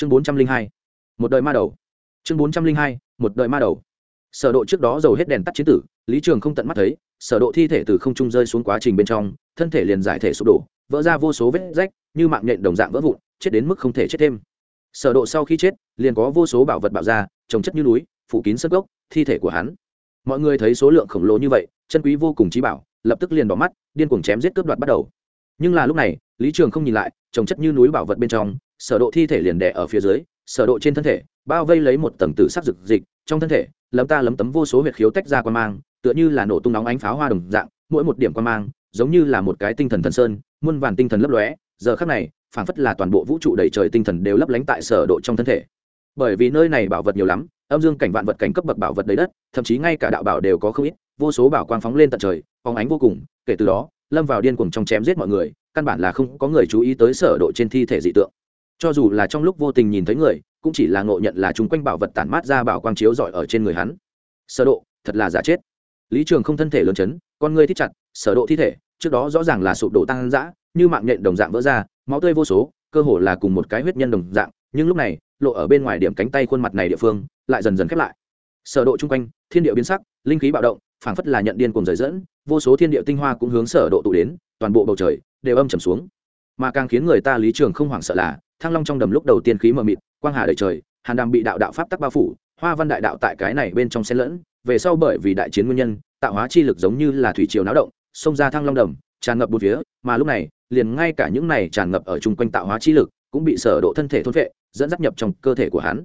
chương bốn trăm linh hai, một đời ma đầu. Chương bốn trăm linh hai, một đời ma đầu. Sở độ trước đó dầu hết đèn tắt chiến tử, lý trường không tận mắt thấy, sở độ thi thể từ không trung rơi xuống quá trình bên trong, thân thể liền giải thể sụp đổ, vỡ ra vô số vết rách, như mạng nhện đồng dạng vỡ vụn, chết đến mức không thể chết thêm. Sở độ sau khi chết, liền có vô số bảo vật bạo ra, trồng chất như núi, phủ kín sân gốc thi thể của hắn. Mọi người thấy số lượng khổng lồ như vậy, chân quý vô cùng trí bảo, lập tức liền đỏ mắt, điên cuồng chém giết cướp đoạt bắt đầu. Nhưng là lúc này, lý trường không nhìn lại, trồng chất như núi bảo vật bên trong sở độ thi thể liền đè ở phía dưới, sở độ trên thân thể, bao vây lấy một tầng tử sắc rực dịch, trong thân thể, lấm ta lấm tấm vô số huyệt khiếu tách ra quan mang, tựa như là nổ tung nóng ánh pháo hoa đồng dạng, mỗi một điểm quan mang, giống như là một cái tinh thần thần sơn, muôn vàn tinh thần lấp lóe, giờ khắc này, phảng phất là toàn bộ vũ trụ đầy trời tinh thần đều lấp lánh tại sở độ trong thân thể. Bởi vì nơi này bảo vật nhiều lắm, âm dương cảnh vạn vật cảnh cấp bậc bảo vật đầy đất, thậm chí ngay cả đạo bảo đều có không ít, vô số bảo quang phóng lên tận trời, phóng ánh vô cùng, kể từ đó, lâm vào điên cuồng trong chém giết mọi người, căn bản là không có người chú ý tới sở độ trên thi thể dị tượng cho dù là trong lúc vô tình nhìn thấy người, cũng chỉ là ngộ nhận là chúng quanh bảo vật tản mát ra bảo quang chiếu rọi ở trên người hắn. Sở độ, thật là giả chết. Lý trường không thân thể lớn chấn, con ngươi thích chặt, sở độ thi thể, trước đó rõ ràng là sụp đổ tăng dã, như mạng nhện đồng dạng vỡ ra, máu tươi vô số, cơ hồ là cùng một cái huyết nhân đồng dạng, nhưng lúc này, lộ ở bên ngoài điểm cánh tay khuôn mặt này địa phương, lại dần dần khép lại. Sở độ trung quanh, thiên địa biến sắc, linh khí bạo động, phảng phất là nhận điên cuồng rời dẫn, vô số thiên địa tinh hoa cũng hướng sở độ tụ đến, toàn bộ bầu trời đều âm trầm xuống mà càng khiến người ta lý trường không hoảng sợ là, thăng long trong đầm lúc đầu tiên khí mờ mịt, quang hà đời trời, hàn đàm bị đạo đạo pháp tắc bao phủ, hoa văn đại đạo tại cái này bên trong xen lẫn, về sau bởi vì đại chiến nguyên nhân, tạo hóa chi lực giống như là thủy triều náo động, xông ra thăng long đầm, tràn ngập bốn phía, mà lúc này, liền ngay cả những này tràn ngập ở chung quanh tạo hóa chi lực, cũng bị sở độ thân thể thôn vệ dẫn dắt nhập trong cơ thể của hắn.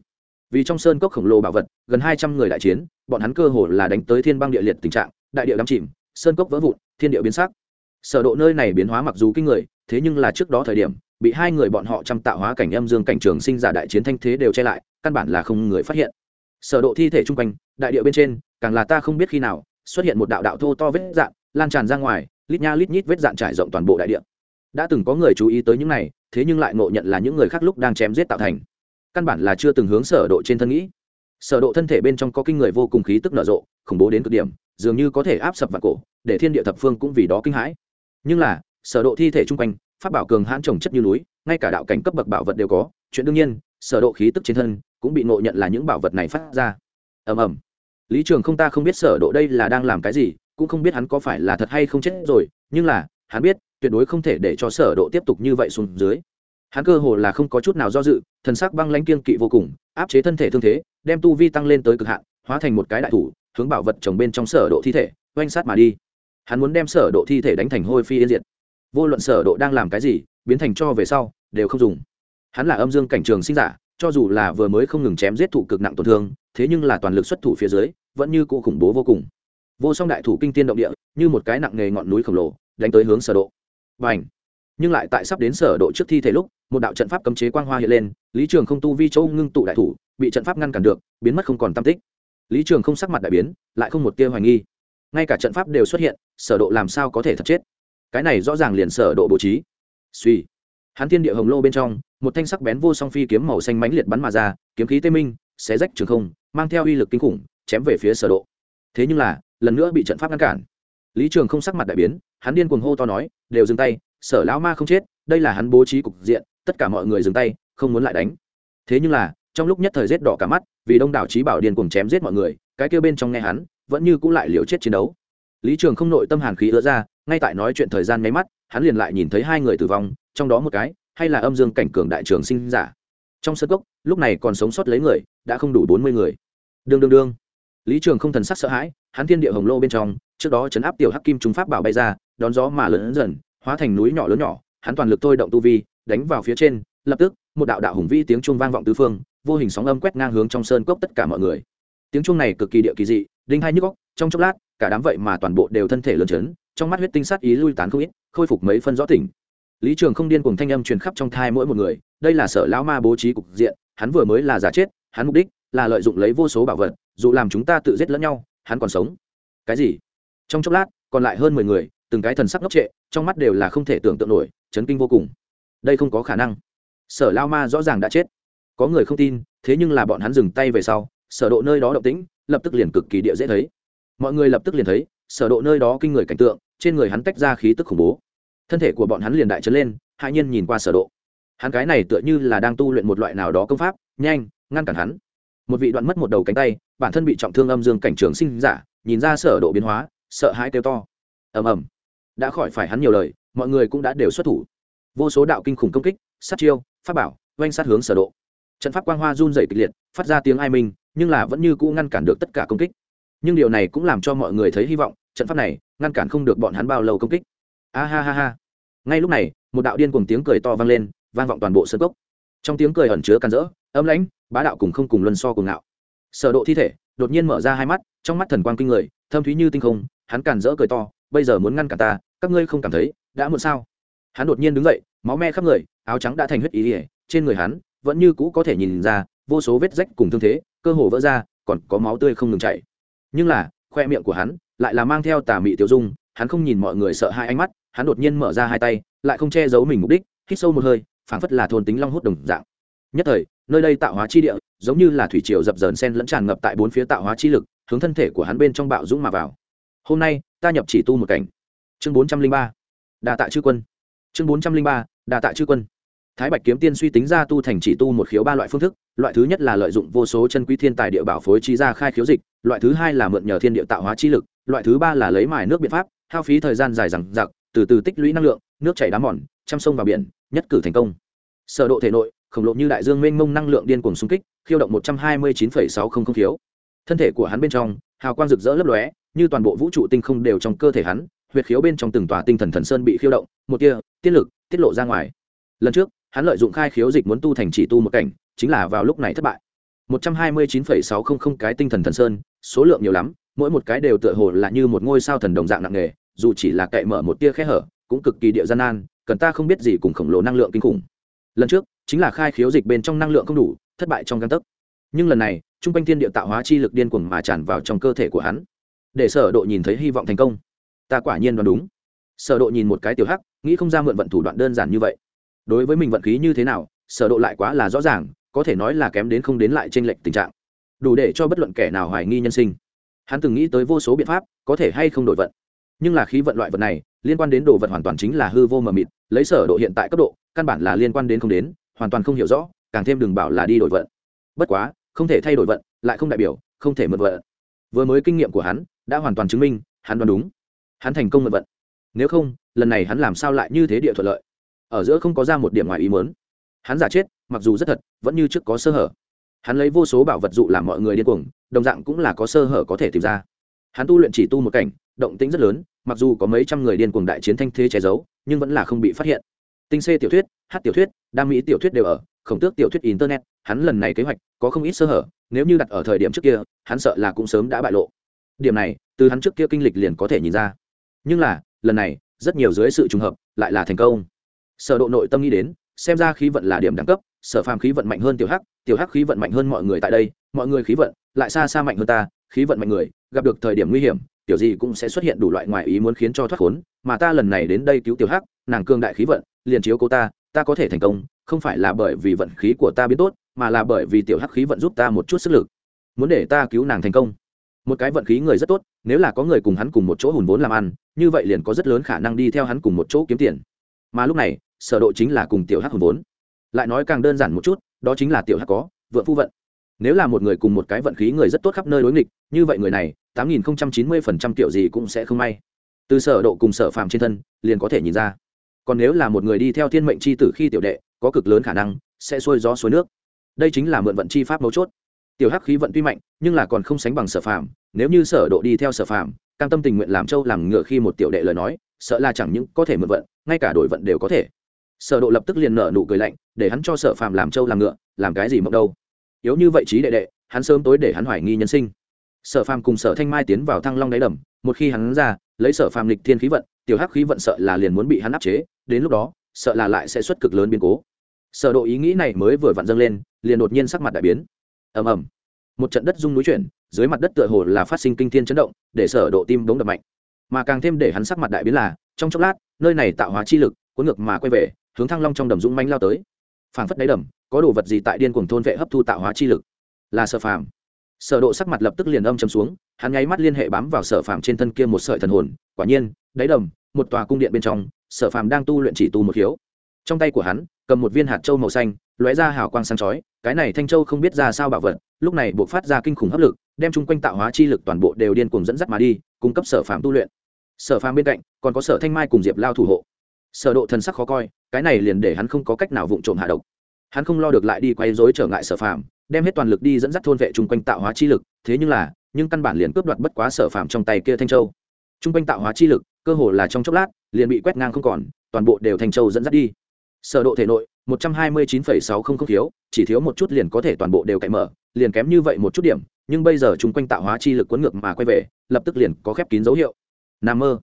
Vì trong sơn cốc khổng lồ bảo vật, gần hai trăm người đại chiến, bọn hắn cơ hồ là đánh tới thiên băng địa liệt tình trạng, đại địa đắm chìm, sơn cốc vỡ vụn, thiên địa biến sắc. Sở độ nơi này biến hóa mặc dù kinh người thế nhưng là trước đó thời điểm, bị hai người bọn họ chăm tạo hóa cảnh âm dương cảnh trường sinh giả đại chiến thanh thế đều che lại, căn bản là không người phát hiện. Sở độ thi thể trung quanh, đại địa bên trên, càng là ta không biết khi nào, xuất hiện một đạo đạo thô to vết dạn, lan tràn ra ngoài, lít nha lít nhít vết dạn trải rộng toàn bộ đại địa. Đã từng có người chú ý tới những này, thế nhưng lại ngộ nhận là những người khác lúc đang chém giết tạo thành. Căn bản là chưa từng hướng sở độ trên thân nghĩ. Sở độ thân thể bên trong có kinh người vô cùng khí tức nở rộ, khủng bố đến cực điểm, dường như có thể áp sập vạn cổ, để thiên địa thập phương cũng vì đó kinh hãi. Nhưng là sở độ thi thể trung quanh, pháp bảo cường hãn trồng chất như núi, ngay cả đạo cảnh cấp bậc bảo vật đều có, chuyện đương nhiên, sở độ khí tức trên thân cũng bị ngộ nhận là những bảo vật này phát ra. Ầm ầm. Lý trường không ta không biết sở độ đây là đang làm cái gì, cũng không biết hắn có phải là thật hay không chết rồi, nhưng là, hắn biết, tuyệt đối không thể để cho sở độ tiếp tục như vậy xuống dưới. Hắn cơ hồ là không có chút nào do dự, thần sắc băng lãnh kiên kỵ vô cùng, áp chế thân thể thương thế, đem tu vi tăng lên tới cực hạn, hóa thành một cái đại thủ, hướng bảo vật trồng bên trong sở độ thi thể, oanh sát mà đi. Hắn muốn đem sở độ thi thể đánh thành hôi phi yên diệt vô luận sở độ đang làm cái gì biến thành cho về sau đều không dùng. Hắn là âm dương cảnh trường sinh giả cho dù là vừa mới không ngừng chém giết thủ cực nặng tổn thương thế nhưng là toàn lực xuất thủ phía dưới vẫn như cũ khủng bố vô cùng. Vô song đại thủ kinh tiên động địa như một cái nặng nghề ngọn núi khổng lồ đánh tới hướng sở độ. Bành, nhưng lại tại sắp đến sở độ trước thi thể lúc một đạo trận pháp cấm chế quang hoa hiện lên lý trường không tu vi châu ngưng tụ đại thủ bị trận pháp ngăn cản được biến mất không còn tâm tích. Lý trường không sắc mặt đại biến lại không một tia hoài nghi. Ngay cả trận pháp đều xuất hiện sở độ làm sao có thể thật chết? Cái này rõ ràng liền sở độ bố trí. Suy. Hắn thiên địa hồng lô bên trong, một thanh sắc bén vô song phi kiếm màu xanh mãnh liệt bắn mà ra, kiếm khí tê minh, xé rách trường không, mang theo uy lực kinh khủng, chém về phía sở độ. Thế nhưng là, lần nữa bị trận pháp ngăn cản. Lý trường không sắc mặt đại biến, hắn điên cuồng hô to nói, đều dừng tay, sở lão ma không chết, đây là hắn bố trí cục diện, tất cả mọi người dừng tay, không muốn lại đánh. Thế nhưng là, trong lúc nhất thời rết đỏ cả mắt, vì đông đảo trí bảo điên cuồng chém giết mọi người, cái kêu bên trong nghe hắn, vẫn như cũng lại liều chết chiến đấu. Lý trường không nội tâm hàn khí ứa ra ngay tại nói chuyện thời gian mấy mắt, hắn liền lại nhìn thấy hai người tử vong, trong đó một cái, hay là âm dương cảnh cường đại trường sinh giả. Trong sân cốc, lúc này còn sống sót lấy người, đã không đủ bốn mươi người. Đương đương đương. Lý trường không thần sắc sợ hãi, hắn thiên địa hồng lô bên trong, trước đó chấn áp tiểu hắc kim trung pháp bảo bay ra, đón gió mà lớn dần, hóa thành núi nhỏ lớn nhỏ, hắn toàn lực thôi động tu vi, đánh vào phía trên, lập tức, một đạo đạo hùng vi tiếng chuông vang vọng tứ phương, vô hình sóng âm quét ngang hướng trong sơn cốc tất cả mọi người. Tiếng chuông này cực kỳ địa kỳ dị, đinh hai nhức góc trong chốc lát, cả đám vậy mà toàn bộ đều thân thể lớn chấn trong mắt huyết tinh sát ý lui tán không ít, khôi phục mấy phân rõ tỉnh. Lý trường không điên cùng thanh âm truyền khắp trong thai mỗi một người, đây là sở lão ma bố trí cục diện, hắn vừa mới là giả chết, hắn mục đích là lợi dụng lấy vô số bảo vật, dù làm chúng ta tự giết lẫn nhau, hắn còn sống. Cái gì? Trong chốc lát, còn lại hơn mười người, từng cái thần sắc ngốc trệ, trong mắt đều là không thể tưởng tượng nổi, chấn kinh vô cùng. Đây không có khả năng. Sở lao ma rõ ràng đã chết. Có người không tin, thế nhưng là bọn hắn dừng tay về sau, sở độ nơi đó động tĩnh, lập tức liền cực kỳ địa dễ thấy. Mọi người lập tức liền thấy sở độ nơi đó kinh người cảnh tượng, trên người hắn tách ra khí tức khủng bố. Thân thể của bọn hắn liền đại chấn lên, hai nhiên nhìn qua sở độ. Hắn cái này tựa như là đang tu luyện một loại nào đó công pháp, nhanh, ngăn cản hắn. Một vị đoạn mất một đầu cánh tay, bản thân bị trọng thương âm dương cảnh trường sinh giả, nhìn ra sở độ biến hóa, sợ hãi kêu to. Ầm ầm. Đã khỏi phải hắn nhiều lời, mọi người cũng đã đều xuất thủ. Vô số đạo kinh khủng công kích, sát chiêu, pháp bảo, oanh sát hướng sở độ. Trận pháp quang hoa run rẩy kịch liệt, phát ra tiếng ai minh, nhưng là vẫn như cũ ngăn cản được tất cả công kích. Nhưng điều này cũng làm cho mọi người thấy hy vọng trận pháp này ngăn cản không được bọn hắn bao lâu công kích. A ha ha ha. Ngay lúc này, một đạo điên cùng tiếng cười to vang lên, vang vọng toàn bộ sân cốc. Trong tiếng cười ẩn chứa càn rỡ, âm lãnh, bá đạo cùng không cùng luân so cùng ngạo. Sở độ thi thể đột nhiên mở ra hai mắt, trong mắt thần quang kinh người, thâm thúy như tinh không, hắn càn rỡ cười to, bây giờ muốn ngăn cản ta, các ngươi không cảm thấy, đã muộn sao? Hắn đột nhiên đứng dậy, máu me khắp người, áo trắng đã thành huyết ý ỉa trên người hắn vẫn như cũ có thể nhìn ra vô số vết rách cùng thương thế, cơ hồ vỡ ra, còn có máu tươi không ngừng chảy. Nhưng là, khoe miệng của hắn lại là mang theo tà mị tiểu dung, hắn không nhìn mọi người sợ hai ánh mắt, hắn đột nhiên mở ra hai tay, lại không che giấu mình mục đích, hít sâu một hơi, phảng phất là thôn tính long hút đồng dạng. Nhất thời, nơi đây tạo hóa chi địa, giống như là thủy triều dập dờn sen lẫn tràn ngập tại bốn phía tạo hóa chi lực, hướng thân thể của hắn bên trong bạo dũng mà vào. Hôm nay, ta nhập chỉ tu một cảnh. Chương bốn trăm linh ba đà tạ chư quân. Chương bốn trăm linh ba đà tạ chư quân. Thái bạch kiếm tiên suy tính ra tu thành chỉ tu một khiếu ba loại phương thức, loại thứ nhất là lợi dụng vô số chân quý thiên tài địa bảo phối trí ra khai khiếu dịch, loại thứ hai là mượn nhờ thiên địa tạo hóa chi lực loại thứ ba là lấy mài nước biện pháp, hao phí thời gian dài rằng giặc từ từ tích lũy năng lượng, nước chảy đá mòn, chăm sông vào biển, nhất cử thành công. Sở độ thể nội, khổng lồ như đại dương mênh mông năng lượng điên cuồng xung kích, khiêu động một trăm hai mươi chín sáu không không khiếu. Thân thể của hắn bên trong, hào quang rực rỡ lấp lóe, như toàn bộ vũ trụ tinh không đều trong cơ thể hắn, huyệt khiếu bên trong từng tòa tinh thần thần sơn bị khiêu động, một tia tiết lực, tiết lộ ra ngoài. Lần trước, hắn lợi dụng khai khiếu dịch muốn tu thành chỉ tu một cảnh, chính là vào lúc này thất bại. Một trăm hai mươi chín phẩy sáu không không cái tinh thần thần sơn, số lượng nhiều lắm mỗi một cái đều tựa hồ là như một ngôi sao thần đồng dạng nặng nề, dù chỉ là cậy mở một tia khe hở, cũng cực kỳ địa gian nan, cần ta không biết gì cùng khổng lồ năng lượng kinh khủng. Lần trước, chính là khai khiếu dịch bên trong năng lượng không đủ, thất bại trong găng tấc. Nhưng lần này t r u n g quanh thiên địa tạo hóa chi lực điên cuồng mà tràn vào trong cơ thể của hắn. Để sở độ nhìn thấy hy vọng thành công. Ta quả nhiên đoán đúng. Sở độ nhìn một cái tiểu hắc, nghĩ không ra mượn vận thủ đoạn đơn giản như vậy. Đối với mình vận khí như thế nào, sở độ lại quá là rõ ràng, có thể nói là kém đến không đến lại trên lệch tình trạng. Đủ để cho bất luận kẻ nào hoài nghi nhân sinh hắn từng nghĩ tới vô số biện pháp, có thể hay không đổi vận. Nhưng là khí vận loại vật này, liên quan đến đồ vật hoàn toàn chính là hư vô mờ mịt, lấy sở độ hiện tại cấp độ, căn bản là liên quan đến không đến, hoàn toàn không hiểu rõ, càng thêm đừng bảo là đi đổi vận. Bất quá, không thể thay đổi vận, lại không đại biểu, không thể mượn vận. Vừa mới kinh nghiệm của hắn, đã hoàn toàn chứng minh, hắn đoán đúng. Hắn thành công mượn vận. Nếu không, lần này hắn làm sao lại như thế địa thuận lợi? Ở giữa không có ra một điểm ngoài ý muốn. Hắn giả chết, mặc dù rất thật, vẫn như trước có sơ hở hắn lấy vô số bảo vật dụ làm mọi người điên cuồng, đồng dạng cũng là có sơ hở có thể tìm ra. Hắn tu luyện chỉ tu một cảnh, động tĩnh rất lớn, mặc dù có mấy trăm người điên cuồng đại chiến thanh thế che giấu, nhưng vẫn là không bị phát hiện. Tinh xê tiểu thuyết hát tiểu thuyết đam mỹ tiểu thuyết đều ở, khổng tước tiểu thuyết internet, hắn lần này kế hoạch có không ít sơ hở, nếu như đặt ở thời điểm trước kia, hắn sợ là cũng sớm đã bại lộ. Điểm này, từ hắn trước kia kinh lịch liền có thể nhìn ra. Nhưng là, lần này, rất nhiều dưới sự trùng hợp, lại là thành công. Sở độ nội tâm nghĩ đến, xem ra khí vận là điểm đẳng cấp sở phàm khí vận mạnh hơn tiểu hắc tiểu hắc khí vận mạnh hơn mọi người tại đây, mọi người khí vận lại xa xa mạnh hơn ta, khí vận mạnh người, gặp được thời điểm nguy hiểm, tiểu gì cũng sẽ xuất hiện đủ loại ngoại ý muốn khiến cho thoát khốn, mà ta lần này đến đây cứu tiểu hắc, nàng cương đại khí vận, liền chiếu cô ta ta có thể thành công, không phải là bởi vì vận khí của ta biến tốt, mà là bởi vì tiểu hắc khí vận giúp ta một chút sức lực. Muốn để ta cứu nàng thành công. Một cái vận khí người rất tốt, nếu là có người cùng hắn cùng một chỗ hùn vốn làm ăn, như vậy liền có rất lớn khả năng đi theo hắn cùng một chỗ kiếm tiền. Mà lúc này, sở độ chính là cùng tiểu hắc hùn vốn lại nói càng đơn giản một chút, đó chính là tiểu hắc có, vượng phu vận. Nếu là một người cùng một cái vận khí người rất tốt khắp nơi đối nghịch, như vậy người này, tám nghìn chín mươi phần trăm kiểu gì cũng sẽ không may. Từ sở độ cùng sở phàm trên thân, liền có thể nhìn ra. Còn nếu là một người đi theo thiên mệnh chi tử khi tiểu đệ, có cực lớn khả năng sẽ xuôi gió xuôi nước. Đây chính là mượn vận chi pháp mấu chốt. Tiểu hắc khí vận tuy mạnh, nhưng là còn không sánh bằng sở phàm. Nếu như sở độ đi theo sở phàm, cam tâm tình nguyện làm châu làm ngựa khi một tiểu đệ lời nói, sợ là chẳng những có thể mượn vận, ngay cả đổi vận đều có thể sở độ lập tức liền nở nụ cười lạnh, để hắn cho sở phàm làm trâu làm ngựa, làm cái gì mộng đâu. Yếu như vậy trí đệ đệ, hắn sớm tối để hắn hoài nghi nhân sinh. Sở phàm cùng sở thanh mai tiến vào thăng long đáy đầm, một khi hắn ra, lấy sở phàm lịch thiên khí vận, tiểu hắc khí vận sợ là liền muốn bị hắn áp chế, đến lúc đó, sợ là lại sẽ xuất cực lớn biến cố. Sở độ ý nghĩ này mới vừa vặn dâng lên, liền đột nhiên sắc mặt đại biến. Ầm ầm. Một trận đất rung núi chuyển, dưới mặt đất tựa hồ là phát sinh kinh thiên chấn động, để sở độ tim đống đập mạnh. Mà càng thêm để hắn sắc mặt đại biến là, trong chốc lát, nơi này tạo hóa chi lực, cuốn ngược mà quay về hướng thăng long trong đầm dũng manh lao tới. Phảng phất đáy đầm có đồ vật gì tại điên cuồng thôn vệ hấp thu tạo hóa chi lực? Là sở phàm. Sở độ sắc mặt lập tức liền âm trầm xuống hắn ngay mắt liên hệ bám vào sở phàm trên thân kia một sợi thần hồn quả nhiên đáy đầm một tòa cung điện bên trong sở phàm đang tu luyện chỉ tu một hiếu, trong tay của hắn cầm một viên hạt châu màu xanh lóe ra hào quang sáng chói cái này thanh châu không biết ra sao bảo vật lúc này buộc phát ra kinh khủng hấp lực đem chung quanh tạo hóa chi lực toàn bộ đều điên cuồng dẫn dắt mà đi cung cấp sở phàm tu luyện. Sở phàm bên cạnh còn có sở thanh mai cùng diệp lao thủ hộ sở độ thần sắc khó coi, cái này liền để hắn không có cách nào vụng trộm hạ độc. Hắn không lo được lại đi quay rối trở ngại sở phàm, đem hết toàn lực đi dẫn dắt thôn vệ chung quanh tạo hóa chi lực, thế nhưng là, nhưng căn bản liền cướp đoạt bất quá sở phàm trong tay kia thanh châu. Chung quanh tạo hóa chi lực, cơ hồ là trong chốc lát, liền bị quét ngang không còn, toàn bộ đều thanh châu dẫn dắt đi. Sở độ thể nội, một trăm hai mươi chín phẩy sáu không không thiếu, chỉ thiếu một chút liền có thể toàn bộ đều cậy mở, liền kém như vậy một chút điểm, nhưng bây giờ chúng quanh tạo hóa chi lực cuốn ngược mà quay về, lập tức liền có khép kín dấu hiệu. Nam mơ.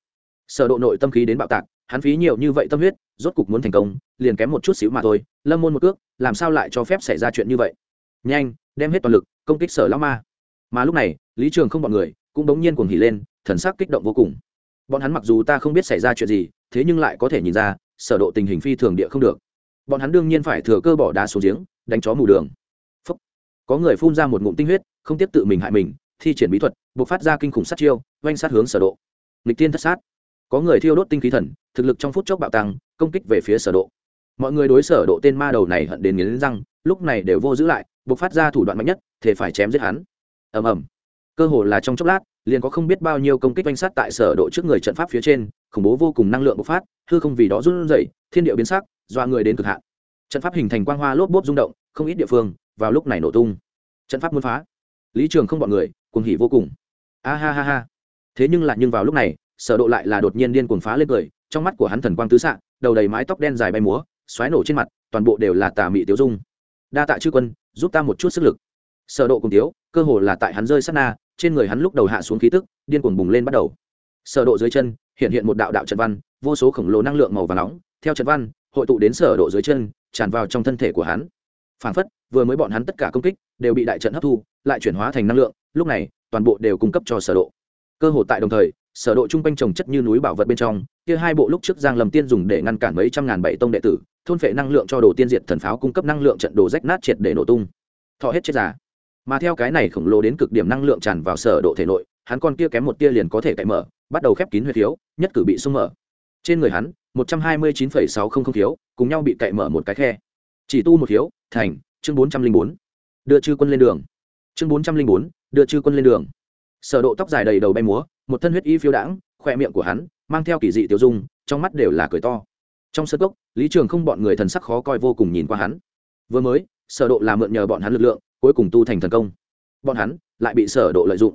Sở độ nội tâm khí đến bạo tạc hắn phí nhiều như vậy tâm huyết, rốt cục muốn thành công, liền kém một chút xíu mà thôi, lâm môn một cước, làm sao lại cho phép xảy ra chuyện như vậy? Nhanh, đem hết toàn lực, công kích sở lão ma. Mà lúc này, lý trường không bọn người cũng đống nhiên cuồng hỉ lên, thần sắc kích động vô cùng. Bọn hắn mặc dù ta không biết xảy ra chuyện gì, thế nhưng lại có thể nhìn ra, sở độ tình hình phi thường địa không được. Bọn hắn đương nhiên phải thừa cơ bỏ đá xuống giếng, đánh chó mù đường. Phúc. có người phun ra một ngụm tinh huyết, không tiếp tự mình hại mình, thi triển bí thuật buộc phát ra kinh khủng sát chiêu, oanh sát hướng sở độ. Nghịch tiên thất sát có người thiêu đốt tinh khí thần, thực lực trong phút chốc bạo tăng, công kích về phía sở độ. Mọi người đối sở độ tên ma đầu này hận đến nghiến răng, lúc này đều vô giữ lại, buộc phát ra thủ đoạn mạnh nhất, thể phải chém giết hắn. Ầm ầm. Cơ hồ là trong chốc lát, liền có không biết bao nhiêu công kích oanh sát tại sở độ trước người trận pháp phía trên, khủng bố vô cùng năng lượng bộc phát, hư không vì đó run rẩy, thiên địa biến sắc doa người đến cực hạn. Trận pháp hình thành quang hoa lốp bốp rung động, không ít địa phương vào lúc này nổ tung. Trận pháp muốn phá. Lý trường không bọn người, cuồng hỉ vô cùng. A ha ha ha. Thế nhưng lại nhưng vào lúc này sở độ lại là đột nhiên điên cuồng phá lên cười, trong mắt của hắn thần quang tứ xạ, đầu đầy mái tóc đen dài bay múa, xoáy nổ trên mặt, toàn bộ đều là tà mị tiêu dung. Đa tạ chư quân, giúp ta một chút sức lực. Sở độ cùng thiếu cơ hồ là tại hắn rơi sát na, trên người hắn lúc đầu hạ xuống khí tức, điên cuồng bùng lên bắt đầu. Sở độ dưới chân, hiện hiện một đạo đạo trận văn, vô số khổng lồ năng lượng màu vàng nóng, theo trận văn, hội tụ đến sở độ dưới chân, tràn vào trong thân thể của hắn. Phản phất, vừa mới bọn hắn tất cả công kích, đều bị đại trận hấp thu, lại chuyển hóa thành năng lượng, lúc này, toàn bộ đều cung cấp cho sở độ. Cơ hồ tại đồng thời sở độ trung quanh trồng chất như núi bảo vật bên trong, kia hai bộ lúc trước giang lầm tiên dùng để ngăn cản mấy trăm ngàn bảy tông đệ tử, thôn phệ năng lượng cho đồ tiên diệt thần pháo cung cấp năng lượng trận đồ rách nát triệt để nổ tung. Thọ hết chết giả mà theo cái này khổng lồ đến cực điểm năng lượng tràn vào sở độ thể nội, hắn con kia kém một tia liền có thể cậy mở, bắt đầu khép kín huyệt thiếu nhất cử bị sung mở. Trên người hắn, một trăm hai mươi chín phẩy sáu không không thiếu cùng nhau bị cậy mở một cái khe. Chỉ tu một thiếu thành, chương bốn trăm linh bốn. Đưa chư quân lên đường. Chương bốn trăm linh bốn, đưa chư quân lên đường sở độ tóc dài đầy đầu bay múa, một thân huyết y phiêu đãng khoe miệng của hắn mang theo kỳ dị tiêu dung, trong mắt đều là cười to. Trong sân gốc lý trường không bọn người thần sắc khó coi vô cùng nhìn qua hắn. Vừa mới, sở độ là mượn nhờ bọn hắn lực lượng, cuối cùng tu thành thần công. Bọn hắn lại bị sở độ lợi dụng.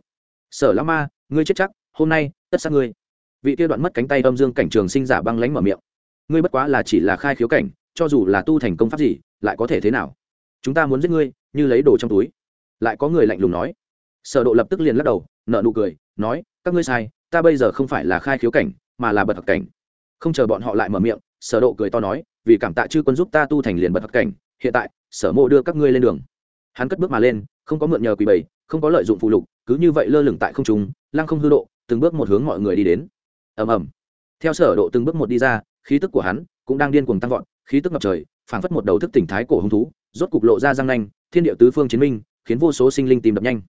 Sở lão ma, ngươi chết chắc, hôm nay, tất sát ngươi. Vị kia đoạn mất cánh tay âm dương cảnh trường sinh giả băng lãnh mở miệng. Ngươi bất quá là chỉ là khai khiếu cảnh, cho dù là tu thành công pháp gì, lại có thể thế nào? Chúng ta muốn giết ngươi, như lấy đồ trong túi. Lại có người lạnh lùng nói sở độ lập tức liền lắc đầu nở nụ cười nói các ngươi sai ta bây giờ không phải là khai khiếu cảnh mà là bật học cảnh. Không chờ bọn họ lại mở miệng sở độ cười to nói vì cảm tạ chư quân giúp ta tu thành liền bật học cảnh hiện tại sở mộ đưa các ngươi lên đường. Hắn cất bước mà lên không có mượn nhờ quỷ bầy, không có lợi dụng phụ lục cứ như vậy lơ lửng tại không trung lăng không hư độ từng bước một hướng mọi người đi đến. Ầm ầm. Theo sở độ từng bước một đi ra khí tức của hắn cũng đang điên cuồng tăng vọt khí tức ngập trời phảng phất một đầu thức tỉnh thái cổ hung thú rốt cục lộ ra răng nanh thiên địa tứ phương chiến minh khiến vô số sinh linh tìm đập nhanh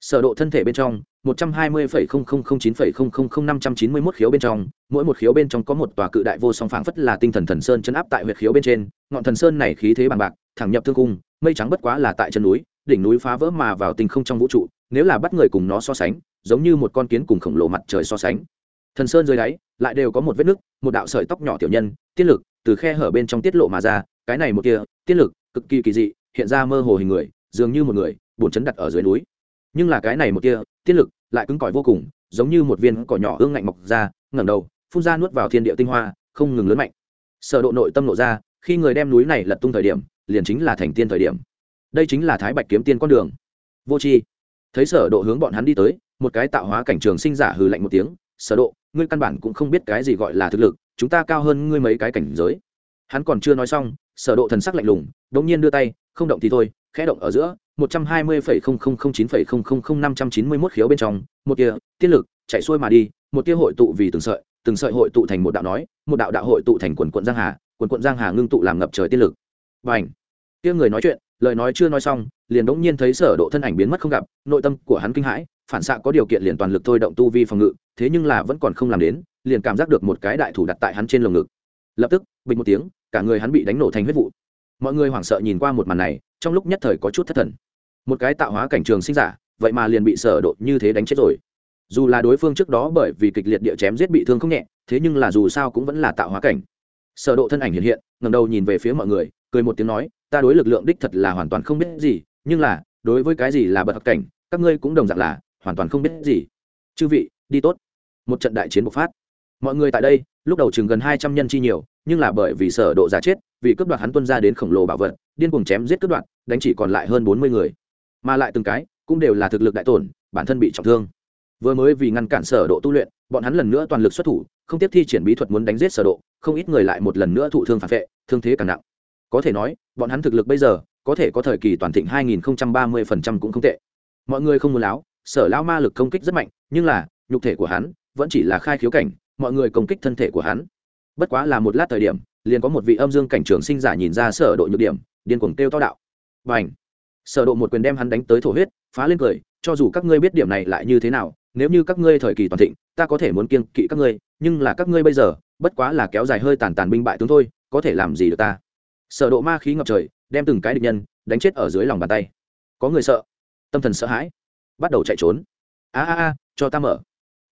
sở độ thân thể bên trong 120,0009,000,591 khiếu bên trong mỗi một khiếu bên trong có một tòa cự đại vô song phảng phất là tinh thần thần sơn chân áp tại huyệt khiếu bên trên ngọn thần sơn này khí thế bằng bạc thẳng nhập thương cung mây trắng bất quá là tại chân núi đỉnh núi phá vỡ mà vào tinh không trong vũ trụ nếu là bắt người cùng nó so sánh giống như một con kiến cùng khổng lồ mặt trời so sánh. Thần sơn dưới đáy lại đều có một vết nứt một đạo sợi tóc nhỏ tiểu nhân tiên lực từ khe hở bên trong tiết lộ mà ra cái này một kia tiên lực cực kỳ kỳ dị hiện ra mơ hồ hình người dường như một người bổn chấn đặt ở dưới núi nhưng là cái này một kia, tiên lực lại cứng cỏi vô cùng, giống như một viên cỏ nhỏ ương ngạnh mọc ra, ngẩng đầu, phun ra nuốt vào thiên địa tinh hoa, không ngừng lớn mạnh. Sở độ nội tâm nộ ra, khi người đem núi này lật tung thời điểm, liền chính là thành tiên thời điểm. Đây chính là thái bạch kiếm tiên con đường. Vô chi thấy sở độ hướng bọn hắn đi tới, một cái tạo hóa cảnh trường sinh giả hừ lạnh một tiếng, sở độ, ngươi căn bản cũng không biết cái gì gọi là thực lực, chúng ta cao hơn ngươi mấy cái cảnh giới. Hắn còn chưa nói xong, sở độ thần sắc lạnh lùng đống nhiên đưa tay, không động thì thôi, khẽ động ở giữa 120,0009,000,591 khiếu bên trong một tia tiên lực chạy xuôi mà đi một tia hội tụ vì từng sợi từng sợi hội tụ thành một đạo nói một đạo đạo hội tụ thành quần quận giang hà quần quận giang hà ngưng tụ làm ngập trời tiên lực. Ảnh tia người nói chuyện lời nói chưa nói xong liền đống nhiên thấy sở độ thân ảnh biến mất không gặp nội tâm của hắn kinh hãi phản xạ có điều kiện liền toàn lực thôi động tu vi phòng ngự thế nhưng là vẫn còn không làm đến liền cảm giác được một cái đại thủ đặt tại hắn trên lồng ngực. Lập tức bình một tiếng cả người hắn bị đánh nổ thành huyết vụ. Mọi người hoảng sợ nhìn qua một màn này trong lúc nhất thời có chút thất thần một cái tạo hóa cảnh trường sinh giả, vậy mà liền bị sở độ như thế đánh chết rồi. Dù là đối phương trước đó bởi vì kịch liệt địa chém giết bị thương không nhẹ, thế nhưng là dù sao cũng vẫn là tạo hóa cảnh. Sở độ thân ảnh hiện hiện, ngẩng đầu nhìn về phía mọi người, cười một tiếng nói, ta đối lực lượng đích thật là hoàn toàn không biết gì, nhưng là, đối với cái gì là bậc cảnh, các ngươi cũng đồng dạng là, hoàn toàn không biết gì. Chư vị, đi tốt. Một trận đại chiến bộc phát. Mọi người tại đây, lúc đầu chừng gần hai trăm nhân chi nhiều, nhưng là bởi vì sở độ giả chết, vì cướp đoạt hắn tuân ra đến khổng lồ bảo vật, điên cuồng chém giết cướp đoạt, đánh chỉ còn lại hơn bốn mươi người mà lại từng cái cũng đều là thực lực đại tổn, bản thân bị trọng thương. Vừa mới vì ngăn cản sở độ tu luyện, bọn hắn lần nữa toàn lực xuất thủ, không tiếp thi triển bí thuật muốn đánh giết sở độ, không ít người lại một lần nữa thụ thương phản vệ, thương thế càng nặng. Có thể nói, bọn hắn thực lực bây giờ, có thể có thời kỳ toàn thịnh 2030% cũng không tệ. Mọi người không muốn láo, sở lão ma lực công kích rất mạnh, nhưng là, nhục thể của hắn vẫn chỉ là khai khiếu cảnh, mọi người công kích thân thể của hắn. Bất quá là một lát thời điểm, liền có một vị âm dương cảnh trường sinh giả nhìn ra sở độ nhược điểm, điên cuồng tiêu to đạo. Bành! Sở độ một quyền đem hắn đánh tới thổ huyết, phá lên cười, cho dù các ngươi biết điểm này lại như thế nào, nếu như các ngươi thời kỳ toàn thịnh, ta có thể muốn kiêng kỵ các ngươi, nhưng là các ngươi bây giờ, bất quá là kéo dài hơi tàn tàn binh bại tướng thôi, có thể làm gì được ta? Sở độ ma khí ngập trời, đem từng cái địch nhân, đánh chết ở dưới lòng bàn tay. Có người sợ, tâm thần sợ hãi, bắt đầu chạy trốn. A a a, cho ta mở.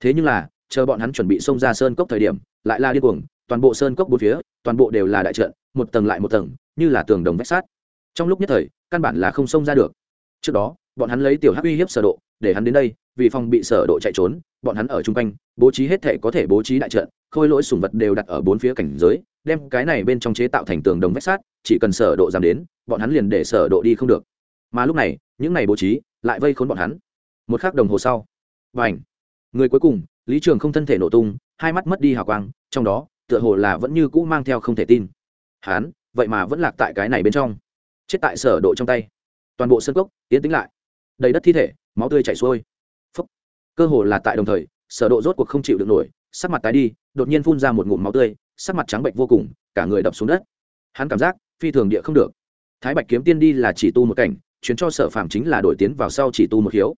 Thế nhưng là, chờ bọn hắn chuẩn bị xông ra sơn cốc thời điểm, lại là điên cuồng, toàn bộ sơn cốc bốn phía, toàn bộ đều là đại trận, một tầng lại một tầng, như là tường đồng vách sát trong lúc nhất thời căn bản là không xông ra được. Trước đó, bọn hắn lấy tiểu hắc uy hiếp sở độ, để hắn đến đây, vì phòng bị sở độ chạy trốn, bọn hắn ở trung quanh, bố trí hết thể có thể bố trí đại trận, khôi lỗi sủng vật đều đặt ở bốn phía cảnh giới, đem cái này bên trong chế tạo thành tường đồng vách sát chỉ cần sở độ dám đến, bọn hắn liền để sở độ đi không được. Mà lúc này, những này bố trí lại vây khốn bọn hắn. Một khắc đồng hồ sau vành người cuối cùng, lý trường không thân thể nổ tung, hai mắt mất đi hào quang, trong đó, tựa hồ là vẫn như cũ mang theo không thể tin. Hắn, vậy mà vẫn lạc tại cái này bên trong chết tại sở độ trong tay. Toàn bộ sân cốc tiến tĩnh lại. Đầy đất thi thể, máu tươi chảy xuôi. Phúc. cơ hồ là tại đồng thời, sở độ rốt cuộc không chịu được nổi, sắc mặt tái đi, đột nhiên phun ra một ngụm máu tươi, sắc mặt trắng bệnh vô cùng, cả người đập xuống đất. Hắn cảm giác, phi thường địa không được. Thái bạch kiếm tiên đi là chỉ tu một cảnh chuyến cho sở phạm chính là đổi tiến vào sau chỉ tu một khiếu.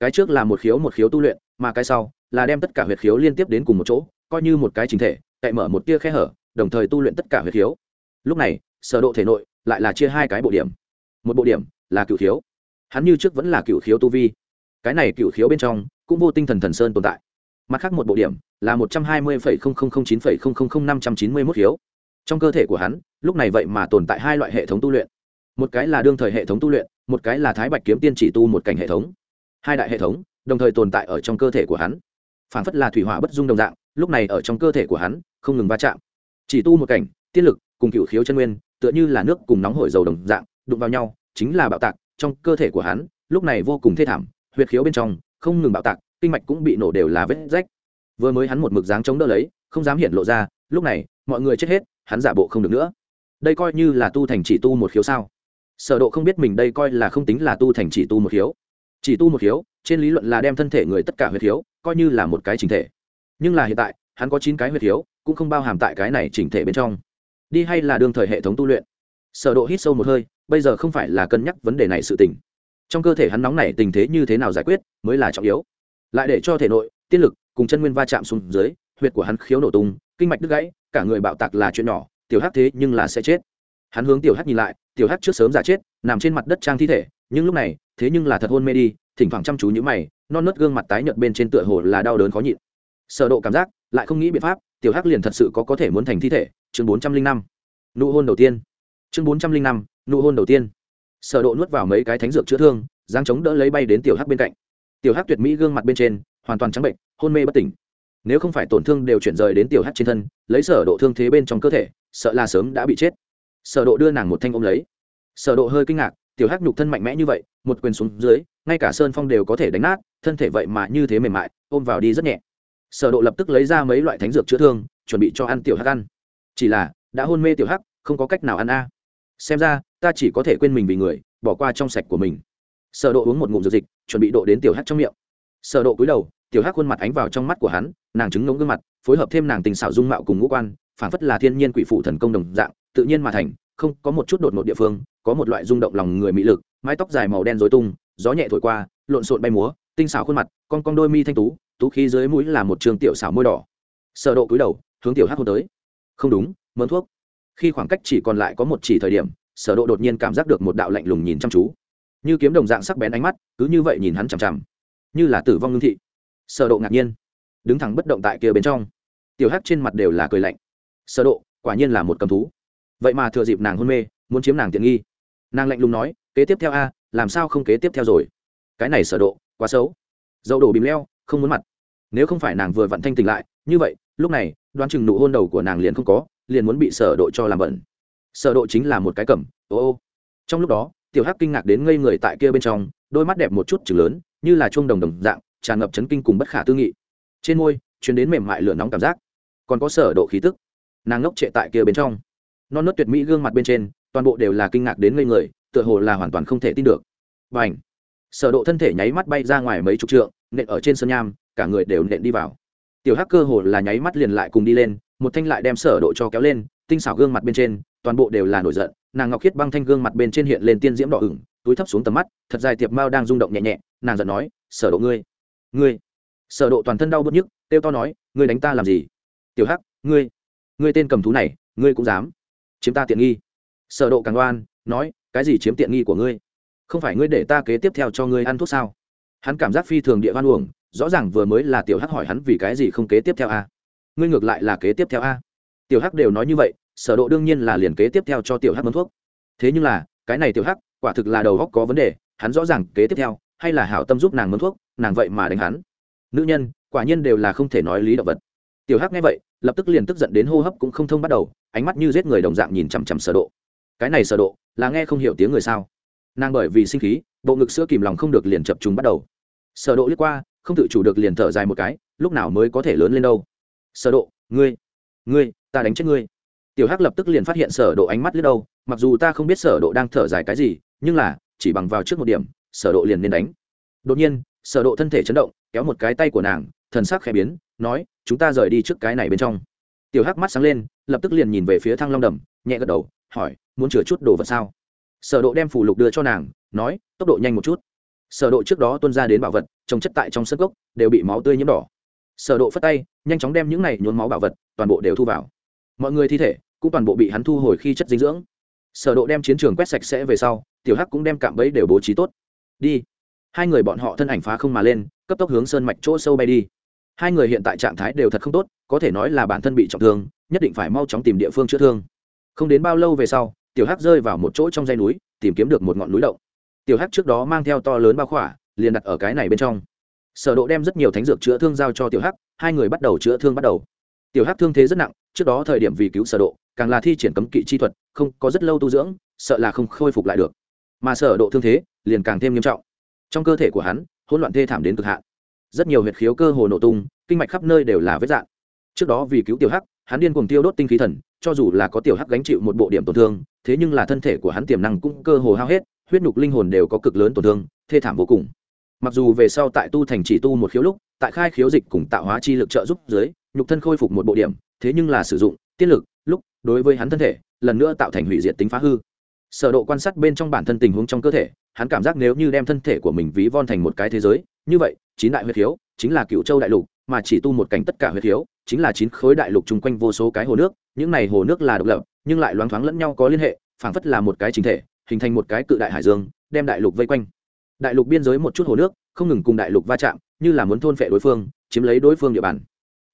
Cái trước là một khiếu một khiếu tu luyện, mà cái sau là đem tất cả huyệt khiếu liên tiếp đến cùng một chỗ, coi như một cái chính thể, cậy mở một tia khe hở, đồng thời tu luyện tất cả huyệt khiếu. Lúc này, sở độ thể nội lại là chia hai cái bộ điểm. Một bộ điểm là cựu khiếu. Hắn như trước vẫn là cựu khiếu tu vi. Cái này cựu khiếu bên trong cũng vô tinh thần thần sơn tồn tại. Mặt khác một bộ điểm là một trăm hai mươi chín năm trăm chín mươi mốt khiếu. Trong cơ thể của hắn, lúc này vậy mà tồn tại hai loại hệ thống tu luyện. Một cái là đương thời hệ thống tu luyện, một cái là thái bạch kiếm tiên chỉ tu một cảnh hệ thống. Hai đại hệ thống đồng thời tồn tại ở trong cơ thể của hắn. Phản phất là thủy hỏa bất dung đồng dạng, lúc này ở trong cơ thể của hắn không ngừng va chạm. Chỉ tu một cảnh, tiên lực cùng cựu khiếu chân nguyên tựa như là nước cùng nóng hổi dầu đồng dạng, đụng vào nhau, chính là bạo tạc, trong cơ thể của hắn, lúc này vô cùng thê thảm, huyệt khiếu bên trong, không ngừng bạo tạc, kinh mạch cũng bị nổ đều là vết rách. Vừa mới hắn một mực dáng chống đỡ lấy, không dám hiện lộ ra, lúc này, mọi người chết hết, hắn giả bộ không được nữa. Đây coi như là tu thành chỉ tu một khiếu sao? Sở độ không biết mình đây coi là không tính là tu thành chỉ tu một khiếu. Chỉ tu một khiếu, trên lý luận là đem thân thể người tất cả huyệt khiếu, coi như là một cái chỉnh thể. Nhưng là hiện tại, hắn có chín cái huyệt khiếu, cũng không bao hàm tại cái này chỉnh thể bên trong đi hay là đương thời hệ thống tu luyện? Sở độ hít sâu một hơi, bây giờ không phải là cân nhắc vấn đề này sự tình. Trong cơ thể hắn nóng này tình thế như thế nào giải quyết mới là trọng yếu. Lại để cho thể nội, tiên lực cùng chân nguyên va chạm xuống dưới, huyệt của hắn khiếu nổ tung, kinh mạch đứt gãy, cả người bạo tạc là chuyện nhỏ, tiểu hắc thế nhưng là sẽ chết. Hắn hướng tiểu hắc nhìn lại, tiểu hắc trước sớm giả chết, nằm trên mặt đất trang thi thể, nhưng lúc này, thế nhưng là thật hôn mê đi, thỉnh thoảng chăm chú nhíu mày, non nớt gương mặt tái nhợt bên trên tựa hồ là đau đớn khó nhịn. Sở độ cảm giác, lại không nghĩ biện pháp, tiểu hắc liền thật sự có có thể muốn thành thi thể chương bốn trăm linh năm, nụ hôn đầu tiên. Chương bốn trăm linh năm, nụ hôn đầu tiên. Sở độ nuốt vào mấy cái thánh dược chữa thương giang chống đỡ lấy bay đến tiểu hắc bên cạnh. Tiểu hắc tuyệt mỹ gương mặt bên trên, hoàn toàn trắng bệnh, hôn mê bất tỉnh. Nếu không phải tổn thương đều chuyển rời đến tiểu hắc trên thân, lấy sở độ thương thế bên trong cơ thể, sợ là sớm đã bị chết. Sở độ đưa nàng một thanh ôm lấy. Sở độ hơi kinh ngạc, tiểu hắc nhục thân mạnh mẽ như vậy, một quyền xuống dưới, ngay cả sơn phong đều có thể đánh nát, thân thể vậy mà như thế mềm mại, ôm vào đi rất nhẹ. Sở độ lập tức lấy ra mấy loại thánh dược chữa thương, chuẩn bị cho ăn tiểu hắc ăn chỉ là, đã hôn mê tiểu hắc, không có cách nào ăn a. Xem ra, ta chỉ có thể quên mình vì người, bỏ qua trong sạch của mình. Sở độ uống một ngụm dược dịch, chuẩn bị độ đến tiểu hắc trong miệng. Sở độ cúi đầu, tiểu hắc khuôn mặt ánh vào trong mắt của hắn, nàng trứng ngống gương mặt, phối hợp thêm nàng tình xảo dung mạo cùng ngũ quan phản phất là thiên nhiên quỷ phụ thần công đồng dạng, tự nhiên mà thành, không có một chút đột ngột địa phương, có một loại rung động lòng người mỹ lực, mái tóc dài màu đen rối tung, gió nhẹ thổi qua, lộn xộn bay múa, tinh xảo khuôn mặt, con con đôi mi thanh tú tú khí dưới mũi là một trường tiểu xảo môi đỏ. Sở độ cúi đầu, hướng tiểu hắc hôn tới không đúng mớn thuốc. Khi khoảng cách chỉ còn lại có một chỉ thời điểm, sở độ đột nhiên cảm giác được một đạo lạnh lùng nhìn chăm chú. Như kiếm đồng dạng sắc bén ánh mắt, cứ như vậy nhìn hắn chằm chằm. Như là tử vong ngưng thị. Sở độ ngạc nhiên. Đứng thẳng bất động tại kia bên trong. Tiểu hắc trên mặt đều là cười lạnh. Sở độ, quả nhiên là một cầm thú. Vậy mà thừa dịp nàng hôn mê, muốn chiếm nàng tiện nghi. Nàng lạnh lùng nói, kế tiếp theo a, làm sao không kế tiếp theo rồi? Cái này sở độ, quá xấu. Dậu đổ bìm leo, không muốn mặt. Nếu không phải nàng vừa vặn thanh tỉnh lại, như vậy, lúc này đoán chừng nụ hôn đầu của nàng liền không có, liền muốn bị sở độ cho làm bẩn. Sở độ chính là một cái cẩm ô ô. Trong lúc đó, tiểu hắc kinh ngạc đến ngây người tại kia bên trong, đôi mắt đẹp một chút chừng lớn, như là chuông đồng đồng dạng, tràn ngập chấn kinh cùng bất khả tư nghị. Trên môi, truyền đến mềm mại lửa nóng cảm giác. Còn có sở độ khí tức. Nàng ngốc trệ tại kia bên trong. Non nớt tuyệt mỹ gương mặt bên trên, toàn bộ đều là kinh ngạc đến ngây người, tựa hồ là hoàn toàn không thể tin được. Bành! Sở độ thân thể nháy mắt bay ra ngoài mấy chục trượng, nện ở trên sân nham, cả người đều nện đi vào tiểu hắc cơ hồ là nháy mắt liền lại cùng đi lên, một thanh lại đem sở độ cho kéo lên, tinh xảo gương mặt bên trên, toàn bộ đều là nổi giận, nàng ngọc khiết băng thanh gương mặt bên trên hiện lên tiên diễm đỏ ửng, túi thấp xuống tầm mắt, thật dài tiệp mao đang rung động nhẹ nhẹ, nàng giận nói, sở độ ngươi ngươi. Sở độ toàn thân đau bứt nhức tiêu to nói, ngươi đánh ta làm gì? Tiểu hắc, ngươi ngươi tên cầm thú này, ngươi cũng dám chiếm ta tiện nghi. Sở độ càng đoan nói, cái gì chiếm tiện nghi của ngươi? Không phải ngươi để ta kế tiếp theo cho ngươi ăn thuốc sao? Hắn cảm giác phi thường địa văn uổng rõ ràng vừa mới là tiểu hắc hỏi hắn vì cái gì không kế tiếp theo a. Ngươi ngược lại là kế tiếp theo a. Tiểu hắc đều nói như vậy, sở độ đương nhiên là liền kế tiếp theo cho tiểu hắc mướn thuốc. Thế nhưng là, cái này tiểu hắc, quả thực là đầu óc có vấn đề, hắn rõ ràng kế tiếp theo, hay là hảo tâm giúp nàng mướn thuốc, nàng vậy mà đánh hắn. Nữ nhân, quả nhiên đều là không thể nói lý động vật. Tiểu hắc nghe vậy, lập tức liền tức giận đến hô hấp cũng không thông bắt đầu, ánh mắt như giết người đồng dạng nhìn chằm chằm sở độ. Cái này sở độ, là nghe không hiểu tiếng người sao? Nàng bởi vì sinh khí, bộ ngực sữa kìm lòng không được liền chập trùng bắt đầu. Sở độ liếc qua không tự chủ được liền thở dài một cái, lúc nào mới có thể lớn lên đâu. Sở độ, ngươi ngươi, ta đánh chết ngươi. Tiểu hắc lập tức liền phát hiện sở độ ánh mắt lướt đâu, mặc dù ta không biết sở độ đang thở dài cái gì, nhưng là, chỉ bằng vào trước một điểm, sở độ liền nên đánh. Đột nhiên, sở độ thân thể chấn động, kéo một cái tay của nàng, thần sắc khẽ biến, nói, chúng ta rời đi trước cái này bên trong. Tiểu hắc mắt sáng lên, lập tức liền nhìn về phía thăng long đầm, nhẹ gật đầu, hỏi, muốn chừa chút đồ vật sao? Sở độ đem phù lục đưa cho nàng, nói, tốc độ nhanh một chút sở độ trước đó tuôn ra đến bảo vật, trồng chất tại trong sân gốc đều bị máu tươi nhiễm đỏ. Sở độ phất tay, nhanh chóng đem những này nhuốm máu bảo vật, toàn bộ đều thu vào. Mọi người thi thể cũng toàn bộ bị hắn thu hồi khi chất dinh dưỡng. Sở độ đem chiến trường quét sạch sẽ về sau, tiểu hắc cũng đem cạm bẫy đều bố trí tốt. Đi. Hai người bọn họ thân ảnh phá không mà lên, cấp tốc hướng sơn mạch chỗ sâu bay đi. Hai người hiện tại trạng thái đều thật không tốt, có thể nói là bản thân bị trọng thương, nhất định phải mau chóng tìm địa phương chữa thương. Không đến bao lâu về sau, tiểu hắc rơi vào một chỗ trong dây núi, tìm kiếm được một ngọn núi động tiểu hắc trước đó mang theo to lớn bao khỏa, liền đặt ở cái này bên trong. Sở độ đem rất nhiều thánh dược chữa thương giao cho tiểu hắc, hai người bắt đầu chữa thương bắt đầu. Tiểu hắc thương thế rất nặng, trước đó thời điểm vì cứu sở độ, càng là thi triển cấm kỵ chi thuật, không, có rất lâu tu dưỡng, sợ là không khôi phục lại được. Mà sở độ thương thế, liền càng thêm nghiêm trọng. Trong cơ thể của hắn, hỗn loạn thê thảm đến cực hạn. Rất nhiều huyệt khiếu cơ hồ nổ tung, kinh mạch khắp nơi đều là vết dạn. Trước đó vì cứu tiểu hắc, hắn điên cuồng tiêu đốt tinh khí thần, cho dù là có tiểu hắc gánh chịu một bộ điểm tổn thương, thế nhưng là thân thể của hắn tiềm năng cũng cơ hồ hao hết huyết nhục linh hồn đều có cực lớn tổn thương, thê thảm vô cùng. Mặc dù về sau tại tu thành chỉ tu một khiếu lúc, tại khai khiếu dịch cùng tạo hóa chi lực trợ giúp dưới, nhục thân khôi phục một bộ điểm, thế nhưng là sử dụng, tiết lực, lúc, đối với hắn thân thể, lần nữa tạo thành hủy diệt tính phá hư. Sở độ quan sát bên trong bản thân tình huống trong cơ thể, hắn cảm giác nếu như đem thân thể của mình ví von thành một cái thế giới, như vậy, chín đại huyết khiếu chính là cựu châu đại lục, mà chỉ tu một cảnh tất cả huyết khiếu chính là chín khối đại lục chung quanh vô số cái hồ nước, những này hồ nước là độc lập, nhưng lại loáng thoáng lẫn nhau có liên hệ, phảng phất là một cái chính thể hình thành một cái cự đại hải dương, đem đại lục vây quanh. Đại lục biên giới một chút hồ nước, không ngừng cùng đại lục va chạm, như là muốn thôn phệ đối phương, chiếm lấy đối phương địa bàn.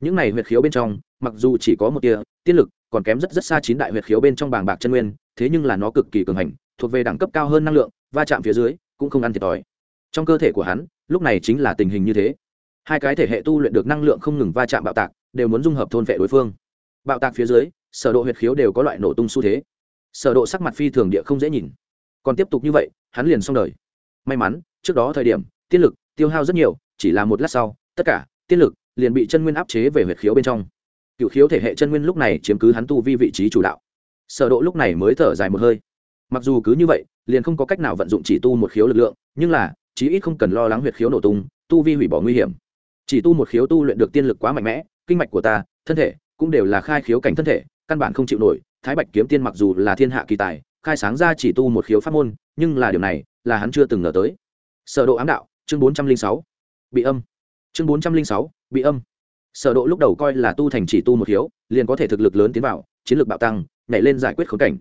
Những này huyệt khiếu bên trong, mặc dù chỉ có một tia, tiên lực, còn kém rất rất xa chín đại huyệt khiếu bên trong bàng bạc chân nguyên, thế nhưng là nó cực kỳ cường hành, thuộc về đẳng cấp cao hơn năng lượng, va chạm phía dưới, cũng không ăn thiệt thòi. Trong cơ thể của hắn, lúc này chính là tình hình như thế. Hai cái thể hệ tu luyện được năng lượng không ngừng va chạm bạo tạc, đều muốn dung hợp thôn vệ đối phương. Bạo tạc phía dưới, sở độ huyệt khiếu đều có loại nổ tung xu thế sở độ sắc mặt phi thường địa không dễ nhìn. Còn tiếp tục như vậy, hắn liền xong đời. May mắn, trước đó thời điểm, tiên lực, tiêu hao rất nhiều, chỉ là một lát sau, tất cả, tiên lực, liền bị chân nguyên áp chế về huyệt khiếu bên trong. Cựu khiếu thể hệ chân nguyên lúc này chiếm cứ hắn tu vi vị trí chủ đạo. Sở độ lúc này mới thở dài một hơi. Mặc dù cứ như vậy, liền không có cách nào vận dụng chỉ tu một khiếu lực lượng, nhưng là, chí ít không cần lo lắng huyệt khiếu nổ tung, tu vi hủy bỏ nguy hiểm. Chỉ tu một khiếu tu luyện được tiên lực quá mạnh mẽ, kinh mạch của ta, thân thể, cũng đều là khai khiếu cảnh thân thể, căn bản không chịu nổi thái bạch kiếm tiên mặc dù là thiên hạ kỳ tài, khai sáng ra chỉ tu một khiếu pháp môn, nhưng là điều này là hắn chưa từng ngờ tới. Sở độ ám đạo, chương bốn trăm linh sáu. Bị âm. Chương bốn trăm linh sáu, bị âm. Sở độ lúc đầu coi là tu thành chỉ tu một khiếu, liền có thể thực lực lớn tiến vào, chiến lược bạo tăng, nhảy lên giải quyết khốn cảnh.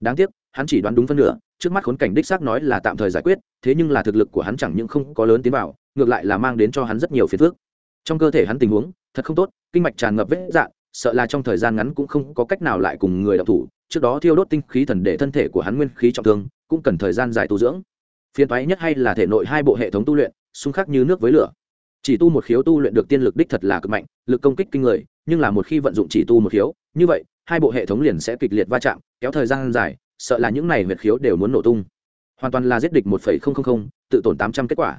Đáng tiếc, hắn chỉ đoán đúng phân nửa, trước mắt khốn cảnh đích xác nói là tạm thời giải quyết, thế nhưng là thực lực của hắn chẳng những không có lớn tiến vào, ngược lại là mang đến cho hắn rất nhiều phiền phức. Trong cơ thể hắn tình huống, thật không tốt, kinh mạch tràn ngập vết dạn sợ là trong thời gian ngắn cũng không có cách nào lại cùng người đọc thủ, trước đó thiêu đốt tinh khí thần để thân thể của hắn nguyên khí trọng thương, cũng cần thời gian dài tu dưỡng. Phiền toái nhất hay là thể nội hai bộ hệ thống tu luyện, xung khắc như nước với lửa. Chỉ tu một khiếu tu luyện được tiên lực đích thật là cực mạnh, lực công kích kinh người, nhưng là một khi vận dụng chỉ tu một khiếu, như vậy, hai bộ hệ thống liền sẽ kịch liệt va chạm, kéo thời gian dài, sợ là những này huyệt khiếu đều muốn nổ tung. Hoàn toàn là giết địch một tự tổn tám trăm kết quả.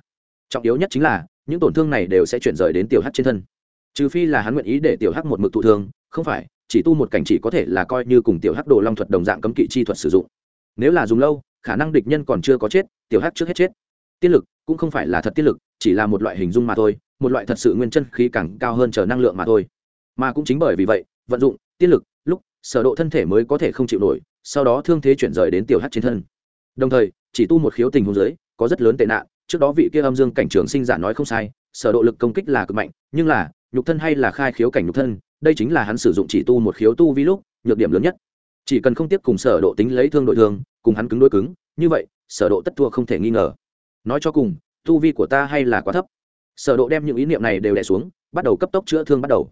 Trọng yếu nhất chính là, những tổn thương này đều sẽ chuyển rời đến tiểu hắc trên thân trừ phi là hắn nguyện ý để tiểu hắc một mực thụ thương, không phải, chỉ tu một cảnh chỉ có thể là coi như cùng tiểu hắc đồ long thuật đồng dạng cấm kỵ chi thuật sử dụng. Nếu là dùng lâu, khả năng địch nhân còn chưa có chết, tiểu hắc trước hết chết. Tiên lực cũng không phải là thật tiên lực, chỉ là một loại hình dung mà thôi, một loại thật sự nguyên chân khí càng cao hơn chờ năng lượng mà thôi. Mà cũng chính bởi vì vậy, vận dụng, tiên lực, lúc, sở độ thân thể mới có thể không chịu nổi, sau đó thương thế chuyển rời đến tiểu hắc trên thân. Đồng thời, chỉ tu một khiếu tình huống dưới, có rất lớn tệ nạn, trước đó vị kia âm dương cảnh trưởng sinh giả nói không sai, sở độ lực công kích là cực mạnh, nhưng là nhục thân hay là khai khiếu cảnh nhục thân, đây chính là hắn sử dụng chỉ tu một khiếu tu vi lúc, nhược điểm lớn nhất. Chỉ cần không tiếp cùng sở độ tính lấy thương đội thương cùng hắn cứng đối cứng, như vậy, sở độ tất thua không thể nghi ngờ. Nói cho cùng, tu vi của ta hay là quá thấp. Sở độ đem những ý niệm này đều đè xuống, bắt đầu cấp tốc chữa thương bắt đầu.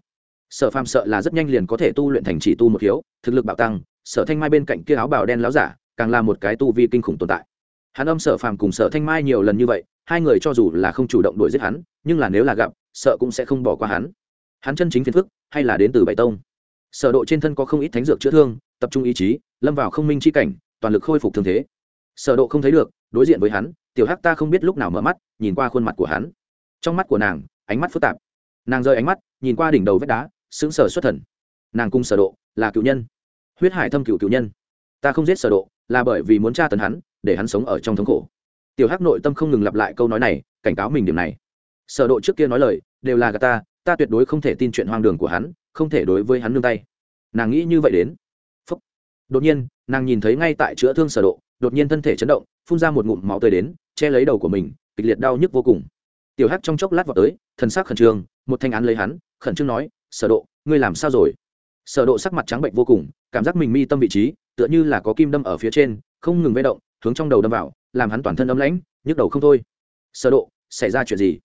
Sở phàm sợ là rất nhanh liền có thể tu luyện thành chỉ tu một khiếu, thực lực bạo tăng, sở thanh mai bên cạnh kia áo bào đen láo giả, càng là một cái tu vi kinh khủng tồn tại. Hắn âm sở phàm cùng sở thanh mai nhiều lần như vậy, hai người cho dù là không chủ động đuổi giết hắn, nhưng là nếu là gặp sợ cũng sẽ không bỏ qua hắn. Hắn chân chính phiền phức, hay là đến từ bảy tông. Sở độ trên thân có không ít thánh dược chữa thương, tập trung ý chí, lâm vào không minh chi cảnh, toàn lực khôi phục thương thế. Sở độ không thấy được, đối diện với hắn, tiểu hắc ta không biết lúc nào mở mắt, nhìn qua khuôn mặt của hắn. Trong mắt của nàng, ánh mắt phức tạp. Nàng rơi ánh mắt, nhìn qua đỉnh đầu vách đá, sững sờ xuất thần. Nàng cung sở độ, là cựu nhân. Huyết hải thâm cựu cựu nhân. Ta không giết sở độ, là bởi vì muốn tra tấn hắn, để hắn sống ở trong thống khổ. Tiểu hắc nội tâm không ngừng lặp lại câu nói này, cảnh cáo mình điểm này sở độ trước kia nói lời, đều là gạt ta ta tuyệt đối không thể tin chuyện hoang đường của hắn, không thể đối với hắn nương tay. Nàng nghĩ như vậy đến. Phúc. đột nhiên, nàng nhìn thấy ngay tại chữa thương sở độ, đột nhiên thân thể chấn động, phun ra một ngụm máu tươi đến, che lấy đầu của mình, kịch liệt đau nhức vô cùng. Tiểu hắc trong chốc lát vào tới, thần sắc khẩn trương, một thanh án lấy hắn, khẩn trương nói, sở độ, ngươi làm sao rồi? Sở độ sắc mặt trắng bệnh vô cùng, cảm giác mình mi tâm vị trí, tựa như là có kim đâm ở phía trên, không ngừng vây động, hướng trong đầu đâm vào, làm hắn toàn thân ấm lãnh, nhức đầu không thôi. Sở độ, xảy ra chuyện gì?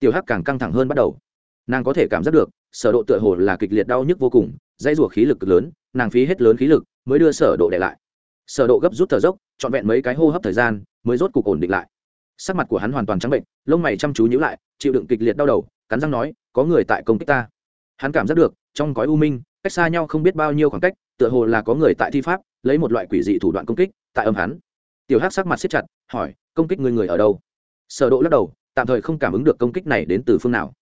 Tiểu hắc càng căng thẳng hơn bắt đầu. Nàng có thể cảm giác được, sở độ tựa hồ là kịch liệt đau nhức vô cùng dây rùa khí lực lớn, nàng phí hết lớn khí lực mới đưa sở độ để lại. Sở độ gấp rút thở dốc, trọn vẹn mấy cái hô hấp thời gian mới rốt cục ổn định lại. Sắc mặt của hắn hoàn toàn trắng bệnh, lông mày chăm chú nhíu lại, chịu đựng kịch liệt đau đầu, cắn răng nói, có người tại công kích ta. Hắn cảm giác được, trong cõi u minh, cách xa nhau không biết bao nhiêu khoảng cách, tựa hồ là có người tại thi pháp, lấy một loại quỷ dị thủ đoạn công kích, tại âm hắn. Tiểu hắc sắc mặt siết chặt, hỏi, công kích người người ở đâu? Sở độ lắc đầu tạm thời không cảm ứng được công kích này đến từ phương nào.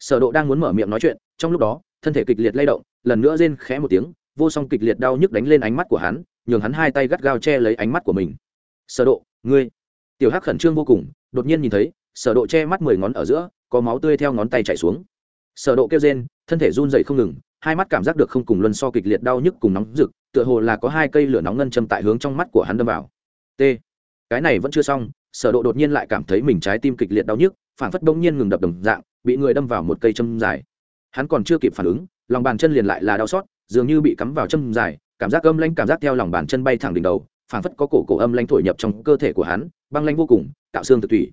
Sở độ đang muốn mở miệng nói chuyện, trong lúc đó, thân thể kịch liệt lay động, lần nữa rên khẽ một tiếng, vô song kịch liệt đau nhức đánh lên ánh mắt của hắn, nhường hắn hai tay gắt gao che lấy ánh mắt của mình. Sở độ, ngươi. Tiểu hắc khẩn trương vô cùng, đột nhiên nhìn thấy, sở độ che mắt mười ngón ở giữa, có máu tươi theo ngón tay chảy xuống. Sở độ kêu rên, thân thể run rẩy không ngừng, hai mắt cảm giác được không cùng luân so kịch liệt đau nhức cùng nóng rực, tựa hồ là có hai cây lửa nóng ngân châm tại hướng trong mắt của hắn đâm vào. T cái này vẫn chưa xong, sở độ đột nhiên lại cảm thấy mình trái tim kịch liệt đau nhức phản phất bỗng nhiên ngừng đập đồng dạng, bị người đâm vào một cây châm dài. Hắn còn chưa kịp phản ứng, lòng bàn chân liền lại là đau xót, dường như bị cắm vào châm dài, cảm giác âm lãnh cảm giác theo lòng bàn chân bay thẳng đỉnh đầu phản phất có cổ cổ âm lãnh thổi nhập trong cơ thể của hắn, băng lãnh vô cùng, tạo xương tự tủy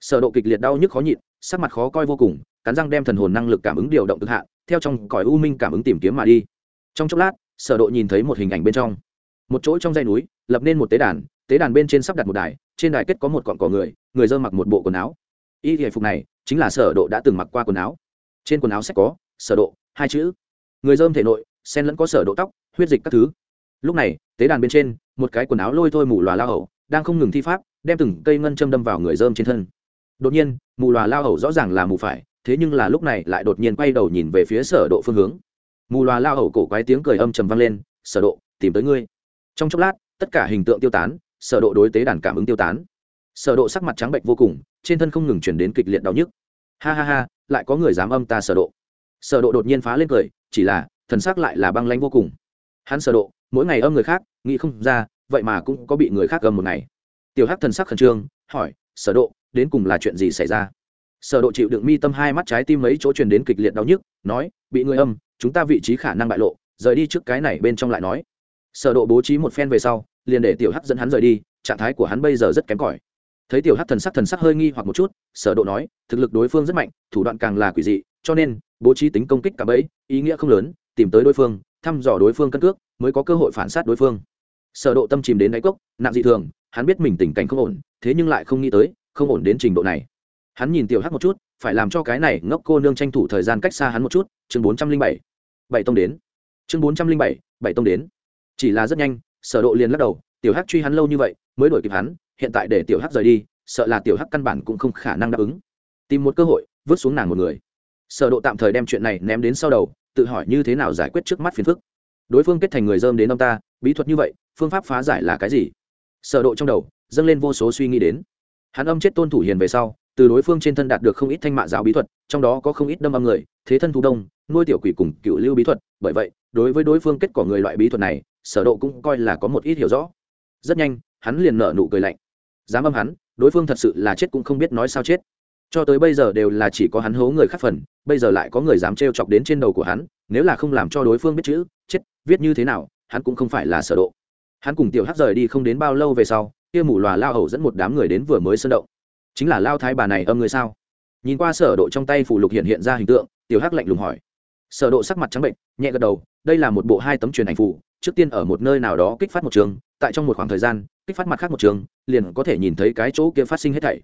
sở độ kịch liệt đau nhức khó nhịn, sắc mặt khó coi vô cùng, cắn răng đem thần hồn năng lực cảm ứng điều động cực hạn, theo trong cõi u minh cảm ứng tìm kiếm mà đi. Trong chốc lát, sở độ nhìn thấy một hình ảnh bên trong. Một chỗ trong dãy núi, lập nên một tế đàn tế đàn bên trên sắp đặt một đài, trên đài kết có một cọn cỏ người người dơ mặc một bộ quần áo. Y thể phục này chính là sở độ đã từng mặc qua quần áo. Trên quần áo sẽ có sở độ, hai chữ. Người dơm thể nội xen lẫn có sở độ tóc, huyết dịch các thứ. Lúc này, tế đàn bên trên, một cái quần áo lôi thôi mù lòa lao hậu đang không ngừng thi pháp, đem từng cây ngân châm đâm vào người dơm trên thân. Đột nhiên, mù lòa lao hậu rõ ràng là mù phải, thế nhưng là lúc này lại đột nhiên quay đầu nhìn về phía sở độ phương hướng. Mù lòa lao hậu cổ quái tiếng cười âm trầm vang lên, sở độ, tìm tới ngươi. Trong chốc lát, tất cả hình tượng tiêu tán sở độ đối tế đàn cảm ứng tiêu tán. Sở độ sắc mặt trắng bệch vô cùng, trên thân không ngừng truyền đến kịch liệt đau nhức. Ha ha ha, lại có người dám âm ta sở độ. Sở độ đột nhiên phá lên cười, chỉ là, thần sắc lại là băng lãnh vô cùng. Hắn sở độ, mỗi ngày âm người khác, nghĩ không ra, vậy mà cũng có bị người khác âm một ngày. Tiểu hắc thần sắc khẩn trương, hỏi, sở độ, đến cùng là chuyện gì xảy ra? Sở độ chịu đựng mi tâm hai mắt trái tim mấy chỗ truyền đến kịch liệt đau nhức, nói, bị người âm, chúng ta vị trí khả năng bại lộ, rời đi trước cái này bên trong lại nói. Sở độ bố trí một phen về sau liền để tiểu hắc dẫn hắn rời đi, trạng thái của hắn bây giờ rất kém cỏi. Thấy tiểu hắc thần sắc thần sắc hơi nghi hoặc một chút, sở độ nói, thực lực đối phương rất mạnh, thủ đoạn càng là quỷ dị, cho nên, bố trí tính công kích cả bẫy, ý nghĩa không lớn, tìm tới đối phương, thăm dò đối phương cân cước, mới có cơ hội phản sát đối phương. Sở độ tâm chìm đến đáy cốc, nặng dị thường, hắn biết mình tình cảnh không ổn, thế nhưng lại không nghĩ tới, không ổn đến trình độ này. Hắn nhìn tiểu hắc một chút, phải làm cho cái này ngốc cô nương tranh thủ thời gian cách xa hắn một chút, chương 407 bảy tông đến. Chương 407 bảy tông đến. Chỉ là rất nhanh sở độ liền lắc đầu, tiểu hắc truy hắn lâu như vậy, mới đuổi kịp hắn, hiện tại để tiểu hắc rời đi, sợ là tiểu hắc căn bản cũng không khả năng đáp ứng. Tìm một cơ hội, vứt xuống nàng một người. Sở độ tạm thời đem chuyện này ném đến sau đầu, tự hỏi như thế nào giải quyết trước mắt phiền phức. Đối phương kết thành người dơm đến ông ta, bí thuật như vậy, phương pháp phá giải là cái gì? Sở độ trong đầu, dâng lên vô số suy nghĩ đến. Hắn âm chết tôn thủ hiền về sau, từ đối phương trên thân đạt được không ít thanh mạ giáo bí thuật, trong đó có không ít đâm âm người, thế thân thu đông, nuôi tiểu quỷ cùng cựu lưu bí thuật, bởi vậy đối với đối phương kết quả người loại bí thuật này, sở độ cũng coi là có một ít hiểu rõ. Rất nhanh, hắn liền nở nụ cười lạnh. Dám âm hắn, đối phương thật sự là chết cũng không biết nói sao chết. Cho tới bây giờ đều là chỉ có hắn hố người khác phần, bây giờ lại có người dám trêu chọc đến trên đầu của hắn, nếu là không làm cho đối phương biết chữ, chết, viết như thế nào, hắn cũng không phải là sở độ. Hắn cùng tiểu hắc rời đi không đến bao lâu về sau, kia mù lòa lao hầu dẫn một đám người đến vừa mới sơn động. Chính là lao thái bà này âm người sao? Nhìn qua sở độ trong tay phù lục hiện hiện ra hình tượng, tiểu hắc lạnh lùng hỏi sở độ sắc mặt trắng bệnh, nhẹ gật đầu, đây là một bộ hai tấm truyền ảnh phụ, trước tiên ở một nơi nào đó kích phát một trường, tại trong một khoảng thời gian, kích phát mặt khác một trường, liền có thể nhìn thấy cái chỗ kia phát sinh hết thảy.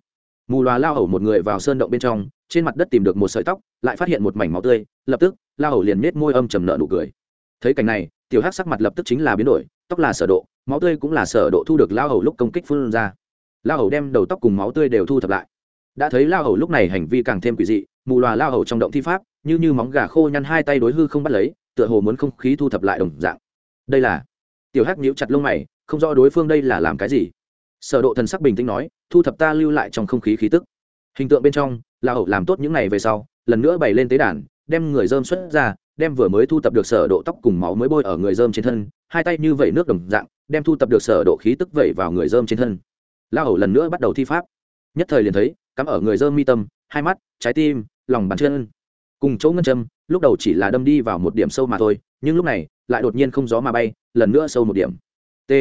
Mù loà lao hầu một người vào sơn động bên trong, trên mặt đất tìm được một sợi tóc, lại phát hiện một mảnh máu tươi, lập tức, lao hầu liền nết môi âm trầm nợ nụ cười. Thấy cảnh này, tiểu hắc sắc mặt lập tức chính là biến đổi, tóc là sở độ, máu tươi cũng là sở độ thu được lao hầu lúc công kích phun ra. Lao hầu đem đầu tóc cùng máu tươi đều thu thập lại. Đã thấy lao hầu lúc này hành vi càng thêm quỷ dị, mù loà lao hầu trong động thi pháp như như móng gà khô nhăn hai tay đối hư không bắt lấy, tựa hồ muốn không khí thu thập lại đồng dạng. Đây là, tiểu hắc nhíu chặt lông mày, không rõ đối phương đây là làm cái gì. Sở độ thần sắc bình tĩnh nói, thu thập ta lưu lại trong không khí khí tức. Hình tượng bên trong là hậu làm tốt những này về sau, lần nữa bày lên tế đàn, đem người dơm xuất ra, đem vừa mới thu tập được sở độ tóc cùng máu mới bôi ở người dơm trên thân, hai tay như vẩy nước đồng dạng, đem thu tập được sở độ khí tức vẩy vào người dơm trên thân. La hầu lần nữa bắt đầu thi pháp. Nhất thời liền thấy, cắm ở người dơm mi tâm, hai mắt, trái tim, lòng bàn chân cùng chỗ ngân châm, lúc đầu chỉ là đâm đi vào một điểm sâu mà thôi, nhưng lúc này, lại đột nhiên không gió mà bay, lần nữa sâu một điểm. T.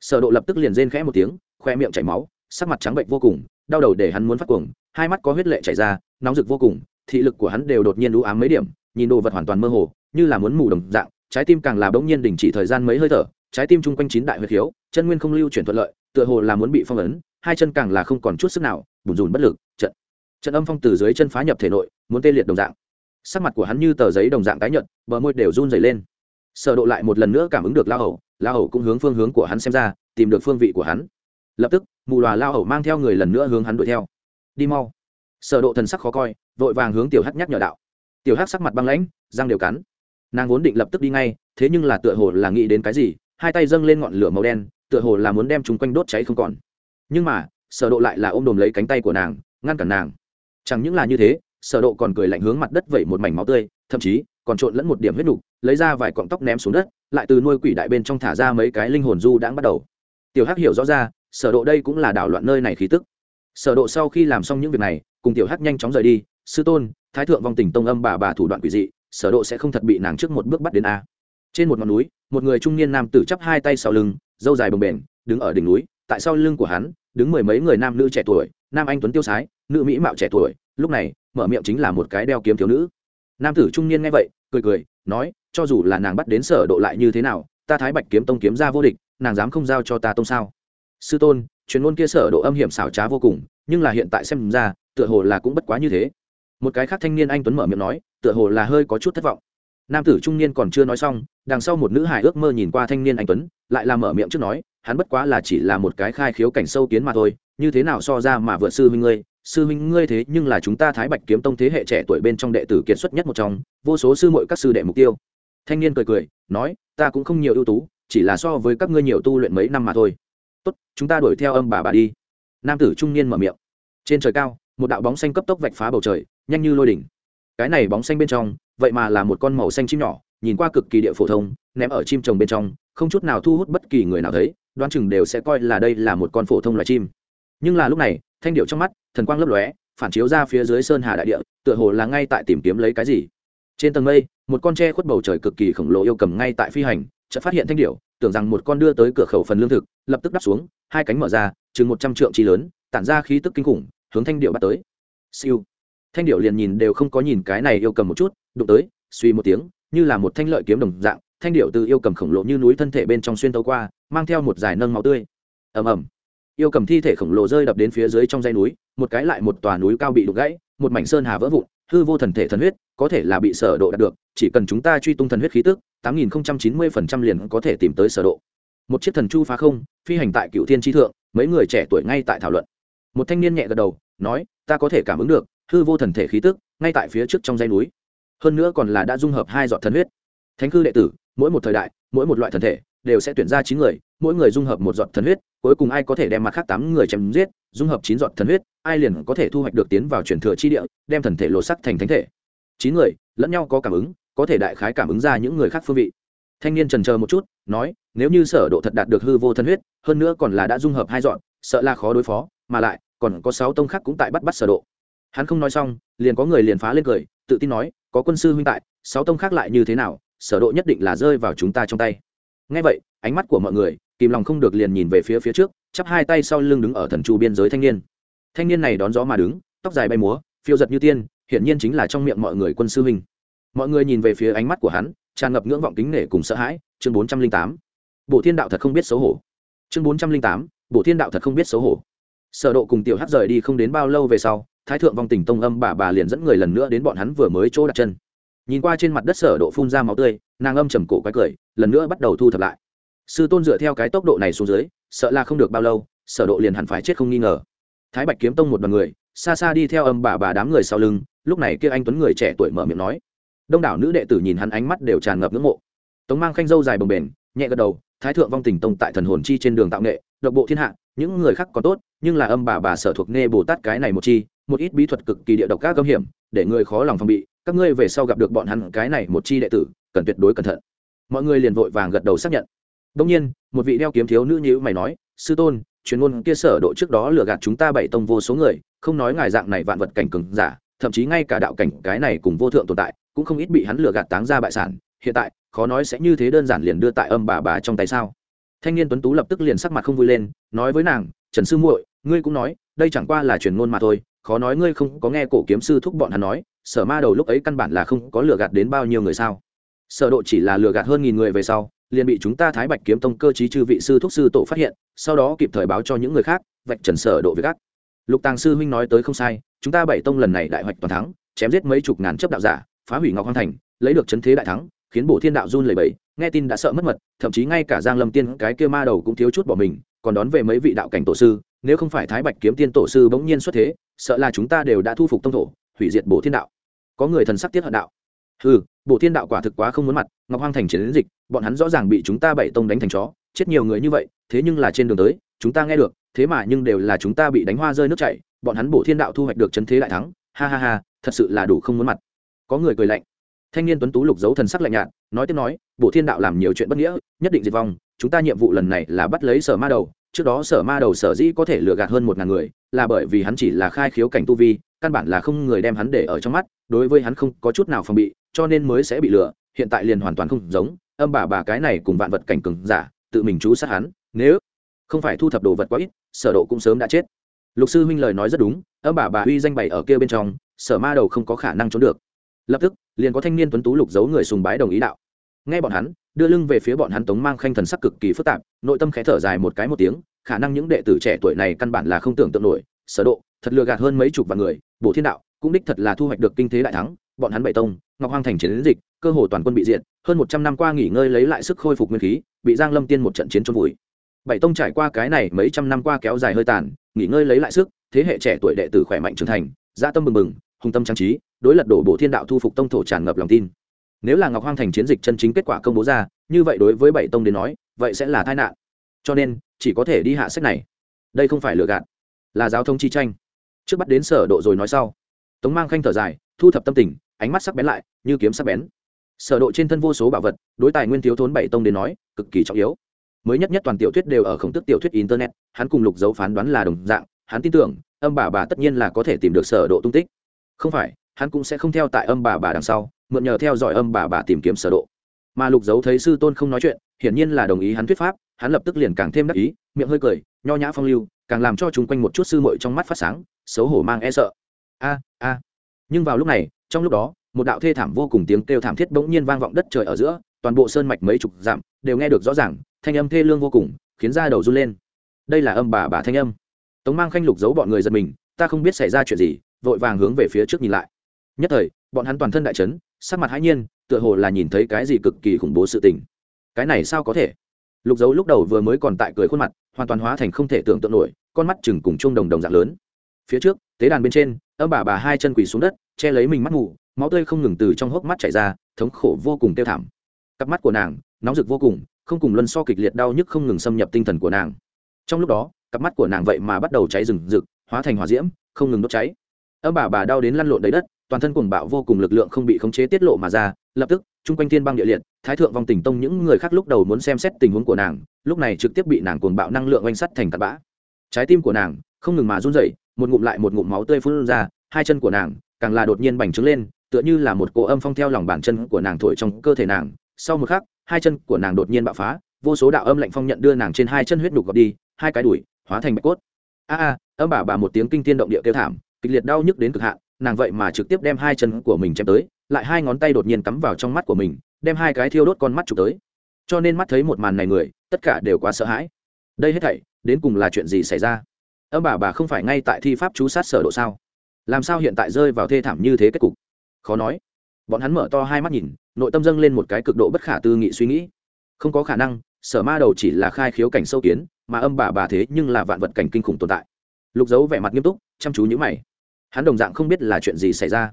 Sở độ lập tức liền rên khẽ một tiếng, khoe miệng chảy máu, sắc mặt trắng bệnh vô cùng, đau đầu để hắn muốn phát cuồng, hai mắt có huyết lệ chảy ra, nóng rực vô cùng, thị lực của hắn đều đột nhiên u ám mấy điểm, nhìn đồ vật hoàn toàn mơ hồ, như là muốn mù đồng dạng, trái tim càng là bỗng nhiên đình chỉ thời gian mấy hơi thở, trái tim chung quanh chín đại huyệt khiếu, chân nguyên không lưu chuyển thuận lợi, tựa hồ là muốn bị phong ấn, hai chân càng là không còn chút sức nào, bùn rùn bất lực, trận trận âm phong từ dưới chân phá nhập thể nội, muốn tê liệt đồng dạng sắc mặt của hắn như tờ giấy đồng dạng tái nhợt, bờ môi đều run rẩy lên. Sở độ lại một lần nữa cảm ứng được lao hầu lao hầu cũng hướng phương hướng của hắn xem ra, tìm được phương vị của hắn. Lập tức, mù loà lao hầu mang theo người lần nữa hướng hắn đuổi theo. Đi mau. Sở độ thần sắc khó coi, vội vàng hướng tiểu hắc nhắc nhở đạo. Tiểu hắc sắc mặt băng lãnh, răng đều cắn. Nàng vốn định lập tức đi ngay, thế nhưng là tựa hồ là nghĩ đến cái gì, hai tay dâng lên ngọn lửa màu đen, tựa hồ là muốn đem chúng quanh đốt cháy không còn. Nhưng mà, sở độ lại là ôm đồm lấy cánh tay của nàng, ngăn cản nàng. Chẳng những là như thế sở độ còn cười lạnh hướng mặt đất vẩy một mảnh máu tươi thậm chí còn trộn lẫn một điểm huyết đủ, lấy ra vài cọng tóc ném xuống đất lại từ nuôi quỷ đại bên trong thả ra mấy cái linh hồn du đã bắt đầu. Tiểu hắc hiểu rõ ra sở độ đây cũng là đảo loạn nơi này khí tức. Sở độ sau khi làm xong những việc này cùng tiểu hắc nhanh chóng rời đi. Sư tôn thái thượng vong tình tông âm bà bà thủ đoạn quỷ dị sở độ sẽ không thật bị nàng trước một bước bắt đến a. Trên một ngọn núi một người trung niên nam tử chắp hai tay sau lưng râu dài bồng bềnh đứng ở đỉnh núi tại sau lưng của hắn đứng mười mấy người nam nữ trẻ tuổi nam anh tuấn tiêu sái nữ mỹ mạo trẻ tuổi. Lúc này mở miệng chính là một cái đeo kiếm thiếu nữ. Nam tử trung niên nghe vậy, cười cười, nói, cho dù là nàng bắt đến sở độ lại như thế nào, ta thái bạch kiếm tông kiếm ra vô địch, nàng dám không giao cho ta tông sao? Sư tôn, truyền ngôn kia sở độ âm hiểm xảo trá vô cùng, nhưng là hiện tại xem ra, tựa hồ là cũng bất quá như thế. Một cái khác thanh niên anh tuấn mở miệng nói, tựa hồ là hơi có chút thất vọng. Nam tử trung niên còn chưa nói xong, đằng sau một nữ hài ước mơ nhìn qua thanh niên anh tuấn, lại là mở miệng trước nói, hắn bất quá là chỉ là một cái khai khiếu cảnh sâu kiến mà thôi, như thế nào so ra mà vượt sư huynh ngươi sư huynh, ngươi thế nhưng là chúng ta thái bạch kiếm tông thế hệ trẻ tuổi bên trong đệ tử kiệt xuất nhất một trong, vô số sư muội các sư đệ mục tiêu. Thanh niên cười cười, nói, ta cũng không nhiều ưu tú, chỉ là so với các ngươi nhiều tu luyện mấy năm mà thôi. Tốt, chúng ta đuổi theo âm bà bà đi. Nam tử trung niên mở miệng. Trên trời cao, một đạo bóng xanh cấp tốc vạch phá bầu trời, nhanh như lôi đỉnh. Cái này bóng xanh bên trong, vậy mà là một con màu xanh chim nhỏ, nhìn qua cực kỳ địa phổ thông, ném ở chim trồng bên trong, không chút nào thu hút bất kỳ người nào thấy, đoán chừng đều sẽ coi là đây là một con phổ thông loài chim nhưng là lúc này, thanh điệu trong mắt, thần quang lấp lóe, phản chiếu ra phía dưới sơn hà đại địa, tựa hồ là ngay tại tìm kiếm lấy cái gì. Trên tầng mây, một con tre khuất bầu trời cực kỳ khổng lồ yêu cầm ngay tại phi hành, chợt phát hiện thanh điệu, tưởng rằng một con đưa tới cửa khẩu phần lương thực, lập tức đắp xuống, hai cánh mở ra, chừng một trăm trượng chi lớn, tản ra khí tức kinh khủng, hướng thanh điệu bắt tới. Siêu. Thanh điệu liền nhìn đều không có nhìn cái này yêu cầm một chút, đụng tới, suy một tiếng, như là một thanh lợi kiếm đồng dạng, thanh điệu từ yêu cầm khổng lồ như núi thân thể bên trong xuyên tấu qua, mang theo một dải nâng máu tươi. Ầm ầm yêu cầm thi thể khổng lồ rơi đập đến phía dưới trong dãy núi, một cái lại một tòa núi cao bị đục gãy, một mảnh sơn hà vỡ vụn, hư vô thần thể thần huyết, có thể là bị sở độ đạt được, chỉ cần chúng ta truy tung thần huyết khí tức, tám nghìn chín mươi phần trăm liền có thể tìm tới sở độ. Một chiếc thần chu phá không, phi hành tại cựu thiên tri thượng, mấy người trẻ tuổi ngay tại thảo luận. Một thanh niên nhẹ gật đầu, nói, ta có thể cảm ứng được, hư vô thần thể khí tức, ngay tại phía trước trong dãy núi. Hơn nữa còn là đã dung hợp hai giọt thần huyết. Thánh cư đệ tử, mỗi một thời đại, mỗi một loại thần thể, đều sẽ tuyển ra chín người mỗi người dung hợp một giọt thần huyết, cuối cùng ai có thể đem mặt khác tám người chém giết, dung hợp chín giọt thần huyết, ai liền có thể thu hoạch được tiến vào truyền thừa chi địa, đem thần thể lộ sắc thành thánh thể. Chín người, lẫn nhau có cảm ứng, có thể đại khái cảm ứng ra những người khác phương vị. Thanh niên trần chờ một chút, nói, nếu như sở độ thật đạt được hư vô thần huyết, hơn nữa còn là đã dung hợp hai dọn sợ là khó đối phó, mà lại, còn có sáu tông khác cũng tại bắt bắt sở độ. Hắn không nói xong, liền có người liền phá lên cười, tự tin nói, có quân sư huynh tại, sáu tông khác lại như thế nào, sở độ nhất định là rơi vào chúng ta trong tay. Nghe vậy, ánh mắt của mọi người kìm lòng không được liền nhìn về phía phía trước, chắp hai tay sau lưng đứng ở thần chu biên giới thanh niên. Thanh niên này đón gió mà đứng, tóc dài bay múa, phiêu giật như tiên, hiển nhiên chính là trong miệng mọi người quân sư huynh. Mọi người nhìn về phía ánh mắt của hắn, tràn ngập ngưỡng vọng kính nể cùng sợ hãi, chương bốn trăm linh tám. Bộ thiên đạo thật không biết xấu hổ. Chương bốn trăm linh tám bộ thiên đạo thật không biết xấu hổ. Sở độ cùng tiểu hắc rời đi không đến bao lâu về sau, thái thượng vong tình tông âm bà bà liền dẫn người lần nữa đến bọn hắn vừa mới chỗ đặt chân. Nhìn qua trên mặt đất sở độ phun ra máu tươi, nàng âm trầm cổ quái cười, lần nữa bắt đầu thu thập lại sư tôn dựa theo cái tốc độ này xuống dưới, sợ là không được bao lâu, sở độ liền hẳn phải chết không nghi ngờ. Thái bạch kiếm tông một đoàn người, xa xa đi theo âm bà bà đám người sau lưng, lúc này kia anh tuấn người trẻ tuổi mở miệng nói. Đông đảo nữ đệ tử nhìn hắn ánh mắt đều tràn ngập ngưỡng mộ. Tống mang khanh dâu dài bồng bềnh, nhẹ gật đầu, thái thượng vong tình tông tại thần hồn chi trên đường tạo nghệ, độc bộ thiên hạ, những người khác còn tốt, nhưng là âm bà bà sở thuộc nghe bồ tát cái này một chi, một ít bí thuật cực kỳ địa độc các âm hiểm, để người khó lòng phòng bị, các ngươi về sau gặp được bọn hắn cái này một chi đệ tử, cần tuyệt đối cẩn thận. Mọi người liền vội vàng gật đầu xác nhận đông nhiên, một vị đeo kiếm thiếu nữ nhíu mày nói, sư tôn truyền ngôn kia sở độ trước đó lừa gạt chúng ta bảy tông vô số người, không nói ngài dạng này vạn vật cảnh cường giả, thậm chí ngay cả đạo cảnh cái này cùng vô thượng tồn tại, cũng không ít bị hắn lừa gạt táng ra bại sản. Hiện tại, khó nói sẽ như thế đơn giản liền đưa tại âm bà bà trong tay sao? Thanh niên tuấn tú lập tức liền sắc mặt không vui lên, nói với nàng, trần sư muội, ngươi cũng nói, đây chẳng qua là truyền ngôn mà thôi, khó nói ngươi không có nghe cổ kiếm sư thúc bọn hắn nói, sở ma đầu lúc ấy căn bản là không có lừa gạt đến bao nhiêu người sao? Sở độ chỉ là lừa gạt hơn nghìn người về sau liền bị chúng ta thái bạch kiếm tông cơ trí chư vị sư thúc sư tổ phát hiện, sau đó kịp thời báo cho những người khác, vạch trần sở độ với gác lục tàng sư huynh nói tới không sai, chúng ta bảy tông lần này đại hoạch toàn thắng, chém giết mấy chục ngàn chấp đạo giả, phá hủy ngọc hoàng thành, lấy được chấn thế đại thắng, khiến bổ thiên đạo run lẩy bẩy, nghe tin đã sợ mất mật, thậm chí ngay cả giang lâm tiên cái kia ma đầu cũng thiếu chút bỏ mình, còn đón về mấy vị đạo cảnh tổ sư, nếu không phải thái bạch kiếm tiên tổ sư bỗng nhiên xuất thế, sợ là chúng ta đều đã thu phục tông thổ, hủy diệt bổ thiên đạo. Có người thần sắc tiết hận đạo. Ừ bộ thiên đạo quả thực quá không muốn mặt, ngọc hoang thành chiến dịch bọn hắn rõ ràng bị chúng ta bảy tông đánh thành chó, chết nhiều người như vậy, thế nhưng là trên đường tới, chúng ta nghe được, thế mà nhưng đều là chúng ta bị đánh hoa rơi nước chảy, bọn hắn bổ thiên đạo thu hoạch được chân thế đại thắng, ha ha ha, thật sự là đủ không muốn mặt. Có người cười lạnh. Thanh niên tuấn tú lục dấu thần sắc lạnh nhạt, nói tiếp nói bộ thiên đạo làm nhiều chuyện bất nghĩa, nhất định diệt vong, chúng ta nhiệm vụ lần này là bắt lấy sở ma đầu, trước đó sở ma đầu sở dĩ có thể lừa gạt hơn một ngàn người, là bởi vì hắn chỉ là khai khiếu cảnh tu vi, căn bản là không người đem hắn để ở trong mắt, đối với hắn không có chút nào phòng bị, cho nên mới sẽ bị lừa, hiện tại liền hoàn toàn không giống âm bà bà cái này cùng vạn vật cảnh cường giả, tự mình chú sát hắn, nếu không phải thu thập đồ vật quá ít, sở độ cũng sớm đã chết. Lục sư huynh lời nói rất đúng, âm bà bà uy danh bày ở kia bên trong, sở ma đầu không có khả năng trốn được. Lập tức, liền có thanh niên tuấn tú lục giấu người sùng bái đồng ý đạo. Nghe bọn hắn, đưa lưng về phía bọn hắn tống mang khanh thần sắc cực kỳ phức tạp, nội tâm khẽ thở dài một cái một tiếng, khả năng những đệ tử trẻ tuổi này căn bản là không tưởng tượng nổi, sở độ, thật lừa gạt hơn mấy chục vạn người bộ thiên đạo, cũng đích thật là thu hoạch được kinh thế đại thắng bọn hắn bảy tông, ngọc hoang thành chiến dịch, cơ hồ toàn quân bị diện hơn một trăm năm qua nghỉ ngơi lấy lại sức khôi phục nguyên khí, bị giang lâm tiên một trận chiến trôn vùi. Bảy tông trải qua cái này mấy trăm năm qua kéo dài hơi tàn, nghỉ ngơi lấy lại sức, thế hệ trẻ tuổi đệ tử khỏe mạnh trưởng thành gia tâm mừng mừng hùng tâm trang trí, đối lật đổ bộ thiên đạo thu phục tông thổ tràn ngập lòng tin. Nếu là ngọc hoang thành chiến dịch chân chính kết quả công bố ra, như vậy đối với bảy tông đến nói, vậy sẽ là tai nạn. Cho nên, chỉ có thể đi hạ sách này. Đây không phải lừa gạt, là giao thông chi tranh. Trước bắt đến sở độ rồi nói sau. Tống mang khanh thở dài, thu thập tâm tình ánh mắt sắc bén lại, như kiếm sắc bén. Sở độ trên thân vô số bảo vật, đối tài nguyên thiếu thốn bảy tông đến nói, cực kỳ trọng yếu. Mới nhất nhất toàn tiểu thuyết đều ở khổng tức tiểu thuyết internet, hắn cùng lục dấu phán đoán là đồng dạng, hắn tin tưởng, âm bà bà tất nhiên là có thể tìm được sở độ tung tích. Không phải, hắn cũng sẽ không theo tại âm bà bà đằng sau, mượn nhờ theo dõi âm bà bà tìm kiếm sở độ. Mà lục dấu thấy sư tôn không nói chuyện, hiển nhiên là đồng ý hắn thuyết pháp, hắn lập tức liền càng thêm đắc ý, miệng hơi cười, nho nhã phong lưu, càng làm cho chúng quanh một chút sư muội trong mắt phát sáng, xấu hổ mang e sợ. A a. Nhưng vào lúc này trong lúc đó, một đạo thê thảm vô cùng tiếng kêu thảm thiết bỗng nhiên vang vọng đất trời ở giữa, toàn bộ sơn mạch mấy chục dặm đều nghe được rõ ràng, thanh âm thê lương vô cùng, khiến da đầu run lên. Đây là âm bà bà thanh âm. Tống mang khanh lục giấu bọn người giật mình, ta không biết xảy ra chuyện gì, vội vàng hướng về phía trước nhìn lại. Nhất thời, bọn hắn toàn thân đại chấn, sắc mặt hãi nhiên, tựa hồ là nhìn thấy cái gì cực kỳ khủng bố sự tình. Cái này sao có thể? Lục dấu lúc đầu vừa mới còn tại cười khuôn mặt, hoàn toàn hóa thành không thể tưởng tượng nổi, con mắt chừng cùng chung đồng đồng dạng lớn. Phía trước tế đàn bên trên âm bà bà hai chân quỳ xuống đất, che lấy mình mắt ngủ, máu tươi không ngừng từ trong hốc mắt chảy ra, thống khổ vô cùng tiêu thảm. Cặp mắt của nàng, nóng rực vô cùng, không cùng luân so kịch liệt đau nhức không ngừng xâm nhập tinh thần của nàng. Trong lúc đó, cặp mắt của nàng vậy mà bắt đầu cháy rừng rực, hóa thành hỏa diễm, không ngừng đốt cháy. Âm bà bà đau đến lăn lộn đầy đất, toàn thân cuồng bạo vô cùng lực lượng không bị khống chế tiết lộ mà ra, lập tức, chung quanh thiên băng địa liệt, thái thượng vong tình tông những người khác lúc đầu muốn xem xét tình huống của nàng, lúc này trực tiếp bị nàng cuồng bạo năng lượng oanh sắt thành tạt bã. Trái tim của nàng, không ngừng mà run rẩy một ngụm lại một ngụm máu tươi phun ra, hai chân của nàng càng là đột nhiên bành trướng lên, tựa như là một cỗ âm phong theo lòng bàn chân của nàng thổi trong cơ thể nàng. Sau một khắc, hai chân của nàng đột nhiên bạo phá, vô số đạo âm lạnh phong nhận đưa nàng trên hai chân huyết nhục gọt đi, hai cái đùi hóa thành bạch cốt. A a, âm bà bà một tiếng kinh thiên động địa kêu thảm, kịch liệt đau nhức đến cực hạn, nàng vậy mà trực tiếp đem hai chân của mình chém tới, lại hai ngón tay đột nhiên cắm vào trong mắt của mình, đem hai cái thiêu đốt con mắt chụp tới. Cho nên mắt thấy một màn này người, tất cả đều quá sợ hãi. Đây hết thảy, đến cùng là chuyện gì xảy ra? Âm bà bà không phải ngay tại thi pháp chú sát sở độ sao? Làm sao hiện tại rơi vào thê thảm như thế kết cục? Khó nói. Bọn hắn mở to hai mắt nhìn, nội tâm dâng lên một cái cực độ bất khả tư nghị suy nghĩ. Không có khả năng, sở ma đầu chỉ là khai khiếu cảnh sâu kiến, mà âm bà bà thế nhưng là vạn vật cảnh kinh khủng tồn tại. Lục dấu vẻ mặt nghiêm túc, chăm chú nhữ mày. Hắn đồng dạng không biết là chuyện gì xảy ra.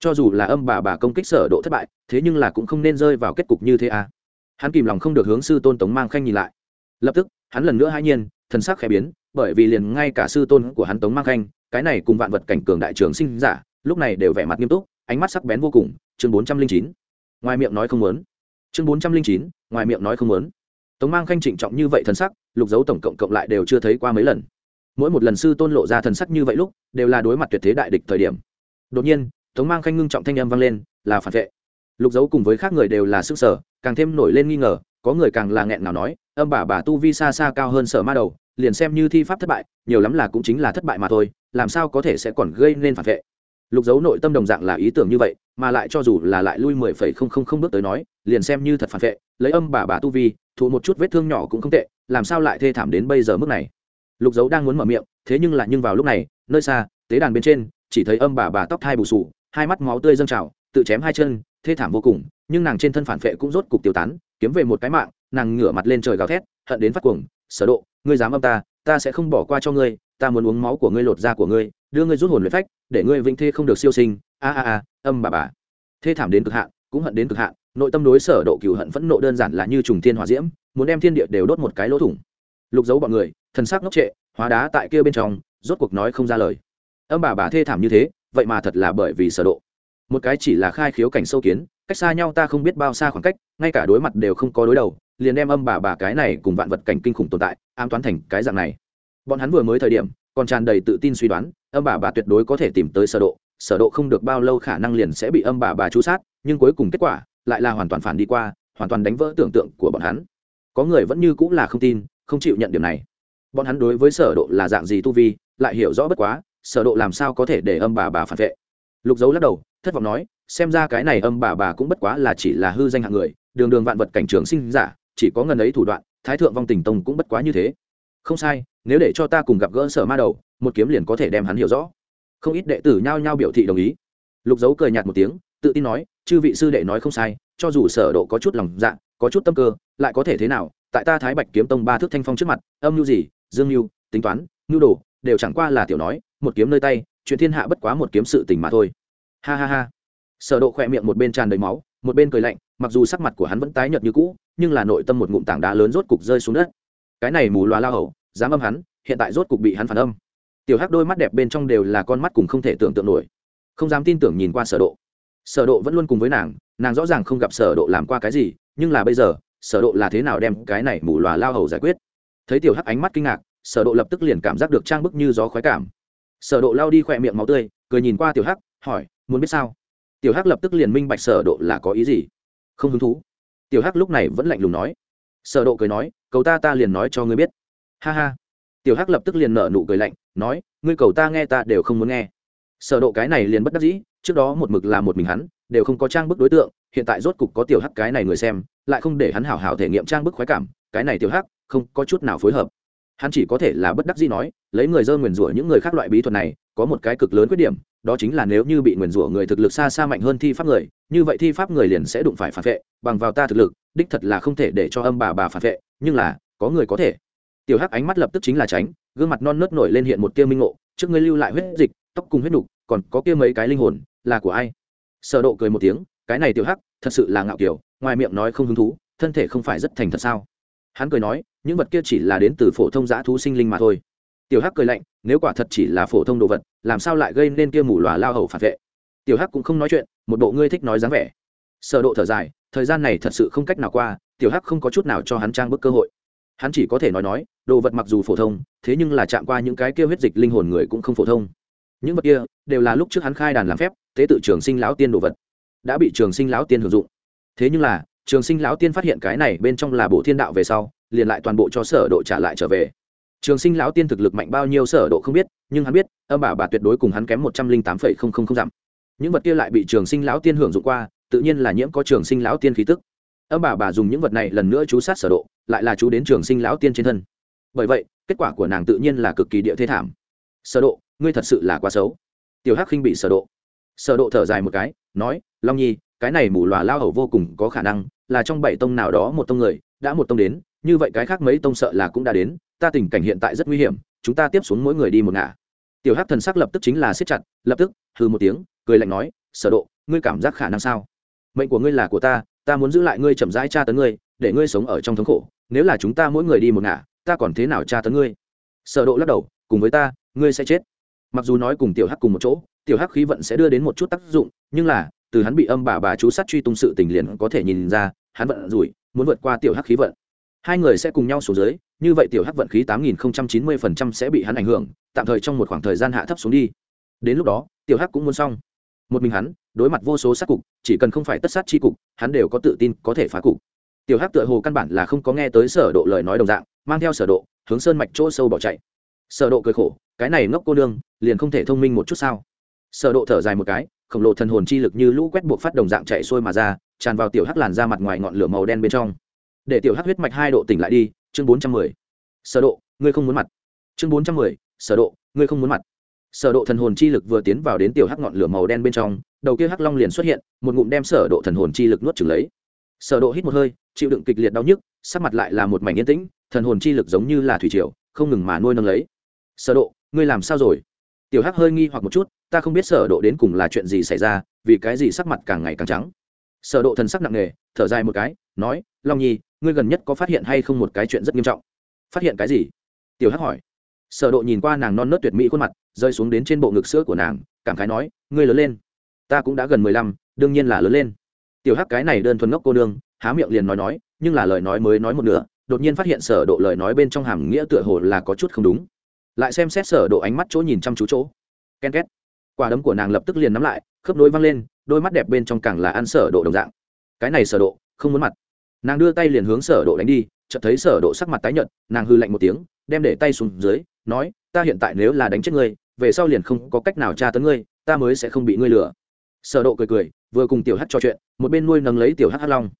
Cho dù là âm bà bà công kích sở độ thất bại, thế nhưng là cũng không nên rơi vào kết cục như thế à. Hắn kìm lòng không được hướng sư tôn tống mang khanh nhìn lại. Lập tức, hắn lần nữa hai nhiên thần sắc khẽ biến, bởi vì liền ngay cả sư tôn của hắn tống mang khanh, cái này cùng vạn vật cảnh cường đại trường sinh giả, lúc này đều vẻ mặt nghiêm túc, ánh mắt sắc bén vô cùng. Chương bốn trăm linh chín. Ngoài miệng nói không muốn. Chương bốn trăm linh chín. Ngoài miệng nói không muốn. Tống mang khanh trịnh trọng như vậy thần sắc, lục dấu tổng cộng cộng lại đều chưa thấy qua mấy lần. Mỗi một lần sư tôn lộ ra thần sắc như vậy lúc, đều là đối mặt tuyệt thế đại địch thời điểm. Đột nhiên, tống mang khanh ngưng trọng thanh âm vang lên, là phản vệ. Lục dấu cùng với khác người đều là sức sở, càng thêm nổi lên nghi ngờ, có người càng là nghẹn nào nói âm bà bà tu vi xa xa cao hơn sở ma đầu, liền xem như thi pháp thất bại, nhiều lắm là cũng chính là thất bại mà thôi, làm sao có thể sẽ còn gây nên phản vệ? Lục dấu nội tâm đồng dạng là ý tưởng như vậy, mà lại cho dù là lại lui mười phẩy không không không bước tới nói, liền xem như thật phản vệ, lấy âm bà bà tu vi, thụ một chút vết thương nhỏ cũng không tệ, làm sao lại thê thảm đến bây giờ mức này? Lục dấu đang muốn mở miệng, thế nhưng lại nhưng vào lúc này, nơi xa, tế đàn bên trên, chỉ thấy âm bà bà tóc thai bù sù, hai mắt máu tươi dâng trào, tự chém hai chân, thê thảm vô cùng, nhưng nàng trên thân phản vệ cũng rốt cục tiêu tán, kiếm về một cái mạng nàng ngửa mặt lên trời gào thét, hận đến phát cuồng, sở độ, ngươi dám âm ta ta sẽ không bỏ qua cho ngươi, ta muốn uống máu của ngươi lột da của ngươi, đưa ngươi rút hồn luyện phách, để ngươi vĩnh thê không được siêu sinh. A a a, âm bà bà. Thê thảm đến cực hạn, cũng hận đến cực hạn, nội tâm đối sở độ cửu hận phẫn nộ đơn giản là như trùng thiên hỏa diễm, muốn đem thiên địa đều đốt một cái lỗ thủng. Lục giấu bọn người, thần sắc ngốc trệ, hóa đá tại kia bên trong, rốt cuộc nói không ra lời. Âm bà bà thê thảm như thế, vậy mà thật là bởi vì sở độ. Một cái chỉ là khai khiếu cảnh sâu kiến, cách xa nhau ta không biết bao xa khoảng cách, ngay cả đối mặt đều không có đối đầu liền đem âm bà bà cái này cùng vạn vật cảnh kinh khủng tồn tại, ám toán thành cái dạng này. Bọn hắn vừa mới thời điểm, còn tràn đầy tự tin suy đoán, âm bà bà tuyệt đối có thể tìm tới sở độ sở độ không được bao lâu khả năng liền sẽ bị âm bà bà chú sát, nhưng cuối cùng kết quả lại là hoàn toàn phản đi qua, hoàn toàn đánh vỡ tưởng tượng của bọn hắn. Có người vẫn như cũng là không tin, không chịu nhận điểm này. Bọn hắn đối với sở độ là dạng gì tu vi, lại hiểu rõ bất quá, sở độ làm sao có thể để âm bà bà phản vệ? Lục dấu lắc đầu, thất vọng nói, xem ra cái này âm bà bà cũng bất quá là chỉ là hư danh hạng người, đường đường vạn vật cảnh trường sinh giả chỉ có ngần ấy thủ đoạn, thái thượng vong tình tông cũng bất quá như thế. Không sai, nếu để cho ta cùng gặp gỡ sở ma đầu, một kiếm liền có thể đem hắn hiểu rõ. Không ít đệ tử nhao nhao biểu thị đồng ý. Lục dấu cười nhạt một tiếng, tự tin nói, chư vị sư đệ nói không sai, cho dù sở độ có chút lòng dạ có chút tâm cơ, lại có thể thế nào, tại ta thái bạch kiếm tông ba thước thanh phong trước mặt, âm mưu gì, dương mưu tính toán mưu đồ, đều chẳng qua là tiểu nói, một kiếm nơi tay, chuyện thiên hạ bất quá một kiếm sự tình mà thôi. Ha ha ha. Sở độ khoe miệng một bên tràn đầy máu một bên cười lạnh, mặc dù sắc mặt của hắn vẫn tái nhợt như cũ, nhưng là nội tâm một ngụm tảng đá lớn rốt cục rơi xuống đất. Cái này mù loà lao hầu, dám âm hắn, hiện tại rốt cục bị hắn phản âm. Tiểu hắc đôi mắt đẹp bên trong đều là con mắt cùng không thể tưởng tượng nổi. Không dám tin tưởng nhìn qua sở độ. Sở độ vẫn luôn cùng với nàng nàng rõ ràng không gặp sở độ làm qua cái gì, nhưng là bây giờ, sở độ là thế nào đem cái này mù loà lao hầu giải quyết? Thấy tiểu hắc ánh mắt kinh ngạc, sở độ lập tức liền cảm giác được trang bức như gió khoái cảm. Sở độ lao đi khoe miệng máu tươi, cười nhìn qua tiểu hắc, hỏi, muốn biết sao? Tiểu hắc lập tức liền minh bạch sở độ là có ý gì. Không hứng thú. Tiểu hắc lúc này vẫn lạnh lùng nói. Sở độ cười nói, cầu ta ta liền nói cho ngươi biết. Ha ha. Tiểu hắc lập tức liền nở nụ cười lạnh, nói, ngươi cầu ta nghe ta đều không muốn nghe. Sở độ cái này liền bất đắc dĩ, trước đó một mực là một mình hắn, đều không có trang bức đối tượng, hiện tại rốt cục có tiểu hắc cái này người xem, lại không để hắn hảo hảo thể nghiệm trang bức khoái cảm, cái này tiểu hắc không có chút nào phối hợp. Hắn chỉ có thể là bất đắc dĩ nói, lấy người dơ nguyền rủa những người khác loại bí thuật này, có một cái cực lớn khuyết điểm đó chính là nếu như bị nguyền rủa người thực lực xa xa mạnh hơn thi pháp người, như vậy thi pháp người liền sẽ đụng phải phản vệ, bằng vào ta thực lực, đích thật là không thể để cho âm bà bà phản vệ, nhưng là, có người có thể. Tiểu hắc ánh mắt lập tức chính là tránh, gương mặt non nớt nổi lên hiện một tia minh ngộ, trước ngươi lưu lại huyết dịch, tóc cùng huyết đục còn có kia mấy cái linh hồn, là của ai? Sở độ cười một tiếng, cái này tiểu hắc, thật sự là ngạo kiểu, ngoài miệng nói không hứng thú, thân thể không phải rất thành thật sao? Hắn cười nói, những vật kia chỉ là đến từ phổ thông giã thú sinh linh mà thôi. Tiểu hắc cười lạnh, nếu quả thật chỉ là phổ thông đồ vật làm sao lại gây nên kia mù lòa lao hầu phản vệ? Tiểu hắc cũng không nói chuyện, một bộ ngươi thích nói dáng vẻ. Sở độ thở dài, thời gian này thật sự không cách nào qua, tiểu hắc không có chút nào cho hắn trang bức cơ hội. Hắn chỉ có thể nói nói, đồ vật mặc dù phổ thông, thế nhưng là chạm qua những cái kia huyết dịch linh hồn người cũng không phổ thông. Những vật kia đều là lúc trước hắn khai đàn làm phép thế tự trường sinh lão tiên đồ vật, đã bị trường sinh lão tiên hưởng dụng. Thế nhưng là, trường sinh lão tiên phát hiện cái này bên trong là bộ thiên đạo về sau, liền lại toàn bộ cho sở độ trả lại trở về. Trường sinh lão tiên thực lực mạnh bao nhiêu sở độ không biết nhưng hắn biết, âm bà bà tuyệt đối cùng hắn kém một trăm linh tám phẩy không không không dặm. Những vật kia lại bị trường sinh lão tiên hưởng dụng qua, tự nhiên là nhiễm có trường sinh lão tiên khí tức. Âm bà bà dùng những vật này lần nữa chú sát sở độ, lại là chú đến trường sinh lão tiên trên thân. Bởi vậy, kết quả của nàng tự nhiên là cực kỳ địa thế thảm. Sở độ, ngươi thật sự là quá xấu. Tiểu hắc khinh bị sở độ. Sở độ thở dài một cái, nói, long nhi, cái này mù lòa lao hầu vô cùng có khả năng là trong bảy tông nào đó một tông người, đã một tông đến, như vậy cái khác mấy tông sợ là cũng đã đến ta tình cảnh hiện tại rất nguy hiểm, chúng ta tiếp xuống mỗi người đi một ngả. Tiểu hắc thần sắc lập tức chính là siết chặt, lập tức, hừ một tiếng, cười lạnh nói, sở độ, ngươi cảm giác khả năng sao? Mệnh của ngươi là của ta ta muốn giữ lại ngươi chậm rãi tra tấn ngươi, để ngươi sống ở trong thống khổ. Nếu là chúng ta mỗi người đi một ngả, ta còn thế nào tra tấn ngươi? Sở độ lắc đầu, cùng với ta, ngươi sẽ chết. Mặc dù nói cùng tiểu hắc cùng một chỗ, tiểu hắc khí vận sẽ đưa đến một chút tác dụng, nhưng là, từ hắn bị âm bà bà chú sát truy tung sự tình liền có thể nhìn ra, hắn vận rủi, muốn vượt qua tiểu hắc khí vận hai người sẽ cùng nhau xuống dưới, như vậy tiểu hắc vận khí tám nghìn chín mươi phần trăm sẽ bị hắn ảnh hưởng, tạm thời trong một khoảng thời gian hạ thấp xuống đi. Đến lúc đó, tiểu hắc cũng muốn xong. Một mình hắn, đối mặt vô số sát cục, chỉ cần không phải tất sát chi cục, hắn đều có tự tin có thể phá cục. Tiểu hắc tựa hồ căn bản là không có nghe tới sở độ lời nói đồng dạng, mang theo sở độ, hướng sơn mạch chỗ sâu bỏ chạy. Sở độ cười khổ, cái này ngốc cô nương, liền không thể thông minh một chút sao? Sở độ thở dài một cái, khổng lồ thần hồn chi lực như lũ quét buộc phát đồng dạng chạy xuôi mà ra, tràn vào tiểu hắc làn ra mặt ngoài ngọn lửa màu đen bên trong để tiểu hắc huyết mạch hai độ tỉnh lại đi, chương 410. sở độ, ngươi không muốn mặt. Chương 410. sở độ, ngươi không muốn mặt. Sở độ thần hồn chi lực vừa tiến vào đến tiểu hắc ngọn lửa màu đen bên trong, đầu kia hắc long liền xuất hiện, một ngụm đem sở độ thần hồn chi lực nuốt chửng lấy. Sở độ hít một hơi, chịu đựng kịch liệt đau nhức, sắc mặt lại là một mảnh yên tĩnh, thần hồn chi lực giống như là thủy triều, không ngừng mà nuôi nâng lấy. Sở độ, ngươi làm sao rồi? Tiểu hắc hơi nghi hoặc một chút, ta không biết sở độ đến cùng là chuyện gì xảy ra, vì cái gì sắc mặt càng ngày càng trắng. Sở độ thần sắc nặng nề, thở dài một cái, nói, long nhi ngươi gần nhất có phát hiện hay không một cái chuyện rất nghiêm trọng? Phát hiện cái gì? Tiểu hắc hỏi. Sở độ nhìn qua nàng non nớt tuyệt mỹ khuôn mặt, rơi xuống đến trên bộ ngực sữa của nàng, cảm khái nói, ngươi lớn lên. Ta cũng đã gần mười lăm, đương nhiên là lớn lên. Tiểu hắc cái này đơn thuần ngốc cô đương há miệng liền nói nói, nhưng là lời nói mới nói một nửa, đột nhiên phát hiện sở độ lời nói bên trong hàm nghĩa tựa hồ là có chút không đúng. Lại xem xét sở độ ánh mắt chỗ nhìn chăm chú chỗ. Ken két. Quả đấm của nàng lập tức liền nắm lại, khớp nối văng lên, đôi mắt đẹp bên trong càng là ăn sở độ đồng dạng. Cái này sở độ, không muốn mặt nàng đưa tay liền hướng sở độ đánh đi, chợt thấy sở độ sắc mặt tái nhợt, nàng hư lạnh một tiếng, đem để tay xuống dưới, nói, ta hiện tại nếu là đánh chết ngươi, về sau liền không có cách nào tra tấn ngươi, ta mới sẽ không bị ngươi lừa. Sở độ cười cười, vừa cùng tiểu hắc trò chuyện, một bên nuôi nâng lấy tiểu hắc hắc long.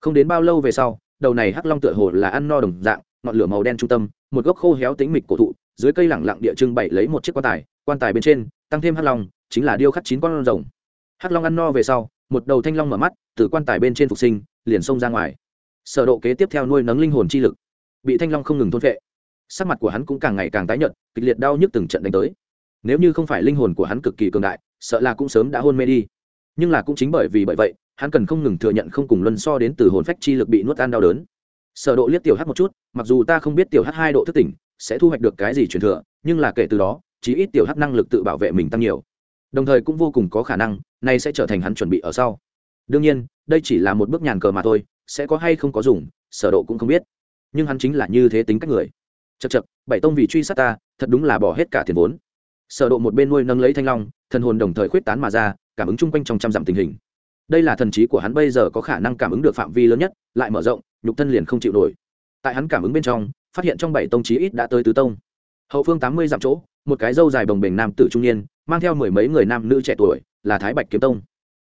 Không đến bao lâu về sau, đầu này hắc long tựa hồ là ăn no đồng dạng, ngọn lửa màu đen trung tâm, một gốc khô héo tĩnh mịch cổ thụ, dưới cây lẳng lặng địa trưng bày lấy một chiếc quan tài quan tài bên trên, tăng thêm hắc long, chính là điêu khắc chín con rồng. Hắc long ăn no về sau, một đầu thanh long mở mắt, từ quan tài bên trên phục sinh, liền xông ra ngoài sở độ kế tiếp theo nuôi nấng linh hồn chi lực, bị thanh long không ngừng thôn vệ sắc mặt của hắn cũng càng ngày càng tái nhợt, kịch liệt đau nhức từng trận đánh tới. Nếu như không phải linh hồn của hắn cực kỳ cường đại, sợ là cũng sớm đã hôn mê đi. Nhưng là cũng chính bởi vì bởi vậy, hắn cần không ngừng thừa nhận không cùng luân so đến từ hồn phách chi lực bị nuốt ăn đau đớn. Sở độ liếc tiểu hắc một chút, mặc dù ta không biết tiểu hắc hai độ thức tỉnh sẽ thu hoạch được cái gì truyền thừa, nhưng là kể từ đó, chí ít tiểu hắc năng lực tự bảo vệ mình tăng nhiều. Đồng thời cũng vô cùng có khả năng, nay sẽ trở thành hắn chuẩn bị ở sau. Đương nhiên, đây chỉ là một bước nhàn cờ mà thôi sẽ có hay không có dùng, sở độ cũng không biết. Nhưng hắn chính là như thế tính cách người. Chật chật bảy tông vì truy sát ta, thật đúng là bỏ hết cả tiền vốn. Sở độ một bên nuôi nâng lấy thanh long, thần hồn đồng thời khuyết tán mà ra, cảm ứng chung quanh trong trăm dặm tình hình. Đây là thần trí của hắn bây giờ có khả năng cảm ứng được phạm vi lớn nhất, lại mở rộng, nhục thân liền không chịu nổi. Tại hắn cảm ứng bên trong, phát hiện trong bảy tông chí ít đã tới tứ tông. Hậu phương tám mươi dặm chỗ, một cái dâu dài bồng bềnh nam tử trung niên, mang theo mười mấy người nam nữ trẻ tuổi, là thái bạch kiếm tông.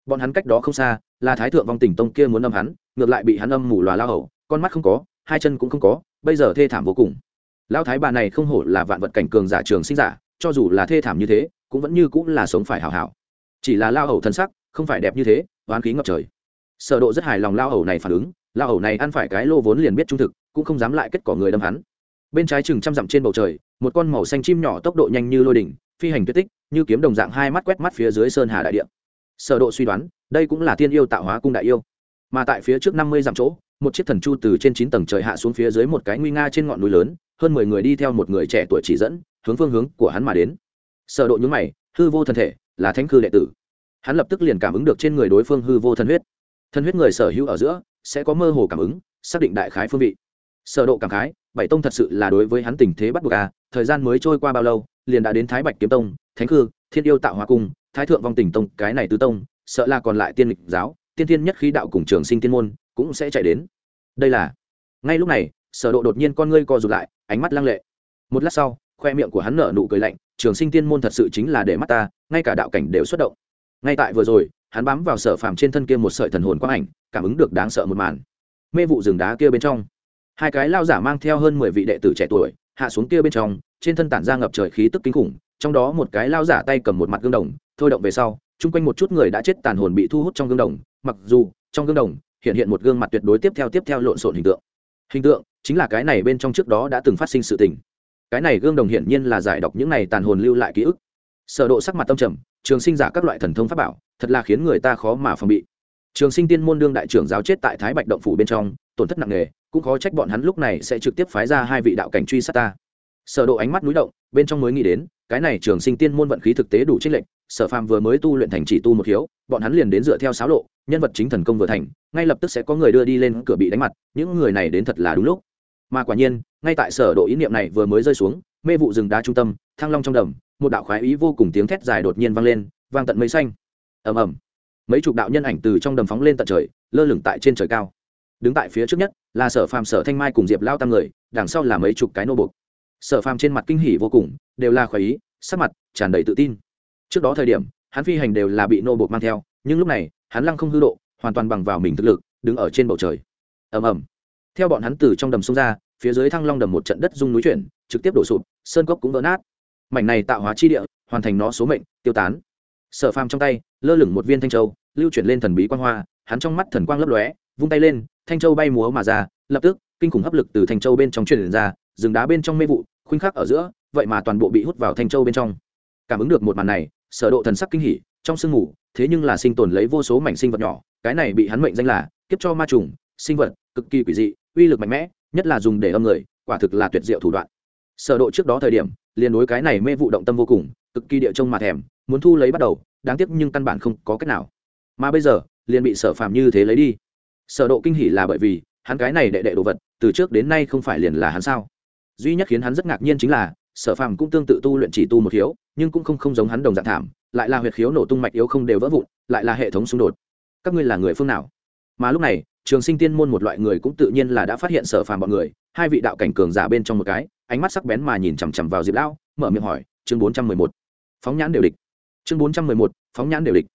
Bọn hắn cách đó không xa, là thái thượng vong tỉnh tông kia muốn âm hắn ngược lại bị hắn âm mù lòa lao hầu, con mắt không có hai chân cũng không có bây giờ thê thảm vô cùng. Lão thái bà này không hổ là vạn vật cảnh cường giả trường sinh giả cho dù là thê thảm như thế cũng vẫn như cũng là sống phải hảo hảo. Chỉ là lao hầu thân sắc không phải đẹp như thế oán khí ngập trời. Sở độ rất hài lòng lao hầu này phản ứng lao hầu này ăn phải cái lô vốn liền biết trung thực cũng không dám lại kết cỏ người đâm hắn. Bên trái chừng trăm dặm trên bầu trời một con màu xanh chim nhỏ tốc độ nhanh như lôi đỉnh phi hành tuyệt tích như kiếm đồng dạng hai mắt quét mắt phía dưới sơn hà đại địa. Sở độ suy đoán đây cũng là tiên yêu tạo hóa cung đại yêu mà tại phía trước năm mươi dặm chỗ, một chiếc thần chu từ trên chín tầng trời hạ xuống phía dưới một cái nguy nga trên ngọn núi lớn, hơn mười người đi theo một người trẻ tuổi chỉ dẫn, hướng phương hướng của hắn mà đến. Sở độ nhướng mày, hư vô thần thể, là thánh cư đệ tử. Hắn lập tức liền cảm ứng được trên người đối phương hư vô thần huyết. Thần huyết người sở hữu ở giữa, sẽ có mơ hồ cảm ứng, xác định đại khái phương vị. Sở độ cảm khái, bảy tông thật sự là đối với hắn tình thế bắt buộc à thời gian mới trôi qua bao lâu, liền đã đến thái bạch kiếm tông, thánh cư thiên yêu tạo hóa cung, thái thượng vong tình tông, cái này tứ tông, sợ là còn lại tiên lịch giáo tiên thiên nhất khí đạo cùng trường sinh tiên môn cũng sẽ chạy đến. Đây là, ngay lúc này, sở độ đột nhiên con ngươi co rụt lại, ánh mắt lăng lệ. Một lát sau, khoe miệng của hắn nở nụ cười lạnh, trường sinh tiên môn thật sự chính là để mắt ta, ngay cả đạo cảnh đều xuất động. Ngay tại vừa rồi, hắn bám vào sở phàm trên thân kia một sợi thần hồn quang ảnh, cảm ứng được đáng sợ một màn. Mê vụ rừng đá kia bên trong. Hai cái lao giả mang theo hơn mười vị đệ tử trẻ tuổi, hạ xuống kia bên trong, trên thân tản ra ngập trời khí tức kinh khủng, trong đó một cái lao giả tay cầm một mặt gương đồng, thôi động về sau, chung quanh một chút người đã chết tàn hồn bị thu hút trong gương đồng mặc dù, trong gương đồng, hiện hiện một gương mặt tuyệt đối tiếp theo tiếp theo lộn xộn hình tượng. Hình tượng chính là cái này bên trong trước đó đã từng phát sinh sự tình. Cái này gương đồng hiển nhiên là giải đọc những này tàn hồn lưu lại ký ức. Sở độ sắc mặt tâm trầm, trường sinh giả các loại thần thông pháp bảo, thật là khiến người ta khó mà phòng bị. Trường sinh tiên môn đương đại trưởng giáo chết tại thái bạch động phủ bên trong, tổn thất nặng nề, cũng khó trách bọn hắn lúc này sẽ trực tiếp phái ra hai vị đạo cảnh truy sát ta. Sở độ ánh mắt núi động, bên trong mới nghĩ đến, cái này trường sinh tiên môn vận khí thực tế đủ trích lệnh sở phàm vừa mới tu luyện thành chỉ tu một hiếu, bọn hắn liền đến dựa theo sáo lộ, nhân vật chính thần công vừa thành, ngay lập tức sẽ có người đưa đi lên cửa bị đánh mặt, những người này đến thật là đúng lúc. Mà quả nhiên, ngay tại sở độ ý niệm này vừa mới rơi xuống, mê vụ rừng đá trung tâm, thăng long trong đầm, một đạo khoái ý vô cùng tiếng thét dài đột nhiên vang lên, vang tận mây xanh. Ầm ầm. Mấy chục đạo nhân ảnh từ trong đầm phóng lên tận trời, lơ lửng tại trên trời cao. Đứng tại phía trước nhất, là sở phàm sở thanh mai cùng diệp lao tam người, đằng sau là mấy chục cái nô buộc. Sở phàm trên mặt kinh hỉ vô cùng, đều là khoái ý, sắc mặt tràn đầy tự tin trước đó thời điểm, hắn phi hành đều là bị nô buộc mang theo, nhưng lúc này, hắn lăng không hư độ, hoàn toàn bằng vào mình thực lực, đứng ở trên bầu trời. Ầm ầm. Theo bọn hắn từ trong đầm sông ra, phía dưới thăng long đầm một trận đất rung núi chuyển, trực tiếp đổ sụp, sơn cốc cũng vỡ nát. Mảnh này tạo hóa chi địa, hoàn thành nó số mệnh, tiêu tán. Sở phàm trong tay, lơ lửng một viên thanh châu, lưu chuyển lên thần bí quang hoa, hắn trong mắt thần quang lấp lóe, vung tay lên, thanh châu bay múa mà ra, lập tức, kinh khủng hấp lực từ thanh châu bên trong truyền ra, rừng đá bên trong mê vụ, khuynh khắc ở giữa, vậy mà toàn bộ bị hút vào thanh châu bên trong. Cảm ứng được một màn này sở độ thần sắc kinh hỉ, trong sương mù, thế nhưng là sinh tồn lấy vô số mảnh sinh vật nhỏ, cái này bị hắn mệnh danh là kiếp cho ma trùng, sinh vật, cực kỳ quỷ dị, uy lực mạnh mẽ, nhất là dùng để âm người, quả thực là tuyệt diệu thủ đoạn. Sở độ trước đó thời điểm, liền đối cái này mê vụ động tâm vô cùng, cực kỳ địa trông mà thèm, muốn thu lấy bắt đầu, đáng tiếc nhưng căn bản không có cách nào. Mà bây giờ, liền bị sở phàm như thế lấy đi. Sở độ kinh hỉ là bởi vì, hắn cái này đệ đệ đồ vật, từ trước đến nay không phải liền là hắn sao? Duy nhất khiến hắn rất ngạc nhiên chính là sở phàm cũng tương tự tu luyện chỉ tu một khiếu, nhưng cũng không không giống hắn đồng dạng thảm, lại là huyệt khiếu nổ tung mạch yếu không đều vỡ vụn, lại là hệ thống xung đột. Các ngươi là người phương nào? Mà lúc này, trường sinh tiên môn một loại người cũng tự nhiên là đã phát hiện sở phàm bọn người, hai vị đạo cảnh cường giả bên trong một cái, ánh mắt sắc bén mà nhìn chằm chằm vào diệp lão mở miệng hỏi, chương bốn trăm mười một, phóng nhãn đều địch. Chương bốn trăm mười một, phóng nhãn đều địch.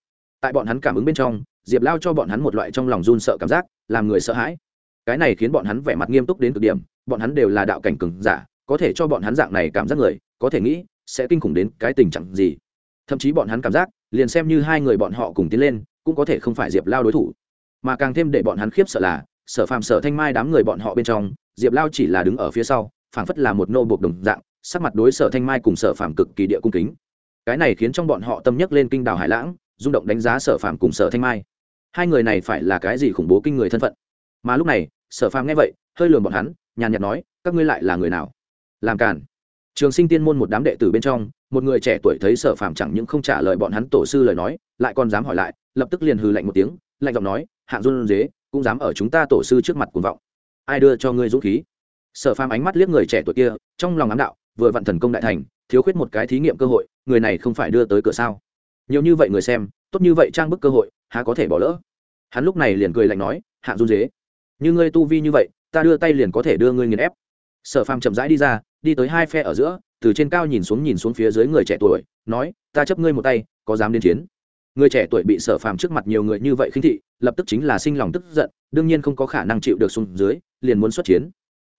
Tại bọn hắn cảm ứng bên trong, diệp lao cho bọn hắn một loại trong lòng run sợ cảm giác, làm người sợ hãi. Cái này khiến bọn hắn vẻ mặt nghiêm túc đến cực điểm, bọn hắn đều là đạo cảnh cường giả có thể cho bọn hắn dạng này cảm giác người, có thể nghĩ, sẽ kinh khủng đến cái tình trạng gì. Thậm chí bọn hắn cảm giác, liền xem như hai người bọn họ cùng tiến lên, cũng có thể không phải diệp lao đối thủ. Mà càng thêm để bọn hắn khiếp sợ là, sở phàm, sở thanh mai đám người bọn họ bên trong, diệp lao chỉ là đứng ở phía sau, phảng phất là một nô buộc đồng dạng, sắc mặt đối sở thanh mai cùng sở phàm cực kỳ địa cung kính. Cái này khiến trong bọn họ tâm nhấc lên kinh đảo hải lãng, rung động đánh giá sở phàm cùng sở thanh mai. Hai người này phải là cái gì khủng bố kinh người thân phận? Mà lúc này, sở phàm nghe vậy, hơi lườm bọn hắn, nhàn nhạt nói, các ngươi lại là người nào? Làm cản. Trường sinh tiên môn một đám đệ tử bên trong, một người trẻ tuổi thấy sở phàm chẳng những không trả lời bọn hắn tổ sư lời nói, lại còn dám hỏi lại, lập tức liền hừ lạnh một tiếng, lạnh giọng nói, hạng run dế, cũng dám ở chúng ta tổ sư trước mặt cuồng vọng. Ai đưa cho ngươi dũng khí? Sở phàm ánh mắt liếc người trẻ tuổi kia, trong lòng ám đạo, vừa vặn thần công đại thành, thiếu khuyết một cái thí nghiệm cơ hội, người này không phải đưa tới cửa sao? Nhiều như vậy người xem, tốt như vậy trang bức cơ hội, há có thể bỏ lỡ? Hắn lúc này liền cười lạnh nói, hạng run dế, như ngươi tu vi như vậy, ta đưa tay liền có thể đưa ngươi nghiền ép sở phàm chậm rãi đi ra, đi tới hai phe ở giữa, từ trên cao nhìn xuống nhìn xuống phía dưới người trẻ tuổi, nói, ta chấp ngươi một tay, có dám đến chiến? Người trẻ tuổi bị sở phàm trước mặt nhiều người như vậy khinh thị, lập tức chính là sinh lòng tức giận, đương nhiên không có khả năng chịu được xuống dưới, liền muốn xuất chiến.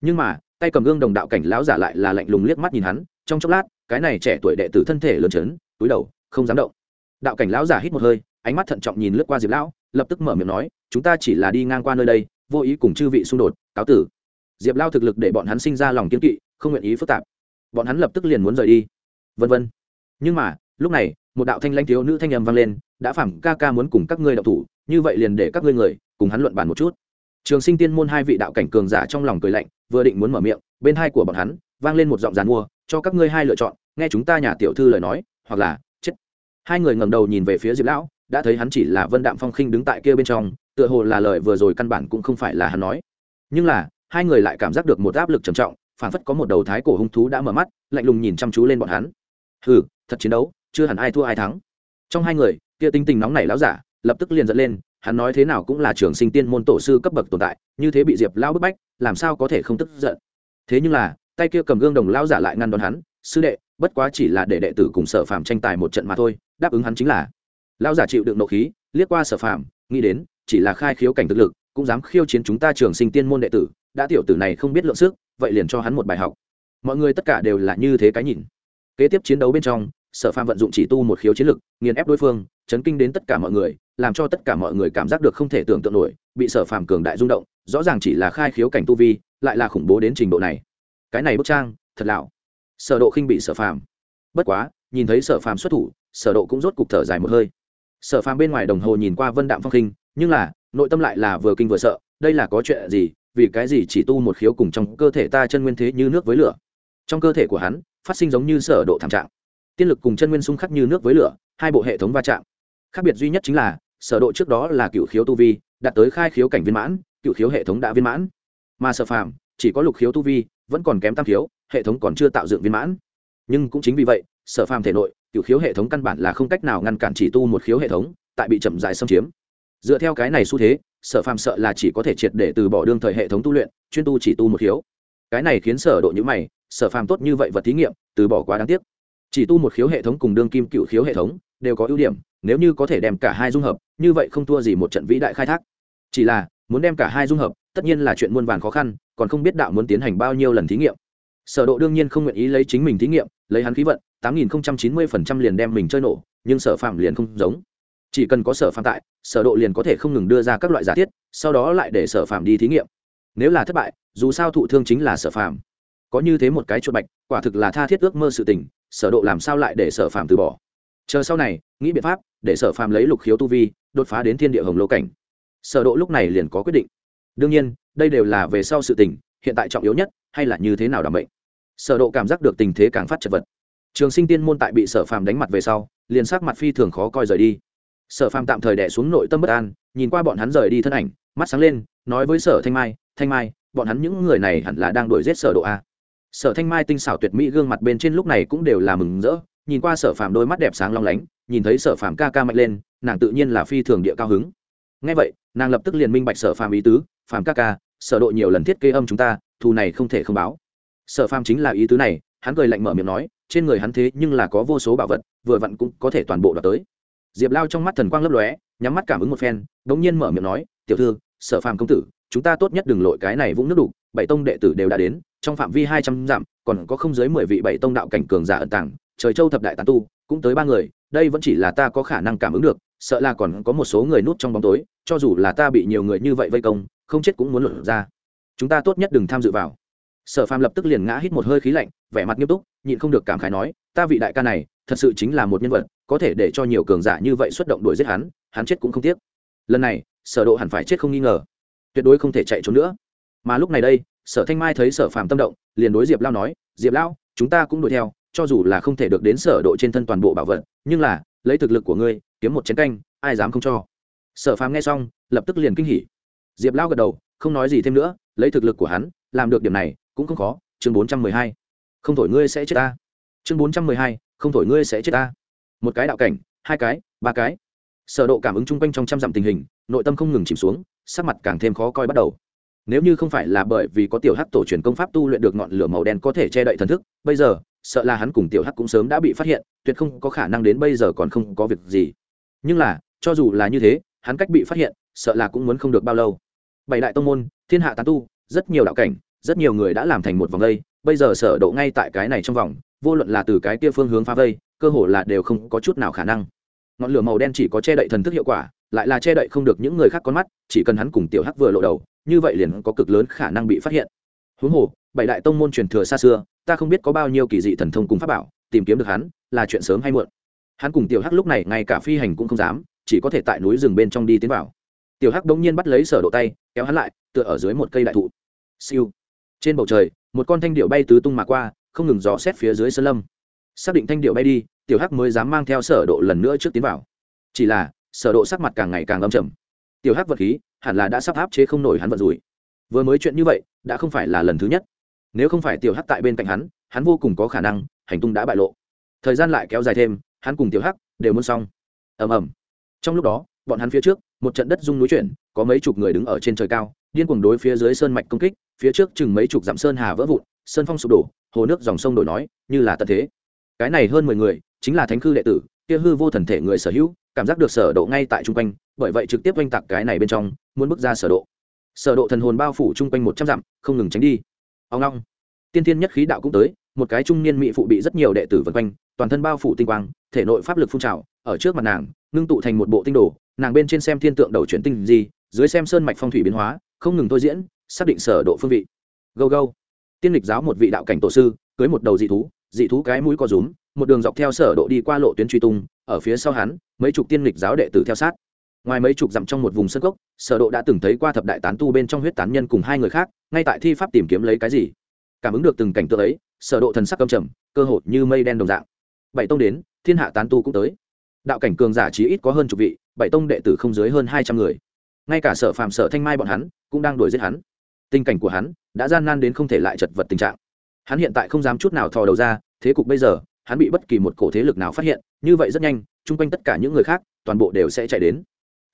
Nhưng mà, tay cầm gương đồng đạo cảnh lão giả lại là lạnh lùng liếc mắt nhìn hắn, trong chốc lát, cái này trẻ tuổi đệ tử thân thể lớn chấn, túi đầu, không dám động. Đạo cảnh lão giả hít một hơi, ánh mắt thận trọng nhìn lướt qua diệp lão, lập tức mở miệng nói, chúng ta chỉ là đi ngang qua nơi đây, vô ý cùng chư vị xung đột, cáo tử diệp lao thực lực để bọn hắn sinh ra lòng kiên kỵ, không nguyện ý phức tạp. Bọn hắn lập tức liền muốn rời đi. Vân vân. Nhưng mà, lúc này, một đạo thanh lãnh thiếu nữ thanh âm vang lên, đã phản ca ca muốn cùng các ngươi đạo thủ, như vậy liền để các ngươi người cùng hắn luận bàn một chút. Trường sinh tiên môn hai vị đạo cảnh cường giả trong lòng cười lạnh, vừa định muốn mở miệng, bên hai của bọn hắn vang lên một giọng giàn mua, cho các ngươi hai lựa chọn, nghe chúng ta nhà tiểu thư lời nói, hoặc là chết. Hai người ngẩng đầu nhìn về phía diệp lão, đã thấy hắn chỉ là vân đạm phong khinh đứng tại kia bên trong, tựa hồ là lời vừa rồi căn bản cũng không phải là hắn nói. Nhưng là hai người lại cảm giác được một áp lực trầm trọng phản phất có một đầu thái cổ hung thú đã mở mắt, lạnh lùng nhìn chăm chú lên bọn hắn. Hừ, thật chiến đấu, chưa hẳn ai thua ai thắng. Trong hai người, kia tinh tình nóng nảy láo giả, lập tức liền dẫn lên, hắn nói thế nào cũng là trường sinh tiên môn tổ sư cấp bậc tồn tại, như thế bị diệp lao bức bách, làm sao có thể không tức giận. Thế nhưng là, tay kia cầm gương đồng lao giả lại ngăn đón hắn, sư đệ, bất quá chỉ là để đệ tử cùng sở phàm tranh tài một trận mà thôi, đáp ứng hắn chính là. Lao giả chịu đựng nộ khí, liếc qua sở phàm, nghĩ đến, chỉ là khai khiếu cảnh thực lực, cũng dám khiêu chiến chúng ta trường sinh tiên môn đệ tử đã tiểu tử này không biết lượng sức, vậy liền cho hắn một bài học. Mọi người tất cả đều là như thế cái nhìn. Kế tiếp chiến đấu bên trong, sở phàm vận dụng chỉ tu một khiếu chiến lực, nghiền ép đối phương, chấn kinh đến tất cả mọi người, làm cho tất cả mọi người cảm giác được không thể tưởng tượng nổi, bị sở phàm cường đại rung động, rõ ràng chỉ là khai khiếu cảnh tu vi, lại là khủng bố đến trình độ này. Cái này bức trang, thật lạo sở độ khinh bị sở phàm. Bất quá, nhìn thấy sở phàm xuất thủ, sở độ cũng rốt cục thở dài một hơi. Sở phàm bên ngoài đồng hồ nhìn qua vân đạm phong khinh nhưng là, nội tâm lại là vừa kinh vừa sợ, đây là có chuyện gì vì cái gì chỉ tu một khiếu cùng trong cơ thể ta chân nguyên thế như nước với lửa? Trong cơ thể của hắn, phát sinh giống như sở độ thảm trạng. Tiên lực cùng chân nguyên xung khắc như nước với lửa, hai bộ hệ thống va chạm. Khác biệt duy nhất chính là, sở độ trước đó là cựu khiếu tu vi, đạt tới khai khiếu cảnh viên mãn, cựu khiếu hệ thống đã viên mãn. Mà sở phàm, chỉ có lục khiếu tu vi, vẫn còn kém tam khiếu, hệ thống còn chưa tạo dựng viên mãn. Nhưng cũng chính vì vậy, sở phàm thể nội, cựu khiếu hệ thống căn bản là không cách nào ngăn cản chỉ tu một khiếu hệ thống, tại bị chậm dài xâm chiếm. Dựa theo cái này xu thế sở phàm sợ là chỉ có thể triệt để từ bỏ đương thời hệ thống tu luyện, chuyên tu chỉ tu một khiếu. Cái này khiến sở độ nhữ mày, sở phàm tốt như vậy vật thí nghiệm, từ bỏ quá đáng tiếc. Chỉ tu một khiếu hệ thống cùng đương kim cựu khiếu hệ thống, đều có ưu điểm, nếu như có thể đem cả hai dung hợp, như vậy không thua gì một trận vĩ đại khai thác. Chỉ là, muốn đem cả hai dung hợp, tất nhiên là chuyện muôn vàn khó khăn, còn không biết đạo muốn tiến hành bao nhiêu lần thí nghiệm. Sở độ đương nhiên không nguyện ý lấy chính mình thí nghiệm, lấy hắn khí vận, tám nghìn chín mươi phần trăm liền đem mình chơi nổ, nhưng sở phạm liền không giống chỉ cần có sở phạm tại, sở độ liền có thể không ngừng đưa ra các loại giả thiết, sau đó lại để sở phạm đi thí nghiệm. Nếu là thất bại, dù sao thụ thương chính là sở phạm có như thế một cái chuột bạch, quả thực là tha thiết ước mơ sự tình, sở độ làm sao lại để sở phạm từ bỏ? Chờ sau này, nghĩ biện pháp, để sở phạm lấy lục khiếu tu vi, đột phá đến thiên địa hồng lô cảnh. Sở độ lúc này liền có quyết định. Đương nhiên, đây đều là về sau sự tình, hiện tại trọng yếu nhất, hay là như thế nào đảm bệnh sở độ cảm giác được tình thế càng phát chật vật. Trường sinh tiên môn tại bị sở phàm đánh mặt về sau, liền sắc mặt phi thường khó coi rời đi sở phàm tạm thời đè xuống nội tâm bất an, nhìn qua bọn hắn rời đi thân ảnh, mắt sáng lên, nói với sở thanh mai thanh mai, bọn hắn những người này hẳn là đang đuổi giết sở độ a. Sở thanh mai tinh xảo tuyệt mỹ gương mặt bên trên lúc này cũng đều là mừng rỡ, nhìn qua sở phàm đôi mắt đẹp sáng long lánh, nhìn thấy sở phàm ca ca mạnh lên, nàng tự nhiên là phi thường địa cao hứng. Ngay vậy, nàng lập tức liền minh bạch sở phàm ý tứ, phàm ca ca, sở độ nhiều lần thiết kế âm chúng ta, thù này không thể không báo. Sở phàm chính là ý tứ này, hắn cười lạnh mở miệng nói, trên người hắn thế nhưng là có vô số bảo vật, vừa vặn cũng có thể toàn bộ đoạt tới diệp lao trong mắt thần quang lấp lóe, nhắm mắt cảm ứng một phen, đống nhiên mở miệng nói, tiểu thư, sở phàm công tử, chúng ta tốt nhất đừng lội cái này vũng nước đục, bảy tông đệ tử đều đã đến, trong phạm vi hai trăm dặm, còn có không dưới mười vị bảy tông đạo cảnh cường giả ẩn tàng, trời châu thập đại tán tu, cũng tới ba người, đây vẫn chỉ là ta có khả năng cảm ứng được, sợ là còn có một số người núp trong bóng tối, cho dù là ta bị nhiều người như vậy vây công, không chết cũng muốn luận ra. Chúng ta tốt nhất đừng tham dự vào. Sở phàm lập tức liền ngã hít một hơi khí lạnh, vẻ mặt nghiêm túc, nhịn không được cảm khái nói, ta vị đại ca này, thật sự chính là một nhân vật có thể để cho nhiều cường giả như vậy xuất động đuổi giết hắn hắn chết cũng không tiếc. Lần này, sở độ hẳn phải chết không nghi ngờ. Tuyệt đối không thể chạy trốn nữa. Mà lúc này đây, sở thanh mai thấy sở phàm tâm động, liền đối diệp lao nói, diệp lao, chúng ta cũng đuổi theo, cho dù là không thể được đến sở độ trên thân toàn bộ bảo vật, nhưng là, lấy thực lực của ngươi, kiếm một chén canh, ai dám không cho? Sở phàm nghe xong, lập tức liền kinh hỉ. Diệp lao gật đầu, không nói gì thêm nữa, lấy thực lực của hắn, làm được điểm này, cũng không khó. Chương bốn trăm mười hai. Không thổi ngươi sẽ chết ta. Chương bốn trăm mười hai. Không thổi ngươi sẽ chết ta một cái đạo cảnh hai cái ba cái. Sở độ cảm ứng chung quanh trong trăm dặm tình hình nội tâm không ngừng chìm xuống sắc mặt càng thêm khó coi bắt đầu. Nếu như không phải là bởi vì có tiểu hắc tổ truyền công pháp tu luyện được ngọn lửa màu đen có thể che đậy thần thức bây giờ sợ là hắn cùng tiểu hắc cũng sớm đã bị phát hiện tuyệt không có khả năng đến bây giờ còn không có việc gì. Nhưng là cho dù là như thế hắn cách bị phát hiện sợ là cũng muốn không được bao lâu. Bảy đại tông môn thiên hạ tán tu rất nhiều đạo cảnh rất nhiều người đã làm thành một vòng đây, bây giờ sở độ ngay tại cái này trong vòng vô luận là từ cái kia phương hướng phá vây, cơ hồ là đều không có chút nào khả năng. Ngọn lửa màu đen chỉ có che đậy thần thức hiệu quả, lại là che đậy không được những người khác con mắt, chỉ cần hắn cùng tiểu hắc vừa lộ đầu, như vậy liền có cực lớn khả năng bị phát hiện. Huống hồ, bảy đại tông môn truyền thừa xa xưa, ta không biết có bao nhiêu kỳ dị thần thông cùng pháp bảo, tìm kiếm được hắn, là chuyện sớm hay muộn. Hắn cùng tiểu hắc lúc này ngay cả phi hành cũng không dám, chỉ có thể tại núi rừng bên trong đi tiến vào. Tiểu hắc đống nhiên bắt lấy sở độ tay, kéo hắn lại, tựa ở dưới một cây đại thụ. Siêu. Trên bầu trời, một con thanh điệu bay tứ tung mà qua không ngừng dò xét phía dưới sơn lâm. Xác định thanh điệu bay đi, tiểu hắc mới dám mang theo sở độ lần nữa trước tiến vào. Chỉ là, sở độ sắc mặt càng ngày càng âm trầm. Tiểu hắc vật khí, hẳn là đã sắp áp chế không nổi hắn vật rủi. Vừa mới chuyện như vậy, đã không phải là lần thứ nhất. Nếu không phải tiểu hắc tại bên cạnh hắn hắn vô cùng có khả năng, hành tung đã bại lộ. Thời gian lại kéo dài thêm, hắn cùng tiểu hắc đều muốn xong. Ầm ầm. Trong lúc đó, bọn hắn phía trước, một trận đất rung núi chuyển, có mấy chục người đứng ở trên trời cao điên cuồng đối phía dưới sơn mạch công kích, phía trước chừng mấy chục dặm sơn hà vỡ vụn, sơn phong sụp đổ, hồ nước dòng sông đổi nói, như là tận thế. Cái này hơn mười người, chính là thánh khư đệ tử, kia hư vô thần thể người sở hữu, cảm giác được sở độ ngay tại trung quanh, bởi vậy trực tiếp oanh tạc cái này bên trong, muốn bước ra sở độ. Sở độ thần hồn bao phủ trung quanh một trăm dặm, không ngừng tránh đi. Ông long tiên thiên nhất khí đạo cũng tới, một cái trung niên mỹ phụ bị rất nhiều đệ tử vây quanh, toàn thân bao phủ tinh quang, thể nội pháp lực phun trào, ở trước mặt nàng, ngưng tụ thành một bộ tinh đồ, nàng bên trên xem thiên tượng đầu chuyển tinh gì dưới xem sơn mạch phong thủy biến hóa không ngừng thôi diễn, xác định sở độ phương vị. Go go tiên lịch giáo một vị đạo cảnh tổ sư, cưới một đầu dị thú dị thú cái mũi co rúm, một đường dọc theo sở độ đi qua lộ tuyến truy tung, ở phía sau hắn, mấy chục tiên lịch giáo đệ tử theo sát. Ngoài mấy chục dặm trong một vùng sân cốc, sở độ đã từng thấy qua thập đại tán tu bên trong huyết tán nhân cùng hai người khác, ngay tại thi pháp tìm kiếm lấy cái gì. Cảm ứng được từng cảnh tượng ấy, sở độ thần sắc căm trầm, cơ hội như mây đen đồng dạng. Bảy tông đến, thiên hạ tán tu cũng tới. Đạo cảnh cường giả chí ít có hơn chục vị, bảy tông đệ tử không dưới hơn hai trăm người. Ngay cả sở phàm sở thanh mai bọn hắn cũng đang đuổi giết hắn. Tình cảnh của hắn đã gian nan đến không thể lại chật vật tình trạng. Hắn hiện tại không dám chút nào thò đầu ra, thế cục bây giờ, hắn bị bất kỳ một cổ thế lực nào phát hiện, như vậy rất nhanh, chung quanh tất cả những người khác, toàn bộ đều sẽ chạy đến.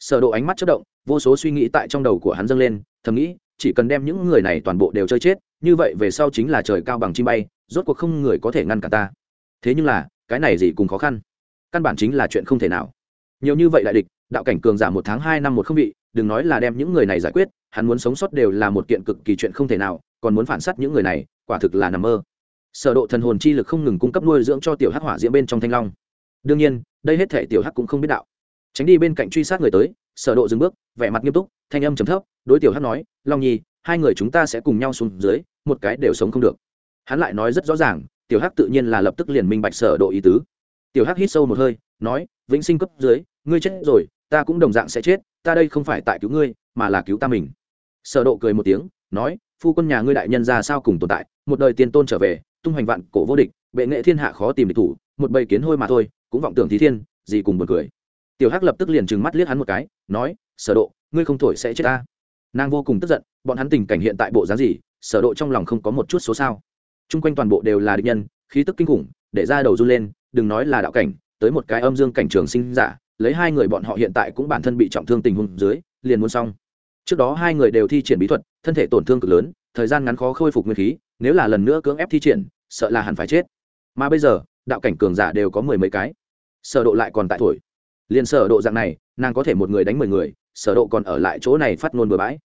Sở độ ánh mắt chớp động, vô số suy nghĩ tại trong đầu của hắn dâng lên, thầm nghĩ, chỉ cần đem những người này toàn bộ đều chơi chết, như vậy về sau chính là trời cao bằng chim bay, rốt cuộc không người có thể ngăn cả ta. Thế nhưng là, cái này gì cùng khó khăn? Căn bản chính là chuyện không thể nào. Nhiều như vậy đại địch, đạo cảnh cường giả một tháng hai năm một không vị, đừng nói là đem những người này giải quyết hắn muốn sống sót đều là một kiện cực kỳ chuyện không thể nào, còn muốn phản sát những người này, quả thực là nằm mơ. Sở độ thần hồn chi lực không ngừng cung cấp nuôi dưỡng cho tiểu hắc hỏa diễm bên trong thanh long. Đương nhiên, đây hết thể tiểu hắc cũng không biết đạo. Tránh đi bên cạnh truy sát người tới, sở độ dừng bước, vẻ mặt nghiêm túc, thanh âm trầm thấp, đối tiểu hắc nói, long nhi, hai người chúng ta sẽ cùng nhau xuống dưới, một cái đều sống không được. Hắn lại nói rất rõ ràng, tiểu hắc tự nhiên là lập tức liền minh bạch sở độ ý tứ. Tiểu hắc hít sâu một hơi, nói, vĩnh sinh cấp dưới, ngươi chết rồi, ta cũng đồng dạng sẽ chết, ta đây không phải tại cứu ngươi mà là cứu ta mình. Sở độ cười một tiếng, nói, phu quân nhà ngươi đại nhân ra sao cùng tồn tại, một đời tiên tôn trở về, tung hoành vạn cổ vô địch, bệ nghệ thiên hạ khó tìm địch thủ, một bầy kiến hôi mà thôi, cũng vọng tưởng thí thiên, gì cùng buồn cười. Tiểu hắc lập tức liền trừng mắt liếc hắn một cái, nói, sở độ, ngươi không thổi sẽ chết ta. Nàng vô cùng tức giận, bọn hắn tình cảnh hiện tại bộ dáng gì, sở độ trong lòng không có một chút số sao. Trung quanh toàn bộ đều là địch nhân, khí tức kinh khủng, để ra đầu run lên, đừng nói là đạo cảnh, tới một cái âm dương cảnh trường sinh giả, lấy hai người bọn họ hiện tại cũng bản thân bị trọng thương tình huống dưới, liền muốn xong trước đó hai người đều thi triển bí thuật, thân thể tổn thương cực lớn, thời gian ngắn khó khôi phục nguyên khí, nếu là lần nữa cưỡng ép thi triển, sợ là hẳn phải chết. Mà bây giờ, đạo cảnh cường giả đều có mười mấy cái. Sở độ lại còn tại tuổi liền sở độ dạng này, nàng có thể một người đánh mười người, sở độ còn ở lại chỗ này phát ngôn bừa bãi.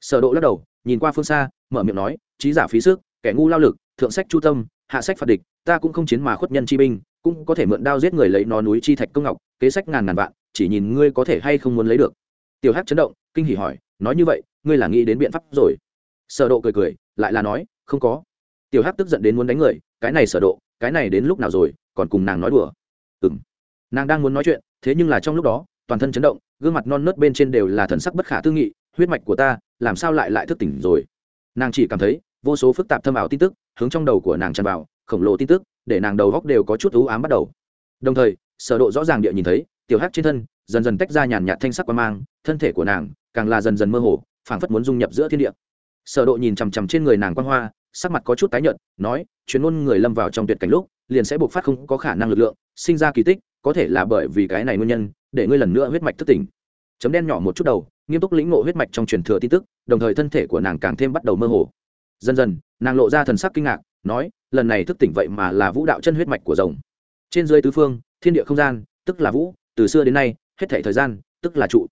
Sở độ lắc đầu, nhìn qua phương xa, mở miệng nói, trí giả phí sức, kẻ ngu lao lực, thượng sách chu tâm, hạ sách phạt địch, ta cũng không chiến mà khuất nhân chi binh, cũng có thể mượn đao giết người lấy nó núi chi thạch công ngọc, kế sách ngàn ngàn vạn, chỉ nhìn ngươi có thể hay không muốn lấy được. Tiểu hắc chấn động, kinh hỉ hỏi nói như vậy, ngươi là nghĩ đến biện pháp rồi. Sở độ cười cười, lại là nói, không có. Tiểu hắc tức giận đến muốn đánh người, cái này sở độ, cái này đến lúc nào rồi, còn cùng nàng nói đùa. Ừm. Nàng đang muốn nói chuyện, thế nhưng là trong lúc đó, toàn thân chấn động, gương mặt non nớt bên trên đều là thần sắc bất khả tư nghị, huyết mạch của ta, làm sao lại lại thức tỉnh rồi? Nàng chỉ cảm thấy, vô số phức tạp thâm ảo tin tức, hướng trong đầu của nàng tràn vào, khổng lồ tin tức, để nàng đầu góc đều có chút u ám bắt đầu. Đồng thời, sở độ rõ ràng địa nhìn thấy, tiểu hắc trên thân, dần dần tách ra nhàn nhạt thanh sắc qua mang, thân thể của nàng càng là dần dần mơ hồ, phảng phất muốn dung nhập giữa thiên địa. Sở độ nhìn chằm chằm trên người nàng quan hoa, sắc mặt có chút tái nhợt, nói chuyến ngôn người lâm vào trong tuyệt cảnh lúc, liền sẽ buộc phát không có khả năng lực lượng, sinh ra kỳ tích, có thể là bởi vì cái này nguyên nhân, để ngươi lần nữa huyết mạch thức tỉnh. Chấm đen nhỏ một chút đầu, nghiêm túc lĩnh ngộ huyết mạch trong truyền thừa tin tức, đồng thời thân thể của nàng càng thêm bắt đầu mơ hồ. Dần dần, nàng lộ ra thần sắc kinh ngạc, nói, lần này thức tỉnh vậy mà là vũ đạo chân huyết mạch của rồng. Trên dưới tứ phương, thiên địa không gian, tức là vũ, từ xưa đến nay, hết thể thời gian, tức là trụ.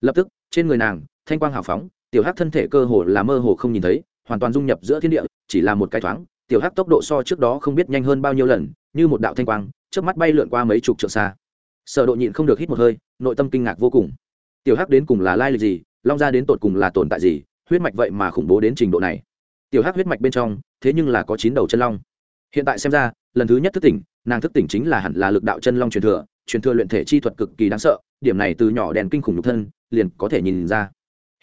Lập tức trên người nàng, thanh quang hào phóng, tiểu hắc thân thể cơ hồ là mơ hồ không nhìn thấy, hoàn toàn dung nhập giữa thiên địa, chỉ là một cái thoáng, tiểu hắc tốc độ so trước đó không biết nhanh hơn bao nhiêu lần, như một đạo thanh quang trước mắt bay lượn qua mấy chục trượng xa. Sở độ nhịn không được hít một hơi, nội tâm kinh ngạc vô cùng. Tiểu hắc đến cùng là lai lịch gì, long gia đến tột cùng là tồn tại gì, huyết mạch vậy mà khủng bố đến trình độ này. Tiểu hắc huyết mạch bên trong, thế nhưng là có chín đầu chân long. Hiện tại xem ra, lần thứ nhất thức tỉnh, nàng thức tỉnh chính là hẳn là lực đạo chân long truyền thừa truyền thừa luyện thể chi thuật cực kỳ đáng sợ, điểm này từ nhỏ đèn kinh khủng nhục thân, liền có thể nhìn ra.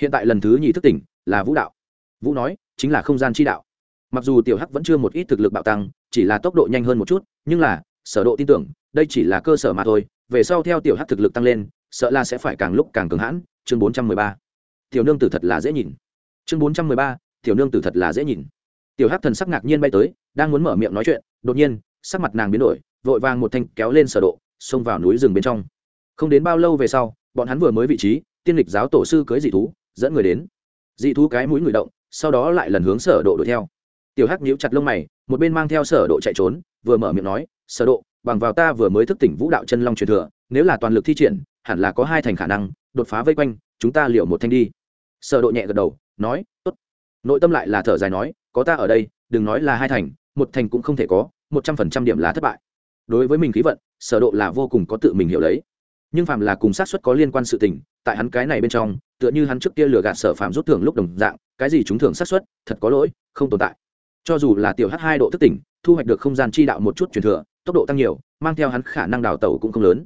Hiện tại lần thứ nhì thức tỉnh là vũ đạo. Vũ nói, chính là không gian chi đạo. Mặc dù tiểu hắc vẫn chưa một ít thực lực bạo tăng, chỉ là tốc độ nhanh hơn một chút, nhưng là, sở độ tin tưởng, đây chỉ là cơ sở mà thôi, về sau theo tiểu hắc thực lực tăng lên, sợ là sẽ phải càng lúc càng cứng hãn. Chương 413 tiểu nương tử thật là dễ nhìn. Chương 413 tiểu nương tử thật là dễ nhìn. Tiểu hắc thần sắc ngạc nhiên bay tới, đang muốn mở miệng nói chuyện, đột nhiên, sắc mặt nàng biến đổi, vội vàng một thanh kéo lên sở độ xông vào núi rừng bên trong. Không đến bao lâu về sau, bọn hắn vừa mới vị trí, tiên lịch giáo tổ sư cưới dị thú, dẫn người đến. Dị thú cái mũi người động, sau đó lại lần hướng sở độ đuổi theo. Tiểu hắc nhíu chặt lông mày, một bên mang theo sở độ chạy trốn, vừa mở miệng nói, sở độ, bằng vào ta vừa mới thức tỉnh vũ đạo chân long truyền thừa, nếu là toàn lực thi triển, hẳn là có hai thành khả năng, đột phá vây quanh, chúng ta liều một thanh đi. Sở độ nhẹ gật đầu, nói, tốt. Nội tâm lại là thở dài nói, có ta ở đây, đừng nói là hai thành, một thành cũng không thể có, một trăm phần trăm điểm là thất bại. Đối với mình khí vận sở độ là vô cùng có tự mình hiểu lấy. Nhưng phàm là cùng sát suất có liên quan sự tình, tại hắn cái này bên trong, tựa như hắn trước kia lừa gạt sở phạm rút thưởng lúc đồng dạng, cái gì chúng thưởng sát suất, thật có lỗi, không tồn tại. Cho dù là tiểu h hai độ thức tỉnh, thu hoạch được không gian chi đạo một chút truyền thừa, tốc độ tăng nhiều, mang theo hắn khả năng đào tẩu cũng không lớn.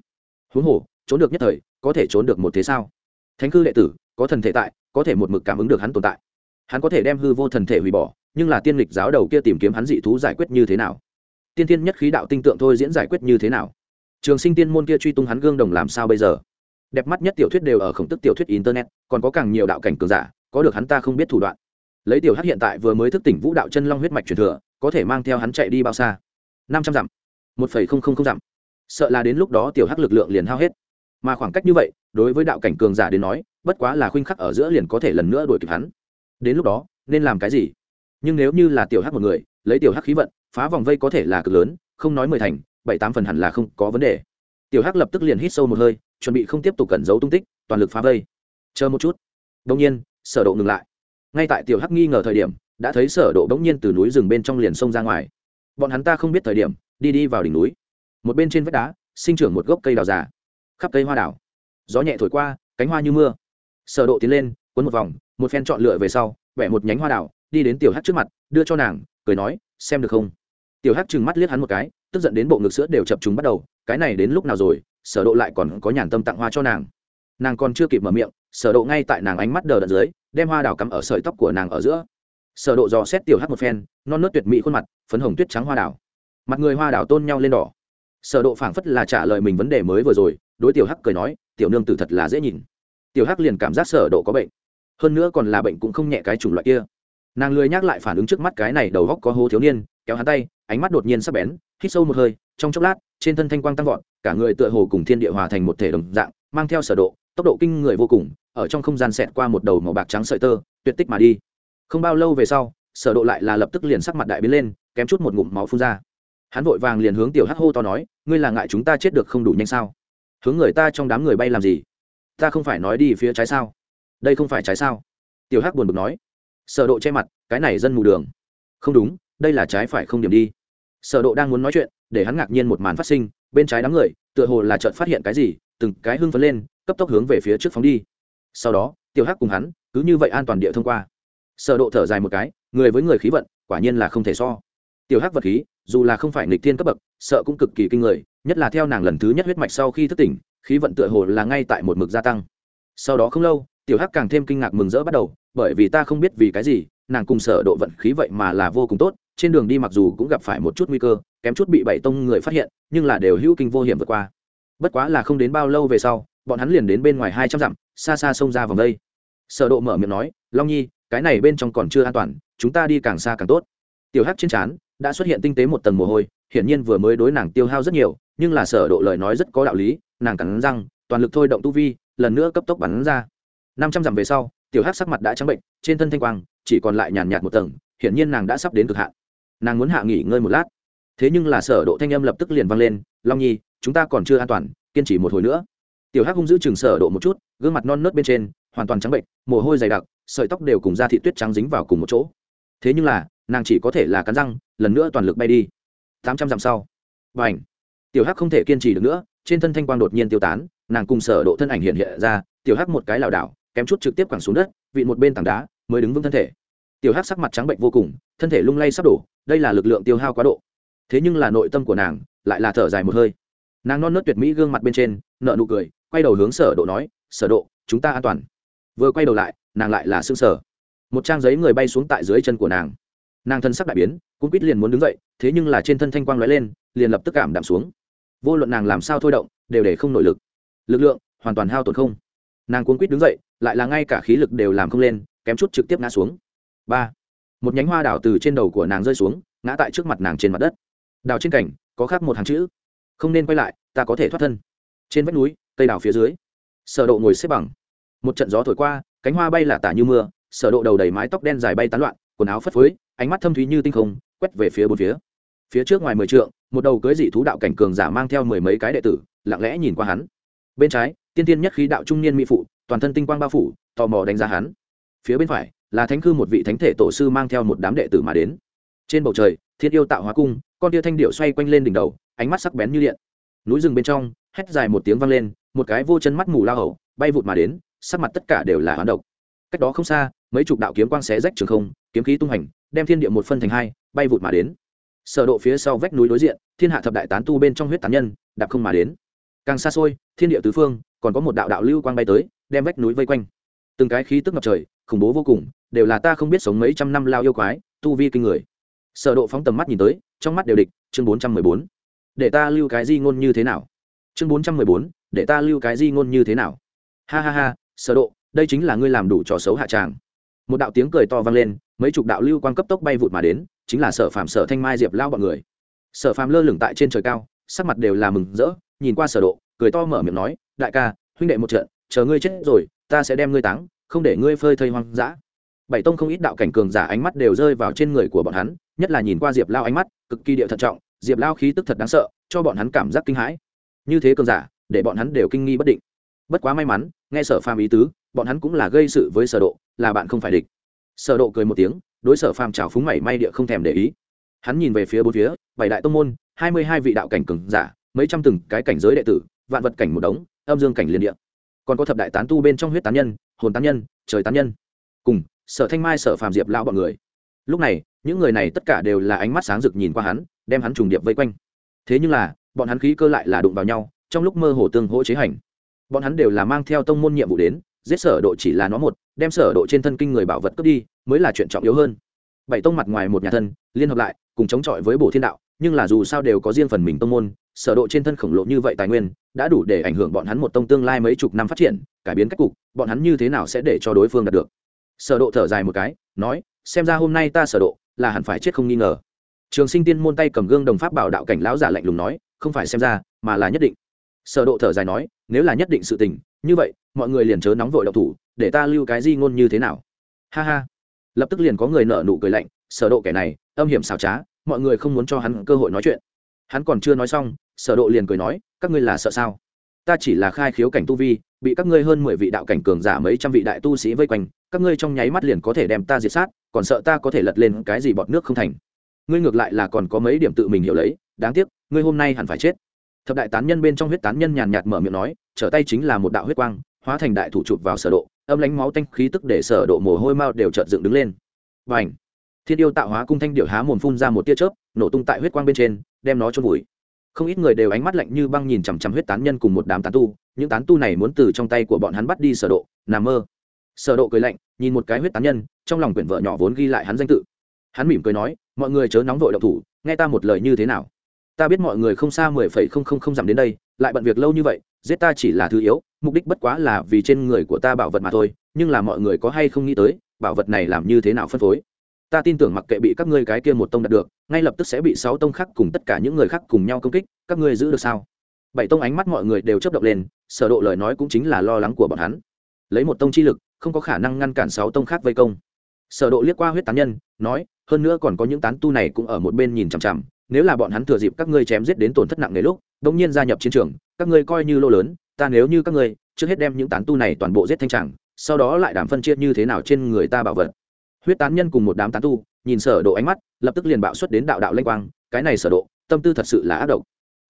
Huống hồ, trốn được nhất thời, có thể trốn được một thế sao? Thánh cư đệ tử, có thần thể tại, có thể một mực cảm ứng được hắn tồn tại. Hắn có thể đem hư vô thần thể hủy bỏ, nhưng là tiên lịch giáo đầu kia tìm kiếm hắn dị thú giải quyết như thế nào? Tiên tiên nhất khí đạo tinh tượng thôi diễn giải quyết như thế nào? Trường sinh tiên môn kia truy tung hắn gương đồng làm sao bây giờ? Đẹp mắt nhất tiểu thuyết đều ở khổng tức tiểu thuyết internet, còn có càng nhiều đạo cảnh cường giả, có được hắn ta không biết thủ đoạn. Lấy tiểu hát hiện tại vừa mới thức tỉnh vũ đạo chân long huyết mạch truyền thừa, có thể mang theo hắn chạy đi bao xa? Năm trăm dặm. Một phẩy không không không dặm. Sợ là đến lúc đó tiểu hắc lực lượng liền hao hết. Mà khoảng cách như vậy, đối với đạo cảnh cường giả đến nói, bất quá là khuynh khắc ở giữa liền có thể lần nữa đuổi kịp hắn. Đến lúc đó, nên làm cái gì? Nhưng nếu như là tiểu hắc một người, lấy tiểu hắc khí vận, phá vòng vây có thể là cực lớn, không nói mười thành bảy tám phần hẳn là không có vấn đề. Tiểu hắc lập tức liền hít sâu một hơi, chuẩn bị không tiếp tục cẩn giấu tung tích, toàn lực phá vây. Chờ một chút. Đông nhiên, sở độ ngừng lại. Ngay tại tiểu hắc nghi ngờ thời điểm, đã thấy sở độ bỗng nhiên từ núi rừng bên trong liền sông ra ngoài. Bọn hắn ta không biết thời điểm, đi đi vào đỉnh núi. Một bên trên vách đá, sinh trưởng một gốc cây đào già. Khắp cây hoa đào. Gió nhẹ thổi qua, cánh hoa như mưa. Sở độ tiến lên, cuốn một vòng, một phen chọn lựa về sau, vẽ một nhánh hoa đào, đi đến tiểu hắc trước mặt, đưa cho nàng, cười nói, xem được không? Tiểu hắc trừng mắt liếc hắn một cái tức giận đến bộ ngực sữa đều chập chúng bắt đầu, cái này đến lúc nào rồi, sở độ lại còn có nhàn tâm tặng hoa cho nàng. Nàng còn chưa kịp mở miệng, sở độ ngay tại nàng ánh mắt đờ đẫn dưới, đem hoa đào cắm ở sợi tóc của nàng ở giữa. Sở độ dò xét tiểu hắc một phen, non nớt tuyệt mỹ khuôn mặt, phấn hồng tuyết trắng hoa đào. Mặt người hoa đào tôn nhau lên đỏ. Sở độ phảng phất là trả lời mình vấn đề mới vừa rồi, đối tiểu hắc cười nói, tiểu nương tử thật là dễ nhìn. Tiểu hắc liền cảm giác sở độ có bệnh. Hơn nữa còn là bệnh cũng không nhẹ cái chủng loại kia. Nàng lười nhắc lại phản ứng trước mắt cái này đầu góc có hố thiếu niên kéo hắn tay, ánh mắt đột nhiên sắc bén, hít sâu một hơi, trong chốc lát, trên thân thanh quang tăng vọt, cả người tựa hồ cùng thiên địa hòa thành một thể đồng dạng, mang theo sở độ, tốc độ kinh người vô cùng, ở trong không gian xẹt qua một đầu màu bạc trắng sợi tơ, tuyệt tích mà đi. Không bao lâu về sau, sở độ lại là lập tức liền sắc mặt đại biến lên, kém chút một ngụm máu phun ra. Hắn vội vàng liền hướng tiểu hắc hô to nói, ngươi là ngại chúng ta chết được không đủ nhanh sao? Hướng người ta trong đám người bay làm gì? Ta không phải nói đi phía trái sao? Đây không phải trái sao? Tiểu hắc buồn bực nói. Sở độ che mặt, cái này dân mù đường. Không đúng đây là trái phải không điểm đi. Sở độ đang muốn nói chuyện, để hắn ngạc nhiên một màn phát sinh, bên trái đám người, tựa hồ là chợt phát hiện cái gì, từng cái hưng phấn lên, cấp tốc hướng về phía trước phóng đi. Sau đó, tiểu hắc cùng hắn, cứ như vậy an toàn địa thông qua. Sở độ thở dài một cái, người với người khí vận, quả nhiên là không thể so. Tiểu hắc vật khí, dù là không phải nghịch thiên cấp bậc, sợ cũng cực kỳ kinh người, nhất là theo nàng lần thứ nhất huyết mạch sau khi thức tỉnh, khí vận tựa hồ là ngay tại một mực gia tăng. Sau đó không lâu, tiểu hắc càng thêm kinh ngạc mừng rỡ bắt đầu, bởi vì ta không biết vì cái gì, nàng cùng sở độ vận khí vậy mà là vô cùng tốt trên đường đi mặc dù cũng gặp phải một chút nguy cơ, kém chút bị bảy tông người phát hiện, nhưng là đều hữu kinh vô hiểm vượt qua. Bất quá là không đến bao lâu về sau, bọn hắn liền đến bên ngoài hai trăm dặm, xa xa xông ra vòng đây. Sở độ mở miệng nói, long nhi, cái này bên trong còn chưa an toàn, chúng ta đi càng xa càng tốt. Tiểu hắc trên trán đã xuất hiện tinh tế một tầng mồ hôi, hiển nhiên vừa mới đối nàng tiêu hao rất nhiều, nhưng là sở độ lời nói rất có đạo lý, nàng cắn răng, toàn lực thôi động tu vi, lần nữa cấp tốc bắn ra. Năm trăm dặm về sau, tiểu hắc sắc mặt đã trắng bệnh, trên thân thanh quang chỉ còn lại nhàn nhạt một tầng, hiển nhiên nàng đã sắp đến cực hạn nàng muốn hạ nghỉ ngơi một lát. Thế nhưng là sở độ thanh âm lập tức liền vang lên, long nhi, chúng ta còn chưa an toàn, kiên trì một hồi nữa. Tiểu hắc hung giữ chừng sở độ một chút, gương mặt non nớt bên trên, hoàn toàn trắng bệnh, mồ hôi dày đặc, sợi tóc đều cùng da thịt tuyết trắng dính vào cùng một chỗ. Thế nhưng là, nàng chỉ có thể là cắn răng, lần nữa toàn lực bay đi. Tám trăm dặm sau. Và ảnh tiểu hắc không thể kiên trì được nữa, trên thân thanh quang đột nhiên tiêu tán, nàng cùng sở độ thân ảnh hiện hiện ra, tiểu hắc một cái lảo đảo, kém chút trực tiếp quẳng xuống đất, vị một bên tảng đá, mới đứng vững thân thể. Tiểu hắc sắc mặt trắng bệnh vô cùng thân thể lung lay sắp đổ, đây là lực lượng tiêu hao quá độ. Thế nhưng là nội tâm của nàng lại là thở dài một hơi. Nàng non nớt tuyệt mỹ gương mặt bên trên nợ nụ cười, quay đầu hướng sở độ nói, sở độ, chúng ta an toàn. Vừa quay đầu lại, nàng lại là sưng sở một trang giấy người bay xuống tại dưới chân của nàng. Nàng thân sắc đại biến cũng quýt liền muốn đứng dậy, thế nhưng là trên thân thanh quang lóe lên, liền lập tức cảm đạm xuống. Vô luận nàng làm sao thôi động, đều để không nội lực. Lực lượng hoàn toàn hao tổn không. Nàng cuốn quýt đứng dậy, lại là ngay cả khí lực đều làm không lên, kém chút trực tiếp ngã xuống. Ba một nhánh hoa đào từ trên đầu của nàng rơi xuống, ngã tại trước mặt nàng trên mặt đất. Đào trên cảnh có khắc một hàng chữ. Không nên quay lại, ta có thể thoát thân. Trên vách núi, cây đào phía dưới. Sở độ ngồi xếp bằng. Một trận gió thổi qua, cánh hoa bay là tả như mưa, sở độ đầu đầy mái tóc đen dài bay tán loạn, quần áo phất phới, ánh mắt thâm thúy như tinh không, quét về phía bốn phía. Phía trước ngoài mười trượng, một đầu cưới dị thú đạo cảnh cường giả mang theo mười mấy cái đệ tử, lặng lẽ nhìn qua hắn. Bên trái, tiên tiên nhất khí đạo trung niên mỹ phụ, toàn thân tinh quang bao phủ, tò mò đánh giá hắn. Phía bên phải là thánh cư một vị thánh thể tổ sư mang theo một đám đệ tử mà đến. Trên bầu trời, thiên yêu tạo hóa cung, con tia thanh điệu xoay quanh lên đỉnh đầu, ánh mắt sắc bén như điện. Núi rừng bên trong, hét dài một tiếng vang lên, một cái vô chân mắt mù lao hầu, bay vụt mà đến, sắc mặt tất cả đều là hoán độc. Cách đó không xa, mấy chục đạo kiếm quang xé rách trường không, kiếm khí tung hành, đem thiên địa một phân thành hai, bay vụt mà đến. Sở độ phía sau vách núi đối diện, thiên hạ thập đại tán tu bên trong huyết tán nhân, đạp không mà đến. Càng xa xôi, thiên địa tứ phương, còn có một đạo đạo lưu quang bay tới, đem vách núi vây quanh. Từng cái khí tức ngập trời, khủng bố vô cùng đều là ta không biết sống mấy trăm năm lao yêu quái, tu vi kinh người. Sở độ phóng tầm mắt nhìn tới, trong mắt đều địch, chương 414 để ta lưu cái di ngôn như thế nào? Chương 414 để ta lưu cái di ngôn như thế nào? Ha ha ha, sở độ, đây chính là ngươi làm đủ trò xấu hạ tràng. Một đạo tiếng cười to vang lên, mấy chục đạo lưu quang cấp tốc bay vụt mà đến, chính là sở phạm sở thanh mai, diệp lao bọn người. Sở phạm lơ lửng tại trên trời cao, sắc mặt đều là mừng rỡ, nhìn qua sở độ, cười to mở miệng nói, đại ca, huynh đệ một trận, chờ ngươi chết rồi, ta sẽ đem ngươi táng, không để ngươi phơi thây hoang dã bảy tông không ít đạo cảnh cường giả ánh mắt đều rơi vào trên người của bọn hắn, nhất là nhìn qua diệp lao ánh mắt, cực kỳ địa thận trọng, diệp lao khí tức thật đáng sợ, cho bọn hắn cảm giác kinh hãi. Như thế cường giả, để bọn hắn đều kinh nghi bất định. Bất quá may mắn, nghe sở phàm ý tứ, bọn hắn cũng là gây sự với sở độ, là bạn không phải địch. Sở độ cười một tiếng, đối sở phàm chào phúng mảy may địa không thèm để ý. Hắn nhìn về phía bốn phía, bảy đại tông môn, hai mươi hai vị đạo cảnh cường giả, mấy trăm từng cái cảnh giới đệ tử, vạn vật cảnh một đống, âm dương cảnh liên địa. Còn có thập đại tán tu bên trong huyết tán nhân, hồn tán nhân, trời tán nhân. Cùng sở thanh mai sở phàm diệp lão bọn người. Lúc này, những người này tất cả đều là ánh mắt sáng rực nhìn qua hắn, đem hắn trùng điệp vây quanh. Thế nhưng là, bọn hắn khí cơ lại là đụng vào nhau, trong lúc mơ hồ tương hỗ chế hành. Bọn hắn đều là mang theo tông môn nhiệm vụ đến, giết sở độ chỉ là nó một, đem sở độ trên thân kinh người bảo vật cướp đi, mới là chuyện trọng yếu hơn. Bảy tông mặt ngoài một nhà thân, liên hợp lại, cùng chống chọi với bổ thiên đạo, nhưng là dù sao đều có riêng phần mình tông môn, sở độ trên thân khổng lồ như vậy tài nguyên, đã đủ để ảnh hưởng bọn hắn một tông tương lai mấy chục năm phát triển, cải biến cách cục, bọn hắn như thế nào sẽ để cho đối phương đạt được? Sở độ thở dài một cái, nói, xem ra hôm nay ta sở độ là hẳn phải chết không nghi ngờ. Trường sinh tiên môn tay cầm gương đồng pháp bảo đạo cảnh lão giả lạnh lùng nói, không phải xem ra, mà là nhất định. Sở độ thở dài nói, nếu là nhất định sự tình, như vậy, mọi người liền chớ nóng vội động thủ, để ta lưu cái di ngôn như thế nào? Ha ha. Lập tức liền có người nở nụ cười lạnh, sở độ kẻ này, âm hiểm xảo trá, mọi người không muốn cho hắn cơ hội nói chuyện. Hắn còn chưa nói xong, sở độ liền cười nói, các ngươi là sợ sao? Ta chỉ là khai khiếu cảnh tu vi, bị các ngươi hơn mười vị đạo cảnh cường giả mấy trăm vị đại tu sĩ vây quanh, các ngươi trong nháy mắt liền có thể đem ta diệt sát, còn sợ ta có thể lật lên cái gì bọt nước không thành. Ngươi ngược lại là còn có mấy điểm tự mình hiểu lấy, đáng tiếc, ngươi hôm nay hẳn phải chết. Thập đại tán nhân bên trong huyết tán nhân nhàn nhạt mở miệng nói, trở tay chính là một đạo huyết quang, hóa thành đại thủ chụp vào sở độ, âm lánh máu tanh khí tức để sở độ mồ hôi mao đều chợt dựng đứng lên. Bành! Thiên yêu tạo hóa cung thanh điểu há mồm phun ra một tia chớp, nổ tung tại huyết quang bên trên, đem nó chôn vùi không ít người đều ánh mắt lạnh như băng nhìn chằm chằm huyết tán nhân cùng một đám tán tu, những tán tu này muốn từ trong tay của bọn hắn bắt đi sở độ nằm mơ. Sở độ cười lạnh, nhìn một cái huyết tán nhân, trong lòng quyển vợ nhỏ vốn ghi lại hắn danh tự. Hắn mỉm cười nói, mọi người chớ nóng vội động thủ, nghe ta một lời như thế nào. Ta biết mọi người không xa mười phẩy không không không dặm đến đây, lại bận việc lâu như vậy, giết ta chỉ là thứ yếu, mục đích bất quá là vì trên người của ta bảo vật mà thôi, nhưng là mọi người có hay không nghĩ tới, bảo vật này làm như thế nào phân phối? Ta tin tưởng mặc kệ bị các ngươi cái kia một tông đạt được, ngay lập tức sẽ bị sáu tông khác cùng tất cả những người khác cùng nhau công kích, các ngươi giữ được sao? Bảy tông ánh mắt mọi người đều chấp động lên, sở độ lời nói cũng chính là lo lắng của bọn hắn. Lấy một tông chi lực, không có khả năng ngăn cản sáu tông khác vây công. Sở độ liếc qua huyết tán nhân, nói, hơn nữa còn có những tán tu này cũng ở một bên nhìn chằm chằm, nếu là bọn hắn thừa dịp các ngươi chém giết đến tổn thất nặng nề lúc đống nhiên gia nhập chiến trường, các ngươi coi như lô lớn, ta nếu như các ngươi, trước hết đem những tán tu này toàn bộ giết thanh trạng sau đó lại đảm phân chia như thế nào trên người ta bảo vật huyết tán nhân cùng một đám tán tu, nhìn sở độ ánh mắt, lập tức liền bạo xuất đến đạo đạo lanh quang, cái này sở độ, tâm tư thật sự là ác độc.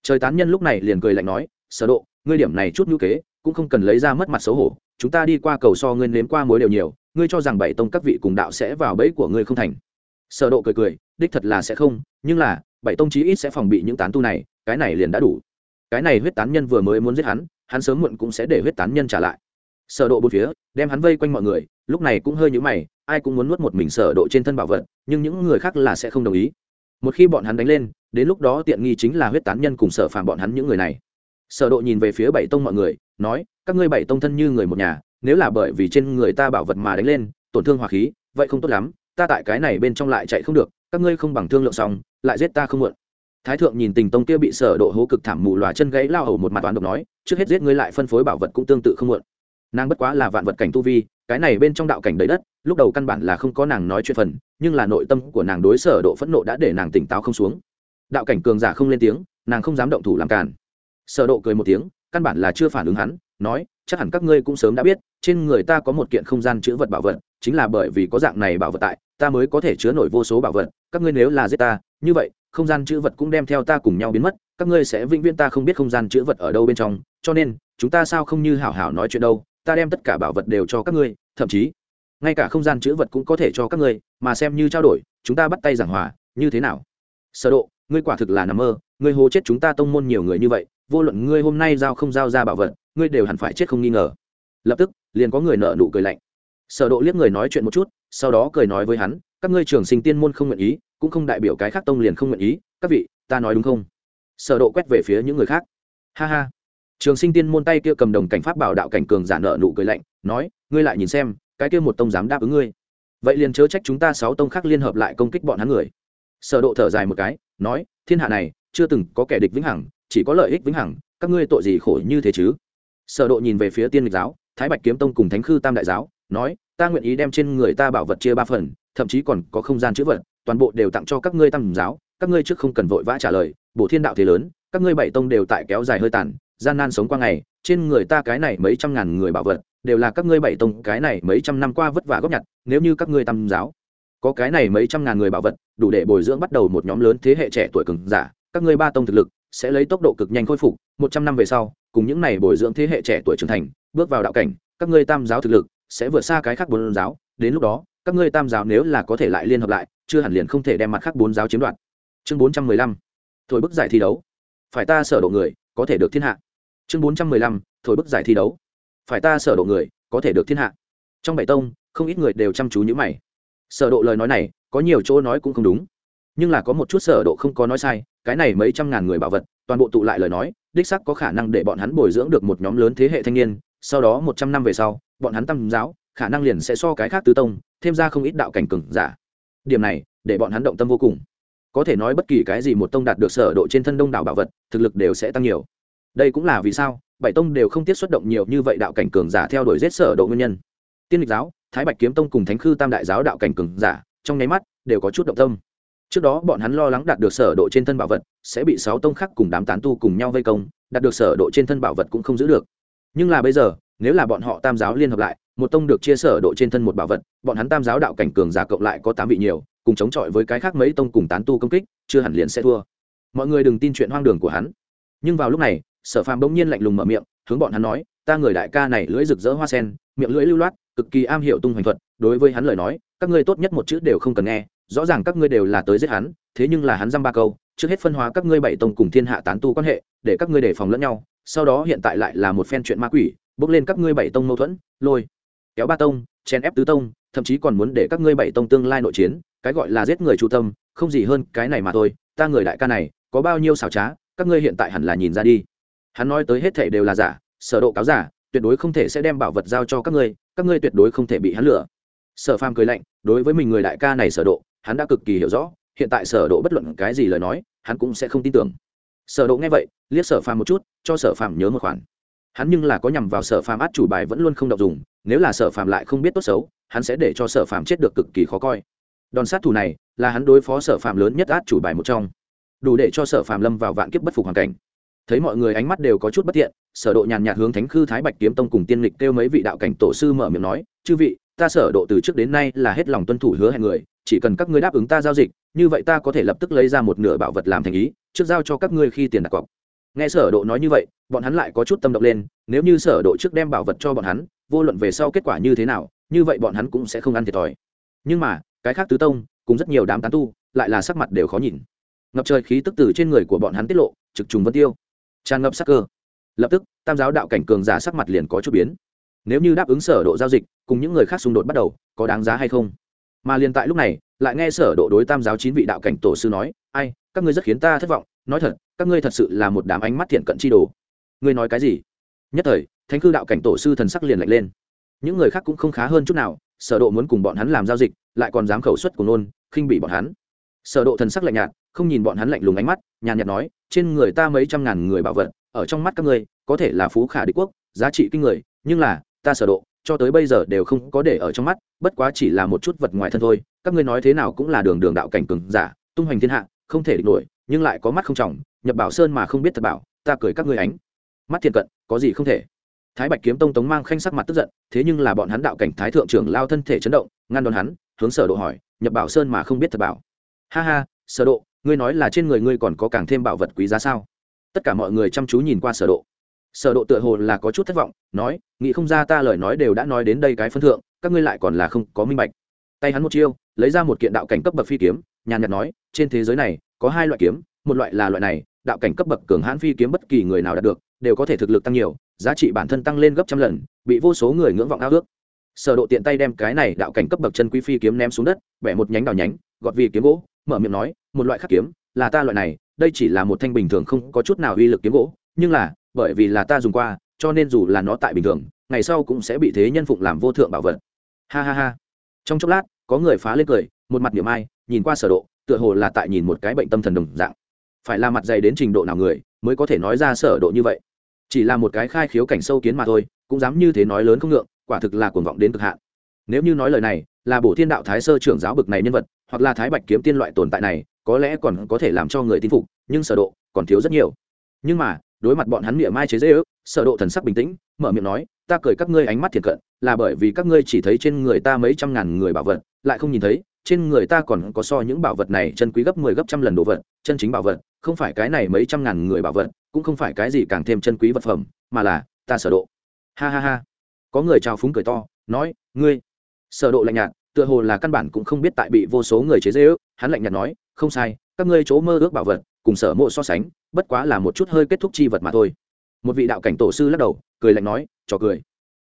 Trời tán nhân lúc này liền cười lạnh nói, sở độ, ngươi điểm này chút nhu kế, cũng không cần lấy ra mất mặt xấu hổ, chúng ta đi qua cầu so ngươi nếm qua mối đều nhiều, ngươi cho rằng bảy tông các vị cùng đạo sẽ vào bẫy của ngươi không thành. Sở độ cười cười, đích thật là sẽ không, nhưng là, bảy tông chí ít sẽ phòng bị những tán tu này, cái này liền đã đủ. Cái này huyết tán nhân vừa mới muốn giết hắn hắn sớm muộn cũng sẽ để huyết tán nhân trả lại. Sở độ bốn phía, đem hắn vây quanh mọi người, lúc này cũng hơi nhũ mày ai cũng muốn nuốt một mình sở độ trên thân bảo vật, nhưng những người khác là sẽ không đồng ý. Một khi bọn hắn đánh lên, đến lúc đó tiện nghi chính là huyết tán nhân cùng sở phàm bọn hắn những người này. Sở độ nhìn về phía bảy tông mọi người, nói, các ngươi bảy tông thân như người một nhà, nếu là bởi vì trên người ta bảo vật mà đánh lên, tổn thương hòa khí, vậy không tốt lắm, ta tại cái này bên trong lại chạy không được, các ngươi không bằng thương lượng xong, lại giết ta không muộn. Thái thượng nhìn tình tông kia bị sở độ hố cực thảm mù lòa chân gãy lao hầu một mặt toán độc nói, trước hết giết ngươi lại phân phối bảo vật cũng tương tự không muộn. Nàng bất quá là vạn vật cảnh tu vi cái này bên trong đạo cảnh đầy đất, lúc đầu căn bản là không có nàng nói chuyện phần, nhưng là nội tâm của nàng đối sở độ phẫn nộ đã để nàng tỉnh táo không xuống. Đạo cảnh cường giả không lên tiếng, nàng không dám động thủ làm cản sở độ cười một tiếng, căn bản là chưa phản ứng hắn, nói, chắc hẳn các ngươi cũng sớm đã biết, trên người ta có một kiện không gian chứa vật bảo vật, chính là bởi vì có dạng này bảo vật tại, ta mới có thể chứa nổi vô số bảo vật, các ngươi nếu là giết ta, như vậy, không gian chứa vật cũng đem theo ta cùng nhau biến mất, các ngươi sẽ vĩnh viễn ta không biết không gian chứa vật ở đâu bên trong, cho nên, chúng ta sao không như hảo hảo nói chuyện đâu ta đem tất cả bảo vật đều cho các ngươi, thậm chí, ngay cả không gian chữ vật cũng có thể cho các ngươi, mà xem như trao đổi, chúng ta bắt tay giảng hòa, như thế nào? Sở độ, ngươi quả thực là nằm mơ, ngươi hố chết chúng ta tông môn nhiều người như vậy, vô luận ngươi hôm nay giao không giao ra bảo vật, ngươi đều hẳn phải chết không nghi ngờ. Lập tức, liền có người nợ nụ cười lạnh. Sở độ liếc người nói chuyện một chút, sau đó cười nói với hắn, các ngươi trưởng sinh tiên môn không nguyện ý, cũng không đại biểu cái khác tông liền không nguyện ý, các vị, ta nói đúng không? Sở độ quét về phía những người khác. Ha ha trường sinh tiên môn tay kia cầm đồng cảnh pháp bảo đạo cảnh cường giả nợ nụ cười lạnh, nói, ngươi lại nhìn xem, cái kia một tông dám đáp ứng ngươi. Vậy liền chớ trách chúng ta sáu tông khác liên hợp lại công kích bọn hắn người. Sở độ thở dài một cái, nói, thiên hạ này, chưa từng có kẻ địch vĩnh hằng, chỉ có lợi ích vĩnh hằng, các ngươi tội gì khổ như thế chứ? Sở độ nhìn về phía tiên lịch giáo, thái bạch kiếm tông cùng thánh khư tam đại giáo, nói, ta nguyện ý đem trên người ta bảo vật chia ba phần, thậm chí còn có không gian chứa vật, toàn bộ đều tặng cho các ngươi tam giáo, các ngươi trước không cần vội vã trả lời, bổ thiên đạo thế lớn, các ngươi bảy tông đều tại kéo dài hơi tàn gian nan sống qua ngày, trên người ta cái này mấy trăm ngàn người bảo vật, đều là các ngươi bảy tông cái này mấy trăm năm qua vất vả góp nhặt, nếu như các ngươi tam giáo có cái này mấy trăm ngàn người bảo vật, đủ để bồi dưỡng bắt đầu một nhóm lớn thế hệ trẻ tuổi cường giả, các ngươi ba tông thực lực sẽ lấy tốc độ cực nhanh khôi phục, một trăm năm về sau, cùng những này bồi dưỡng thế hệ trẻ tuổi trưởng thành, bước vào đạo cảnh, các ngươi tam giáo thực lực sẽ vượt xa cái khác bốn giáo, đến lúc đó, các ngươi tam giáo nếu là có thể lại liên hợp lại, chưa hẳn liền không thể đem mặt khác bốn giáo chiếm đoạt. Chương bốn trăm mười lăm. Thổi bức giải thi đấu. Phải ta sở độ người, có thể được thiên hạ chương bốn trăm mười lăm, thổi bức giải thi đấu. Phải ta sở độ người, có thể được thiên hạ. Trong bảy tông, không ít người đều chăm chú như mày. Sở độ lời nói này, có nhiều chỗ nói cũng không đúng. Nhưng là có một chút sở độ không có nói sai, cái này mấy trăm ngàn người bảo vật, toàn bộ tụ lại lời nói, đích xác có khả năng để bọn hắn bồi dưỡng được một nhóm lớn thế hệ thanh niên, sau đó một trăm năm về sau, bọn hắn tam giáo, khả năng liền sẽ so cái khác tứ tông, thêm ra không ít đạo cảnh cường giả. Điểm này, để bọn hắn động tâm vô cùng. Có thể nói bất kỳ cái gì một tông đạt được sở độ trên thân đông đảo bảo vật, thực lực đều sẽ tăng nhiều đây cũng là vì sao bảy tông đều không tiết xuất động nhiều như vậy đạo cảnh cường giả theo đuổi giết sở độ nguyên nhân. Tiên lịch giáo, thái bạch kiếm tông cùng thánh khư tam đại giáo đạo cảnh cường giả, trong nháy mắt đều có chút động tâm. Trước đó bọn hắn lo lắng đạt được sở độ trên thân bảo vật, sẽ bị sáu tông khác cùng đám tán tu cùng nhau vây công, đạt được sở độ trên thân bảo vật cũng không giữ được. Nhưng là bây giờ, nếu là bọn họ tam giáo liên hợp lại, một tông được chia sở độ trên thân một bảo vật, bọn hắn tam giáo đạo cảnh cường giả cộng lại có tám vị nhiều, cùng chống chọi với cái khác mấy tông cùng tán tu công kích, chưa hẳn liền sẽ thua. Mọi người đừng tin chuyện hoang đường của hắn. Nhưng vào lúc này sở phàm bỗng nhiên lạnh lùng mở miệng, hướng bọn hắn nói, ta người đại ca này lưỡi rực rỡ hoa sen, miệng lưỡi lưu loát, cực kỳ am hiểu tung hoành thuật, đối với hắn lời nói, các ngươi tốt nhất một chữ đều không cần nghe, rõ ràng các ngươi đều là tới giết hắn, thế nhưng là hắn dăm ba câu, trước hết phân hóa các ngươi bảy tông cùng thiên hạ tán tu quan hệ, để các ngươi đề phòng lẫn nhau, sau đó hiện tại lại là một phen chuyện ma quỷ, bước lên các ngươi bảy tông mâu thuẫn, lôi, kéo ba tông chen ép tứ tông, thậm chí còn muốn để các ngươi bảy tông tương lai nội chiến, cái gọi là giết người chu tâm, không gì hơn cái này mà thôi, ta người đại ca này, có bao nhiêu xảo trá, các ngươi hiện tại hẳn là nhìn ra đi hắn nói tới hết thể đều là giả, sở độ cáo giả, tuyệt đối không thể sẽ đem bảo vật giao cho các ngươi các ngươi tuyệt đối không thể bị hắn lừa. Sở phàm cười lạnh, đối với mình người đại ca này sở độ, hắn đã cực kỳ hiểu rõ, hiện tại sở độ bất luận cái gì lời nói, hắn cũng sẽ không tin tưởng. Sở độ nghe vậy, liếc sở phàm một chút, cho sở phàm nhớ một khoản. Hắn nhưng là có nhằm vào sở phàm át chủ bài vẫn luôn không đọc dùng, nếu là sở phàm lại không biết tốt xấu, hắn sẽ để cho sở phàm chết được cực kỳ khó coi. Đòn sát thủ này, là hắn đối phó sở phàm lớn nhất át chủ bài một trong. Đủ để cho sở phàm lâm vào vạn kiếp bất phục hoàn cảnh thấy mọi người ánh mắt đều có chút bất tiện, sở độ nhàn nhạt hướng thánh khư thái bạch kiếm tông cùng tiên lịch kêu mấy vị đạo cảnh tổ sư mở miệng nói, chư vị, ta sở độ từ trước đến nay là hết lòng tuân thủ hứa hẹn người, chỉ cần các ngươi đáp ứng ta giao dịch, như vậy ta có thể lập tức lấy ra một nửa bảo vật làm thành ý, trước giao cho các ngươi khi tiền đặt cọc. Nghe sở độ nói như vậy, bọn hắn lại có chút tâm động lên, nếu như sở độ trước đem bảo vật cho bọn hắn, vô luận về sau kết quả như thế nào, như vậy bọn hắn cũng sẽ không ăn thiệt thòi. Nhưng mà, cái khác tứ tông, cùng rất nhiều đám tán tu, lại là sắc mặt đều khó nhìn. Ngập trời khí tức từ trên người của bọn hắn tiết lộ, trực trùng vân tiêu tràn ngập sắc cơ. Lập tức, tam giáo đạo cảnh cường giả sắc mặt liền có chút biến. Nếu như đáp ứng sở độ giao dịch, cùng những người khác xung đột bắt đầu, có đáng giá hay không? Mà liền tại lúc này, lại nghe sở độ đối tam giáo chín vị đạo cảnh tổ sư nói, ai, các ngươi rất khiến ta thất vọng. Nói thật, các ngươi thật sự là một đám ánh mắt thiện cận chi đồ. Ngươi nói cái gì? Nhất thời, thánh cư đạo cảnh tổ sư thần sắc liền lạnh lên. Những người khác cũng không khá hơn chút nào, sở độ muốn cùng bọn hắn làm giao dịch, lại còn dám khẩu xuất của nôn, khinh bị bọn hắn sở độ thần sắc lạnh nhạt, không nhìn bọn hắn lạnh lùng ánh mắt, nhàn nhạt nói, trên người ta mấy trăm ngàn người bảo vật, ở trong mắt các ngươi, có thể là phú khả địch quốc, giá trị kinh người, nhưng là, ta sở độ, cho tới bây giờ đều không có để ở trong mắt, bất quá chỉ là một chút vật ngoài thân thôi, các ngươi nói thế nào cũng là đường đường đạo cảnh cường giả, tung hoành thiên hạ, không thể địch nổi, nhưng lại có mắt không trọng nhập bảo sơn mà không biết thật bảo, ta cười các ngươi ánh mắt thiện cận, có gì không thể. Thái bạch kiếm tông tống mang khanh sắc mặt tức giận, thế nhưng là bọn hắn đạo cảnh thái thượng trưởng lao thân thể chấn động, ngăn đón hắn, hướng sở độ hỏi nhập bảo sơn mà không biết thật bảo? Ha ha, sở độ, ngươi nói là trên người ngươi còn có càng thêm bảo vật quý giá sao? Tất cả mọi người chăm chú nhìn qua sở độ. Sở độ tựa hồ là có chút thất vọng, nói, nghĩ không ra ta lời nói đều đã nói đến đây cái phân thượng, các ngươi lại còn là không có minh bạch. Tay hắn một chiêu, lấy ra một kiện đạo cảnh cấp bậc phi kiếm, nhàn nhạt nói, trên thế giới này, có hai loại kiếm, một loại là loại này, đạo cảnh cấp bậc cường hãn phi kiếm bất kỳ người nào đạt được, đều có thể thực lực tăng nhiều, giá trị bản thân tăng lên gấp trăm lần, bị vô số người ngưỡng vọng ao ước. Sở độ tiện tay đem cái này đạo cảnh cấp bậc chân quý phi kiếm ném xuống đất, bẻ một nhánh đào nhánh, gọt vì kiếm gỗ mở miệng nói, một loại khắc kiếm, là ta loại này, đây chỉ là một thanh bình thường không có chút nào uy lực kiếm gỗ, nhưng là, bởi vì là ta dùng qua, cho nên dù là nó tại bình thường, ngày sau cũng sẽ bị thế nhân phụng làm vô thượng bảo vật. Ha ha ha. Trong chốc lát, có người phá lên cười, một mặt niệm ai, nhìn qua sở độ, tựa hồ là tại nhìn một cái bệnh tâm thần đồng dạng. Phải là mặt dày đến trình độ nào người, mới có thể nói ra sở độ như vậy? Chỉ là một cái khai khiếu cảnh sâu kiến mà thôi, cũng dám như thế nói lớn không ngượng, quả thực là cuồng vọng đến cực hạn. Nếu như nói lời này, là bổ thiên đạo thái sơ trưởng giáo bực này nhân vật hoặc là thái bạch kiếm tiên loại tồn tại này, có lẽ còn có thể làm cho người tin phục, nhưng sở độ còn thiếu rất nhiều. Nhưng mà, đối mặt bọn hắn miệng mai chế dễ ước, sở độ thần sắc bình tĩnh, mở miệng nói, ta cười các ngươi ánh mắt thiệt cận, là bởi vì các ngươi chỉ thấy trên người ta mấy trăm ngàn người bảo vật, lại không nhìn thấy, trên người ta còn có so những bảo vật này chân quý gấp 10 gấp trăm lần đồ vật, chân chính bảo vật, không phải cái này mấy trăm ngàn người bảo vật, cũng không phải cái gì càng thêm chân quý vật phẩm, mà là ta sở độ. Ha ha ha. Có người chào phúng cười to, nói, ngươi. Sở độ lạnh nhạt tựa hồ là căn bản cũng không biết tại bị vô số người chế dễ ước hắn lạnh nhạt nói, không sai, các ngươi chỗ mơ ước bảo vật, cùng sở mộ so sánh, bất quá là một chút hơi kết thúc chi vật mà thôi. Một vị đạo cảnh tổ sư lắc đầu, cười lạnh nói, trò cười.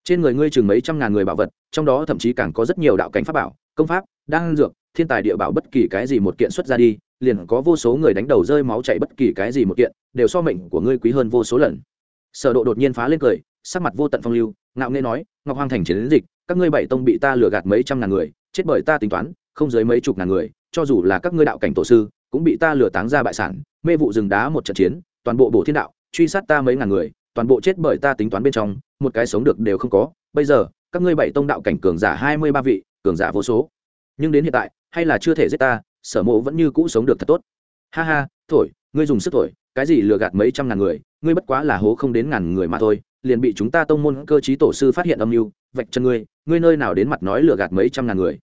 Trên người ngươi chừng mấy trăm ngàn người bảo vật, trong đó thậm chí càng có rất nhiều đạo cảnh pháp bảo, công pháp, đan dược, thiên tài địa bảo bất kỳ cái gì một kiện xuất ra đi, liền có vô số người đánh đầu rơi máu chảy bất kỳ cái gì một kiện, đều so mệnh của ngươi quý hơn vô số lần. Sở độ đột nhiên phá lên cười, sắc mặt vô tận phong lưu, ngạo nghễ nói, ngọc hoang thành chiến dịch, các ngươi bảy tông bị ta lừa gạt mấy trăm ngàn người chết bởi ta tính toán, không dưới mấy chục ngàn người, cho dù là các ngươi đạo cảnh tổ sư, cũng bị ta lừa táng ra bại sản, mê vụ rừng đá một trận chiến, toàn bộ bổ thiên đạo, truy sát ta mấy ngàn người, toàn bộ chết bởi ta tính toán bên trong, một cái sống được đều không có. Bây giờ, các ngươi bảy tông đạo cảnh cường giả hai mươi ba vị, cường giả vô số. Nhưng đến hiện tại, hay là chưa thể giết ta, sở mộ vẫn như cũ sống được thật tốt. Ha ha, thổi, ngươi dùng sức thổi, cái gì lừa gạt mấy trăm ngàn người, ngươi bất quá là hố không đến ngàn người mà thôi, liền bị chúng ta tông môn cơ chí tổ sư phát hiện âm mưu, vạch chân ngươi ngươi nơi nào đến mặt nói lừa gạt mấy trăm ngàn người.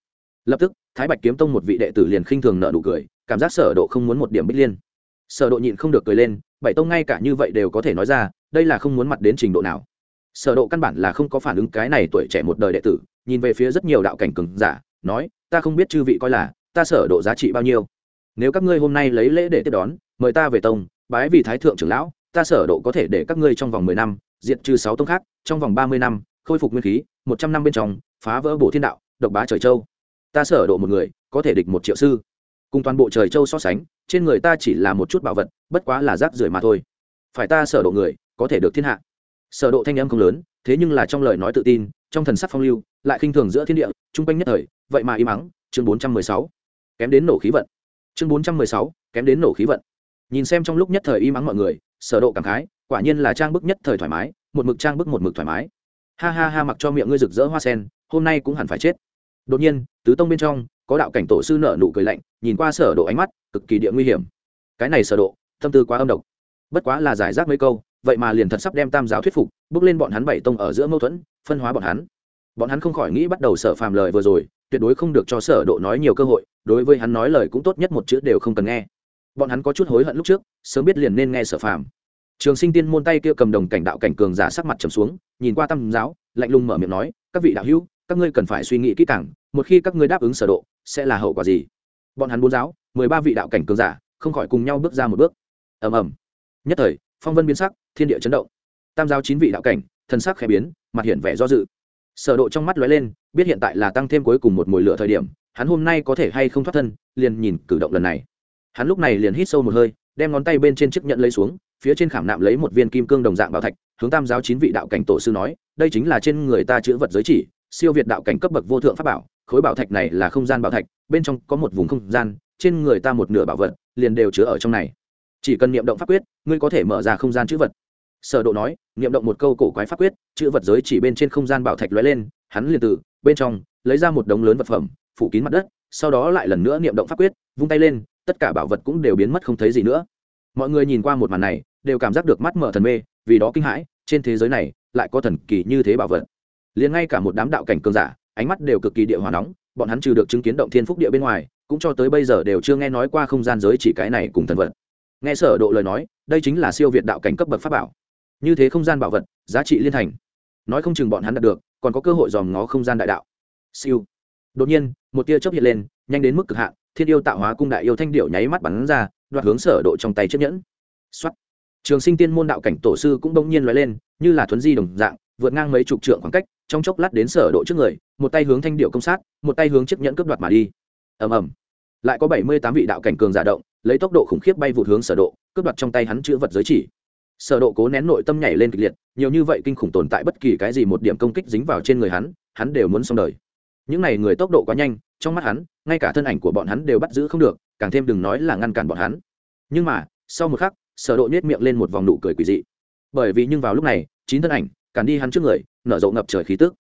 Lập tức, thái bạch kiếm tông một vị đệ tử liền khinh thường nợ nụ cười, cảm giác sở độ không muốn một điểm bích liên. Sở độ nhịn không được cười lên, bảy tông ngay cả như vậy đều có thể nói ra, đây là không muốn mặt đến trình độ nào. Sở độ căn bản là không có phản ứng cái này tuổi trẻ một đời đệ tử, nhìn về phía rất nhiều đạo cảnh cường giả, nói, ta không biết chư vị coi là, ta sở độ giá trị bao nhiêu. Nếu các ngươi hôm nay lấy lễ để tiếp đón, mời ta về tông, bái vì thái thượng trưởng lão, ta sở độ có thể để các ngươi trong vòng 10 năm, diệt trừ 6 tông khác, trong vòng 30 năm khôi phục nguyên khí 100 năm bên trong, phá vỡ bổ thiên đạo, độc bá trời châu. Ta sở độ một người, có thể địch một triệu sư. Cùng toàn bộ trời châu so sánh, trên người ta chỉ là một chút bảo vật, bất quá là rác rưởi mà thôi. Phải ta sở độ người, có thể được thiên hạ. Sở độ thanh âm không lớn, thế nhưng là trong lời nói tự tin, trong thần sắc phong lưu, lại khinh thường giữa thiên địa, trung quanh nhất thời, vậy mà im mắng chương 416 kém đến nổ khí vận. Chương 416 kém đến nổ khí vận. Nhìn xem trong lúc nhất thời im mắng mọi người, sở độ cảm khái, quả nhiên là trang bức nhất thời thoải mái, một mực trang bức một mực thoải mái ha ha ha, mặc cho miệng ngươi rực rỡ hoa sen, hôm nay cũng hẳn phải chết. Đột nhiên, tứ tông bên trong, có đạo cảnh tổ sư nở nụ cười lạnh, nhìn qua sở độ ánh mắt, cực kỳ địa nguy hiểm. Cái này sở độ, tâm tư quá âm độc. Bất quá là giải rác mấy câu, vậy mà liền thật sắp đem tam giáo thuyết phục, bước lên bọn hắn bảy tông ở giữa mâu thuẫn, phân hóa bọn hắn. Bọn hắn không khỏi nghĩ bắt đầu sở phàm lời vừa rồi, tuyệt đối không được cho sở độ nói nhiều cơ hội, đối với hắn nói lời cũng tốt nhất một chữ đều không cần nghe. Bọn hắn có chút hối hận lúc trước, sớm biết liền nên nghe sở phàm trường sinh tiên môn tay kia cầm đồng cảnh đạo cảnh cường giả sắc mặt trầm xuống, nhìn qua tam giáo, lạnh lùng mở miệng nói, các vị đạo hữu, các ngươi cần phải suy nghĩ kỹ càng, một khi các ngươi đáp ứng sở độ, sẽ là hậu quả gì? Bọn hắn bốn giáo, mười ba vị đạo cảnh cường giả, không khỏi cùng nhau bước ra một bước. Ầm ầm. Nhất thời, phong vân biến sắc, thiên địa chấn động. Tam giáo chín vị đạo cảnh thân sắc khẽ biến, mặt hiện vẻ do dự. Sở độ trong mắt lóe lên, biết hiện tại là tăng thêm cuối cùng một mùi lửa thời điểm, hắn hôm nay có thể hay không thoát thân, liền nhìn cử động lần này. Hắn lúc này liền hít sâu một hơi đem ngón tay bên trên chiếc nhận lấy xuống, phía trên khảm nạm lấy một viên kim cương đồng dạng bảo thạch, hướng tam giáo chín vị đạo cảnh tổ sư nói, đây chính là trên người ta chữ vật giới chỉ, siêu việt đạo cảnh cấp bậc vô thượng pháp bảo, khối bảo thạch này là không gian bảo thạch, bên trong có một vùng không gian, trên người ta một nửa bảo vật, liền đều chứa ở trong này. Chỉ cần niệm động pháp quyết, ngươi có thể mở ra không gian chữ vật. Sở độ nói, niệm động một câu cổ quái pháp quyết, chữ vật giới chỉ bên trên không gian bảo thạch lóe lên, hắn liền từ bên trong lấy ra một đống lớn vật phẩm, phủ kín mặt đất, sau đó lại lần nữa niệm động pháp quyết, vung tay lên tất cả bảo vật cũng đều biến mất không thấy gì nữa. Mọi người nhìn qua một màn này, đều cảm giác được mắt mở thần mê, vì đó kinh hãi, trên thế giới này, lại có thần kỳ như thế bảo vật. Liền ngay cả một đám đạo cảnh cường giả, ánh mắt đều cực kỳ địa hòa nóng, bọn hắn trừ được chứng kiến động thiên phúc địa bên ngoài, cũng cho tới bây giờ đều chưa nghe nói qua không gian giới chỉ cái này cùng thần vật. Nghe sở độ lời nói, đây chính là siêu việt đạo cảnh cấp bậc pháp bảo. Như thế không gian bảo vật, giá trị liên thành. Nói không chừng bọn hắn đạt được, còn có cơ hội dòm ngó không gian đại đạo. Siêu. Đột nhiên, một tia chớp hiện lên, nhanh đến mức cực hạn thiên yêu tạo hóa cung đại yêu thanh điệu nháy mắt bắn ra, đoạt hướng sở độ trong tay chiếc nhẫn. Xuất trường sinh tiên môn đạo cảnh tổ sư cũng đông nhiên lóe lên, như là thuấn di đồng dạng, vượt ngang mấy chục trượng khoảng cách, trong chốc lát đến sở độ trước người, một tay hướng thanh điệu công sát, một tay hướng chiếc nhẫn cướp đoạt mà đi. Ầm ầm. Lại có bảy mươi tám vị đạo cảnh cường giả động, lấy tốc độ khủng khiếp bay vụt hướng sở độ, cướp đoạt trong tay hắn chữ vật giới chỉ. Sở độ cố nén nội tâm nhảy lên kịch liệt, nhiều như vậy kinh khủng tồn tại bất kỳ cái gì một điểm công kích dính vào trên người hắn hắn đều muốn xong đời những này người tốc độ quá nhanh, trong mắt hắn, ngay cả thân ảnh của bọn hắn đều bắt giữ không được, càng thêm đừng nói là ngăn cản bọn hắn. Nhưng mà, sau một khắc, sở độ nhếch miệng lên một vòng nụ cười quỷ dị. Bởi vì nhưng vào lúc này, chín thân ảnh, cản đi hắn trước người, nở rộ ngập trời khí tức.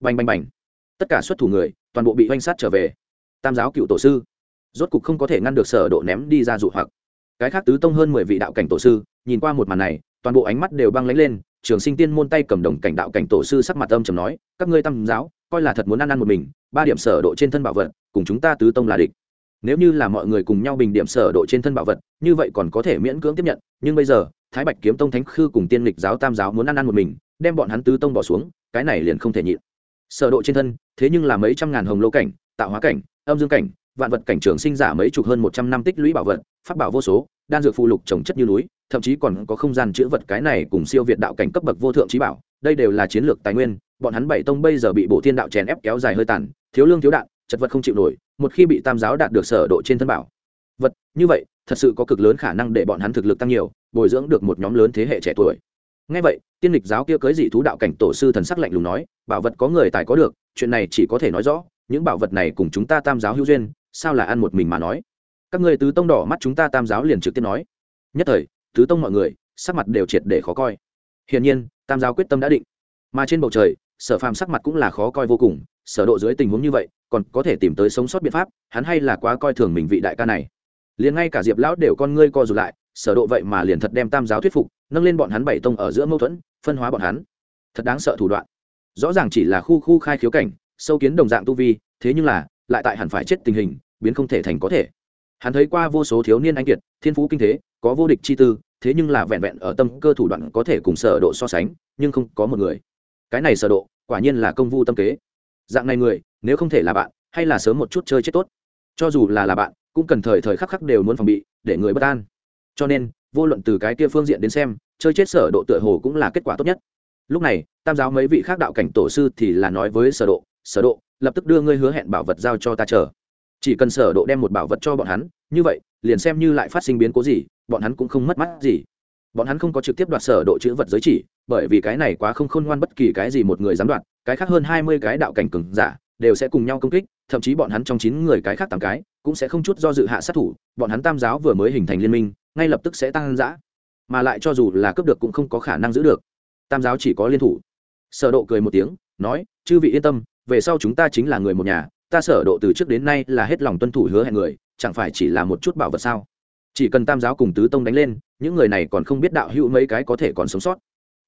Bành bành bành. Tất cả xuất thủ người, toàn bộ bị oanh sát trở về. Tam giáo cựu tổ sư. Rốt cục không có thể ngăn được sở độ ném đi ra dụ hoặc. Cái khác tứ tông hơn mười vị đạo cảnh tổ sư, nhìn qua một màn này, toàn bộ ánh mắt đều băng lãnh lên. Trường sinh tiên môn tay cầm đồng cảnh đạo cảnh tổ sư sắc mặt âm trầm nói, các ngươi tam giáo coi là thật muốn ăn ăn một mình, ba điểm sở độ trên thân bảo vật, cùng chúng ta tứ tông là địch. Nếu như là mọi người cùng nhau bình điểm sở độ trên thân bảo vật, như vậy còn có thể miễn cưỡng tiếp nhận, nhưng bây giờ, thái bạch kiếm tông thánh khư cùng tiên lịch giáo tam giáo muốn ăn ăn một mình, đem bọn hắn tứ tông bỏ xuống, cái này liền không thể nhịn. Sở độ trên thân, thế nhưng là mấy trăm ngàn hồng lô cảnh, tạo hóa cảnh, âm dương cảnh, vạn vật cảnh trường sinh giả mấy chục hơn một trăm năm tích lũy bảo vật, pháp bảo vô số đan dược phụ lục trồng chất như núi, thậm chí còn có không gian chữa vật cái này cùng siêu việt đạo cảnh cấp bậc vô thượng trí bảo, đây đều là chiến lược tài nguyên, bọn hắn bảy tông bây giờ bị bộ thiên đạo chèn ép kéo dài hơi tàn, thiếu lương thiếu đạn, chật vật không chịu nổi, một khi bị tam giáo đạt được sở độ trên thân bảo. Vật, như vậy, thật sự có cực lớn khả năng để bọn hắn thực lực tăng nhiều, bồi dưỡng được một nhóm lớn thế hệ trẻ tuổi. Ngay vậy, tiên lịch giáo kia cưới dị thú đạo cảnh tổ sư thần sắc lạnh lùng nói, bảo vật có người tài có được, chuyện này chỉ có thể nói rõ, những bảo vật này cùng chúng ta tam giáo hữu duyên, sao là ăn một mình mà nói? Các người tứ tông đỏ mắt chúng ta tam giáo liền trực tiếp nói. Nhất thời, tứ tông mọi người, sắc mặt đều triệt để khó coi. Hiển nhiên, tam giáo quyết tâm đã định. Mà trên bầu trời, sở phàm sắc mặt cũng là khó coi vô cùng, sở độ dưới tình huống như vậy, còn có thể tìm tới sống sót biện pháp, hắn hay là quá coi thường mình vị đại ca này. Liền ngay cả diệp lão đều con ngươi co rụt lại, sở độ vậy mà liền thật đem tam giáo thuyết phục, nâng lên bọn hắn bảy tông ở giữa mâu thuẫn, phân hóa bọn hắn. Thật đáng sợ thủ đoạn. Rõ ràng chỉ là khu khu khai khiếu cảnh, sâu kiến đồng dạng tu vi, thế nhưng là, lại tại hẳn phải chết tình hình, biến không thể thành có thể hắn thấy qua vô số thiếu niên anh kiệt, thiên phú kinh thế, có vô địch chi tư, thế nhưng là vẹn vẹn ở tâm cơ thủ đoạn có thể cùng sở độ so sánh, nhưng không có một người. Cái này sở độ, quả nhiên là công vu tâm kế. Dạng này người, nếu không thể là bạn, hay là sớm một chút chơi chết tốt. Cho dù là là bạn, cũng cần thời thời khắc khắc đều muốn phòng bị, để người bất an. Cho nên, vô luận từ cái kia phương diện đến xem, chơi chết sở độ tựa hồ cũng là kết quả tốt nhất. Lúc này, tam giáo mấy vị khác đạo cảnh tổ sư thì là nói với sở độ sở độ, lập tức đưa ngươi hứa hẹn bảo vật giao cho ta chờ chỉ cần sở độ đem một bảo vật cho bọn hắn, như vậy, liền xem như lại phát sinh biến cố gì, bọn hắn cũng không mất mắt gì. Bọn hắn không có trực tiếp đoạt sở độ chữ vật giới chỉ, bởi vì cái này quá không khôn ngoan bất kỳ cái gì một người dám đoạt, cái khác hơn 20 cái đạo cảnh cường giả đều sẽ cùng nhau công kích, thậm chí bọn hắn trong chín người cái khác tám cái cũng sẽ không chút do dự hạ sát thủ, bọn hắn tam giáo vừa mới hình thành liên minh, ngay lập tức sẽ tăng dã. Mà lại cho dù là cướp được cũng không có khả năng giữ được. Tam giáo chỉ có liên thủ. Sở độ cười một tiếng, nói, chư vị yên tâm, về sau chúng ta chính là người một nhà ta sở độ từ trước đến nay là hết lòng tuân thủ hứa hẹn người, chẳng phải chỉ là một chút bảo vật sao? Chỉ cần tam giáo cùng tứ tông đánh lên, những người này còn không biết đạo hữu mấy cái có thể còn sống sót.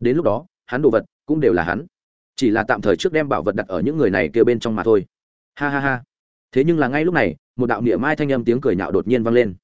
Đến lúc đó, hắn đồ vật cũng đều là hắn. Chỉ là tạm thời trước đem bảo vật đặt ở những người này kia bên trong mà thôi. Ha ha ha. Thế nhưng là ngay lúc này, một đạo niệm mai thanh âm tiếng cười nhạo đột nhiên vang lên.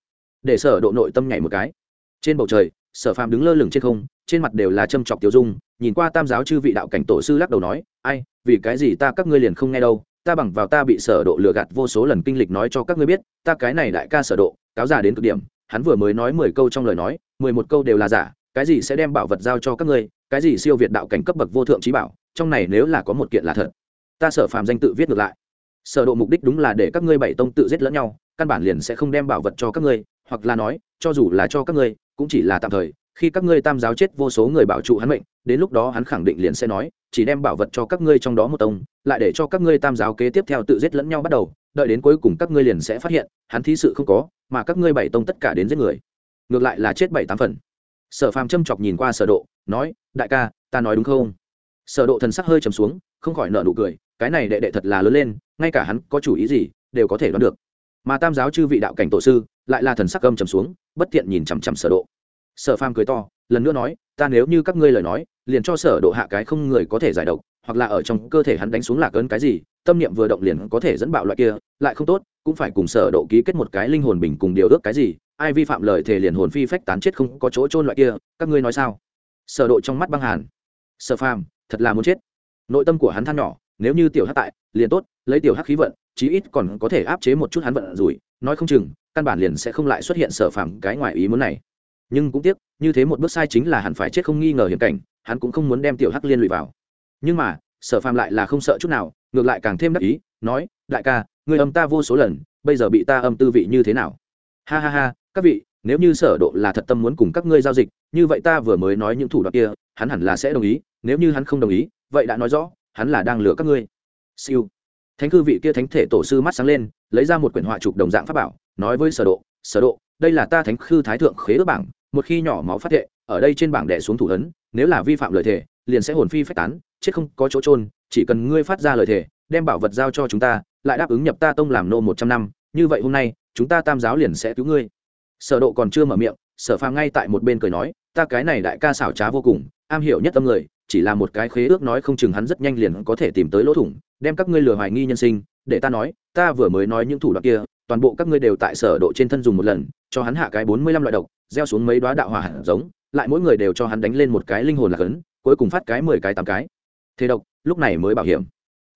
Để sở độ nội tâm nhảy một cái. Trên bầu trời, sở phàm đứng lơ lửng trên không, trên mặt đều là châm chọc tiêu dung, nhìn qua tam giáo chư vị đạo cảnh tổ sư lắc đầu nói, ai, vì cái gì ta các ngươi liền không nghe đâu? Ta bằng vào ta bị sở độ lừa gạt vô số lần kinh lịch nói cho các ngươi biết, ta cái này đại ca sở độ, cáo giả đến cực điểm, hắn vừa mới nói mười câu trong lời nói, mười một câu đều là giả, cái gì sẽ đem bảo vật giao cho các ngươi, cái gì siêu việt đạo cảnh cấp bậc vô thượng trí bảo, trong này nếu là có một kiện là thật, ta sở phàm danh tự viết ngược lại. Sở độ mục đích đúng là để các ngươi bảy tông tự giết lẫn nhau, căn bản liền sẽ không đem bảo vật cho các ngươi, hoặc là nói, cho dù là cho các ngươi, cũng chỉ là tạm thời khi các ngươi tam giáo chết, vô số người bảo trụ hắn mệnh, đến lúc đó hắn khẳng định liền sẽ nói, chỉ đem bảo vật cho các ngươi trong đó một tông, lại để cho các ngươi tam giáo kế tiếp theo tự giết lẫn nhau bắt đầu, đợi đến cuối cùng các ngươi liền sẽ phát hiện, hắn thí sự không có, mà các ngươi bảy tông tất cả đến giết người. Ngược lại là chết bảy tám phần. Sở phàm châm chọc nhìn qua sở độ, nói, đại ca, ta nói đúng không? Sở độ thần sắc hơi trầm xuống, không khỏi nở nụ cười, cái này đệ đệ thật là lớn lên, ngay cả hắn có chủ ý gì, đều có thể đoán được. Mà tam giáo chư vị đạo cảnh tổ sư, lại là thần sắc âm trầm xuống, bất tiện nhìn chằm chằm sở độ sở phàm cười to, lần nữa nói, ta nếu như các ngươi lời nói, liền cho sở độ hạ cái không người có thể giải độc, hoặc là ở trong cơ thể hắn đánh xuống lạc ấn cái gì, tâm niệm vừa động liền có thể dẫn bạo loại kia, lại không tốt, cũng phải cùng sở độ ký kết một cái linh hồn bình cùng điều ước cái gì, ai vi phạm lời thề liền hồn phi phách tán chết không có chỗ trôn loại kia, các ngươi nói sao? Sở độ trong mắt băng hàn. Sở phàm, thật là muốn chết. Nội tâm của hắn than nhỏ, nếu như tiểu hắc tại, liền tốt, lấy tiểu hắc khí vận, chí ít còn có thể áp chế một chút hắn vận rủi, nói không chừng, căn bản liền sẽ không lại xuất hiện sở phàm cái ngoài ý muốn này nhưng cũng tiếc, như thế một bước sai chính là hắn phải chết không nghi ngờ hiểm cảnh, hắn cũng không muốn đem tiểu hắc liên lụy vào. Nhưng mà, sở phàm lại là không sợ chút nào, ngược lại càng thêm đắc ý, nói, đại ca người âm ta vô số lần, bây giờ bị ta âm tư vị như thế nào? Ha ha ha, các vị, nếu như sở độ là thật tâm muốn cùng các ngươi giao dịch, như vậy ta vừa mới nói những thủ đoạn kia, hắn hẳn là sẽ đồng ý, nếu như hắn không đồng ý, vậy đã nói rõ, hắn là đang lừa các ngươi. Siêu. Thánh cư vị kia thánh thể tổ sư mắt sáng lên, lấy ra một quyển họa trục đồng dạng pháp bảo, nói với sở độ sở độ, đây là ta thánh khư thái thượng khế ước bảng một khi nhỏ máu phát thệ, ở đây trên bảng đệ xuống thủ ấn, nếu là vi phạm lời thề, liền sẽ hồn phi phách tán, chết không có chỗ trôn chỉ cần ngươi phát ra lời thề, đem bảo vật giao cho chúng ta, lại đáp ứng nhập ta tông làm nô một trăm năm, như vậy hôm nay, chúng ta tam giáo liền sẽ cứu ngươi. Sở độ còn chưa mở miệng, sở phàm ngay tại một bên cười nói, ta cái này đại ca xảo trá vô cùng, am hiểu nhất tâm người, chỉ là một cái khế ước nói không chừng hắn rất nhanh liền có thể tìm tới lỗ thủng, đem các ngươi lừa hoài nghi nhân sinh, để ta nói, ta vừa mới nói những thủ đoạn kia, toàn bộ các ngươi đều tại sở độ trên thân dùng một lần cho hắn hạ cái bốn mươi lăm loại độc, gieo xuống mấy đóa đạo hỏa hạt giống, lại mỗi người đều cho hắn đánh lên một cái linh hồn là cấn, cuối cùng phát cái mười cái tám cái. Thế độc, lúc này mới bảo hiểm.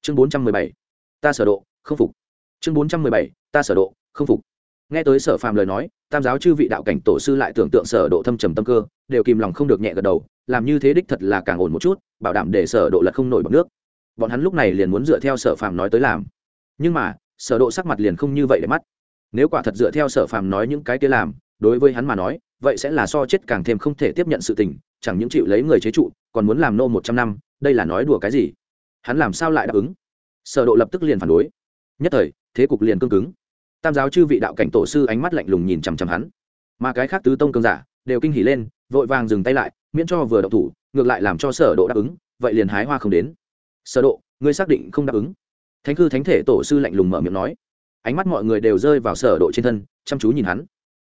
Chương bốn trăm mười bảy. Ta sở độ, không phục. Chương bốn trăm mười bảy. Ta sở độ, không phục. Nghe tới sở phàm lời nói, tam giáo chư vị đạo cảnh tổ sư lại tưởng tượng sở độ thâm trầm tâm cơ, đều kìm lòng không được nhẹ gật đầu, làm như thế đích thật là càng ổn một chút, bảo đảm để sở độ lật không nổi bọt nước. Bọn hắn lúc này liền muốn dựa theo sở phàm nói tới làm. Nhưng mà, sở độ sắc mặt liền không như vậy để mắt nếu quả thật dựa theo sở phàm nói những cái kia làm, đối với hắn mà nói, vậy sẽ là so chết càng thêm không thể tiếp nhận sự tình, chẳng những chịu lấy người chế trụ, còn muốn làm nô một trăm năm, đây là nói đùa cái gì? Hắn làm sao lại đáp ứng? Sở độ lập tức liền phản đối. Nhất thời, thế cục liền cương cứng. Tam giáo chư vị đạo cảnh tổ sư ánh mắt lạnh lùng nhìn chằm chằm hắn. Mà cái khác tứ tông cường giả, đều kinh hỉ lên, vội vàng dừng tay lại, miễn cho vừa động thủ, ngược lại làm cho sở độ đáp ứng, vậy liền hái hoa không đến. Sở độ, ngươi xác định không đáp ứng. Thánh cư thánh thể tổ sư lạnh lùng mở miệng nói ánh mắt mọi người đều rơi vào sở độ trên thân, chăm chú nhìn hắn.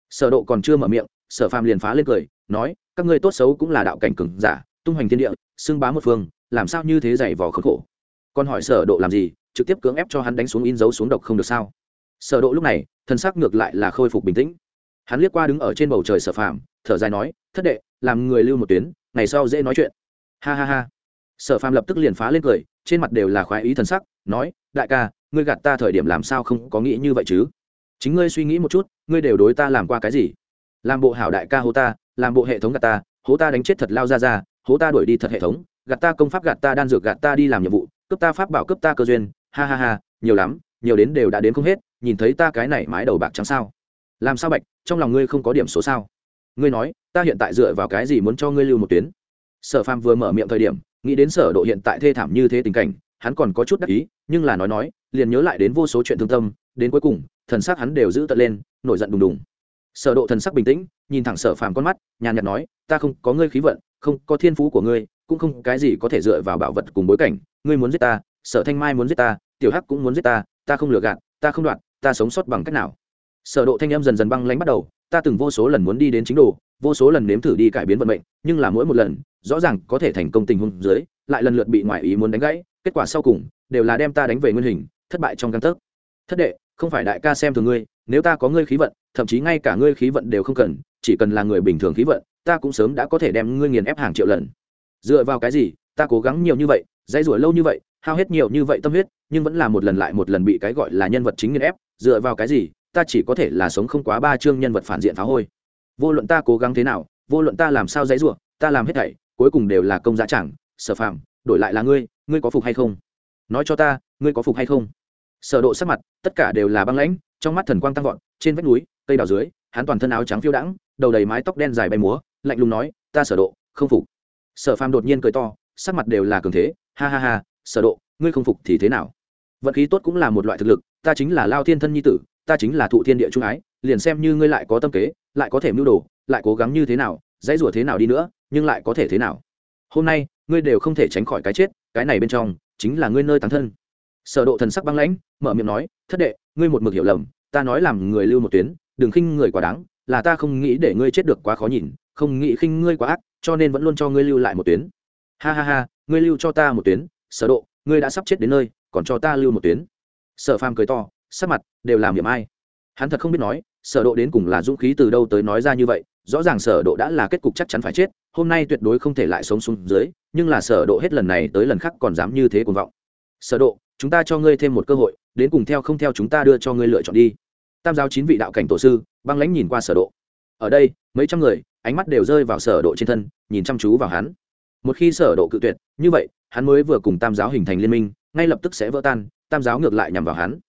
Sở độ còn chưa mở miệng, sở phàm liền phá lên cười, nói, các ngươi tốt xấu cũng là đạo cảnh cường giả, tung hoành thiên địa, xưng bá một phương, làm sao như thế dày vò khốn khổ? Còn hỏi sở độ làm gì, trực tiếp cưỡng ép cho hắn đánh xuống in dấu xuống độc không được sao? Sở độ lúc này, thân sắc ngược lại là khôi phục bình tĩnh. Hắn liếc qua đứng ở trên bầu trời sở phàm, thở dài nói, thất đệ, làm người lưu một tuyến, ngày sau dễ nói chuyện. Ha ha ha. Sở phàm lập tức liền phá lên cười, trên mặt đều là khoái ý thần sắc nói, đại ca, ngươi gạt ta thời điểm làm sao không có nghĩ như vậy chứ? Chính ngươi suy nghĩ một chút, ngươi đều đối ta làm qua cái gì? Làm bộ hảo đại ca hô ta, làm bộ hệ thống gạt ta, hố ta đánh chết thật lao ra ra, hố ta đuổi đi thật hệ thống, gạt ta công pháp gạt ta đan dược gạt ta đi làm nhiệm vụ, cướp ta pháp bảo cướp ta cơ duyên, ha ha ha, nhiều lắm, nhiều đến đều đã đến không hết, nhìn thấy ta cái này mái đầu bạc trắng sao? Làm sao bạch, trong lòng ngươi không có điểm số sao? Ngươi nói, ta hiện tại dựa vào cái gì muốn cho ngươi lưu một tuyến? Sở phàm vừa mở miệng thời điểm, nghĩ đến sở độ hiện tại thê thảm như thế tình cảnh hắn còn có chút đắc ý, nhưng là nói nói, liền nhớ lại đến vô số chuyện thương tâm, đến cuối cùng, thần sắc hắn đều giữ tận lên, nổi giận đùng đùng. Sở độ thần sắc bình tĩnh, nhìn thẳng sở phàm con mắt, nhàn nhạt nói, ta không có ngươi khí vận, không có thiên phú của ngươi, cũng không cái gì có thể dựa vào bảo vật cùng bối cảnh, ngươi muốn giết ta, sở thanh mai muốn giết ta, tiểu hắc cũng muốn giết ta ta không lừa gạt, ta không đoạt, ta sống sót bằng cách nào? Sở độ thanh âm dần dần băng lãnh bắt đầu, ta từng vô số lần muốn đi đến chính đồ, vô số lần nếm thử đi cải biến vận mệnh, nhưng là mỗi một lần, rõ ràng có thể thành công tình huống dưới, lại lần lượt bị ngoại ý muốn đánh gãy kết quả sau cùng đều là đem ta đánh về nguyên hình, thất bại trong căn tấc. Thất đệ, không phải đại ca xem thường ngươi, nếu ta có ngươi khí vận, thậm chí ngay cả ngươi khí vận đều không cần, chỉ cần là người bình thường khí vận, ta cũng sớm đã có thể đem ngươi nghiền ép hàng triệu lần. Dựa vào cái gì, ta cố gắng nhiều như vậy, dãy rủa lâu như vậy, hao hết nhiều như vậy tâm huyết, nhưng vẫn là một lần lại một lần bị cái gọi là nhân vật chính nghiền ép, dựa vào cái gì, ta chỉ có thể là sống không quá ba chương nhân vật phản diện phá hôi. Vô luận ta cố gắng thế nào, vô luận ta làm sao dãy rủa, ta làm hết thảy, cuối cùng đều là công giá chẳng, sở phạm đổi lại là ngươi ngươi có phục hay không? Nói cho ta, ngươi có phục hay không? Sở độ sắc mặt, tất cả đều là băng lãnh, trong mắt thần quang tăng vọt, trên vách núi, cây đào dưới, hắn toàn thân áo trắng phiêu đãng, đầu đầy mái tóc đen dài bay múa, lạnh lùng nói, ta sở độ, không phục. Sở phàm đột nhiên cười to, sắc mặt đều là cường thế, ha ha ha, sở độ, ngươi không phục thì thế nào? Vận khí tốt cũng là một loại thực lực, ta chính là lao thiên thân nhi tử, ta chính là thụ thiên địa trung ái, liền xem như ngươi lại có tâm kế, lại có thể mưu đồ, lại cố gắng như thế nào, dãy rủa thế nào đi nữa, nhưng lại có thể thế nào? Hôm nay, ngươi đều không thể tránh khỏi cái chết cái này bên trong chính là ngươi nơi tán thân. Sở độ thần sắc băng lãnh, mở miệng nói, thất đệ, ngươi một mực hiểu lầm, ta nói làm người lưu một tuyến, đừng khinh người quá đáng, là ta không nghĩ để ngươi chết được quá khó nhìn, không nghĩ khinh ngươi quá ác, cho nên vẫn luôn cho ngươi lưu lại một tuyến. Ha ha ha, ngươi lưu cho ta một tuyến, sở độ, ngươi đã sắp chết đến nơi, còn cho ta lưu một tuyến. Sở phàm cười to, sắc mặt đều làm điểm ai. Hắn thật không biết nói, sở độ đến cùng là dũng khí từ đâu tới nói ra như vậy, rõ ràng sở độ đã là kết cục chắc chắn phải chết hôm nay tuyệt đối không thể lại sống xuống dưới, nhưng là sở độ hết lần này tới lần khác còn dám như thế cuồng vọng. Sở độ, chúng ta cho ngươi thêm một cơ hội, đến cùng theo không theo chúng ta đưa cho ngươi lựa chọn đi. Tam giáo chín vị đạo cảnh tổ sư, băng lãnh nhìn qua sở độ. Ở đây, mấy trăm người, ánh mắt đều rơi vào sở độ trên thân, nhìn chăm chú vào hắn. Một khi sở độ cự tuyệt, như vậy, hắn mới vừa cùng tam giáo hình thành liên minh, ngay lập tức sẽ vỡ tan, tam giáo ngược lại nhằm vào hắn.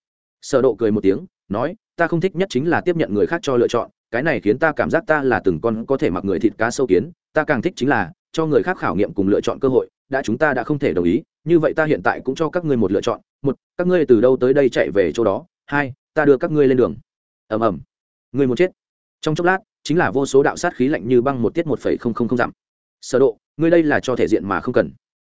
Sở độ cười một tiếng, nói, ta không thích nhất chính là tiếp nhận người khác cho lựa chọn cái này khiến ta cảm giác ta là từng con có thể mặc người thịt cá sâu kiến, ta càng thích chính là, cho người khác khảo nghiệm cùng lựa chọn cơ hội, đã chúng ta đã không thể đồng ý, như vậy ta hiện tại cũng cho các ngươi một lựa chọn, một, các ngươi từ đâu tới đây chạy về chỗ đó, hai, ta đưa các ngươi lên đường. Ầm ầm. Ngươi muốn chết. Trong chốc lát, chính là vô số đạo sát khí lạnh như băng một tiết một phẩy không không không dặm. Sở độ, ngươi đây là cho thể diện mà không cần.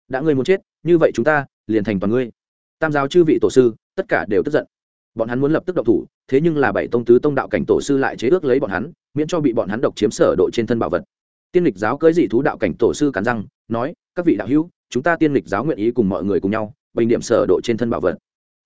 Đã ngươi muốn chết, như vậy chúng ta liền thành toàn ngươi. Tam giáo chư vị tổ sư, tất cả đều tức giận bọn hắn muốn lập tức động thủ, thế nhưng là bảy tông tứ tông đạo cảnh tổ sư lại chế ước lấy bọn hắn, miễn cho bị bọn hắn độc chiếm sở độ trên thân bảo vật. Tiên lịch giáo cưới dị thú đạo cảnh tổ sư cắn răng, nói, các vị đạo hữu, chúng ta tiên lịch giáo nguyện ý cùng mọi người cùng nhau, bình điểm sở độ trên thân bảo vật.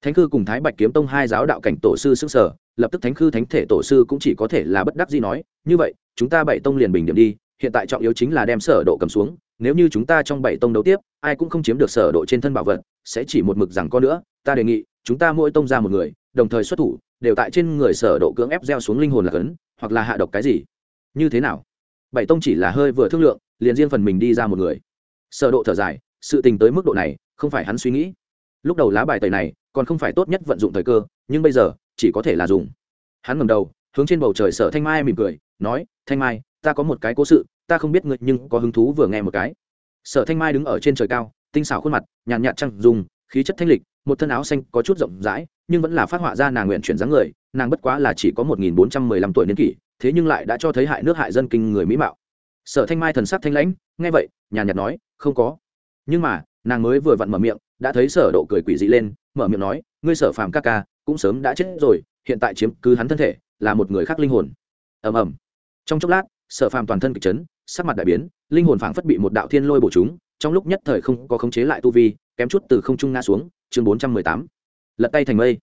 Thánh khư cùng thái bạch kiếm tông hai giáo đạo cảnh tổ sư sức sở lập tức thánh khư thánh thể tổ sư cũng chỉ có thể là bất đắc dĩ nói, như vậy, chúng ta bảy tông liền bình điểm đi, hiện tại trọng yếu chính là đem sở độ cầm xuống, nếu như chúng ta trong bảy tông đấu tiếp, ai cũng không chiếm được sở độ trên thân bảo vật, sẽ chỉ một mực rằng có nữa, ta đề nghị chúng ta mỗi tông ra một người, đồng thời xuất thủ, đều tại trên người sở độ cưỡng ép gieo xuống linh hồn là cấn, hoặc là hạ độc cái gì. Như thế nào? Bảy tông chỉ là hơi vừa thương lượng, liền riêng phần mình đi ra một người. Sở độ thở dài, sự tình tới mức độ này, không phải hắn suy nghĩ. Lúc đầu lá bài tẩy này, còn không phải tốt nhất vận dụng thời cơ, nhưng bây giờ, chỉ có thể là dùng. Hắn ngẩng đầu, hướng trên bầu trời sở thanh mai mỉm cười, nói, thanh mai, ta có một cái cố sự, ta không biết ngươi nhưng có hứng thú vừa nghe một cái. Sở thanh mai đứng ở trên trời cao, tinh xảo khuôn mặt, nhàn nhạt trăng dùng, khí chất thanh lịch một thân áo xanh có chút rộng rãi, nhưng vẫn là phát họa ra nàng nguyện chuyển dáng người, nàng bất quá là chỉ có một nghìn bốn trăm mười lăm tuổi niên kỷ, thế nhưng lại đã cho thấy hại nước hại dân kinh người mỹ mạo. Sở thanh mai thần sắc thanh lãnh, nghe vậy, nhàn nhạt nói, không có. Nhưng mà, nàng mới vừa vặn mở miệng, đã thấy sở độ cười quỷ dị lên, mở miệng nói, ngươi sở phàm ca ca, cũng sớm đã chết rồi, hiện tại chiếm cứ hắn thân thể, là một người khác linh hồn. Ầm ầm. Trong chốc lát, sở phàm toàn thân kịch chấn, sắc mặt đại biến, linh hồn phảng phất bị một đạo thiên lôi bổ chúng, trong lúc nhất thời không có khống chế lại tu vi, kém chút từ không trung ngã xuống chương bốn trăm mười tám, lật tay thành mây.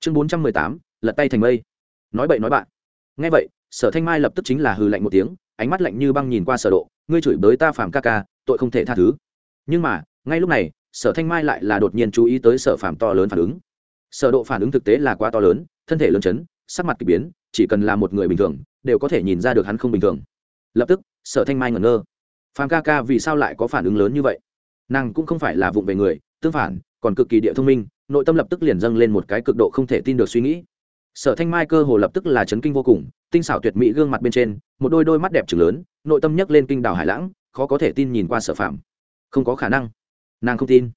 chương bốn trăm mười tám, lật tay thành mây. nói bậy nói bạn. nghe vậy, sở thanh mai lập tức chính là hừ lạnh một tiếng, ánh mắt lạnh như băng nhìn qua sở độ, ngươi chửi bới ta phàm ca ca, tội không thể tha thứ. nhưng mà, ngay lúc này, sở thanh mai lại là đột nhiên chú ý tới sở phàm to lớn phản ứng. sở độ phản ứng thực tế là quá to lớn, thân thể lớn chấn, sắc mặt kỳ biến, chỉ cần là một người bình thường, đều có thể nhìn ra được hắn không bình thường. lập tức, sở thanh mai ngẩn ngơ. phàm ca ca vì sao lại có phản ứng lớn như vậy? nàng cũng không phải là vụng về người, tương phản còn cực kỳ địa thông minh, nội tâm lập tức liền dâng lên một cái cực độ không thể tin được suy nghĩ. Sở thanh mai cơ hồ lập tức là chấn kinh vô cùng, tinh xảo tuyệt mỹ gương mặt bên trên, một đôi đôi mắt đẹp trừng lớn, nội tâm nhấc lên kinh đảo hải lãng, khó có thể tin nhìn qua sở phạm không có khả năng. Nàng không tin.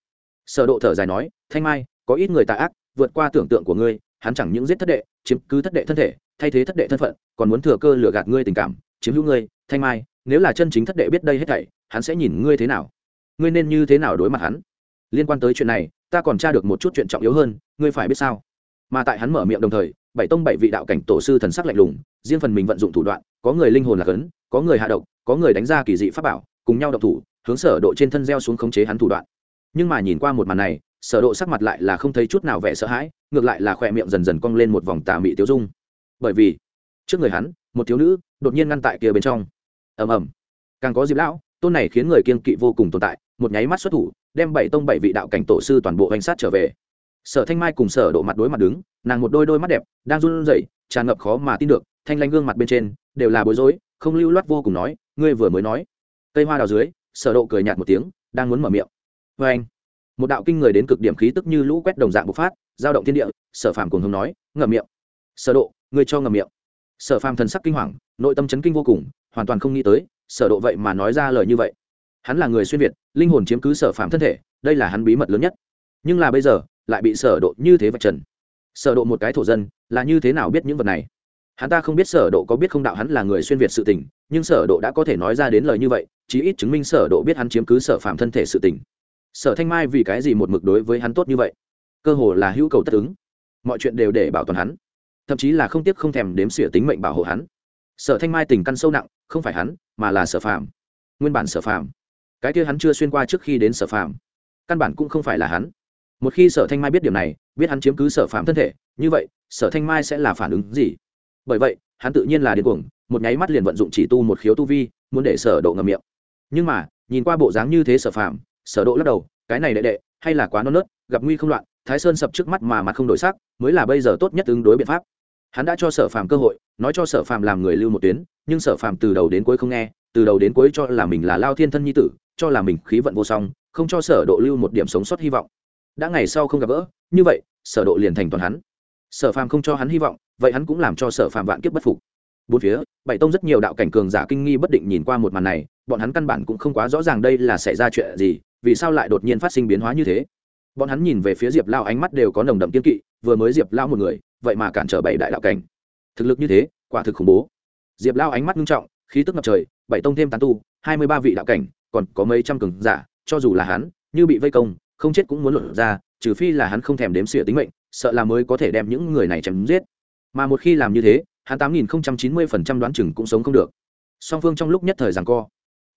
Sở độ thở dài nói, thanh mai, có ít người tà ác, vượt qua tưởng tượng của ngươi, hắn chẳng những giết thất đệ, chiếm cứ thất đệ thân thể, thay thế thất đệ thân phận, còn muốn thừa cơ lừa gạt ngươi tình cảm, chiếm hữu ngươi. Thanh mai, nếu là chân chính thất đệ biết đây hết thảy, hắn sẽ nhìn ngươi thế nào? Ngươi nên như thế nào đối mặt hắn? Liên quan tới chuyện này, ta còn tra được một chút chuyện trọng yếu hơn, ngươi phải biết sao? Mà tại hắn mở miệng đồng thời, bảy tông bảy vị đạo cảnh tổ sư thần sắc lạnh lùng, riêng phần mình vận dụng thủ đoạn, có người linh hồn là cấn, có người hạ độc, có người đánh ra kỳ dị pháp bảo, cùng nhau độc thủ, hướng sở độ trên thân gieo xuống khống chế hắn thủ đoạn. Nhưng mà nhìn qua một màn này, sở độ sắc mặt lại là không thấy chút nào vẻ sợ hãi, ngược lại là khoe miệng dần dần cong lên một vòng tà mị tiêu dung. Bởi vì, trước người hắn, một thiếu nữ đột nhiên ngăn tại kia bên trong. Ầm ầm. Càng có diệp lão, tôn này khiến người kiên kỵ vô cùng tồn tại, một nháy mắt xuất thủ đem bảy tông bảy vị đạo cảnh tổ sư toàn bộ hành sát trở về. Sở thanh mai cùng sở độ mặt đối mặt đứng, nàng một đôi đôi mắt đẹp, đang run rẩy, tràn ngập khó mà tin được, thanh lanh gương mặt bên trên, đều là bối rối, không lưu loát vô cùng nói, ngươi vừa mới nói. Cây hoa đào dưới, sở độ cười nhạt một tiếng, đang muốn mở miệng. Với anh. Một đạo kinh người đến cực điểm khí tức như lũ quét đồng dạng bộc phát, giao động thiên địa, sở phàm cùng hùng nói, ngậm miệng. Sở độ, ngươi cho ngậm miệng. Sở phàm thần sắc kinh hoàng, nội tâm chấn kinh vô cùng, hoàn toàn không nghĩ tới, sở độ vậy mà nói ra lời như vậy hắn là người xuyên việt, linh hồn chiếm cứ sở phạm thân thể, đây là hắn bí mật lớn nhất. Nhưng là bây giờ, lại bị sở độ như thế vạch trần. Sở độ một cái thổ dân, là như thế nào biết những vật này? Hắn ta không biết sở độ có biết không đạo hắn là người xuyên việt sự tình, nhưng sở độ đã có thể nói ra đến lời như vậy, chí ít chứng minh sở độ biết hắn chiếm cứ sở phạm thân thể sự tình. Sở thanh mai vì cái gì một mực đối với hắn tốt như vậy? Cơ hồ là hữu cầu tất ứng. Mọi chuyện đều để bảo toàn hắn. Thậm chí là không tiếc không thèm đếm xỉa tính mệnh bảo hộ hắn. Sở thanh mai tình căn sâu nặng, không phải hắn, mà là sở phạm. nguyên bản sở phạm cái kia hắn chưa xuyên qua trước khi đến sở phàm. Căn bản cũng không phải là hắn. Một khi sở thanh mai biết điều này, biết hắn chiếm cứ sở phàm thân thể, như vậy, sở thanh mai sẽ là phản ứng gì? Bởi vậy, hắn tự nhiên là điên cuồng, một nháy mắt liền vận dụng chỉ tu một khiếu tu vi, muốn để sở độ ngậm miệng. Nhưng mà, nhìn qua bộ dáng như thế sở phàm, sở độ lắc đầu, cái này đệ đệ, hay là quá non nớt, gặp nguy không loạn, thái sơn sập trước mắt mà mặt không đổi sắc, mới là bây giờ tốt nhất ứng đối biện pháp. Hắn đã cho sở phàm cơ hội, nói cho sở phàm làm người lưu một tuyến, nhưng sở phàm từ đầu đến cuối không nghe từ đầu đến cuối cho là mình là lao thiên thân nhi tử, cho là mình khí vận vô song, không cho sở độ lưu một điểm sống sót hy vọng. Đã ngày sau không gặp gỡ, như vậy, sở độ liền thành toàn hắn. Sở phàm không cho hắn hy vọng, vậy hắn cũng làm cho sở phàm vạn kiếp bất phục. Bốn phía, bảy tông rất nhiều đạo cảnh cường giả kinh nghi bất định nhìn qua một màn này, bọn hắn căn bản cũng không quá rõ ràng đây là xảy ra chuyện gì, vì sao lại đột nhiên phát sinh biến hóa như thế. Bọn hắn nhìn về phía diệp lao ánh mắt đều có nồng đậm kiên kỵ, vừa mới diệp lao một người, vậy mà cản trở bảy đại đạo cảnh. Thực lực như thế, quả thực khủng bố. Diệp lao ánh mắt nghiêm trọng, khí tức ngập trời bảy tông thêm tán tu, hai mươi ba vị đạo cảnh, còn có mấy trăm cường giả, cho dù là hắn, như bị vây công, không chết cũng muốn luận ra, trừ phi là hắn không thèm đếm xỉa tính mệnh, sợ là mới có thể đem những người này chém giết. Mà một khi làm như thế, hắn tám nghìn chín mươi phần trăm đoán chừng cũng sống không được. Song phương trong lúc nhất thời rằng co.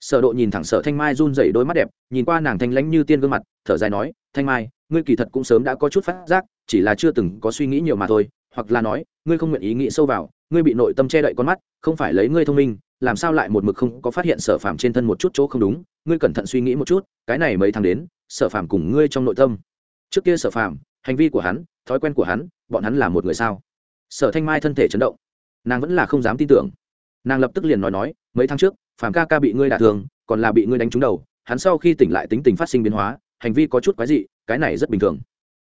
Sở độ nhìn thẳng sở thanh mai run rẩy đôi mắt đẹp, nhìn qua nàng thanh lãnh như tiên gương mặt, thở dài nói, thanh mai, ngươi kỳ thật cũng sớm đã có chút phát giác, chỉ là chưa từng có suy nghĩ nhiều mà thôi, hoặc là nói, ngươi không nguyện ý nghĩ sâu vào, ngươi bị nội tâm che đậy con mắt, không phải lấy ngươi thông minh làm sao lại một mực không có phát hiện sở phàm trên thân một chút chỗ không đúng? Ngươi cẩn thận suy nghĩ một chút, cái này mấy tháng đến, sở phàm cùng ngươi trong nội tâm. Trước kia sở phàm, hành vi của hắn, thói quen của hắn, bọn hắn là một người sao? Sở thanh mai thân thể chấn động. Nàng vẫn là không dám tin tưởng. Nàng lập tức liền nói nói, mấy tháng trước, phàm ca ca bị ngươi đả thương, còn là bị ngươi đánh trúng đầu, hắn sau khi tỉnh lại tính tình phát sinh biến hóa, hành vi có chút quái dị, cái này rất bình thường.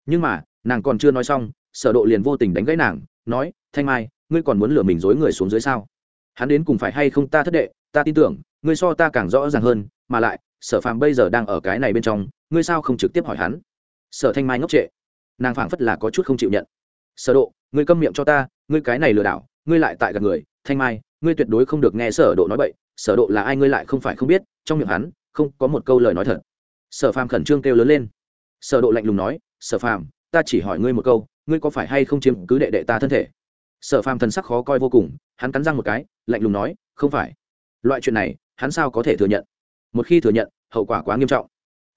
Nhưng mà, nàng còn chưa nói xong, sở độ liền vô tình đánh gãy nàng, nói, thanh mai, ngươi còn muốn lừa mình dối người xuống dưới sao? Hắn đến cùng phải hay không ta thất đệ, ta tin tưởng, ngươi so ta càng rõ ràng hơn, mà lại, sở phàm bây giờ đang ở cái này bên trong, ngươi sao không trực tiếp hỏi hắn? Sở thanh mai ngốc trệ. Nàng phảng phất là có chút không chịu nhận. Sở độ, ngươi câm miệng cho ta, ngươi cái này lừa đảo, ngươi lại tại gần người. Thanh mai, ngươi tuyệt đối không được nghe sở độ nói bậy. Sở độ là ai ngươi lại không phải không biết, trong miệng hắn, không có một câu lời nói thật. Sở phàm khẩn trương kêu lớn lên. Sở độ lạnh lùng nói, sở phàm, ta chỉ hỏi ngươi một câu, ngươi có phải hay không chiếm cứ đệ đệ ta thân thể? Sở phàm thần sắc khó coi vô cùng, hắn cắn răng một cái, lạnh lùng nói, không phải. Loại chuyện này, hắn sao có thể thừa nhận? Một khi thừa nhận, hậu quả quá nghiêm trọng.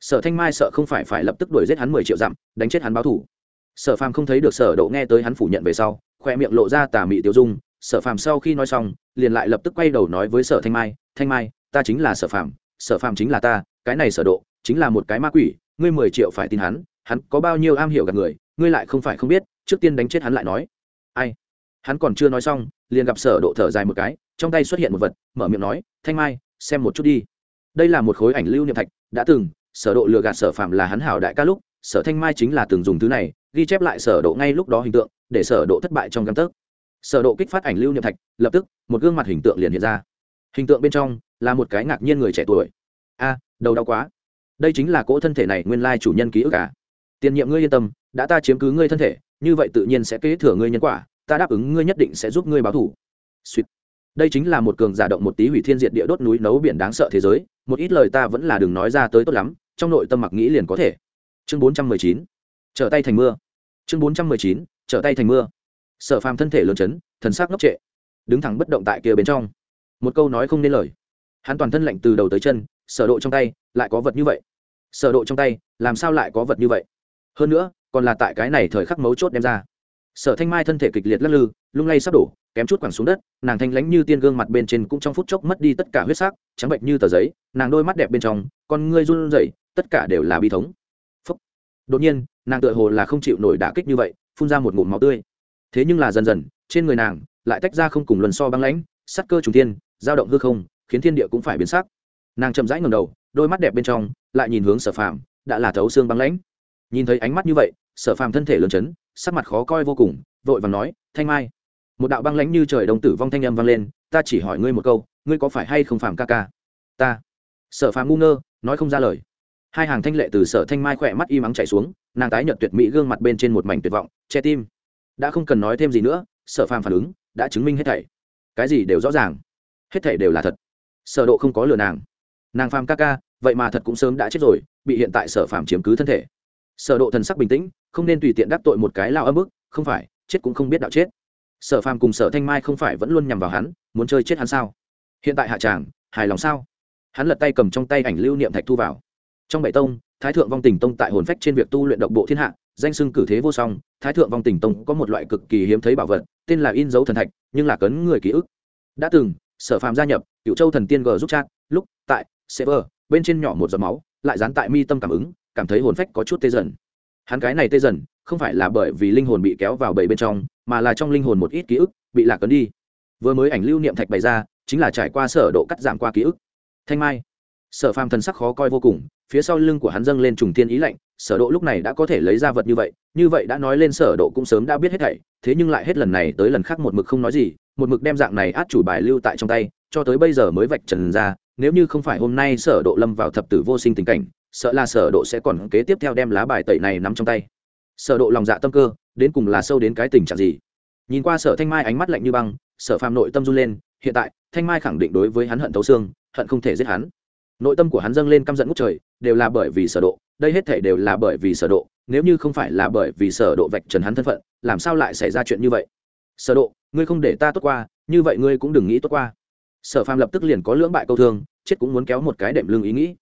Sở thanh mai sợ không phải phải lập tức đuổi giết hắn mười triệu dặm, đánh chết hắn báo thủ sở phàm không thấy được sở độ nghe tới hắn phủ nhận về sau, khoe miệng lộ ra tà mị tiêu dung. Sở phàm sau khi nói xong, liền lại lập tức quay đầu nói với sở thanh mai thanh mai, ta chính là sở phàm sở phàm chính là ta, cái này sở độ chính là một cái ma quỷ, ngươi mười triệu phải tin hắn hắn có bao nhiêu am hiểu gặp người, ngươi lại không phải không biết, trước tiên đánh chết hắn lại nói. Ai? Hắn còn chưa nói xong, liền gặp sở độ thở dài một cái, trong tay xuất hiện một vật, mở miệng nói, thanh mai, xem một chút đi. Đây là một khối ảnh lưu niệm thạch, đã từng, sở độ lừa gạt sở phạm là hắn hảo đại ca lúc, sở thanh mai chính là từng dùng thứ này, ghi chép lại sở độ ngay lúc đó hình tượng, để sở độ thất bại trong căn tấc. Sở độ kích phát ảnh lưu niệm thạch, lập tức, một gương mặt hình tượng liền hiện ra. Hình tượng bên trong, là một cái ngạc nhiên người trẻ tuổi. A, đầu đau quá. Đây chính là cỗ thân thể này nguyên lai chủ nhân ký ức cả tiền nhiệm ngươi yên tâm, đã ta chiếm cứ ngươi thân thể, như vậy tự nhiên sẽ kế thừa ngươi nhân quả ta đáp ứng ngươi nhất định sẽ giúp ngươi báo thủ. Sweet. đây chính là một cường giả động một tí hủy thiên diệt địa đốt núi nấu biển đáng sợ thế giới, một ít lời ta vẫn là đừng nói ra tới tốt lắm, trong nội tâm mặc nghĩ liền có thể. Chương bốn trăm mười chín. Trở tay thành mưa. Chương bốn trăm mười chín. Trở tay thành mưa. Sở phàm thân thể lớn chấn, thần sắc ngốc trệ. Đứng thẳng bất động tại kia bên trong. Một câu nói không nên lời. Hắn toàn thân lạnh từ đầu tới chân, sở độ trong tay lại có vật như vậy. Sở độ trong tay, làm sao lại có vật như vậy? Hơn nữa, còn là tại cái này thời khắc mấu chốt đem ra sở thanh mai thân thể kịch liệt lắc lư, lung lay sắp đổ, kém chút quẳng xuống đất, nàng thanh lãnh như tiên gương mặt bên trên cũng trong phút chốc mất đi tất cả huyết sắc, trắng bệnh như tờ giấy, nàng đôi mắt đẹp bên trong, con ngươi run rẩy, tất cả đều là bi thống. Phúc. đột nhiên, nàng tựa hồ là không chịu nổi đả kích như vậy, phun ra một ngụm máu tươi. Thế nhưng là dần dần, trên người nàng lại tách ra không cùng luân so băng lãnh, sắc cơ trùng thiên, dao động hư không, khiến thiên địa cũng phải biến sắc. Nàng chậm rãi ngầm đầu, đôi mắt đẹp bên trong lại nhìn hướng sở phàm, đã là thấu xương băng lãnh. Nhìn thấy ánh mắt như vậy sở phàm thân thể lớn chấn, sắc mặt khó coi vô cùng, vội và nói, thanh mai. Một đạo băng lãnh như trời đồng tử vong thanh âm vang lên, ta chỉ hỏi ngươi một câu, ngươi có phải hay không phàm ca ca? Ta. Sở phàm ngu ngơ, nói không ra lời. Hai hàng thanh lệ từ sở thanh mai khỏe mắt y mắng chạy xuống, nàng tái nhợt tuyệt mỹ gương mặt bên trên một mảnh tuyệt vọng, che tim. Đã không cần nói thêm gì nữa, sở phàm phản ứng, đã chứng minh hết thảy. Cái gì đều rõ ràng. Hết thảy đều là thật. Sở độ không có lừa nàng. Nàng phàm ca ca, vậy mà thật cũng sớm đã chết rồi, bị hiện tại sở phàm chiếm cứ thân thể sở độ thần sắc bình tĩnh, không nên tùy tiện đắc tội một cái lao âm bức, không phải, chết cũng không biết đạo chết. Sở phàm cùng sở thanh mai không phải vẫn luôn nhằm vào hắn, muốn chơi chết hắn sao? Hiện tại hạ tràng, hài lòng sao? Hắn lật tay cầm trong tay ảnh lưu niệm thạch thu vào. Trong bảy tông, thái thượng vong tình tông tại hồn phách trên việc tu luyện độc bộ thiên hạ, danh sưng cử thế vô song, thái thượng vong tình tông có một loại cực kỳ hiếm thấy bảo vật, tên là in dấu thần thạch, nhưng là cấn người ký ức. Đã từng, sở phàm gia nhập cựu châu thần tiên g giúp chat, lúc tại server bên trên nhỏ một giọt máu, lại dán tại mi tâm cảm ứng cảm thấy hồn phách có chút tê dần. Hắn cái này tê dần, không phải là bởi vì linh hồn bị kéo vào bầy bên trong, mà là trong linh hồn một ít ký ức bị lạc ấn đi. Vừa mới ảnh lưu niệm thạch bày ra, chính là trải qua sở độ cắt giảm qua ký ức. Thanh mai, sở phàm thần sắc khó coi vô cùng, phía sau lưng của hắn dâng lên trùng tiên ý lạnh, sở độ lúc này đã có thể lấy ra vật như vậy như vậy đã nói lên sở độ cũng sớm đã biết hết thảy, thế nhưng lại hết lần này tới lần khác một mực không nói gì, một mực đem dạng này át chủ bài lưu tại trong tay, cho tới bây giờ mới vạch trần ra, nếu như không phải hôm nay sở độ lâm vào thập tử vô sinh tình cảnh sợ là sở độ sẽ còn kế tiếp theo đem lá bài tẩy này nắm trong tay. Sở độ lòng dạ tâm cơ, đến cùng là sâu đến cái tình trạng gì? Nhìn qua sở thanh mai ánh mắt lạnh như băng, sở phàm nội tâm run lên, hiện tại, thanh mai khẳng định đối với hắn hận thấu xương, hận không thể giết hắn. Nội tâm của hắn dâng lên căm giận ngút trời, đều là bởi vì sở độ, đây hết thể đều là bởi vì sở độ, nếu như không phải là bởi vì sở độ vạch trần hắn thân phận, làm sao lại xảy ra chuyện như vậy? Sở độ, ngươi không để ta tốt qua, như vậy ngươi cũng đừng nghĩ tốt qua. Sở phàm lập tức liền có lưỡng bại câu thương, chết cũng muốn kéo một cái đệm lưng ý nghĩ.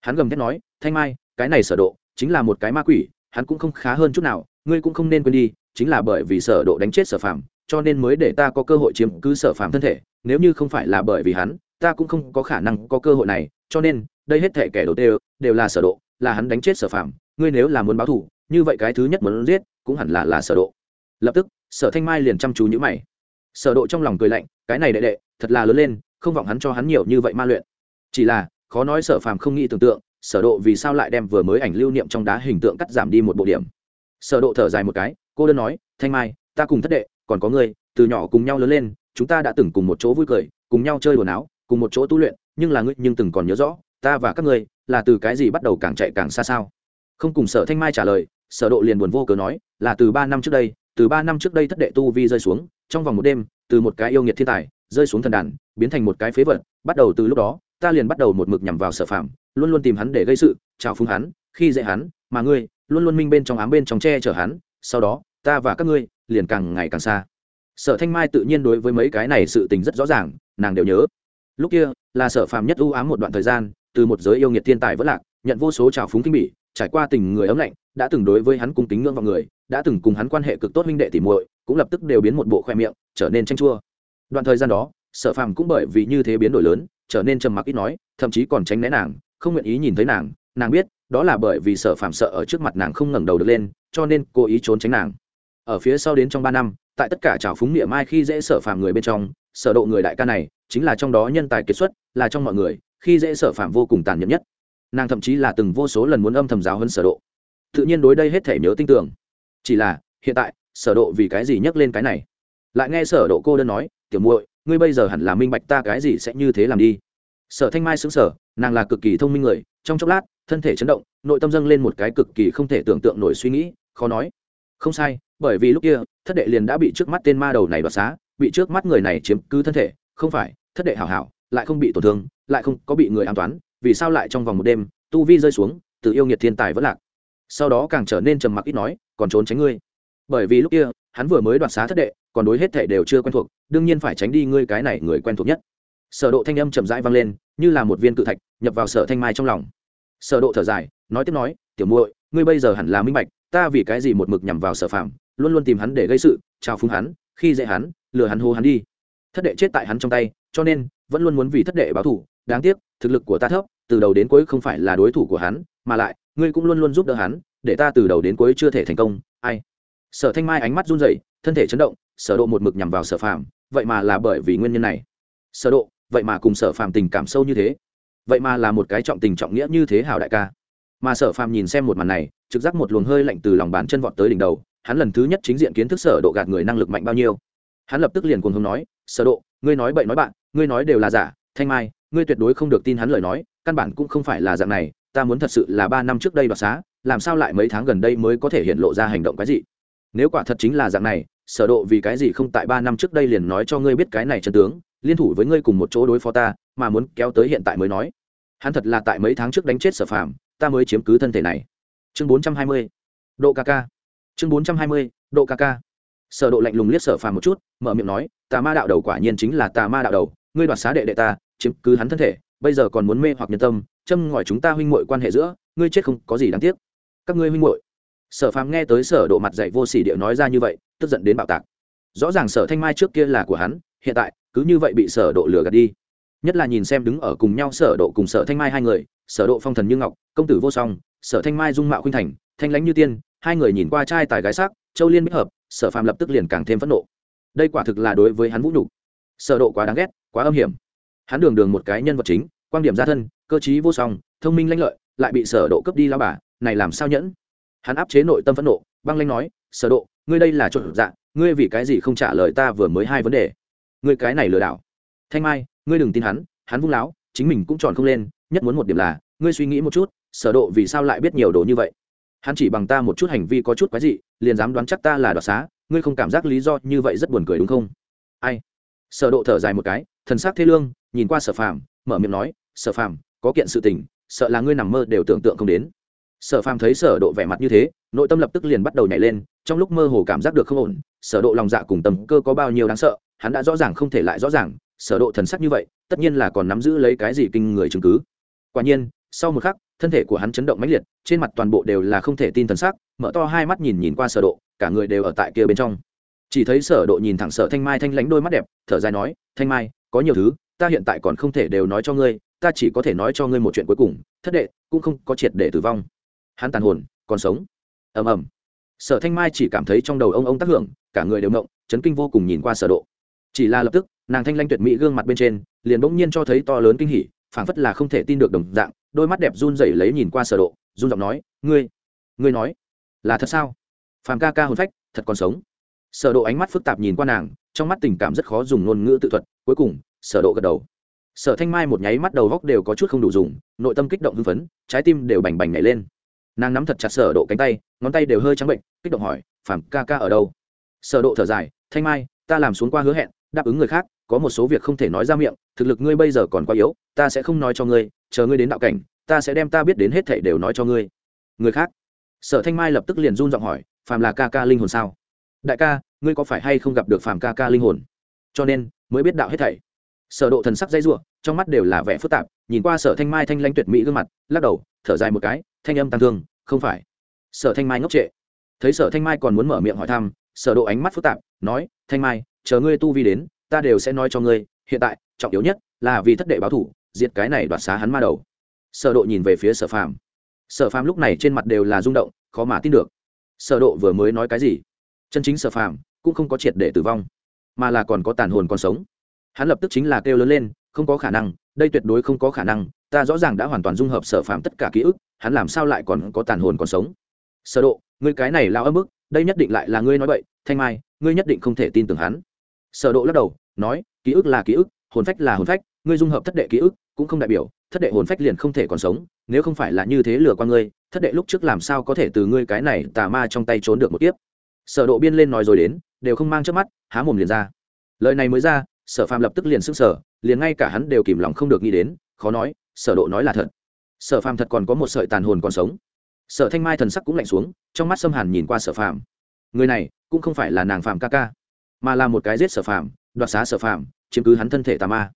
Hắn gầm thét nói thanh mai, cái này sở độ, chính là một cái ma quỷ, hắn cũng không khá hơn chút nào, ngươi cũng không nên quên đi, chính là bởi vì sở độ đánh chết sở phàm, cho nên mới để ta có cơ hội chiếm cứ sở phàm thân thể, nếu như không phải là bởi vì hắn, ta cũng không có khả năng có cơ hội này, cho nên, đây hết thể kẻ đầu đều đều là sở độ, là hắn đánh chết sở phàm, ngươi nếu là muốn báo thù, như vậy cái thứ nhất muốn giết, cũng hẳn là là sở độ. Lập tức, sở thanh mai liền chăm chú nhíu mày. Sở độ trong lòng cười lạnh, cái này đệ đệ, thật là lớn lên, không vọng hắn cho hắn nhiều như vậy ma luyện. Chỉ là, khó nói sở phàm không nghĩ tưởng tượng sở độ vì sao lại đem vừa mới ảnh lưu niệm trong đá hình tượng cắt giảm đi một bộ điểm? Sở độ thở dài một cái, cô đơn nói, thanh mai, ta cùng thất đệ, còn có ngươi, từ nhỏ cùng nhau lớn lên, chúng ta đã từng cùng một chỗ vui cười, cùng nhau chơi đùa áo cùng một chỗ tu luyện, nhưng là ngươi nhưng từng còn nhớ rõ, ta và các ngươi, là từ cái gì bắt đầu càng chạy càng xa sao? Không cùng sở thanh mai trả lời, sở độ liền buồn vô cớ nói, là từ ba năm trước đây, từ ba năm trước đây thất đệ tu vi rơi xuống, trong vòng một đêm, từ một cái yêu nghiệt thiên tài, rơi xuống thần đàn, biến thành một cái phế vật, bắt đầu từ lúc đó ta liền bắt đầu một mực nhằm vào sở phạm luôn luôn tìm hắn để gây sự trào phúng hắn, khi dễ hắn, mà ngươi, luôn luôn minh bên trong ám bên trong che chở hắn, sau đó, ta và các ngươi, liền càng ngày càng xa. Sở thanh mai tự nhiên đối với mấy cái này sự tình rất rõ ràng, nàng đều nhớ. Lúc kia, là sở phàm nhất ưu ám một đoạn thời gian, từ một giới yêu nghiệt thiên tài vất lạc, nhận vô số trào phúng kinh bỉ, trải qua tình người ấm lạnh, đã từng đối với hắn cung kính ngưỡng vào người, đã từng cùng hắn quan hệ cực tốt minh đệ tỉ muội, cũng lập tức đều biến một bộ khoe miệng, trở nên tranh chua. Đoạn thời gian đó, sở phàm cũng bởi vì như thế biến đổi lớn trở nên trầm mặc ít nói, thậm chí còn tránh né nàng, không nguyện ý nhìn thấy nàng. Nàng biết, đó là bởi vì sở phạm sợ ở trước mặt nàng không ngẩng đầu được lên, cho nên cố ý trốn tránh nàng. Ở phía sau đến trong ba năm, tại tất cả trào phúng niệm mai khi dễ sở phạm người bên trong, sở độ người đại ca này, chính là trong đó nhân tài kiệt xuất, là trong mọi người, khi dễ sở phạm vô cùng tàn nhẫn nhất. Nàng thậm chí là từng vô số lần muốn âm thầm giáo hơn sở độ. Tự nhiên đối đây hết thể nhớ tin tưởng. Chỉ là, hiện tại, sở độ vì cái gì nhắc lên cái này? Lại nghe sở độ cô đơn nói, tiểu muội ngươi bây giờ hẳn là minh bạch ta cái gì sẽ như thế làm đi. Sở thanh mai sững sờ, nàng là cực kỳ thông minh người, trong chốc lát, thân thể chấn động, nội tâm dâng lên một cái cực kỳ không thể tưởng tượng nổi suy nghĩ, khó nói. Không sai, bởi vì lúc kia, thất đệ liền đã bị trước mắt tên ma đầu này đoạt xá, bị trước mắt người này chiếm cứ thân thể, không phải, thất đệ hảo hảo, lại không bị tổn thương, lại không có bị người an toán, vì sao lại trong vòng một đêm, tu vi rơi xuống tự yêu nghiệt thiên tài vẫn lạc. Sau đó càng trở nên trầm mặc ít nói, còn trốn tránh ngươi. Bởi vì lúc kia hắn vừa mới đoạt xá thất đệ, còn đối hết thể đều chưa quen thuộc, đương nhiên phải tránh đi ngươi cái này người quen thuộc nhất. Sở độ thanh âm chậm rãi vang lên, như là một viên cự thạch, nhập vào sở thanh mai trong lòng. Sở độ thở dài, nói tiếp nói, tiểu muội, ngươi bây giờ hẳn là minh bạch, ta vì cái gì một mực nhằm vào sở phạm luôn luôn tìm hắn để gây sự trao phúng hắn, khi dễ hắn, lừa hắn hô hắn đi. Thất đệ chết tại hắn trong tay, cho nên, vẫn luôn muốn vì thất đệ báo thù, đáng tiếc, thực lực của ta thấp, từ đầu đến cuối không phải là đối thủ của hắn, mà lại, ngươi cũng luôn luôn giúp đỡ hắn, để ta từ đầu đến cuối chưa thể thành công, ai? Sở thanh mai ánh mắt run rẩy, thân thể chấn động, sở độ một mực nhằm vào sở phạm vậy mà là bởi vì nguyên nhân này. Sở độ, vậy mà cùng sở phạm tình cảm sâu như thế. Vậy mà là một cái trọng tình trọng nghĩa như thế hảo đại ca. Mà sở phạm nhìn xem một màn này, trực giác một luồng hơi lạnh từ lòng bàn chân vọt tới đỉnh đầu, hắn lần thứ nhất chính diện kiến thức sở độ gạt người năng lực mạnh bao nhiêu. Hắn lập tức liền cuồng hống nói, sở độ, ngươi nói bậy nói bạn, ngươi nói đều là giả, thanh mai, ngươi tuyệt đối không được tin hắn lời nói, căn bản cũng không phải là dạng này, ta muốn thật sự là ba năm trước đây đoạt xá, làm sao lại mấy tháng gần đây mới có thể hiện lộ ra hành động cái gì nếu quả thật chính là dạng này, sở độ vì cái gì không tại ba năm trước đây liền nói cho ngươi biết cái này chân tướng, liên thủ với ngươi cùng một chỗ đối phó ta, mà muốn kéo tới hiện tại mới nói. Hắn thật là tại mấy tháng trước đánh chết sở phàm, ta mới chiếm cứ thân thể này. Chương 420 độ ca ca. Chương 420 độ ca ca. Sở độ lạnh lùng liếc sở phàm một chút, mở miệng nói, tà ma đạo đầu quả nhiên chính là tà ma đạo đầu, ngươi đoạt xá đệ đệ ta, chiếm cứ hắn thân thể, bây giờ còn muốn mê hoặc nhân tâm, châm ngòi chúng ta huynh muội quan hệ giữa, ngươi chết không có gì đáng tiếc. Các ngươi huynh muội sở phàm nghe tới sở độ mặt dạy vô sỉ địa nói ra như vậy, tức giận đến bạo tạc. Rõ ràng sở thanh mai trước kia là của hắn, hiện tại, cứ như vậy bị sở độ lừa gạt đi. Nhất là nhìn xem đứng ở cùng nhau sở độ cùng sở thanh mai hai người, sở độ phong thần như ngọc, công tử vô song, sở thanh mai dung mạo khuynh thành, thanh lãnh như tiên, hai người nhìn qua trai tài gái sắc, châu liên bích hợp, sở phàm lập tức liền càng thêm phẫn nộ. Đây quả thực là đối với hắn vũ nhục. Sở độ quá đáng ghét, quá âm hiểm. Hắn đường đường một cái nhân vật chính, quan điểm gia thân, cơ trí vô song, thông minh lãnh lợi, lại bị sở độ cướp đi lão bà, này làm sao nhẫn? Hắn áp chế nội tâm phẫn nộ, băng lanh nói, sở độ, ngươi đây là trộn dạ ngươi vì cái gì không trả lời ta vừa mới hai vấn đề? Ngươi cái này lừa đảo. Thanh mai, ngươi đừng tin hắn hắn vung láo, chính mình cũng tròn không lên, nhất muốn một điểm là, ngươi suy nghĩ một chút, sở độ vì sao lại biết nhiều đồ như vậy? Hắn chỉ bằng ta một chút hành vi có chút quái dị, liền dám đoán chắc ta là đoạt xá, ngươi không cảm giác lý do như vậy rất buồn cười đúng không? Ai? Sở độ thở dài một cái, thần sắc thê lương, nhìn qua sở phàm, mở miệng nói, sở phàm, có kiện sự tình, sợ là ngươi nằm mơ đều tưởng tượng không đến sở phàm thấy sở độ vẻ mặt như thế, nội tâm lập tức liền bắt đầu nhảy lên, trong lúc mơ hồ cảm giác được không ổn, sở độ lòng dạ cùng tầm cơ có bao nhiêu đáng sợ, hắn đã rõ ràng không thể lại rõ ràng, sở độ thần sắc như vậy, tất nhiên là còn nắm giữ lấy cái gì kinh người chứng cứ. Quả nhiên, sau một khắc, thân thể của hắn chấn động mãnh liệt, trên mặt toàn bộ đều là không thể tin thần sắc, mở to hai mắt nhìn nhìn qua sở độ, cả người đều ở tại kia bên trong. Chỉ thấy sở độ nhìn thẳng sở thanh mai thanh lãnh đôi mắt đẹp, thở dài nói, thanh mai, có nhiều thứ, ta hiện tại còn không thể đều nói cho ngươi, ta chỉ có thể nói cho ngươi một chuyện cuối cùng, thất đệ, cũng không có triệt để tử vong hắn tàn hồn, còn sống. Ầm ầm. Sở thanh mai chỉ cảm thấy trong đầu ông ông tác hưởng, cả người đều động chấn kinh vô cùng nhìn qua sở độ. Chỉ là lập tức, nàng thanh lanh tuyệt mỹ gương mặt bên trên, liền bỗng nhiên cho thấy to lớn kinh hỉ, phảng phất là không thể tin được đồng dạng, đôi mắt đẹp run rẩy lấy nhìn qua sở độ, run giọng nói, ngươi ngươi nói, là thật sao? Phàm ca ca hồn phách, thật còn sống. Sở độ ánh mắt phức tạp nhìn qua nàng, trong mắt tình cảm rất khó dùng ngôn ngữ tự thuật, cuối cùng, sở độ gật đầu. Sở thanh mai một nháy mắt đầu góc đều có chút không đủ dùng, nội tâm kích động hưng phấn, trái tim đều bành bành nhảy lên nàng nắm thật chặt sở độ cánh tay, ngón tay đều hơi trắng bệnh, kích động hỏi, phàm ca ca ở đâu? Sở độ thở dài, thanh mai, ta làm xuống qua hứa hẹn, đáp ứng người khác, có một số việc không thể nói ra miệng, thực lực ngươi bây giờ còn quá yếu, ta sẽ không nói cho ngươi, chờ ngươi đến đạo cảnh, ta sẽ đem ta biết đến hết thảy đều nói cho ngươi. Người khác? Sở thanh mai lập tức liền run giọng hỏi, phàm là ca ca linh hồn sao? Đại ca, ngươi có phải hay không gặp được phàm ca ca linh hồn? Cho nên, mới biết đạo hết thảy. Sở độ thần sắc dây rủa, trong mắt đều là vẻ phức tạp, nhìn qua sở thanh mai thanh lãnh tuyệt mỹ gương mặt, lắc đầu, thở dài một cái thanh âm tăng thương, không phải. Sở thanh mai ngốc trệ. Thấy sở thanh mai còn muốn mở miệng hỏi thăm, sở độ ánh mắt phức tạp, nói, thanh mai, chờ ngươi tu vi đến, ta đều sẽ nói cho ngươi, hiện tại, trọng yếu nhất là vì thất đệ báo thủ, diệt cái này đoạt xá hắn ma đầu. Sở độ nhìn về phía sở phàm. Sở phàm lúc này trên mặt đều là rung động, khó mà tin được. Sở độ vừa mới nói cái gì? Chân chính sở phàm cũng không có triệt để tử vong, mà là còn có tàn hồn còn sống. Hắn lập tức chính là kêu lớn lên, không có khả năng, đây tuyệt đối không có khả năng, ta rõ ràng đã hoàn toàn dung hợp sở phàm tất cả ký ức hắn làm sao lại còn có tàn hồn còn sống? Sở độ ngươi cái này lao âm bức đây nhất định lại là ngươi nói vậy thanh mai ngươi nhất định không thể tin tưởng hắn. Sở độ lắc đầu nói ký ức là ký ức hồn phách là hồn phách ngươi dung hợp thất đệ ký ức cũng không đại biểu thất đệ hồn phách liền không thể còn sống nếu không phải là như thế lừa qua ngươi thất đệ lúc trước làm sao có thể từ ngươi cái này tà ma trong tay trốn được một tiếp sở độ biên lên nói rồi đến đều không mang trước mắt há mồm liền ra. Lời này mới ra sở phàm lập tức liền sững sờ, liền ngay cả hắn đều kìm lòng không được nghĩ đến khó nói sở độ nói là thật sở phàm thật còn có một sợi tàn hồn còn sống. Sở thanh mai thần sắc cũng lạnh xuống, trong mắt xâm hàn nhìn qua sở phàm. Người này, cũng không phải là nàng phàm ca ca, mà là một cái giết sở phàm, đoạt xá sở phàm, chiếm cứ hắn thân thể tà ma.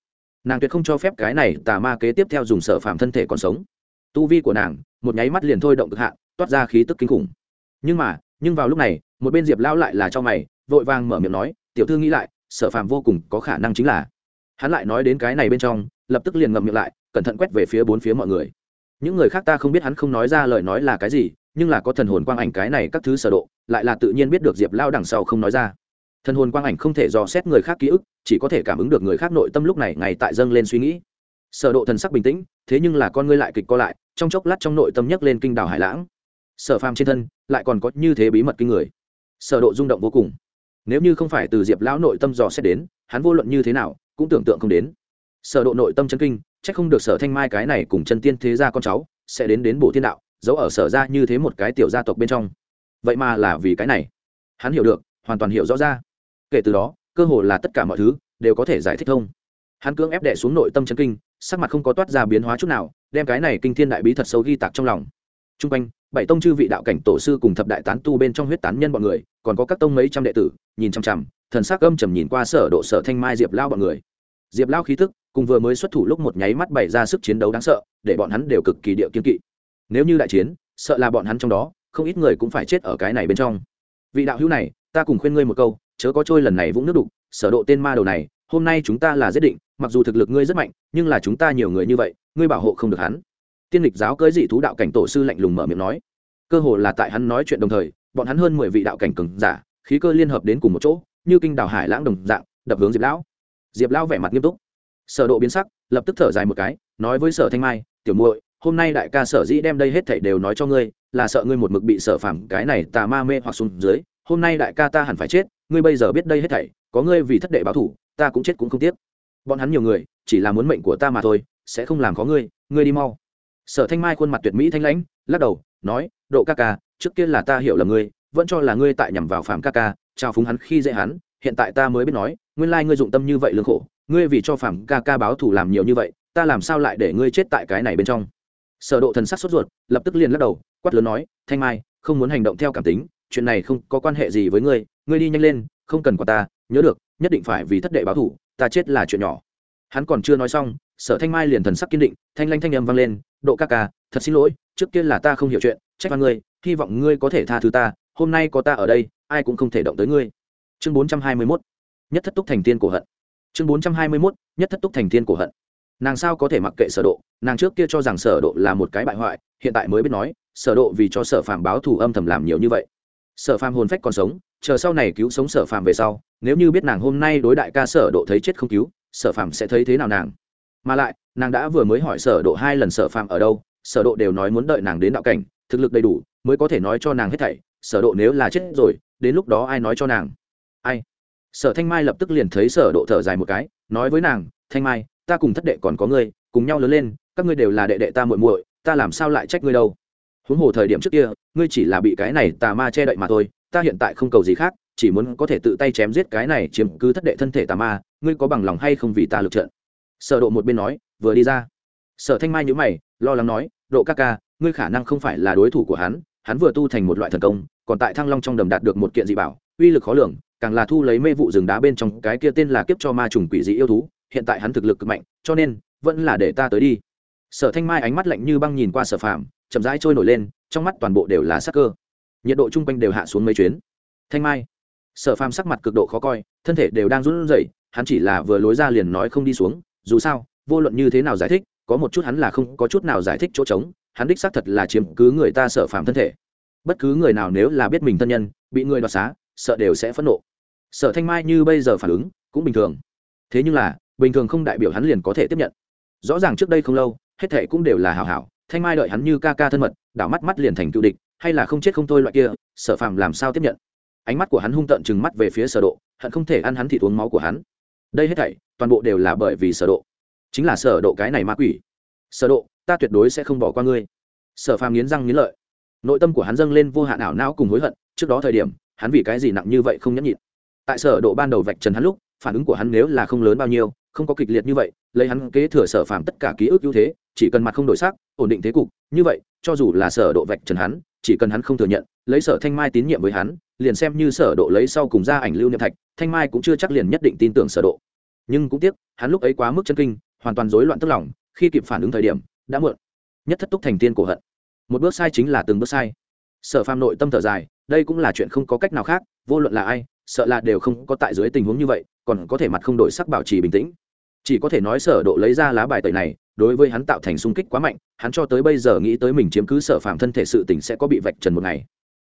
Nàng tuyệt không cho phép cái này tà ma kế tiếp theo dùng sở phàm thân thể còn sống. Tu vi của nàng, một nháy mắt liền thôi động cực hạn, toát ra khí tức kinh khủng. Nhưng mà, nhưng vào lúc này, một bên diệp lão lại là cho mày, vội vàng mở miệng nói, tiểu thư nghĩ lại, sở phàm vô cùng có khả năng chính là hắn lại nói đến cái này bên trong, lập tức liền ngậm miệng lại, cẩn thận quét về phía bốn phía mọi người những người khác ta không biết hắn không nói ra lời nói là cái gì, nhưng là có thần hồn quang ảnh cái này các thứ sở độ, lại là tự nhiên biết được diệp lao đằng sau không nói ra. Thần hồn quang ảnh không thể dò xét người khác ký ức, chỉ có thể cảm ứng được người khác nội tâm lúc này ngày tại dâng lên suy nghĩ. Sở độ thần sắc bình tĩnh, thế nhưng là con ngươi lại kịch co lại, trong chốc lát trong nội tâm nhấc lên kinh đảo hải lãng. Sở phàm trên thân, lại còn có như thế bí mật kinh người. Sở độ rung động vô cùng. Nếu như không phải từ diệp lão nội tâm dò xét đến, hắn vô luận như thế nào, cũng tưởng tượng không đến. Sở độ nội tâm chân kinh chắc không được sở thanh mai cái này cùng chân tiên thế gia con cháu, sẽ đến đến bộ thiên đạo, giấu ở sở ra như thế một cái tiểu gia tộc bên trong. Vậy mà là vì cái này. Hắn hiểu được, hoàn toàn hiểu rõ ra. Kể từ đó, cơ hồ là tất cả mọi thứ đều có thể giải thích thông. Hắn cưỡng ép đệ xuống nội tâm chân kinh, sắc mặt không có toát ra biến hóa chút nào, đem cái này kinh thiên đại bí thật sâu ghi tạc trong lòng. T r u n g quanh, bảy tông chư vị đạo cảnh tổ sư cùng thập đại tán tu bên trong huyết tán nhân b ọ n người, còn có các tông mấy trăm đệ tử, nhìn chằm chằm, thần s ắ c âm trầm nhìn qua sở độ sở thanh mai diệp lao b ọ n người. Diệp lao khí thức cùng vừa mới xuất thủ lúc một nháy mắt bày ra sức chiến đấu đáng sợ, để bọn hắn đều cực kỳ điệu kiên kỵ. Nếu như đại chiến, sợ là bọn hắn trong đó, không ít người cũng phải chết ở cái này bên trong. Vị đạo hữu này, ta cùng khuyên ngươi một câu, chớ có trôi lần này vũng nước đục, sở độ tên ma đầu này, hôm nay chúng ta là giết định, mặc dù thực lực ngươi rất mạnh, nhưng là chúng ta nhiều người như vậy, ngươi bảo hộ không được hắn. Tiên lịch giáo cưới dị thú đạo cảnh tổ sư lạnh lùng mở miệng nói. Cơ hồ là tại hắn nói chuyện đồng thời, bọn hắn hơn mười vị đạo cảnh cường giả, khí cơ liên hợp đến cùng một chỗ, như kinh đảo hải lãng đồng dạng, đập hướng diệp lão. Diệp lão vẻ mặt nghiêm túc sở độ biến sắc, lập tức thở dài một cái, nói với sở thanh mai, tiểu muội, hôm nay đại ca sở dĩ đem đây hết thảy đều nói cho ngươi, là sợ ngươi một mực bị sở phàm cái này tà ma mê hoặc xuống dưới, hôm nay đại ca ta hẳn phải chết, ngươi bây giờ biết đây hết thảy, có ngươi vì thất đệ báo thủ, ta cũng chết cũng không tiếc. Bọn hắn nhiều người, chỉ là muốn mệnh của ta mà thôi, sẽ không làm có ngươi ngươi đi mau. Sở thanh mai khuôn mặt tuyệt mỹ thanh lãnh, lắc đầu, nói, độ ca ca, trước kia là ta hiểu là ngươi, vẫn cho là ngươi tại nhằm vào phàm ca ca trao phúng hắn khi dễ hắn, hiện tại ta mới biết nói, nguyên lai ngươi dụng tâm như vậy lương khổ ngươi vì cho phạm ca ca báo thù làm nhiều như vậy, ta làm sao lại để ngươi chết tại cái này bên trong? Sở độ thần sắc sốt ruột, lập tức liền lắc đầu, quát lớn nói, thanh mai, không muốn hành động theo cảm tính, chuyện này không có quan hệ gì với ngươi ngươi đi nhanh lên, không cần quả ta, nhớ được, nhất định phải vì thất đệ báo thù, ta chết là chuyện nhỏ. Hắn còn chưa nói xong, sở thanh mai liền thần sắc kiên định, thanh lanh thanh âm vang lên, độ ca ca, thật xin lỗi, trước kia là ta không hiểu chuyện, trách phạt ngươi, hy vọng ngươi có thể tha thứ ta, hôm nay có ta ở đây, ai cũng không thể động tới ngươi. Chương bốn trăm hai mươi mốt, nhất thất túc thành tiên cổ hận chương bốn trăm hai mươi mốt, nhất thất túc thành tiên cổ hận. Nàng sao có thể mặc kệ sở độ? Nàng trước kia cho rằng sở độ là một cái bại hoại, hiện tại mới biết nói, sở độ vì cho sở phàm báo thù âm thầm làm nhiều như vậy. Sở phàm hồn phách còn sống, chờ sau này cứu sống sở phàm về sau, nếu như biết nàng hôm nay đối đại ca sở độ thấy chết không cứu, sở phàm sẽ thấy thế nào nàng? Mà lại, nàng đã vừa mới hỏi sở độ hai lần sở phàm ở đâu, sở độ đều nói muốn đợi nàng đến đạo cảnh, thực lực đầy đủ, mới có thể nói cho nàng hết thảy, sở độ nếu là chết rồi, đến lúc đó ai nói cho nàng? Ai? Sở thanh mai lập tức liền thấy sở độ thở dài một cái, nói với nàng, thanh mai, ta cùng thất đệ còn có ngươi, cùng nhau lớn lên, các ngươi đều là đệ đệ ta muội muội, ta làm sao lại trách ngươi đâu? Huống hồ thời điểm trước kia, ngươi chỉ là bị cái này tà ma che đậy mà thôi, ta hiện tại không cầu gì khác, chỉ muốn có thể tự tay chém giết cái này chiếm cứ thất đệ thân thể tà ma, ngươi có bằng lòng hay không vì ta lực trận? Sở độ một bên nói, vừa đi ra. Sở thanh mai nhíu mày, lo lắng nói, độ ca ca, ngươi khả năng không phải là đối thủ của hắn hắn vừa tu thành một loại thần công, còn tại thăng long trong đầm đạt được một kiện dị bảo, uy lực khó lường càng là thu lấy mê vụ rừng đá bên trong cái kia tên là kiếp cho ma trùng quỷ dị yêu thú, hiện tại hắn thực lực cực mạnh, cho nên, vẫn là để ta tới đi. Sở thanh mai ánh mắt lạnh như băng nhìn qua sở phàm, chậm rãi trôi nổi lên, trong mắt toàn bộ đều là sắc cơ. Nhiệt độ chung quanh đều hạ xuống mấy chuyến. Thanh mai. Sở phàm sắc mặt cực độ khó coi, thân thể đều đang run rẩy, hắn chỉ là vừa lối ra liền nói không đi xuống, dù sao, vô luận như thế nào giải thích, có một chút hắn là không có chút nào giải thích chỗ trống, hắn đích xác thật là chiếm cứ người ta sở phàm thân thể. Bất cứ người nào nếu là biết mình thân nhân, bị người đoạt xá, sợ đều sẽ phẫn nộ sợ thanh mai như bây giờ phản ứng, cũng bình thường. Thế nhưng là, bình thường không đại biểu hắn liền có thể tiếp nhận. Rõ ràng trước đây không lâu, hết thệ cũng đều là hào hảo, thanh mai đợi hắn như ca ca thân mật, đảo mắt mắt liền thành cựu địch, hay là không chết không thôi loại kia sợ phàm làm sao tiếp nhận? Ánh mắt của hắn hung tợn chừng mắt về phía sở độ, hận không thể ăn hắn thịt uống máu của hắn. Đây hết thảy, toàn bộ đều là bởi vì sở độ. Chính là sở độ cái này ma quỷ. Sở độ, ta tuyệt đối sẽ không bỏ qua ngươi. Sở phàm nghiến răng nghiến lợi. Nội tâm của hắn dâng lên vô hạn ảo não cùng hối hận, trước đó thời điểm, hắn vì cái gì nặng như vậy không nhẫn nhịn? Tại sở độ ban đầu vạch trần hắn lúc, phản ứng của hắn nếu là không lớn bao nhiêu, không có kịch liệt như vậy, lấy hắn kế thừa sở phàm tất cả ký ức ưu thế, chỉ cần mặt không đổi sắc, ổn định thế cục, như vậy, cho dù là sở độ vạch trần hắn, chỉ cần hắn không thừa nhận, lấy sở thanh mai tín nhiệm với hắn, liền xem như sở độ lấy sau cùng ra ảnh lưu niệm thạch, thanh mai cũng chưa chắc liền nhất định tin tưởng sở độ. Nhưng cũng tiếc, hắn lúc ấy quá mức chân kinh, hoàn toàn rối loạn tức lòng, khi kịp phản ứng thời điểm, đã muộn. Nhất thất túc thành tiên cổ hận. Một bước sai chính là từng bước sai. Sở phàm nội tâm thở dài, đây cũng là chuyện không có cách nào khác, vô luận là ai sợ là đều không có tại dưới tình huống như vậy, còn có thể mặt không đổi sắc bảo trì bình tĩnh. Chỉ có thể nói sở độ lấy ra lá bài tẩy này, đối với hắn tạo thành sung kích quá mạnh, hắn cho tới bây giờ nghĩ tới mình chiếm cứ sở phạm thân thể sự tình sẽ có bị vạch trần một ngày.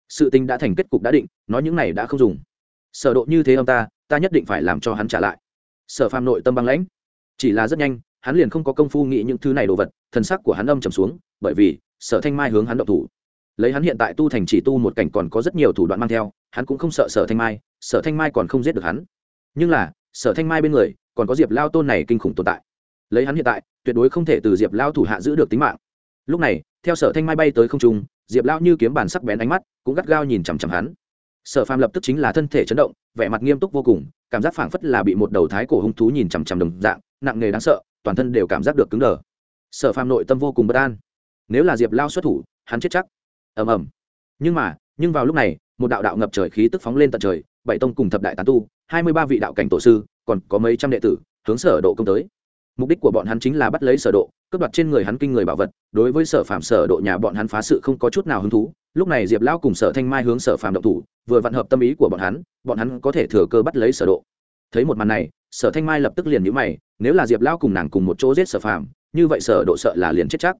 Sự tình đã thành kết cục đã định, nói những này đã không dùng. Sở độ như thế ông ta ta nhất định phải làm cho hắn trả lại. Sở phạm nội tâm băng lãnh. Chỉ là rất nhanh, hắn liền không có công phu nghĩ những thứ này đồ vật thần sắc của hắn âm trầm xuống, bởi vì sở thanh mai hướng hắn động thủ lấy hắn hiện tại tu thành chỉ tu một cảnh còn có rất nhiều thủ đoạn mang theo, hắn cũng không sợ sở thanh mai, sở thanh mai còn không giết được hắn. Nhưng là, sở thanh mai bên người, còn có diệp lao tôn này kinh khủng tồn tại. Lấy hắn hiện tại, tuyệt đối không thể từ diệp lao thủ hạ giữ được tính mạng. Lúc này, theo sở thanh mai bay tới không trung, diệp lao như kiếm bàn sắc bén ánh mắt, cũng gắt gao nhìn chằm chằm hắn. Sở phàm lập tức chính là thân thể chấn động, vẻ mặt nghiêm túc vô cùng, cảm giác phảng phất là bị một đầu thái cổ hung thú nhìn chằm chằm đồng dạng, nặng nề đáng sợ, toàn thân đều cảm giác được cứng đờ. Sở phàm nội tâm vô cùng bất an. Nếu là diệp lao xuất thủ, hắn chết chắc ầm ầm. Nhưng mà, nhưng vào lúc này, một đạo đạo ngập trời khí tức phóng lên tận trời, bảy tông cùng thập đại tán tu, hai mươi ba vị đạo cảnh tổ sư, còn có mấy trăm đệ tử, hướng sở độ công tới. Mục đích của bọn hắn chính là bắt lấy sở độ, cướp đoạt trên người hắn kinh người bảo vật, đối với sở phạm sở độ nhà bọn hắn phá sự không có chút nào hứng thú. Lúc này diệp lão cùng sở thanh mai hướng sở phạm động thủ, vừa vận hợp tâm ý của bọn hắn bọn hắn có thể thừa cơ bắt lấy sở độ. Thấy một màn này, sở thanh mai lập tức liền nhíu mày, nếu là diệp lão cùng nàng cùng một chỗ giết sở phạm như vậy sở độ sợ là liền chết chắc.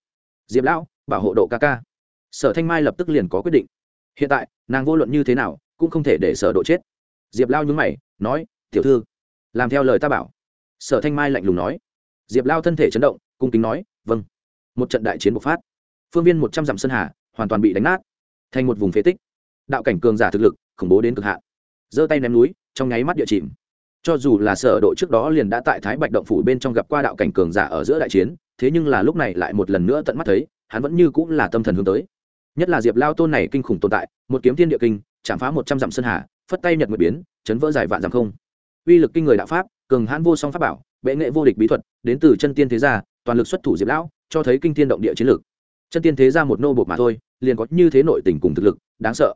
Diệp lão, bảo hộ độ ca ca sở thanh mai lập tức liền có quyết định. Hiện tại, nàng vô luận như thế nào, cũng không thể để sở độ chết. Diệp lao nhúng mày, nói, tiểu thư, làm theo lời ta bảo. Sở thanh mai lạnh lùng nói. Diệp lao thân thể chấn động, cung kính nói vâng. Một trận đại chiến bộc phát. Phương viên một trăm dặm sơn hà, hoàn toàn bị đánh nát. Thành một vùng phế tích. Đạo cảnh cường giả thực lực, khủng bố đến cực hạn. Giơ tay ném núi, trong nháy mắt địa chìm. Cho dù là sở độ trước đó liền đã tại thái bạch động phủ bên trong gặp qua đạo cảnh cường giả ở giữa đại chiến, thế nhưng là lúc này lại một lần nữa tận mắt thấy, hắn vẫn như cũng là tâm thần hướng tới nhất là diệp lao tôn này kinh khủng tồn tại một kiếm thiên địa kinh chạm phá một trăm dặm sơn hà phất tay nhật nguyệt biến chấn vỡ dài vạn dặm không uy lực kinh người đạo pháp cường hãn vô song pháp bảo bệ nghệ vô địch bí thuật đến từ chân tiên thế gia toàn lực xuất thủ diệp lão cho thấy kinh thiên động địa chiến lược chân tiên thế gia một nô bột mà thôi liền có như thế nội tình cùng thực lực đáng sợ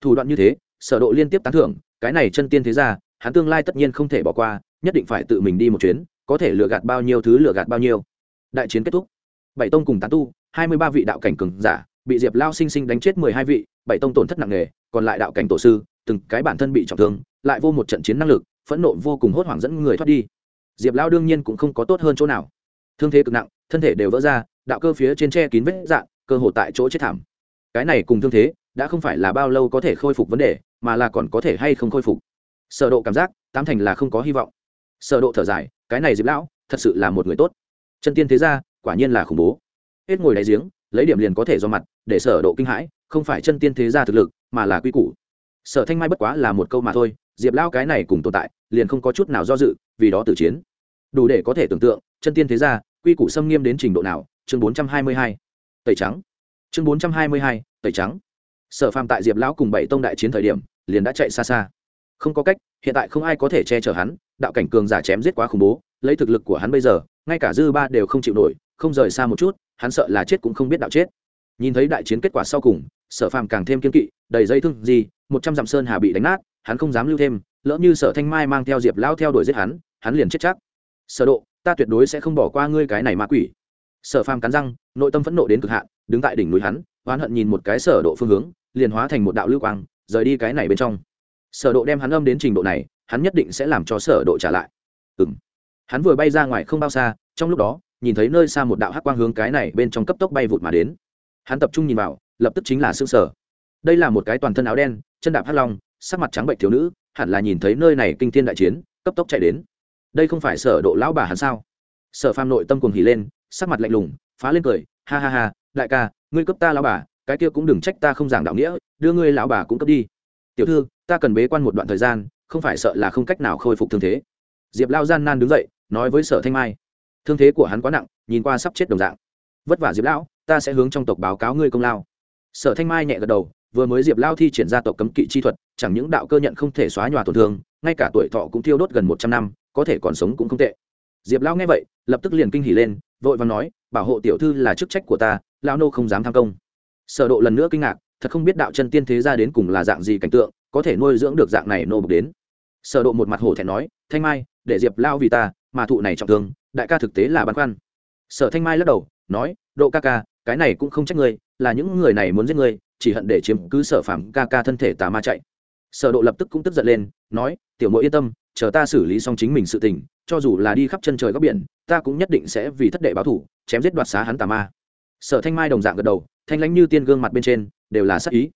thủ đoạn như thế sở độ liên tiếp tán thưởng cái này chân tiên thế gia hắn tương lai tất nhiên không thể bỏ qua nhất định phải tự mình đi một chuyến có thể lừa gạt bao nhiêu thứ lừa gạt bao nhiêu đại chiến kết thúc bảy tông cùng tán tu hai mươi ba vị đạo cảnh cường giả bị diệp lao sinh sinh đánh chết mười hai vị, bảy tông tổn thất nặng nề, còn lại đạo cảnh tổ sư, từng cái bản thân bị trọng thương, lại vô một trận chiến năng lực, phẫn nộ vô cùng hốt hoảng dẫn người thoát đi. Diệp lao đương nhiên cũng không có tốt hơn chỗ nào. Thương thế cực nặng, thân thể đều vỡ ra, đạo cơ phía trên tre kín vết dạng cơ hồ tại chỗ chết thảm. Cái này cùng thương thế, đã không phải là bao lâu có thể khôi phục vấn đề, mà là còn có thể hay không khôi phục. Sở độ cảm giác, tám thành là không có hy vọng. Sở độ thở dài, cái này diệp lão, thật sự là một người tốt. Chân tiên thế gia, quả nhiên là khủng bố. Hết ngồi đáy giếng lấy điểm liền có thể do mặt để sở độ kinh hãi không phải chân tiên thế gia thực lực mà là quy củ. Sở thanh mai bất quá là một câu mà thôi diệp lao cái này cùng tồn tại liền không có chút nào do dự vì đó tử chiến. Đủ để có thể tưởng tượng chân tiên thế gia quy củ xâm nghiêm đến trình độ nào chương 422. tẩy trắng. Chương 422, tẩy trắng. Sở phàm tại diệp lão cùng bảy tông đại chiến thời điểm liền đã chạy xa xa. Không có cách hiện tại không ai có thể che chở hắn đạo cảnh cường giả chém giết quá khủng bố lấy thực lực của hắn bây giờ ngay cả dư ba đều không chịu nổi không rời xa một chút, hắn sợ là chết cũng không biết đạo chết. Nhìn thấy đại chiến kết quả sau cùng, sở phàm càng thêm kiên kỵ, đầy dây thương gì, một trăm dặm sơn hà bị đánh nát, hắn không dám lưu thêm, lỡ như sở thanh mai mang theo diệp lao theo đuổi giết hắn hắn liền chết chắc. Sở độ, ta tuyệt đối sẽ không bỏ qua ngươi cái này ma quỷ. Sở phàm cắn răng, nội tâm phẫn nộ đến cực hạn, đứng tại đỉnh núi hắn, oán hận nhìn một cái sở độ phương hướng, liền hóa thành một đạo lưu quang, rời đi cái này bên trong. Sở độ đem hắn âm đến trình độ này, hắn nhất định sẽ làm cho sở độ trả lại. Ừm. Hắn vừa bay ra ngoài không bao xa, trong lúc đó nhìn thấy nơi xa một đạo hắc quang hướng cái này bên trong cấp tốc bay vụt mà đến. Hắn tập trung nhìn vào, lập tức chính là xương sở. Đây là một cái toàn thân áo đen, chân đạp hắc long, sắc mặt trắng bệnh thiếu nữ, hẳn là nhìn thấy nơi này kinh thiên đại chiến, cấp tốc chạy đến. Đây không phải sở độ lão bà hắn sao? Sở phàm nội tâm cuồng hỉ lên, sắc mặt lạnh lùng, phá lên cười, ha ha ha, đại ca, ngươi cấp ta lão bà, cái kia cũng đừng trách ta không giảng đạo nghĩa, đưa ngươi lão bà cũng cấp đi. Tiểu thư, ta cần bế quan một đoạn thời gian, không phải sợ là không cách nào khôi phục thương thế. Diệp lao gian nan đứng dậy, nói với sở thanh mai thương thế của hắn quá nặng, nhìn qua sắp chết đồng dạng. Vất vả diệp lão, ta sẽ hướng trong tộc báo cáo ngươi công lao. Sở thanh mai nhẹ gật đầu, vừa mới diệp lao thi triển ra tộc cấm kỵ chi thuật, chẳng những đạo cơ nhận không thể xóa nhòa tổn thương, ngay cả tuổi thọ cũng thiêu đốt gần một trăm năm, có thể còn sống cũng không tệ. Diệp lao nghe vậy, lập tức liền kinh hỉ lên, vội và nói, bảo hộ tiểu thư là chức trách của ta lao nô không dám tham công. Sở độ lần nữa kinh ngạc, thật không biết đạo chân tiên thế ra đến cùng là dạng gì cảnh tượng, có thể nuôi dưỡng được dạng này nô bục đến. Sở độ một mặt hổ thẹn nói, thanh mai, để diệp lao vì ta mà thụ này trọng thương, đại ca thực tế là băn khoăn. Sở thanh mai lắc đầu, nói, độ ca ca, cái này cũng không trách ngươi, là những người này muốn giết ngươi, chỉ hận để chiếm cứ sở phạm ca ca thân thể tà ma chạy. Sở độ lập tức cũng tức giận lên, nói, tiểu muội yên tâm, chờ ta xử lý xong chính mình sự tình, cho dù là đi khắp chân trời góc biển, ta cũng nhất định sẽ vì thất đệ báo thủ, chém giết đoạt xá hắn tà ma. Sở thanh mai đồng dạng gật đầu, thanh lãnh như tiên gương mặt bên trên, đều là sắc ý.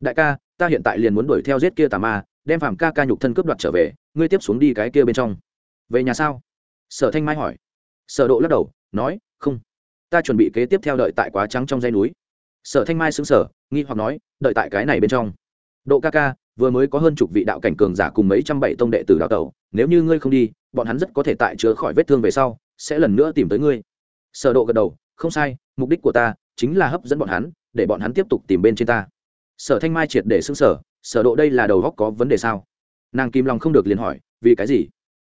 Đại ca, ta hiện tại liền muốn đuổi theo giết kia tà ma, đem phạm ca ca nhục thân cướp đoạt trở về, ngươi tiếp xuống đi cái kia bên trong. Về nhà sao? Sở thanh mai hỏi. Sở độ lắc đầu, nói, không, ta chuẩn bị kế tiếp theo đợi tại quá trắng trong dây núi. Sở thanh mai xứng sở nghi hoặc nói, đợi tại cái này bên trong. Độ ca ca, vừa mới có hơn chục vị đạo cảnh cường giả cùng mấy trăm bảy tông đệ tử đào tẩu, nếu như ngươi không đi, bọn hắn rất có thể tại chữa khỏi vết thương về sau, sẽ lần nữa tìm tới ngươi. Sở độ gật đầu, không sai, mục đích của ta chính là hấp dẫn bọn hắn, để bọn hắn tiếp tục tìm bên trên ta. Sở thanh mai triệt để sững sở sở độ đây là đầu góc có vấn đề sao? Nàng kim lòng không được liền hỏi, vì cái gì?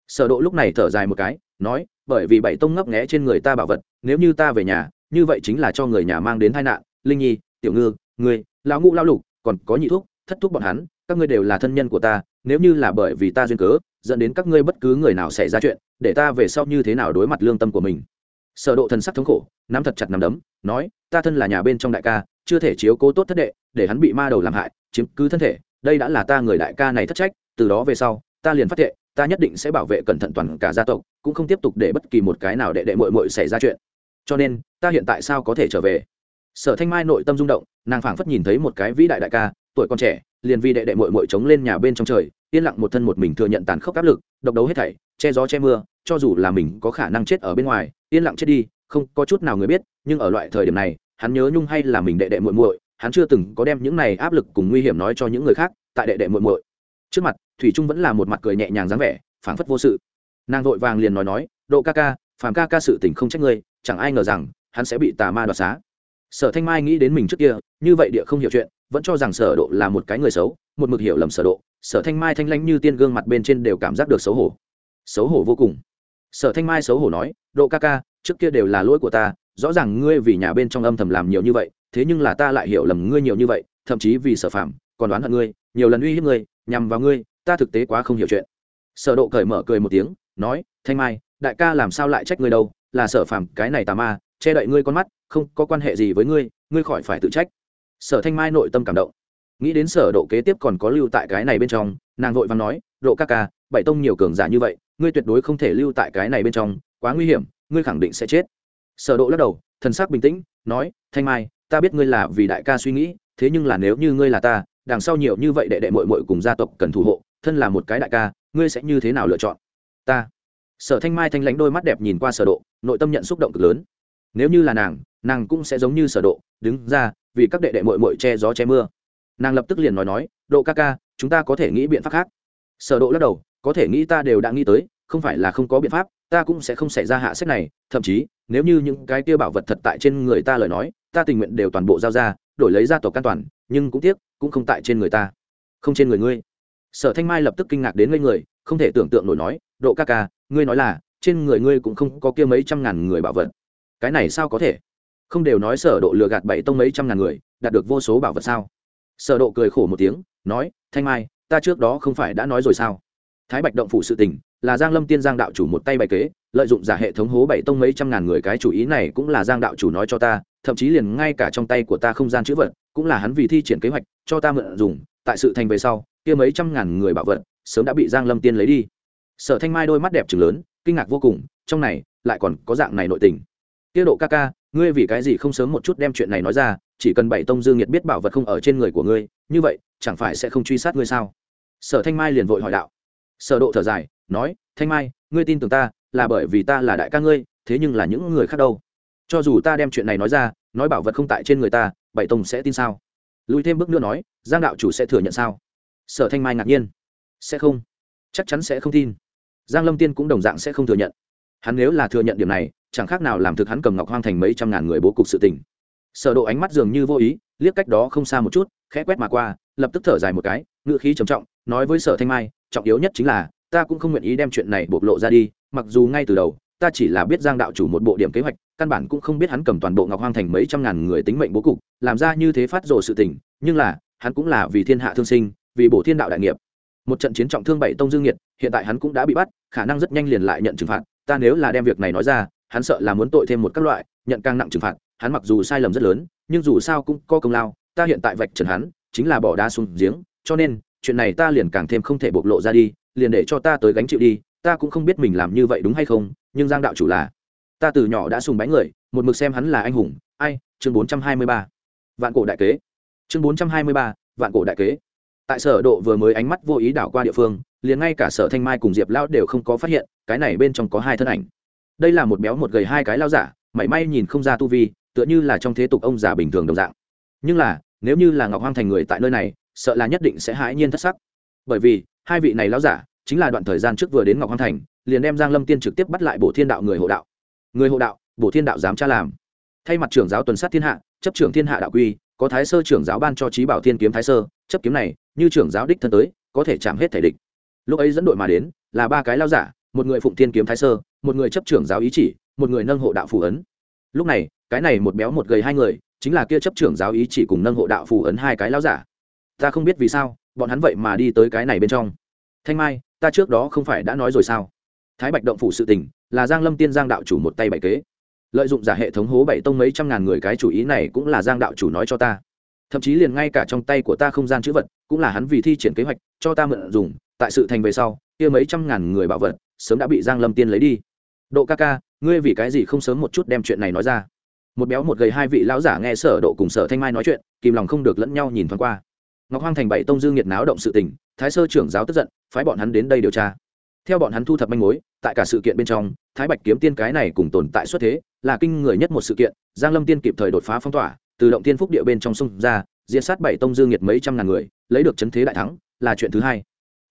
Sở độ lúc này thở dài một cái nói, bởi vì bảy tông ngấp nghẽ trên người ta bảo vật, nếu như ta về nhà, như vậy chính là cho người nhà mang đến tai nạn. Linh nhi, tiểu ngư, ngươi, lão ngũ, lão lục, còn có nhị thuốc thất thuốc bọn hắn, các ngươi đều là thân nhân của ta, nếu như là bởi vì ta duyên cớ, dẫn đến các ngươi bất cứ người nào xảy ra chuyện, để ta về sau như thế nào đối mặt lương tâm của mình? Sở độ thần sắc thống khổ, nắm thật chặt nắm đấm, nói, ta thân là nhà bên trong đại ca, chưa thể chiếu cố tốt thất đệ, để hắn bị ma đầu làm hại, chiếm cứ thân thể, đây đã là ta người đại ca này thất trách, từ đó về sau, ta liền phát thệ ta nhất định sẽ bảo vệ cẩn thận toàn cả gia tộc, cũng không tiếp tục để bất kỳ một cái nào đệ đệ muội muội xảy ra chuyện. Cho nên, ta hiện tại sao có thể trở về? Sở thanh mai nội tâm rung động, nàng phảng phất nhìn thấy một cái vĩ đại đại ca, tuổi còn trẻ, liền vì đệ đệ muội muội chống lên nhà bên trong trời, yên lặng một thân một mình thừa nhận tàn khốc áp lực, độc đấu hết thảy, che gió che mưa, cho dù là mình có khả năng chết ở bên ngoài, yên lặng chết đi, không có chút nào người biết, nhưng ở loại thời điểm này, hắn nhớ nhung hay là mình đệ đệ muội muội, hắn chưa từng có đem những này áp lực cùng nguy hiểm nói cho những người khác, tại đệ đệ muội muội trước mặt, thủy trung vẫn là một mặt cười nhẹ nhàng dáng vẻ, phảng phất vô sự. Nàng vội vàng liền nói nói, độ ca ca, phàm ca ca sự tình không trách ngươi, chẳng ai ngờ rằng, hắn sẽ bị tà ma đoạt xá. Sở thanh mai nghĩ đến mình trước kia, như vậy địa không hiểu chuyện, vẫn cho rằng sở độ là một cái người xấu, một mực hiểu lầm sở độ. Sở thanh mai thanh lãnh như tiên gương mặt bên trên đều cảm giác được xấu hổ. Xấu hổ vô cùng. Sở thanh mai xấu hổ nói, độ ca ca, trước kia đều là lỗi của ta, rõ ràng ngươi vì nhà bên trong âm thầm làm nhiều như vậy, thế nhưng là ta lại hiểu lầm ngươi nhiều như vậy, thậm chí vì sở phạm còn đoán hận ngươi, nhiều lần uy hiếp ngươi nhằm vào ngươi, ta thực tế quá không hiểu chuyện. Sở độ cởi mở cười một tiếng, nói, thanh mai, đại ca làm sao lại trách ngươi đâu? Là sở phạm cái này tà ma, che đậy ngươi con mắt, không có quan hệ gì với ngươi ngươi khỏi phải tự trách. Sở thanh mai nội tâm cảm động. Nghĩ đến sở độ kế tiếp còn có lưu tại cái này bên trong, nàng vội vàng nói, độ ca ca, bảy tông nhiều cường giả như vậy, ngươi tuyệt đối không thể lưu tại cái này bên trong, quá nguy hiểm, ngươi khẳng định sẽ chết. Sở độ lắc đầu, thần sắc bình tĩnh, nói, thanh mai, ta biết ngươi là vì đại ca suy nghĩ, thế nhưng là nếu như ngươi là ta đằng sau nhiều như vậy đệ đệ muội muội cùng gia tộc cần thủ hộ, thân là một cái đại ca, ngươi sẽ như thế nào lựa chọn? Ta. Sở thanh mai thanh lãnh đôi mắt đẹp nhìn qua sở độ, nội tâm nhận xúc động cực lớn. Nếu như là nàng nàng cũng sẽ giống như sở độ, đứng ra, vì các đệ đệ muội muội che gió che mưa. Nàng lập tức liền nói nói, độ ca ca, chúng ta có thể nghĩ biện pháp khác. Sở độ lắc đầu, có thể nghĩ ta đều đã nghĩ tới, không phải là không có biện pháp, ta cũng sẽ không xảy ra hạ sách này, thậm chí, nếu như những cái kia bảo vật thật tại trên người ta lời nói, ta tình nguyện đều toàn bộ giao ra, đổi lấy gia tộc an toàn, nhưng cũng tiếc cũng không tại trên người ta. Không trên người ngươi. Sở thanh mai lập tức kinh ngạc đến ngây người, không thể tưởng tượng nổi nói, độ ca ca, ngươi nói là, trên người ngươi cũng không có kia mấy trăm ngàn người bảo vật. Cái này sao có thể? Không đều nói sở độ lừa gạt bảy tông mấy trăm ngàn người, đạt được vô số bảo vật sao? Sở độ cười khổ một tiếng, nói, thanh mai, ta trước đó không phải đã nói rồi sao? Thái bạch động phủ sự tình, là giang lâm tiên giang đạo chủ một tay bày kế, lợi dụng giả hệ thống hố bảy tông mấy trăm ngàn người cái chủ ý này cũng là giang đạo chủ nói cho ta, thậm chí liền ngay cả trong tay của ta không gian chữ vật cũng là hắn vì thi triển kế hoạch, cho ta mượn dùng, tại sự thành về sau, kia mấy trăm ngàn người bảo vật, sớm đã bị giang lâm tiên lấy đi. Sở thanh mai đôi mắt đẹp trừng lớn, kinh ngạc vô cùng, trong này, lại còn có dạng này nội tình. Kia độ ca ca, ngươi vì cái gì không sớm một chút đem chuyện này nói ra, chỉ cần bảy tông dương nhiệt biết bảo vật không ở trên người của ngươi, như vậy, chẳng phải sẽ không truy sát ngươi sao? Sở thanh mai liền vội hỏi đạo. Sở độ thở dài, nói, thanh mai, ngươi tin tưởng ta, là bởi vì ta là đại ca ngươi, thế nhưng là những người khác đâu? Cho dù ta đem chuyện này nói ra, nói bảo vật không tại trên người ta bảy tông sẽ tin sao? Lùi thêm bước nữa nói, giang đạo chủ sẽ thừa nhận sao? Sở thanh mai ngạc nhiên. Sẽ không. Chắc chắn sẽ không tin. Giang lâm tiên cũng đồng dạng sẽ không thừa nhận. Hắn nếu là thừa nhận điểm này, chẳng khác nào làm thực hắn cầm ngọc hoang thành mấy trăm ngàn người bố cục sự tình. Sở độ ánh mắt dường như vô ý, liếc cách đó không xa một chút, khẽ quét mà qua, lập tức thở dài một cái ngựa khí trầm trọng, nói với sở thanh mai, trọng yếu nhất chính là, ta cũng không nguyện ý đem chuyện này bộc lộ ra đi, mặc dù ngay từ đầu ta chỉ là biết giang đạo chủ một bộ điểm kế hoạch, căn bản cũng không biết hắn cầm toàn bộ ngọc hoang thành mấy trăm ngàn người tính mệnh bố cục, làm ra như thế phát rồ sự tình, nhưng là, hắn cũng là vì thiên hạ thương sinh, vì bổ thiên đạo đại nghiệp. Một trận chiến trọng thương bảy tông dương nhiệt hiện tại hắn cũng đã bị bắt, khả năng rất nhanh liền lại nhận trừng phạt, ta nếu là đem việc này nói ra, hắn sợ là muốn tội thêm một các loại, nhận càng nặng trừng phạt, hắn mặc dù sai lầm rất lớn, nhưng dù sao cũng có công lao, ta hiện tại vạch trần hắn, chính là bỏ đá xuống giếng, cho nên, chuyện này ta liền càng thêm không thể bộc lộ ra đi, liền để cho ta tới gánh chịu đi, ta cũng không biết mình làm như vậy đúng hay không nhưng giang đạo chủ là, ta từ nhỏ đã sùng bánh người, một mực xem hắn là anh hùng. Ai? Chương bốn trăm hai mươi ba. Vạn cổ đại kế. Chương bốn trăm hai mươi ba, vạn cổ đại kế. Tại sở độ vừa mới ánh mắt vô ý đảo qua địa phương, liền ngay cả sở thanh mai cùng diệp lão đều không có phát hiện, cái này bên trong có hai thân ảnh. Đây là một béo một gầy hai cái lao giả, mảy may nhìn không ra tu vi, tựa như là trong thế tục ông già bình thường đồng dạng. Nhưng là, nếu như là ngọc hoang thành người tại nơi này, sợ là nhất định sẽ hãi nhiên thất sắc. Bởi vì, hai vị này lão giả, chính là đoạn thời gian trước vừa đến ngọc hoang thành liền đem giang lâm tiên trực tiếp bắt lại bổ thiên đạo người hộ đạo. Người hộ đạo, bổ thiên đạo dám tra làm. Thay mặt trưởng giáo tuần sát thiên hạ, chấp trưởng thiên hạ đạo quy, có thái sơ trưởng giáo ban cho trí bảo thiên kiếm thái sơ, chấp kiếm này, như trưởng giáo đích thân tới, có thể chạm hết thể địch. Lúc ấy dẫn đội mà đến, là ba cái lao giả, một người phụng thiên kiếm thái sơ, một người chấp trưởng giáo ý chỉ, một người nâng hộ đạo phù ấn. Lúc này, cái này một béo một gầy hai người, chính là kia chấp trưởng giáo ý chỉ cùng nâng hộ đạo phù ấn hai cái lao giả. Ta không biết vì sao, bọn hắn vậy mà đi tới cái này bên trong. Thanh mai, ta trước đó không phải đã nói rồi sao? Thái bạch động phủ sự tình, là giang lâm tiên giang đạo chủ một tay bảy kế. Lợi dụng giả hệ thống hố bảy tông mấy trăm ngàn người cái chủ ý này cũng là giang đạo chủ nói cho ta. Thậm chí liền ngay cả trong tay của ta không gian chữ vật, cũng là hắn vì thi triển kế hoạch, cho ta mượn dùng, tại sự thành về sau, kia mấy trăm ngàn người bảo vật, sớm đã bị giang lâm tiên lấy đi. Độ ca ca, ngươi vì cái gì không sớm một chút đem chuyện này nói ra? Một béo một gầy hai vị lão giả nghe sở độ cùng sở thanh mai nói chuyện, kìm lòng không được lẫn nhau nhìn thoáng qua. Ngọc hoang thành bảy tông dương nhiệt náo động sự tình, thái sơ trưởng giáo tức giận, phái bọn hắn đến đây điều tra theo bọn hắn thu thập manh mối, tại cả sự kiện bên trong, thái bạch kiếm tiên cái này cùng tồn tại xuất thế, là kinh người nhất một sự kiện. Giang lâm tiên kịp thời đột phá phong tỏa, từ động tiên phúc địa bên trong sông ra, diệt sát bảy tông dương nhiệt mấy trăm ngàn người, lấy được chấn thế đại thắng, là chuyện thứ hai.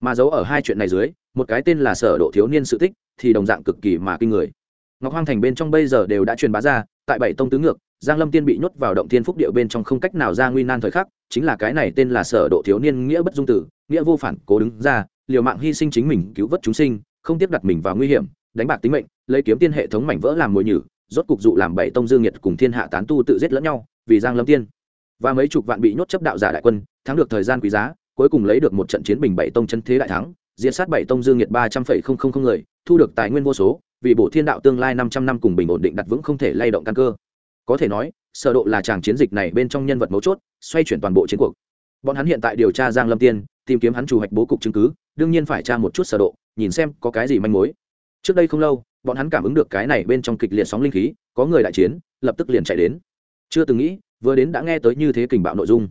Mà giấu ở hai chuyện này dưới, một cái tên là sở độ thiếu niên sự tích, thì đồng dạng cực kỳ mà kinh người. Ngọc hoang thành bên trong bây giờ đều đã truyền bá ra, tại bảy tông tứ ngược, giang lâm tiên bị nhốt vào động thiên phúc địa bên trong không cách nào ra nguy nan thời khắc, chính là cái này tên là sở độ thiếu niên nghĩa bất dung tử, nghĩa vô phản, cố đứng ra liều mạng hy sinh chính mình, cứu vớt chúng sinh, không tiếp đặt mình vào nguy hiểm, đánh bạc tính mệnh, lấy kiếm tiên hệ thống mảnh vỡ làm mồi nhử, rốt cục dụ làm bảy tông dương nhiệt cùng thiên hạ tán tu tự giết lẫn nhau, vì giang lâm tiên. Và mấy chục vạn bị nhốt chấp đạo giả đại quân, thắng được thời gian quý giá, cuối cùng lấy được một trận chiến bình bảy tông chân thế đại thắng, diệt sát bảy tông dương nhiệt ba trăm phẩy không không không người, thu được tài nguyên vô số, vì bộ thiên đạo tương lai năm trăm năm cùng bình ổn định đặt vững không thể lay động căn cơ. Có thể nói, sở độ là chàng chiến dịch này bên trong nhân vật mấu chốt, xoay chuyển toàn bộ chiến cuộc. Bọn hắn hiện tại điều tra giang lâm tiên, tìm kiếm hắn chủ hoạch bố cục chứng cứ đương nhiên phải tra một chút sở độ, nhìn xem có cái gì manh mối. Trước đây không lâu, bọn hắn cảm ứng được cái này bên trong kịch liệt sóng linh khí, có người đại chiến, lập tức liền chạy đến. Chưa từng nghĩ, vừa đến đã nghe tới như thế kình bạo nội dung.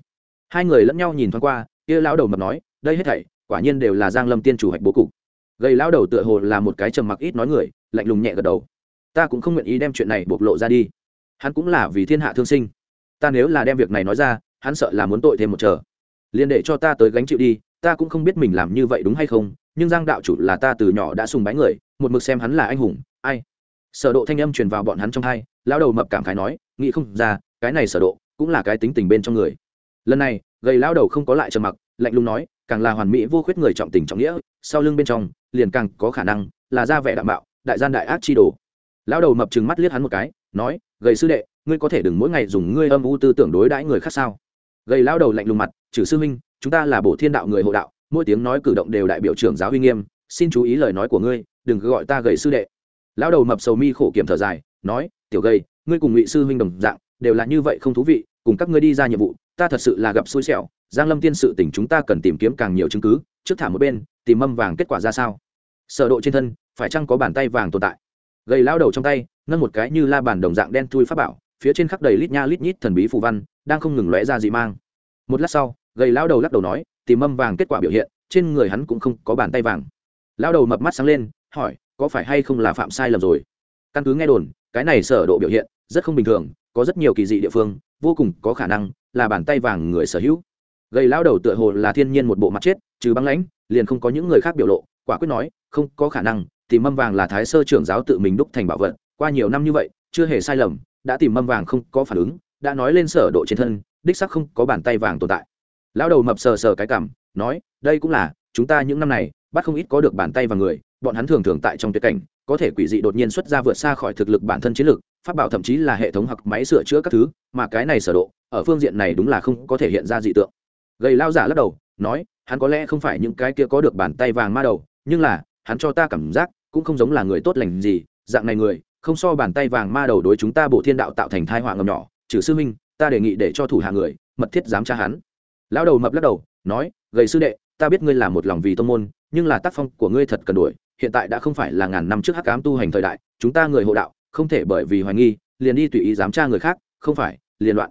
Hai người lẫn nhau nhìn thoáng qua, kia lão đầu mập nói, đây hết thảy, quả nhiên đều là giang lâm tiên chủ hoạch bố cục. Gầy lão đầu tựa hồ là một cái trầm mặc ít nói người, lạnh lùng nhẹ gật đầu. Ta cũng không nguyện ý đem chuyện này bộc lộ ra đi. Hắn cũng là vì thiên hạ thương sinh. Ta nếu là đem việc này nói ra, hắn sợ là muốn tội thêm một chờ. Liền để cho ta tới gánh chịu đi ta cũng không biết mình làm như vậy đúng hay không, nhưng giang đạo chủ là ta từ nhỏ đã sùng bái người, một mực xem hắn là anh hùng, ai? Sở độ thanh âm truyền vào bọn hắn trong hai, lão đầu mập cảm khái nói, nghĩ không ra, cái này sở độ cũng là cái tính tình bên trong người. Lần này, gầy lão đầu không có lại trầm mặc, lạnh lùng nói, càng là hoàn mỹ vô khuyết người trọng tình trọng nghĩa, sau lưng bên trong, liền càng có khả năng là ra vẻ đạm bạo đại gian đại ác chi đồ. Lão đầu mập trừng mắt liếc hắn một cái, nói, gầy sư đệ, ngươi có thể đừng mỗi ngày dùng ngươi âm u tư tưởng đối đãi người khác sao? Gầy lão đầu lạnh lùng mặt, trừ sư huynh, chúng ta là bổ thiên đạo người hộ đạo, mỗi tiếng nói cử động đều đại biểu trưởng giáo huy nghiêm. Xin chú ý lời nói của ngươi, đừng cứ gọi ta gầy sư đệ. Lão đầu mập sầu mi khổ kiểm thở dài, nói, tiểu gầy, ngươi cùng ngụy sư huynh đồng dạng, đều là như vậy không thú vị, cùng các ngươi đi ra nhiệm vụ, ta thật sự là gặp xui xẻo. Giang lâm tiên sự tỉnh chúng ta cần tìm kiếm càng nhiều chứng cứ, trước thả một bên, tìm mâm vàng kết quả ra sao. Sở độ trên thân, phải chăng có bàn tay vàng tồn tại? Gầy lao đầu trong tay, nâng một cái như la bàn đồng dạng đen thui pháp bảo, phía trên khắc đầy lít nha lít nhít thần bí phù văn đang không ngừng lóe ra dị mang. Một lát sau, gầy lao đầu lắc đầu nói, tìm mâm vàng kết quả biểu hiện, trên người hắn cũng không có bàn tay vàng. Lao đầu mập mắt sáng lên, hỏi, có phải hay không là phạm sai lầm rồi? Căn cứ nghe đồn, cái này sở độ biểu hiện, rất không bình thường, có rất nhiều kỳ dị địa phương, vô cùng có khả năng là bàn tay vàng người sở hữu. Gầy lao đầu tựa hồ là thiên nhiên một bộ mặt chết, trừ băng lãnh, liền không có những người khác biểu lộ, quả quyết nói, không có khả năng, tìm mâm vàng là thái sơ trưởng giáo tự mình đúc thành bảo vật, qua nhiều năm như vậy, chưa hề sai lầm, đã tìm mâm vàng không có phản ứng đã nói lên sở độ trên thân, đích xác không có bàn tay vàng tồn tại. Lão đầu mập sờ sờ cái cằm, nói, đây cũng là, chúng ta những năm này, bắt không ít có được bàn tay vàng người, bọn hắn thường thường tại trong tuyệt cảnh, có thể quỷ dị đột nhiên xuất ra vượt xa khỏi thực lực bản thân chiến lực phát bảo thậm chí là hệ thống hoặc máy sửa chữa các thứ, mà cái này sở độ, ở phương diện này đúng là không có thể hiện ra dị tượng. Gầy lao giả lắc đầu, nói, hắn có lẽ không phải những cái kia có được bàn tay vàng ma đầu, nhưng là, hắn cho ta cảm giác, cũng không giống là người tốt lành gì, dạng này người, không so bàn tay vàng ma đầu đối chúng ta bộ thiên đạo tạo thành thai họa ngầm nhỏ trừ sư minh ta đề nghị để cho thủ hạ người, mật thiết dám tra hắn. Lão đầu mập lắc đầu, nói, gầy sư đệ, ta biết ngươi là một lòng vì tông môn, nhưng là tác phong của ngươi thật cần đuổi, hiện tại đã không phải là ngàn năm trước hắc ám tu hành thời đại, chúng ta người hộ đạo, không thể bởi vì hoài nghi, liền đi tùy ý dám tra người khác, không phải, liền loạn.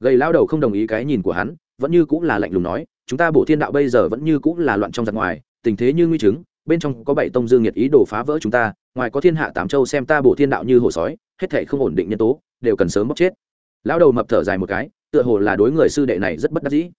Gầy lão đầu không đồng ý cái nhìn của hắn, vẫn như cũng là lạnh lùng nói, chúng ta bổ thiên đạo bây giờ vẫn như cũng là loạn trong giặc ngoài, tình thế như nguy chứng, bên trong có bảy tông dương nhiệt ý đồ phá vỡ chúng ta, ngoài có thiên hạ tám châu xem ta bổ thiên đạo như hồ sói, hết thảy không ổn định nhân tố, đều cần sớm bóc chết lão đầu mập thở dài một cái, tựa hồ là đối người sư đệ này rất bất đắc dĩ.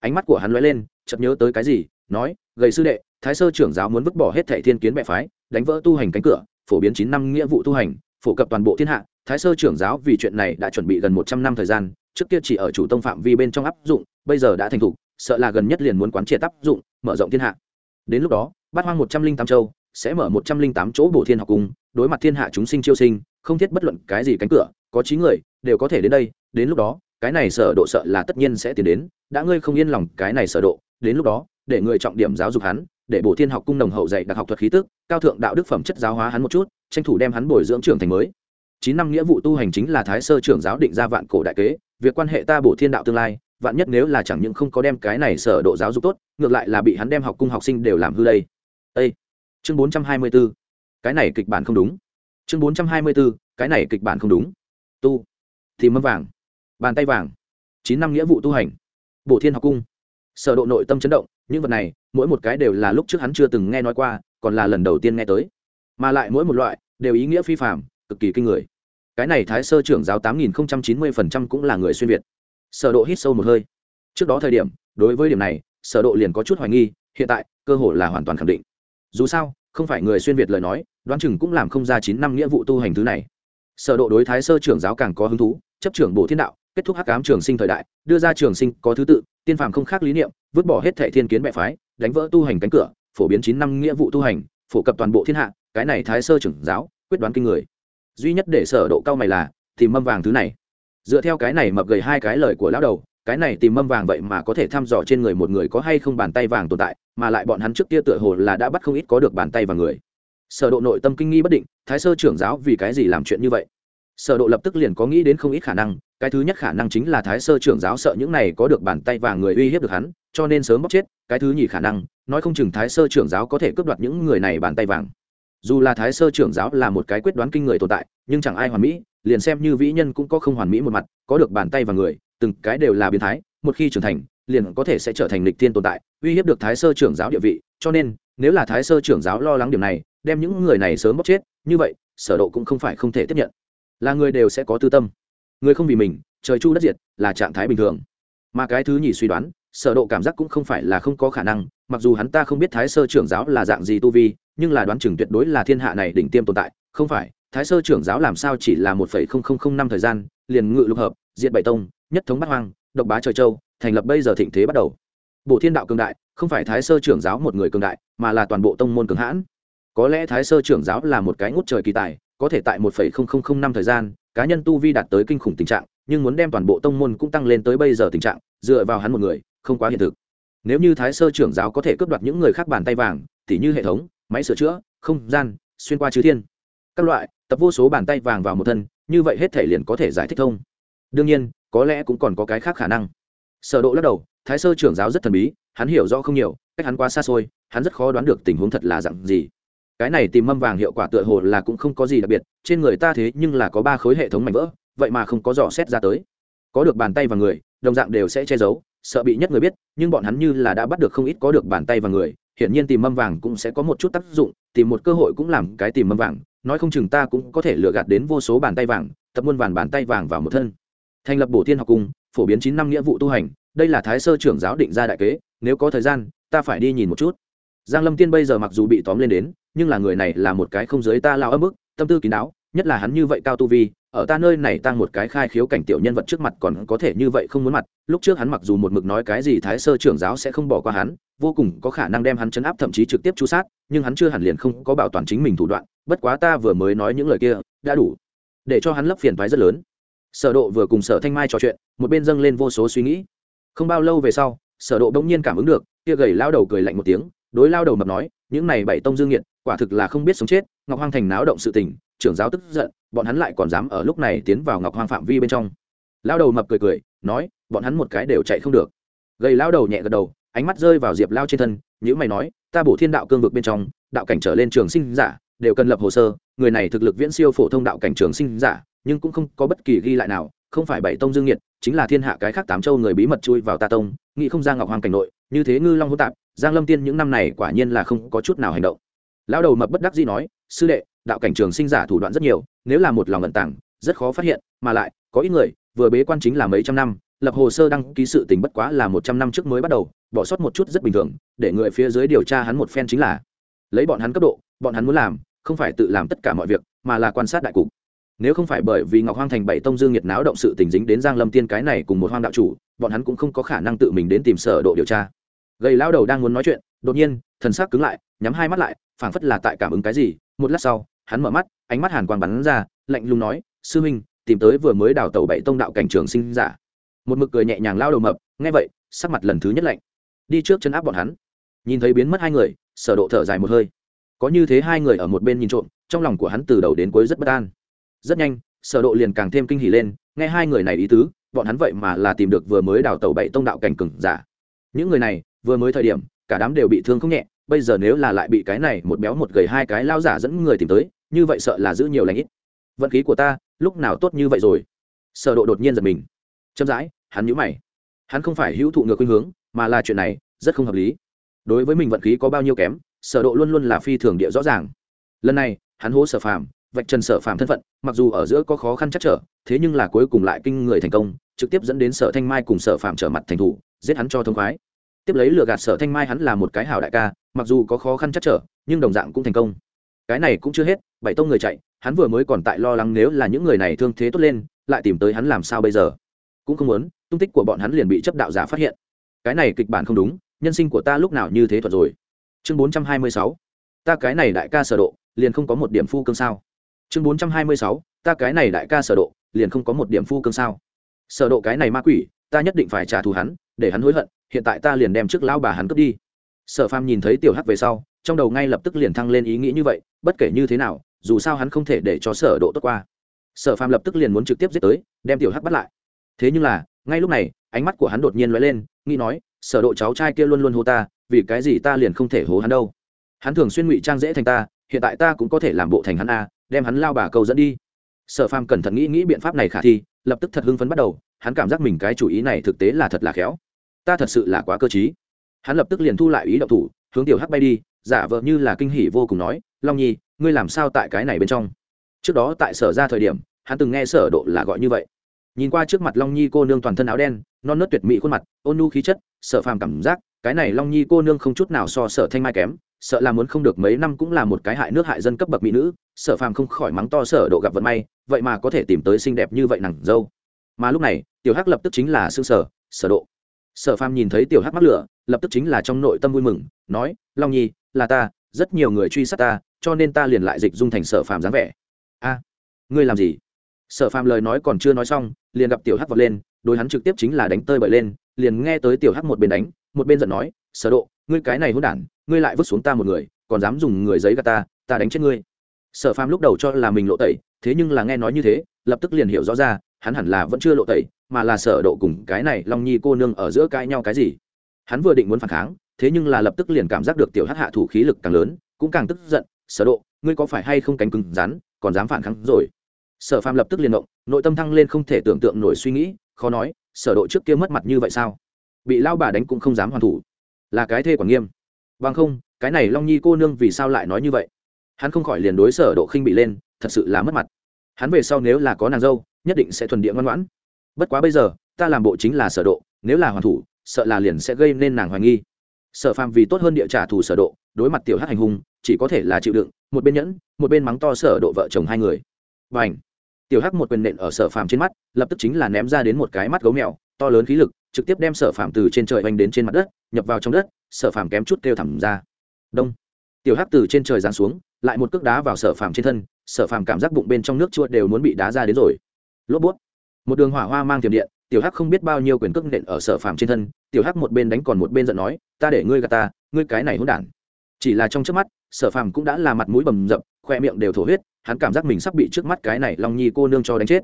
Ánh mắt của hắn lóe lên, chợt nhớ tới cái gì, nói, gầy sư đệ, thái sơ trưởng giáo muốn vứt bỏ hết thẻ thiên kiến bệ phái, đánh vỡ tu hành cánh cửa, phổ biến chín năm nghĩa vụ tu hành, phổ cập toàn bộ thiên hạ. Thái sơ trưởng giáo vì chuyện này đã chuẩn bị gần một trăm năm thời gian, trước kia chỉ ở chủ tông phạm vi bên trong áp dụng, bây giờ đã thành thục, sợ là gần nhất liền muốn quán triệt áp dụng, mở rộng thiên hạ. Đến lúc đó, bát hoang một trăm linh tám châu sẽ mở một trăm linh tám chỗ bổ thiên học cung, đối mặt thiên hạ chúng sinh chiêu sinh, không thiết bất luận cái gì cánh cửa, có trí người đều có thể đến đây đến lúc đó, cái này sở độ sợ là tất nhiên sẽ tiến đến, đã ngươi không yên lòng cái này sở độ, đến lúc đó, để người trọng điểm giáo dục hắn, để bổ thiên học cung đồng hậu dạy đặc học thuật khí tức, cao thượng đạo đức phẩm chất giáo hóa hắn một chút, tranh thủ đem hắn bồi dưỡng trưởng thành mới chín năm nghĩa vụ tu hành chính là thái sơ trưởng giáo định ra vạn cổ đại kế, việc quan hệ ta bổ thiên đạo tương lai, vạn nhất nếu là chẳng những không có đem cái này sở độ giáo dục tốt, ngược lại là bị hắn đem học cung học sinh đều làm hư đây Ê! chương 424. cái này kịch bản không đúng chương 424. cái này kịch bản không đúng tu thì mâm vàng bàn tay vàng, chín năm nghĩa vụ tu hành, bổ thiên học cung. Sở độ nội tâm chấn động, những vật này, mỗi một cái đều là lúc trước hắn chưa từng nghe nói qua, còn là lần đầu tiên nghe tới. Mà lại mỗi một loại, đều ý nghĩa phi phàm, cực kỳ kinh người. Cái này thái sơ trưởng giáo tám nghìn chín mươi phần trăm cũng là người xuyên việt. Sở độ hít sâu một hơi. Trước đó thời điểm, đối với điểm này, sở độ liền có chút hoài nghi, hiện tại, cơ hội là hoàn toàn khẳng định. Dù sao, không phải người xuyên việt lời nói, đoán chừng cũng làm không ra chín năm nghĩa vụ tu hành thứ này. Sở độ đối thái sơ trưởng giáo càng có hứng thú, chấp trưởng bộ thiên đạo kết thúc hắc ám trường sinh thời đại, đưa ra trường sinh có thứ tự, tiên phàm không khác lý niệm, vứt bỏ hết thệ thiên kiến bệ phái, đánh vỡ tu hành cánh cửa, phổ biến chín năm nghĩa vụ tu hành, phổ cập toàn bộ thiên hạ, cái này thái sơ trưởng giáo, quyết đoán kinh người. Duy nhất để sở độ cao mày là, tìm mâm vàng thứ này. Dựa theo cái này mập gầy hai cái lời của lão đầu, cái này tìm mâm vàng vậy mà có thể thăm dò trên người một người có hay không bàn tay vàng tồn tại, mà lại bọn hắn trước kia tựa hồ là đã bắt không ít có được bàn tay và người. Sở độ nội tâm kinh nghi bất định, thái sơ trưởng giáo vì cái gì làm chuyện như vậy? Sở độ lập tức liền có nghĩ đến không ít khả năng, cái thứ nhất khả năng chính là thái sơ trưởng giáo sợ những này có được bàn tay vàng người uy hiếp được hắn, cho nên sớm bóc chết, cái thứ nhì khả năng, nói không chừng thái sơ trưởng giáo có thể cướp đoạt những người này bàn tay vàng. Dù là thái sơ trưởng giáo là một cái quyết đoán kinh người tồn tại, nhưng chẳng ai hoàn mỹ, liền xem như vĩ nhân cũng có không hoàn mỹ một mặt, có được bàn tay và người, từng cái đều là biến thái, một khi trưởng thành, liền có thể sẽ trở thành lịch tiên tồn tại, uy hiếp được thái sơ trưởng giáo địa vị, cho nên, nếu là thái sơ trưởng giáo lo lắng điểm này, đem những người này sớm bóc chết, như vậy, sở độ cũng không phải không thể tiếp nhận là người đều sẽ có tư tâm. Người không vì mình, trời chu đất diệt là trạng thái bình thường. Mà cái thứ nhì suy đoán, sở độ cảm giác cũng không phải là không có khả năng, mặc dù hắn ta không biết thái sơ trưởng giáo là dạng gì tu vi, nhưng là đoán chừng tuyệt đối là thiên hạ này đỉnh tiêm tồn tại, không phải, thái sơ trưởng giáo làm sao chỉ là một phẩy không không không năm thời gian, liền ngự lục hợp, diệt bảy tông, nhất thống bát hoang, độc bá trời châu, thành lập bây giờ thịnh thế bắt đầu. Bộ thiên đạo cường đại, không phải thái sơ trưởng giáo một người cường đại, mà là toàn bộ tông môn cường hãn. Có lẽ thái sơ trưởng giáo là một cái ngút trời kỳ tài có thể tại một phẩy không không không năm thời gian, cá nhân tu vi đạt tới kinh khủng tình trạng, nhưng muốn đem toàn bộ tông môn cũng tăng lên tới bây giờ tình trạng, dựa vào hắn một người, không quá hiện thực. Nếu như thái sơ trưởng giáo có thể cướp đoạt những người khác bàn tay vàng tỉ như hệ thống, máy sửa chữa, không gian, xuyên qua chư thiên, các loại, tập vô số bàn tay vàng vào một thân, như vậy hết thể liền có thể giải thích thông. Đương nhiên, có lẽ cũng còn có cái khác khả năng. Sở độ lắc đầu, thái sơ trưởng giáo rất thần bí, hắn hiểu rõ không nhiều, cách hắn quá xa xôi, hắn rất khó đoán được tình huống thật là dạng gì cái này tìm mâm vàng hiệu quả tựa hồ là cũng không có gì đặc biệt, trên người ta thế nhưng là có ba khối hệ thống mảnh vỡ, vậy mà không có dò xét ra tới. Có được bàn tay và người, đồng dạng đều sẽ che giấu, sợ bị nhất người biết, nhưng bọn hắn như là đã bắt được không ít có được bàn tay và người, hiển nhiên tìm mâm vàng cũng sẽ có một chút tác dụng, tìm một cơ hội cũng làm cái tìm mâm vàng, nói không chừng ta cũng có thể lừa gạt đến vô số bàn tay vàng, tập muôn vàn bàn tay vàng vào một thân. Thành lập bổ tiên học cung, phổ biến chín năm nghĩa vụ tu hành, đây là thái sơ trưởng giáo định ra đại kế, nếu có thời gian, ta phải đi nhìn một chút. Giang lâm tiên bây giờ mặc dù bị tóm lên đến nhưng là người này là một cái không giới ta lao ấm ức tâm tư kín đáo, nhất là hắn như vậy cao tu vi, ở ta nơi này tăng một cái khai khiếu cảnh tiểu nhân vật trước mặt còn có thể như vậy không muốn mặt, lúc trước hắn mặc dù một mực nói cái gì thái sơ trưởng giáo sẽ không bỏ qua hắn, vô cùng có khả năng đem hắn chấn áp thậm chí trực tiếp chu sát, nhưng hắn chưa hẳn liền không có bảo toàn chính mình thủ đoạn, bất quá ta vừa mới nói những lời kia, đã đủ để cho hắn lấp phiền thoái rất lớn. Sở độ vừa cùng sở thanh mai trò chuyện, một bên dâng lên vô số suy nghĩ. Không bao lâu về sau, sở độ đống nhiên cảm ứng được, kia gầy lao đầu cười lạnh một tiếng, đối lao đầu mập nói, những này bảy tông dương nghiệt quả thực là không biết sống chết, ngọc hoang thành náo động sự tình, trưởng giáo tức giận, bọn hắn lại còn dám ở lúc này tiến vào ngọc hoang phạm vi bên trong. Lao đầu mập cười cười, nói, bọn hắn một cái đều chạy không được. Gầy lao đầu nhẹ gật đầu, ánh mắt rơi vào diệp lao trên thân nhữ mày nói, ta bổ thiên đạo cương vực bên trong, đạo cảnh trở lên trường sinh giả, đều cần lập hồ sơ, người này thực lực viễn siêu phổ thông đạo cảnh trường sinh giả, nhưng cũng không có bất kỳ ghi lại nào, không phải bảy tông dương nhiệt chính là thiên hạ cái khác tám châu người bí mật chui vào ta tông, nghĩ không ra ngọc hoàng cảnh nội, như thế ngư long hô tạp, giang lâm tiên những năm này quả nhiên là không có chút nào hành động lão đầu mập bất đắc dĩ nói, sư đệ, đạo cảnh trường sinh giả thủ đoạn rất nhiều, nếu là một lòng ẩn tàng, rất khó phát hiện, mà lại, có ít người, vừa bế quan chính là mấy trăm năm, lập hồ sơ đăng ký sự tình bất quá là một trăm năm trước mới bắt đầu, bỏ sót một chút rất bình thường, để người phía dưới điều tra hắn một phen chính là, lấy bọn hắn cấp độ, bọn hắn muốn làm, không phải tự làm tất cả mọi việc, mà là quan sát đại cục. Nếu không phải bởi vì ngọc hoang thành bảy tông dương nhiệt náo động sự tình dính đến giang lâm tiên cái này cùng một hoang đạo chủ, bọn hắn cũng không có khả năng tự mình đến tìm sở độ điều tra. Gầy lao đầu đang muốn nói chuyện, đột nhiên, thần sắc cứng lại, nhắm hai mắt lại phảng phất là tại cảm ứng cái gì, một lát sau, hắn mở mắt, ánh mắt hàn quang bắn ra, lạnh lùng nói, sư huynh tìm tới vừa mới đào tẩu bảy tông đạo cảnh trường sinh giả. Một mực cười nhẹ nhàng lao đầu mập, nghe vậy, sắc mặt lần thứ nhất lạnh. Đi trước chân áp bọn hắn. Nhìn thấy biến mất hai người, sở độ thở dài một hơi. Có như thế hai người ở một bên nhìn trộm, trong lòng của hắn từ đầu đến cuối rất bất an. Rất nhanh, sở độ liền càng thêm kinh hỉ lên, nghe hai người này ý tứ, bọn hắn vậy mà là tìm được vừa mới đào tẩu bảy tông đạo cảnh cường giả. Những người này, vừa mới thời điểm, cả đám đều bị thương không nhẹ bây giờ nếu là lại bị cái này một béo một gầy hai cái lao giả dẫn người tìm tới, như vậy sợ là giữ nhiều lành ít. Vận khí của ta, lúc nào tốt như vậy rồi? Sở độ đột nhiên giật mình. Chậm rãi, hắn nhíu mày. Hắn không phải hữu thụ ngược khuynh hướng, mà là chuyện này rất không hợp lý. Đối với mình vận khí có bao nhiêu kém, sở độ luôn luôn là phi thường địa rõ ràng. Lần này, hắn hố sở phàm, vạch trần sở phàm thân phận, mặc dù ở giữa có khó khăn chắc trở, thế nhưng là cuối cùng lại kinh người thành công, trực tiếp dẫn đến sở thanh mai cùng sở phàm trở mặt thành thủ, giết hắn cho thông khoái tiếp lấy lừa gạt sở thanh mai hắn là một cái hảo đại ca, mặc dù có khó khăn chắc trở, nhưng đồng dạng cũng thành công. Cái này cũng chưa hết, bảy tông người chạy, hắn vừa mới còn tại lo lắng nếu là những người này thương thế tốt lên, lại tìm tới hắn làm sao bây giờ. Cũng không muốn, tung tích của bọn hắn liền bị chấp đạo giả phát hiện. Cái này kịch bản không đúng, nhân sinh của ta lúc nào như thế thuật rồi. Chương bốn trăm hai mươi sáu, ta cái này đại ca sở độ, liền không có một điểm phu cương sao. Chương bốn trăm hai mươi sáu, ta cái này đại ca sở độ, liền không có một điểm phu cương sao. Sở độ cái này ma quỷ, ta nhất định phải trả thù hắn, để hắn hối hận hiện tại ta liền đem trước lão bà hắn cướp đi. Sở phàm nhìn thấy tiểu hắc về sau, trong đầu ngay lập tức liền thăng lên ý nghĩ như vậy, bất kể như thế nào, dù sao hắn không thể để cho sở độ tốt qua. Sở phàm lập tức liền muốn trực tiếp giết tới, đem tiểu hắc bắt lại. Thế nhưng là, ngay lúc này, ánh mắt của hắn đột nhiên lóe lên, nghĩ nói, sở độ cháu trai kia luôn luôn hô ta, vì cái gì ta liền không thể hố hắn đâu? Hắn thường xuyên ngụy trang dễ thành ta, hiện tại ta cũng có thể làm bộ thành hắn a, đem hắn lao bà cầu dẫn đi. Sở phàm cẩn thận nghĩ nghĩ biện pháp này khả thi, lập tức thật hưng phấn bắt đầu, hắn cảm giác mình cái chủ ý này thực tế là thật là khéo ta thật sự là quá cơ t hắn lập tức liền thu lại ý động thủ, hướng tiểu hắc bay đi, giả vờ như là kinh hỉ vô cùng nói, long nhi, ngươi làm sao tại cái này bên trong? Trước đó tại sở ra thời điểm, hắn từng nghe sở độ là gọi như vậy. Nhìn qua trước mặt long nhi cô nương toàn thân áo đen, non nớt tuyệt mỹ khuôn mặt, ôn nhu khí chất sở phàm cảm giác, cái này long nhi cô nương không chút nào so sở thanh mai kém, sợ là muốn không được mấy năm cũng là một cái hại nước hại dân cấp bậc mỹ nữ sở phàm không khỏi mắng to sở độ gặp vận may, vậy mà có thể tìm tới xinh đẹp như vậy nàng dâu. Mà lúc này, tiểu hắc lập tức chính là xương sở sở độ sở phàm nhìn thấy tiểu hắc mắc lửa, lập tức chính là trong nội tâm vui mừng, nói, long nhi, là ta, rất nhiều người truy sát ta, cho nên ta liền lại dịch dung thành sở phàm dáng vẻ. A, ngươi làm gì? Sở phàm lời nói còn chưa nói xong, liền gặp tiểu hắc vọt lên, đối hắn trực tiếp chính là đánh tơi bời lên, liền nghe tới tiểu hắc một bên đánh, một bên giận nói, sở độ, ngươi cái này hỗn đản, ngươi lại vứt xuống ta một người, còn dám dùng người giấy gạt ta ta đánh chết ngươi. Sở phàm lúc đầu cho là mình lộ tẩy, thế nhưng là nghe nói như thế, lập tức liền hiểu rõ ra hắn hẳn là vẫn chưa lộ tẩy, mà là sở độ cùng cái này long nhi cô nương ở giữa cãi nhau cái gì? Hắn vừa định muốn phản kháng, thế nhưng là lập tức liền cảm giác được tiểu hắc hạ thủ khí lực càng lớn, cũng càng tức giận, sở độ, ngươi có phải hay không cánh cứng rắn, còn dám phản kháng rồi? Sở phàm lập tức liền động, nội tâm thăng lên không thể tưởng tượng nổi suy nghĩ, khó nói, sở độ trước kia mất mặt như vậy sao? Bị lao bà đánh cũng không dám hoàn thủ. Là cái thê quản nghiêm. Bằng không, cái này long nhi cô nương vì sao lại nói như vậy? Hắn không khỏi liền đối sở độ khinh bị lên, thật sự là mất mặt. Hắn về sau nếu là có nàng dâu nhất định sẽ thuần địa ngoan ngoãn. Bất quá bây giờ, ta làm bộ chính là sở độ, nếu là hoàn thủ, sợ là liền sẽ gây nên nàng hoài nghi. Sở phàm vì tốt hơn địa trả thù sở độ, đối mặt tiểu hắc hành hung, chỉ có thể là chịu đựng, một bên nhẫn, một bên mắng to sở độ vợ chồng hai người. Bảnh tiểu hắc một quyền nện ở sở phàm trên mắt, lập tức chính là ném ra đến một cái mắt gấu mèo, to lớn khí lực, trực tiếp đem sở phàm từ trên trời oanh đến trên mặt đất, nhập vào trong đất, sở phàm kém chút kêu thẳng ra. Đông! Tiểu hắc từ trên trời giáng xuống, lại một cước đá vào sở phàm trên thân, sở phàm cảm giác bụng bên trong nước chua đều muốn bị đá ra đến rồi lốp bút. Một đường hỏa hoa mang tiềm điện, tiểu hắc không biết bao nhiêu quyền cước nện ở sở phàm trên thân, tiểu hắc một bên đánh còn một bên giận nói, ta để ngươi gạt ta, ngươi cái này hỗn đản. Chỉ là trong trước mắt, sở phàm cũng đã là mặt mũi bầm dập, khoe miệng đều thổ huyết, hắn cảm giác mình sắp bị trước mắt cái này long nhi cô nương cho đánh chết.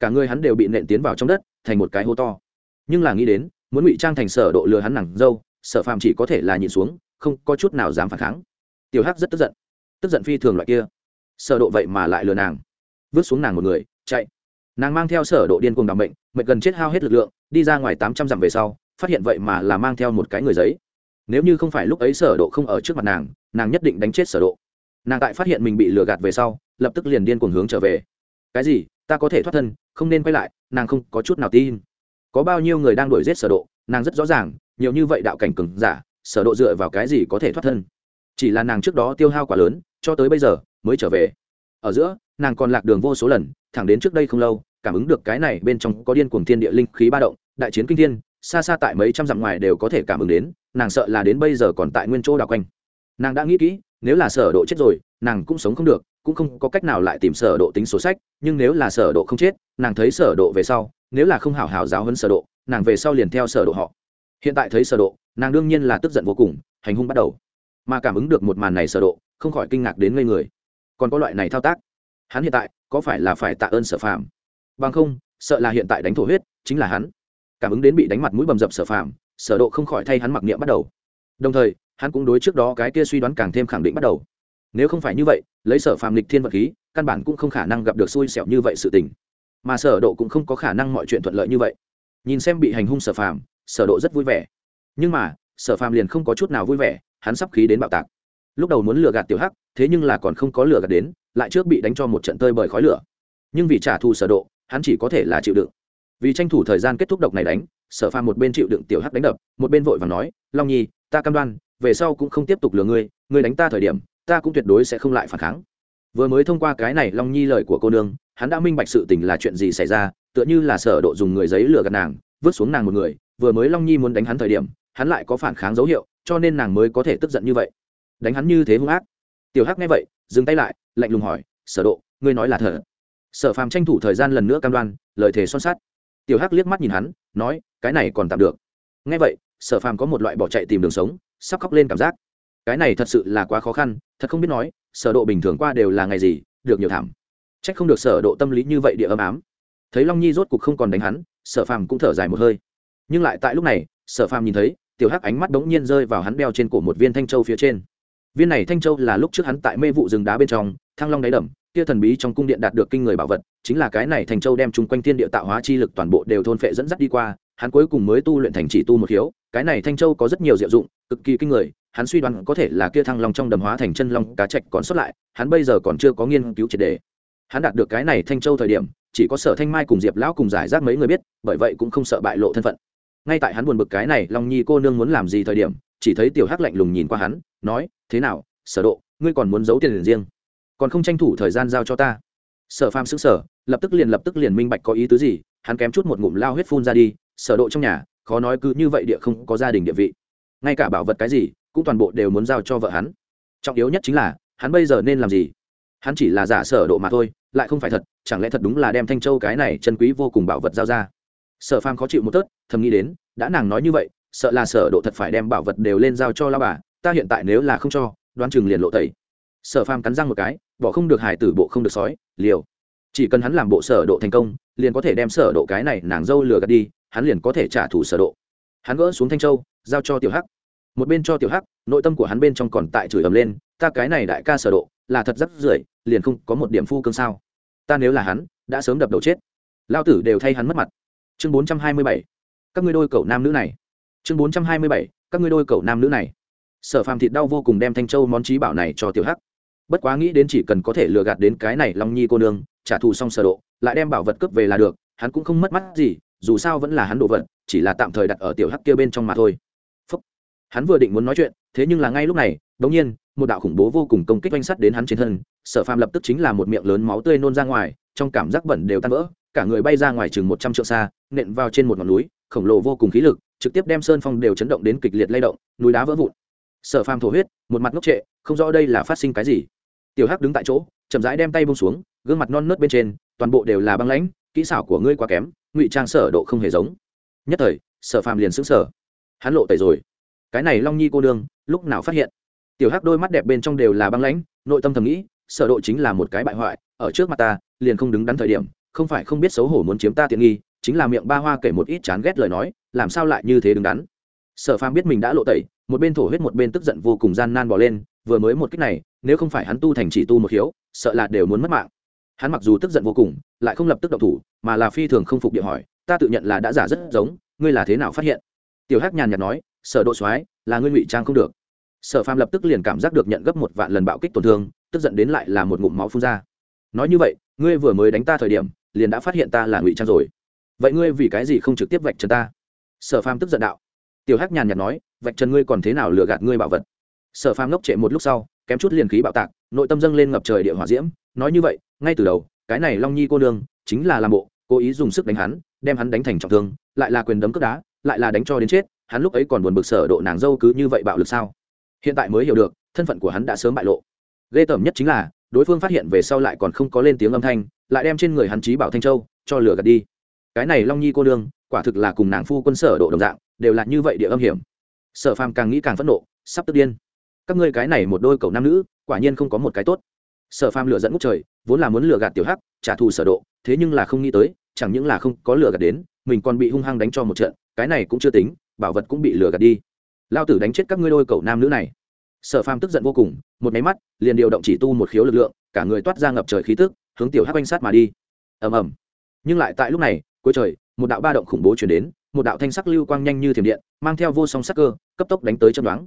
Cả người hắn đều bị nện tiến vào trong đất, thành một cái hố to. Nhưng là nghĩ đến, muốn ngụy trang thành sở độ lừa hắn nặng dâu, sở phàm chỉ có thể là nhìn xuống, không có chút nào dám phản kháng. Tiểu hắc rất tức giận. Tức giận phi thường loại kia. Sở độ vậy mà lại lừa nàng. Vứt xuống nàng một người, chạy nàng mang theo sở độ điên cuồng đảm bệnh mệt gần chết hao hết lực lượng, đi ra ngoài tám trăm dặm về sau, phát hiện vậy mà là mang theo một cái người giấy. Nếu như không phải lúc ấy sở độ không ở trước mặt nàng nàng nhất định đánh chết sở độ. Nàng tại phát hiện mình bị lừa gạt về sau, lập tức liền điên cuồng hướng trở về. Cái gì? Ta có thể thoát thân, không nên quay lại, nàng không có chút nào tin. Có bao nhiêu người đang đuổi giết sở độ, nàng rất rõ ràng, nhiều như vậy đạo cảnh cường giả, sở độ dựa vào cái gì có thể thoát thân? Chỉ là nàng trước đó tiêu hao quá lớn, cho tới bây giờ mới trở về ở giữa, nàng còn lạc đường vô số lần, thẳng đến trước đây không lâu, cảm ứng được cái này bên trong có điên cuồng thiên địa linh khí ba động, đại chiến kinh thiên, xa xa tại mấy trăm dặm ngoài đều có thể cảm ứng đến, nàng sợ là đến bây giờ còn tại nguyên chỗ đào quanh. Nàng đã nghĩ kỹ, nếu là sở độ chết rồi, nàng cũng sống không được, cũng không có cách nào lại tìm sở độ tính số sách, nhưng nếu là sở độ không chết, nàng thấy sở độ về sau, nếu là không hảo hảo giáo huấn sở độ, nàng về sau liền theo sở độ họ. Hiện tại thấy sở độ, nàng đương nhiên là tức giận vô cùng, hành hung bắt đầu. Mà cảm ứng được một màn này sở độ, không khỏi kinh ngạc đến ngây người còn có loại này thao tác. Hắn hiện tại có phải là phải tạ ơn sở phàm? Bằng không, sợ là hiện tại đánh thổ huyết chính là hắn. Cảm ứng đến bị đánh mặt mũi bầm dập sở phàm, sở độ không khỏi thay hắn mặc niệm bắt đầu. Đồng thời, hắn cũng đối trước đó cái kia suy đoán càng thêm khẳng định bắt đầu. Nếu không phải như vậy, lấy sở phàm lịch thiên vật khí, căn bản cũng không khả năng gặp được xui xẻo như vậy sự tình. Mà sở độ cũng không có khả năng mọi chuyện thuận lợi như vậy. Nhìn xem bị hành hung sở phàm, sở độ rất vui vẻ. Nhưng mà, sở phàm liền không có chút nào vui vẻ, hắn sắp khí đến bạo tạc. Lúc đầu muốn lừa gạt tiểu hắc thế nhưng là còn không có lửa gạt đến, lại trước bị đánh cho một trận tơi bởi khói lửa. Nhưng vì trả thù sở độ, hắn chỉ có thể là chịu đựng. Vì tranh thủ thời gian kết thúc độc này đánh, sở phàm một bên chịu đựng tiểu hắc đánh đập, một bên vội vàng nói, long nhi, ta cam đoan, về sau cũng không tiếp tục lừa ngươi ngươi đánh ta thời điểm, ta cũng tuyệt đối sẽ không lại phản kháng. Vừa mới thông qua cái này long nhi lời của cô nương, hắn đã minh bạch sự tình là chuyện gì xảy ra, tựa như là sở độ dùng người giấy lừa gạt nàng, vứt xuống nàng một người, vừa mới long nhi muốn đánh hắn thời điểm, hắn lại có phản kháng dấu hiệu, cho nên nàng mới có thể tức giận như vậy. Đánh hắn như thế hung ác tiểu hắc nghe vậy, dừng tay lại, lạnh lùng hỏi, sở độ, ngươi nói là thật? Sở phàm tranh thủ thời gian lần nữa cam đoan, lời thề son sắt. Tiểu hắc liếc mắt nhìn hắn, nói, cái này còn tạm được. Nghe vậy, sở phàm có một loại bỏ chạy tìm đường sống, sắp khóc lên cảm giác. Cái này thật sự là quá khó khăn, thật không biết nói, sở độ bình thường qua đều là ngày gì, được nhiều thảm. Trách không được sở độ tâm lý như vậy địa ấm ám. Thấy long nhi rốt cục không còn đánh hắn, sở phàm cũng thở dài một hơi. Nhưng lại tại lúc này, sở phàm nhìn thấy, tiểu hắc ánh mắt đống nhiên rơi vào hắn đeo trên cổ một viên thanh châu phía trên viên này thanh châu là lúc trước hắn tại mê vụ rừng đá bên trong, thăng long đáy đầm, kia thần bí trong cung điện đạt được kinh người bảo vật, chính là cái này thanh châu đem chung quanh thiên địa tạo hóa chi lực toàn bộ đều thôn phệ dẫn dắt đi qua, hắn cuối cùng mới tu luyện thành chỉ tu một hiếu, cái này thanh châu có rất nhiều diệu dụng, cực kỳ kinh người, hắn suy đoán có thể là kia thăng long trong đầm hóa thành chân long cá trạch còn xuất lại, hắn bây giờ còn chưa có nghiên cứu triệt đề. Hắn đạt được cái này thanh châu thời điểm, chỉ có sở thanh mai cùng diệp lão cùng giải rác mấy người biết, bởi vậy cũng không sợ bại lộ thân phận. Ngay tại hắn buồn bực cái này long nhi cô nương muốn làm gì thời điểm chỉ thấy tiểu hắc lạnh lùng nhìn qua hắn, nói, thế nào, sở độ, ngươi còn muốn giấu tiền riêng? Còn không tranh thủ thời gian giao cho ta? Sở phàm sững sở lập tức liền lập tức liền minh bạch có ý tứ gì, hắn kém chút một ngụm lao huyết phun ra đi, sở độ trong nhà, khó nói cứ như vậy địa không có gia đình địa vị. Ngay cả bảo vật cái gì, cũng toàn bộ đều muốn giao cho vợ hắn. Trọng yếu nhất chính là, hắn bây giờ nên làm gì? Hắn chỉ là giả sở độ mà thôi, lại không phải thật, chẳng lẽ thật đúng là đem thanh châu cái này chân quý vô cùng bảo vật giao ra? Sở phàm khó chịu một tớt, thầm nghĩ đến, đã nàng nói như vậy sợ là sở độ thật phải đem bảo vật đều lên giao cho lão bà, ta hiện tại nếu là không cho, đoán chừng liền lộ tẩy. Sở phàm cắn răng một cái, bỏ không được hải tử bộ không được sói, liều. Chỉ cần hắn làm bộ sở độ thành công, liền có thể đem sở độ cái này nàng dâu lừa gạt đi, hắn liền có thể trả thù sở độ. Hắn gỡ xuống thanh châu, giao cho tiểu hắc. Một bên cho tiểu hắc, nội tâm của hắn bên trong còn tại chửi ầm lên, ta cái này đại ca sở độ, là thật rất rưởi, liền không có một điểm phu cương sao. Ta nếu là hắn, đã sớm đập đầu chết. Lao tử đều thay hắn mất mặt. Chương 427 các ngươi đôi cậu nam nữ này chương 427 các ngươi đôi cậu nam nữ này. Sở phàm thịt đau vô cùng đem thanh châu món trí bảo này cho tiểu hắc. Bất quá nghĩ đến chỉ cần có thể lừa gạt đến cái này long nhi cô nương, trả thù xong sở độ, lại đem bảo vật cướp về là được, hắn cũng không mất mắt gì, dù sao vẫn là hắn đồ vật, chỉ là tạm thời đặt ở tiểu hắc kia bên trong mà thôi. Phúc. hắn vừa định muốn nói chuyện, thế nhưng là ngay lúc này đống nhiên, một đạo khủng bố vô cùng công kích oanh sắt đến hắn trên thân, sở phàm lập tức chính là một miệng lớn máu tươi nôn ra ngoài, trong cảm giác bẩn đều tan vỡ, cả người bay ra ngoài chừng một trăm trượng xa, nện vào trên một ngọn núi, khổng lồ vô cùng khí lực trực tiếp đem sơn phong đều chấn động đến kịch liệt lay động, núi đá vỡ vụn. Sở phàm thổ huyết, một mặt ngốc trệ, không rõ đây là phát sinh cái gì. Tiểu hắc đứng tại chỗ, chậm rãi đem tay bông xuống, gương mặt non nớt bên trên, toàn bộ đều là băng lãnh, kỹ xảo của ngươi quá kém, ngụy trang sở độ không hề giống. Nhất thời, sở phàm liền sững sờ. Hắn lộ tẩy rồi. Cái này long nhi cô đương lúc nào phát hiện? Tiểu hắc đôi mắt đẹp bên trong đều là băng lãnh, nội tâm thầm nghĩ, sở độ chính là một cái bại hoại, ở trước mặt ta, liền không đứng đắn thời điểm, không phải không biết xấu hổ muốn chiếm ta tiện nghi, chính là miệng ba hoa kể một ít chán ghét lời nói làm sao lại như thế đứng đắn? Sở phàm biết mình đã lộ tẩy, một bên thổ huyết một bên tức giận vô cùng gian nan bỏ lên, vừa mới một cách này, nếu không phải hắn tu thành chỉ tu một hiếu sợ là đều muốn mất mạng. Hắn mặc dù tức giận vô cùng, lại không lập tức động thủ, mà là phi thường không phục địa hỏi, ta tự nhận là đã giả rất giống, ngươi là thế nào phát hiện? Tiểu hắc nhàn nhạt nói, sở độ soái, là ngươi ngụy trang không được. Sở phàm lập tức liền cảm giác được nhận gấp một vạn lần bạo kích tổn thương, tức giận đến lại là một ngụm máu phun ra. Nói như vậy, ngươi vừa mới đánh ta thời điểm, liền đã phát hiện ta là ngụy trang rồi. Vậy ngươi vì cái gì không trực tiếp vạch trần ta? Sở phàm tức giận đạo. Tiểu hắc nhàn nhạt nói, vạch trần ngươi còn thế nào lừa gạt ngươi bảo vật? Sở phàm ngốc trệ một lúc sau, kém chút liền khí bạo tạc, nội tâm dâng lên ngập trời địa hỏa diễm, nói như vậy, ngay từ đầu, cái này long nhi cô nương chính là làm bộ, cố ý dùng sức đánh hắn, đem hắn đánh thành trọng thương, lại là quyền đấm cướp đá, lại là đánh cho đến chết, hắn lúc ấy còn buồn bực sở độ nàng dâu cứ như vậy bạo lực sao? Hiện tại mới hiểu được, thân phận của hắn đã sớm bại lộ. Ghê tởm nhất chính là, đối phương phát hiện về sau lại còn không có lên tiếng âm thanh, lại đem trên người hắn trí bảo thanh châu cho lừa gạt đi. Cái này long nhi cô nương quả thực là cùng nàng phu quân sở độ đồng dạng, đều là như vậy địa âm hiểm. Sở phàm càng nghĩ càng phẫn nộ, sắp tức điên. Các ngươi cái này một đôi cầu nam nữ, quả nhiên không có một cái tốt. Sở phàm lựa dẫn ngút trời, vốn là muốn lừa gạt tiểu hắc, trả thù sở độ, thế nhưng là không nghĩ tới, chẳng những là không có lừa gạt đến, mình còn bị hung hăng đánh cho một trận, cái này cũng chưa tính, bảo vật cũng bị lừa gạt đi. Lao tử đánh chết các ngươi đôi cầu nam nữ này. Sở phàm tức giận vô cùng, một máy mắt, liền điều động chỉ tu một khiếu lực lượng, cả người toát ra ngập trời khí tức, hướng tiểu hắc quanh sát mà đi. Ầm ầm. Nhưng lại tại lúc này, cuối trời một đạo ba động khủng bố chuyển đến, một đạo thanh sắc lưu quang nhanh như thiểm điện, mang theo vô song sắc cơ, cấp tốc đánh tới chân đoán.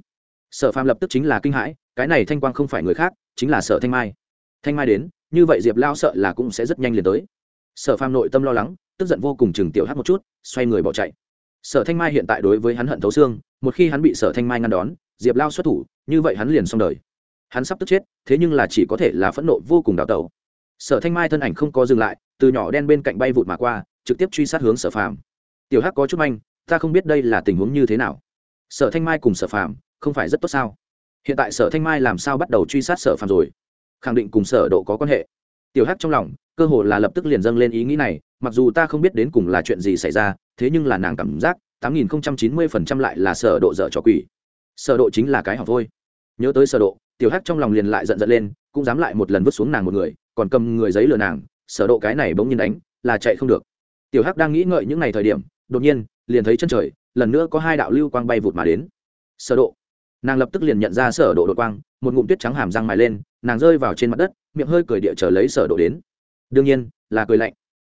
Sở phàm lập tức chính là kinh hãi, cái này thanh quang không phải người khác, chính là sở thanh mai. Thanh mai đến, như vậy diệp lao sợ là cũng sẽ rất nhanh liền tới. Sở phàm nội tâm lo lắng, tức giận vô cùng chừng tiểu hát một chút, xoay người bỏ chạy. Sở thanh mai hiện tại đối với hắn hận thấu xương, một khi hắn bị sở thanh mai ngăn đón, diệp lao xuất thủ, như vậy hắn liền xong đời. Hắn sắp tức chết, thế nhưng là chỉ có thể là phẫn nộ vô cùng đào tẩu. Sở thanh mai thân ảnh không có dừng lại, từ nhỏ đen bên cạnh bay vụt mà qua trực tiếp truy sát hướng sở phàm. Tiểu hắc có chút manh, ta không biết đây là tình huống như thế nào. Sở thanh mai cùng sở phàm, không phải rất tốt sao? Hiện tại sở thanh mai làm sao bắt đầu truy sát sở phàm rồi? Khẳng định cùng sở độ có quan hệ. Tiểu hắc trong lòng, cơ hồ là lập tức liền dâng lên ý nghĩ này, mặc dù ta không biết đến cùng là chuyện gì xảy ra, thế nhưng là nàng cảm giác, tám nghìn chín mươi phần trăm lại là sở độ dở trò quỷ. Sở độ chính là cái học thôi. Nhớ tới sở độ, tiểu hắc trong lòng liền lại giận giận lên, cũng dám lại một lần vứt xuống nàng một người, còn cầm người giấy lừa nàng, sở độ cái này bỗng nhiên đánh, là chạy không được tiểu hắc đang nghĩ ngợi những ngày thời điểm, đột nhiên, liền thấy chân trời, lần nữa có hai đạo lưu quang bay vụt mà đến. Sở độ. Nàng lập tức liền nhận ra sở độ đột quang, một ngụm tuyết trắng hàm răng mài lên, nàng rơi vào trên mặt đất, miệng hơi cười địa trở lấy sở độ đến. Đương nhiên, là cười lạnh.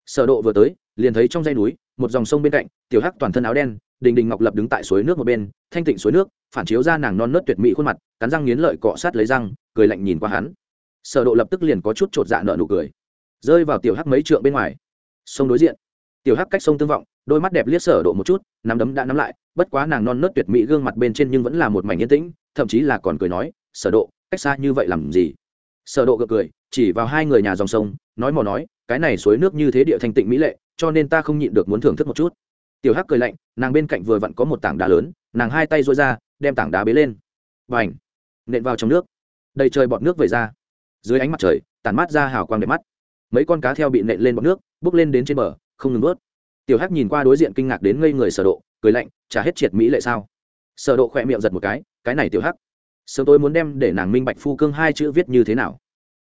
Sở độ vừa tới, liền thấy trong dãy núi, một dòng sông bên cạnh, tiểu hắc toàn thân áo đen, đình đình ngọc lập đứng tại suối nước một bên, thanh tịnh suối nước, phản chiếu ra nàng non nớt tuyệt mỹ khuôn mặt, cắn răng nghiến lợi cọ sát lấy răng, cười lạnh nhìn qua hắn. Sở độ lập tức liền có chút trột dạ nở nụ cười. Rơi vào tiểu hắc mấy trượng bên ngoài. Sông đối diện tiểu hắc cách sông tương vọng, đôi mắt đẹp liếc sở độ một chút, nắm đấm đã nắm lại, bất quá nàng non nớt tuyệt mỹ gương mặt bên trên nhưng vẫn là một mảnh yên tĩnh, thậm chí là còn cười nói, sở độ, cách xa như vậy làm gì? Sở độ gật cười, chỉ vào hai người nhà dòng sông, nói mò nói, cái này suối nước như thế địa thanh tịnh mỹ lệ, cho nên ta không nhịn được muốn thưởng thức một chút. Tiểu hắc cười lạnh, nàng bên cạnh vừa vặn có một tảng đá lớn, nàng hai tay duỗi ra, đem tảng đá bế lên. Bành! Nện vào trong nước. Đầy trời bọt nước vẩy ra. Dưới ánh mặt trời tàn mát ra hào quang đẹp mắt. Mấy con cá theo bị nện lên bọt nước, bước lên đến trên bờ không ngừng vớt. Tiểu hắc nhìn qua đối diện kinh ngạc đến ngây người sở độ, cười lạnh trả hết triệt mỹ lệ sao? Sở độ khỏe miệng giật một cái cái này tiểu hắc, sớm tôi muốn đem để nàng minh bạch phu cương hai chữ viết như thế nào?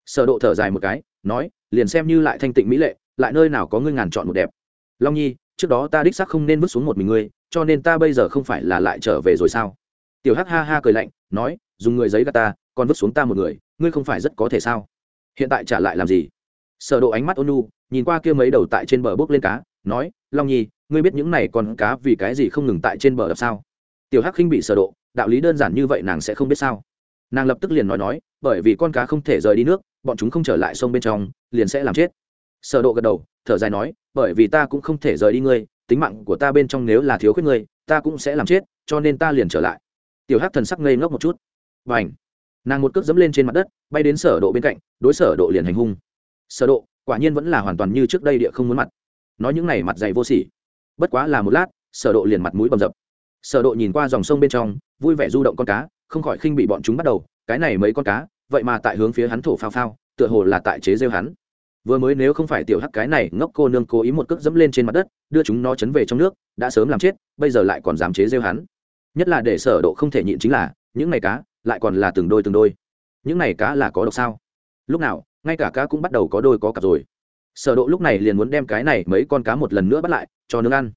Sở độ thở dài một cái, nói, liền xem như lại thanh tịnh mỹ lệ, lại nơi nào có ngươi ngàn chọn một đẹp. Long nhi, trước đó ta đích xác không nên vứt xuống một mình ngươi, cho nên ta bây giờ không phải là lại trở về rồi sao? Tiểu hắc ha ha cười lạnh, nói, dùng người giấy gạt ta, còn vứt xuống ta một người, ngươi không phải rất có thể sao? Hiện tại trả lại làm gì? Sở độ ánh mắt ôn nhu nhìn qua kia mấy đầu tại trên bờ bốc lên cá, nói, long nhi, ngươi biết những này con cá vì cái gì không ngừng tại trên bờ đập sao? Tiểu hắc khinh bị sở độ, đạo lý đơn giản như vậy nàng sẽ không biết sao. Nàng lập tức liền nói nói, bởi vì con cá không thể rời đi nước, bọn chúng không trở lại sông bên trong, liền sẽ làm chết. Sở độ gật đầu, thở dài nói, bởi vì ta cũng không thể rời đi ngươi, tính mạng của ta bên trong nếu là thiếu khuyết ngươi, ta cũng sẽ làm chết, cho nên ta liền trở lại. Tiểu hắc thần sắc ngây ngốc một chút. Vành nàng một cước dẫm lên trên mặt đất, bay đến sở độ bên cạnh, đối sở độ liền hành hung. Sở độ quả nhiên vẫn là hoàn toàn như trước đây địa không muốn mặt. Nói những này mặt dày vô sỉ. Bất quá là một lát, sở độ liền mặt mũi bầm dập. Sở độ nhìn qua dòng sông bên trong, vui vẻ du động con cá, không khỏi khinh bị bọn chúng bắt đầu, cái này mấy con cá, vậy mà tại hướng phía hắn thổ phao phao, tựa hồ là tại chế rêu hắn. Vừa mới nếu không phải tiểu hắc cái này ngốc cô nương cố ý một cước dẫm lên trên mặt đất, đưa chúng nó chấn về trong nước, đã sớm làm chết, bây giờ lại còn dám chế rêu hắn. Nhất là để sở độ không thể nhịn chính là, những này cá, lại còn là từng đôi từng đôi. Những này cá là có độc sao? Lúc nào ngay cả cá cũng bắt đầu có đôi có cặp rồi. Sở độ lúc này liền muốn đem cái này mấy con cá một lần nữa bắt lại, cho nướng ăn.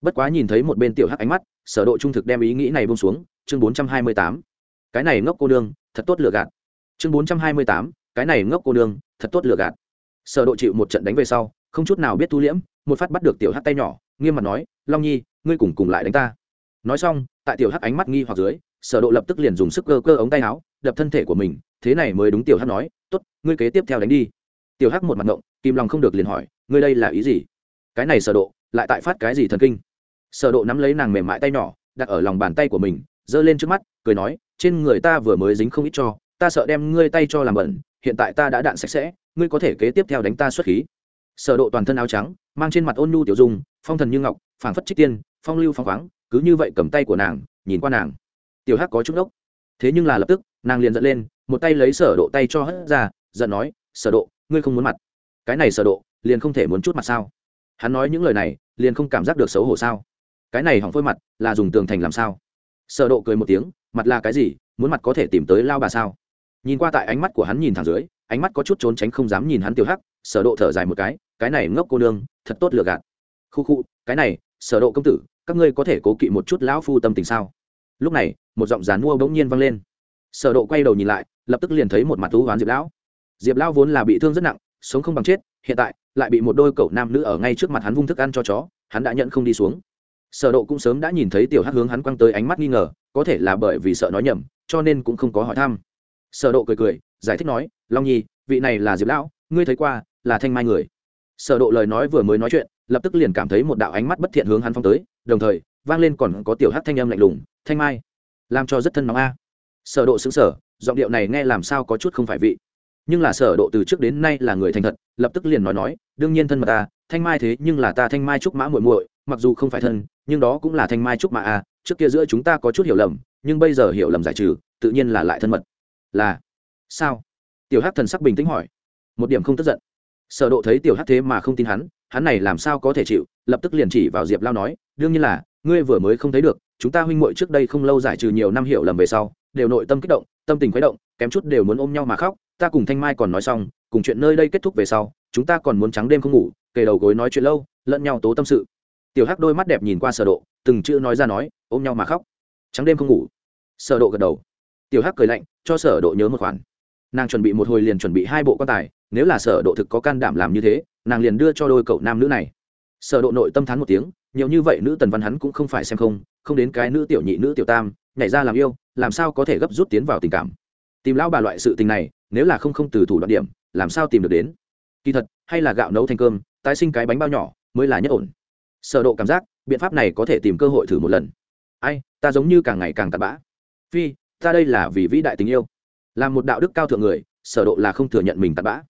Bất quá nhìn thấy một bên tiểu hắc ánh mắt, sở độ trung thực đem ý nghĩ này buông xuống, chương 428 cái này ngốc cô đương thật tốt lừa gạt. Chương 428 cái này ngốc cô đương thật tốt lừa gạt. Sở độ chịu một trận đánh về sau, không chút nào biết thu liễm, một phát bắt được tiểu hắc tay nhỏ, nghiêm mặt nói, long nhi, ngươi cùng cùng lại đánh ta. Nói xong, tại tiểu hắc ánh mắt nghi hoặc dưới sở độ lập tức liền dùng sức cơ cơ ống tay áo, đập thân thể của mình, thế này mới đúng tiểu hắc nói, tốt, ngươi kế tiếp theo đánh đi. Tiểu hắc một mặt ngộng kim lòng không được liền hỏi, ngươi đây là ý gì? Cái này sở độ, lại tại phát cái gì thần kinh? Sở độ nắm lấy nàng mềm mại tay nhỏ, đặt ở lòng bàn tay của mình, giơ lên trước mắt, cười nói, trên người ta vừa mới dính không ít cho, ta sợ đem ngươi tay cho làm bẩn, hiện tại ta đã đạn sạch sẽ, ngươi có thể kế tiếp theo đánh ta xuất khí. Sở độ toàn thân áo trắng, mang trên mặt ôn nhu tiểu dung, phong thần như ngọc, phảng phất trích tiên, phong lưu phong khoáng, cứ như vậy cầm tay của nàng, nhìn qua nàng tiểu hắc có chút ốc thế nhưng là lập tức, nàng liền giận lên, một tay lấy sở độ tay cho hất ra, giận nói, sở độ, ngươi không muốn mặt. Cái này sở độ, liền không thể muốn chút mặt sao? Hắn nói những lời này, liền không cảm giác được xấu hổ sao? Cái này hỏng phôi mặt, là dùng tường thành làm sao? Sở độ cười một tiếng, mặt là cái gì, muốn mặt có thể tìm tới lao bà sao? Nhìn qua tại ánh mắt của hắn nhìn thẳng dưới, ánh mắt có chút trốn tránh không dám nhìn hắn tiểu hắc, sở độ thở dài một cái cái này ngốc cô nương, thật tốt lừa gạt. Khu khu, cái này, sở độ công tử, các ngươi có thể cố kỵ một chút lão phu tâm tình sao? Lúc này, một giọng giàn mua bỗng nhiên vang lên. Sở độ quay đầu nhìn lại, lập tức liền thấy một mặt thú hoán diệp lão. Diệp lão vốn là bị thương rất nặng, sống không bằng chết, hiện tại lại bị một đôi cậu nam nữ ở ngay trước mặt hắn vung thức ăn cho chó, hắn đã nhận không đi xuống. Sở độ cũng sớm đã nhìn thấy tiểu hắc hướng hắn quăng tới ánh mắt nghi ngờ, có thể là bởi vì sợ nói nhầm, cho nên cũng không có hỏi thăm. Sở độ cười cười, giải thích nói, long nhi, vị này là diệp lão, ngươi thấy qua, là thanh mai người. Sở độ lời nói vừa mới nói chuyện, lập tức liền cảm thấy một đạo ánh mắt bất thiện hướng hắn phong tới, đồng thời vang lên còn có tiểu hắc thanh âm lạnh lùng, thanh mai, làm cho rất thân nóng a. Sở độ xứng sở giọng điệu này nghe làm sao có chút không phải vị. Nhưng là sở độ từ trước đến nay là người thành thật, lập tức liền nói nói, đương nhiên thân mật ta, thanh mai thế nhưng là ta thanh mai trúc mã muội muội, mặc dù không phải thân, nhưng đó cũng là thanh mai trúc mã a, trước kia giữa chúng ta có chút hiểu lầm, nhưng bây giờ hiểu lầm giải trừ, tự nhiên là lại thân mật. Là, sao? Tiểu hắc thần sắc bình tĩnh hỏi. Một điểm không tức giận. Sở độ thấy tiểu hắc thế mà không tin hắn hắn này làm sao có thể chịu, lập tức liền chỉ vào diệp lao nói, đương nhiên là ngươi vừa mới không thấy được, chúng ta huynh muội trước đây không lâu giải trừ nhiều năm hiểu lầm về sau, đều nội tâm kích động, tâm tình khuấy động, kém chút đều muốn ôm nhau mà khóc, ta cùng thanh mai còn nói xong, cùng chuyện nơi đây kết thúc về sau, chúng ta còn muốn trắng đêm không ngủ, kề đầu gối nói chuyện lâu, lẫn nhau tố tâm sự. Tiểu hắc đôi mắt đẹp nhìn qua sở độ, từng chữ nói ra nói, ôm nhau mà khóc. Trắng đêm không ngủ. Sở độ gật đầu. Tiểu hắc cười lạnh, cho sở độ nhớ một khoản. Nàng chuẩn bị một hồi liền chuẩn bị hai bộ quan tài, nếu là sở độ thực có can đảm làm như thế, nàng liền đưa cho đôi cậu nam nữ này. Sở độ nội tâm thán một tiếng nhiều như vậy nữ tần văn hắn cũng không phải xem không không đến cái nữ tiểu nhị, nữ tiểu tam, nhảy ra làm yêu, làm sao có thể gấp rút tiến vào tình cảm? Tìm lão bà loại sự tình này, nếu là không không từ thủ đoạn điểm, làm sao tìm được đến? Kỳ thật, hay là gạo nấu thành cơm, tái sinh cái bánh bao nhỏ, mới là nhất ổn. Sở độ cảm giác, biện pháp này có thể tìm cơ hội thử một lần. Ai, ta giống như càng ngày càng tạt bã. Phi, ta đây là vì vĩ đại tình yêu. Làm một đạo đức cao thượng người, sở độ là không thừa nhận mình tạt bã.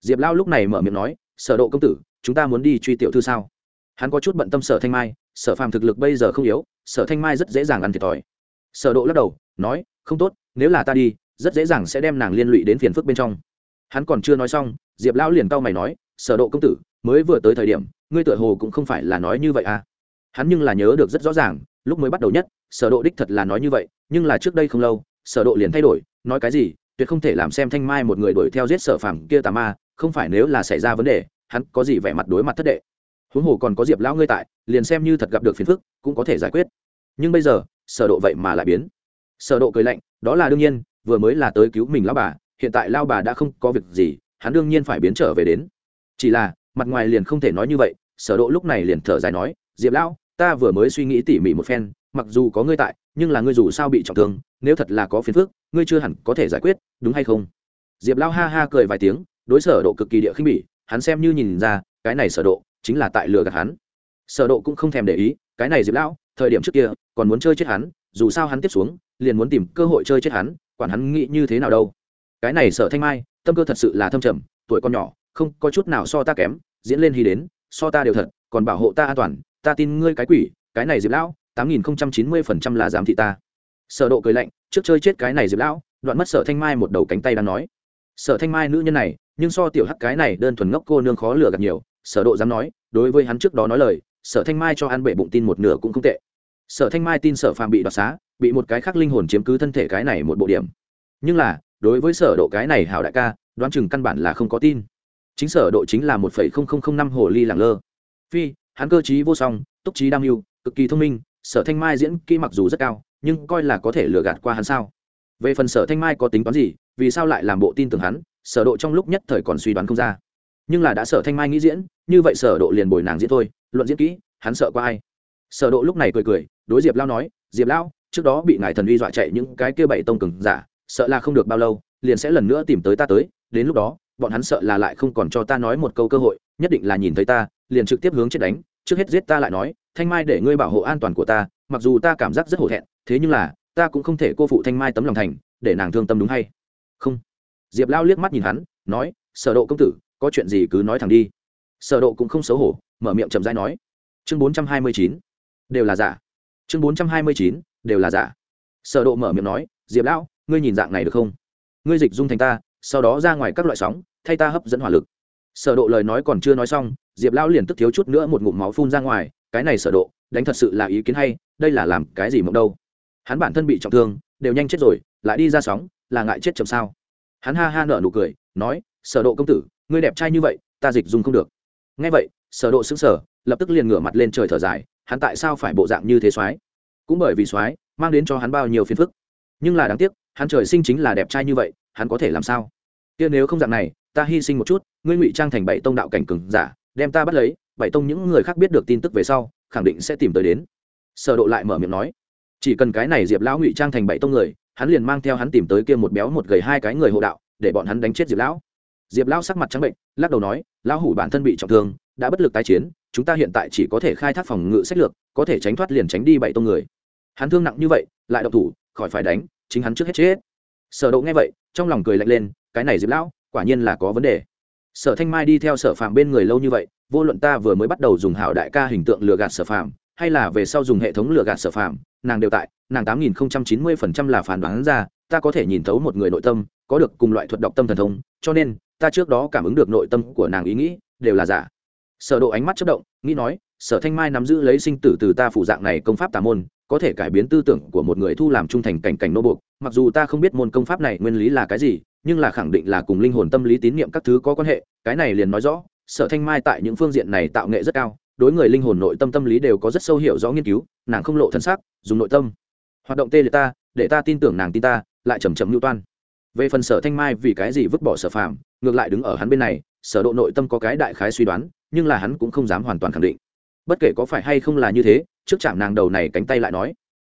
Diệp lao lúc này mở miệng nói, sở độ công tử, chúng ta muốn đi truy tiểu thư sao? Hắn có chút bận tâm sở thanh mai, sở phàm thực lực bây giờ không yếu, sở thanh mai rất dễ dàng ăn thiệt thòi. Sở độ lắc đầu, nói, không tốt, nếu là ta đi, rất dễ dàng sẽ đem nàng liên lụy đến phiền phức bên trong. Hắn còn chưa nói xong, diệp lão liền cau mày nói, sở độ công tử, mới vừa tới thời điểm, ngươi tựa hồ cũng không phải là nói như vậy à? Hắn nhưng là nhớ được rất rõ ràng, lúc mới bắt đầu nhất, sở độ đích thật là nói như vậy, nhưng là trước đây không lâu, sở độ liền thay đổi, nói cái gì, tuyệt không thể làm xem thanh mai một người đuổi theo giết sở phàm kia tà ma, không phải nếu là xảy ra vấn đề, hắn có gì vẻ mặt đối mặt thất đệ huống hồ còn có diệp lão ngươi tại, liền xem như thật gặp được phiền phức, cũng có thể giải quyết. Nhưng bây giờ, sở độ vậy mà lại biến. Sở độ cười lạnh, đó là đương nhiên, vừa mới là tới cứu mình lão bà, hiện tại lão bà đã không có việc gì, hắn đương nhiên phải biến trở về đến. Chỉ là, mặt ngoài liền không thể nói như vậy, sở độ lúc này liền thở dài nói, diệp lão, ta vừa mới suy nghĩ tỉ mỉ một phen, mặc dù có ngươi tại, nhưng là ngươi dù sao bị trọng thương, nếu thật là có phiền phức, ngươi chưa hẳn có thể giải quyết, đúng hay không? Diệp lão ha ha cười vài tiếng, đối sở độ cực kỳ địa khinh bỉ, hắn xem như nhìn ra, cái này sở độ chính là tại lừa gạt hắn. Sở độ cũng không thèm để ý, cái này diệp lão, thời điểm trước kia, còn muốn chơi chết hắn, dù sao hắn tiếp xuống, liền muốn tìm cơ hội chơi chết hắn, quản hắn nghĩ như thế nào đâu. Cái này sở thanh mai, tâm cơ thật sự là thâm trầm, tuổi con nhỏ, không có chút nào so ta kém, diễn lên hy đến, so ta đều thật, còn bảo hộ ta an toàn, ta tin ngươi cái quỷ, cái này diệp lão, tám nghìn không trăm chín mươi phần trăm là giám thị ta. Sở độ cười lạnh, trước chơi chết cái này diệp lão, đoạn mất sở thanh mai một đầu cánh tay đang nói. Sở thanh mai nữ nhân này, nhưng so tiểu hắc cái này đơn thuần ngốc cô nương khó lừa gạt nhiều sở độ dám nói, đối với hắn trước đó nói lời, sở thanh mai cho ăn bể bụng tin một nửa cũng không tệ. Sở thanh mai tin sở phàm bị đoạt xá, bị một cái khác linh hồn chiếm cứ thân thể cái này một bộ điểm. Nhưng là, đối với sở độ cái này hảo đại ca, đoán chừng căn bản là không có tin. Chính sở độ chính là một phẩy không không không năm hồ ly lẳng lơ. Phi, hắn cơ trí vô song, túc trí đam mưu, cực kỳ thông minh, sở thanh mai diễn kỹ mặc dù rất cao, nhưng coi là có thể lừa gạt qua hắn sao? Về phần sở thanh mai có tính toán gì, vì sao lại làm bộ tin tưởng hắn, sở độ trong lúc nhất thời còn suy đoán không ra nhưng là đã sở thanh mai nghĩ diễn, như vậy sở độ liền bồi nàng diễn thôi, luận diễn kỹ, hắn sợ qua ai. Sở độ lúc này cười cười, đối diệp lao nói, diệp lao, trước đó bị ngài thần uy dọa chạy những cái kia bảy tông cường giả, sợ là không được bao lâu, liền sẽ lần nữa tìm tới ta tới, đến lúc đó, bọn hắn sợ là lại không còn cho ta nói một câu cơ hội, nhất định là nhìn thấy ta, liền trực tiếp hướng chết đánh, trước hết giết ta lại nói, thanh mai để ngươi bảo hộ an toàn của ta, mặc dù ta cảm giác rất hổ thẹn, thế nhưng là, ta cũng không thể cô phụ thanh mai tấm lòng thành, để nàng thương tâm đúng hay không? Diệp lao liếc mắt nhìn hắn, nói, sở độ công tử có chuyện gì cứ nói thẳng đi. Sở độ cũng không xấu hổ, mở miệng chậm rãi nói. Chương 429 đều là giả. Chương 429 đều là giả. Sở độ mở miệng nói, diệp lão, ngươi nhìn dạng này được không? Ngươi dịch dung thành ta, sau đó ra ngoài các loại sóng, thay ta hấp dẫn hỏa lực. Sở độ lời nói còn chưa nói xong, diệp lão liền tức thiếu chút nữa một ngụm máu phun ra ngoài, cái này sở độ, đánh thật sự là ý kiến hay, đây là làm cái gì mộng đâu? Hắn bản thân bị trọng thương, đều nhanh chết rồi, lại đi ra sóng, là ngại chết chậm sao? Hắn ha ha nở nụ cười, nói, sở độ công tử ngươi đẹp trai như vậy, ta dịch dung không được. Nghe vậy, sở độ sững sờ, lập tức liền ngửa mặt lên trời thở dài, hắn tại sao phải bộ dạng như thế soái cũng bởi vì soái mang đến cho hắn bao nhiêu phiền phức. Nhưng là đáng tiếc, hắn trời sinh chính là đẹp trai như vậy, hắn có thể làm sao? Kia nếu không dạng này, ta hy sinh một chút, ngươi ngụy trang thành bảy tông đạo cảnh cường giả, đem ta bắt lấy, bảy tông những người khác biết được tin tức về sau, khẳng định sẽ tìm tới đến. Sở độ lại mở miệng nói, chỉ cần cái này diệp lão ngụy trang thành bảy tông người, hắn liền mang theo hắn tìm tới kia một béo một gầy hai cái người hộ đạo, để bọn hắn đánh chết diệp lão diệp lão sắc mặt trắng bệnh, lắc đầu nói, lão hủ bản thân bị trọng thương, đã bất lực tái chiến, chúng ta hiện tại chỉ có thể khai thác phòng ngự sách lược, có thể tránh thoát liền tránh đi bảy tông người. Hắn thương nặng như vậy, lại độc thủ, khỏi phải đánh, chính hắn trước hết chết sở độ nghe vậy, trong lòng cười lạnh lên, cái này diệp lão quả nhiên là có vấn đề. Sở thanh mai đi theo sở phàm bên người lâu như vậy, vô luận ta vừa mới bắt đầu dùng hảo đại ca hình tượng lừa gạt sở phàm, hay là về sau dùng hệ thống lừa gạt sở phàm, nàng đều tại, nàng tám nghìn chín mươi phần trăm là phản đoán ra, ta có thể nhìn thấu một người nội tâm, có được cùng loại thuật đọc tâm thần thông, cho nên ta trước đó cảm ứng được nội tâm của nàng ý nghĩ, đều là giả. Sở độ ánh mắt chớp động, nghĩ nói, sở thanh mai nắm giữ lấy sinh tử từ ta phụ dạng này công pháp tà môn, có thể cải biến tư tưởng của một người thu làm trung thành cảnh cảnh nô buộc. Mặc dù ta không biết môn công pháp này nguyên lý là cái gì, nhưng là khẳng định là cùng linh hồn tâm lý tín niệm các thứ có quan hệ. Cái này liền nói rõ, sở thanh mai tại những phương diện này tạo nghệ rất cao, đối người linh hồn nội tâm tâm lý đều có rất sâu hiểu rõ nghiên cứu, nàng không lộ thân xác, dùng nội tâm. Hoạt động tê liệt ta, để ta tin tưởng nàng tin ta, lại chầm chậm mưu toan. Về phần sở thanh mai vì cái gì vứt bỏ sở phạm ngược lại đứng ở hắn bên này, sở độ nội tâm có cái đại khái suy đoán, nhưng là hắn cũng không dám hoàn toàn khẳng định. Bất kể có phải hay không là như thế, trước chạm nàng đầu này cánh tay lại nói.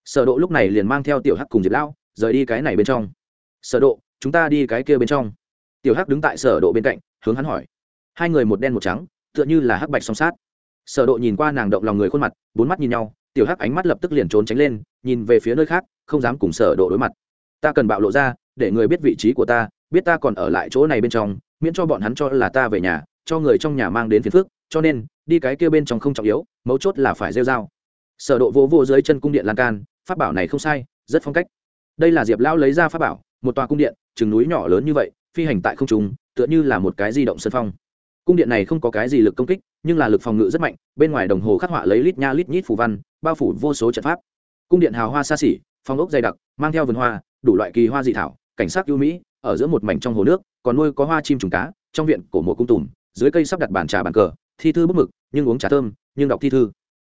Sở độ lúc này liền mang theo tiểu hắc cùng diệp lão, rời đi cái này bên trong. Sở độ, chúng ta đi cái kia bên trong. Tiểu hắc đứng tại sở độ bên cạnh, hướng hắn hỏi. Hai người một đen một trắng, tựa như là hắc bạch song sát. Sở độ nhìn qua nàng động lòng người khuôn mặt, bốn mắt nhìn nhau, tiểu hắc ánh mắt lập tức liền trốn tránh lên, nhìn về phía nơi khác, không dám cùng sở độ đối mặt. Ta cần bạo lộ ra, để người biết vị trí của ta biết ta còn ở lại chỗ này bên trong, miễn cho bọn hắn cho là ta về nhà, cho người trong nhà mang đến phiền phước cho nên, đi cái kia bên trong không trọng yếu, mấu chốt là phải rêu dao sở độ vô vô dưới chân cung điện lan can, pháp bảo này không sai, rất phong cách. Đây là diệp lão lấy ra pháp bảo, một tòa cung điện, chừng núi nhỏ lớn như vậy, phi hành tại không trung, tựa như là một cái di động sân phong. Cung điện này không có cái gì lực công kích, nhưng là lực phòng ngự rất mạnh, bên ngoài đồng hồ khắc họa lấy lít nha lít nhít phù văn, bao phủ vô số trận pháp. Cung điện hào hoa xa xỉ, phong ốc dày đặc, mang theo vườn hoa, đủ loại kỳ hoa dị thảo, cảnh sắc ưu mỹ ở giữa một mảnh trong hồ nước, còn nuôi có hoa chim trùng cá, trong viện cổ một cung tùm, dưới cây sắp đặt bàn trà bàn cờ, thi thư bút mực, nhưng uống trà thơm, nhưng đọc thi thư.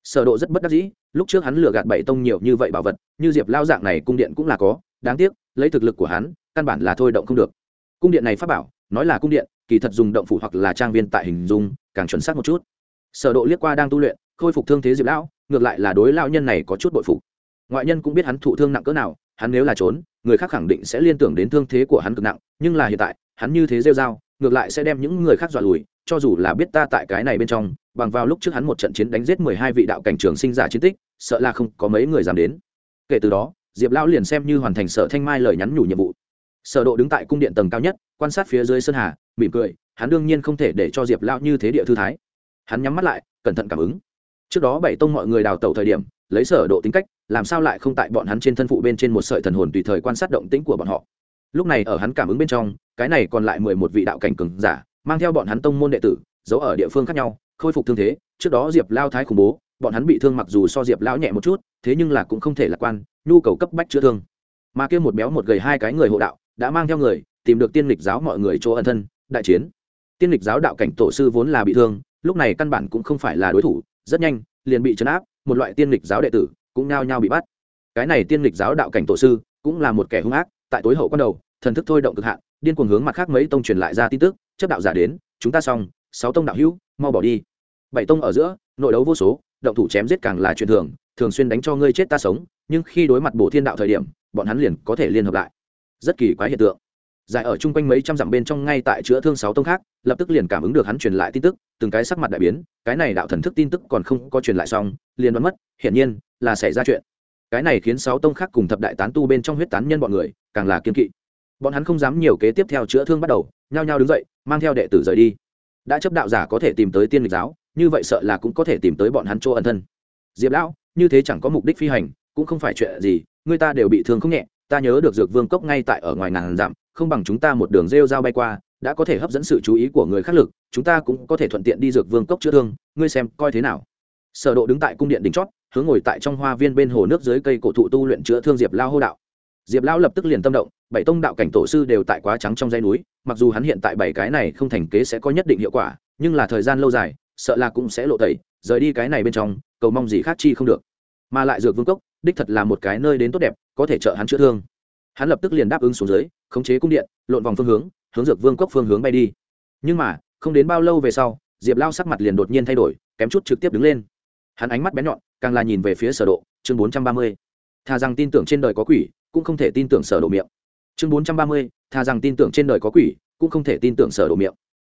Sở độ rất bất đắc dĩ, lúc trước hắn lừa gạt bảy tông nhiều như vậy bảo vật, như diệp lao dạng này cung điện cũng là có, đáng tiếc, lấy thực lực của hắn, căn bản là thôi động không được. Cung điện này pháp bảo, nói là cung điện, kỳ thật dùng động phủ hoặc là trang viên tại hình dung, càng chuẩn xác một chút. Sở độ liếc qua đang tu luyện, khôi phục thương thế diệp lão ngược lại là đối lão nhân này có chút bội phục. Ngoại nhân cũng biết hắn thụ thương nặng cỡ nào hắn nếu là trốn, người khác khẳng định sẽ liên tưởng đến thương thế của hắn cực nặng, nhưng là hiện tại, hắn như thế rêu rao, ngược lại sẽ đem những người khác dọa lùi, cho dù là biết ta tại cái này bên trong, bằng vào lúc trước hắn một trận chiến đánh giết mười hai vị đạo cảnh trường sinh giả chiến tích, sợ là không có mấy người dám đến. Kể từ đó, diệp lão liền xem như hoàn thành sở thanh mai lời nhắn nhủ nhiệm vụ. Sở độ đứng tại cung điện tầng cao nhất, quan sát phía dưới sơn hà, mỉm cười, hắn đương nhiên không thể để cho diệp Lão như thế địa thư thái. Hắn nhắm mắt lại, cẩn thận cảm ứng trước đó bảy tông mọi người đào tẩu thời điểm, lấy sở độ tính cách, làm sao lại không tại bọn hắn trên thân phụ bên trên một sợi thần hồn tùy thời quan sát động tĩnh của bọn họ. Lúc này ở hắn cảm ứng bên trong, cái này còn lại mười một vị đạo cảnh cường giả, mang theo bọn hắn tông môn đệ tử, giấu ở địa phương khác nhau, khôi phục thương thế. Trước đó diệp lao thái khủng bố, bọn hắn bị thương mặc dù so diệp lão nhẹ một chút, thế nhưng là cũng không thể lạc quan, nhu cầu cấp bách chữa thương. Mà kia một béo một gầy hai cái người hộ đạo, đã mang theo người, tìm được tiên lịch giáo mọi người chỗ ẩn thân, đại chiến. Tiên lịch giáo đạo cảnh tổ sư vốn là bị thương, lúc này căn bản cũng không phải là đối thủ rất nhanh, liền bị chấn áp, một loại tiên lịch giáo đệ tử cũng nhao nhao bị bắt. Cái này tiên lịch giáo đạo cảnh tổ sư cũng là một kẻ hung ác, tại tối hậu quan đầu, thần thức thôi động cực hạn, điên cuồng hướng mặt khác mấy tông truyền lại ra tin tức, chấp đạo giả đến, chúng ta xong, sáu tông đạo hữu, mau bỏ đi. Bảy tông ở giữa, nội đấu vô số, động thủ chém giết càng là chuyện thường thường xuyên đánh cho ngươi chết ta sống, nhưng khi đối mặt bổ thiên đạo thời điểm, bọn hắn liền có thể liên hợp lại. Rất kỳ quái hiện tượng giải ở chung quanh mấy trăm dặm bên trong ngay tại chữa thương sáu tông khác, lập tức liền cảm ứng được hắn truyền lại tin tức, từng cái sắc mặt đại biến, cái này đạo thần thức tin tức còn không có truyền lại xong, liền đoán mất, hiển nhiên là xảy ra chuyện. Cái này khiến sáu tông khác cùng thập đại tán tu bên trong huyết tán nhân bọn người, càng là kiên kỵ. Bọn hắn không dám nhiều kế tiếp theo chữa thương bắt đầu, nhao nhao đứng dậy, mang theo đệ tử rời đi. Đã chấp đạo giả có thể tìm tới tiên lịch giáo, như vậy sợ là cũng có thể tìm tới bọn hắn chỗ ẩn thân. Diệp lão, như thế chẳng có mục đích phi hành, cũng không phải chuyện gì, người ta đều bị thương không nhẹ, ta nhớ được dược vương cốc ngay tại ở ngoài ngàn dặm không bằng chúng ta một đường rêu dao bay qua, đã có thể hấp dẫn sự chú ý của người khác lực, chúng ta cũng có thể thuận tiện đi dược vương cốc chữa thương, ngươi xem coi thế nào. Sở độ đứng tại cung điện đỉnh chót, hướng ngồi tại trong hoa viên bên hồ nước dưới cây cổ thụ tu luyện chữa thương diệp lao hô đạo. Diệp lão lập tức liền tâm động, bảy tông đạo cảnh tổ sư đều tại quá trắng trong dây núi, mặc dù hắn hiện tại bảy cái này không thành kế sẽ có nhất định hiệu quả, nhưng là thời gian lâu dài, sợ là cũng sẽ lộ tẩy, rời đi cái này bên trong, cầu mong gì khác chi không được. Mà lại dược vương cốc, đích thật là một cái nơi đến tốt đẹp, có thể trợ hắn chữa thương hắn lập tức liền đáp ứng xuống dưới khống chế cung điện lộn vòng phương hướng hướng dược vương cốc phương hướng bay đi. Nhưng mà không đến bao lâu về sau diệp lao sắc mặt liền đột nhiên thay đổi kém chút trực tiếp đứng lên. Hắn ánh mắt bén nhọn càng là nhìn về phía sở độ chương 430. thà rằng tin tưởng trên đời có quỷ cũng không thể tin tưởng sở độ miệng. Chương 430, thà rằng tin tưởng trên đời có quỷ cũng không thể tin tưởng sở độ miệng.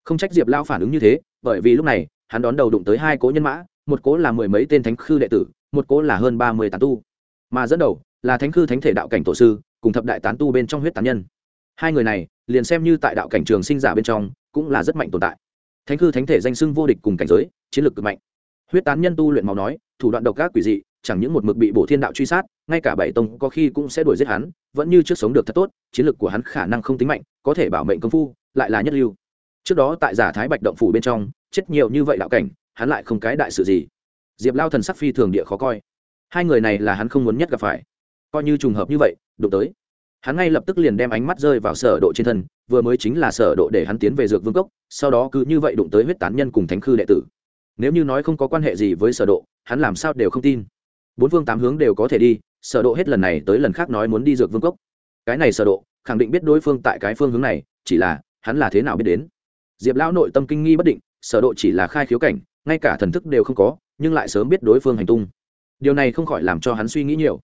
Không trách diệp lao phản ứng như thế bởi vì lúc này hắn đón đầu đụng tới hai cố nhân mã một cố là mười mấy tên thánh khư đệ tử một cố là hơn ba mươi tán tu. Mà dẫn đầu là thánh khư thánh thể đạo cảnh tổ sư cùng thập đại tán tu bên trong huyết tán nhân. Hai người này, liền xem như tại đạo cảnh trường sinh giả bên trong, cũng là rất mạnh tồn tại. Thánh hư thánh thể danh xưng vô địch cùng cảnh giới, chiến lược cực mạnh. Huyết tán nhân tu luyện máu nói, thủ đoạn độc ác quỷ dị, chẳng những một mực bị bổ thiên đạo truy sát, ngay cả bảy tông có khi cũng sẽ đuổi giết hắn, vẫn như trước sống được thật tốt, chiến lược của hắn khả năng không tính mạnh, có thể bảo mệnh công phu, lại là nhất lưu. Trước đó tại giả thái bạch động phủ bên trong, chết nhiều như vậy đạo cảnh, hắn lại không cái đại sự gì. Diệp lao thần sắc phi thường địa khó coi. Hai người này là hắn không muốn nhất gặp phải coi như trùng hợp như vậy, đụng tới. Hắn ngay lập tức liền đem ánh mắt rơi vào sở độ trên thân, vừa mới chính là sở độ để hắn tiến về dược vương cốc, sau đó cứ như vậy đụng tới huyết tán nhân cùng thánh khư đệ tử. Nếu như nói không có quan hệ gì với sở độ, hắn làm sao đều không tin. Bốn phương tám hướng đều có thể đi, sở độ hết lần này tới lần khác nói muốn đi dược vương cốc. Cái này sở độ, khẳng định biết đối phương tại cái phương hướng này, chỉ là, hắn là thế nào biết đến. Diệp lão nội tâm kinh nghi bất định, sở độ chỉ là khai khiếu cảnh, ngay cả thần thức đều không có, nhưng lại sớm biết đối phương hành tung. Điều này không khỏi làm cho hắn suy nghĩ nhiều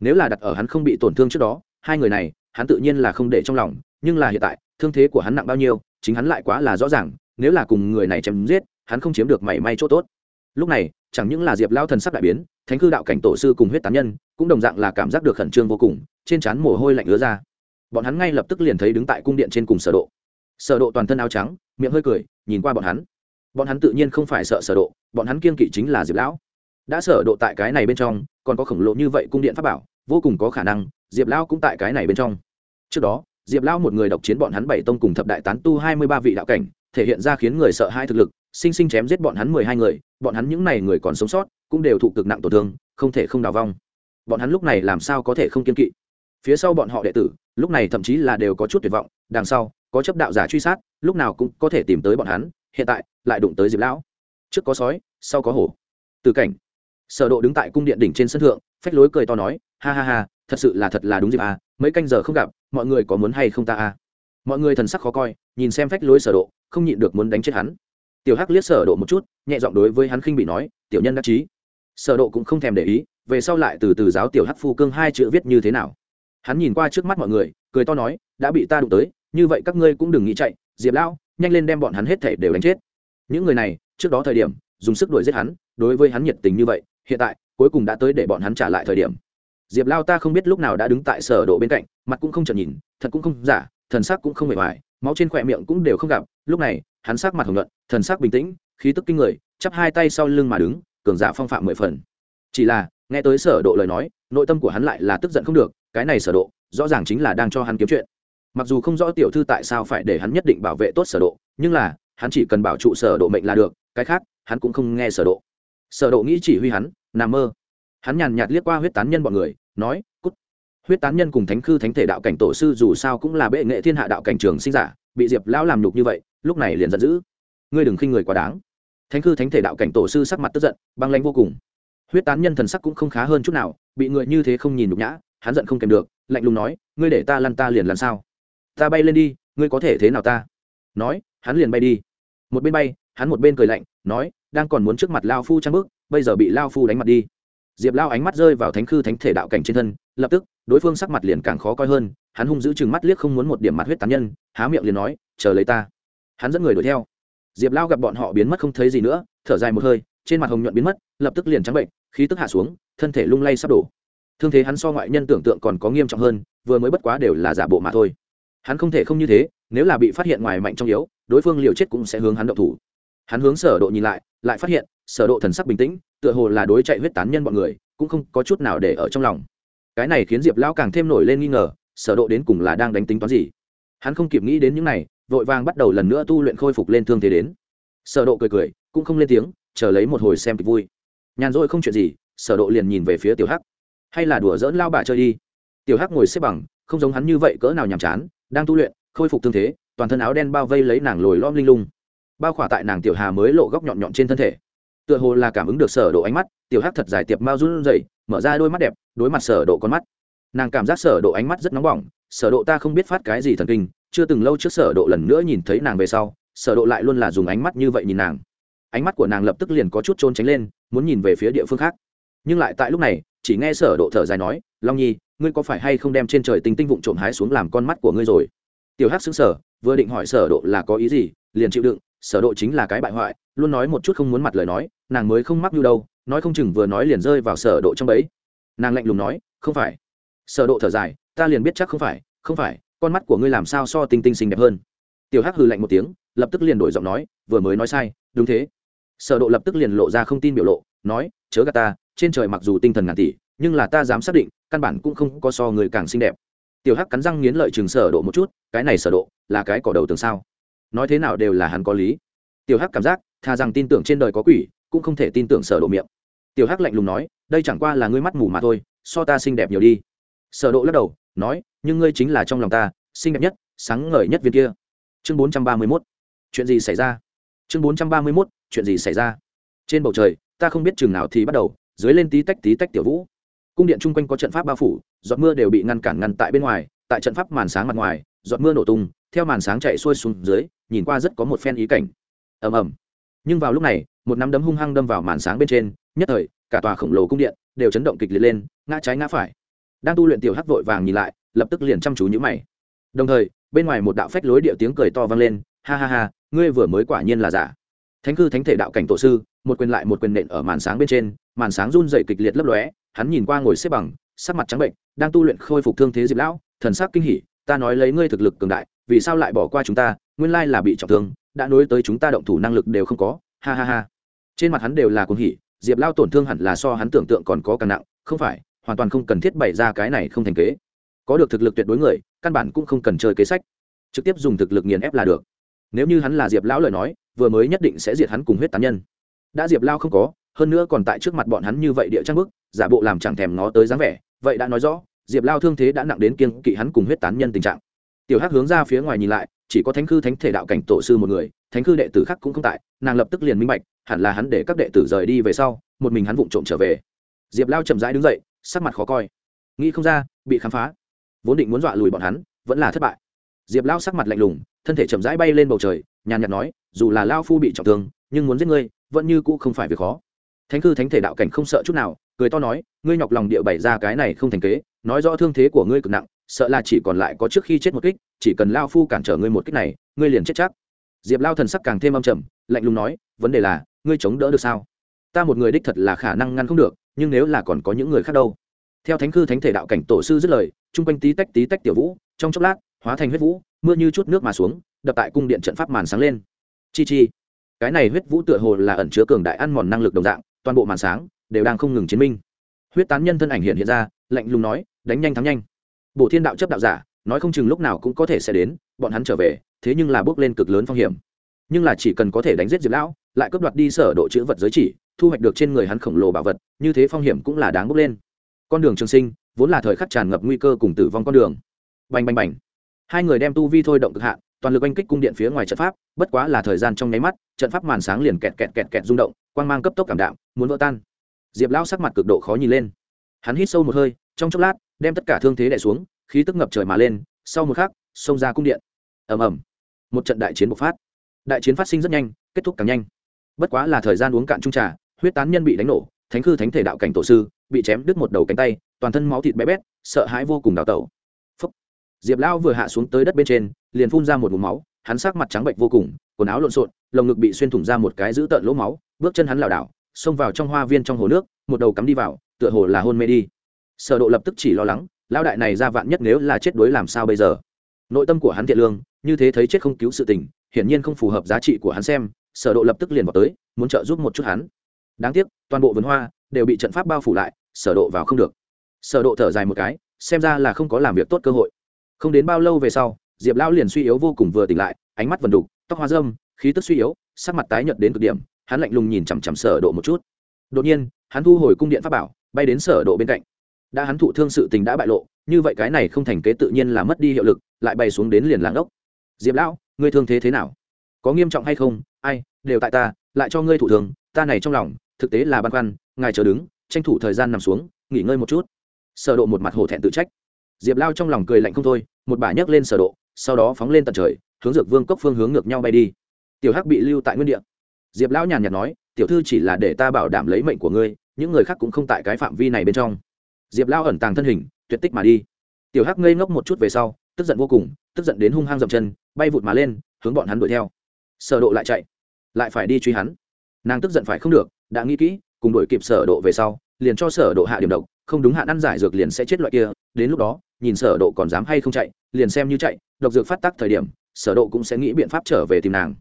nếu là đặt ở hắn không bị tổn thương trước đó, hai người này, hắn tự nhiên là không để trong lòng, nhưng là hiện tại, thương thế của hắn nặng bao nhiêu, chính hắn lại quá là rõ ràng, nếu là cùng người này chém giết, hắn không chiếm được mảy may chỗ tốt. Lúc này, chẳng những là diệp lao thần sắc đại biến, thánh cư đạo cảnh tổ sư cùng huyết tán nhân, cũng đồng dạng là cảm giác được khẩn trương vô cùng, trên trán mồ hôi lạnh ứa ra. Bọn hắn ngay lập tức liền thấy đứng tại cung điện trên cùng sở độ. Sở độ toàn thân áo trắng, miệng hơi cười, nhìn qua bọn hắn. Bọn hắn tự nhiên không phải sợ sở độ, bọn hắn kiên kỵ chính là diệp lão đã sở độ tại cái này bên trong, còn có khổng lồ như vậy cung điện pháp bảo, vô cùng có khả năng, diệp lão cũng tại cái này bên trong. Trước đó, diệp lão một người độc chiến bọn hắn bảy tông cùng thập đại tán tu hai mươi ba vị đạo cảnh, thể hiện ra khiến người sợ hai thực lực, sinh sinh chém giết bọn hắn mười hai người, bọn hắn những này người còn sống sót, cũng đều thụ cực nặng tổn thương, không thể không đào vong. Bọn hắn lúc này làm sao có thể không kiên kỵ? Phía sau bọn họ đệ tử, lúc này thậm chí là đều có chút tuyệt vọng, đằng sau, có chấp đạo giả truy sát, lúc nào cũng có thể tìm tới bọn hắn, hiện tại, lại đụng tới diệp lão. Trước có sói, sau có hổ. Từ cảnh sở độ đứng tại cung điện đỉnh trên sân thượng, phách lối cười to nói, ha ha ha, thật sự là thật là đúng dịp à mấy canh giờ không gặp, mọi người có muốn hay không ta à? Mọi người thần sắc khó coi, nhìn xem phách lối sở độ, không nhịn được muốn đánh chết hắn. Tiểu hắc liếc sở độ một chút, nhẹ giọng đối với hắn khinh bị nói, tiểu nhân đắc chí. Sở độ cũng không thèm để ý, về sau lại từ từ giáo tiểu hắc phu cương hai chữ viết như thế nào. Hắn nhìn qua trước mắt mọi người, cười to nói, đã bị ta đụng tới, như vậy các ngươi cũng đừng nghĩ chạy, diệp lão, nhanh lên đem bọn hắn hết thể đều đánh chết. Những người này, trước đó thời điểm, dùng sức đuổi giết hắn, đối với hắn nhiệt tình như vậy hiện tại, cuối cùng đã tới để bọn hắn trả lại thời điểm. Diệp lao ta không biết lúc nào đã đứng tại sở độ bên cạnh, mặt cũng không chợt nhìn, thật cũng không giả, thần sắc cũng không mệt mỏi, máu trên khỏe miệng cũng đều không gặp. Lúc này, hắn sắc mặt hồng nhuận, thần sắc bình tĩnh, khí tức kinh người, chắp hai tay sau lưng mà đứng, cường giả phong phạm mười phần. Chỉ là, nghe tới sở độ lời nói, nội tâm của hắn lại là tức giận không được, cái này sở độ, rõ ràng chính là đang cho hắn kiếm chuyện. Mặc dù không rõ tiểu thư tại sao phải để hắn nhất định bảo vệ tốt sở độ, nhưng là, hắn chỉ cần bảo trụ sở độ mệnh là được, cái khác, hắn cũng không nghe sở độ sở độ nghĩ chỉ huy hắn nằm mơ. Hắn nhàn nhạt liếc qua huyết tán nhân bọn người, nói, cút. Huyết tán nhân cùng thánh khư thánh thể đạo cảnh tổ sư dù sao cũng là bệ nghệ thiên hạ đạo cảnh trường sinh giả, bị diệp lão làm nhục như vậy, lúc này liền giận dữ. Ngươi đừng khinh người quá đáng. Thánh khư thánh thể đạo cảnh tổ sư sắc mặt tức giận, băng lãnh vô cùng. Huyết tán nhân thần sắc cũng không khá hơn chút nào, bị người như thế không nhìn nhục nhã, hắn giận không kèm được, lạnh lùng nói, ngươi để ta lăn ta liền làm sao? Ta bay lên đi, ngươi có thể thế nào ta? Nói, hắn liền bay đi. Một bên bay hắn một bên cười lạnh, nói, đang còn muốn trước mặt lao phu trang bước, bây giờ bị lao phu đánh mặt đi. Diệp lao ánh mắt rơi vào thánh khư thánh thể đạo cảnh trên thân, lập tức, đối phương sắc mặt liền càng khó coi hơn, hắn hung giữ chừng mắt liếc không muốn một điểm mặt huyết tán nhân, há miệng liền nói, chờ lấy ta. Hắn dẫn người đuổi theo. Diệp lao gặp bọn họ biến mất không thấy gì nữa, thở dài một hơi, trên mặt hồng nhuận biến mất, lập tức liền trắng bệnh, khí tức hạ xuống, thân thể lung lay sắp đổ. Thương thế hắn so ngoại nhân tưởng tượng còn có nghiêm trọng hơn, vừa mới bất quá đều là giả bộ mà thôi. Hắn không thể không như thế, nếu là bị phát hiện ngoài mạnh trong yếu, đối phương liều chết cũng sẽ hướng hắn động thủ hắn hướng sở độ nhìn lại lại phát hiện, sở độ thần sắc bình tĩnh, tựa hồ là đối chạy huyết tán nhân bọn người, cũng không có chút nào để ở trong lòng. Cái này khiến diệp lão càng thêm nổi lên nghi ngờ, sở độ đến cùng là đang đánh tính toán gì? Hắn không kịp nghĩ đến những này, vội vàng bắt đầu lần nữa tu luyện khôi phục lên thương thế đến. Sở độ cười cười, cũng không lên tiếng, chờ lấy một hồi xem kịch vui. Nhàn rỗi không chuyện gì, sở độ liền nhìn về phía tiểu hắc. Hay là đùa dỡn lao bà chơi đi. Tiểu hắc ngồi xếp bằng, không giống hắn như vậy cỡ nào nhàm chán, đang tu luyện, khôi phục thương thế, toàn thân áo đen bao vây lấy nàng lồi lom linh lung bao khỏa tại nàng tiểu hà mới lộ góc nhọn nhọn trên thân thể. Tựa hồ là cảm ứng được sở độ ánh mắt, tiểu hắc thật dài tiệp mao run rẩy, mở ra đôi mắt đẹp, đối mặt sở độ con mắt. Nàng cảm giác sở độ ánh mắt rất nóng bỏng, sở độ ta không biết phát cái gì thần kinh, chưa từng lâu trước sở độ lần nữa nhìn thấy nàng về sau, sở độ lại luôn là dùng ánh mắt như vậy nhìn nàng. Ánh mắt của nàng lập tức liền có chút trôn tránh lên, muốn nhìn về phía địa phương khác. Nhưng lại tại lúc này, chỉ nghe sở độ thở dài nói, long nhi, ngươi có phải hay không đem trên trời tinh tinh vụn trộm hái xuống làm con mắt của ngươi rồi? Tiểu hắc sững sờ, vừa định hỏi sở độ là có ý gì, liền chịu đựng sở độ chính là cái bại hoại, luôn nói một chút không muốn mặt lời nói, nàng mới không mắc như đâu, nói không chừng vừa nói liền rơi vào sở độ trong bẫy. Nàng lạnh lùng nói, không phải. Sở độ thở dài, ta liền biết chắc không phải không phải, con mắt của ngươi làm sao so tinh tinh xinh đẹp hơn. Tiểu hắc hừ lạnh một tiếng, lập tức liền đổi giọng nói, vừa mới nói sai, đúng thế. Sở độ lập tức liền lộ ra không tin biểu lộ, nói, chớ gạt ta, trên trời mặc dù tinh thần ngàn tỷ, nhưng là ta dám xác định, căn bản cũng không có so người càng xinh đẹp. Tiểu hắc cắn răng nghiến lợi chừng sở độ một chút, cái này sở độ, là cái cỏ đầu tường sao? Nói thế nào đều là hắn có lý. Tiểu hắc cảm giác thà rằng tin tưởng trên đời có quỷ, cũng không thể tin tưởng sở độ miệng. Tiểu hắc lạnh lùng nói, đây chẳng qua là ngươi mắt mù mà thôi, so ta xinh đẹp nhiều đi. Sở độ lắc đầu, nói, nhưng ngươi chính là trong lòng ta, xinh đẹp nhất, sáng ngời nhất viên kia. Chương 431 chuyện gì xảy ra? Chương 431 chuyện gì xảy ra? Trên bầu trời, ta không biết chừng nào thì bắt đầu, dưới lên tí tách tí tách tiểu vũ. Cung điện chung quanh có trận pháp bao phủ, giọt mưa đều bị ngăn cản ngăn tại bên ngoài, tại trận pháp màn sáng mặt ngoài, giọt mưa nổ tung theo màn sáng chạy xuôi xuống dưới, nhìn qua rất có một phen ý cảnh. Ầm ầm. Nhưng vào lúc này, một nắm đấm hung hăng đâm vào màn sáng bên trên, nhất thời, cả tòa khổng lồ cung điện đều chấn động kịch liệt lên, ngã trái ngã phải. Đang tu luyện tiểu hắc vội vàng nhìn lại, lập tức liền chăm chú nhíu mày. Đồng thời, bên ngoài một đạo phách lối địa tiếng cười to vang lên, ha ha ha, ngươi vừa mới quả nhiên là giả. Thánh cư thánh thể đạo cảnh tổ sư, một quyền lại một quyền nện ở màn sáng bên trên, màn sáng run dậy kịch liệt lấp lóe, hắn nhìn qua ngồi xếp bằng, sắc mặt trắng bệnh, đang tu luyện khôi phục thương thế diệp lão, thần sắc kinh hỉ, ta nói lấy ngươi thực lực cường đại vì sao lại bỏ qua chúng ta, nguyên lai là bị trọng thương, đã nối tới chúng ta động thủ năng lực đều không có, ha ha ha. Trên mặt hắn đều là cuồng hỉ, diệp lao tổn thương hẳn là so hắn tưởng tượng còn có càng nặng, không phải, hoàn toàn không cần thiết bày ra cái này không thành kế. Có được thực lực tuyệt đối người, căn bản cũng không cần chơi kế sách. Trực tiếp dùng thực lực nghiền ép là được. Nếu như hắn là diệp lão lời nói, vừa mới nhất định sẽ diệt hắn cùng huyết tán nhân. Đã diệp lao không có, hơn nữa còn tại trước mặt bọn hắn như vậy địa trang bức, giả bộ làm chẳng thèm ngó tới dáng vẻ, vậy đã nói rõ, diệp lao thương thế đã nặng đến kiên kỵ hắn cùng huyết tán nhân tình trạng tiểu hắc hướng ra phía ngoài nhìn lại, chỉ có thánh khư thánh thể đạo cảnh tổ sư một người, thánh khư đệ tử khác cũng không tại, nàng lập tức liền minh bạch, hẳn là hắn để các đệ tử rời đi về sau, một mình hắn vụng trộm trở về. Diệp lao chậm rãi đứng dậy, sắc mặt khó coi. Nghĩ không ra, bị khám phá. Vốn định muốn dọa lùi bọn hắn, vẫn là thất bại. Diệp lao sắc mặt lạnh lùng, thân thể chậm rãi bay lên bầu trời, nhàn nhạt nói, dù là lao phu bị trọng thương, nhưng muốn giết ngươi, vẫn như cũ không phải việc khó. Thánh cư thánh thể đạo cảnh không sợ chút nào, cười to nói, ngươi nhọc lòng địa bày ra cái này không thành kế, nói rõ thương thế của ngươi cực nặng sợ là chỉ còn lại có trước khi chết một kích, chỉ cần lao phu cản trở ngươi một kích này, ngươi liền chết chắc. Diệp lao thần sắc càng thêm âm trầm, lạnh lùng nói, vấn đề là, ngươi chống đỡ được sao? Ta một người đích thật là khả năng ngăn không được, nhưng nếu là còn có những người khác đâu? Theo thánh cư thánh thể đạo cảnh tổ sư dứt lời, chung quanh tí tách tí tách tiểu vũ, trong chốc lát, hóa thành huyết vũ, mưa như chút nước mà xuống, đập tại cung điện trận pháp màn sáng lên. Chi chi. Cái này huyết vũ tựa hồ là ẩn chứa cường đại ăn mòn năng lực đồng dạng, toàn bộ màn sáng đều đang không ngừng chiến minh. Huyết tán nhân thân ảnh hiện hiện ra, lạnh lùng nói, đánh nhanh thắng nhanh bộ thiên đạo chấp đạo giả, nói không chừng lúc nào cũng có thể sẽ đến, bọn hắn trở về, thế nhưng là bước lên cực lớn phong hiểm. Nhưng là chỉ cần có thể đánh giết diệp lão, lại cướp đoạt đi sở độ chữ vật giới chỉ, thu hoạch được trên người hắn khổng lồ bảo vật, như thế phong hiểm cũng là đáng bước lên. Con đường trường sinh, vốn là thời khắc tràn ngập nguy cơ cùng tử vong con đường. Bành bành bành. Hai người đem tu vi thôi động cực hạn, toàn lực oanh kích cung điện phía ngoài trận pháp, bất quá là thời gian trong nháy mắt, trận pháp màn sáng liền kẹt kẹt kẹt kẹt rung động, quang mang cấp tốc cảm đạm, muốn vỡ tan. Diệp lão sắc mặt cực độ khó nhìn lên. Hắn hít sâu một hơi trong chốc lát, đem tất cả thương thế đè xuống, khí tức ngập trời mà lên, sau một khắc, xông ra cung điện. Ầm ầm. Một trận đại chiến bộc phát. Đại chiến phát sinh rất nhanh, kết thúc càng nhanh. Bất quá là thời gian uống cạn trung trà, huyết tán nhân bị đánh nổ, thánh khư thánh thể đạo cảnh tổ sư bị chém đứt một đầu cánh tay, toàn thân máu thịt bé bét, sợ hãi vô cùng đào tẩu. Phúc. diệp Lão vừa hạ xuống tới đất bên trên, liền phun ra một vùng máu, hắn sắc mặt trắng bệnh vô cùng, quần áo lộn xộn, lồng ngực bị xuyên thủng ra một cái giữ tợn lỗ máu, bước chân hắn lảo đảo, xông vào trong hoa viên trong hồ nước, một đầu cắm đi vào, tựa hồ là hôn mê đi sở độ lập tức chỉ lo lắng, lão đại này ra vạn nhất nếu là chết đuối làm sao bây giờ? Nội tâm của hắn thiện lương, như thế thấy chết không cứu sự tình, hiển nhiên không phù hợp giá trị của hắn xem, sở độ lập tức liền vào tới, muốn trợ giúp một chút hắn. Đáng tiếc, toàn bộ vườn hoa đều bị trận pháp bao phủ lại, sở độ vào không được. Sở độ thở dài một cái, xem ra là không có làm việc tốt cơ hội. Không đến bao lâu về sau, diệp lão liền suy yếu vô cùng vừa tỉnh lại, ánh mắt vần đục, tóc hoa râm, khí tức suy yếu, sắc mặt tái nhợt đến cực điểm, hắn lạnh lùng nhìn chằm chằm sở độ một chút. Đột nhiên, hắn thu hồi cung điện pháp bảo, bay đến sở độ bên cạnh đã hắn thụ thương sự tình đã bại lộ, như vậy cái này không thành kế tự nhiên là mất đi hiệu lực, lại bay xuống đến liền làng ốc. Diệp lão, ngươi thương thế thế nào? Có nghiêm trọng hay không? Ai, đều tại ta, lại cho ngươi thủ thường ta này trong lòng, thực tế là băn khoăn, ngài chờ đứng, tranh thủ thời gian nằm xuống, nghỉ ngơi một chút. Sở độ một mặt hổ thẹn tự trách. Diệp lao trong lòng cười lạnh không thôi, một bà nhấc lên sở độ, sau đó phóng lên tận trời, hướng dược vương cốc phương hướng ngược nhau bay đi. Tiểu hắc bị lưu tại nguyên địa. Diệp lão nhàn nhạt nói, tiểu thư chỉ là để ta bảo đảm lấy mệnh của ngươi, những người khác cũng không tại cái phạm vi này bên trong diệp lao ẩn tàng thân hình, tuyệt tích mà đi. Tiểu hắc ngây ngốc một chút về sau, tức giận vô cùng, tức giận đến hung hăng dậm chân, bay vụt mà lên, hướng bọn hắn đuổi theo. Sở độ lại chạy, lại phải đi truy hắn. Nàng tức giận phải không được, đã nghĩ kỹ, cùng đuổi kịp sở độ về sau, liền cho sở độ hạ điểm độc, không đúng hạn ăn giải dược liền sẽ chết loại kia, đến lúc đó, nhìn sở độ còn dám hay không chạy, liền xem như chạy, độc dược phát tác thời điểm, sở độ cũng sẽ nghĩ biện pháp trở về tìm nàng.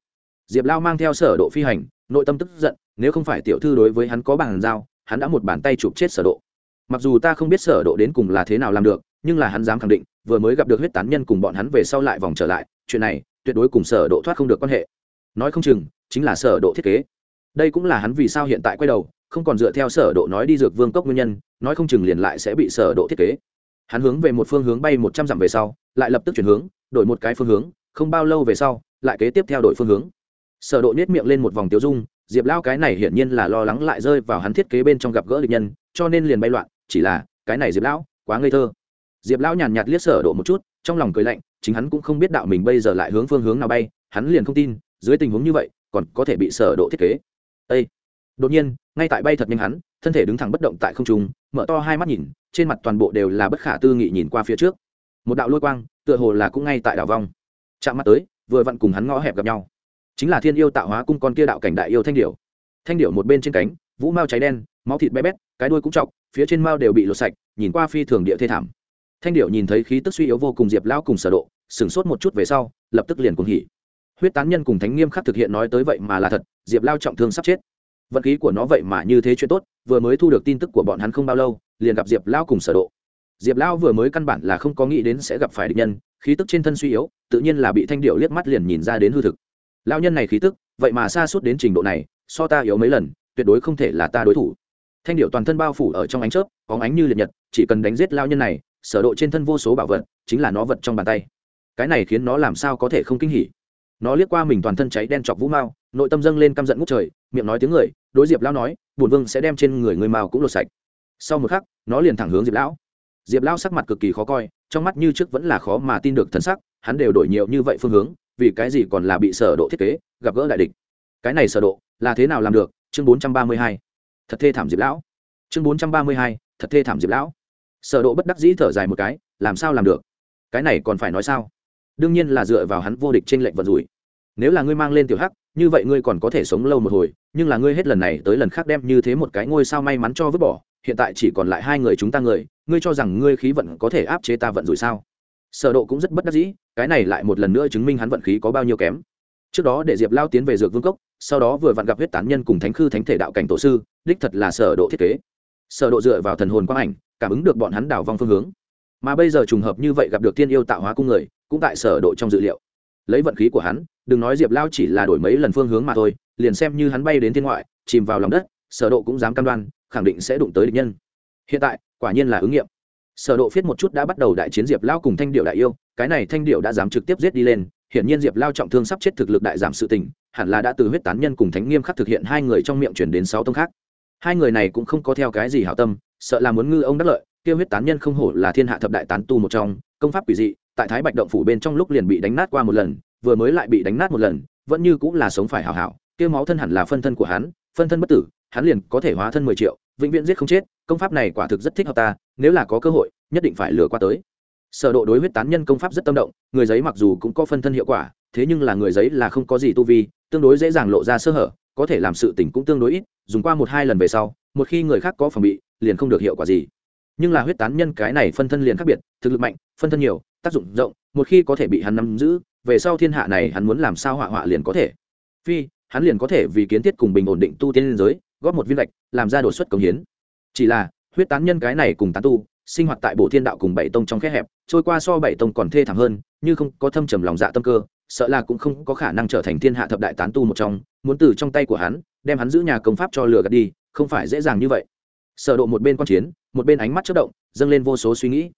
Diệp lao mang theo sở độ phi hành, nội tâm tức giận, nếu không phải tiểu thư đối với hắn có bàn giao, hắn đã một bàn tay chụp chết sở độ mặc dù ta không biết sở độ đến cùng là thế nào làm được, nhưng là hắn dám khẳng định, vừa mới gặp được huyết tán nhân cùng bọn hắn về sau lại vòng trở lại, chuyện này, tuyệt đối cùng sở độ thoát không được quan hệ. Nói không chừng, chính là sở độ thiết kế. Đây cũng là hắn vì sao hiện tại quay đầu, không còn dựa theo sở độ nói đi dược vương cốc nguyên nhân, nói không chừng liền lại sẽ bị sở độ thiết kế. Hắn hướng về một phương hướng bay một trăm dặm về sau, lại lập tức chuyển hướng, đổi một cái phương hướng, không bao lâu về sau, lại kế tiếp theo đổi phương hướng. Sở độ nét miệng lên một vòng tiêu dung diệp lao cái này hiển nhiên là lo lắng lại rơi vào hắn thiết kế bên trong gặp gỡ địch nhân, cho nên liền bay loạn, chỉ là, cái này diệp lão, quá ngây thơ. Diệp lão nhàn nhạt liếc sở độ một chút, trong lòng cười lạnh, chính hắn cũng không biết đạo mình bây giờ lại hướng phương hướng nào bay, hắn liền không tin, dưới tình huống như vậy, còn có thể bị sở độ thiết kế. Ê! đột nhiên, ngay tại bay thật nhanh hắn, thân thể đứng thẳng bất động tại không trung, mở to hai mắt nhìn, trên mặt toàn bộ đều là bất khả tư nghị nhìn qua phía trước. Một đạo lôi quang, tựa hồ là cũng ngay tại đảo vong chạm mắt tới, vừa vặn cùng hắn ngõ hẹp gặp nhau chính là thiên yêu tạo hóa cung con kia đạo cảnh đại yêu thanh điểu. Thanh điểu một bên trên cánh, vũ mao cháy đen, máu thịt bé bét, cái đuôi cũng chọc phía trên mao đều bị lột sạch, nhìn qua phi thường địa thê thảm. Thanh điểu nhìn thấy khí tức suy yếu vô cùng diệp lão cùng sở độ, sửng sốt một chút về sau, lập tức liền cuồng hỉ. Huyết tán nhân cùng thánh nghiêm khắc thực hiện nói tới vậy mà là thật, diệp lao trọng thương sắp chết. Vận khí của nó vậy mà như thế chuyện tốt, vừa mới thu được tin tức của bọn hắn không bao lâu, liền gặp diệp lao cùng sở độ. Diệp lao vừa mới căn bản là không có nghĩ đến sẽ gặp phải địch nhân, khí tức trên thân suy yếu, tự nhiên là bị thanh điệu liếc mắt liền nhìn ra đến hư thực lao nhân này khí tức, vậy mà xa suốt đến trình độ này, so ta yếu mấy lần, tuyệt đối không thể là ta đối thủ. Thanh điệu toàn thân bao phủ ở trong ánh chớp, có ánh như liệt nhật, chỉ cần đánh giết lao nhân này, sở độ trên thân vô số bảo vật, chính là nó vật trong bàn tay. Cái này khiến nó làm sao có thể không kinh hỉ? Nó liếc qua mình toàn thân cháy đen chọc vũ mao, nội tâm dâng lên căm giận ngút trời, miệng nói tiếng người, đối diệp lão nói bùn vương sẽ đem trên người người mao cũng lột sạch. Sau một khắc, nó liền thẳng hướng diệp lão. Diệp lão sắc mặt cực kỳ khó coi, trong mắt như trước vẫn là khó mà tin được thần sắc, hắn đều đổi nhiều như vậy phương hướng vì cái gì còn là bị sở độ thiết kế, gặp gỡ đại địch? Cái này sở độ là thế nào làm được? Chương 432 thật thê thảm diệp lão. Chương 432 thật thê thảm diệp lão. Sở độ bất đắc dĩ thở dài một cái, làm sao làm được? Cái này còn phải nói sao? Đương nhiên là dựa vào hắn vô địch trên lệnh vận rủi. Nếu là ngươi mang lên tiểu hắc, như vậy ngươi còn có thể sống lâu một hồi, nhưng là ngươi hết lần này tới lần khác đem như thế một cái ngôi sao may mắn cho vứt bỏ, hiện tại chỉ còn lại hai người chúng ta người, ngươi cho rằng ngươi khí vận có thể áp chế ta vận rủi sao? Sở độ cũng rất bất đắc dĩ, cái này lại một lần nữa chứng minh hắn vận khí có bao nhiêu kém. Trước đó để diệp lao tiến về dược vương cốc, sau đó vừa vặn gặp huyết tán nhân cùng thánh khư thánh thể đạo cảnh tổ sư, đích thật là sở độ thiết kế. Sở độ dựa vào thần hồn quang ảnh, cảm ứng được bọn hắn đảo vong phương hướng. Mà bây giờ trùng hợp như vậy gặp được tiên yêu tạo hóa cung người, cũng tại sở độ trong dự liệu. Lấy vận khí của hắn, đừng nói diệp lao chỉ là đổi mấy lần phương hướng mà thôi, liền xem như hắn bay đến thiên ngoại, chìm vào lòng đất, sở độ cũng dám cam đoan, khẳng định sẽ đụng tới địch nhân. Hiện tại, quả nhiên là ứng nghiệm sở độ phiết một chút đã bắt đầu đại chiến diệp lao cùng thanh điệu đại yêu, cái này thanh điệu đã dám trực tiếp giết đi lên hiện nhiên diệp lao trọng thương sắp chết thực lực đại giảm sự tình, hẳn là đã từ huyết tán nhân cùng thánh nghiêm khắc thực hiện hai người trong miệng chuyển đến sáu tông khác. Hai người này cũng không có theo cái gì hảo tâm, sợ là muốn ngư ông đắc lợi, kêu huyết tán nhân không hổ là thiên hạ thập đại tán tu một trong, công pháp quỷ dị, tại thái bạch động phủ bên trong lúc liền bị đánh nát qua một lần, vừa mới lại bị đánh nát một lần, vẫn như cũng là sống phải hảo hảo, kêu máu thân hẳn là phân thân của hắn, phân thân bất tử, hắn liền có thể hóa thân mười triệu vĩnh viễn giết không chết, công pháp này quả thực rất thích hợp ta, nếu là có cơ hội, nhất định phải lừa qua tới. Sở độ đối huyết tán nhân công pháp rất tâm động, người giấy mặc dù cũng có phân thân hiệu quả, thế nhưng là người giấy là không có gì tu vi, tương đối dễ dàng lộ ra sơ hở, có thể làm sự tình cũng tương đối ít, dùng qua một hai lần về sau, một khi người khác có phòng bị, liền không được hiệu quả gì. Nhưng là huyết tán nhân cái này phân thân liền khác biệt, thực lực mạnh, phân thân nhiều, tác dụng rộng, một khi có thể bị hắn nắm giữ, về sau thiên hạ này hắn muốn làm sao họa họa liền có thể. Phi, hắn liền có thể vì kiến thiết cùng bình ổn định tu tiên giới góp một viên lệch, làm ra đột xuất công hiến. Chỉ là, huyết tán nhân cái này cùng tán tu, sinh hoạt tại bộ thiên đạo cùng bảy tông trong khe hẹp, trôi qua so bảy tông còn thê thảm hơn, như không có thâm trầm lòng dạ tâm cơ, sợ là cũng không có khả năng trở thành thiên hạ thập đại tán tu một trong, muốn từ trong tay của hắn, đem hắn giữ nhà công pháp cho lừa gạt đi, không phải dễ dàng như vậy. Sở độ một bên quan chiến, một bên ánh mắt chớp động, dâng lên vô số suy nghĩ.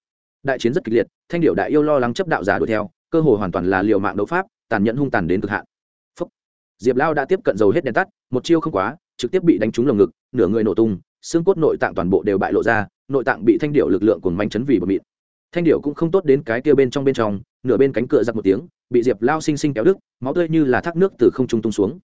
Đại chiến rất kịch liệt, thanh điệu đại yêu lo lắng chấp đạo giả đuổi theo, cơ hội hoàn toàn là liều mạng đấu pháp, tàn nhẫn hung tàn đến cực hạn. Phúc. diệp lao đã tiếp cận dầu hết đèn tắt, một chiêu không quá trực tiếp bị đánh trúng lồng ngực, nửa người nổ tung, xương cốt nội tạng toàn bộ đều bại lộ ra, nội tạng bị thanh điệu lực lượng cùng manh chấn vì bờ mịn thanh điệu cũng không tốt đến cái kia bên trong bên trong, nửa bên cánh cửa giặc một tiếng, bị diệp lao sinh sinh kéo đứt, máu tươi như là thác nước từ không trung tung xuống.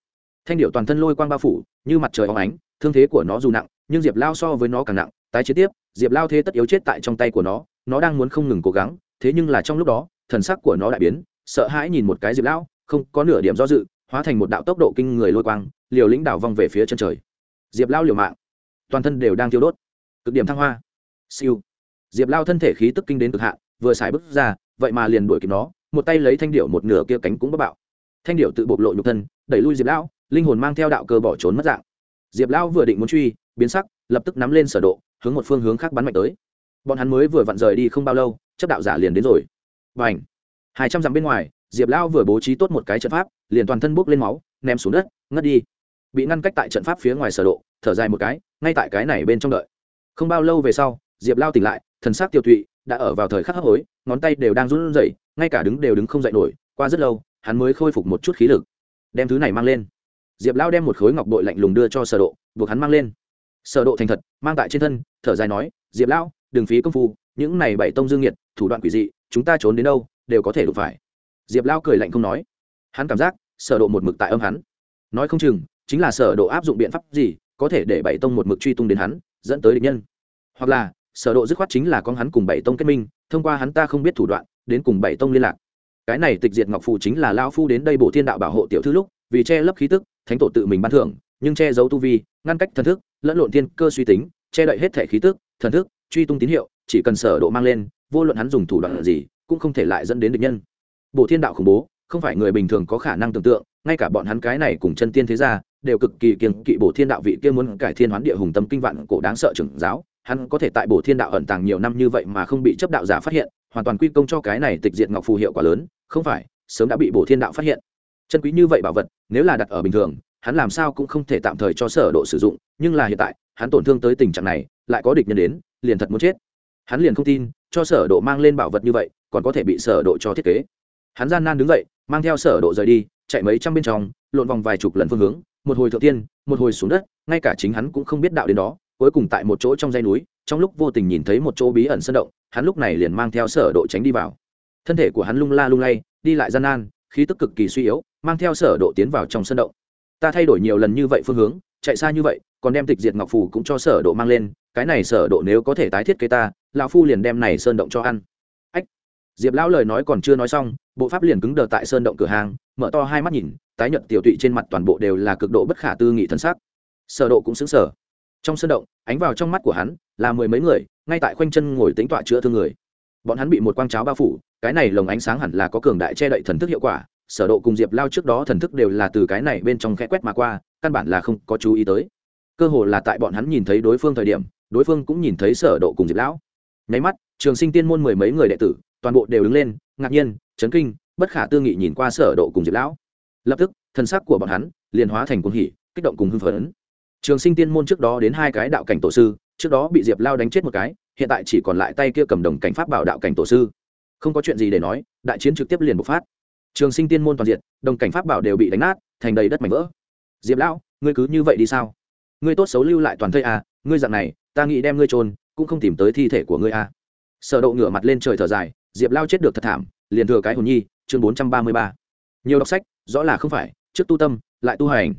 Thanh điệu toàn thân lôi quang bao phủ, như mặt trời óng ánh, thương thế của nó dù nặng, nhưng diệp lao so với nó càng nặng, tái chế tiếp, diệp lao thế tất yếu chết tại trong tay của nó nó đang muốn không ngừng cố gắng, thế nhưng là trong lúc đó, thần sắc của nó đại biến, sợ hãi nhìn một cái diệp lao, không có nửa điểm do dự hóa thành một đạo tốc độ kinh người lôi quang, liều lĩnh đảo vong về phía chân trời. Diệp lao liều mạng. Toàn thân đều đang thiêu đốt. Cực điểm thăng hoa. Siêu. Diệp lao thân thể khí tức kinh đến cực hạn, vừa xài bước ra, vậy mà liền đuổi kịp nó, một tay lấy thanh điệu một nửa kia cánh cũng bất bạo. Thanh điệu tự bộc lộ nhục thân, đẩy lui diệp lao, linh hồn mang theo đạo cơ bỏ trốn mất dạng. Diệp lao vừa định muốn truy, biến sắc, lập tức nắm lên sở độ, hướng một phương hướng khác bắn mạnh tới. Bọn hắn mới vừa vặn rời đi không bao lâu, chấp đạo giả liền đến rồi. Và ảnh hai trăm dặm bên ngoài diệp Lão vừa bố trí tốt một cái trận pháp, liền toàn thân bốc lên máu, ném xuống đất, ngất đi. Bị ngăn cách tại trận pháp phía ngoài sở độ, thở dài một cái, ngay tại cái này bên trong đợi. Không bao lâu về sau, diệp lao tỉnh lại, thần sắc tiêu tụy, đã ở vào thời khắc hấp hối, ngón tay đều đang run rẩy, ngay cả đứng đều đứng không dậy nổi, qua rất lâu, hắn mới khôi phục một chút khí lực. Đem thứ này mang lên. Diệp lao đem một khối ngọc bội lạnh lùng đưa cho sở độ, buộc hắn mang lên. Sở độ thành thật, mang tại trên thân, thở dài nói, diệp lao, đừng phí công phu, những này bảy tông dương nghiệt, thủ đoạn quỷ dị, chúng ta trốn đến đâu, đều có thể đụng phải diệp lao cười lạnh không nói. Hắn cảm giác, sở độ một mực tại âm hắn. Nói không chừng, chính là sở độ áp dụng biện pháp gì có thể để bảy tông một mực truy tung đến hắn, dẫn tới địch nhân. Hoặc là, sở độ dứt khoát chính là con hắn cùng bảy tông kết minh, thông qua hắn ta không biết thủ đoạn, đến cùng bảy tông liên lạc. Cái này tịch diệt ngọc phù chính là lao phu đến đây bổ thiên đạo bảo hộ tiểu thư lúc, vì che lấp khí tức, thánh tổ tự mình ban thưởng, nhưng che giấu tu vi, ngăn cách thần thức, lẫn lộn thiên cơ suy tính, che đậy hết thể khí tức, thần thức, truy tung tín hiệu, chỉ cần sở độ mang lên, vô luận hắn dùng thủ đoạn gì, cũng không thể lại dẫn đến địch nhân bộ thiên đạo khủng bố, không phải người bình thường có khả năng tưởng tượng, ngay cả bọn hắn cái này cùng chân tiên thế gia, đều cực kỳ kiêng kỵ bộ thiên đạo vị kia muốn cải thiên hoán địa hùng tâm kinh vạn cổ đáng sợ trưởng giáo. Hắn có thể tại bộ thiên đạo ẩn tàng nhiều năm như vậy mà không bị chấp đạo giả phát hiện, hoàn toàn quy công cho cái này tịch diệt ngọc phù hiệu quả lớn, không phải, sớm đã bị bộ thiên đạo phát hiện. Chân quý như vậy bảo vật, nếu là đặt ở bình thường, hắn làm sao cũng không thể tạm thời cho sở độ sử dụng, nhưng là hiện tại, hắn tổn thương tới tình trạng này, lại có địch nhân đến, liền thật muốn chết. Hắn liền không tin, cho sở độ mang lên bảo vật như vậy, còn có thể bị sở độ cho thiết kế hắn gian nan đứng dậy, mang theo sở độ rời đi, chạy mấy trăm bên trong, lộn vòng vài chục lần phương hướng, một hồi thượng tiên, một hồi xuống đất, ngay cả chính hắn cũng không biết đạo đến đó, cuối cùng tại một chỗ trong dãy núi, trong lúc vô tình nhìn thấy một chỗ bí ẩn sơn động, hắn lúc này liền mang theo sở độ tránh đi vào. Thân thể của hắn lung la lung lay, đi lại gian nan, khí tức cực kỳ suy yếu, mang theo sở độ tiến vào trong sơn động. Ta thay đổi nhiều lần như vậy phương hướng, chạy xa như vậy, còn đem tịch diệt ngọc phù cũng cho sở độ mang lên, cái này sở độ nếu có thể tái thiết kế ta, lão phu liền đem này sơn động cho ăn diệp lão lời nói còn chưa nói xong, bộ pháp liền cứng đờ tại sơn động cửa hàng, mở to hai mắt nhìn, tái nhợt tiểu tụy trên mặt toàn bộ đều là cực độ bất khả tư nghị thần sắc. Sở độ cũng sững sờ. Trong sơn động, ánh vào trong mắt của hắn là mười mấy người, ngay tại khoanh chân ngồi tĩnh tọa chữa thương người. Bọn hắn bị một quang cháo bao phủ, cái này lồng ánh sáng hẳn là có cường đại che đậy thần thức hiệu quả, sở độ cùng diệp lao trước đó thần thức đều là từ cái này bên trong khẽ quét mà qua, căn bản là không có chú ý tới. Cơ hồ là tại bọn hắn nhìn thấy đối phương thời điểm, đối phương cũng nhìn thấy sở độ cùng diệp lão. Nháy mắt, trường sinh tiên môn mười mấy người đệ tử toàn bộ đều đứng lên, ngạc nhiên, chấn kinh, bất khả tư nghị nhìn qua sở độ cùng diệp lão. Lập tức thần sắc của bọn hắn liền hóa thành cuồng hỉ, kích động cùng hưng phấn. Trường sinh tiên môn trước đó đến hai cái đạo cảnh tổ sư, trước đó bị diệp lao đánh chết một cái, hiện tại chỉ còn lại tay kia cầm đồng cảnh pháp bảo đạo cảnh tổ sư. Không có chuyện gì để nói, đại chiến trực tiếp liền bộc phát. Trường sinh tiên môn toàn diện, đồng cảnh pháp bảo đều bị đánh nát, thành đầy đất mảnh vỡ. Diệp lão, ngươi cứ như vậy đi sao? Ngươi tốt xấu lưu lại toàn thây à ngươi dạng này, ta nghĩ đem ngươi trôn cũng không tìm tới thi thể của ngươi à. Sở độ ngửa mặt lên trời thở dài diệp lao chết được thật thảm liền thừa cái hồn nhi chương 433. nhiều đọc sách rõ là không phải trước tu tâm lại tu hành.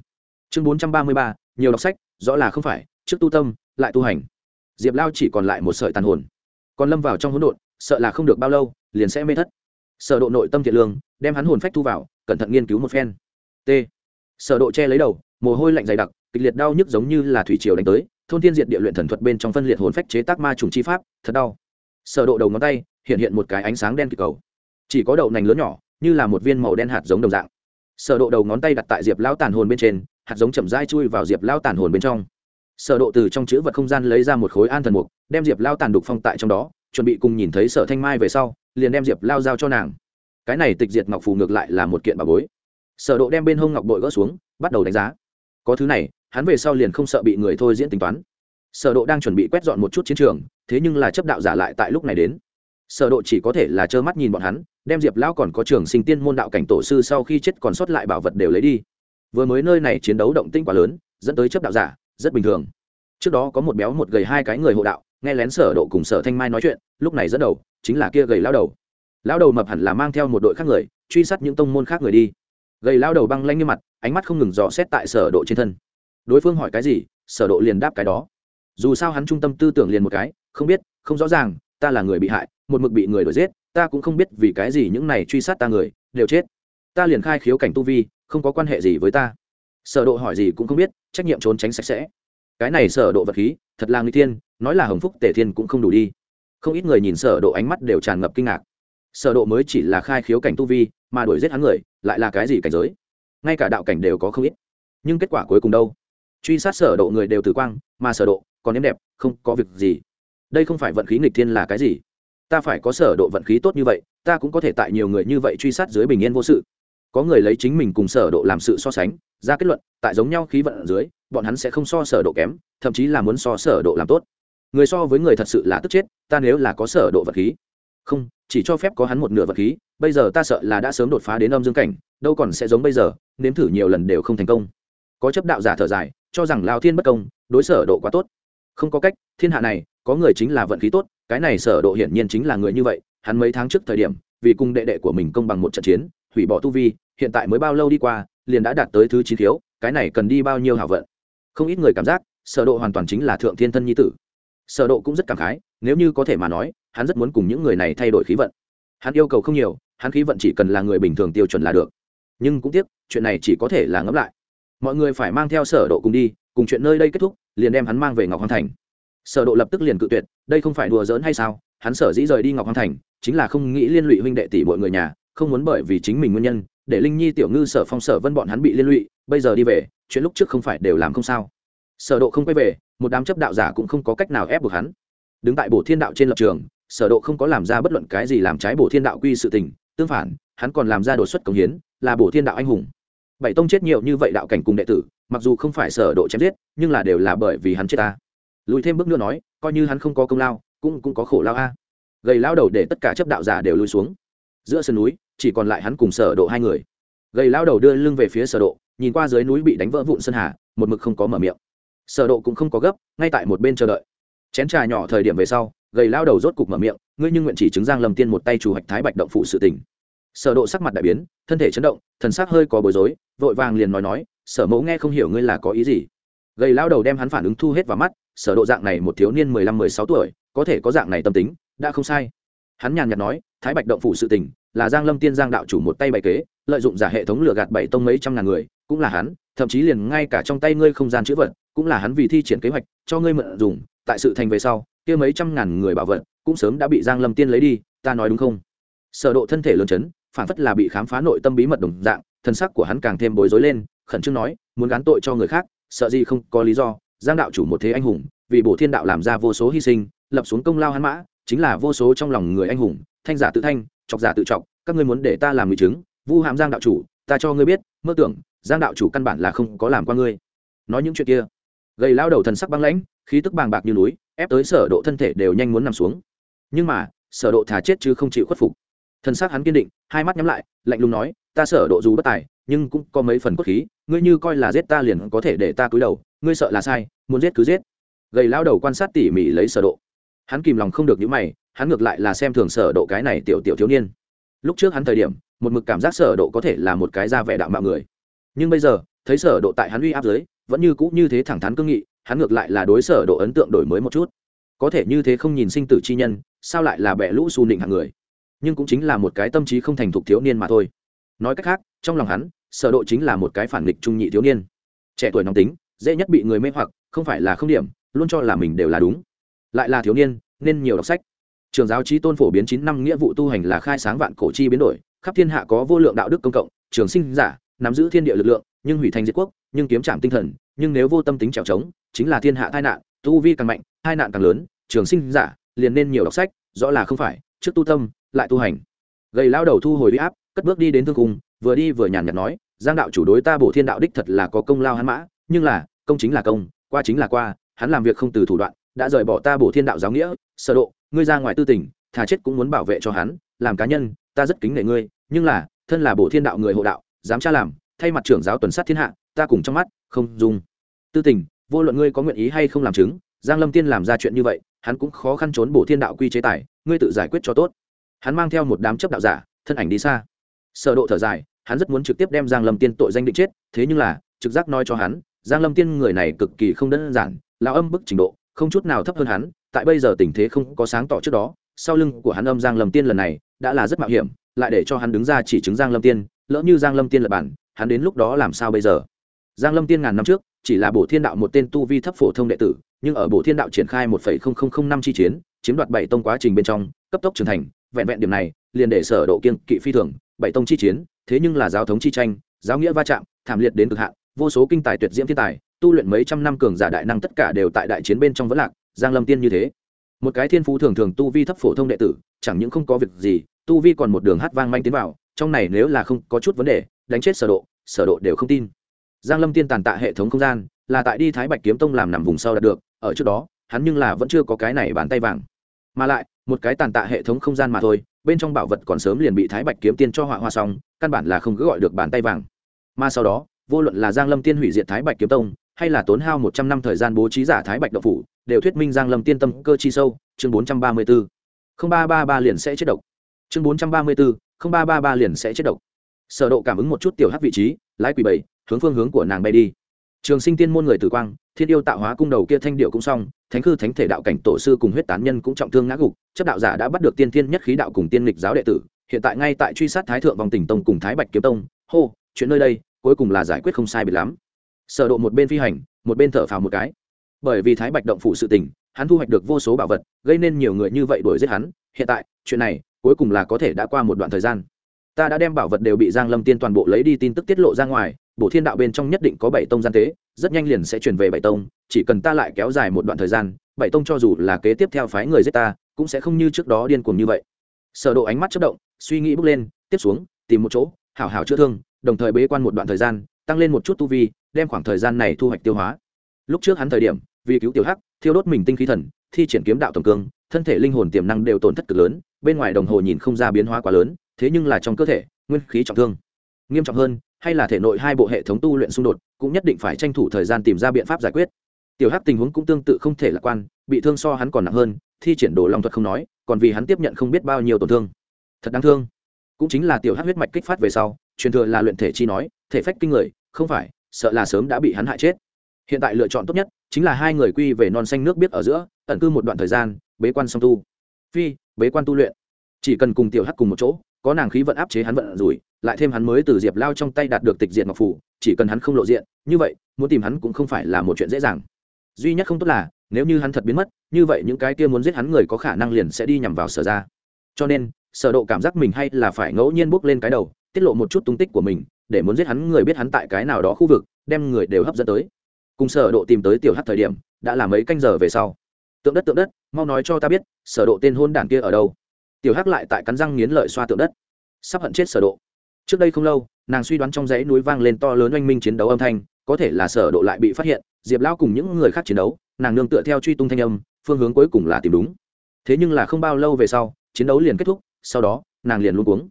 Chương 433, nhiều đọc sách rõ là không phải trước tu tâm lại tu hành. Diệp lao chỉ còn lại một sợi tàn hồn. Còn lâm vào trong hỗn độn sợ là không được bao lâu liền sẽ mê thất. Sở độ nội tâm thiện lương đem hắn hồn phách thu vào cẩn thận nghiên cứu một phen. T. Sở độ che lấy đầu mồ hôi lạnh dày đặc kịch liệt đau nhức giống như là thủy triều đánh tới thôn thiên diệt địa luyện thần thuật bên trong phân liệt hồn phách chế tác ma trùng chi pháp thật đau sở độ đầu ngón tay, hiện hiện một cái ánh sáng đen kỳ cầu. Chỉ có đầu nành lớn nhỏ, như là một viên màu đen hạt giống đồng dạng. Sở độ đầu ngón tay đặt tại diệp lão tàn hồn bên trên, hạt giống chậm rãi chui vào diệp lão tàn hồn bên trong. Sở độ từ trong chữ vật không gian lấy ra một khối an thần mục, đem diệp lão tàn đục phong tại trong đó, chuẩn bị cùng nhìn thấy sở thanh mai về sau, liền đem diệp lao giao cho nàng. Cái này tịch diệt ngọc phù ngược lại là một kiện bà bối. Sở độ đem bên hông ngọc bội gỡ xuống, bắt đầu đánh giá. Có thứ này, hắn về sau liền không sợ bị người thôi diễn tính toán. Sở độ đang chuẩn bị quét dọn một chút chiến trường thế nhưng là chấp đạo giả lại tại lúc này đến. Sở độ chỉ có thể là trơ mắt nhìn bọn hắn, đem diệp lão còn có trường sinh tiên môn đạo cảnh tổ sư sau khi chết còn sót lại bảo vật đều lấy đi. Vừa mới nơi này chiến đấu động tĩnh quá lớn, dẫn tới chấp đạo giả, rất bình thường. Trước đó có một béo một gầy hai cái người hộ đạo, nghe lén sở độ cùng sở thanh mai nói chuyện, lúc này dẫn đầu chính là kia gầy lão đầu. Lão đầu mập hẳn là mang theo một đội khác người, truy sát những tông môn khác người đi. Gầy lão đầu băng lanh như mặt, ánh mắt không ngừng dò xét tại sở độ trên thân. Đối phương hỏi cái gì, sở độ liền đáp cái đó. Dù sao hắn trung tâm tư tưởng liền một cái không biết, không rõ ràng, ta là người bị hại, một mực bị người đuổi giết, ta cũng không biết vì cái gì những này truy sát ta người, đều chết. Ta liền khai khiếu cảnh tu vi, không có quan hệ gì với ta. Sở độ hỏi gì cũng không biết, trách nhiệm trốn tránh sạch sẽ. Cái này sở độ vật khí, thật là nguy thiên, nói là hồng phúc tề thiên cũng không đủ đi. Không ít người nhìn sở độ ánh mắt đều tràn ngập kinh ngạc. Sở độ mới chỉ là khai khiếu cảnh tu vi, mà đuổi giết hắn người, lại là cái gì cảnh giới? Ngay cả đạo cảnh đều có không ít. Nhưng kết quả cuối cùng đâu? Truy sát sở độ người đều tử quang, mà sở độ còn em đẹp, không có việc gì đây không phải vận khí nghịch thiên là cái gì? Ta phải có sở độ vận khí tốt như vậy, ta cũng có thể tại nhiều người như vậy truy sát dưới bình yên vô sự. Có người lấy chính mình cùng sở độ làm sự so sánh, ra kết luận, tại giống nhau khí vận ở dưới, bọn hắn sẽ không so sở độ kém, thậm chí là muốn so sở độ làm tốt. Người so với người thật sự là tức chết, ta nếu là có sở độ vật khí. Không, chỉ cho phép có hắn một nửa vật khí, bây giờ ta sợ là đã sớm đột phá đến âm dương cảnh, đâu còn sẽ giống bây giờ, nếm thử nhiều lần đều không thành công. Có chấp đạo giả thở dài, cho rằng lao thiên bất công, đối sở độ quá tốt. Không có cách, thiên hạ này có người chính là vận khí tốt, cái này sở độ hiển nhiên chính là người như vậy, hắn mấy tháng trước thời điểm, vì cùng đệ đệ của mình công bằng một trận chiến, hủy bỏ tu vi, hiện tại mới bao lâu đi qua, liền đã đạt tới thứ chín thiếu, cái này cần đi bao nhiêu hảo vận. Không ít người cảm giác, sở độ hoàn toàn chính là thượng thiên thân nhi tử. Sở độ cũng rất cảm khái, nếu như có thể mà nói, hắn rất muốn cùng những người này thay đổi khí vận. Hắn yêu cầu không nhiều, hắn khí vận chỉ cần là người bình thường tiêu chuẩn là được. Nhưng cũng tiếc, chuyện này chỉ có thể là ngẫm lại. Mọi người phải mang theo sở độ cùng đi, cùng chuyện nơi đây kết thúc, liền đem hắn mang về ngọc hoàng thành sở độ lập tức liền cự tuyệt, đây không phải đùa giỡn hay sao? Hắn sở dĩ rời đi ngọc hoàng thành, chính là không nghĩ liên lụy huynh đệ tỷ mọi người nhà, không muốn bởi vì chính mình nguyên nhân, để linh nhi, tiểu ngư, sở phong, sở vân bọn hắn bị liên lụy, bây giờ đi về, chuyện lúc trước không phải đều làm không sao. Sở độ không quay về, một đám chấp đạo giả cũng không có cách nào ép buộc hắn. Đứng tại bổ thiên đạo trên lập trường, sở độ không có làm ra bất luận cái gì làm trái bổ thiên đạo quy sự tình, tương phản, hắn còn làm ra đột xuất công hiến, là bổ thiên đạo anh hùng. Bảy tông chết nhiều như vậy đạo cảnh cùng đệ tử, mặc dù không phải sở độ chém giết, nhưng là đều là bởi vì hắn chết ta lùi thêm bước nữa nói, coi như hắn không có công lao, cũng cũng có khổ lao a. Gầy lao đầu để tất cả chấp đạo giả đều lùi xuống. Giữa sườn núi, chỉ còn lại hắn cùng sở độ hai người. Gầy lao đầu đưa lưng về phía sở độ, nhìn qua dưới núi bị đánh vỡ vụn sơn hà, một mực không có mở miệng. Sở độ cũng không có gấp, ngay tại một bên chờ đợi. Chén trà nhỏ thời điểm về sau, gầy lao đầu rốt cục mở miệng, ngươi nhưng nguyện chỉ chứng giang lâm tiên một tay chủ hạch thái bạch động phụ sự tình. Sở độ sắc mặt đại biến, thân thể chấn động, thần sắc hơi có bối rối, vội vàng liền nói nói, sở mẫu nghe không hiểu ngươi là có ý gì. Gầy lao đầu đem hắn phản ứng thu hết vào mắt sở độ dạng này một thiếu niên mười lăm, mười sáu tuổi, có thể có dạng này tâm tính, đã không sai. Hắn nhàn nhạt nói, thái bạch động phủ sự tình, là giang lâm tiên giang đạo chủ một tay bày kế, lợi dụng giả hệ thống lừa gạt bảy tông mấy trăm ngàn người, cũng là hắn, thậm chí liền ngay cả trong tay ngươi không gian chữ vật, cũng là hắn vì thi triển kế hoạch, cho ngươi mượn dùng, tại sự thành về sau, kia mấy trăm ngàn người bảo vật, cũng sớm đã bị giang lâm tiên lấy đi, ta nói đúng không? Sở độ thân thể lớn chấn, phản phất là bị khám phá nội tâm bí mật đồng dạng, thân sắc của hắn càng thêm bối rối lên, khẩn trương nói, muốn gán tội cho người khác, sợ gì không có lý do giang đạo chủ một thế anh hùng, vì bổ thiên đạo làm ra vô số hy sinh, lập xuống công lao hắn mã, chính là vô số trong lòng người anh hùng, thanh giả tự thanh, chọc giả tự chọc, các ngươi muốn để ta làm người chứng, vu hàm giang đạo chủ, ta cho ngươi biết, mơ tưởng, giang đạo chủ căn bản là không có làm qua ngươi. Nói những chuyện kia, gầy lao đầu thần sắc băng lãnh, khí tức bàng bạc như núi, ép tới sở độ thân thể đều nhanh muốn nằm xuống. Nhưng mà, sở độ thả chết chứ không chịu khuất phục. Thần sắc hắn kiên định, hai mắt nhắm lại, lạnh lùng nói, ta sở độ dù bất tài, nhưng cũng có mấy phần cốt khí, ngươi như coi là giết ta liền có thể để ta cúi đầu ngươi sợ là sai, muốn giết cứ giết. Gầy lao đầu quan sát tỉ mỉ lấy sở độ. Hắn kìm lòng không được những mày, hắn ngược lại là xem thường sở độ cái này tiểu tiểu thiếu niên. Lúc trước hắn thời điểm, một mực cảm giác sở độ có thể là một cái da vẻ đạo mạo người. Nhưng bây giờ, thấy sở độ tại hắn uy áp dưới, vẫn như cũ như thế thẳng thắn cương nghị, hắn ngược lại là đối sở độ ấn tượng đổi mới một chút. Có thể như thế không nhìn sinh tử chi nhân, sao lại là bẻ lũ xu nịnh hạng người? Nhưng cũng chính là một cái tâm trí không thành thục thiếu niên mà thôi. Nói cách khác, trong lòng hắn, sở độ chính là một cái phản nghịch trung nhị thiếu niên. Trẻ tuổi nóng tính dễ nhất bị người mê hoặc, không phải là không điểm, luôn cho là mình đều là đúng. Lại là thiếu niên, nên nhiều đọc sách. Trường giáo trí tôn phổ biến chín năm nghĩa vụ tu hành là khai sáng vạn cổ chi biến đổi, khắp thiên hạ có vô lượng đạo đức công cộng, trường sinh giả, nắm giữ thiên địa lực lượng, nhưng hủy thành diệt quốc, nhưng kiếm trạm tinh thần, nhưng nếu vô tâm tính trèo trống, chính là thiên hạ tai nạn, tu vi càng mạnh hai nạn càng lớn, trường sinh giả liền nên nhiều đọc sách, rõ là không phải, trước tu tâm, lại tu hành. Gầy lao đầu thu hồi huy áp, cất bước đi đến thương cung, vừa đi vừa nhàn nhạt nói, giang đạo chủ đối ta bổ thiên đạo đích thật là có công lao hắn mã, nhưng là công chính là công, qua chính là qua, hắn làm việc không từ thủ đoạn, đã rời bỏ ta bổ thiên đạo giáo nghĩa sơ độ, ngươi ra ngoài tư tình, thà chết cũng muốn bảo vệ cho hắn, làm cá nhân, ta rất kính nể ngươi, nhưng là, thân là bổ thiên đạo người hộ đạo, dám tra làm, thay mặt trưởng giáo tuần sát thiên hạ, ta cùng trong mắt, không dùng tư tình, vô luận ngươi có nguyện ý hay không làm chứng, giang lâm tiên làm ra chuyện như vậy, hắn cũng khó khăn trốn bổ thiên đạo quy chế tài, ngươi tự giải quyết cho tốt. Hắn mang theo một đám chấp đạo giả, thân ảnh đi xa. Sở độ thở dài, hắn rất muốn trực tiếp đem giang lâm tiên tội danh định chết, thế nhưng là, trực giác nói cho hắn giang lâm tiên người này cực kỳ không đơn giản, lão âm bức trình độ không chút nào thấp hơn hắn, tại bây giờ tình thế không có sáng tỏ trước đó, sau lưng của hắn âm giang lâm tiên lần này đã là rất mạo hiểm, lại để cho hắn đứng ra chỉ chứng giang lâm tiên, lỡ như giang lâm tiên lập bản, hắn đến lúc đó làm sao bây giờ? Giang lâm tiên ngàn năm trước, chỉ là bổ thiên đạo một tên tu vi thấp phổ thông đệ tử, nhưng ở bổ thiên đạo triển khai một năm chi chiến, chiếm đoạt bảy tông quá trình bên trong, cấp tốc trưởng thành, vẹn vẹn điểm này, liền để sở độ kiên kỵ phi thường, bảy tông chi chiến, thế nhưng là giáo thống chi tranh, giáo nghĩa va chạm, thảm liệt đến cực hạn vô số kinh tài tuyệt diễm thiên tài, tu luyện mấy trăm năm cường giả đại năng tất cả đều tại đại chiến bên trong vẫn lạc, giang lâm tiên như thế. Một cái thiên phú thường thường tu vi thấp phổ thông đệ tử, chẳng những không có việc gì, tu vi còn một đường hát vang manh tiến vào, trong này nếu là không có chút vấn đề, đánh chết sở độ sở độ đều không tin. Giang lâm tiên tàn tạ hệ thống không gian, là tại đi thái bạch kiếm tông làm nằm vùng sau đạt được, ở trước đó, hắn nhưng là vẫn chưa có cái này bàn tay vàng. Mà lại, một cái tàn tạ hệ thống không gian mà thôi, bên trong bảo vật còn sớm liền bị thái bạch kiếm tiên cho họa hoa xong, căn bản là không cứ gọi được bàn tay vàng. Mà sau đó vô luận là giang lâm tiên hủy diệt thái bạch kiếm tông, hay là tốn hao một trăm năm thời gian bố trí giả thái bạch độc phủ, đều thuyết minh giang lâm tiên tâm cơ chi sâu, chương bốn trăm ba mươi bốn. Không ba ba ba liền sẽ chết độc. Chương bốn trăm ba mươi bốn, không ba ba ba liền sẽ chết độc. Sở độ cảm ứng một chút tiểu hắc vị trí, lái quỷ bảy hướng phương hướng của nàng bay đi. Trường sinh tiên môn người tử quang, thiên yêu tạo hóa cung đầu kia thanh điệu cũng xong, thánh khư thánh thể đạo cảnh tổ sư cùng huyết tán nhân cũng trọng thương ngã gục, chấp đạo giả đã bắt được tiên thiên nhất khí đạo cùng tiên lịch giáo đệ tử, hiện tại ngay tại truy sát thái thượng vòng tỉnh tông cùng thái bạch kiếm tông. Hô, chuyện nơi đây cuối cùng là giải quyết không sai biệt lắm. Sở độ một bên phi hành, một bên thở phào một cái. Bởi vì thái bạch động phủ sự tình, hắn thu hoạch được vô số bảo vật, gây nên nhiều người như vậy đuổi giết hắn. Hiện tại, chuyện này, cuối cùng là có thể đã qua một đoạn thời gian. Ta đã đem bảo vật đều bị giang lâm tiên toàn bộ lấy đi tin tức tiết lộ ra ngoài bộ thiên đạo bên trong nhất định có bảy tông gian tế, rất nhanh liền sẽ truyền về bảy tông, chỉ cần ta lại kéo dài một đoạn thời gian, bảy tông cho dù là kế tiếp theo phái người giết ta, cũng sẽ không như trước đó điên cuồng như vậy. Sở độ ánh mắt chớp động, suy nghĩ bước lên, tiếp xuống, tìm một chỗ, hảo hảo chữa thương đồng thời bế quan một đoạn thời gian, tăng lên một chút tu vi, đem khoảng thời gian này thu hoạch tiêu hóa. Lúc trước hắn thời điểm, vì cứu tiểu hắc, thiêu đốt mình tinh khí thần, thi triển kiếm đạo tổng cương, thân thể linh hồn tiềm năng đều tổn thất cực lớn, bên ngoài đồng hồ nhìn không ra biến hóa quá lớn, thế nhưng là trong cơ thể, nguyên khí trọng thương. Nghiêm trọng hơn, hay là thể nội hai bộ hệ thống tu luyện xung đột, cũng nhất định phải tranh thủ thời gian tìm ra biện pháp giải quyết. Tiểu hắc tình huống cũng tương tự không thể lạc quan, bị thương so hắn còn nặng hơn, thi triển đồ long thuật không nói, còn vì hắn tiếp nhận không biết bao nhiêu tổn thương. Thật đáng thương. Cũng chính là tiểu hắc huyết mạch kích phát về sau truyền thừa là luyện thể chi nói, thể phách kinh người, không phải, sợ là sớm đã bị hắn hại chết. Hiện tại lựa chọn tốt nhất chính là hai người quy về non xanh nước biết ở giữa, ẩn cư một đoạn thời gian, bế quan song tu. Phi, bế quan tu luyện. Chỉ cần cùng tiểu hắc cùng một chỗ, có nàng khí vận áp chế hắn vận rủi, lại thêm hắn mới từ diệp lao trong tay đạt được tịch diện ngọc phủ, chỉ cần hắn không lộ diện, như vậy, muốn tìm hắn cũng không phải là một chuyện dễ dàng. Duy nhất không tốt là, nếu như hắn thật biến mất, như vậy những cái kia muốn giết hắn người có khả năng liền sẽ đi nhằm vào sở ra. Cho nên, sở độ cảm giác mình hay là phải ngẫu nhiên bước lên cái đầu tiết lộ một chút tung tích của mình, để muốn giết hắn người biết hắn tại cái nào đó khu vực, đem người đều hấp dẫn tới. Cùng sở độ tìm tới tiểu hắc thời điểm, đã là mấy canh giờ về sau. Tượng đất tượng đất, mau nói cho ta biết, sở độ tên hôn đản kia ở đâu? Tiểu hắc lại tại cắn răng nghiến lợi xoa tượng đất. Sắp hận chết sở độ. Trước đây không lâu, nàng suy đoán trong dãy núi vang lên to lớn oanh minh chiến đấu âm thanh, có thể là sở độ lại bị phát hiện, diệp lão cùng những người khác chiến đấu, nàng nương tựa theo truy tung thanh âm, phương hướng cuối cùng là tìm đúng. Thế nhưng là không bao lâu về sau, chiến đấu liền kết thúc, sau đó, nàng liền luôn cuống.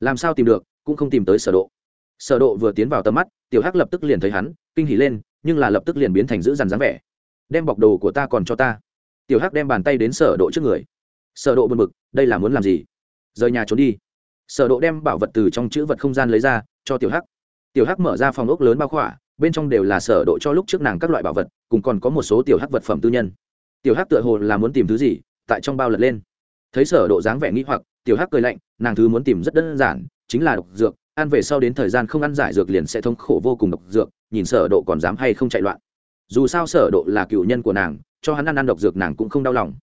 Làm sao tìm được? Cũng không tìm tới sở độ. Sở độ vừa tiến vào tầm mắt, tiểu hắc lập tức liền thấy hắn, kinh hỉ lên, nhưng là lập tức liền biến thành giữ dằn dáng vẻ. Đem bọc đồ của ta còn cho ta. Tiểu hắc đem bàn tay đến sở độ trước người. Sở độ buồn bực, đây là muốn làm gì? Rời nhà trốn đi. Sở độ đem bảo vật từ trong chữ vật không gian lấy ra, cho tiểu hắc. Tiểu hắc mở ra phòng ốc lớn bao khỏa, bên trong đều là sở độ cho lúc trước nàng các loại bảo vật, cùng còn có một số tiểu hắc vật phẩm tư nhân. Tiểu hắc tựa hồ là muốn tìm thứ gì, tại trong bao lật lên. Thấy sở độ dáng vẻ nghi hoặc, tiểu hắc cười lạnh, nàng thứ muốn tìm rất đơn giản chính là độc dược, ăn về sau đến thời gian không ăn giải dược liền sẽ thống khổ vô cùng độc dược, nhìn sở độ còn dám hay không chạy loạn. Dù sao sở độ là cựu nhân của nàng, cho hắn ăn ăn độc dược nàng cũng không đau lòng.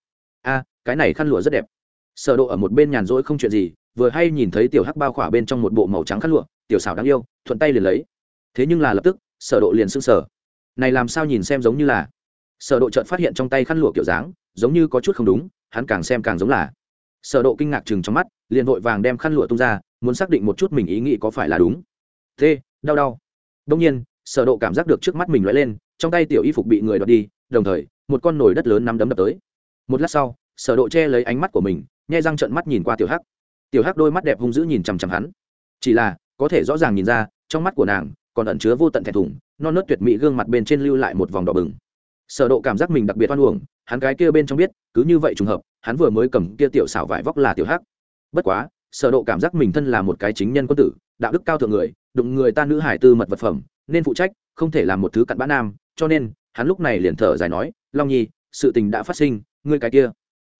A, cái này khăn lụa rất đẹp. Sở độ ở một bên nhàn rỗi không chuyện gì, vừa hay nhìn thấy tiểu hắc bao khỏa bên trong một bộ màu trắng khăn lụa, tiểu xảo đáng yêu, thuận tay liền lấy. Thế nhưng là lập tức, sở độ liền sững sờ. này làm sao nhìn xem giống như là? Sở độ chợt phát hiện trong tay khăn lụa kiểu dáng, giống như có chút không đúng, hắn càng xem càng giống là. Sở độ kinh ngạc chừng trong mắt liền vội vàng đem khăn lụa tung ra, muốn xác định một chút mình ý nghĩ có phải là đúng. T, đau đau. Đông nhiên, sở độ cảm giác được trước mắt mình lóe lên, trong tay tiểu y phục bị người đoạt đi, đồng thời, một con nồi đất lớn nắm đấm đập tới. Một lát sau, sở độ che lấy ánh mắt của mình, nhai răng trợn mắt nhìn qua tiểu hắc. Tiểu hắc đôi mắt đẹp hung dữ nhìn chằm chằm hắn. Chỉ là, có thể rõ ràng nhìn ra, trong mắt của nàng còn ẩn chứa vô tận thẹn thùng, non nớt tuyệt mỹ gương mặt bên trên lưu lại một vòng đỏ bừng. Sở độ cảm giác mình đặc biệt oan uổng, hắn cái kia bên trong biết, cứ như vậy trùng hợp, hắn vừa mới cầm kia tiểu xảo vải vóc là tiểu hắc bất quá, sở độ cảm giác mình thân là một cái chính nhân quân tử, đạo đức cao thượng người, đụng người ta nữ hải tư mật vật phẩm, nên phụ trách, không thể làm một thứ cặn bã nam, cho nên, hắn lúc này liền thở dài nói, long nhi, sự tình đã phát sinh, ngươi cái kia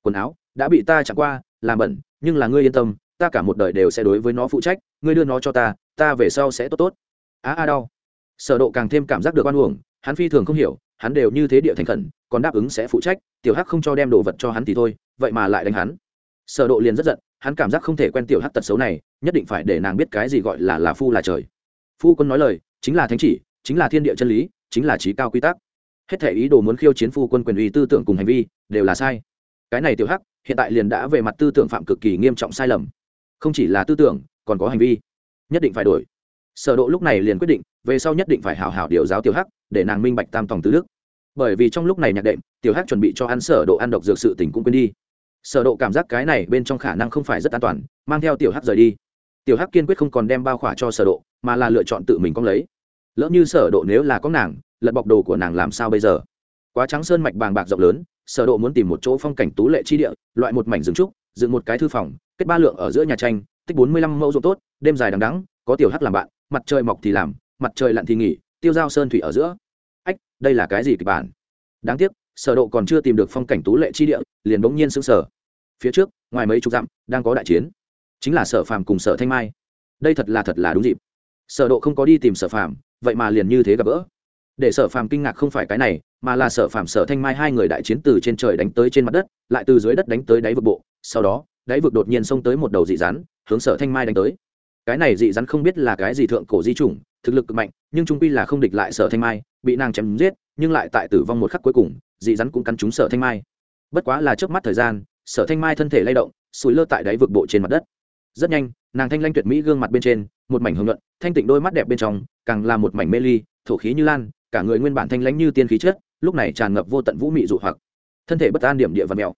quần áo đã bị ta chặn qua, làm bẩn, nhưng là ngươi yên tâm, ta cả một đời đều sẽ đối với nó phụ trách, ngươi đưa nó cho ta ta về sau sẽ tốt tốt. Á a đau. Sở độ càng thêm cảm giác được oan uổng, hắn phi thường không hiểu, hắn đều như thế địa thành khẩn, còn đáp ứng sẽ phụ trách, tiểu hắc không cho đem đồ vật cho hắn thì thôi, vậy mà lại đánh hắn. Sở độ liền rất giận hắn cảm giác không thể quen tiểu hắc tật xấu này, nhất định phải để nàng biết cái gì gọi là là phu là trời. Phu quân nói lời, chính là thánh chỉ, chính là thiên địa chân lý, chính là trí cao quy tắc. Hết thể ý đồ muốn khiêu chiến phu quân quyền uy tư tưởng cùng hành vi, đều là sai. Cái này tiểu hắc, hiện tại liền đã về mặt tư tưởng phạm cực kỳ nghiêm trọng sai lầm. Không chỉ là tư tưởng, còn có hành vi. Nhất định phải đổi. Sở độ lúc này liền quyết định, về sau nhất định phải hảo hảo điều giáo tiểu hắc, để nàng minh bạch tam tòng tứ đức. Bởi vì trong lúc này nhạc đệm, tiểu hắc chuẩn bị cho ăn sở độ ăn độc dược sự tình cũng quên đi sở độ cảm giác cái này bên trong khả năng không phải rất an toàn, mang theo tiểu hắc rời đi. Tiểu hắc kiên quyết không còn đem bao khỏa cho sở độ, mà là lựa chọn tự mình con lấy. Lỡ như sở độ nếu là có nàng, lật bọc đồ của nàng làm sao bây giờ? Quá trắng sơn mạch bàng bạc rộng lớn, sở độ muốn tìm một chỗ phong cảnh tú lệ chi địa, loại một mảnh rừng trúc, dựng một cái thư phòng, kết ba lượng ở giữa nhà tranh, tích 45 mẫu ruộng tốt, đêm dài đằng đẵng, có tiểu hắc làm bạn, mặt trời mọc thì làm, mặt trời lặn thì nghỉ, tiêu giao sơn thủy ở giữa. Ách, đây là cái gì kịch bản? Đáng tiếc sở độ còn chưa tìm được phong cảnh tú lệ chi địa, liền bỗng nhiên sững sờ. Phía trước, ngoài mấy chục dặm, đang có đại chiến. Chính là sở phàm cùng sở thanh mai. Đây thật là thật là đúng dịp. Sở độ không có đi tìm sở phàm, vậy mà liền như thế gặp gỡ. Để sở phàm kinh ngạc không phải cái này, mà là sở phàm sở thanh mai hai người đại chiến từ trên trời đánh tới trên mặt đất, lại từ dưới đất đánh tới đáy vực bộ. Sau đó, đáy vực đột nhiên xông tới một đầu dị rắn, hướng sở thanh mai đánh tới. Cái này dị rắn không biết là cái gì thượng cổ di chủng, thực lực cực mạnh nhưng trung quy là không địch lại sở thanh mai, bị nàng chém giết, nhưng lại tại tử vong một khắc cuối cùng, dị rắn cũng cắn trúng sở thanh mai. Bất quá là trước mắt thời gian, sở thanh mai thân thể lay động, sủi lơ tại đáy vực bộ trên mặt đất. Rất nhanh, nàng thanh lanh tuyệt mỹ gương mặt bên trên, một mảnh hồng luận thanh tịnh đôi mắt đẹp bên trong, càng là một mảnh mê ly, thổ khí như lan, cả người nguyên bản thanh lãnh như tiên khí chết lúc này tràn ngập vô tận vũ mị dụ hoặc. Thân thể bất an điểm địa và mẹo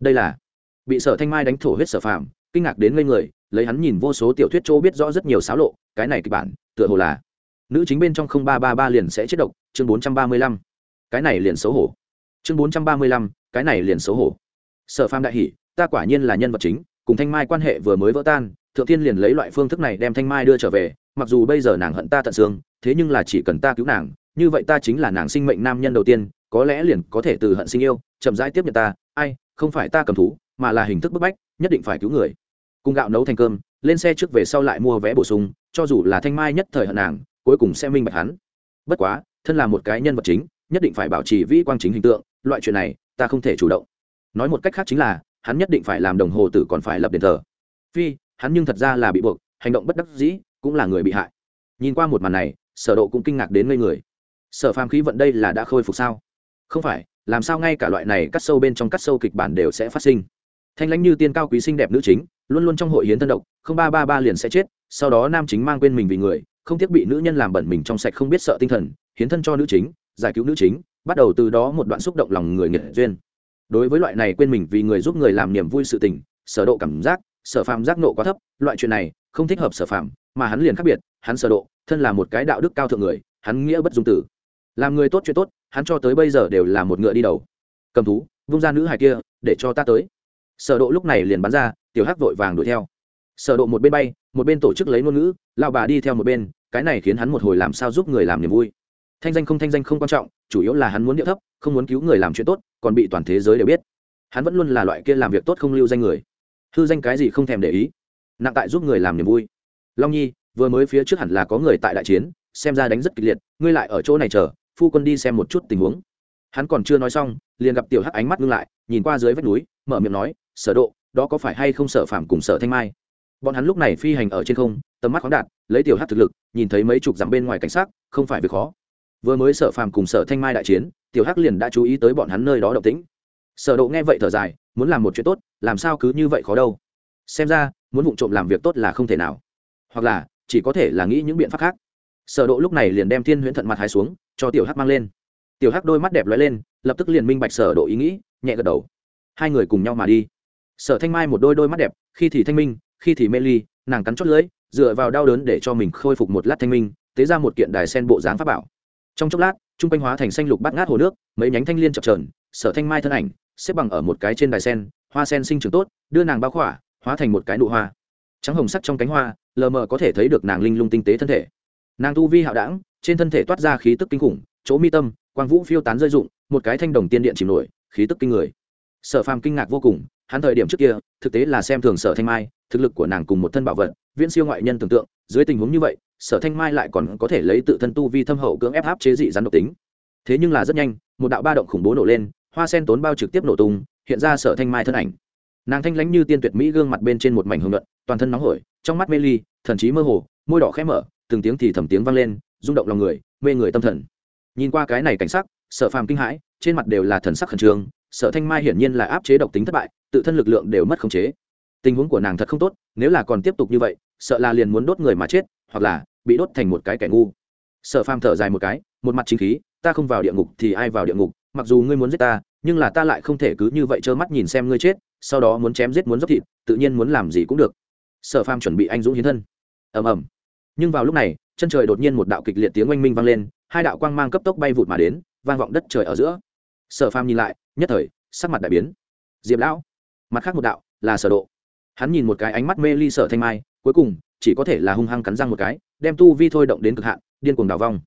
đây là bị sở thanh mai đánh thổ huyết sở phàm, kinh ngạc đến ngây người, lấy hắn nhìn vô số tiểu thuyết châu biết rõ rất nhiều xáo lộ, cái này kịch bản, tựa hồ là nữ chính bên trong không ba ba ba liền sẽ chết độc, chương bốn trăm ba mươi lăm. Cái này liền xấu hổ. Chương bốn trăm ba mươi lăm, cái này liền xấu hổ. Sở phàm đại hỉ, ta quả nhiên là nhân vật chính, cùng thanh mai quan hệ vừa mới vỡ tan, thượng thiên liền lấy loại phương thức này đem thanh mai đưa trở về, mặc dù bây giờ nàng hận ta tận xương, thế nhưng là chỉ cần ta cứu nàng, như vậy ta chính là nàng sinh mệnh nam nhân đầu tiên, có lẽ liền có thể từ hận sinh yêu, chậm rãi tiếp nhận ta, ai, không phải ta cầm thú, mà là hình thức bức bách, nhất định phải cứu người. Cùng gạo nấu thành cơm, lên xe trước về sau lại mua vé bổ sung, cho dù là thanh mai nhất thời hận nàng cuối cùng sẽ minh bạch hắn. Bất quá, thân là một cái nhân vật chính, nhất định phải bảo trì vĩ quang chính hình tượng, loại chuyện này, ta không thể chủ động. Nói một cách khác chính là, hắn nhất định phải làm đồng hồ tử còn phải lập đền thờ. Phi, hắn nhưng thật ra là bị buộc, hành động bất đắc dĩ, cũng là người bị hại. Nhìn qua một màn này, sở độ cũng kinh ngạc đến ngây người. Sở phàm khí vận đây là đã khôi phục sao? Không phải, làm sao ngay cả loại này cắt sâu bên trong cắt sâu kịch bản đều sẽ phát sinh? Thanh lãnh như tiên cao quý xinh đẹp nữ chính, luôn luôn trong hội hiến thân độc, không ba ba ba liền sẽ chết, sau đó nam chính mang quên mình vì người không tiếc bị nữ nhân làm bẩn mình trong sạch không biết sợ tinh thần, hiến thân cho nữ chính, giải cứu nữ chính, bắt đầu từ đó một đoạn xúc động lòng người nghiệt duyên. Đối với loại này quên mình vì người giúp người làm niềm vui sự tình, sở độ cảm giác, sở phàm giác nộ quá thấp, loại chuyện này không thích hợp sở phàm, mà hắn liền khác biệt, hắn sở độ, thân là một cái đạo đức cao thượng người, hắn nghĩa bất dung tử. Làm người tốt chuyện tốt, hắn cho tới bây giờ đều là một ngựa đi đầu. Cầm thú, vung ra nữ hài kia, để cho ta tới. Sở độ lúc này liền bắn ra, tiểu hắc vội vàng đuổi theo. Sở độ một bên bay, một bên tổ chức lấy ngôn ngữ, lão bà đi theo một bên cái này khiến hắn một hồi làm sao giúp người làm niềm vui. Thanh danh không thanh danh không quan trọng, chủ yếu là hắn muốn điệu thấp, không muốn cứu người làm chuyện tốt, còn bị toàn thế giới đều biết. Hắn vẫn luôn là loại kia làm việc tốt không lưu danh người. Hư danh cái gì không thèm để ý. Nặng tại giúp người làm niềm vui. Long nhi, vừa mới phía trước hẳn là có người tại đại chiến, xem ra đánh rất kịch liệt, ngươi lại ở chỗ này chờ, phu quân đi xem một chút tình huống. Hắn còn chưa nói xong, liền gặp tiểu hắc ánh mắt ngưng lại, nhìn qua dưới vách núi, mở miệng nói, sở độ, đó có phải hay không sở phạm cùng sở thanh mai? Bọn hắn lúc này phi hành ở trên không, tầm mắt khoáng đạt lấy tiểu hắc thực lực, nhìn thấy mấy chục dặm bên ngoài cảnh sát, không phải việc khó. Vừa mới sở phàm cùng sở thanh mai đại chiến, tiểu hắc liền đã chú ý tới bọn hắn nơi đó động tĩnh. Sở độ nghe vậy thở dài, muốn làm một chuyện tốt, làm sao cứ như vậy khó đâu. Xem ra, muốn vụng trộm làm việc tốt là không thể nào. Hoặc là, chỉ có thể là nghĩ những biện pháp khác. Sở độ lúc này liền đem thiên huyễn thận mặt hái xuống, cho tiểu hắc mang lên. Tiểu hắc đôi mắt đẹp lóe lên, lập tức liền minh bạch sở độ ý nghĩ, nhẹ gật đầu. Hai người cùng nhau mà đi. Sở thanh mai một đôi đôi mắt đẹp, khi thì thanh minh, khi thì mê ly, nàng cắn chót lưỡi dựa vào đau đớn để cho mình khôi phục một lát thanh minh, tế ra một kiện đài sen bộ dáng pháp bảo. Trong chốc lát, trung quanh hóa thành xanh lục bát ngát hồ nước, mấy nhánh thanh liên chập trờn sở thanh mai thân ảnh, xếp bằng ở một cái trên đài sen, hoa sen sinh trưởng tốt, đưa nàng bao khỏa, hóa thành một cái nụ hoa. Trắng hồng sắc trong cánh hoa, lờ mờ có thể thấy được nàng linh lung tinh tế thân thể. Nàng tu vi hạo đảng trên thân thể toát ra khí tức kinh khủng, chỗ mi tâm, quang vũ phiêu tán rơi rụng, một cái thanh đồng tiên điện chìm nổi, khí tức kinh người. Sở phàm kinh ngạc vô cùng, hắn thời điểm trước kia, thực tế là xem thường sở thanh mai, thực lực của nàng cùng một thân bảo vật viễn siêu ngoại nhân tưởng tượng, dưới tình huống như vậy, sở thanh mai lại còn có thể lấy tự thân tu vi thâm hậu cưỡng ép áp chế dị rắn độc tính. Thế nhưng là rất nhanh, một đạo ba động khủng bố nổ lên, hoa sen tốn bao trực tiếp nổ tung, hiện ra sở thanh mai thân ảnh. Nàng thanh lãnh như tiên tuyệt mỹ gương mặt bên trên một mảnh hưởng luận toàn thân nóng hổi, trong mắt mê ly, thần trí mơ hồ, môi đỏ khẽ mở, từng tiếng thì thầm tiếng vang lên, rung động lòng người, mê người tâm thần. Nhìn qua cái này cảnh sắc, sở phàm kinh hãi, trên mặt đều là thần sắc khẩn trương, sở thanh mai hiển nhiên là áp chế độc tính thất bại, tự thân lực lượng đều mất khống chế. Tình huống của nàng thật không tốt, nếu là còn tiếp tục như vậy sợ là liền muốn đốt người mà chết, hoặc là bị đốt thành một cái kẻ ngu. Sở phàm thở dài một cái, một mặt chính khí, ta không vào địa ngục thì ai vào địa ngục, mặc dù ngươi muốn giết ta, nhưng là ta lại không thể cứ như vậy trơ mắt nhìn xem ngươi chết, sau đó muốn chém giết muốn dốc thịt, tự nhiên muốn làm gì cũng được. Sở phàm chuẩn bị anh dũng hiến thân. Ầm ầm. Nhưng vào lúc này, chân trời đột nhiên một đạo kịch liệt tiếng oanh minh vang lên, hai đạo quang mang cấp tốc bay vụt mà đến, vang vọng đất trời ở giữa. Sở phàm nhìn lại, nhất thời, sắc mặt đại biến. Diệp lão, mặt khác một đạo, là sở độ. Hắn nhìn một cái ánh mắt mê ly sở thanh mai cuối cùng, chỉ có thể là hung hăng cắn răng một cái, đem tu vi thôi động đến cực hạn, điên cuồng đào vong.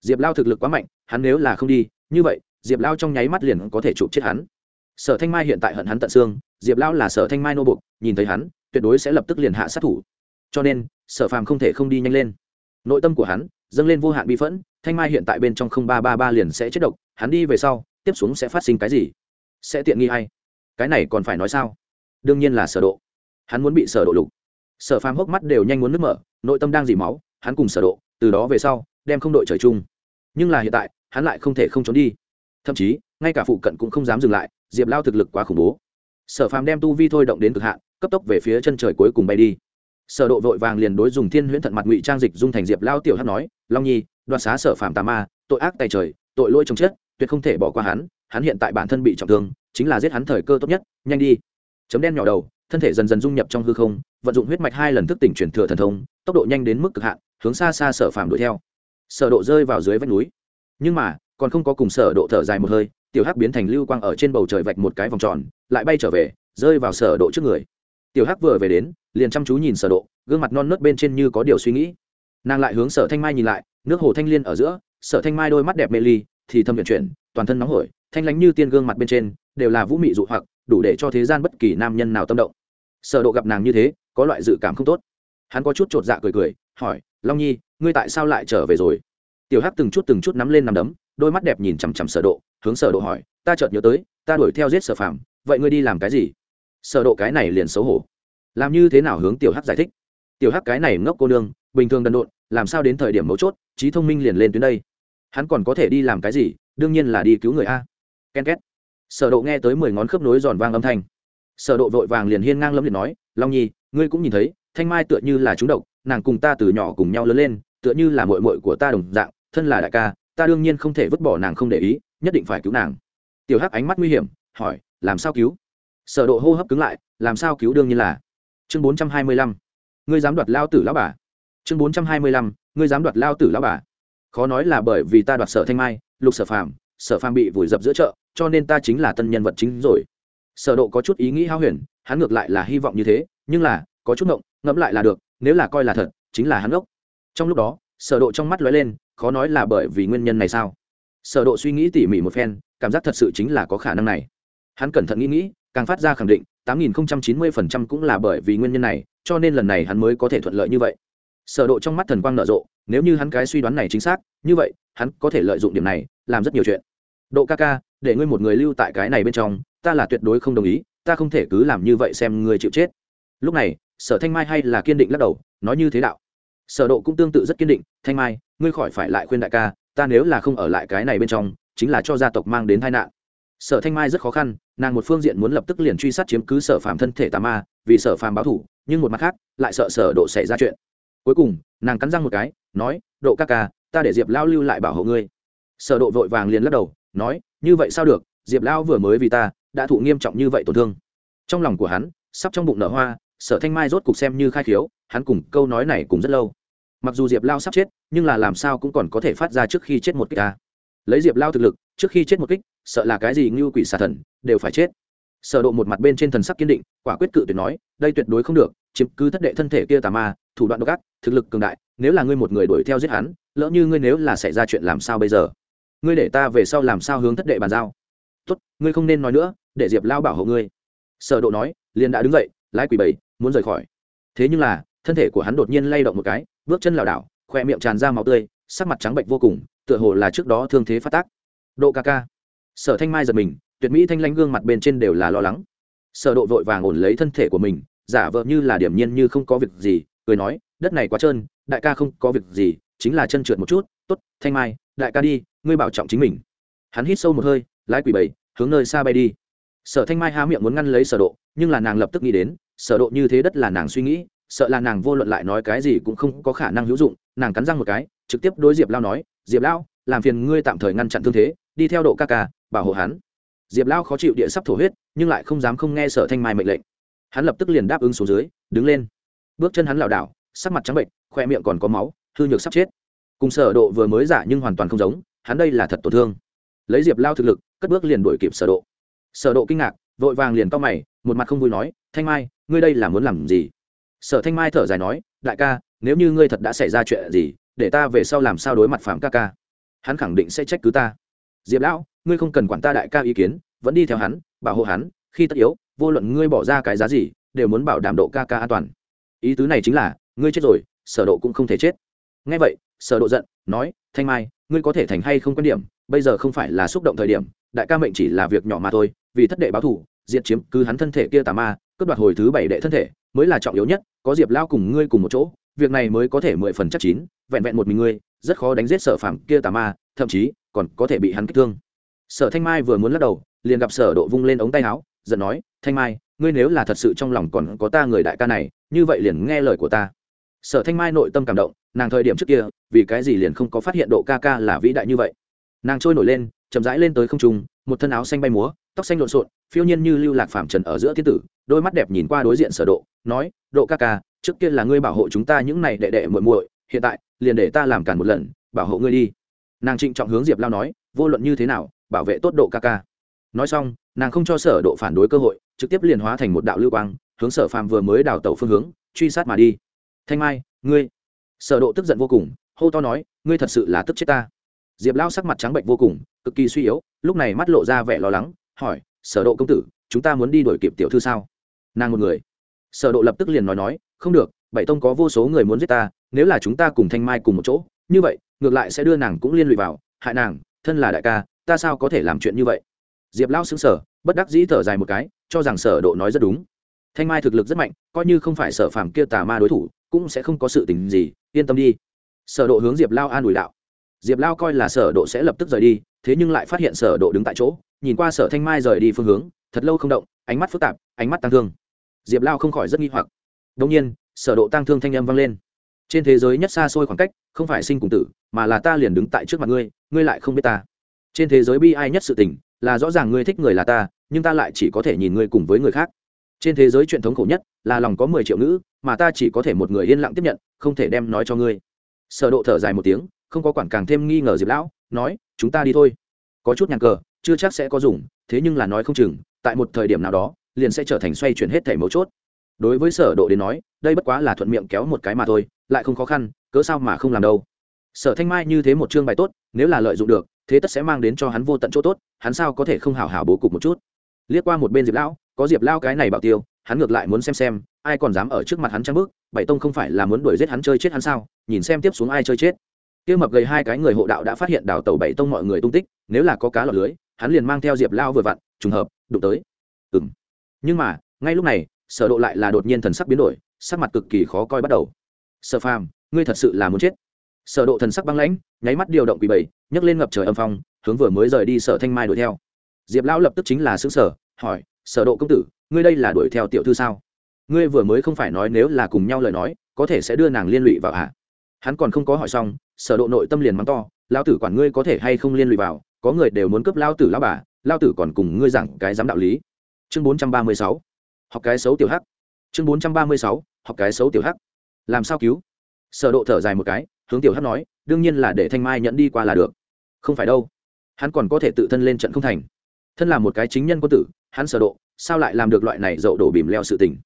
Diệp lao thực lực quá mạnh, hắn nếu là không đi, như vậy, diệp lao trong nháy mắt liền có thể chụp chết hắn. Sở thanh mai hiện tại hận hắn tận xương, diệp lao là sở thanh mai nô bục nhìn thấy hắn, tuyệt đối sẽ lập tức liền hạ sát thủ. Cho nên, sở phàm không thể không đi nhanh lên. Nội tâm của hắn dâng lên vô hạn bi phẫn, thanh mai hiện tại bên trong không ba ba ba liền sẽ chết độc, hắn đi về sau, tiếp xuống sẽ phát sinh cái gì? Sẽ tiện nghi hay cái này còn phải nói sao? Đương nhiên là sở độ. Hắn muốn bị sở độ lục sở phàm hốc mắt đều nhanh muốn nước mở, nội tâm đang dỉ máu, hắn cùng sở độ, từ đó về sau, đem không đội trời chung. Nhưng là hiện tại, hắn lại không thể không trốn đi. Thậm chí, ngay cả phụ cận cũng không dám dừng lại, diệp lao thực lực quá khủng bố. Sở phàm đem tu vi thôi động đến cực hạn, cấp tốc về phía chân trời cuối cùng bay đi. Sở độ vội vàng liền đối dùng thiên huyễn thận mặt ngụy trang dịch dung thành diệp lao tiểu hắc nói, long nhi, đoạt xá sở phàm tà ma, tội ác tay trời, tội lỗi trong chết, tuyệt không thể bỏ qua hắn hắn hiện tại bản thân bị trọng thương, chính là giết hắn thời cơ tốt nhất, nhanh đi. Chấm đen nhỏ đầu thân thể dần dần dung nhập trong hư không, vận dụng huyết mạch hai lần thức tỉnh truyền thừa thần thông, tốc độ nhanh đến mức cực hạn, hướng xa xa sở phàm đuổi theo. Sở độ rơi vào dưới vách núi. Nhưng mà, còn không có cùng sở độ thở dài một hơi, tiểu hắc biến thành lưu quang ở trên bầu trời vạch một cái vòng tròn, lại bay trở về, rơi vào sở độ trước người. Tiểu hắc vừa về đến, liền chăm chú nhìn sở độ, gương mặt non nớt bên trên như có điều suy nghĩ. Nàng lại hướng sở thanh mai nhìn lại, nước hồ thanh liên ở giữa, sở thanh mai đôi mắt đẹp mê ly, thì thâm viện chuyển, toàn thân nóng hổi, thanh lãnh như tiên gương mặt bên trên, đều là vũ mị dụ hoặc đủ để cho thế gian bất kỳ nam nhân nào tâm động. Sở độ gặp nàng như thế, có loại dự cảm không tốt. Hắn có chút trột dạ cười cười, hỏi, long nhi, ngươi tại sao lại trở về rồi? Tiểu hắc từng chút từng chút nắm lên nắm đấm, đôi mắt đẹp nhìn chằm chằm sở độ, hướng sở độ hỏi, ta chợt nhớ tới, ta đuổi theo giết sở phàm, vậy ngươi đi làm cái gì? Sở độ cái này liền xấu hổ. Làm như thế nào? hướng tiểu hắc giải thích. Tiểu hắc cái này ngốc cô nương, bình thường đần độn, làm sao đến thời điểm mấu chốt, trí thông minh liền lên tuyến đây. Hắn còn có thể đi làm cái gì, đương nhiên là đi cứu người a. Ken két sở độ nghe tới mười ngón khớp nối giòn vang âm thanh. Sở độ vội vàng liền hiên ngang lâm liệt nói, long nhi, ngươi cũng nhìn thấy, thanh mai tựa như là chúng độc, nàng cùng ta từ nhỏ cùng nhau lớn lên, tựa như là muội muội của ta đồng dạng, thân là đại ca, ta đương nhiên không thể vứt bỏ nàng không để ý, nhất định phải cứu nàng. Tiểu hắc ánh mắt nguy hiểm, hỏi, làm sao cứu? Sở độ hô hấp cứng lại, làm sao cứu đương nhiên là. Chương 425 ngươi dám đoạt lao tử lão bà. Chương 425 ngươi dám đoạt lao tử lão bà. Khó nói là bởi vì ta đoạt sở thanh mai, lục sở phàm sở phàm bị vùi dập giữa chợ cho nên ta chính là tân nhân vật chính rồi. Sở độ có chút ý nghĩ hao huyền, hắn ngược lại là hy vọng như thế, nhưng là, có chút ngộng, ngẫm lại là được, nếu là coi là thật, chính là hắn ngốc. Trong lúc đó, sở độ trong mắt lóe lên, khó nói là bởi vì nguyên nhân này sao? Sở độ suy nghĩ tỉ mỉ một phen, cảm giác thật sự chính là có khả năng này. Hắn cẩn thận nghĩ nghĩ, càng phát ra khẳng định 8090% cũng là bởi vì nguyên nhân này, cho nên lần này hắn mới có thể thuận lợi như vậy. Sở độ trong mắt thần quang nở rộ, nếu như hắn cái suy đoán này chính xác, như vậy, hắn có thể lợi dụng điểm này, làm rất nhiều chuyện. Độ ca ca để ngươi một người lưu tại cái này bên trong, ta là tuyệt đối không đồng ý, ta không thể cứ làm như vậy xem ngươi chịu chết. Lúc này, sở thanh mai hay là kiên định lắc đầu, nói như thế đạo. Sở độ cũng tương tự rất kiên định, thanh mai, ngươi khỏi phải lại khuyên đại ca, ta nếu là không ở lại cái này bên trong, chính là cho gia tộc mang đến tai nạn. Sở thanh mai rất khó khăn, nàng một phương diện muốn lập tức liền truy sát chiếm cứ sở phàm thân thể tà ma, vì sở phàm báo thủ, nhưng một mặt khác, lại sợ sở độ xảy ra chuyện. Cuối cùng, nàng cắn răng một cái, nói, độ ca ca, ta để diệp lao lưu lại bảo hộ ngươi. Sở độ vội vàng liền lắc đầu nói, như vậy sao được? Diệp Lão vừa mới vì ta, đã thụ nghiêm trọng như vậy tổn thương. Trong lòng của hắn, sắp trong bụng nở hoa, sở thanh mai rốt cục xem như khai khiếu, hắn cùng câu nói này cũng rất lâu. Mặc dù diệp lao sắp chết, nhưng là làm sao cũng còn có thể phát ra trước khi chết một kích ta. Lấy diệp lao thực lực, trước khi chết một kích, sợ là cái gì như quỷ xà thần, đều phải chết. Sở độ một mặt bên trên thần sắc kiên định, quả quyết cự tuyệt nói, đây tuyệt đối không được, chiếm cứ thất đệ thân thể kia tà ma, thủ đoạn độc ác, thực lực cường đại, nếu là ngươi một người đuổi theo giết hắn, lỡ như ngươi nếu là xảy ra chuyện làm sao bây giờ? Ngươi để ta về sau làm sao hướng thất đệ bàn giao? Tốt, ngươi không nên nói nữa, để diệp lao bảo hộ ngươi. Sở độ nói, liền đã đứng dậy, lái quỷ bảy muốn rời khỏi. Thế nhưng là, thân thể của hắn đột nhiên lay động một cái, bước chân lảo đảo khoe miệng tràn ra máu tươi, sắc mặt trắng bệnh vô cùng, tựa hồ là trước đó thương thế phát tác. Độ ca ca. Sở thanh mai giật mình, tuyệt mỹ thanh lãnh gương mặt bên trên đều là lo lắng. Sở độ vội vàng ổn lấy thân thể của mình, giả vờ như là điểm nhiên như không có việc gì, cười nói, đất này quá trơn, đại ca không có việc gì, chính là chân trượt một chút tốt, thanh mai, đại ca đi, ngươi bảo trọng chính mình. Hắn hít sâu một hơi, lái quỷ bảy, hướng nơi xa bay đi. Sở thanh mai há miệng muốn ngăn lấy sở độ, nhưng là nàng lập tức nghĩ đến, sở độ như thế đất là nàng suy nghĩ, sợ là nàng vô luận lại nói cái gì cũng không có khả năng hữu dụng, nàng cắn răng một cái, trực tiếp đối diệp lao nói, diệp lao, làm phiền ngươi tạm thời ngăn chặn thương thế, đi theo độ ca ca, bảo hộ hắn. Diệp lao khó chịu địa sắp thổ huyết, nhưng lại không dám không nghe sở thanh mai mệnh lệnh. Hắn lập tức liền đáp ứng xuống dưới, đứng lên. Bước chân hắn lảo đảo, sắc mặt trắng bệnh khoe miệng còn có máu, hư nhược sắp chết cùng sở độ vừa mới giả nhưng hoàn toàn không giống, hắn đây là thật tổn thương. Lấy diệp lao thực lực, cất bước liền đuổi kịp sở độ. Sở độ kinh ngạc, vội vàng liền cao mày, một mặt không vui nói, thanh mai, ngươi đây là muốn làm gì? Sở thanh mai thở dài nói, đại ca, nếu như ngươi thật đã xảy ra chuyện gì, để ta về sau làm sao đối mặt phạm ca ca? Hắn khẳng định sẽ trách cứ ta. Diệp lão, ngươi không cần quản ta đại ca ý kiến, vẫn đi theo hắn, bảo hộ hắn, khi tất yếu, vô luận ngươi bỏ ra cái giá gì, đều muốn bảo đảm độ ca ca an toàn. Ý tứ này chính là, ngươi chết rồi, sở độ cũng không thể chết. Nghe vậy sở độ giận, nói, thanh mai, ngươi có thể thành hay không quan điểm? Bây giờ không phải là xúc động thời điểm, đại ca mệnh chỉ là việc nhỏ mà thôi, vì thất đệ báo thù, diệt chiếm cứ hắn thân thể kia tà ma, cướp đoạt hồi thứ bảy đệ thân thể, mới là trọng yếu nhất, có diệp lao cùng ngươi cùng một chỗ, việc này mới có thể mười phần chắc chín, vẹn vẹn một mình ngươi, rất khó đánh giết sở phạm kia tà ma, thậm chí còn có thể bị hắn kích thương. Sở thanh mai vừa muốn lắc đầu, liền gặp sở độ vung lên ống tay áo, giận nói, thanh mai, ngươi nếu là thật sự trong lòng còn có ta người đại ca này, như vậy liền nghe lời của ta. Sở thanh mai nội tâm cảm động nàng thời điểm trước kia, vì cái gì liền không có phát hiện độ ca ca là vĩ đại như vậy? Nàng trôi nổi lên, chậm rãi lên tới không trung, một thân áo xanh bay múa, tóc xanh lộn xộn, phiêu nhiên như lưu lạc phạm trần ở giữa thiên tử, đôi mắt đẹp nhìn qua đối diện sở độ, nói, độ ca ca, trước kia là ngươi bảo hộ chúng ta những này đệ đệ muội muội, hiện tại, liền để ta làm cản một lần, bảo hộ ngươi đi. Nàng trịnh trọng hướng diệp lao nói, vô luận như thế nào, bảo vệ tốt độ ca ca. Nói xong, nàng không cho sở độ phản đối cơ hội, trực tiếp liền hóa thành một đạo lưu quang, hướng sở phàm vừa mới đào tẩu phương hướng, truy sát mà đi. Thanh mai, ngươi sở độ tức giận vô cùng, hô to nói, ngươi thật sự là tức chết ta. Diệp lao sắc mặt trắng bệnh vô cùng, cực kỳ suy yếu, lúc này mắt lộ ra vẻ lo lắng, hỏi, sở độ công tử, chúng ta muốn đi đuổi kịp tiểu thư sao? Nàng một người. Sở độ lập tức liền nói nói, không được, bảy tông có vô số người muốn giết ta, nếu là chúng ta cùng thanh mai cùng một chỗ, như vậy, ngược lại sẽ đưa nàng cũng liên lụy vào, hại nàng, thân là đại ca, ta sao có thể làm chuyện như vậy? Diệp lão sững sờ, bất đắc dĩ thở dài một cái, cho rằng sở độ nói rất đúng. Thanh mai thực lực rất mạnh, coi như không phải sở phàm kia tà ma đối thủ cũng sẽ không có sự tình gì, yên tâm đi. Sở độ hướng diệp lao an ủi đạo. Diệp lao coi là sở độ sẽ lập tức rời đi, thế nhưng lại phát hiện sở độ đứng tại chỗ, nhìn qua sở thanh mai rời đi phương hướng, thật lâu không động, ánh mắt phức tạp, ánh mắt tăng thương. Diệp lao không khỏi rất nghi hoặc. Đương nhiên, sở độ tăng thương thanh âm vang lên. Trên thế giới nhất xa xôi khoảng cách, không phải sinh cùng tử, mà là ta liền đứng tại trước mặt ngươi ngươi lại không biết ta. Trên thế giới bi ai nhất sự tình, là rõ ràng ngươi thích người là ta, nhưng ta lại chỉ có thể nhìn ngươi cùng với người khác trên thế giới truyền thống khổ nhất là lòng có mười triệu ngữ, mà ta chỉ có thể một người yên lặng tiếp nhận, không thể đem nói cho ngươi. Sở độ thở dài một tiếng, không có quản càng thêm nghi ngờ diệp lão, nói, chúng ta đi thôi. Có chút nhàn cờ, chưa chắc sẽ có dùng, thế nhưng là nói không chừng, tại một thời điểm nào đó, liền sẽ trở thành xoay chuyển hết thể mấu chốt. Đối với sở độ đến nói, đây bất quá là thuận miệng kéo một cái mà thôi, lại không khó khăn, cớ sao mà không làm đâu. Sở thanh mai như thế một chương bài tốt, nếu là lợi dụng được, thế tất sẽ mang đến cho hắn vô tận chỗ tốt, hắn sao có thể không hảo hảo bố cục một chút? Liếc qua một bên diệp lão có diệp lao cái này bảo tiêu, hắn ngược lại muốn xem xem, ai còn dám ở trước mặt hắn trăng bước, bảy tông không phải là muốn đuổi giết hắn chơi chết hắn sao, nhìn xem tiếp xuống ai chơi chết. Kia mập gầy hai cái người hộ đạo đã phát hiện đào tàu bảy tông mọi người tung tích, nếu là có cá lọt lưới, hắn liền mang theo diệp lao vừa vặn, trùng hợp, đụng tới. Ừ m nhưng mà, ngay lúc này, sở độ lại là đột nhiên thần sắc biến đổi, sắc mặt cực kỳ khó coi bắt đầu. Sở phàm, ngươi thật sự là muốn chết. Sở độ thần sắc băng lãnh, nháy mắt điều động quỷ bảy, nhấc lên ngập trời âm phong, hướng vừa mới rời đi sở thanh mai đuổi theo. Diệp lão lập tức chính là xứ sở hỏi sở độ công tử, ngươi đây là đuổi theo tiểu thư sao? Ngươi vừa mới không phải nói nếu là cùng nhau lời nói, có thể sẽ đưa nàng liên lụy vào hả? Hắn còn không có hỏi xong, sở độ nội tâm liền mắng to, lão tử quản ngươi có thể hay không liên lụy vào, có người đều muốn cướp lão tử lão bà, lão tử còn cùng ngươi giảng cái giám đạo lý. Chương 436 học cái xấu tiểu hắc. Chương 436 học cái xấu tiểu hắc. Làm sao cứu? Sở độ thở dài một cái, hướng tiểu hắc nói, đương nhiên là để thanh mai nhận đi qua là được. Không phải đâu. Hắn còn có thể tự thân lên trận không thành thân là một cái chính nhân quân tử, hắn sở độ, sao lại làm được loại này dậu đổ bìm leo sự tình?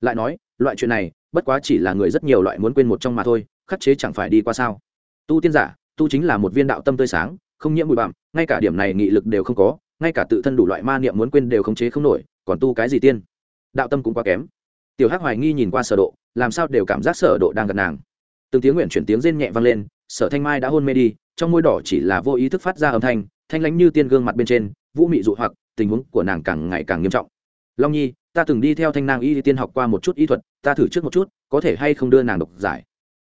Lại nói, loại chuyện này, bất quá chỉ là người rất nhiều loại muốn quên một trong mà thôi, khắc chế chẳng phải đi qua sao? Tu tiên giả, tu chính là một viên đạo tâm tươi sáng, không nhiễm bụi bặm, ngay cả điểm này nghị lực đều không có, ngay cả tự thân đủ loại ma niệm muốn quên đều khống chế không nổi, còn tu cái gì tiên? Đạo tâm cũng quá kém. Tiểu hắc hoài nghi nhìn qua sở độ, làm sao đều cảm giác sở độ đang gần nàng. Từng tiếng nguyện chuyển tiếng rên nhẹ vang lên, sở thanh mai đã hôn mê đi, trong môi đỏ chỉ là vô ý thức phát ra âm thanh thanh lãnh như tiên gương mặt bên trên vũ mị dụ hoặc, tình huống của nàng càng ngày càng nghiêm trọng. Long nhi, ta từng đi theo thanh nang y tiên học qua một chút y thuật, ta thử trước một chút, có thể hay không đưa nàng độc giải.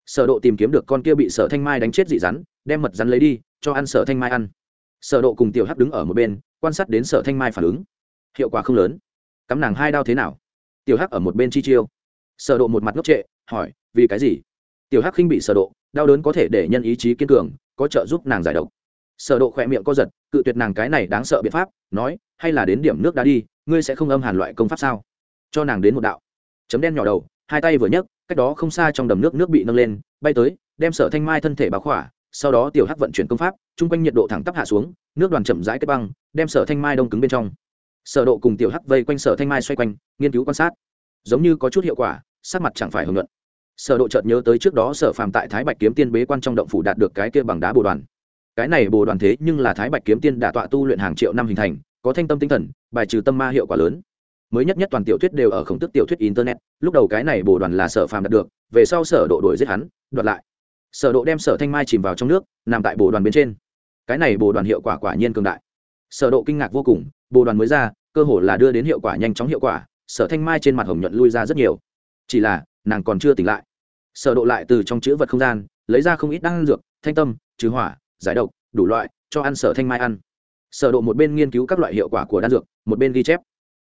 Sở độ tìm kiếm được con kia bị sở thanh mai đánh chết dị rắn, đem mật rắn lấy đi, cho ăn sở thanh mai ăn. Sở độ cùng tiểu hắc đứng ở một bên, quan sát đến sở thanh mai phản ứng. Hiệu quả không lớn. Cắm nàng hai đao thế nào? Tiểu hắc ở một bên chi chiêu. Sở độ một mặt ngốc trệ, hỏi, vì cái gì? Tiểu hắc khinh bị sở độ, đau đớn có thể để nhân ý chí kiên cường, có trợ giúp nàng giải độc sở độ khỏe miệng co giật, cự tuyệt nàng cái này đáng sợ biện pháp, nói, hay là đến điểm nước đã đi, ngươi sẽ không âm hàn loại công pháp sao? Cho nàng đến một đạo. Chấm đen nhỏ đầu, hai tay vừa nhấc, cách đó không xa trong đầm nước nước bị nâng lên, bay tới, đem sở thanh mai thân thể báo khỏa, sau đó tiểu hắc vận chuyển công pháp trung quanh nhiệt độ thẳng tắp hạ xuống, nước đoàn chậm rãi kết băng, đem sở thanh mai đông cứng bên trong. Sở độ cùng tiểu hắc vây quanh sở thanh mai xoay quanh, nghiên cứu quan sát. Giống như có chút hiệu quả sát mặt chẳng phải hưởng luận sở độ chợt nhớ tới trước đó sở phàm tại thái bạch kiếm tiên bế quan trong động phủ đạt được cái kia bằng đá bồ đoàn cái này bồ đoàn thế nhưng là thái bạch kiếm tiên đã tọa tu luyện hàng triệu năm hình thành, có thanh tâm tinh thần, bài trừ tâm ma hiệu quả lớn. Mới nhất nhất toàn tiểu thuyết đều ở khổng tức tiểu thuyết internet, lúc đầu cái này bồ đoàn là sở phàm đạt được, về sau sở độ đuổi giết hắn, đoạt lại. Sở độ đem sở thanh mai chìm vào trong nước, nằm tại bồ đoàn bên trên. Cái này bồ đoàn hiệu quả quả nhiên cường đại. Sở độ kinh ngạc vô cùng, bồ đoàn mới ra, cơ hồ là đưa đến hiệu quả nhanh chóng hiệu quả, sở thanh mai trên mặt hồng nhuận lui ra rất nhiều. Chỉ là, nàng còn chưa tỉnh lại. Sở độ lại từ trong chữ vật không gian, lấy ra không ít đan dược, thanh tâm, trừ hỏa giải độc, đủ loại, cho ăn sở thanh mai ăn. Sở độ một bên nghiên cứu các loại hiệu quả của đan dược, một bên ghi chép.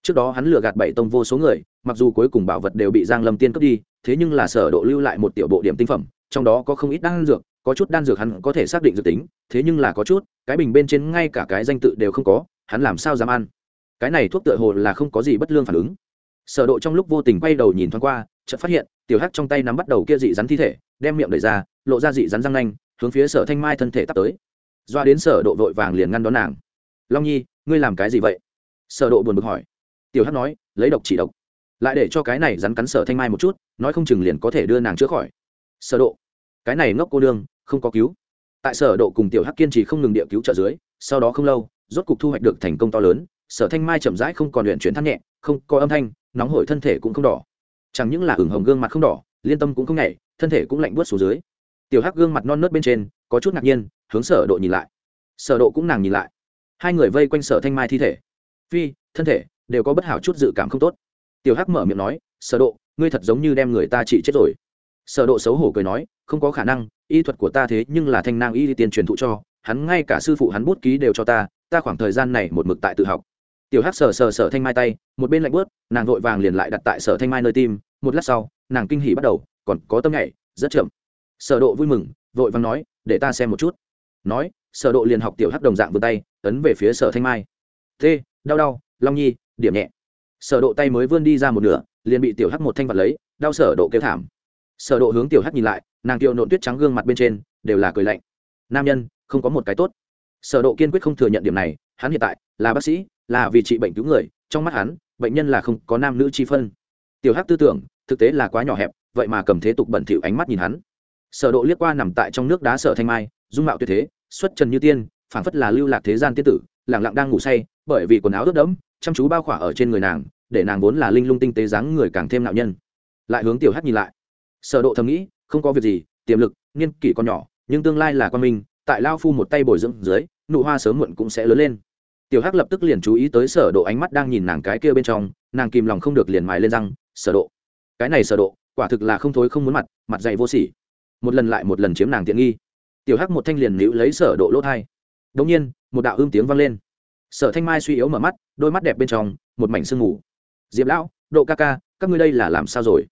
Trước đó hắn lừa gạt bảy tông vô số người, mặc dù cuối cùng bảo vật đều bị giang lâm tiên cướp đi, thế nhưng là sở độ lưu lại một tiểu bộ điểm tinh phẩm, trong đó có không ít đan dược, có chút đan dược hắn có thể xác định dự tính, thế nhưng là có chút, cái bình bên trên ngay cả cái danh tự đều không có, hắn làm sao dám ăn? Cái này thuốc tựa hồ là không có gì bất lương phản ứng. Sở độ trong lúc vô tình quay đầu nhìn thoáng qua, chợt phát hiện, tiểu hắc trong tay nắm bắt đầu kia dị rắn thi thể, đem miệng đẩy ra, lộ ra dị rắn răng nanh hướng phía sở thanh mai thân thể tắt tới. Doa đến sở độ vội vàng liền ngăn đón nàng. Long nhi, ngươi làm cái gì vậy? Sở độ buồn bực hỏi. Tiểu hắc nói, lấy độc chỉ độc. Lại để cho cái này rắn cắn sở thanh mai một chút, nói không chừng liền có thể đưa nàng chữa khỏi. Sở độ, cái này ngốc cô đương không có cứu. Tại sở độ cùng tiểu hắc kiên trì không ngừng địa cứu trợ dưới, sau đó không lâu, rốt cục thu hoạch được thành công to lớn, sở thanh mai chậm rãi không còn luyện chuyển thắt nhẹ, không có âm thanh, nóng hổi thân thể cũng không đỏ. Chẳng những là ửng hồng gương mặt không đỏ, liên tâm cũng không nhảy, thân thể cũng lạnh buốt xuống dưới tiểu hắc gương mặt non nớt bên trên, có chút ngạc nhiên, hướng sở độ nhìn lại. Sở độ cũng nàng nhìn lại. Hai người vây quanh sở thanh mai thi thể. Phi, thân thể, đều có bất hảo chút dự cảm không tốt. Tiểu hắc mở miệng nói, sở độ, ngươi thật giống như đem người ta trị chết rồi. Sở độ xấu hổ cười nói, không có khả năng, y thuật của ta thế nhưng là thanh nang y tiên truyền thụ cho, hắn ngay cả sư phụ hắn bút ký đều cho ta ta khoảng thời gian này một mực tại tự học. Tiểu hắc sờ sờ sờ thanh mai tay, một bên lạnh bớt nàng vội vàng liền lại đặt tại sở thanh mai nơi tim, một lát sau, nàng kinh hỉ bắt đầu, còn có tâm nhảy, rất chậm sở độ vui mừng, vội vàng nói, để ta xem một chút. Nói, sở độ liền học tiểu hắc đồng dạng vươn tay, ấn về phía sở thanh mai. Thế đau đau, long nhi, điểm nhẹ. Sở độ tay mới vươn đi ra một nửa, liền bị tiểu hắc một thanh vật lấy, đau sở độ kêu thảm. Sở độ hướng tiểu hắc nhìn lại, nàng kiều nộn tuyết trắng gương mặt bên trên, đều là cười lạnh. Nam nhân, không có một cái tốt. Sở độ kiên quyết không thừa nhận điểm này, hắn hiện tại là bác sĩ, là vì trị bệnh cứu người, trong mắt hắn, bệnh nhân là không có nam nữ chi phân. Tiểu hắc tư tưởng, thực tế là quá nhỏ hẹp, vậy mà cầm thế tục bẩn thỉu ánh mắt nhìn hắn sở độ liếc qua nằm tại trong nước đá sở thanh mai, dung mạo tuyệt thế, xuất trần như tiên, phảng phất là lưu lạc thế gian tiên tử lặng lặng đang ngủ say, bởi vì quần áo ướt đẫm, chăm chú bao khỏa ở trên người nàng, để nàng vốn là linh lung tinh tế dáng người càng thêm nạo nhân. Lại hướng tiểu hắc nhìn lại. Sở độ thầm nghĩ, không có việc gì, tiềm lực, niên kỷ còn nhỏ, nhưng tương lai là quan minh, tại lao phu một tay bồi dưỡng dưới, nụ hoa sớm muộn cũng sẽ lớn lên. Tiểu hắc lập tức liền chú ý tới sở độ ánh mắt đang nhìn nàng cái kia bên trong, nàng kìm lòng không được liền mài lên răng, sở độ, cái này sở độ, quả thực là không thối không muốn mặt mặt dày vô sỉ một lần lại một lần chiếm nàng tiện nghi. Tiểu hắc một thanh liền níu lấy sở độ lỗ thay đống nhiên, một đạo ưm tiếng vang lên. Sở thanh mai suy yếu mở mắt, đôi mắt đẹp bên trong, một mảnh sương ngủ diệp lão, độ ca ca, các ngươi đây là làm sao rồi?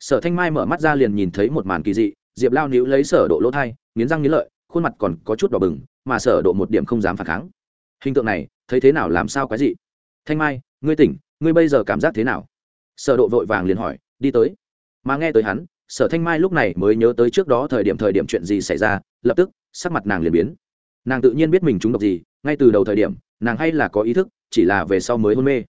Sở thanh mai mở mắt ra liền nhìn thấy một màn kỳ dị, diệp lao níu lấy sở độ lỗ thay nghiến răng nghiến lợi, khuôn mặt còn có chút đỏ bừng, mà sở độ một điểm không dám phản kháng. Hình tượng này, thấy thế nào làm sao cái gì thanh mai, ngươi tỉnh, ngươi bây giờ cảm giác thế nào? Sở độ vội vàng liền hỏi, đi tới. Mà nghe tới hắn sở thanh mai lúc này mới nhớ tới trước đó thời điểm thời điểm chuyện gì xảy ra, lập tức, sắc mặt nàng liền biến. Nàng tự nhiên biết mình trúng độc gì, ngay từ đầu thời điểm, nàng hay là có ý thức, chỉ là về sau mới hôn mê.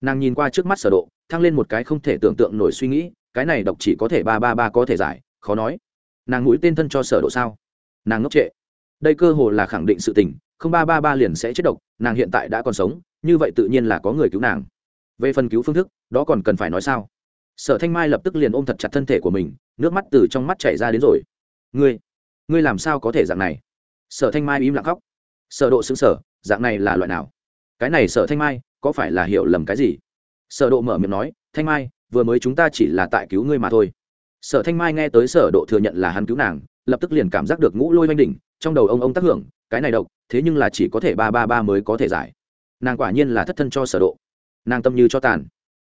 Nàng nhìn qua trước mắt sở độ, thăng lên một cái không thể tưởng tượng nổi suy nghĩ, cái này độc chỉ có thể ba ba ba có thể giải, khó nói. Nàng mũi tên thân cho sở độ sao? Nàng ngốc trệ. Đây cơ hồ là khẳng định sự tình, không ba ba ba liền sẽ chết độc, nàng hiện tại đã còn sống, như vậy tự nhiên là có người cứu nàng. Về phần cứu phương thức, đó còn cần phải nói sao? Sở thanh mai lập tức liền ôm thật chặt thân thể của mình, nước mắt từ trong mắt chảy ra đến rồi. Ngươi ngươi làm sao có thể dạng này? Sở thanh mai im lặng khóc. Sở độ xứng sở dạng này là loại nào? Cái này sở thanh mai, có phải là hiểu lầm cái gì? Sở độ mở miệng nói, thanh mai, vừa mới chúng ta chỉ là tại cứu ngươi mà thôi. Sở thanh mai nghe tới sở độ thừa nhận là hắn cứu nàng, lập tức liền cảm giác được ngũ lôi oanh đỉnh, trong đầu ông ông tác hưởng, cái này độc, thế nhưng là chỉ có thể ba ba ba mới có thể giải. Nàng quả nhiên là thất thân cho sở độ. Nàng tâm như cho tàn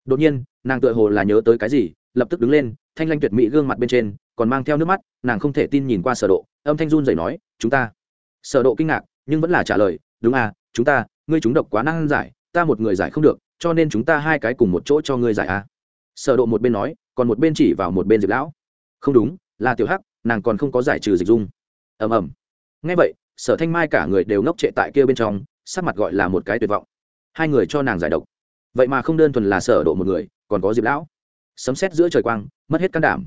đột nhiên, nàng tựa hồ là nhớ tới cái gì, lập tức đứng lên, thanh lanh tuyệt mỹ gương mặt bên trên, còn mang theo nước mắt, nàng không thể tin nhìn qua sở độ, âm thanh run rẩy nói, chúng ta. Sở độ kinh ngạc, nhưng vẫn là trả lời, đúng à chúng ta, ngươi chúng độc quá năng giải, ta một người giải không được, cho nên chúng ta hai cái cùng một chỗ cho ngươi giải à. Sở độ một bên nói, còn một bên chỉ vào một bên diệp lão. Không đúng, là tiểu hắc, nàng còn không có giải trừ dịch dung. Ầm ầm. Nghe vậy, sở thanh mai cả người đều ngốc trệ tại kia bên trong, sắc mặt gọi là một cái tuyệt vọng. Hai người cho nàng giải độc vậy mà không đơn thuần là sở độ một người, còn có diệp lão. Sấm sét giữa trời quang, mất hết can đảm.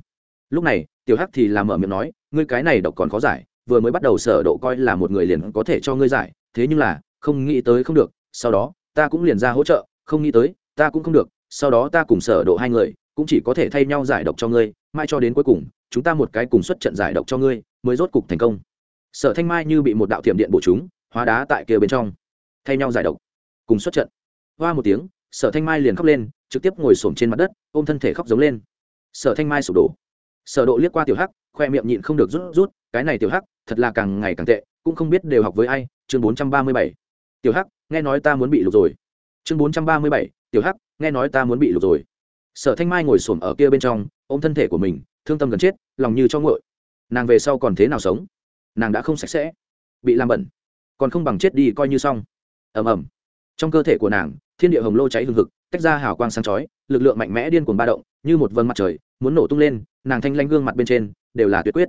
Lúc này, tiểu hắc thì làm mở miệng nói, ngươi cái này độc còn khó giải, vừa mới bắt đầu sở độ coi là một người liền có thể cho ngươi giải, thế nhưng là, không nghĩ tới không được, sau đó, ta cũng liền ra hỗ trợ, không nghĩ tới, ta cũng không được, sau đó ta cùng sở độ hai người, cũng chỉ có thể thay nhau giải độc cho ngươi, mai cho đến cuối cùng, chúng ta một cái cùng xuất trận giải độc cho ngươi, mới rốt cục thành công. Sở thanh mai như bị một đạo thiểm điện bổ chúng, hóa đá tại kia bên trong, thay nhau giải độc, cùng xuất trận. Hoa một tiếng sở thanh mai liền khóc lên, trực tiếp ngồi xổm trên mặt đất, ôm thân thể khóc giống lên. Sở thanh mai sụp đổ. Sở độ liếc qua tiểu hắc, khoe miệng nhịn không được rút rút, cái này tiểu hắc, thật là càng ngày càng tệ, cũng không biết đều học với ai, chương 437 tiểu hắc, nghe nói ta muốn bị lục rồi. Chương 437 tiểu hắc, nghe nói ta muốn bị lục rồi. Sở thanh mai ngồi xổm ở kia bên trong, ôm thân thể của mình, thương tâm gần chết, lòng như cho ngội nàng về sau còn thế nào sống? Nàng đã không sạch sẽ. Bị làm bẩn. Còn không bằng chết đi, coi như xong. Ầm ầm. Trong cơ thể của nàng thiên địa hồng lô cháy hừng hực, tách ra hào quang sáng chói, lực lượng mạnh mẽ điên cuồng ba động, như một vầng mặt trời, muốn nổ tung lên, nàng thanh lanh gương mặt bên trên, đều là tuyệt quyết.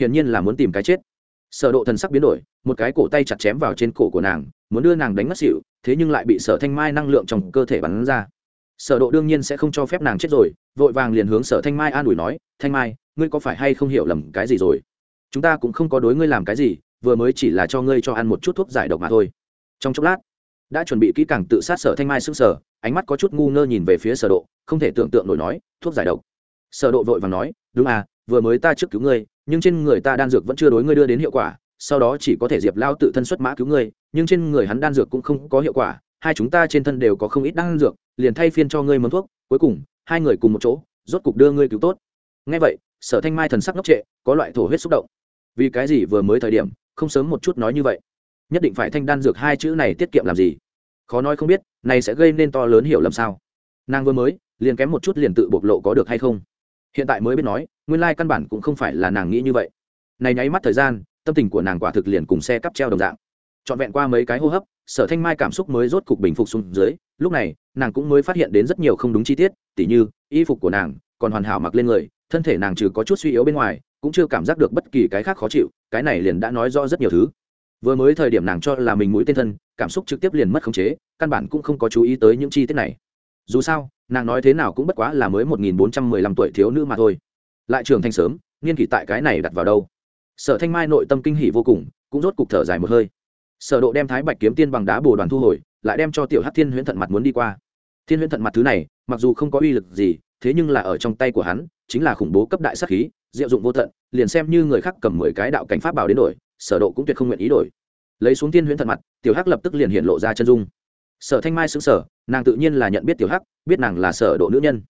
Hiển nhiên là muốn tìm cái chết. Sở độ thần sắc biến đổi, một cái cổ tay chặt chém vào trên cổ của nàng, muốn đưa nàng đánh ngất xỉu, thế nhưng lại bị sở thanh mai năng lượng trong cơ thể bắn ra. Sở độ đương nhiên sẽ không cho phép nàng chết rồi, vội vàng liền hướng sở thanh mai an ủi nói, thanh mai, ngươi có phải hay không hiểu lầm cái gì rồi? Chúng ta cũng không có đối ngươi làm cái gì, vừa mới chỉ là cho ngươi cho ăn một chút thuốc giải độc mà thôi. Trong chốc lát đã chuẩn bị kỹ càng tự sát sở thanh mai sức sở ánh mắt có chút ngu ngơ nhìn về phía sở độ, không thể tưởng tượng nổi nói, thuốc giải độc. Sở độ vội vàng nói, đúng à vừa mới ta trước cứu ngươi, nhưng trên người ta đan dược vẫn chưa đối ngươi đưa đến hiệu quả, sau đó chỉ có thể diệp lao tự thân xuất mã cứu ngươi, nhưng trên người hắn đan dược cũng không có hiệu quả, hai chúng ta trên thân đều có không ít đan dược, liền thay phiên cho ngươi món thuốc, cuối cùng, hai người cùng một chỗ, rốt cục đưa ngươi cứu tốt. Nghe vậy, sở thanh mai thần sắc ngốc trệ, có loại thổ huyết xúc động. Vì cái gì vừa mới thời điểm, không sớm một chút nói như vậy? Nhất định phải thanh đan dược hai chữ này tiết kiệm làm gì? Khó nói không biết, này sẽ gây nên to lớn hiểu lầm sao? Nàng vừa mới, liền kém một chút liền tự bộc lộ có được hay không? Hiện tại mới biết nói, nguyên lai căn bản cũng không phải là nàng nghĩ như vậy. Này nháy mắt thời gian, tâm tình của nàng quả thực liền cùng xe cắp treo đồng dạng. Trọn vẹn qua mấy cái hô hấp, sở thanh mai cảm xúc mới rốt cục bình phục xuống dưới, lúc này, nàng cũng mới phát hiện đến rất nhiều không đúng chi tiết, tỉ như, y phục của nàng còn hoàn hảo mặc lên người, thân thể nàng trừ có chút suy yếu bên ngoài, cũng chưa cảm giác được bất kỳ cái khác khó chịu, cái này liền đã nói rõ rất nhiều thứ vừa mới thời điểm nàng cho là mình mũi tên thân, cảm xúc trực tiếp liền mất khống chế, căn bản cũng không có chú ý tới những chi tiết này. Dù sao, nàng nói thế nào cũng bất quá là mới một nghìn bốn trăm mười lăm tuổi thiếu nữ mà thôi. Lại trưởng thành sớm nghiên kỷ tại cái này đặt vào đâu? Sở thanh mai nội tâm kinh hỉ vô cùng, cũng rốt cục thở dài một hơi. Sở độ đem thái bạch kiếm tiên bằng đá bồ đoàn thu hồi, lại đem cho tiểu hắc thiên huyễn thận mặt muốn đi qua. Thiên huyễn thận mặt thứ này, mặc dù không có uy lực gì, thế nhưng là ở trong tay của hắn, chính là khủng bố cấp đại sát khí, diệu dụng vô tận, liền xem như người khác cầm mười cái đạo cảnh pháp bảo đến đổi sở độ cũng tuyệt không nguyện ý đổi. Lấy xuống thiên huyễn thần mặt, tiểu hắc lập tức liền hiện lộ ra chân dung. Sở thanh mai sững sờ, nàng tự nhiên là nhận biết tiểu hắc, biết nàng là sở độ nữ nhân.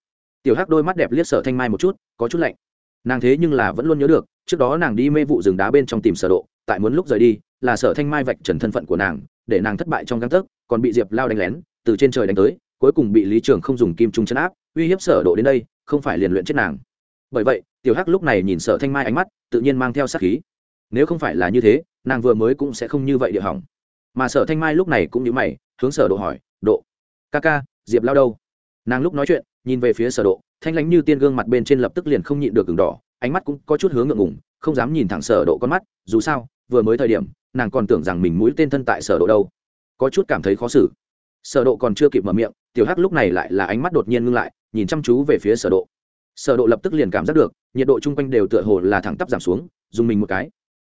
Tiểu hắc đôi mắt đẹp liếc sở thanh mai một chút, có chút lạnh. Nàng thế nhưng là vẫn luôn nhớ được, trước đó nàng đi mê vụ rừng đá bên trong tìm sở độ, tại muốn lúc rời đi, là sở thanh mai vạch trần thân phận của nàng, để nàng thất bại trong găng tấc, còn bị diệp lao đánh lén, từ trên trời đánh tới, cuối cùng bị lý trường không dùng kim trung chấn áp, uy hiếp sở độ đến đây, không phải liền luyện chết nàng. Bởi vậy, tiểu hắc lúc này nhìn sở thanh mai ánh mắt, tự nhiên mang theo sát khí nếu không phải là như thế, nàng vừa mới cũng sẽ không như vậy địa hỏng. Mà sở thanh mai lúc này cũng như mày, hướng sở độ hỏi, độ, ca ca, diệp lao đâu? Nàng lúc nói chuyện, nhìn về phía sở độ, thanh lãnh như tiên gương mặt bên trên lập tức liền không nhịn được gừng đỏ, ánh mắt cũng có chút hướng ngượng ngùng, không dám nhìn thẳng sở độ con mắt, dù sao, vừa mới thời điểm, nàng còn tưởng rằng mình mũi tên thân tại sở độ đâu. Có chút cảm thấy khó xử. Sở độ còn chưa kịp mở miệng, tiểu hắc lúc này lại là ánh mắt đột nhiên ngưng lại, nhìn chăm chú về phía sở độ. Sở độ lập tức liền cảm giác được, nhiệt độ chung quanh đều tựa hồ là thẳng tắp giảm xuống, dùng mình một cái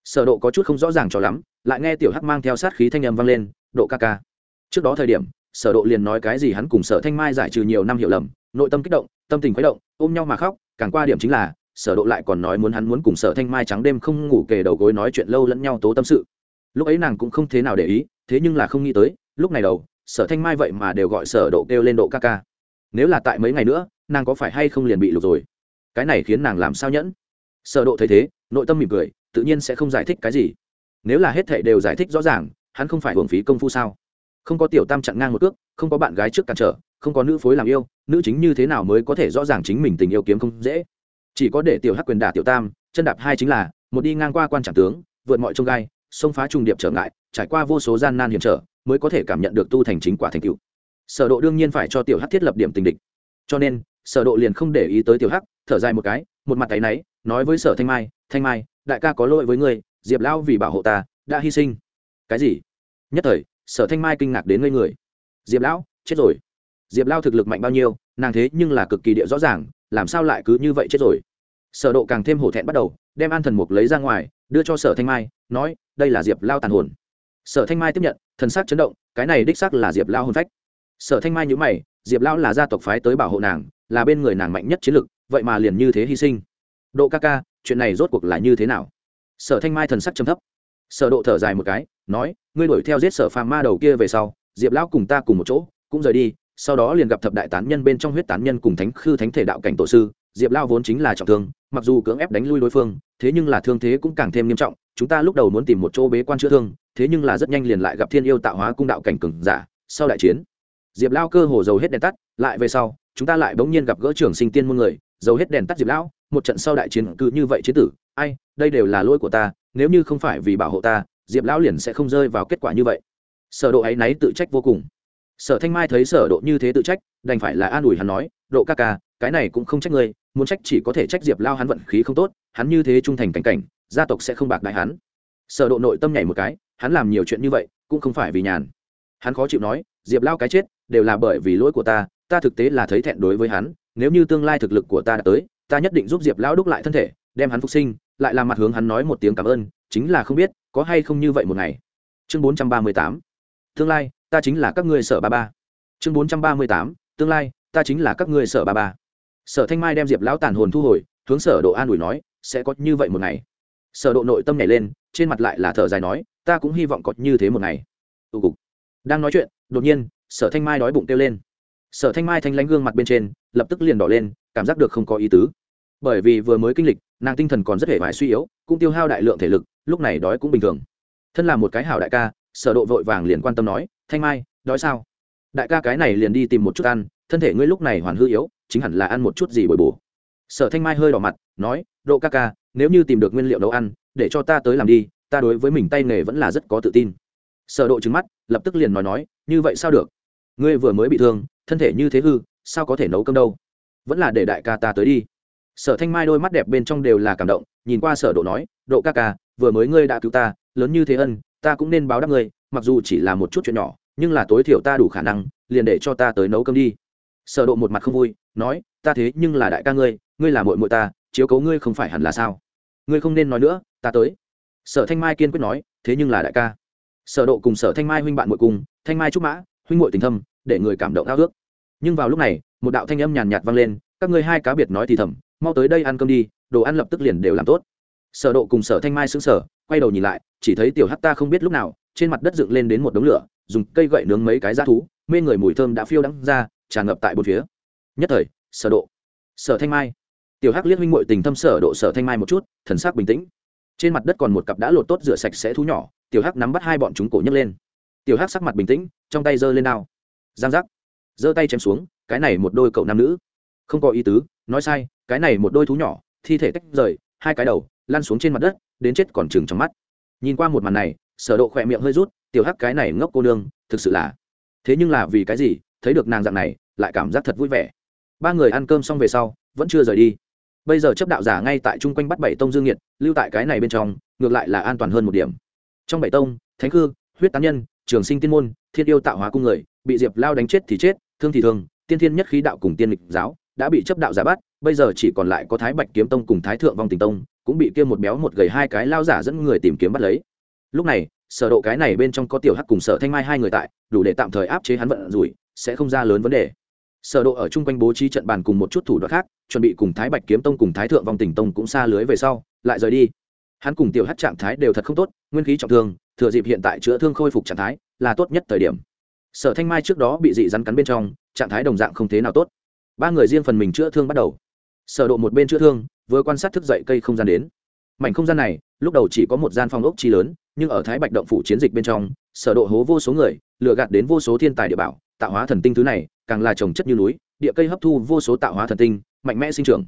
sở độ có chút không rõ ràng cho lắm, lại nghe tiểu hắc mang theo sát khí thanh âm vang lên, độ ca ca. Trước đó thời điểm, sở độ liền nói cái gì hắn cùng sở thanh mai giải trừ nhiều năm hiểu lầm, nội tâm kích động, tâm tình khuấy động, ôm nhau mà khóc, càng qua điểm chính là, sở độ lại còn nói muốn hắn muốn cùng sở thanh mai trắng đêm không ngủ kề đầu gối nói chuyện lâu lẫn nhau tố tâm sự. Lúc ấy nàng cũng không thế nào để ý, thế nhưng là không nghĩ tới, lúc này đầu, sở thanh mai vậy mà đều gọi sở độ kêu lên độ ca ca. Nếu là tại mấy ngày nữa, nàng có phải hay không liền bị lục rồi? Cái này khiến nàng làm sao nhẫn? Sở độ thấy thế, nội tâm mỉm cười tự nhiên sẽ không giải thích cái gì. Nếu là hết thảy đều giải thích rõ ràng, hắn không phải hưởng phí công phu sao? Không có tiểu tam chặn ngang một cước, không có bạn gái trước cản trở, không có nữ phối làm yêu, nữ chính như thế nào mới có thể rõ ràng chính mình tình yêu kiếm không dễ? Chỉ có để tiểu hắc quyền đả tiểu tam, chân đạp hai chính là, một đi ngang qua quan trạng tướng, vượt mọi trông gai, xông phá trùng điệp trở ngại, trải qua vô số gian nan hiểm trở, mới có thể cảm nhận được tu thành chính quả thành tựu. Sở độ đương nhiên phải cho tiểu hắc thiết lập điểm tình địch. Cho nên, sở độ liền không để ý tới tiểu hắc, thở dài một cái, một mặt tay náy, nói với sở thanh mai thanh mai đại ca có lỗi với ngươi, diệp Lão vì bảo hộ ta, đã hy sinh. Cái gì? Nhất thời, sở thanh mai kinh ngạc đến ngây người. Diệp lão, chết rồi. Diệp lao thực lực mạnh bao nhiêu, nàng thế nhưng là cực kỳ địa rõ ràng, làm sao lại cứ như vậy chết rồi? Sở độ càng thêm hổ thẹn bắt đầu, đem an thần mục lấy ra ngoài, đưa cho sở thanh mai, nói, đây là diệp lao tàn hồn. Sở thanh mai tiếp nhận, thần sắc chấn động, cái này đích xác là diệp lao hồn phách. Sở thanh mai nhíu mày, diệp lao là gia tộc phái tới bảo hộ nàng, là bên người nàng mạnh nhất chiến lực, vậy mà liền như thế hy sinh. Độ ca ca chuyện này rốt cuộc là như thế nào? Sở thanh mai thần sắc trầm thấp. Sở độ thở dài một cái, nói, ngươi đuổi theo giết sở phàm ma đầu kia về sau, diệp lão cùng ta cùng một chỗ, cũng rời đi, sau đó liền gặp thập đại tán nhân bên trong huyết tán nhân cùng thánh khư thánh thể đạo cảnh tổ sư, diệp lao vốn chính là trọng thương, mặc dù cưỡng ép đánh lui đối phương, thế nhưng là thương thế cũng càng thêm nghiêm trọng, chúng ta lúc đầu muốn tìm một chỗ bế quan chữa thương, thế nhưng là rất nhanh liền lại gặp thiên yêu tạo hóa cung đạo cảnh cường giả, sau đại chiến, diệp lao cơ hồ dầu hết đèn tắt, lại về sau, chúng ta lại bỗng nhiên gặp gỡ trưởng sinh tiên môn người, dầu hết đèn tắt diệp lão một trận sau đại chiến cứ như vậy chế tử, ai, đây đều là lỗi của ta, nếu như không phải vì bảo hộ ta, diệp lão liền sẽ không rơi vào kết quả như vậy. Sở độ ấy náy tự trách vô cùng. Sở thanh mai thấy sở độ như thế tự trách, đành phải là an ủi hắn nói, độ ca ca, cái này cũng không trách ngươi, muốn trách chỉ có thể trách diệp lao hắn vận khí không tốt, hắn như thế trung thành cảnh cảnh, gia tộc sẽ không bạc đại hắn. Sở độ nội tâm nhảy một cái, hắn làm nhiều chuyện như vậy, cũng không phải vì nhàn. Hắn khó chịu nói, diệp lao cái chết, đều là bởi vì lỗi của ta ta thực tế là thấy thẹn đối với hắn, nếu như tương lai thực lực của ta đã tới ta nhất định giúp diệp lão đúc lại thân thể, đem hắn phục sinh, lại làm mặt hướng hắn nói một tiếng cảm ơn, chính là không biết, có hay không như vậy một ngày. Chương 438 tương lai, ta chính là các ngươi sở ba ba. Chương 438 tương lai, ta chính là các ngươi sở ba ba. Sở thanh mai đem diệp lão tàn hồn thu hồi, hướng sở độ an ủi nói, sẽ có như vậy một ngày. Sở độ nội tâm nhảy lên, trên mặt lại là thở dài nói, ta cũng hy vọng có như thế một ngày. Tụ cục. Đang nói chuyện, đột nhiên, sở thanh mai đói bụng kêu lên. Sở thanh mai thanh lãnh gương mặt bên trên, lập tức liền đỏ lên, cảm giác được không có ý tứ bởi vì vừa mới kinh lịch, nàng tinh thần còn rất hề vải suy yếu, cũng tiêu hao đại lượng thể lực, lúc này đói cũng bình thường. Thân là một cái hảo đại ca, sở độ vội vàng liền quan tâm nói, thanh mai, đói sao? Đại ca cái này liền đi tìm một chút ăn, thân thể ngươi lúc này hoàn hư yếu, chính hẳn là ăn một chút gì bồi bổ. Sở thanh mai hơi đỏ mặt, nói, độ ca ca, nếu như tìm được nguyên liệu nấu ăn, để cho ta tới làm đi, ta đối với mình tay nghề vẫn là rất có tự tin. Sở độ trừng mắt, lập tức liền nói nói, như vậy sao được? Ngươi vừa mới bị thương, thân thể như thế hư, sao có thể nấu cơm đâu? Vẫn là để đại ca ta tới đi sở thanh mai đôi mắt đẹp bên trong đều là cảm động, nhìn qua sở độ nói, độ ca ca, vừa mới ngươi đã cứu ta, lớn như thế ân, ta cũng nên báo đáp ngươi, mặc dù chỉ là một chút chuyện nhỏ, nhưng là tối thiểu ta đủ khả năng, liền để cho ta tới nấu cơm đi. Sở độ một mặt không vui, nói, ta thế nhưng là đại ca ngươi ngươi là muội muội ta, chiếu cố ngươi không phải hẳn là sao? Ngươi không nên nói nữa, ta tới. Sở thanh mai kiên quyết nói, thế nhưng là đại ca. Sở độ cùng sở thanh mai huynh bạn muội cùng, thanh mai trúc mã, huynh muội tình thâm, để người cảm động ao ước. Nhưng vào lúc này, một đạo thanh âm nhàn nhạt vang lên, các ngươi hai cá biệt nói thì thầm mau tới đây ăn cơm đi, đồ ăn lập tức liền đều làm tốt. Sở độ cùng sở thanh mai sững sờ, quay đầu nhìn lại, chỉ thấy tiểu hắc ta không biết lúc nào, trên mặt đất dựng lên đến một đống lửa, dùng cây gậy nướng mấy cái da thú, mê người mùi thơm đã phiêu đắng ra, tràn ngập tại bốn phía. Nhất thời, sở độ, sở thanh mai, tiểu hắc liếc huynh muội tình thâm sở độ, sở thanh mai một chút, thần sắc bình tĩnh. Trên mặt đất còn một cặp đã lột tốt rửa sạch sẽ thú nhỏ, tiểu hắc nắm bắt hai bọn chúng cổ nhấc lên. Tiểu hắc sắc mặt bình tĩnh, trong tay giơ lên đao. Giang giác, giơ tay chém xuống, cái này một đôi cậu nam nữ không có ý tứ, nói sai, cái này một đôi thú nhỏ, thi thể tách rời, hai cái đầu, lăn xuống trên mặt đất, đến chết còn chừng trong mắt. Nhìn qua một màn này, sở độ khỏe miệng hơi rút, tiểu hắc cái này ngốc cô nương, thực sự là. Thế nhưng là vì cái gì, thấy được nàng dạng này, lại cảm giác thật vui vẻ. Ba người ăn cơm xong về sau, vẫn chưa rời đi. Bây giờ chấp đạo giả ngay tại chung quanh bắt bảy tông dương nhiệt lưu tại cái này bên trong, ngược lại là an toàn hơn một điểm. Trong bảy tông, thánh cư huyết tán nhân, trường sinh tiên môn, thiên yêu tạo hóa cung người, bị diệp lao đánh chết thì chết, thương thì thương tiên thiên nhất khí đạo cùng tiên lịch giáo đã bị chấp đạo giả bắt, bây giờ chỉ còn lại có thái bạch kiếm tông cùng thái thượng vong tình tông, cũng bị kia một béo một gầy hai cái lao giả dẫn người tìm kiếm bắt lấy. Lúc này, sở độ cái này bên trong có tiểu hắc cùng sở thanh mai hai người tại, đủ để tạm thời áp chế hắn vận rủi, sẽ không ra lớn vấn đề. Sở độ ở chung quanh bố trí trận bàn cùng một chút thủ đoạn khác, chuẩn bị cùng thái bạch kiếm tông cùng thái thượng vong tình tông cũng xa lưới về sau, lại rời đi. Hắn cùng tiểu hắc trạng thái đều thật không tốt, nguyên khí trọng thương, thừa dịp hiện tại chữa thương khôi phục trạng thái là tốt nhất thời điểm. Sở thanh mai trước đó bị dị rắn cắn bên trong, trạng thái đồng dạng không thế nào tốt ba người riêng phần mình chữa thương bắt đầu. Sở độ một bên chữa thương, vừa quan sát thức dậy cây không gian đến. Mảnh không gian này, lúc đầu chỉ có một gian phòng ốc chi lớn, nhưng ở thái bạch động phủ chiến dịch bên trong, sở độ hố vô số người, lừa gạt đến vô số thiên tài địa bảo, tạo hóa thần tinh thứ này, càng là trồng chất như núi, địa cây hấp thu vô số tạo hóa thần tinh, mạnh mẽ sinh trưởng.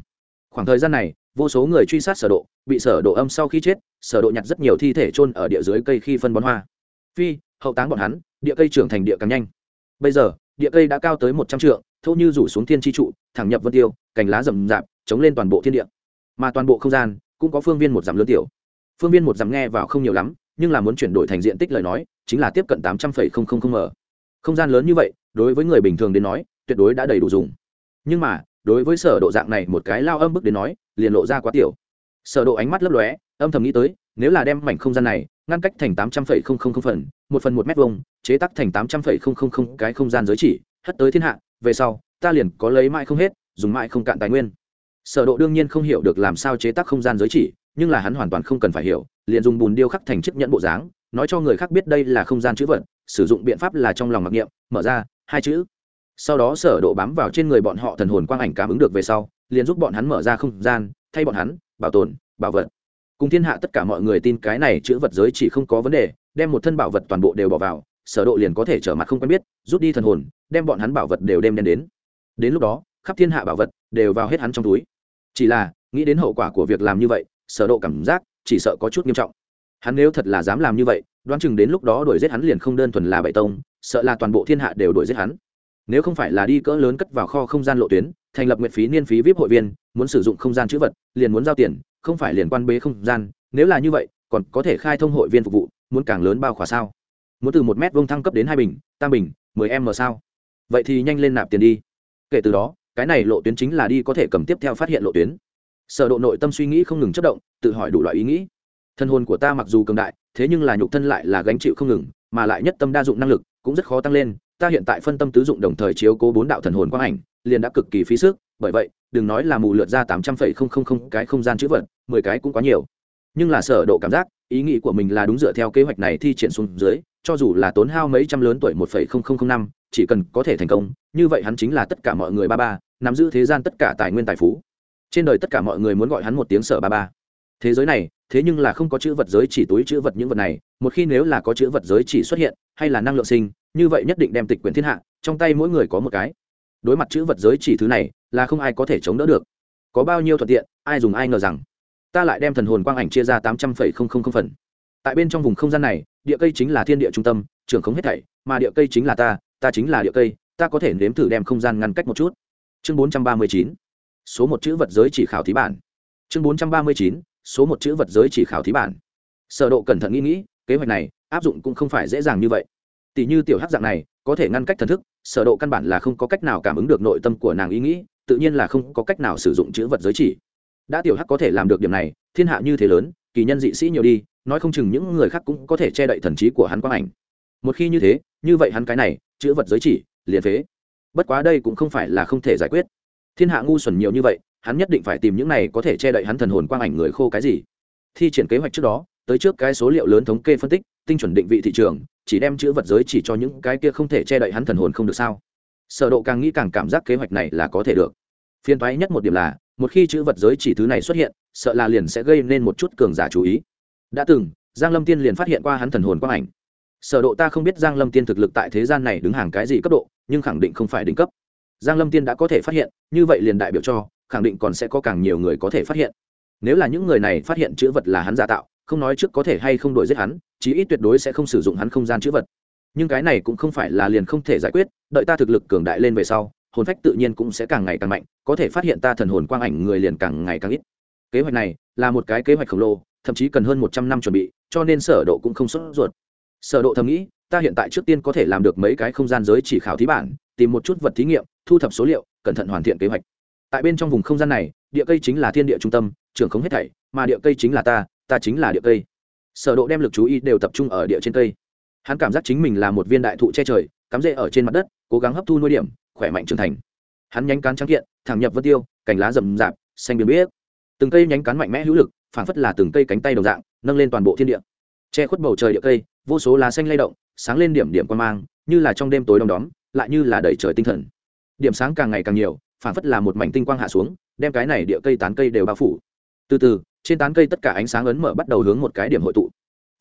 Khoảng thời gian này, vô số người truy sát sở độ, bị sở độ âm sau khi chết, sở độ nhặt rất nhiều thi thể chôn ở địa dưới cây khi phân bón hoa. Phi, hậu táng bọn hắn, địa cây trưởng thành địa càng nhanh. Bây giờ địa cây đã cao tới một trăm trượng, thô như rủ xuống thiên tri trụ, thẳng nhập vân tiêu, cành lá rậm rạp, chống lên toàn bộ thiên địa. Mà toàn bộ không gian cũng có phương viên một dặm lớn tiểu. Phương viên một dặm nghe vào không nhiều lắm, nhưng là muốn chuyển đổi thành diện tích lời nói, chính là tiếp cận tám trăm phẩy không không không m. Không gian lớn như vậy, đối với người bình thường đến nói, tuyệt đối đã đầy đủ dùng. Nhưng mà, đối với sở độ dạng này một cái lao âm bức đến nói, liền lộ ra quá tiểu. Sở độ ánh mắt lấp lóe, âm thầm nghĩ tới nếu là đem mảnh không gian này ngăn cách thành tám trăm phẩy không không không phần, một phần một mét vuông, chế tác thành tám trăm phẩy không không không cái không gian giới chỉ, hất tới thiên hạ, về sau, ta liền có lấy mãi không hết, dùng mãi không cạn tài nguyên. Sở độ đương nhiên không hiểu được làm sao chế tác không gian giới chỉ, nhưng là hắn hoàn toàn không cần phải hiểu, liền dùng bùn điêu khắc thành chiếc nhẫn bộ dáng, nói cho người khác biết đây là không gian chữ vật, sử dụng biện pháp là trong lòng mặc niệm, mở ra, hai chữ. Sau đó sở độ bám vào trên người bọn họ thần hồn quang ảnh cảm ứng được về sau, liền giúp bọn hắn mở ra không gian, thay bọn hắn bảo tồn, bảo vật cùng thiên hạ tất cả mọi người tin cái này chữ vật giới chỉ không có vấn đề, đem một thân bảo vật toàn bộ đều bỏ vào, sở độ liền có thể trở mặt không quen biết, rút đi thần hồn, đem bọn hắn bảo vật đều đem đến đến. Đến lúc đó, khắp thiên hạ bảo vật đều vào hết hắn trong túi. Chỉ là, nghĩ đến hậu quả của việc làm như vậy, sở độ cảm giác chỉ sợ có chút nghiêm trọng. Hắn nếu thật là dám làm như vậy, đoán chừng đến lúc đó đuổi giết hắn liền không đơn thuần là bảy tông, sợ là toàn bộ thiên hạ đều đuổi giết hắn. Nếu không phải là đi cỡ lớn cất vào kho không gian lộ tuyến, thành lập nguyện phí niên phí vip hội viên, muốn sử dụng không gian chữ vật, liền muốn giao tiền không phải liền quan bế không gian, nếu là như vậy, còn có thể khai thông hội viên phục vụ, muốn càng lớn bao khỏa sao? Muốn từ một mét vông thăng cấp đến hai bình, tam bình, mười m sao? Vậy thì nhanh lên nạp tiền đi. Kể từ đó, cái này lộ tuyến chính là đi có thể cầm tiếp theo phát hiện lộ tuyến. Sở độ nội tâm suy nghĩ không ngừng chất động, tự hỏi đủ loại ý nghĩ. Thân hồn của ta mặc dù cường đại, thế nhưng là nhục thân lại là gánh chịu không ngừng, mà lại nhất tâm đa dụng năng lực cũng rất khó tăng lên. Ta hiện tại phân tâm tứ dụng đồng thời chiếu cố bốn đạo thần hồn quang ảnh, liền đã cực kỳ phí sức bởi vậy, đừng nói là mù lượt ra tám trăm phẩy không không không cái không gian chữ vật, mười cái cũng quá nhiều. Nhưng là sở độ cảm giác, ý nghĩ của mình là đúng dựa theo kế hoạch này thi triển xuống dưới, cho dù là tốn hao mấy trăm lớn tuổi một phẩy không không không năm, chỉ cần có thể thành công, như vậy hắn chính là tất cả mọi người ba ba, nắm giữ thế gian tất cả tài nguyên tài phú. Trên đời tất cả mọi người muốn gọi hắn một tiếng sở ba ba. Thế giới này, thế nhưng là không có chữ vật giới chỉ túi chữ vật những vật này, một khi nếu là có chữ vật giới chỉ xuất hiện, hay là năng lượng sinh, như vậy nhất định đem tịch quyển thiên hạ, trong tay mỗi người có một cái. Đối mặt chữ vật giới chỉ thứ này là không ai có thể chống đỡ được. Có bao nhiêu thuận tiện, ai dùng ai ngờ rằng. Ta lại đem thần hồn quang ảnh chia ra tám trăm phẩy không không không phần. Tại bên trong vùng không gian này, địa cây chính là thiên địa trung tâm, trường không hết thảy, mà địa cây chính là ta ta chính là địa cây, ta có thể nếm thử đem không gian ngăn cách một chút. Chương bốn trăm ba mươi chín, số một chữ vật giới chỉ khảo thí bản. Chương bốn trăm ba mươi chín, số một chữ vật giới chỉ khảo thí bản. Sở độ cẩn thận nghĩ nghĩ, kế hoạch này, áp dụng cũng không phải dễ dàng như vậy. Tỷ như tiểu hắc dạng này, có thể ngăn cách thần thức, sở độ căn bản là không có cách nào cảm ứng được nội tâm của nàng ý nghĩ tự nhiên là không có cách nào sử dụng chữ vật giới chỉ. Đã tiểu hắc có thể làm được điểm này, thiên hạ như thế lớn, kỳ nhân dị sĩ nhiều đi, nói không chừng những người khác cũng có thể che đậy thần trí của hắn quang ảnh. Một khi như thế, như vậy hắn cái này, chữ vật giới chỉ, liền phế. Bất quá đây cũng không phải là không thể giải quyết. Thiên hạ ngu xuẩn nhiều như vậy, hắn nhất định phải tìm những này có thể che đậy hắn thần hồn quang ảnh người khô cái gì. Thi triển kế hoạch trước đó, tới trước cái số liệu lớn thống kê phân tích, tinh chuẩn định vị thị trường, chỉ đem chữ vật giới chỉ cho những cái kia không thể che đậy hắn thần hồn không được sao? Sở độ càng nghĩ càng cảm giác kế hoạch này là có thể được. Phiền toái nhất một điểm là, một khi chữ vật giới chỉ thứ này xuất hiện, sợ là liền sẽ gây nên một chút cường giả chú ý. Đã từng, giang lâm tiên liền phát hiện qua hắn thần hồn quang ảnh. Sở độ ta không biết giang lâm tiên thực lực tại thế gian này đứng hàng cái gì cấp độ, nhưng khẳng định không phải đỉnh cấp. Giang lâm tiên đã có thể phát hiện, như vậy liền đại biểu cho, khẳng định còn sẽ có càng nhiều người có thể phát hiện. Nếu là những người này phát hiện chữ vật là hắn giả tạo, không nói trước có thể hay không đổi giết hắn, chí ít tuyệt đối sẽ không sử dụng hắn không gian chữ vật. Nhưng cái này cũng không phải là liền không thể giải quyết đợi ta thực lực cường đại lên về sau, hồn phách tự nhiên cũng sẽ càng ngày càng mạnh, có thể phát hiện ta thần hồn quang ảnh người liền càng ngày càng ít. Kế hoạch này là một cái kế hoạch khổng lồ, thậm chí cần hơn một trăm năm chuẩn bị, cho nên sở độ cũng không sốt ruột. Sở độ thầm nghĩ, ta hiện tại trước tiên có thể làm được mấy cái không gian giới chỉ khảo thí bản, tìm một chút vật thí nghiệm, thu thập số liệu, cẩn thận hoàn thiện kế hoạch. Tại bên trong vùng không gian này, địa cây chính là thiên địa trung tâm, trường không hết thảy, mà địa cây chính là ta ta chính là địa cây. Sở độ đem lực chú ý đều tập trung ở địa trên cây. Hắn cảm giác chính mình là một viên đại thụ che trời, cắm rễ ở trên mặt đất cố gắng hấp thu nuôi điểm, khỏe mạnh trưởng thành. Hắn nhánh cán trắng kiện, thẳng nhập vân tiêu, cành lá rậm rạp, xanh biếc biếc. Từng cây nhánh cán mạnh mẽ hữu lực, phảng phất là từng cây cánh tay đồng dạng, nâng lên toàn bộ thiên địa. Che khuất bầu trời địa cây, vô số lá xanh lay động, sáng lên điểm điểm quan mang, như là trong đêm tối đông đóm, lại như là đầy trời tinh thần. Điểm sáng càng ngày càng nhiều, phảng phất là một mảnh tinh quang hạ xuống, đem cái này địa cây tán cây đều bao phủ. Từ từ, trên tán cây tất cả ánh sáng ấn mở bắt đầu hướng một cái điểm hội tụ.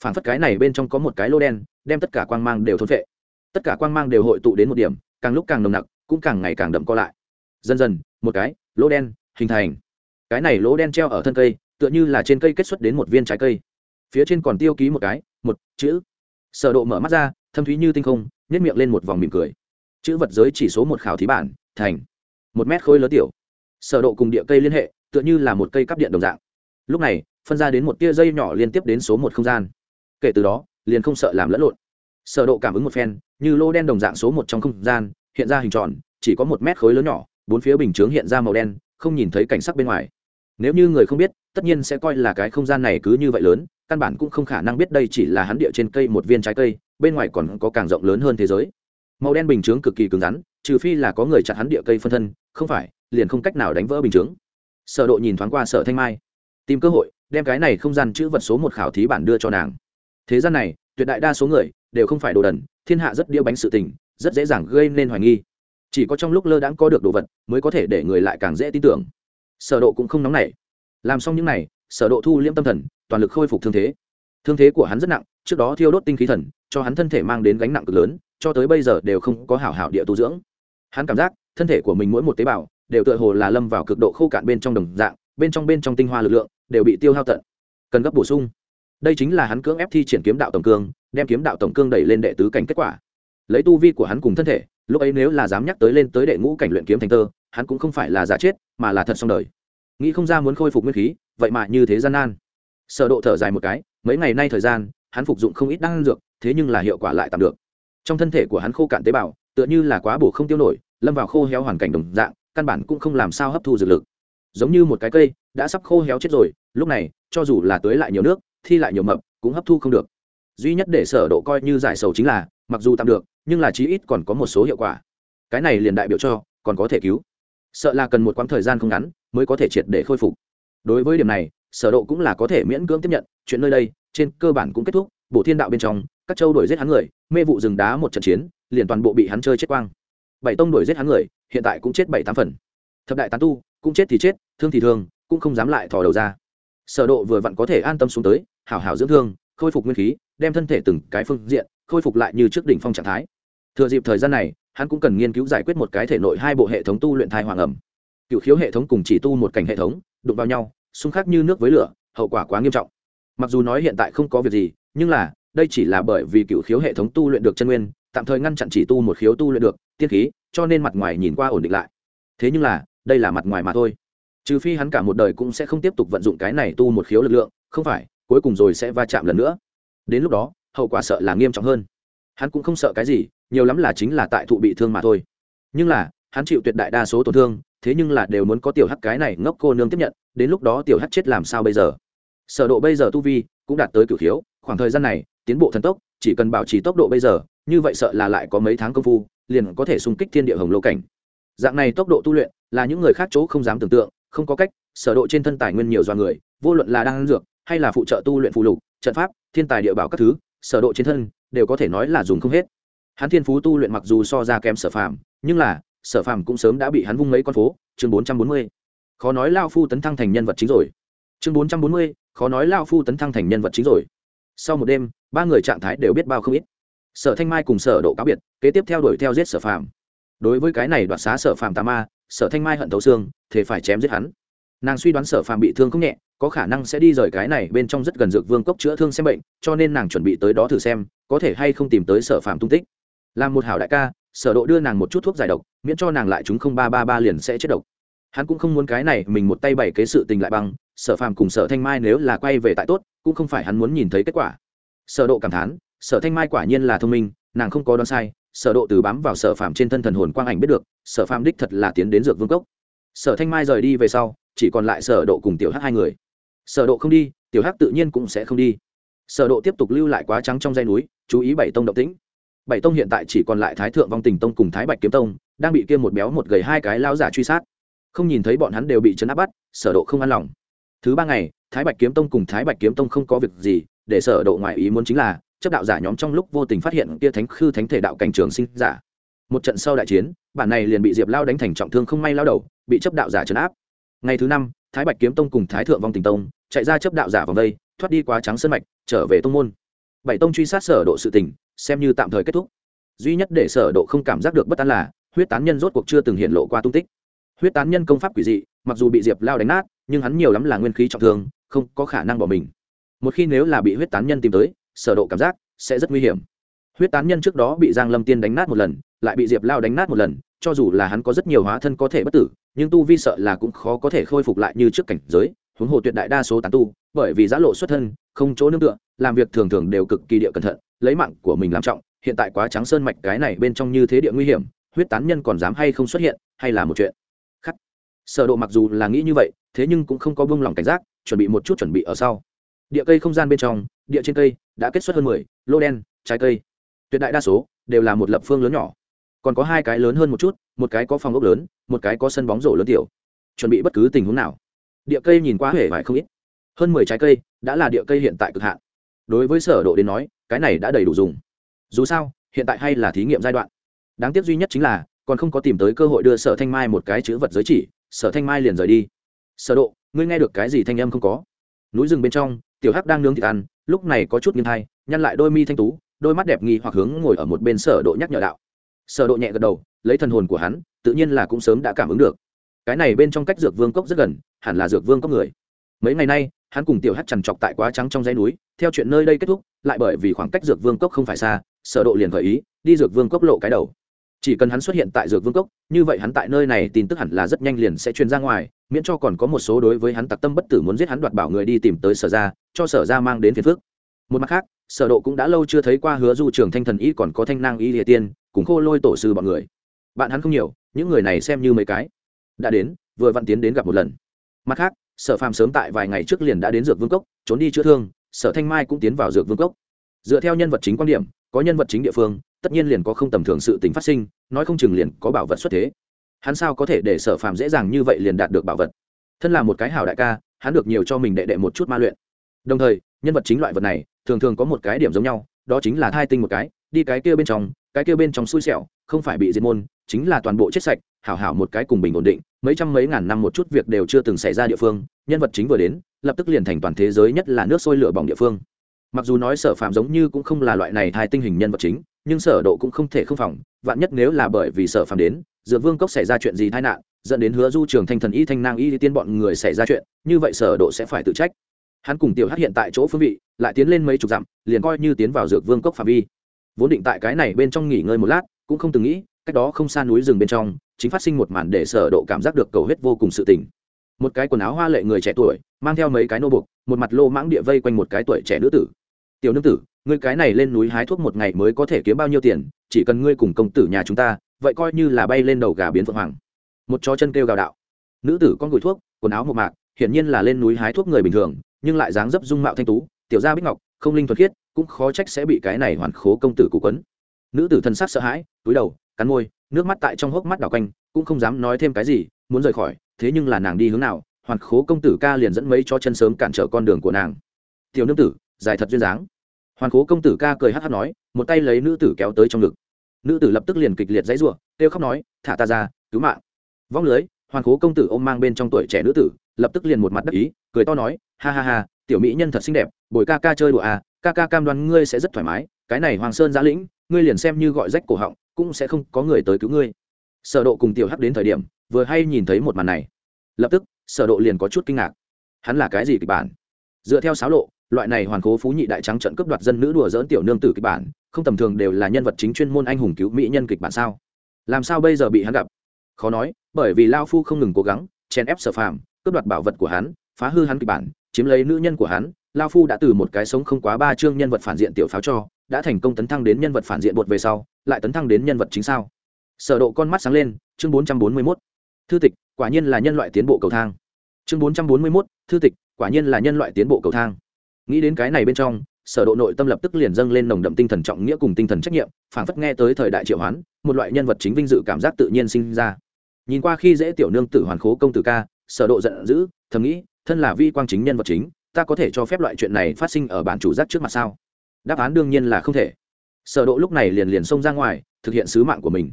Phảng phất cái này bên trong có một cái lô đen, đem tất cả quang mang đều thôn vệ tất cả quang mang đều hội tụ đến một điểm, càng lúc càng nồng nặc, cũng càng ngày càng đậm co lại. Dần dần, một cái, lỗ đen, hình thành. Cái này lỗ đen treo ở thân cây, tựa như là trên cây kết xuất đến một viên trái cây. Phía trên còn tiêu ký một cái, một, chữ. Sở độ mở mắt ra, thâm thúy như tinh không, nhếch miệng lên một vòng mỉm cười. Chữ vật giới chỉ số một khảo thí bản, thành. Một mét khối lớn tiểu. Sở độ cùng địa cây liên hệ, tựa như là một cây cắp điện đồng dạng. Lúc này, phân ra đến một tia dây nhỏ liên tiếp đến số một không gian. Kể từ đó, liền không sợ làm lẫn lộn sở độ cảm ứng một phen, như lô đen đồng dạng số một trong không gian, hiện ra hình tròn, chỉ có một mét khối lớn nhỏ, bốn phía bình chướng hiện ra màu đen, không nhìn thấy cảnh sắc bên ngoài. Nếu như người không biết, tất nhiên sẽ coi là cái không gian này cứ như vậy lớn, căn bản cũng không khả năng biết đây chỉ là hắn địa trên cây một viên trái cây, bên ngoài còn có càng rộng lớn hơn thế giới. Màu đen bình chướng cực kỳ cứng rắn, trừ phi là có người chặt hắn địa cây phân thân, không phải, liền không cách nào đánh vỡ bình chướng. Sở độ nhìn thoáng qua sở thanh mai, tìm cơ hội đem cái này không gian chữ vật số một khảo thí bản đưa cho nàng. Thế gian này, tuyệt đại đa số người đều không phải đồ đần, thiên hạ rất đĩa bánh sự tình, rất dễ dàng gây nên hoài nghi. Chỉ có trong lúc lơ đãng có được đồ vật, mới có thể để người lại càng dễ tin tưởng. Sở độ cũng không nóng nảy. Làm xong những này, sở độ thu liễm tâm thần, toàn lực khôi phục thương thế. Thương thế của hắn rất nặng, trước đó thiêu đốt tinh khí thần, cho hắn thân thể mang đến gánh nặng cực lớn, cho tới bây giờ đều không có hảo hảo địa tu dưỡng. Hắn cảm giác, thân thể của mình mỗi một tế bào, đều tựa hồ là lâm vào cực độ khô cạn bên trong đồng dạng, bên trong bên trong tinh hoa lực lượng, đều bị tiêu hao tận. Cần gấp bổ sung đây chính là hắn cưỡng ép thi triển kiếm đạo tổng cương, đem kiếm đạo tổng cương đẩy lên đệ tứ cảnh kết quả. Lấy tu vi của hắn cùng thân thể, lúc ấy nếu là dám nhắc tới lên tới đệ ngũ cảnh luyện kiếm thành tơ, hắn cũng không phải là giả chết, mà là thật xong đời. Nghĩ không ra muốn khôi phục nguyên khí, vậy mà như thế gian nan. Sở độ thở dài một cái, mấy ngày nay thời gian, hắn phục dụng không ít đan dược, thế nhưng là hiệu quả lại tạm được. Trong thân thể của hắn khô cạn tế bào, tựa như là quá bổ không tiêu nổi, lâm vào khô héo hoàn cảnh đồng dạng, căn bản cũng không làm sao hấp thu dược lực. Giống như một cái cây, đã sắp khô héo chết rồi, lúc này, cho dù là tưới lại nhiều nước thi lại nhiều mập, cũng hấp thu không được. Duy nhất để sở độ coi như giải sầu chính là, mặc dù tạm được, nhưng là chí ít còn có một số hiệu quả. Cái này liền đại biểu cho, còn có thể cứu. Sợ là cần một quãng thời gian không ngắn, mới có thể triệt để khôi phục. Đối với điểm này, sở độ cũng là có thể miễn cưỡng tiếp nhận, chuyện nơi đây, trên cơ bản cũng kết thúc bộ thiên đạo bên trong, các châu đuổi giết hắn người, mê vụ rừng đá một trận chiến, liền toàn bộ bị hắn chơi chết quang. Bảy tông đuổi giết hắn người, hiện tại cũng chết bảy tám phần. Thập đại tán tu, cũng chết thì chết, thương thì thương, cũng không dám lại thò đầu ra. Sở độ vừa vặn có thể an tâm xuống tới hảo hảo dưỡng thương, khôi phục nguyên khí, đem thân thể từng cái phương diện khôi phục lại như trước đỉnh phong trạng thái. Thừa dịp thời gian này, hắn cũng cần nghiên cứu giải quyết một cái thể nội hai bộ hệ thống tu luyện thai hoàng ẩm. Cựu khiếu hệ thống cùng chỉ tu một cảnh hệ thống, đụng vào nhau, xung khắc như nước với lửa, hậu quả quá nghiêm trọng. Mặc dù nói hiện tại không có việc gì, nhưng là, đây chỉ là bởi vì cựu khiếu hệ thống tu luyện được chân nguyên, tạm thời ngăn chặn chỉ tu một khiếu tu luyện được, tiên khí, cho nên mặt ngoài nhìn qua ổn định lại. Thế nhưng là, đây là mặt ngoài mà thôi. Trừ phi hắn cả một đời cũng sẽ không tiếp tục vận dụng cái này tu một khiếu lực lượng, không phải cuối cùng rồi sẽ va chạm lần nữa. Đến lúc đó hậu quả sợ là nghiêm trọng hơn. Hắn cũng không sợ cái gì nhiều lắm là chính là tại thụ bị thương mà thôi. Nhưng là hắn chịu tuyệt đại đa số tổn thương thế nhưng là đều muốn có tiểu hắc cái này ngốc cô nương tiếp nhận đến lúc đó tiểu hắc chết làm sao bây giờ? Sở độ bây giờ tu vi cũng đạt tới cửu thiếu, khoảng thời gian này tiến bộ thần tốc chỉ cần bảo trì tốc độ bây giờ như vậy sợ là lại có mấy tháng công phu liền có thể xung kích thiên địa hồng lô cảnh. Dạng này tốc độ tu luyện là những người khác chỗ không dám tưởng tượng không có cách sở độ trên thân tài nguyên nhiều do người vô luận là đang dược hay là phụ trợ tu luyện phụ lục, trận pháp, thiên tài địa bảo các thứ, sở độ trên thân, đều có thể nói là dùng không hết. Hắn thiên phú tu luyện mặc dù so ra kém sở phàm, nhưng là, sở phàm cũng sớm đã bị hắn vung mấy con phố, chương 440 khó nói lao phu tấn thăng thành nhân vật chính rồi. Chương 440 khó nói lao phu tấn thăng thành nhân vật chính rồi. Sau một đêm, ba người trạng thái đều biết bao không ít. Sở thanh mai cùng sở độ cáo biệt, kế tiếp theo đuổi theo giết sở phàm. Đối với cái này đoạt xá sở phàm tà ma, sở thanh mai hận thấu xương thì phải chém giết hắn nàng suy đoán sở phàm bị thương không nhẹ, có khả năng sẽ đi rời cái này bên trong rất gần dược vương cốc chữa thương xem bệnh, cho nên nàng chuẩn bị tới đó thử xem, có thể hay không tìm tới sở phàm tung tích. Làm một hảo đại ca, sở độ đưa nàng một chút thuốc giải độc, miễn cho nàng lại chúng không ba ba ba liền sẽ chết độc. Hắn cũng không muốn cái này mình một tay bày kế sự tình lại bằng, sở phàm cùng sở thanh mai nếu là quay về tại tốt, cũng không phải hắn muốn nhìn thấy kết quả. Sở độ cảm thán, sở thanh mai quả nhiên là thông minh, nàng không có đoán sai, sở độ từ bám vào sở phàm trên thân thần hồn quang ảnh biết được, sở phàm đích thật là tiến đến dược vương cốc. Sở thanh mai rời đi về sau chỉ còn lại sở độ cùng tiểu hắc hai người. Sở độ không đi, tiểu hắc tự nhiên cũng sẽ không đi. Sở độ tiếp tục lưu lại quá trắng trong dây núi, chú ý bảy tông động tĩnh. Bảy tông hiện tại chỉ còn lại thái thượng vong tình tông cùng thái bạch kiếm tông, đang bị kia một béo một gầy hai cái lão giả truy sát. Không nhìn thấy bọn hắn đều bị chấn áp bắt, sở độ không an lòng. Thứ ba ngày, thái bạch kiếm tông cùng thái bạch kiếm tông không có việc gì, để sở độ ngoại ý muốn chính là, chấp đạo giả nhóm trong lúc vô tình phát hiện kia thánh khư thánh thể đạo cảnh trường sinh giả. Một trận sau đại chiến, bản này liền bị diệp lao đánh thành trọng thương không may lao đầu, bị chấp đạo giả chấn áp ngày thứ năm, thái bạch kiếm tông cùng thái thượng vong tình tông chạy ra chấp đạo giả vòng đây, thoát đi quá trắng sơn mạch, trở về tông môn. Bảy tông truy sát sở độ sự tình, xem như tạm thời kết thúc. Duy nhất để sở độ không cảm giác được bất an là, huyết tán nhân rốt cuộc chưa từng hiện lộ qua tung tích. Huyết tán nhân công pháp quỷ dị, mặc dù bị diệp lao đánh nát, nhưng hắn nhiều lắm là nguyên khí trọng thương, không có khả năng bỏ mình. Một khi nếu là bị huyết tán nhân tìm tới, sở độ cảm giác sẽ rất nguy hiểm. Huyết tán nhân trước đó bị giang lâm tiên đánh nát một lần, lại bị diệp lao đánh nát một lần cho dù là hắn có rất nhiều hóa thân có thể bất tử, nhưng tu vi sợ là cũng khó có thể khôi phục lại như trước cảnh giới, huống hồ tuyệt đại đa số tán tu, bởi vì giã lộ xuất thân, không chỗ nương tựa, làm việc thường thường đều cực kỳ địa cẩn thận, lấy mạng của mình làm trọng, hiện tại quá trắng sơn mạch cái này bên trong như thế địa nguy hiểm, huyết tán nhân còn dám hay không xuất hiện, hay là một chuyện. Khắc. Sở độ mặc dù là nghĩ như vậy, thế nhưng cũng không có buông lòng cảnh giác, chuẩn bị một chút chuẩn bị ở sau. Địa cây không gian bên trong, địa trên cây, đã kết xuất hơn 10 lô đen, trái cây. Tuyệt đại đa số, đều là một lập phương lớn nhỏ còn có hai cái lớn hơn một chút, một cái có phòng ốc lớn, một cái có sân bóng rổ lớn tiểu. Chuẩn bị bất cứ tình huống nào. Địa cây nhìn quá hể vải không ít. Hơn mười trái cây đã là địa cây hiện tại cực hạn. Đối với sở độ đến nói, cái này đã đầy đủ dùng. Dù sao, hiện tại hay là thí nghiệm giai đoạn. Đáng tiếc duy nhất chính là, còn không có tìm tới cơ hội đưa sở thanh mai một cái chữ vật giới chỉ, sở thanh mai liền rời đi. Sở độ, ngươi nghe được cái gì thanh âm không có? Núi rừng bên trong, tiểu hắc đang nướng thịt ăn, lúc này có chút nghiêng thay nhăn lại đôi mi thanh tú, đôi mắt đẹp nghi hoặc hướng ngồi ở một bên sở độ nhắc nhở đạo sở độ nhẹ gật đầu, lấy thần hồn của hắn, tự nhiên là cũng sớm đã cảm ứng được. Cái này bên trong cách dược vương cốc rất gần, hẳn là dược vương cốc người. Mấy ngày nay, hắn cùng tiểu hắc trằn trọc tại quá trắng trong dãy núi, theo chuyện nơi đây kết thúc, lại bởi vì khoảng cách dược vương cốc không phải xa, sở độ liền gợi ý, đi dược vương cốc lộ cái đầu. Chỉ cần hắn xuất hiện tại dược vương cốc, như vậy hắn tại nơi này tin tức hẳn là rất nhanh liền sẽ truyền ra ngoài, miễn cho còn có một số đối với hắn tặc tâm bất tử muốn giết hắn đoạt bảo người đi tìm tới sở ra cho sở ra mang đến phiền phức một mặt khác, sở độ cũng đã lâu chưa thấy qua hứa du trường thanh thần y còn có thanh nang y địa tiên, cùng khô lôi tổ sư bọn người. Bạn hắn không nhiều, những người này xem như mấy cái. Đã đến, vừa vặn tiến đến gặp một lần. Mặt khác, sở phàm sớm tại vài ngày trước liền đã đến dược vương cốc, trốn đi chữa thương, sở thanh mai cũng tiến vào dược vương cốc. Dựa theo nhân vật chính quan điểm, có nhân vật chính địa phương, tất nhiên liền có không tầm thường sự tình phát sinh, nói không chừng liền có bảo vật xuất thế. Hắn sao có thể để sở phàm dễ dàng như vậy liền đạt được bảo vật? Thân là một cái hảo đại ca, hắn được nhiều cho mình đệ đệ một chút ma luyện. Đồng thời, nhân vật chính loại vật này thường thường có một cái điểm giống nhau, đó chính là thai tinh một cái, đi cái kia bên trong, cái kia bên trong xui xẻo, không phải bị diệt môn, chính là toàn bộ chết sạch, hảo hảo một cái cùng bình ổn định, mấy trăm mấy ngàn năm một chút việc đều chưa từng xảy ra địa phương, nhân vật chính vừa đến, lập tức liền thành toàn thế giới nhất là nước sôi lửa bỏng địa phương. Mặc dù nói sở phạm giống như cũng không là loại này hai tinh hình nhân vật chính, nhưng sở độ cũng không thể không phòng, vạn nhất nếu là bởi vì sở phạm đến, dược vương cốc xảy ra chuyện gì tai nạn, dẫn đến hứa du trường thanh thần y thanh nang y tiên bọn người xảy ra chuyện, như vậy sở độ sẽ phải tự trách hắn cùng tiểu hắc hiện tại chỗ phương vị, lại tiến lên mấy chục dặm, liền coi như tiến vào dược vương cốc phạm vi. Vốn định tại cái này bên trong nghỉ ngơi một lát, cũng không từng nghĩ, cách đó không xa núi rừng bên trong, chính phát sinh một màn để sở độ cảm giác được cầu huyết vô cùng sự tình. Một cái quần áo hoa lệ người trẻ tuổi, mang theo mấy cái nô buộc, một mặt lô mãng địa vây quanh một cái tuổi trẻ nữ tử. Tiểu nữ tử, ngươi cái này lên núi hái thuốc một ngày mới có thể kiếm bao nhiêu tiền, chỉ cần ngươi cùng công tử nhà chúng ta, vậy coi như là bay lên đầu gà biến phượng hoàng. Một chó chân kêu gào đạo. Nữ tử con gửi thuốc, quần áo một mạc, hiển nhiên là lên núi hái thuốc người bình thường nhưng lại dáng dấp dung mạo thanh tú, tiểu gia bích ngọc, không linh thuật khiết, cũng khó trách sẽ bị cái này hoàn khố công tử cụ quấn. Nữ tử thân sắc sợ hãi, túi đầu, cắn môi, nước mắt tại trong hốc mắt đảo quanh, cũng không dám nói thêm cái gì, muốn rời khỏi, thế nhưng là nàng đi hướng nào, hoàn khố công tử ca liền dẫn mấy cho chân sớm cản trở con đường của nàng. Tiểu nương tử, dài thật duyên dáng. Hoàn khố công tử ca cười hát hát nói, một tay lấy nữ tử kéo tới trong ngực. Nữ tử lập tức liền kịch liệt dãy r u ộ kêu khóc nói, thả ta ra, cứu mạng. Vong lưới, hoàn khố công tử ôm mang bên trong tuổi trẻ nữ tử lập tức liền một mặt đắc ý, cười to nói, ha ha ha, tiểu mỹ nhân thật xinh đẹp, bồi ca ca chơi đùa à ca ca cam đoan ngươi sẽ rất thoải mái, cái này hoàng sơn giã lĩnh, ngươi liền xem như gọi rách cổ họng, cũng sẽ không có người tới cứu ngươi. Sở độ cùng tiểu hắc đến thời điểm, vừa hay nhìn thấy một màn này. Lập tức, sở độ liền có chút kinh ngạc. Hắn là cái gì kịch bản? Dựa theo sáo lộ, loại này hoàn cố phú nhị đại trắng trận cướp đoạt dân nữ đùa dỡn tiểu nương tử kịch bản, không tầm thường đều là nhân vật chính chuyên môn anh hùng cứu mỹ nhân kịch bản sao? Làm sao bây giờ bị hắn gặp? Khó nói, bởi vì lao phu không ngừng cố gắng, chèn ép sở phàm cướp đoạt bảo vật của hắn, phá hư hắn kịch bản, chiếm lấy nữ nhân của hắn. Lao phu đã từ một cái sống không quá ba chương nhân vật phản diện tiểu pháo cho, đã thành công tấn thăng đến nhân vật phản diện bột về sau, lại tấn thăng đến nhân vật chính sao? Sở độ con mắt sáng lên, chương 441 thư tịch, quả nhiên là nhân loại tiến bộ cầu thang. Chương 441 thư tịch, quả nhiên là nhân loại tiến bộ cầu thang. Nghĩ đến cái này bên trong, sở độ nội tâm lập tức liền dâng lên nồng đậm tinh thần trọng nghĩa cùng tinh thần trách nhiệm, phảng phất nghe tới thời đại triệu hoán, một loại nhân vật chính vinh dự cảm giác tự nhiên sinh ra. Nhìn qua khi dễ tiểu nương tử hoàn khố công tử ca sở độ giận dữ, thầm nghĩ, thân là vi quang chính nhân vật chính, ta có thể cho phép loại chuyện này phát sinh ở bản chủ giác trước mặt sao? Đáp án đương nhiên là không thể. Sở độ lúc này liền liền xông ra ngoài, thực hiện sứ mạng của mình.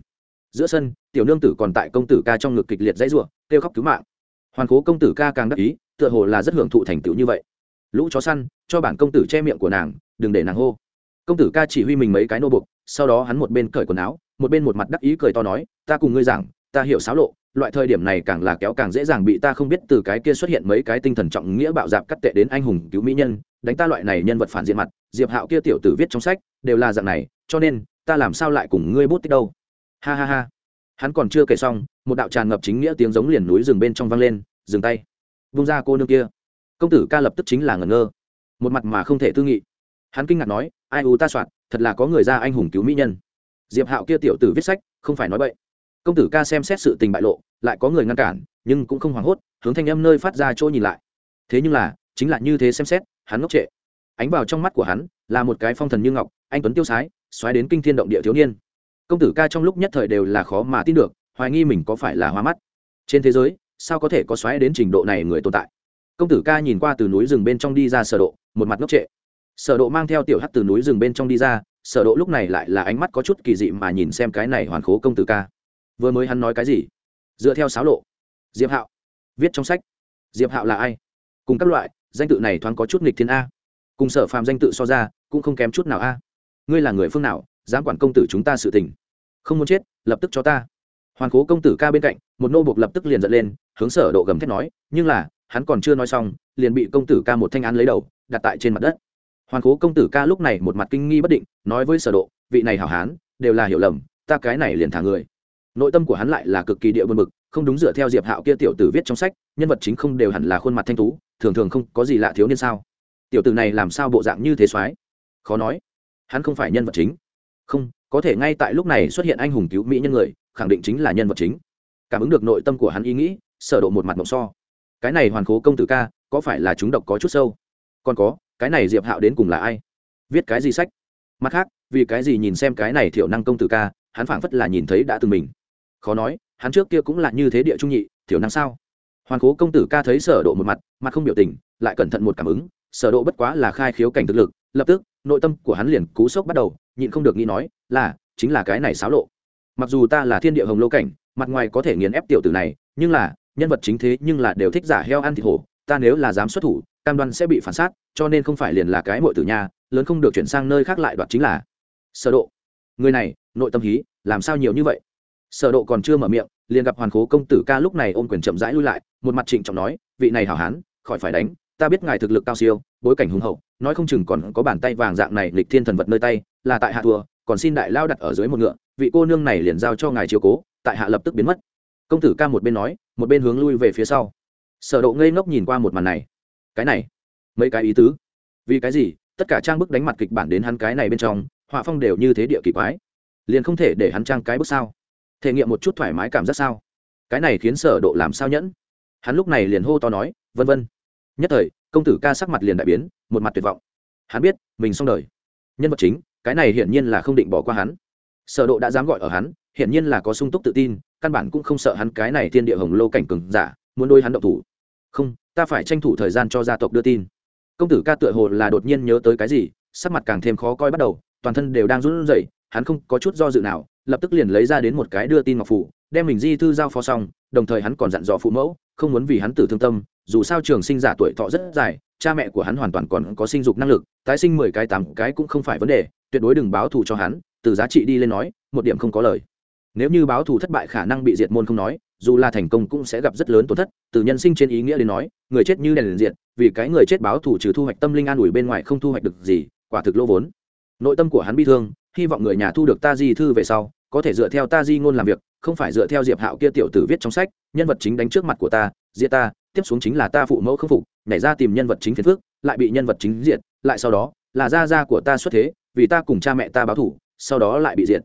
Giữa sân, tiểu nương tử còn tại công tử ca trong ngực kịch liệt dãy rủa, kêu khóc cứu mạng. Hoàn cố công tử ca càng đắc ý, tựa hồ là rất hưởng thụ thành tựu như vậy. Lũ chó săn, cho bản công tử che miệng của nàng, đừng để nàng hô. Công tử ca chỉ huy mình mấy cái nô bục sau đó hắn một bên cởi quần áo, một bên một mặt đắc ý cười to nói, ta cùng ngươi giảng, ta hiểu xáo lộ loại thời điểm này càng là kéo càng dễ dàng bị ta không biết từ cái kia xuất hiện mấy cái tinh thần trọng nghĩa bạo dạp cắt tệ đến anh hùng cứu mỹ nhân, đánh ta loại này nhân vật phản diện mặt, diệp hạo kia tiểu tử viết trong sách, đều là dạng này, cho nên, ta làm sao lại cùng ngươi bút tích đâu? Ha ha ha. Hắn còn chưa kể xong, một đạo tràn ngập chính nghĩa tiếng giống liền núi rừng bên trong vang lên, dừng tay. Vung ra cô nương kia. Công tử ca lập tức chính là ngẩn ngơ. Một mặt mà không thể tư nghị. Hắn kinh ngạc nói, ai u ta soạn, thật là có người ra anh hùng cứu mỹ nhân. Diệp hạo kia tiểu tử viết sách, không phải nói vậy công tử ca xem xét sự tình bại lộ lại có người ngăn cản, nhưng cũng không hoảng hốt, hướng thanh âm nơi phát ra chỗ nhìn lại. Thế nhưng là, chính là như thế xem xét, hắn ngốc trệ. Ánh vào trong mắt của hắn, là một cái phong thần như ngọc, anh tuấn tiêu sái, xoáy đến kinh thiên động địa thiếu niên. Công tử ca trong lúc nhất thời đều là khó mà tin được, hoài nghi mình có phải là hoa mắt. Trên thế giới, sao có thể có xoáy đến trình độ này người tồn tại? Công tử ca nhìn qua từ núi rừng bên trong đi ra sở độ, một mặt ngốc trệ. Sở độ mang theo tiểu hắc từ núi rừng bên trong đi ra, sở độ lúc này lại là ánh mắt có chút kỳ dị mà nhìn xem cái này hoàn khố công tử ca. Vừa mới hắn nói cái gì? Dựa theo sáo lộ, diệp hạo viết trong sách, diệp hạo là ai? Cùng các loại, danh tự này thoáng có chút nghịch thiên a. Cùng sở phàm danh tự so ra, cũng không kém chút nào a. Ngươi là người phương nào, dám quản công tử chúng ta sự tình? Không muốn chết, lập tức cho ta. Hoàn cố công tử ca bên cạnh, một nô buộc lập tức liền giận lên, hướng sở độ gầm thét nói, nhưng là, hắn còn chưa nói xong, liền bị công tử ca một thanh án lấy đầu, đặt tại trên mặt đất. Hoàn cố công tử ca lúc này một mặt kinh nghi bất định, nói với sở độ, vị này hảo hán, đều là hiểu lầm, ta cái này liền thả người nội tâm của hắn lại là cực kỳ địa buồn bực, không đúng dựa theo diệp hạo kia tiểu tử viết trong sách, nhân vật chính không đều hẳn là khuôn mặt thanh tú, thường thường không có gì lạ thiếu niên sao? Tiểu tử này làm sao bộ dạng như thế soái khó nói. Hắn không phải nhân vật chính. Không, có thể ngay tại lúc này xuất hiện anh hùng cứu mỹ nhân người, khẳng định chính là nhân vật chính. Cảm ứng được nội tâm của hắn ý nghĩ, sở độ một mặt mộng so. Cái này hoàn cố công tử ca, có phải là chúng độc có chút sâu? Còn có, cái này diệp hạo đến cùng là ai? Viết cái gì sách? Mặt khác, vì cái gì nhìn xem cái này thiểu năng công tử ca, hắn phảng phất là nhìn thấy đã từng mình khó nói, hắn trước kia cũng là như thế địa trung nhị, thiểu năng sao? Hoàn cố công tử ca thấy sở độ một mặt mặt không biểu tình, lại cẩn thận một cảm ứng, sở độ bất quá là khai khiếu cảnh thực lực, lập tức, nội tâm của hắn liền cú sốc bắt đầu, nhịn không được nghĩ nói, là, chính là cái này xáo lộ. Mặc dù ta là thiên địa hồng lô cảnh, mặt ngoài có thể nghiền ép tiểu tử này, nhưng là, nhân vật chính thế nhưng là đều thích giả heo ăn thịt hổ, ta nếu là dám xuất thủ, cam đoan sẽ bị phản sát, cho nên không phải liền là cái mội tử nhà lớn không được chuyển sang nơi khác lại đoạt chính là. Sở độ. Người này, nội tâm hí, làm sao nhiều như vậy? Sở độ còn chưa mở miệng, liền gặp hoàn khố công tử ca lúc này ôm quyền chậm rãi lui lại, một mặt trịnh trọng nói, vị này hảo hán, khỏi phải đánh, ta biết ngài thực lực cao siêu, bối cảnh hùng hậu, nói không chừng còn có bàn tay vàng dạng này lịch thiên thần vật nơi tay, là tại hạ thua, còn xin đại lao đặt ở dưới một ngựa, vị cô nương này liền giao cho ngài chiếu cố, tại hạ lập tức biến mất. Công tử ca một bên nói, một bên hướng lui về phía sau. Sở độ ngây ngốc nhìn qua một màn này. Cái này, mấy cái ý tứ? Vì cái gì? Tất cả trang bức đánh mặt kịch bản đến hắn cái này bên trong, họa phong đều như thế địa kỳ quái. Liền không thể để hắn trang cái bức sao? Thể nghiệm một chút thoải mái cảm giác sao? Cái này khiến sở độ làm sao nhẫn? Hắn lúc này liền hô to nói, vân vân. Nhất thời, công tử ca sắc mặt liền đại biến, một mặt tuyệt vọng. Hắn biết, mình xong đời. Nhân vật chính, cái này hiển nhiên là không định bỏ qua hắn. Sở độ đã dám gọi ở hắn, hiển nhiên là có sung túc tự tin, căn bản cũng không sợ hắn cái này thiên địa hồng lô cảnh cường giả, muốn đôi hắn động thủ. Không, ta phải tranh thủ thời gian cho gia tộc đưa tin. Công tử ca tựa hồ là đột nhiên nhớ tới cái gì, sắc mặt càng thêm khó coi bắt đầu, toàn thân đều đang run rẩy, hắn không có chút do dự nào lập tức liền lấy ra đến một cái đưa tin ngọc phủ, đem mình di thư giao phó xong, đồng thời hắn còn dặn dò phụ mẫu, không muốn vì hắn tử thương tâm, dù sao trường sinh giả tuổi thọ rất dài, cha mẹ của hắn hoàn toàn còn có sinh dục năng lực, tái sinh mười cái tám cái cũng không phải vấn đề, tuyệt đối đừng báo thù cho hắn, từ giá trị đi lên nói, một điểm không có lời. Nếu như báo thù thất bại khả năng bị diệt môn không nói, dù là thành công cũng sẽ gặp rất lớn tổn thất, từ nhân sinh trên ý nghĩa đến nói, người chết như đèn liền diệt, vì cái người chết báo thù trừ thu hoạch tâm linh an ủi bên ngoài không thu hoạch được gì, quả thực lỗ vốn. Nội tâm của hắn bi thương, hy vọng người nhà thu được ta di thư về sau có thể dựa theo ta di ngôn làm việc, không phải dựa theo diệp hạo kia tiểu tử viết trong sách, nhân vật chính đánh trước mặt của ta, diệt ta, tiếp xuống chính là ta phụ mẫu khâm phục, nhảy ra tìm nhân vật chính phiền phước lại bị nhân vật chính diệt, lại sau đó, là gia gia của ta xuất thế, vì ta cùng cha mẹ ta báo thủ sau đó lại bị diệt.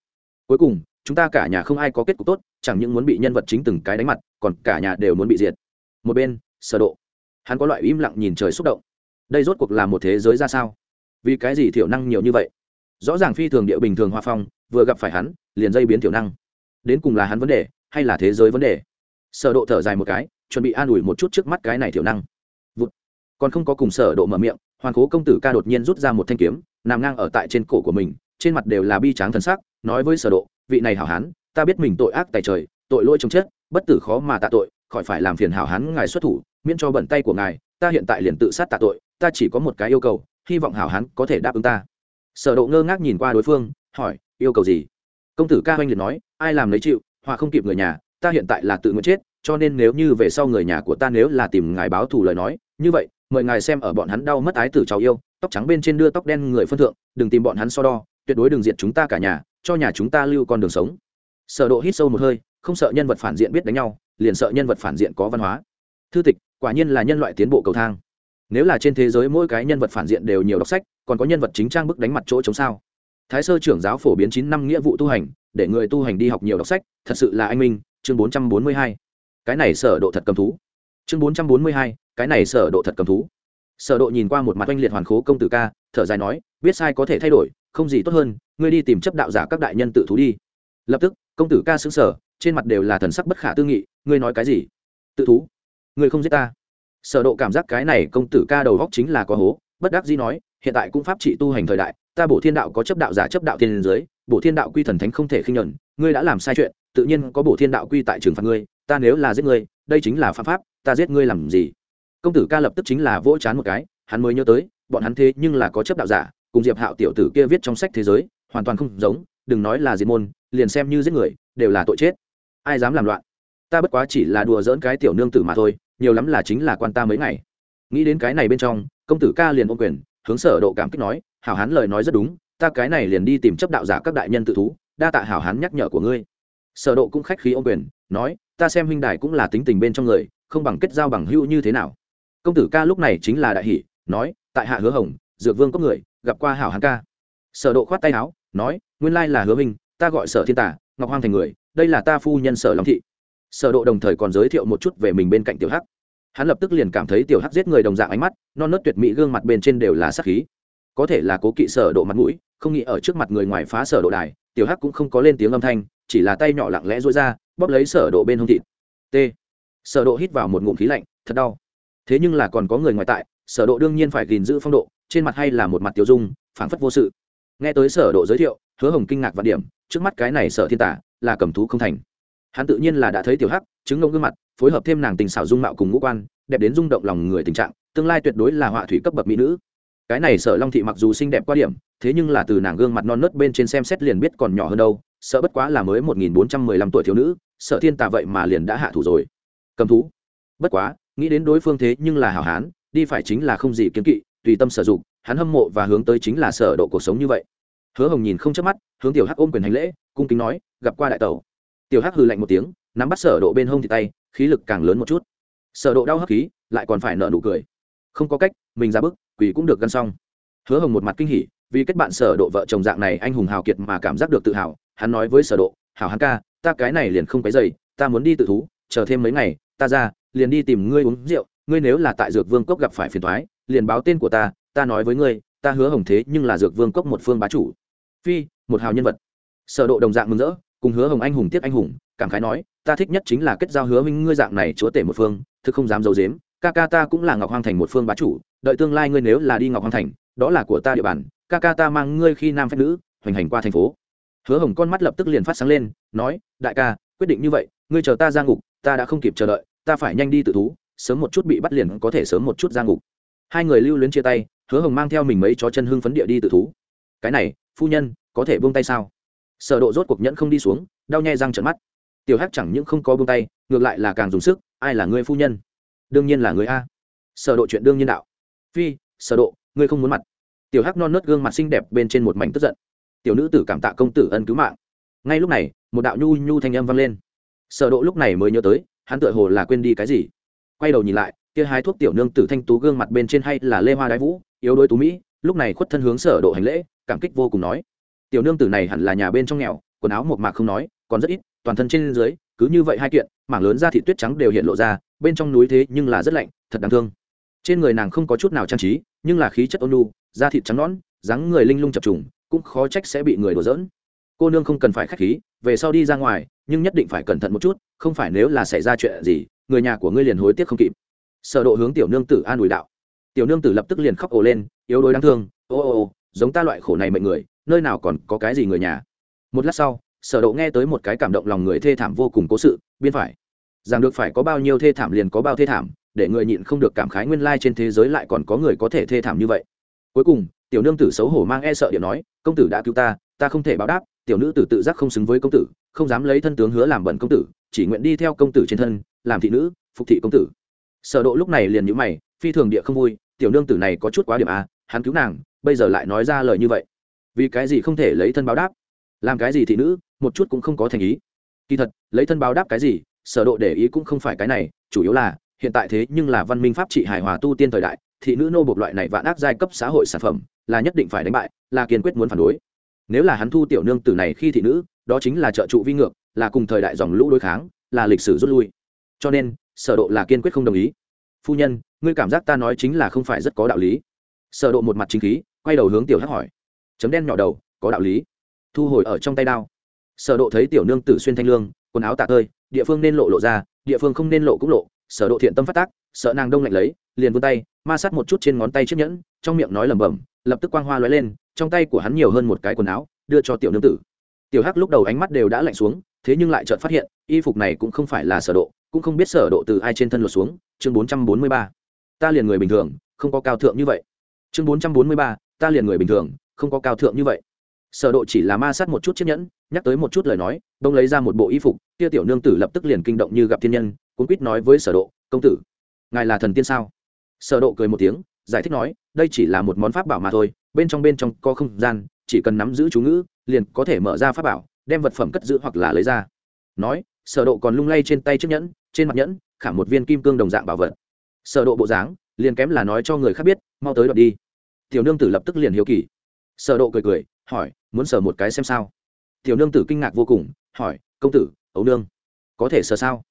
Cuối cùng, chúng ta cả nhà không ai có kết cục tốt, chẳng những muốn bị nhân vật chính từng cái đánh mặt, còn cả nhà đều muốn bị diệt. Một bên, sở độ, hắn có loại im lặng nhìn trời xúc động. Đây rốt cuộc là một thế giới ra sao? Vì cái gì thiểu năng nhiều như vậy? Rõ ràng phi thường địa bình thường hoa phong, vừa gặp phải hắn liền dây biến thiểu năng. Đến cùng là hắn vấn đề, hay là thế giới vấn đề? Sở độ thở dài một cái, chuẩn bị an ủi một chút trước mắt cái này thiểu năng. Vụt. còn không có cùng sở độ mở miệng, hoàng cố công tử ca đột nhiên rút ra một thanh kiếm, nằm ngang ở tại trên cổ của mình, trên mặt đều là bi tráng thần sắc, nói với sở độ, vị này hảo hán, ta biết mình tội ác tại trời, tội lỗi trong chết, bất tử khó mà tạ tội, khỏi phải làm phiền hảo hán ngài xuất thủ, miễn cho bận tay của ngài, ta hiện tại liền tự sát tạ tội, ta chỉ có một cái yêu cầu, hy vọng hảo hán có thể đáp ứng ta. Sở độ ngơ ngác nhìn qua đối phương, hỏi, yêu cầu gì? Công tử ca hoanh liền nói, ai làm lấy chịu, họa không kịp người nhà, ta hiện tại là tự nguyện chết, cho nên nếu như về sau người nhà của ta nếu là tìm ngài báo thù lời nói, như vậy, mời ngài xem ở bọn hắn đau mất ái tử cháu yêu, tóc trắng bên trên đưa tóc đen người phân thượng, đừng tìm bọn hắn so đo, tuyệt đối đừng diệt chúng ta cả nhà, cho nhà chúng ta lưu con đường sống. Sở độ hít sâu một hơi, không sợ nhân vật phản diện biết đánh nhau, liền sợ nhân vật phản diện có văn hóa. Thư tịch, quả nhiên là nhân loại tiến bộ cầu thang. Nếu là trên thế giới mỗi cái nhân vật phản diện đều nhiều đọc sách, còn có nhân vật chính trang bức đánh mặt chỗ chống sao? Thái sơ trưởng giáo phổ biến chín năm nghĩa vụ tu hành, để người tu hành đi học nhiều đọc sách, thật sự là anh minh, chương bốn trăm bốn mươi hai. Cái này sở độ thật cầm thú. Chương bốn trăm bốn mươi hai, cái này sở độ thật cầm thú. Sở độ nhìn qua một mặt oanh liệt hoàn khố công tử ca, thở dài nói, biết sai có thể thay đổi, không gì tốt hơn, ngươi đi tìm chấp đạo giả các đại nhân tự thú đi. Lập tức, công tử ca sững sờ, trên mặt đều là thần sắc bất khả tư nghị, ngươi nói cái gì? Tự thú? Ngươi không giết ta. Sở độ cảm giác cái này công tử ca đầu góc chính là có hố, bất đắc dĩ nói, hiện tại cũng pháp trị tu hành thời đại ta bổ thiên đạo có chấp đạo giả chấp đạo thiên dưới bổ thiên đạo quy thần thánh không thể khinh nhẫn ngươi đã làm sai chuyện, tự nhiên có bổ thiên đạo quy tại trường phạt ngươi, ta nếu là giết ngươi, đây chính là pháp pháp, ta giết ngươi làm gì? Công tử ca lập tức chính là vỗ chán một cái, hắn mới nhớ tới, bọn hắn thế nhưng là có chấp đạo giả, cùng diệp hạo tiểu tử kia viết trong sách thế giới, hoàn toàn không giống, đừng nói là diệt môn, liền xem như giết người, đều là tội chết. Ai dám làm loạn? Ta bất quá chỉ là đùa dỡn cái tiểu nương tử mà thôi, nhiều lắm là chính là quan ta mấy ngày. Nghĩ đến cái này bên trong, công tử ca liền ôm quyền, hướng sở độ cảm kích nói hảo hán lời nói rất đúng, ta cái này liền đi tìm chấp đạo giả các đại nhân tự thú, đa tạ hảo hán nhắc nhở của ngươi. Sở độ cũng khách khí ôm quyền, nói, ta xem huynh đài cũng là tính tình bên trong người, không bằng kết giao bằng hữu như thế nào. Công tử ca lúc này chính là đại hỷ, nói, tại hạ hứa hồng, dược vương có người, gặp qua hảo hán ca. Sở độ khoát tay áo, nói, nguyên lai là hứa minh ta gọi sở thiên tả, ngọc hoang thành người, đây là ta phu nhân sở long thị. Sở độ đồng thời còn giới thiệu một chút về mình bên cạnh tiểu hắc. Hắn lập tức liền cảm thấy tiểu hắc giết người đồng dạng ánh mắt, non nớt tuyệt mỹ gương mặt bên trên đều là sát khí có thể là cố kỵ sở độ mặt mũi, không nghĩ ở trước mặt người ngoài phá sở độ đài, tiểu hắc cũng không có lên tiếng âm thanh, chỉ là tay nhỏ lặng lẽ duỗi ra, bóp lấy sở độ bên hông thịt. T. Sở độ hít vào một ngụm khí lạnh, thật đau. Thế nhưng là còn có người ngoài tại, sở độ đương nhiên phải gìn giữ phong độ, trên mặt hay là một mặt tiêu dung, phảng phất vô sự. Nghe tới sở độ giới thiệu, hứa hồng kinh ngạc và điểm, trước mắt cái này sở thiên tả, là cầm thú không thành. Hắn tự nhiên là đã thấy tiểu hắc chứng ngông gương mặt, phối hợp thêm nàng tình xảo dung mạo cùng ngũ quan, đẹp đến rung động lòng người tình trạng, tương lai tuyệt đối là họa thủy cấp bậc mỹ nữ cái này sở long thị mặc dù xinh đẹp qua điểm, thế nhưng là từ nàng gương mặt non nớt bên trên xem xét liền biết còn nhỏ hơn đâu, sợ bất quá là mới một nghìn bốn trăm mười lăm tuổi thiếu nữ sợ thiên tà vậy mà liền đã hạ thủ rồi. Cầm thú. Bất quá, nghĩ đến đối phương thế nhưng là hảo hán, đi phải chính là không gì kiếm kỵ, tùy tâm sử dụng hắn hâm mộ và hướng tới chính là sở độ cuộc sống như vậy. Hứa hồng nhìn không chớp mắt, hướng tiểu hắc ôm quyền hành lễ, cung kính nói, gặp qua đại tẩu. Tiểu hắc hừ lạnh một tiếng, nắm bắt sở độ bên hông thì tay, khí lực càng lớn một chút. Sở độ đau hấp khí, lại còn phải nở nụ cười không có cách, mình ra bức quỷ cũng được gắn xong. Hứa hồng một mặt kinh hỉ, vì kết bạn sở độ vợ chồng dạng này anh hùng hào kiệt mà cảm giác được tự hào, hắn nói với sở độ, hảo hắn ca, ta cái này liền không cái dày ta muốn đi tự thú, chờ thêm mấy ngày, ta ra, liền đi tìm ngươi uống rượu, ngươi nếu là tại dược vương cốc gặp phải phiền toái, liền báo tên của ta ta nói với ngươi, ta hứa hồng thế nhưng là dược vương cốc một phương bá chủ. Phi, một hào nhân vật. Sở độ đồng dạng mừng rỡ, cùng hứa hồng anh hùng tiếp anh hùng, cảm khái nói, ta thích nhất chính là kết giao hứa minh ngươi dạng này chúa tể một phương, thực không dám giấu dếm ca ca ta cũng là ngọc hoàng thành một phương bá chủ, đợi tương lai ngươi nếu là đi ngọc hoàng thành, đó là của ta địa bàn ca ca ta mang ngươi khi nam phép nữ, hoành hành qua thành phố. Hứa hồng con mắt lập tức liền phát sáng lên, nói, đại ca, quyết định như vậy, ngươi chờ ta ra ngục, ta đã không kịp chờ đợi, ta phải nhanh đi tự thú, sớm một chút bị bắt liền có thể sớm một chút ra ngục. Hai người lưu luyến chia tay, hứa hồng mang theo mình mấy chó chân hưng phấn địa đi tự thú. Cái này, phu nhân, có thể buông tay sao? Sở độ rốt cuộc nhẫn không đi xuống, đau nhè răng trợn mắt. Tiểu hắc chẳng những không có buông tay, ngược lại là càng dùng sức, ai là ngươi phu nhân? Đương nhiên là người a. Sở độ chuyện đương nhiên đạo. Phi, sở độ, ngươi không muốn mặt. Tiểu hắc non nớt gương mặt xinh đẹp bên trên một mảnh tức giận. Tiểu nữ tử cảm tạ công tử ân cứu mạng. Ngay lúc này, một đạo nhu nhu thanh âm vang lên. Sở độ lúc này mới nhớ tới, hắn tựa hồ là quên đi cái gì. Quay đầu nhìn lại, kia hai thuốc tiểu nương tử thanh tú gương mặt bên trên hay là lê hoa đái vũ, yếu đuối tú mỹ, lúc này khuất thân hướng sở độ hành lễ, cảm kích vô cùng nói. Tiểu nương tử này hẳn là nhà bên trong nghèo, quần áo một mạc không nói còn rất ít, toàn thân trên dưới, cứ như vậy hai kiện, mảng lớn da thị tuyết trắng đều hiện lộ ra, bên trong núi thế nhưng là rất lạnh, thật đáng thương. Trên người nàng không có chút nào trang trí, nhưng là khí chất ôn nhu, da thịt trắng nõn, dáng người linh lung chập trùng, cũng khó trách sẽ bị người đùa giỡn. Cô nương không cần phải khách khí, về sau đi ra ngoài, nhưng nhất định phải cẩn thận một chút, không phải nếu là xảy ra chuyện gì, người nhà của ngươi liền hối tiếc không kịp. Sở độ hướng tiểu nương tử an ủi đạo. Tiểu nương tử lập tức liền khóc ồ lên, yếu đuối đáng thương, ô ô ô, giống ta loại khổ này mệnh người, nơi nào còn có cái gì người nhà? Một lát sau sở độ nghe tới một cái cảm động lòng người thê thảm vô cùng cố sự, biên phải. Rằng được phải có bao nhiêu thê thảm liền có bao thê thảm, để người nhịn không được cảm khái nguyên lai trên thế giới lại còn có người có thể thê thảm như vậy. Cuối cùng, tiểu nương tử xấu hổ mang e sợ điện nói, công tử đã cứu ta ta không thể báo đáp, tiểu nữ tử tự giác không xứng với công tử, không dám lấy thân tướng hứa làm bẩn công tử, chỉ nguyện đi theo công tử trên thân, làm thị nữ, phục thị công tử. Sở độ lúc này liền nhíu mày, phi thường địa không vui, tiểu nương tử này có chút quá điểm a hắn cứu nàng, bây giờ lại nói ra lời như vậy. Vì cái gì không thể lấy thân báo đáp? Làm cái gì thị nữ? Một chút cũng không có thành ý. Kỳ thật, lấy thân báo đáp cái gì, sở độ để ý cũng không phải cái này, chủ yếu là, hiện tại thế nhưng là văn minh pháp trị hài hòa tu tiên thời đại, thị nữ nô bộc loại này vạn ác giai cấp xã hội sản phẩm, là nhất định phải đánh bại, là kiên quyết muốn phản đối. Nếu là hắn thu tiểu nương tử này khi thị nữ, đó chính là trợ trụ vi ngược, là cùng thời đại dòng lũ đối kháng, là lịch sử rút lui. Cho nên, sở độ là kiên quyết không đồng ý. Phu nhân, ngươi cảm giác ta nói chính là không phải rất có đạo lý. Sở độ một mặt chính khí, quay đầu hướng tiểu hắc hỏi. Chấm đen nhỏ đầu, có đạo lý. Thu hồi ở trong tay đao sở độ thấy tiểu nương tử xuyên thanh lương, quần áo tạ tơi, địa phương nên lộ lộ ra, địa phương không nên lộ cũng lộ. Sở độ thiện tâm phát tác, sợ nàng đông lạnh lấy, liền vươn tay, ma sát một chút trên ngón tay chiếc nhẫn, trong miệng nói lẩm bẩm, lập tức quang hoa lóe lên, trong tay của hắn nhiều hơn một cái quần áo, đưa cho tiểu nương tử. Tiểu hắc lúc đầu ánh mắt đều đã lạnh xuống, thế nhưng lại chợt phát hiện, y phục này cũng không phải là sở độ, cũng không biết sở độ từ ai trên thân lột xuống. Chương 443 ta liền người bình thường, không có cao thượng như vậy. Chương 443 ta liền người bình thường, không có cao thượng như vậy sở độ chỉ là ma sát một chút chiếc nhẫn, nhắc tới một chút lời nói đông lấy ra một bộ y phục, kia tiểu nương tử lập tức liền kinh động như gặp thiên nhân, cuốn quýt nói với sở độ, công tử, ngài là thần tiên sao? Sở độ cười một tiếng, giải thích nói, đây chỉ là một món pháp bảo mà thôi, bên trong bên trong có không gian, chỉ cần nắm giữ chú ngữ, liền có thể mở ra pháp bảo, đem vật phẩm cất giữ hoặc là lấy ra. Nói, sở độ còn lung lay trên tay chiếc nhẫn, trên mặt nhẫn khảm một viên kim cương đồng dạng bảo vật. Sở độ bộ dáng, liền kém là nói cho người khác biết, mau tới đoạt đi. Tiểu nương tử lập tức liền hiếu kỳ. Sở độ cười cười hỏi, muốn sờ một cái xem sao? Tiểu nương tử kinh ngạc vô cùng, hỏi, công tử, ấu nương, có thể sờ sao?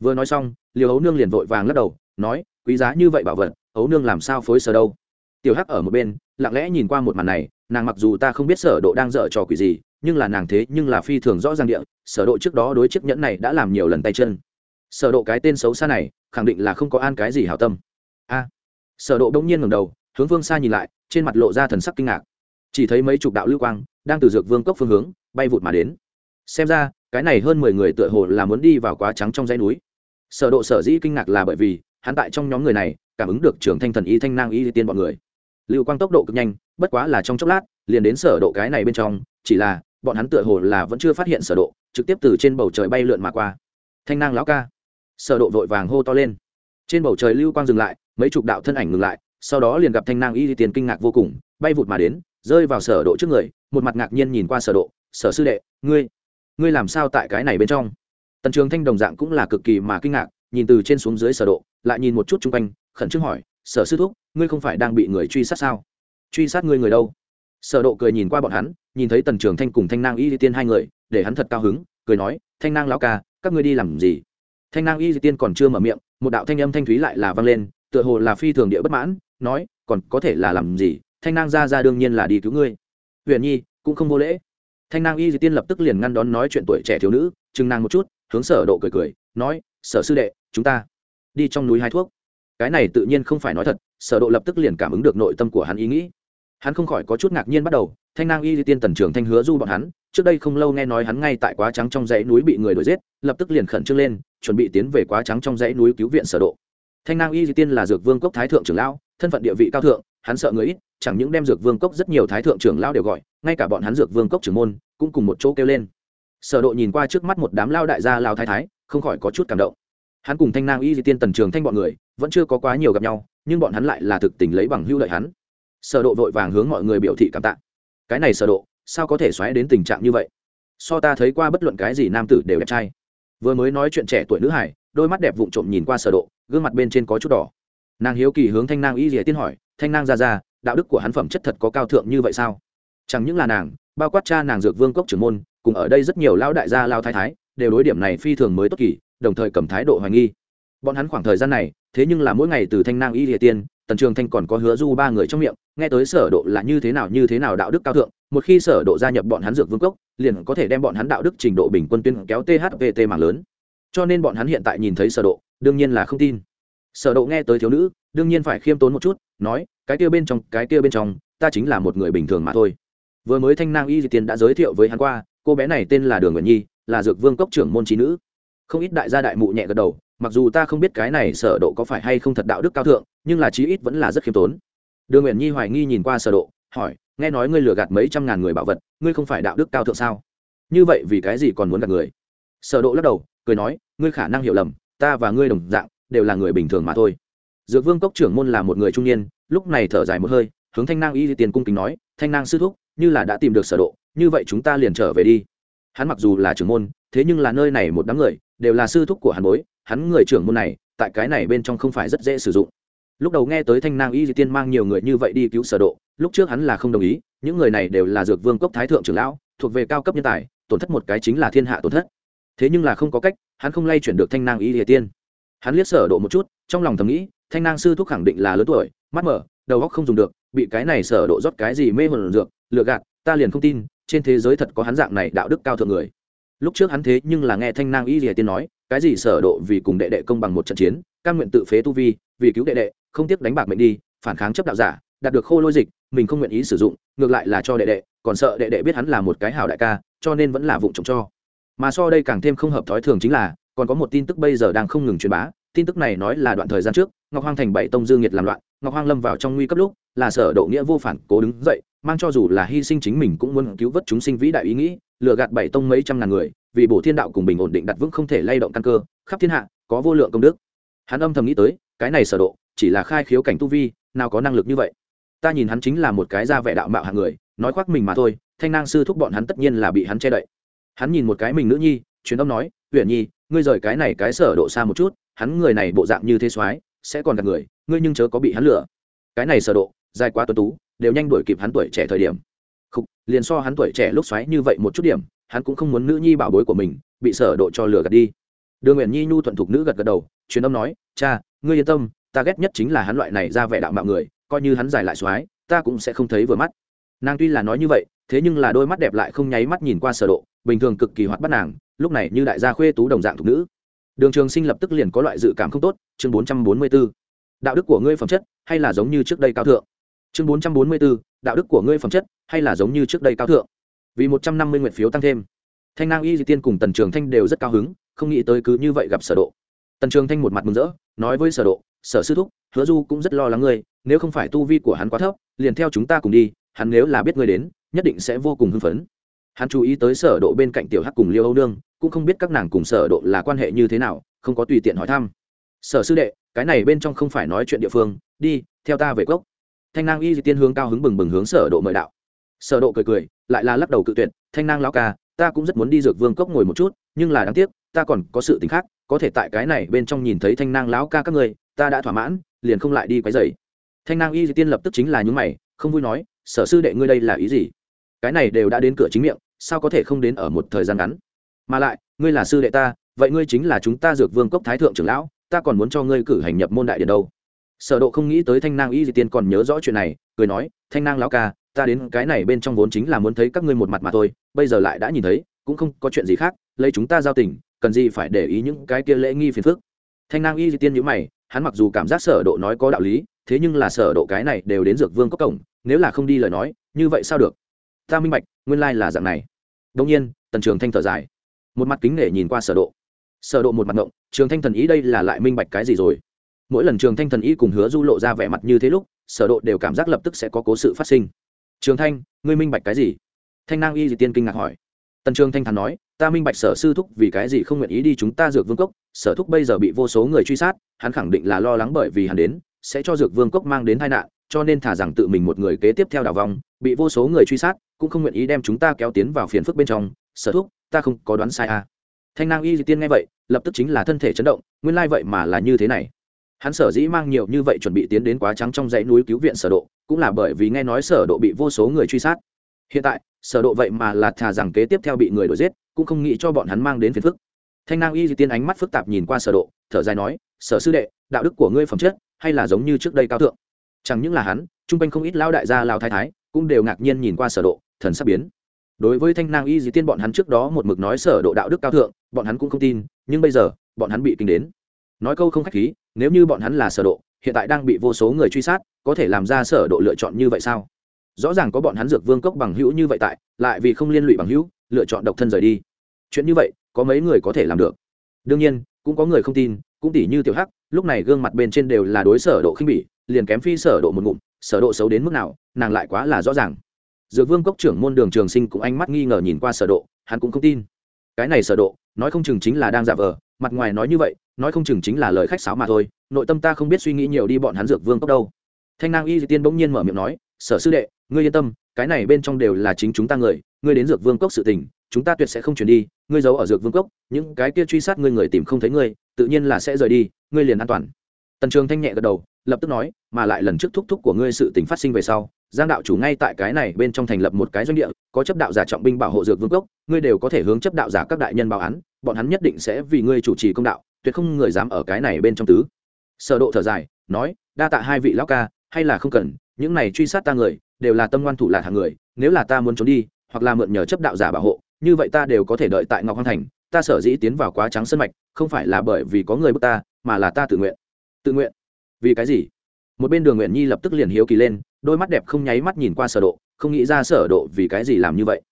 Vừa nói xong liều ấu nương liền vội vàng lắc đầu, nói, quý giá như vậy bảo vật, ấu nương làm sao phối sờ đâu? Tiểu hắc ở một bên, lặng lẽ nhìn qua một màn này, nàng mặc dù ta không biết sở độ đang dở trò quỷ gì, nhưng là nàng thế nhưng là phi thường rõ ràng địa, sở độ trước đó đối chiếc nhẫn này đã làm nhiều lần tay chân. Sở độ cái tên xấu xa này, khẳng định là không có an cái gì hảo tâm. A. Sở độ đông nhiên ngẩng đầu, hướng phương xa nhìn lại, trên mặt lộ ra thần sắc kinh ngạc chỉ thấy mấy chục đạo lưu quang đang từ dược vương cốc phương hướng bay vụt mà đến. Xem ra, cái này hơn mười người tựa hồ là muốn đi vào quá trắng trong dãy núi. Sở độ sở dĩ kinh ngạc là bởi vì hắn tại trong nhóm người này cảm ứng được trưởng thanh thần y thanh nang y tiên bọn người. Lưu quang tốc độ cực nhanh, bất quá là trong chốc lát, liền đến sở độ cái này bên trong, chỉ là bọn hắn tựa hồ là vẫn chưa phát hiện sở độ, trực tiếp từ trên bầu trời bay lượn mà qua. Thanh nang lão ca. Sở độ vội vàng hô to lên. Trên bầu trời lưu quang dừng lại, mấy chục đạo thân ảnh ngừng lại, sau đó liền gặp thanh nang y tiên kinh ngạc vô cùng, bay vụt mà đến rơi vào sở độ trước người, một mặt ngạc nhiên nhìn qua sở độ, sở sư đệ, ngươi ngươi làm sao tại cái này bên trong? Tần trường thanh đồng dạng cũng là cực kỳ mà kinh ngạc, nhìn từ trên xuống dưới sở độ, lại nhìn một chút chung quanh, khẩn trương hỏi, sở sư thúc, ngươi không phải đang bị người truy sát sao? Truy sát ngươi người đâu? Sở độ cười nhìn qua bọn hắn, nhìn thấy tần trường thanh cùng thanh nang y di tiên hai người, để hắn thật cao hứng, cười nói, thanh nang lão ca, các ngươi đi làm gì? Thanh nang y di tiên còn chưa mở miệng, một đạo thanh âm thanh thúy lại là vang lên, tựa hồ là phi thường địa bất mãn, nói, còn có thể là làm gì? Thanh nang ra ra đương nhiên là đi cứu ngươi. Huyền nhi, cũng không vô lễ. Thanh nang y di tiên lập tức liền ngăn đón nói chuyện tuổi trẻ thiếu nữ chừng nàng một chút, hướng sở độ cười cười, nói, sở sư đệ, chúng ta đi trong núi hái thuốc. Cái này tự nhiên không phải nói thật, sở độ lập tức liền cảm ứng được nội tâm của hắn ý nghĩ. Hắn không khỏi có chút ngạc nhiên bắt đầu, thanh nang y di tiên tần trưởng thanh hứa du bọn hắn, trước đây không lâu nghe nói hắn ngay tại quá trắng trong dãy núi bị người đuổi giết, lập tức liền khẩn trương lên, chuẩn bị tiến về quá trắng trong dãy núi cứu viện sở độ. Thanh nang y di tiên là dược vương cốc thái thượng trưởng lão, thân phận địa vị cao thượng, hắn sợ người ít chẳng những đem dược vương cốc rất nhiều thái thượng trưởng lão đều gọi, ngay cả bọn hắn dược vương cốc trưởng môn cũng cùng một chỗ kêu lên. Sở độ nhìn qua trước mắt một đám lao đại gia lao thái thái, không khỏi có chút cảm động. Hắn cùng thanh nang y di tiên tần trường thanh bọn người, vẫn chưa có quá nhiều gặp nhau, nhưng bọn hắn lại là thực tình lấy bằng hưu lợi hắn. Sở độ vội vàng hướng mọi người biểu thị cảm tạ. Cái này sở độ, sao có thể xoáy đến tình trạng như vậy? So ta thấy qua bất luận cái gì nam tử đều đẹp trai. Vừa mới nói chuyện trẻ tuổi nữ hải đôi mắt đẹp vụng trộm nhìn qua sở độ, gương mặt bên trên có chút đỏ. Nàng hiếu kỳ hướng thanh nang y di tiên hỏi, thanh nang ra ra đạo đức của hắn phẩm chất thật có cao thượng như vậy sao? Chẳng những là nàng, bao quát cha nàng dược vương cốc trưởng môn, cùng ở đây rất nhiều lão đại gia lao thái thái, đều đối điểm này phi thường mới tốt kỳ, đồng thời cầm thái độ hoài nghi. Bọn hắn khoảng thời gian này, thế nhưng là mỗi ngày từ thanh nang y địa tiên, tần trường thanh còn có hứa du ba người trong miệng, nghe tới sở độ là như thế nào như thế nào đạo đức cao thượng, một khi sở độ gia nhập bọn hắn dược vương cốc, liền có thể đem bọn hắn đạo đức trình độ bình quân tuyên kéo thvt mảng lớn. Cho nên bọn hắn hiện tại nhìn thấy sở độ, đương nhiên là không tin sở độ nghe tới thiếu nữ, đương nhiên phải khiêm tốn một chút, nói, cái kia bên trong, cái kia bên trong, ta chính là một người bình thường mà thôi. Vừa mới thanh nang y di tiên đã giới thiệu với hắn qua, cô bé này tên là đường nguyện nhi, là dược vương cốc trưởng môn trí nữ. Không ít đại gia đại mụ nhẹ gật đầu, mặc dù ta không biết cái này sở độ có phải hay không thật đạo đức cao thượng, nhưng là chí ít vẫn là rất khiêm tốn. Đường nguyện nhi hoài nghi nhìn qua sở độ, hỏi, nghe nói ngươi lừa gạt mấy trăm ngàn người bảo vật, ngươi không phải đạo đức cao thượng sao? Như vậy vì cái gì còn muốn gạt người? Sở độ lắc đầu, cười nói, ngươi khả năng hiểu lầm, ta và ngươi đồng dạng đều là người bình thường mà thôi. Dược vương cốc trưởng môn là một người trung niên, lúc này thở dài một hơi, hướng thanh nang y di tiền cung kính nói, thanh nang sư thúc, như là đã tìm được sở độ, như vậy chúng ta liền trở về đi. Hắn mặc dù là trưởng môn, thế nhưng là nơi này một đám người, đều là sư thúc của hắn bối, hắn người trưởng môn này, tại cái này bên trong không phải rất dễ sử dụng. Lúc đầu nghe tới thanh nang y di tiên mang nhiều người như vậy đi cứu sở độ, lúc trước hắn là không đồng ý, những người này đều là dược vương cốc thái thượng trưởng lão, thuộc về cao cấp nhân tài, tổn thất một cái chính là thiên hạ tổn thất. Thế nhưng là không có cách, hắn không lay chuyển được thanh nang y di tiên hắn liếc sở độ một chút, trong lòng thầm nghĩ, thanh nang sư thúc khẳng định là lớn tuổi, mắt mở, đầu óc không dùng được, bị cái này sở độ rót cái gì mê hồn dược, lừa gạt, ta liền không tin, trên thế giới thật có hắn dạng này đạo đức cao thượng người. Lúc trước hắn thế nhưng là nghe thanh nang y lìa tiên nói, cái gì sở độ vì cùng đệ đệ công bằng một trận chiến, cam nguyện tự phế tu vi, vì cứu đệ đệ, không tiếc đánh bạc mệnh đi, phản kháng chấp đạo giả, đạt được khô lôi dịch, mình không nguyện ý sử dụng, ngược lại là cho đệ đệ, còn sợ đệ đệ biết hắn là một cái hảo đại ca, cho nên vẫn là vụng trộm cho. Mà so đây càng thêm không hợp thói thường chính là còn có một tin tức bây giờ đang không ngừng truyền bá, tin tức này nói là đoạn thời gian trước, ngọc hoang thành bảy tông dương nhiệt làm loạn, ngọc hoang lâm vào trong nguy cấp lúc, là sở độ nghĩa vô phản cố đứng dậy, mang cho dù là hy sinh chính mình cũng muốn cứu vớt chúng sinh vĩ đại ý nghĩ, lừa gạt bảy tông mấy trăm ngàn người, vì bổ thiên đạo cùng bình ổn định đặt vững không thể lay động căn cơ, khắp thiên hạ, có vô lượng công đức. Hắn âm thầm nghĩ tới, cái này sở độ, chỉ là khai khiếu cảnh tu vi, nào có năng lực như vậy. Ta nhìn hắn chính là một cái ra vẻ đạo mạo hạng người, nói khoác mình mà thôi, thanh nang sư thúc bọn hắn tất nhiên là bị hắn che đậy. Hắn nhìn một cái mình nữ nhi, truyền âm nói huyền nhi ngươi rời cái này cái sở độ xa một chút hắn người này bộ dạng như thế soái sẽ còn gạt người ngươi nhưng chớ có bị hắn lừa. Cái này sở độ dài quá tuấn tú đều nhanh đuổi kịp hắn tuổi trẻ thời điểm. Khục, liền so hắn tuổi trẻ lúc xoáy như vậy một chút điểm hắn cũng không muốn nữ nhi bảo bối của mình bị sở độ cho lừa gạt đi. Đường Uyển nhi nhu thuận thục nữ gật gật đầu truyền âm nói cha ngươi yên tâm ta ghét nhất chính là hắn loại này ra vẻ đạo mạo người coi như hắn dài lại xoáy ta cũng sẽ không thấy vừa mắt. Nàng tuy là nói như vậy thế nhưng là đôi mắt đẹp lại không nháy mắt nhìn qua sở độ bình thường cực kỳ hoạt bát nàng lúc này như đại gia khuê tú đồng dạng thục nữ. Đường trường sinh lập tức liền có loại dự cảm không tốt, chương 444 đạo đức của ngươi phẩm chất, hay là giống như trước đây cao thượng? Chương 444 đạo đức của ngươi phẩm chất, hay là giống như trước đây cao thượng? Vì một trăm năm mươi nguyện phiếu tăng thêm. Thanh nang y di tiên cùng tần trường thanh đều rất cao hứng, không nghĩ tới cứ như vậy gặp sở độ. Tần trường thanh một mặt mừng rỡ, nói với sở độ, sở sư thúc, hứa du cũng rất lo lắng ngươi, nếu không phải tu vi của hắn quá thấp, liền theo chúng ta cùng đi, hắn nếu là biết ngươi đến, nhất định sẽ vô cùng hưng phấn hắn chú ý tới sở độ bên cạnh tiểu hắc cùng liêu âu đương cũng không biết các nàng cùng sở độ là quan hệ như thế nào, không có tùy tiện hỏi thăm. Sở sư đệ, cái này bên trong không phải nói chuyện địa phương, đi, theo ta về cốc. Thanh nang y di tiên hướng cao hứng bừng bừng hướng sở độ mời đạo. Sở độ cười cười, lại là lắc đầu cự tuyệt, thanh nang lão ca, ta cũng rất muốn đi dược vương cốc ngồi một chút, nhưng là đáng tiếc, ta còn có sự tình khác, có thể tại cái này bên trong nhìn thấy thanh nang lão ca các người ta đã thỏa mãn, liền không lại đi quấy rầy. Thanh nang y di tiên lập tức chính là những mày, không vui nói, sở sư đệ ngươi đây là ý gì? Cái này đều đã đến cửa chính miệng sao có thể không đến ở một thời gian ngắn? Mà lại, ngươi là sư đệ ta, vậy ngươi chính là chúng ta dược vương cốc thái thượng trưởng lão, ta còn muốn cho ngươi cử hành nhập môn đại điện đâu. Sở độ không nghĩ tới thanh nang y di tiên còn nhớ rõ chuyện này, cười nói, thanh nang lão ca, ta đến cái này bên trong vốn chính là muốn thấy các ngươi một mặt mà thôi, bây giờ lại đã nhìn thấy, cũng không có chuyện gì khác, lấy chúng ta giao tình, cần gì phải để ý những cái kia lễ nghi phiền phức. Thanh nang y di tiên nhíu mày, hắn mặc dù cảm giác sở độ nói có đạo lý, thế nhưng là sở độ cái này đều đến dược vương cốc cổng, nếu là không đi lời nói, như vậy sao được? Ta minh bạch, nguyên lai là dạng này đông nhiên, tần trường thanh thở dài. Một mặt kính nể nhìn qua sở độ. Sở độ một mặt ngộng, trường thanh thần ý đây là lại minh bạch cái gì rồi? Mỗi lần trường thanh thần ý cùng hứa du lộ ra vẻ mặt như thế lúc, sở độ đều cảm giác lập tức sẽ có cố sự phát sinh. Trường thanh, ngươi minh bạch cái gì? Thanh nang y dị tiên kinh ngạc hỏi. Tần trường thanh thản nói, ta minh bạch sở sư thúc vì cái gì không nguyện ý đi chúng ta dược vương cốc. Sở thúc bây giờ bị vô số người truy sát, hắn khẳng định là lo lắng bởi vì hắn đến, sẽ cho dược vương cốc mang đến tai nạn, cho nên thả rằng tự mình một người kế tiếp theo đảo vòng, bị vô số người truy sát cũng không nguyện ý đem chúng ta kéo tiến vào phiền phức bên trong, sở thúc, ta không có đoán sai à. thanh nang y dị tiên nghe vậy, lập tức chính là thân thể chấn động, nguyên lai vậy mà là như thế này. Hắn sở dĩ mang nhiều như vậy chuẩn bị tiến đến quá trắng trong dãy núi cứu viện sở độ, cũng là bởi vì nghe nói sở độ bị vô số người truy sát. Hiện tại, sở độ vậy mà là thà rằng kế tiếp theo bị người đuổi giết, cũng không nghĩ cho bọn hắn mang đến phiền phức. Thanh nang y di tiên ánh mắt phức tạp nhìn qua sở độ, thở dài nói, sở sư đệ, đạo đức của ngươi phẩm chất, hay là giống như trước đây cao thượng? Chẳng những là hắn trung quanh không ít lão đại gia, lão thái thái, cũng đều ngạc nhiên nhìn qua sở độ thần sắp biến. Đối với thanh nang y dị tiên, bọn hắn trước đó một mực nói sở độ đạo đức cao thượng, bọn hắn cũng không tin, nhưng bây giờ, bọn hắn bị kinh đến. Nói câu không khách khí, nếu như bọn hắn là sở độ, hiện tại đang bị vô số người truy sát, có thể làm ra sở độ lựa chọn như vậy sao? Rõ ràng có bọn hắn dược vương cốc bằng hữu như vậy tại, lại vì không liên lụy bằng hữu, lựa chọn độc thân rời đi. Chuyện như vậy, có mấy người có thể làm được? Đương nhiên, cũng có người không tin, cũng tỷ như tiểu hắc, lúc này gương mặt bên trên đều là đối sở độ khinh bỉ, liền kém phi sở độ một ngụm, sở độ xấu đến mức nào, nàng lại quá là rõ ràng dược vương cốc trưởng môn đường trường sinh cũng ánh mắt nghi ngờ nhìn qua sở độ, hắn cũng không tin. Cái này sở độ, nói không chừng chính là đang giả vờ, mặt ngoài nói như vậy, nói không chừng chính là lời khách sáo mà thôi, nội tâm ta không biết suy nghĩ nhiều đi bọn hắn dược vương cốc đâu. Thanh nang y di tiên bỗng nhiên mở miệng nói, sở sư đệ, ngươi yên tâm, cái này bên trong đều là chính chúng ta người, ngươi đến dược vương cốc sự tình, chúng ta tuyệt sẽ không chuyển đi, ngươi giấu ở dược vương cốc, những cái kia truy sát ngươi người tìm không thấy ngươi, tự nhiên là sẽ rời đi, ngươi liền an toàn. Tần trường thanh nhẹ gật đầu, lập tức nói, mà lại lần trước thúc thúc của ngươi sự tình phát sinh về sau giang đạo chủ ngay tại cái này bên trong thành lập một cái doanh địa, có chấp đạo giả trọng binh bảo hộ dược vương cốc, ngươi đều có thể hướng chấp đạo giả các đại nhân báo án, bọn hắn nhất định sẽ vì ngươi chủ trì công đạo, tuyệt không người dám ở cái này bên trong tứ. Sở độ thở dài, nói, đa tạ hai vị lão ca, hay là không cần, những này truy sát ta người, đều là tâm ngoan thủ lạc hàng người, nếu là ta muốn trốn đi, hoặc là mượn nhờ chấp đạo giả bảo hộ, như vậy ta đều có thể đợi tại ngọc hoàng thành, ta sở dĩ tiến vào quá trắng sân mạch, không phải là bởi vì có người bức ta, mà là ta tự nguyện. Tự nguyện? Vì cái gì? Một bên đường nguyện nhi lập tức liền hiếu kỳ lên đôi mắt đẹp không nháy mắt nhìn qua sở độ, không nghĩ ra sở độ vì cái gì làm như vậy.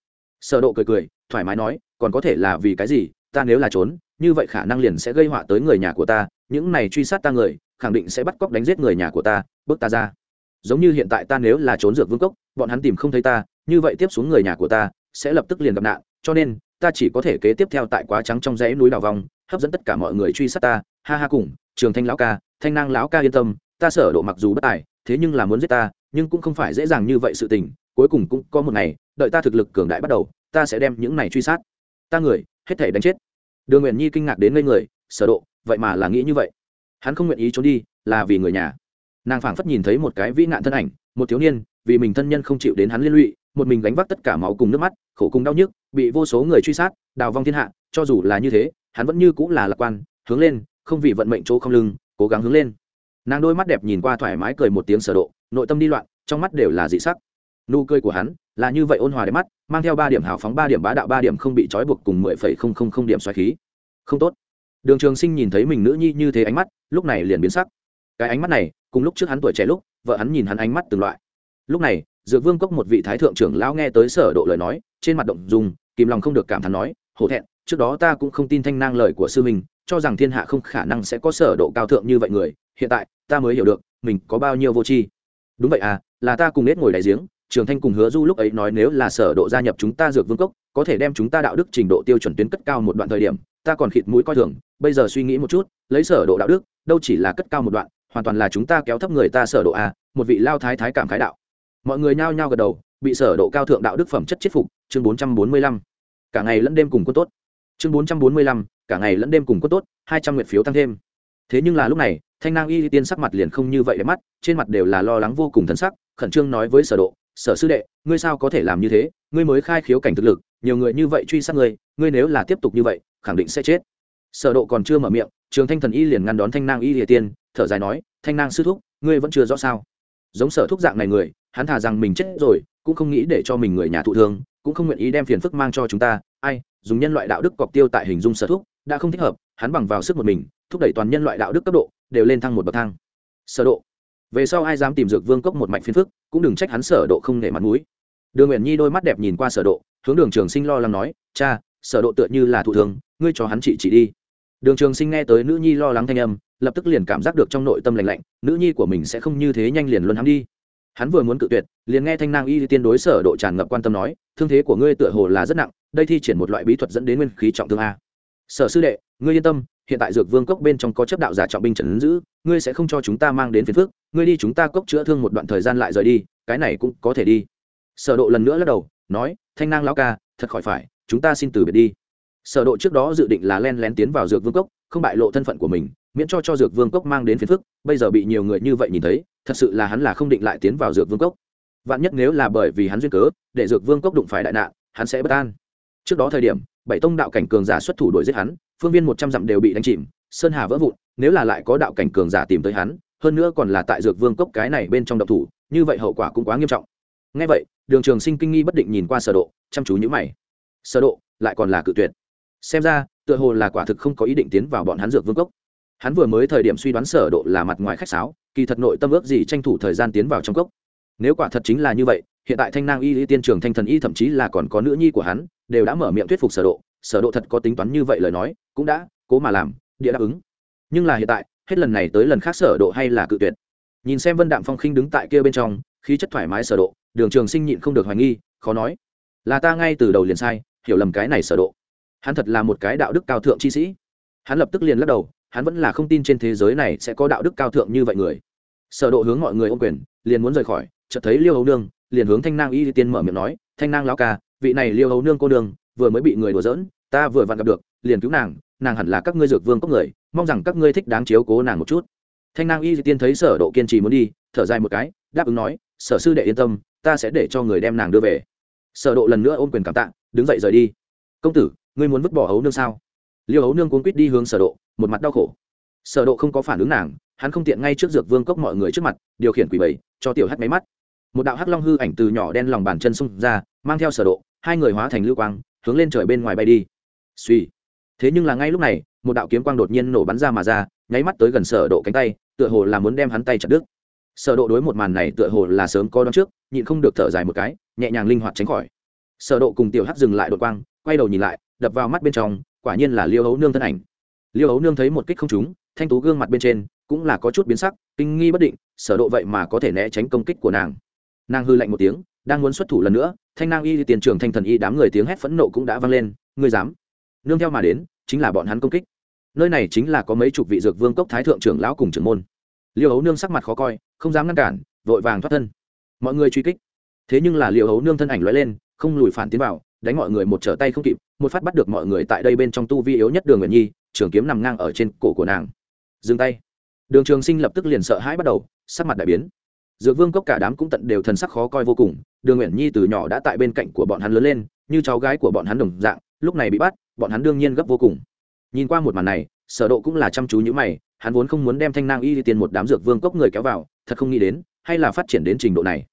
Sở độ cười cười, thoải mái nói, còn có thể là vì cái gì, ta nếu là trốn, như vậy khả năng liền sẽ gây họa tới người nhà của ta, những này truy sát ta người, khẳng định sẽ bắt cóc đánh giết người nhà của ta, bước ta ra. Giống như hiện tại ta nếu là trốn dược vương cốc, bọn hắn tìm không thấy ta, như vậy tiếp xuống người nhà của ta sẽ lập tức liền gặp nạn, cho nên, ta chỉ có thể kế tiếp theo tại quá trắng trong dãy núi đào vòng, hấp dẫn tất cả mọi người truy sát ta. Ha ha cùng, trường thanh lão ca, thanh năng lão ca yên tâm, ta sở độ mặc dù bất tài thế nhưng là muốn giết ta, nhưng cũng không phải dễ dàng như vậy sự tình, cuối cùng cũng có một ngày, đợi ta thực lực cường đại bắt đầu, ta sẽ đem những này truy sát. Ta người, hết thể đánh chết. Đường nguyện nhi kinh ngạc đến ngây người, sở độ, vậy mà là nghĩ như vậy? Hắn không nguyện ý trốn đi, là vì người nhà. Nàng phảng phất nhìn thấy một cái vĩ nạn thân ảnh, một thiếu niên, vì mình thân nhân không chịu đến hắn liên lụy, một mình gánh vác tất cả máu cùng nước mắt, khổ cùng đau nhức, bị vô số người truy sát, đào vong thiên hạ, cho dù là như thế, hắn vẫn như cũng là lạc quan, hướng lên, không vì vận mệnh chỗ không lưng, cố gắng hướng lên nàng đôi mắt đẹp nhìn qua thoải mái cười một tiếng sở độ, nội tâm đi loạn, trong mắt đều là dị sắc. Nụ cười của hắn là như vậy ôn hòa đẹp mắt, mang theo ba điểm hào phóng, ba điểm bá đạo, ba điểm không bị trói buộc cùng mười phẩy không không không điểm xoáy khí. Không tốt. Đường trường sinh nhìn thấy mình nữ nhi như thế ánh mắt, lúc này liền biến sắc. Cái ánh mắt này, cùng lúc trước hắn tuổi trẻ lúc, vợ hắn nhìn hắn ánh mắt từng loại. Lúc này, dược vương cốc một vị thái thượng trưởng lão nghe tới sở độ lời nói, trên mặt động dung, kìm lòng không được cảm thán nói, hổ thẹn, trước đó ta cũng không tin thanh năng lời của sư mình cho rằng thiên hạ không khả năng sẽ có sở độ cao thượng như vậy người, hiện tại, ta mới hiểu được, mình có bao nhiêu vô tri. Đúng vậy à là ta cùng nết ngồi đại giếng, trường thanh cùng hứa du lúc ấy nói nếu là sở độ gia nhập chúng ta dược vương cốc, có thể đem chúng ta đạo đức trình độ tiêu chuẩn tuyến cất cao một đoạn thời điểm, ta còn khịt mũi coi thường, bây giờ suy nghĩ một chút, lấy sở độ đạo đức, đâu chỉ là cất cao một đoạn, hoàn toàn là chúng ta kéo thấp người ta sở độ a một vị lao thái thái cảm khái đạo. Mọi người nhao nhao gật đầu, bị sở độ cao thượng đạo đức phẩm chất chết phục, chương 445 cả ngày lẫn đêm cùng quân tốt chương 445 cả ngày lẫn đêm cùng quân tốt 200 nguyệt phiếu tăng thêm. Thế nhưng là lúc này, thanh nang y tiên sắc mặt liền không như vậy để mắt, trên mặt đều là lo lắng vô cùng thần sắc, khẩn trương nói với sở độ, sở sư đệ, ngươi sao có thể làm như thế? Ngươi mới khai khiếu cảnh thực lực, nhiều người như vậy truy sát ngươi ngươi nếu là tiếp tục như vậy, khẳng định sẽ chết. Sở độ còn chưa mở miệng, trường thanh thần y liền ngăn đón thanh nang y lìa tiên, thở dài nói, thanh nang sư thúc, ngươi vẫn chưa rõ sao? Giống sở thúc dạng này người, hắn thà rằng mình chết rồi, cũng không nghĩ để cho mình người nhà thụ thương, cũng không nguyện ý đem phiền phức mang cho chúng ta, ai dùng nhân loại đạo đức cọc tiêu tại hình dung sở thúc, đã không thích hợp, hắn bằng vào sức một mình, thúc đẩy toàn nhân loại đạo đức cấp độ, đều lên thăng một bậc thang. Sở độ. Về sau ai dám tìm dược vương cốc một mạnh phiền phức, cũng đừng trách hắn sở độ không nể mặt mũi. Đường nguyện nhi đôi mắt đẹp nhìn qua sở độ, hướng đường trường sinh lo lắng nói, cha, sở độ tựa như là thụ thương, ngươi cho hắn trị trị đi. Đường trường sinh nghe tới nữ nhi lo lắng thanh âm, lập tức liền cảm giác được trong nội tâm lạnh lạnh, nữ nhi của mình sẽ không như thế nhanh liền luân hắn đi. Hắn vừa muốn cự tuyệt, liền nghe thanh nang y tiên đối sở độ tràn ngập quan tâm nói, thương thế của ngươi tựa hồ là rất nặng đây thi triển một loại bí thuật dẫn đến nguyên khí trọng thương a. Sở sư đệ, ngươi yên tâm, hiện tại dược vương cốc bên trong có chấp đạo giả trọng binh trần giữ, ngươi sẽ không cho chúng ta mang đến phiền phước. ngươi đi chúng ta cốc chữa thương một đoạn thời gian lại rời đi, cái này cũng có thể đi. Sở độ lần nữa lắc đầu, nói, thanh nang lão ca, thật khỏi phải, chúng ta xin từ biệt đi. Sở độ trước đó dự định là len lén tiến vào dược vương cốc, không bại lộ thân phận của mình, miễn cho cho dược vương cốc mang đến phiền phức, bây giờ bị nhiều người như vậy nhìn thấy, thật sự là hắn là không định lại tiến vào dược vương cốc. Vạn nhất nếu là bởi vì hắn duyên cớ, để dược vương cốc đụng phải đại nạn, hắn sẽ bất an trước đó thời điểm, bảy tông đạo cảnh cường giả xuất thủ đuổi giết hắn, phương viên một trăm dặm đều bị đánh chìm, sơn hà vỡ vụn, nếu là lại có đạo cảnh cường giả tìm tới hắn, hơn nữa còn là tại dược vương cốc cái này bên trong độc thủ, như vậy hậu quả cũng quá nghiêm trọng. Ngay vậy, đường trường sinh kinh nghi bất định nhìn qua sở độ, chăm chú nhữ mày. Sở độ, lại còn là cự tuyệt. Xem ra, tựa hồ là quả thực không có ý định tiến vào bọn hắn dược vương cốc. Hắn vừa mới thời điểm suy đoán sở độ là mặt ngoài khách sáo, kỳ thật nội tâm ước gì tranh thủ thời gian tiến vào trong cốc. Nếu quả thật chính là như vậy, hiện tại thanh nang y lý tiên trường thanh thần y thậm chí là còn có nữ nhi của hắn đều đã mở miệng thuyết phục sở độ sở độ thật có tính toán như vậy lời nói, cũng đã cố mà làm, địa đáp ứng. Nhưng là hiện tại, hết lần này tới lần khác sở độ hay là cự tuyệt. Nhìn xem vân đạm phong khinh đứng tại kia bên trong, khí chất thoải mái sở độ, đường trường sinh nhịn không được hoài nghi, khó nói. Là ta ngay từ đầu liền sai, hiểu lầm cái này sở độ. Hắn thật là một cái đạo đức cao thượng chi sĩ. Hắn lập tức liền lắc đầu, hắn vẫn là không tin trên thế giới này sẽ có đạo đức cao thượng như vậy người. Sở độ hướng mọi người ôm quyền, liền muốn rời khỏi, chợt thấy liêu hấu nương, liền hướng thanh nang y tiên mở miệng nói, thanh nang lão ca vị này liêu hấu nương cô nương, vừa mới bị người đùa giỡn, ta vừa vặn gặp được, liền cứu nàng nàng hẳn là các ngươi dược vương cốc người, mong rằng các ngươi thích đáng chiếu cố nàng một chút. Thanh nang y tiên thấy sở độ kiên trì muốn đi, thở dài một cái, đáp ứng nói, sở sư đệ yên tâm, ta sẽ để cho người đem nàng đưa về. Sở độ lần nữa ôm quyền cảm tạ, đứng dậy rời đi. Công tử, ngươi muốn vứt bỏ hấu nương sao? Liêu hấu nương cuống quýt đi hướng sở độ, một mặt đau khổ. Sở độ không có phản ứng nàng, hắn không tiện ngay trước dược vương cốc mọi người trước mặt, điều khiển quỷ bảy cho tiểu hắc máy mắt. Một đạo hắc long hư ảnh từ nhỏ đen lòng bàn chân xung ra, mang theo sở độ hai người hóa thành lưu quang, hướng lên trời bên ngoài bay đi. Suy thế nhưng là ngay lúc này, một đạo kiếm quang đột nhiên nổ bắn ra mà ra, nháy mắt tới gần sở độ cánh tay, tựa hồ là muốn đem hắn tay chặt đứt. Sở độ đối một màn này tựa hồ là sớm có đoán trước, nhịn không được thở dài một cái, nhẹ nhàng linh hoạt tránh khỏi. Sở độ cùng tiểu hắc dừng lại đột quang, quay đầu nhìn lại, đập vào mắt bên trong, quả nhiên là liêu hấu nương thân ảnh. Liêu hấu nương thấy một kích không trúng, thanh tú gương mặt bên trên cũng là có chút biến sắc, kinh nghi bất định, sở độ vậy mà có thể né tránh công kích của nàng. Nàng hư lạnh một tiếng, đang muốn xuất thủ lần nữa thanh nang y tiền trưởng thanh thần y đám người tiếng hét phẫn nộ cũng đã vang lên, ngươi dám? Nương theo mà đến, chính là bọn hắn công kích. Nơi này chính là có mấy chục vị dược vương cốc thái thượng trưởng lão cùng trưởng môn. Liêu hấu nương sắc mặt khó coi, không dám ngăn cản, vội vàng thoát thân. Mọi người truy kích. Thế nhưng là liêu hấu nương thân ảnh lóe lên, không lùi phản tiến vào, đánh mọi người một trở tay không kịp, một phát bắt được mọi người tại đây bên trong tu vi yếu nhất đường nguyện nhi, trường kiếm nằm ngang ở trên cổ của nàng. Dừng tay. Đường trường sinh lập tức liền sợ hãi bắt đầu, sắc mặt đại biến dược vương cốc cả đám cũng tận đều thần sắc khó coi vô cùng, đường nguyện nhi từ nhỏ đã tại bên cạnh của bọn hắn lớn lên, như cháu gái của bọn hắn đồng dạng, lúc này bị bắt, bọn hắn đương nhiên gấp vô cùng. Nhìn qua một màn này, sở độ cũng là chăm chú như mày, hắn vốn không muốn đem thanh nang y đi tiền một đám dược vương cốc người kéo vào, thật không nghĩ đến, hay là phát triển đến trình độ này.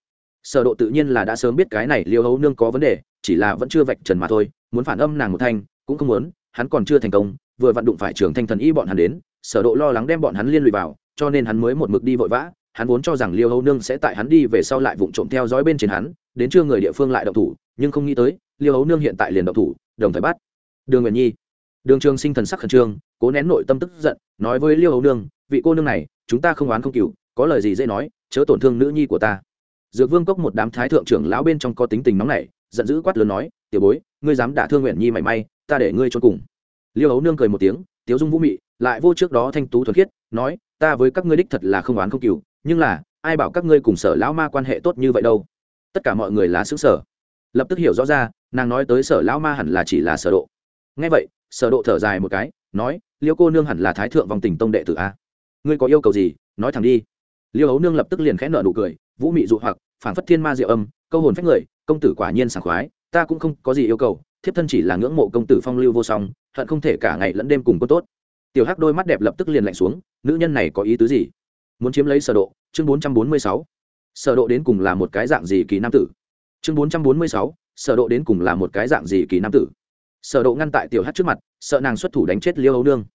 Sở độ tự nhiên là đã sớm biết cái này liêu hấu nương có vấn đề, chỉ là vẫn chưa vạch trần mà thôi, muốn phản âm nàng một thanh, cũng không muốn, hắn còn chưa thành công, vừa vận đụng phải trưởng thanh thần y bọn hắn đến, sở độ lo lắng đem bọn hắn liên lụy vào, cho nên hắn mới một mực đi vội vã hắn vốn cho rằng liêu hầu nương sẽ tại hắn đi về sau lại vụng trộm theo dõi bên trên hắn đến trưa người địa phương lại động thủ nhưng không nghĩ tới liêu hầu nương hiện tại liền động thủ đồng thời bắt. Đường nguyện nhi. Đường trường sinh thần sắc khẩn trương cố nén nội tâm tức giận nói với liêu hầu nương vị cô nương này chúng ta không oán không cựu, có lời gì dễ nói chớ tổn thương nữ nhi của ta. Dược vương cốc một đám thái thượng trưởng lão bên trong có tính tình nóng nảy giận dữ quát lớn nói tiểu bối ngươi dám đả thương nguyện nhi mảy may ta để ngươi cho cùng. Liêu hấu nương cười một tiếng tiếu dung vũ mị lại vô trước đó thanh tú thuần khiết nói ta với các ngươi đích thật là không oán không cừu nhưng là, ai bảo các ngươi cùng sở lão ma quan hệ tốt như vậy đâu? Tất cả mọi người là xứ sở. Lập tức hiểu rõ ra, nàng nói tới sở lão ma hẳn là chỉ là sở độ. Nghe vậy, sở độ thở dài một cái, nói, liêu cô nương hẳn là thái thượng vòng tình tông đệ tử a. Ngươi có yêu cầu gì, nói thẳng đi. Liêu hấu nương lập tức liền khẽ nở nụ cười, vũ mị dụ hoặc phản phất thiên ma diệu âm, câu hồn phách người, công tử quả nhiên sảng khoái, ta cũng không có gì yêu cầu, thiếp thân chỉ là ngưỡng mộ công tử phong lưu vô song, hận không thể cả ngày lẫn đêm cùng cô tốt. Tiểu hắc đôi mắt đẹp lập tức liền lạnh xuống, nữ nhân này có ý tứ gì? Muốn chiếm lấy sở độ, chương 446 sở độ đến cùng là một cái dạng gì kỳ nam tử? Chương 446 sở độ đến cùng là một cái dạng gì kỳ nam tử? Sở độ ngăn tại tiểu hắc trước mặt, sợ nàng xuất thủ đánh chết liêu hấu nương.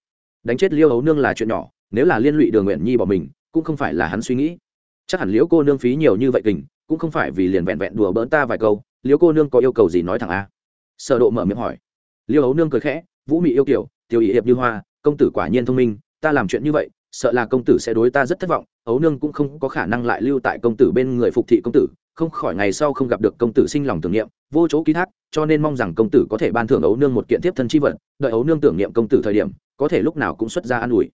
Đánh chết liêu hấu nương là chuyện nhỏ, nếu là liên lụy đường nguyện nhi bỏ mình, cũng không phải là hắn suy nghĩ. Chắc hẳn liễu cô nương phí nhiều như vậy kình cũng không phải vì liền vẹn vẹn đùa bỡn ta vài câu liễu cô nương có yêu cầu gì nói thẳng a? Sở độ mở miệng hỏi. Liêu hấu nương cười khẽ, vũ mị yêu kiều tiểu ý hiệp như hoa, công tử quả nhiên thông minh, ta làm chuyện như vậy sợ là công tử sẽ đối ta rất thất vọng, ấu nương cũng không có khả năng lại lưu tại công tử bên người phục thị công tử, không khỏi ngày sau không gặp được công tử sinh lòng tưởng niệm, vô chỗ ký thác, cho nên mong rằng công tử có thể ban thưởng ấu nương một kiện tiếp thân chi vật, đợi ấu nương tưởng niệm công tử thời điểm, có thể lúc nào cũng xuất ra an ủi.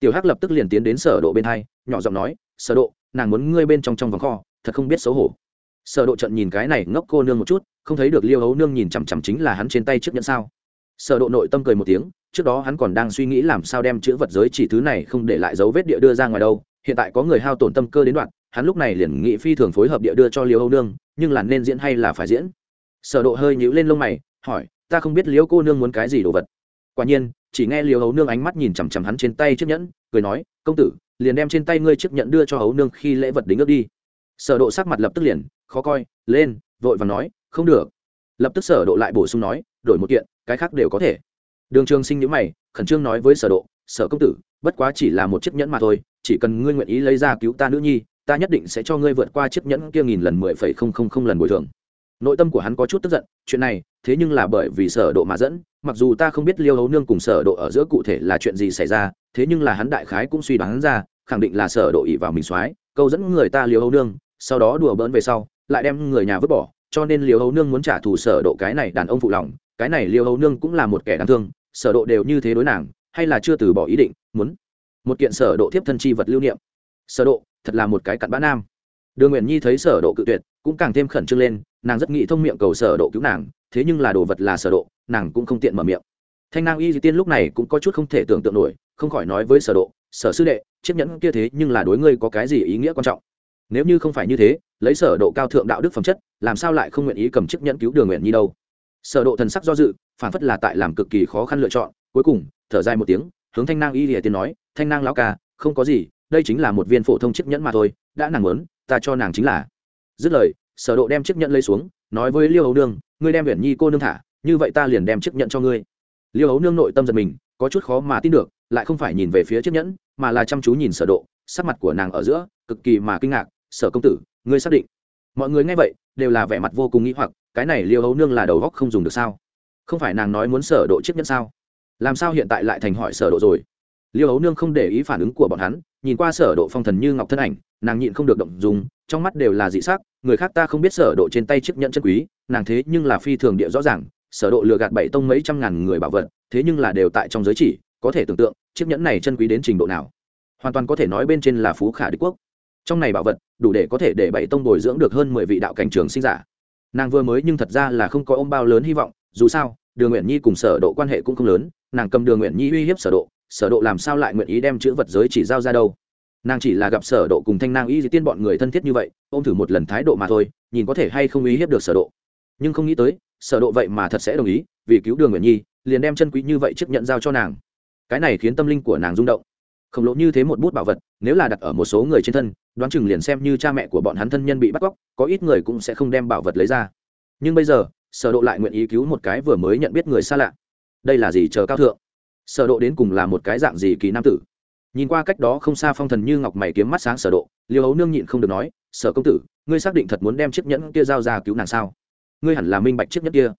Tiểu hắc lập tức liền tiến đến sở độ bên hai, nhỏ giọng nói, sở độ, nàng muốn ngươi bên trong trong vòng kho, thật không biết xấu hổ. Sở độ trận nhìn cái này ngốc cô nương một chút, không thấy được liêu ấu nương nhìn chằm chằm chính là hắn trên tay trước nhẫn sao sở độ nội tâm cười một tiếng, trước đó hắn còn đang suy nghĩ làm sao đem chữ vật giới chỉ thứ này không để lại dấu vết địa đưa ra ngoài đâu, hiện tại có người hao tổn tâm cơ đến đoạn, hắn lúc này liền nghĩ phi thường phối hợp địa đưa cho liêu âu nương, nhưng là nên diễn hay là phải diễn? Sở độ hơi nhíu lên lông mày, hỏi, ta không biết liêu cô nương muốn cái gì đồ vật? Quả nhiên, chỉ nghe liêu hấu nương ánh mắt nhìn chằm chằm hắn trên tay chiếc nhẫn, cười nói, công tử, liền đem trên tay ngươi chiếc nhẫn đưa cho hấu nương khi lễ vật đính ước đi. Sở độ sắc mặt lập tức liền, khó coi, lên, vội vàng nói, không được. Lập tức sở độ lại bổ sung nói, đổi một kiện cái khác đều có thể. Đường trường sinh nhữ mày, khẩn trương nói với sở độ, sở công tử, bất quá chỉ là một chiếc nhẫn mà thôi, chỉ cần ngươi nguyện ý lấy ra cứu ta nữ nhi, ta nhất định sẽ cho ngươi vượt qua chiếc nhẫn kia nghìn lần, mười phẩy không không không lần bồi thường. Nội tâm của hắn có chút tức giận, chuyện này, thế nhưng là bởi vì sở độ mà dẫn, mặc dù ta không biết liêu hấu nương cùng sở độ ở giữa cụ thể là chuyện gì xảy ra, thế nhưng là hắn đại khái cũng suy đoán ra, khẳng định là sở độ ỷ vào mình xoái câu dẫn người ta liêu hấu nương, sau đó đùa bỡn về sau, lại đem người nhà vứt bỏ, cho nên liêu hấu nương muốn trả thù sở độ cái này đàn ông phụ lòng cái này liêu hầu nương cũng là một kẻ đáng thương, sở độ đều như thế đối nàng, hay là chưa từ bỏ ý định, muốn một kiện sở độ thiếp thân chi vật lưu niệm. Sở độ, thật là một cái cặn bã nam. Đường nguyện nhi thấy sở độ cự tuyệt, cũng càng thêm khẩn trương lên, nàng rất nghĩ thông miệng cầu sở độ cứu nàng, thế nhưng là đồ vật là sở độ, nàng cũng không tiện mở miệng. Thanh nang y di tiên lúc này cũng có chút không thể tưởng tượng nổi, không khỏi nói với sở độ, sở sư đệ, chiếc nhẫn kia thế nhưng là đối ngươi có cái gì ý nghĩa quan trọng? Nếu như không phải như thế, lấy sở độ cao thượng đạo đức phẩm chất, làm sao lại không nguyện ý cầm chiếc nhẫn cứu đường nguyện nhi đâu? Sở độ thần sắc do dự phản phất là tại làm cực kỳ khó khăn lựa chọn, cuối cùng, thở dài một tiếng, hướng thanh nang y lìa tiên nói, thanh nang lão ca, không có gì, đây chính là một viên phổ thông chiếc nhẫn mà thôi, đã nàng muốn, ta cho nàng chính là. Dứt lời, sở độ đem chiếc nhẫn lấy xuống, nói với liêu hấu nương, ngươi đem uyển nhi cô nương thả, như vậy ta liền đem chiếc nhẫn cho ngươi. Liêu hấu nương nội tâm giật mình, có chút khó mà tin được, lại không phải nhìn về phía chiếc nhẫn, mà là chăm chú nhìn sở độ, sắc mặt của nàng ở giữa, cực kỳ mà kinh ngạc, sở công tử, ngươi xác định? Mọi người nghe vậy, đều là vẻ mặt vô cùng nghi hoặc cái này liêu hấu nương là đầu góc không dùng được sao? Không phải nàng nói muốn sở độ chiếc nhẫn sao? Làm sao hiện tại lại thành hỏi sở độ rồi? Liêu hấu nương không để ý phản ứng của bọn hắn, nhìn qua sở độ phong thần như ngọc thân ảnh, nàng nhịn không được động dùng, trong mắt đều là dị sắc, người khác ta không biết sở độ trên tay chiếc nhẫn chân quý, nàng thế nhưng là phi thường địa rõ ràng, sở độ lừa gạt bảy tông mấy trăm ngàn người bảo vật, thế nhưng là đều tại trong giới chỉ, có thể tưởng tượng, chiếc nhẫn này chân quý đến trình độ nào. Hoàn toàn có thể nói bên trên là phú khả đế quốc. Trong này bảo vật, đủ để có thể để bảy tông bồi dưỡng được hơn mười vị đạo cảnh trường sinh giả nàng vừa mới nhưng thật ra là không có ôm bao lớn hy vọng, dù sao, đường nguyện nhi cùng sở độ quan hệ cũng không lớn, nàng cầm đường nguyện nhi uy hiếp sở độ sở độ làm sao lại nguyện ý đem chữ vật giới chỉ giao ra đâu? Nàng chỉ là gặp sở độ cùng thanh nang y di tiên bọn người thân thiết như vậy, ôm thử một lần thái độ mà thôi, nhìn có thể hay không uy hiếp được sở độ. Nhưng không nghĩ tới, sở độ vậy mà thật sẽ đồng ý, vì cứu đường nguyện nhi, liền đem chân quý như vậy chấp nhận giao cho nàng. Cái này khiến tâm linh của nàng rung động khổng lồ như thế một bút bảo vật, nếu là đặt ở một số người trên thân, đoán chừng liền xem như cha mẹ của bọn hắn thân nhân bị bắt cóc, có ít người cũng sẽ không đem bảo vật lấy ra. Nhưng bây giờ, sở độ lại nguyện ý cứu một cái vừa mới nhận biết người xa lạ. Đây là gì chờ cao thượng? Sở độ đến cùng là một cái dạng gì kỳ nam tử? Nhìn qua cách đó không xa phong thần như ngọc mày kiếm mắt sáng sở độ, liêu hấu nương nhịn không được nói, sở công tử, ngươi xác định thật muốn đem chiếc nhẫn kia giao ra cứu nàng sao? Ngươi hẳn là minh bạch chiếc nhẫn kia.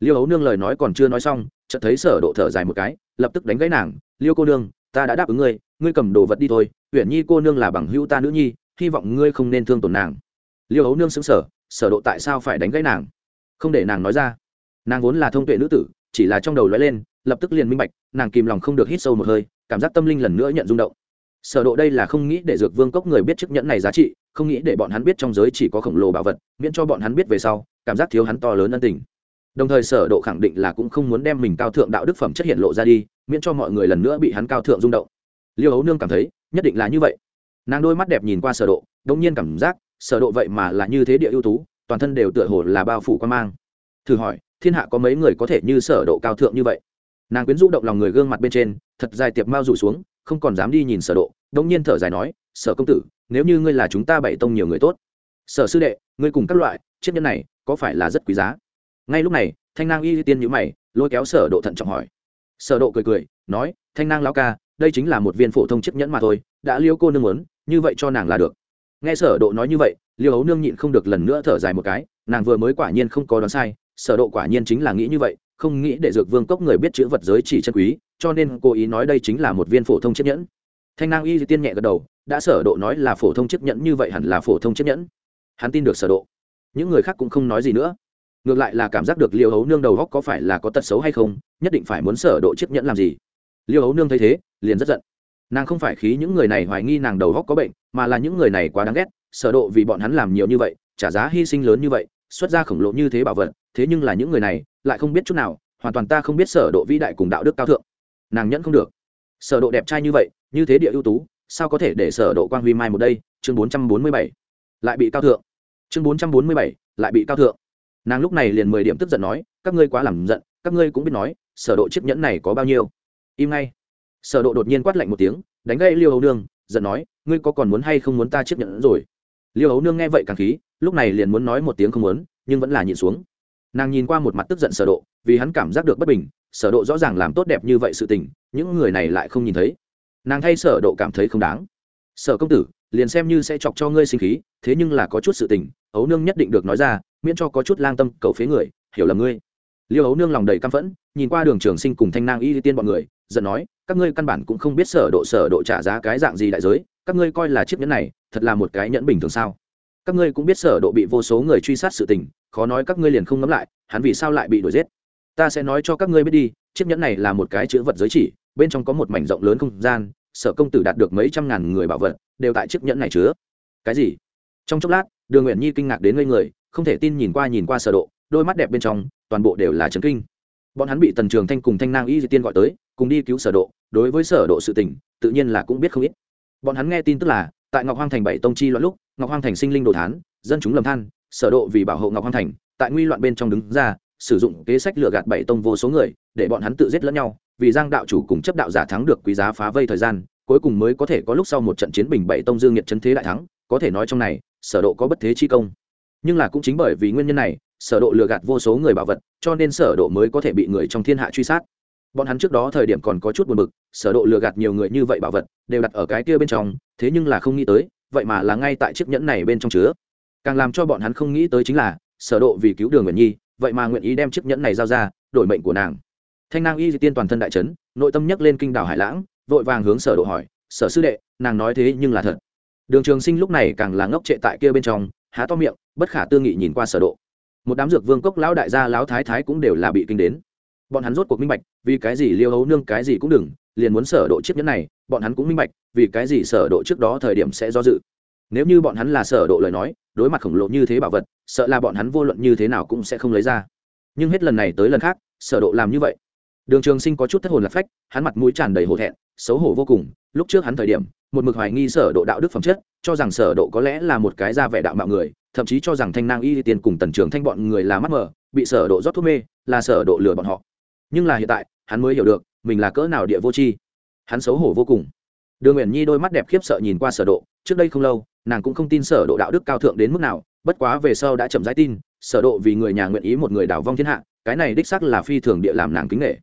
Liêu hấu nương lời nói còn chưa nói xong, chợt thấy sở độ thở dài một cái, lập tức đánh gãy nàng, liêu cô nương, ta đã đáp ứng ngươi ngươi cầm đồ vật đi thôi huyện nhi cô nương là bằng hữu ta nữ nhi, hy vọng ngươi không nên thương tổn nàng. Liêu hấu nương sững sờ, sở độ tại sao phải đánh gãy nàng? Không để nàng nói ra. Nàng vốn là thông tuệ nữ tử, chỉ là trong đầu lóe lên, lập tức liền minh bạch, nàng kìm lòng không được hít sâu một hơi, cảm giác tâm linh lần nữa nhận rung động. Sở độ đây là không nghĩ để dược vương cốc người biết chiếc nhẫn này giá trị, không nghĩ để bọn hắn biết trong giới chỉ có khổng lồ bảo vật, miễn cho bọn hắn biết về sau, cảm giác thiếu hắn to lớn ân tình. Đồng thời sở độ khẳng định là cũng không muốn đem mình cao thượng đạo đức phẩm chất hiện lộ ra đi, miễn cho mọi người lần nữa bị hắn cao thượng rung động liêu ấu nương cảm thấy, nhất định là như vậy. Nàng đôi mắt đẹp nhìn qua sở độ, đống nhiên cảm giác, sở độ vậy mà là như thế địa ưu tú, toàn thân đều tựa hồ là bao phủ quan mang. Thử hỏi, thiên hạ có mấy người có thể như sở độ cao thượng như vậy? Nàng quyến rũ động lòng người gương mặt bên trên, thật dài tiệp mau rủ xuống, không còn dám đi nhìn sở độ, đống nhiên thở dài nói, sở công tử, nếu như ngươi là chúng ta bảy tông nhiều người tốt, sở sư đệ, ngươi cùng các loại, chiếc nhẫn này, có phải là rất quý giá? Ngay lúc này, thanh nang y tiên nhíu mày, lôi kéo sở độ thận trọng hỏi. Sở độ cười cười, nói, thanh nang lão ca đây chính là một viên phổ thông chiếc nhẫn mà thôi, đã liêu cô nương muốn, như vậy cho nàng là được. Nghe sở độ nói như vậy, liêu ấu nương nhịn không được lần nữa thở dài một cái, nàng vừa mới quả nhiên không có đoán sai, sở độ quả nhiên chính là nghĩ như vậy, không nghĩ để dược vương cốc người biết chữ vật giới chỉ chân quý, cho nên cô ý nói đây chính là một viên phổ thông chiếc nhẫn. Thanh nang y tiên nhẹ gật đầu, đã sở độ nói là phổ thông chiếc nhẫn như vậy hẳn là phổ thông chiếc nhẫn. Hắn tin được sở độ. Những người khác cũng không nói gì nữa. Ngược lại là cảm giác được liêu hấu nương đầu góc có phải là có tật xấu hay không, nhất định phải muốn sở độ chiếc nhẫn làm gì liêu hấu nương thấy thế, liền rất giận. Nàng không phải khí những người này hoài nghi nàng đầu góc có bệnh, mà là những người này quá đáng ghét sở độ vì bọn hắn làm nhiều như vậy, trả giá hy sinh lớn như vậy, xuất ra khổng lồ như thế bảo vật, thế nhưng là những người này, lại không biết chút nào, hoàn toàn ta không biết sở độ vĩ đại cùng đạo đức cao thượng. Nàng nhẫn không được. Sở độ đẹp trai như vậy, như thế địa ưu tú, sao có thể để sở độ quang huy mai một đây? Chương 447 lại bị cao thượng. Chương 447 lại bị cao thượng. Nàng lúc này liền mười điểm tức giận nói, các ngươi quá làm giận, các ngươi cũng biết nói, sở độ chiếc nhẫn này có bao nhiêu im ngay. Sở độ đột nhiên quát lạnh một tiếng, đánh gãy liêu hấu nương, giận nói, ngươi có còn muốn hay không muốn ta chấp nhận rồi? Liêu hấu nương nghe vậy càng khí, lúc này liền muốn nói một tiếng không muốn, nhưng vẫn là nhịn xuống. Nàng nhìn qua một mặt tức giận sở độ, vì hắn cảm giác được bất bình, sở độ rõ ràng làm tốt đẹp như vậy sự tình, những người này lại không nhìn thấy. Nàng thay sở độ cảm thấy không đáng. Sở công tử, liền xem như sẽ chọc cho ngươi sinh khí, thế nhưng là có chút sự tình, ấu nương nhất định được nói ra, miễn cho có chút lang tâm, cầu phế người, hiểu là ngươi. Liêu ấu nương lòng đầy căm phẫn, nhìn qua đường trường sinh cùng thanh nang y tiên bọn người giận nói, các ngươi căn bản cũng không biết sở độ sở độ trả giá cái dạng gì đại giới, các ngươi coi là chiếc nhẫn này, thật là một cái nhẫn bình thường sao? Các ngươi cũng biết sở độ bị vô số người truy sát sự tình, khó nói các ngươi liền không ngấm lại, hắn vì sao lại bị đuổi giết? Ta sẽ nói cho các ngươi biết đi, chiếc nhẫn này là một cái chữ vật giới chỉ, bên trong có một mảnh rộng lớn không gian, sở công tử đạt được mấy trăm ngàn người bảo vật, đều tại chiếc nhẫn này chứa. Cái gì? Trong chốc lát, đường nguyện nhi kinh ngạc đến ngây người, không thể tin nhìn qua nhìn qua sở độ, đôi mắt đẹp bên trong, toàn bộ đều là chấn kinh bọn hắn bị tần trường thanh cùng thanh nang y di tiên gọi tới, cùng đi cứu sở độ, đối với sở độ sự tình, tự nhiên là cũng biết không ít. Bọn hắn nghe tin tức là, tại ngọc hoang thành bảy tông chi loạn lúc, ngọc hoang thành sinh linh đồ thán, dân chúng lầm than, sở độ vì bảo hộ ngọc hoang thành, tại nguy loạn bên trong đứng ra, sử dụng kế sách lừa gạt bảy tông vô số người, để bọn hắn tự giết lẫn nhau, vì giang đạo chủ cùng chấp đạo giả thắng được quý giá phá vây thời gian, cuối cùng mới có thể có lúc sau một trận chiến bình bảy tông dương nhiệt chấn thế đại thắng, có thể nói trong này, sở độ có bất thế chi công. Nhưng là cũng chính bởi vì nguyên nhân này sở độ lừa gạt vô số người bảo vật, cho nên sở độ mới có thể bị người trong thiên hạ truy sát. Bọn hắn trước đó thời điểm còn có chút buồn bực, sở độ lừa gạt nhiều người như vậy bảo vật, đều đặt ở cái kia bên trong, thế nhưng là không nghĩ tới, vậy mà là ngay tại chiếc nhẫn này bên trong chứa. Càng làm cho bọn hắn không nghĩ tới chính là, sở độ vì cứu đường nguyện nhi, vậy mà nguyện ý đem chiếc nhẫn này giao ra, đổi mệnh của nàng. Thanh nang y di tiên toàn thân đại chấn, nội tâm nhấc lên kinh đảo hải lãng, vội vàng hướng sở độ hỏi, sở sư đệ, nàng nói thế nhưng là thật? Đường trường sinh lúc này càng là ngốc trệ tại kia bên trong, há to miệng, bất khả tư nghị nhìn qua sở độ một đám dược vương cốc lão đại gia lão thái thái cũng đều là bị kinh đến. Bọn hắn rốt cuộc minh bạch, vì cái gì liêu hấu nương cái gì cũng đừng, liền muốn sở độ chiếc nhẫn này, bọn hắn cũng minh bạch, vì cái gì sở độ trước đó thời điểm sẽ do dự. Nếu như bọn hắn là sở độ lời nói, đối mặt khổng lồ như thế bảo vật, sợ là bọn hắn vô luận như thế nào cũng sẽ không lấy ra. Nhưng hết lần này tới lần khác, sở độ làm như vậy. Đường trường sinh có chút thất hồn lạc phách, hắn mặt mũi tràn đầy hổ thẹn, xấu hổ vô cùng. Lúc trước hắn thời điểm, một mực hoài nghi sở độ đạo đức phẩm chất, cho rằng sở độ có lẽ là một cái ra vẻ đạo mạo người thậm chí cho rằng thanh nang y tiền cùng tần trường thanh bọn người là mắt mờ, bị sở độ rót thuốc mê, là sở độ lừa bọn họ. Nhưng là hiện tại, hắn mới hiểu được, mình là cỡ nào địa vô tri hắn xấu hổ vô cùng. Đường nguyện nhi đôi mắt đẹp khiếp sợ nhìn qua sở độ, trước đây không lâu, nàng cũng không tin sở độ đạo đức cao thượng đến mức nào, bất quá về sau đã chậm rãi tin, sở độ vì người nhà nguyện ý một người đảo vong thiên hạ, cái này đích xác là phi thường địa làm nàng kính nể.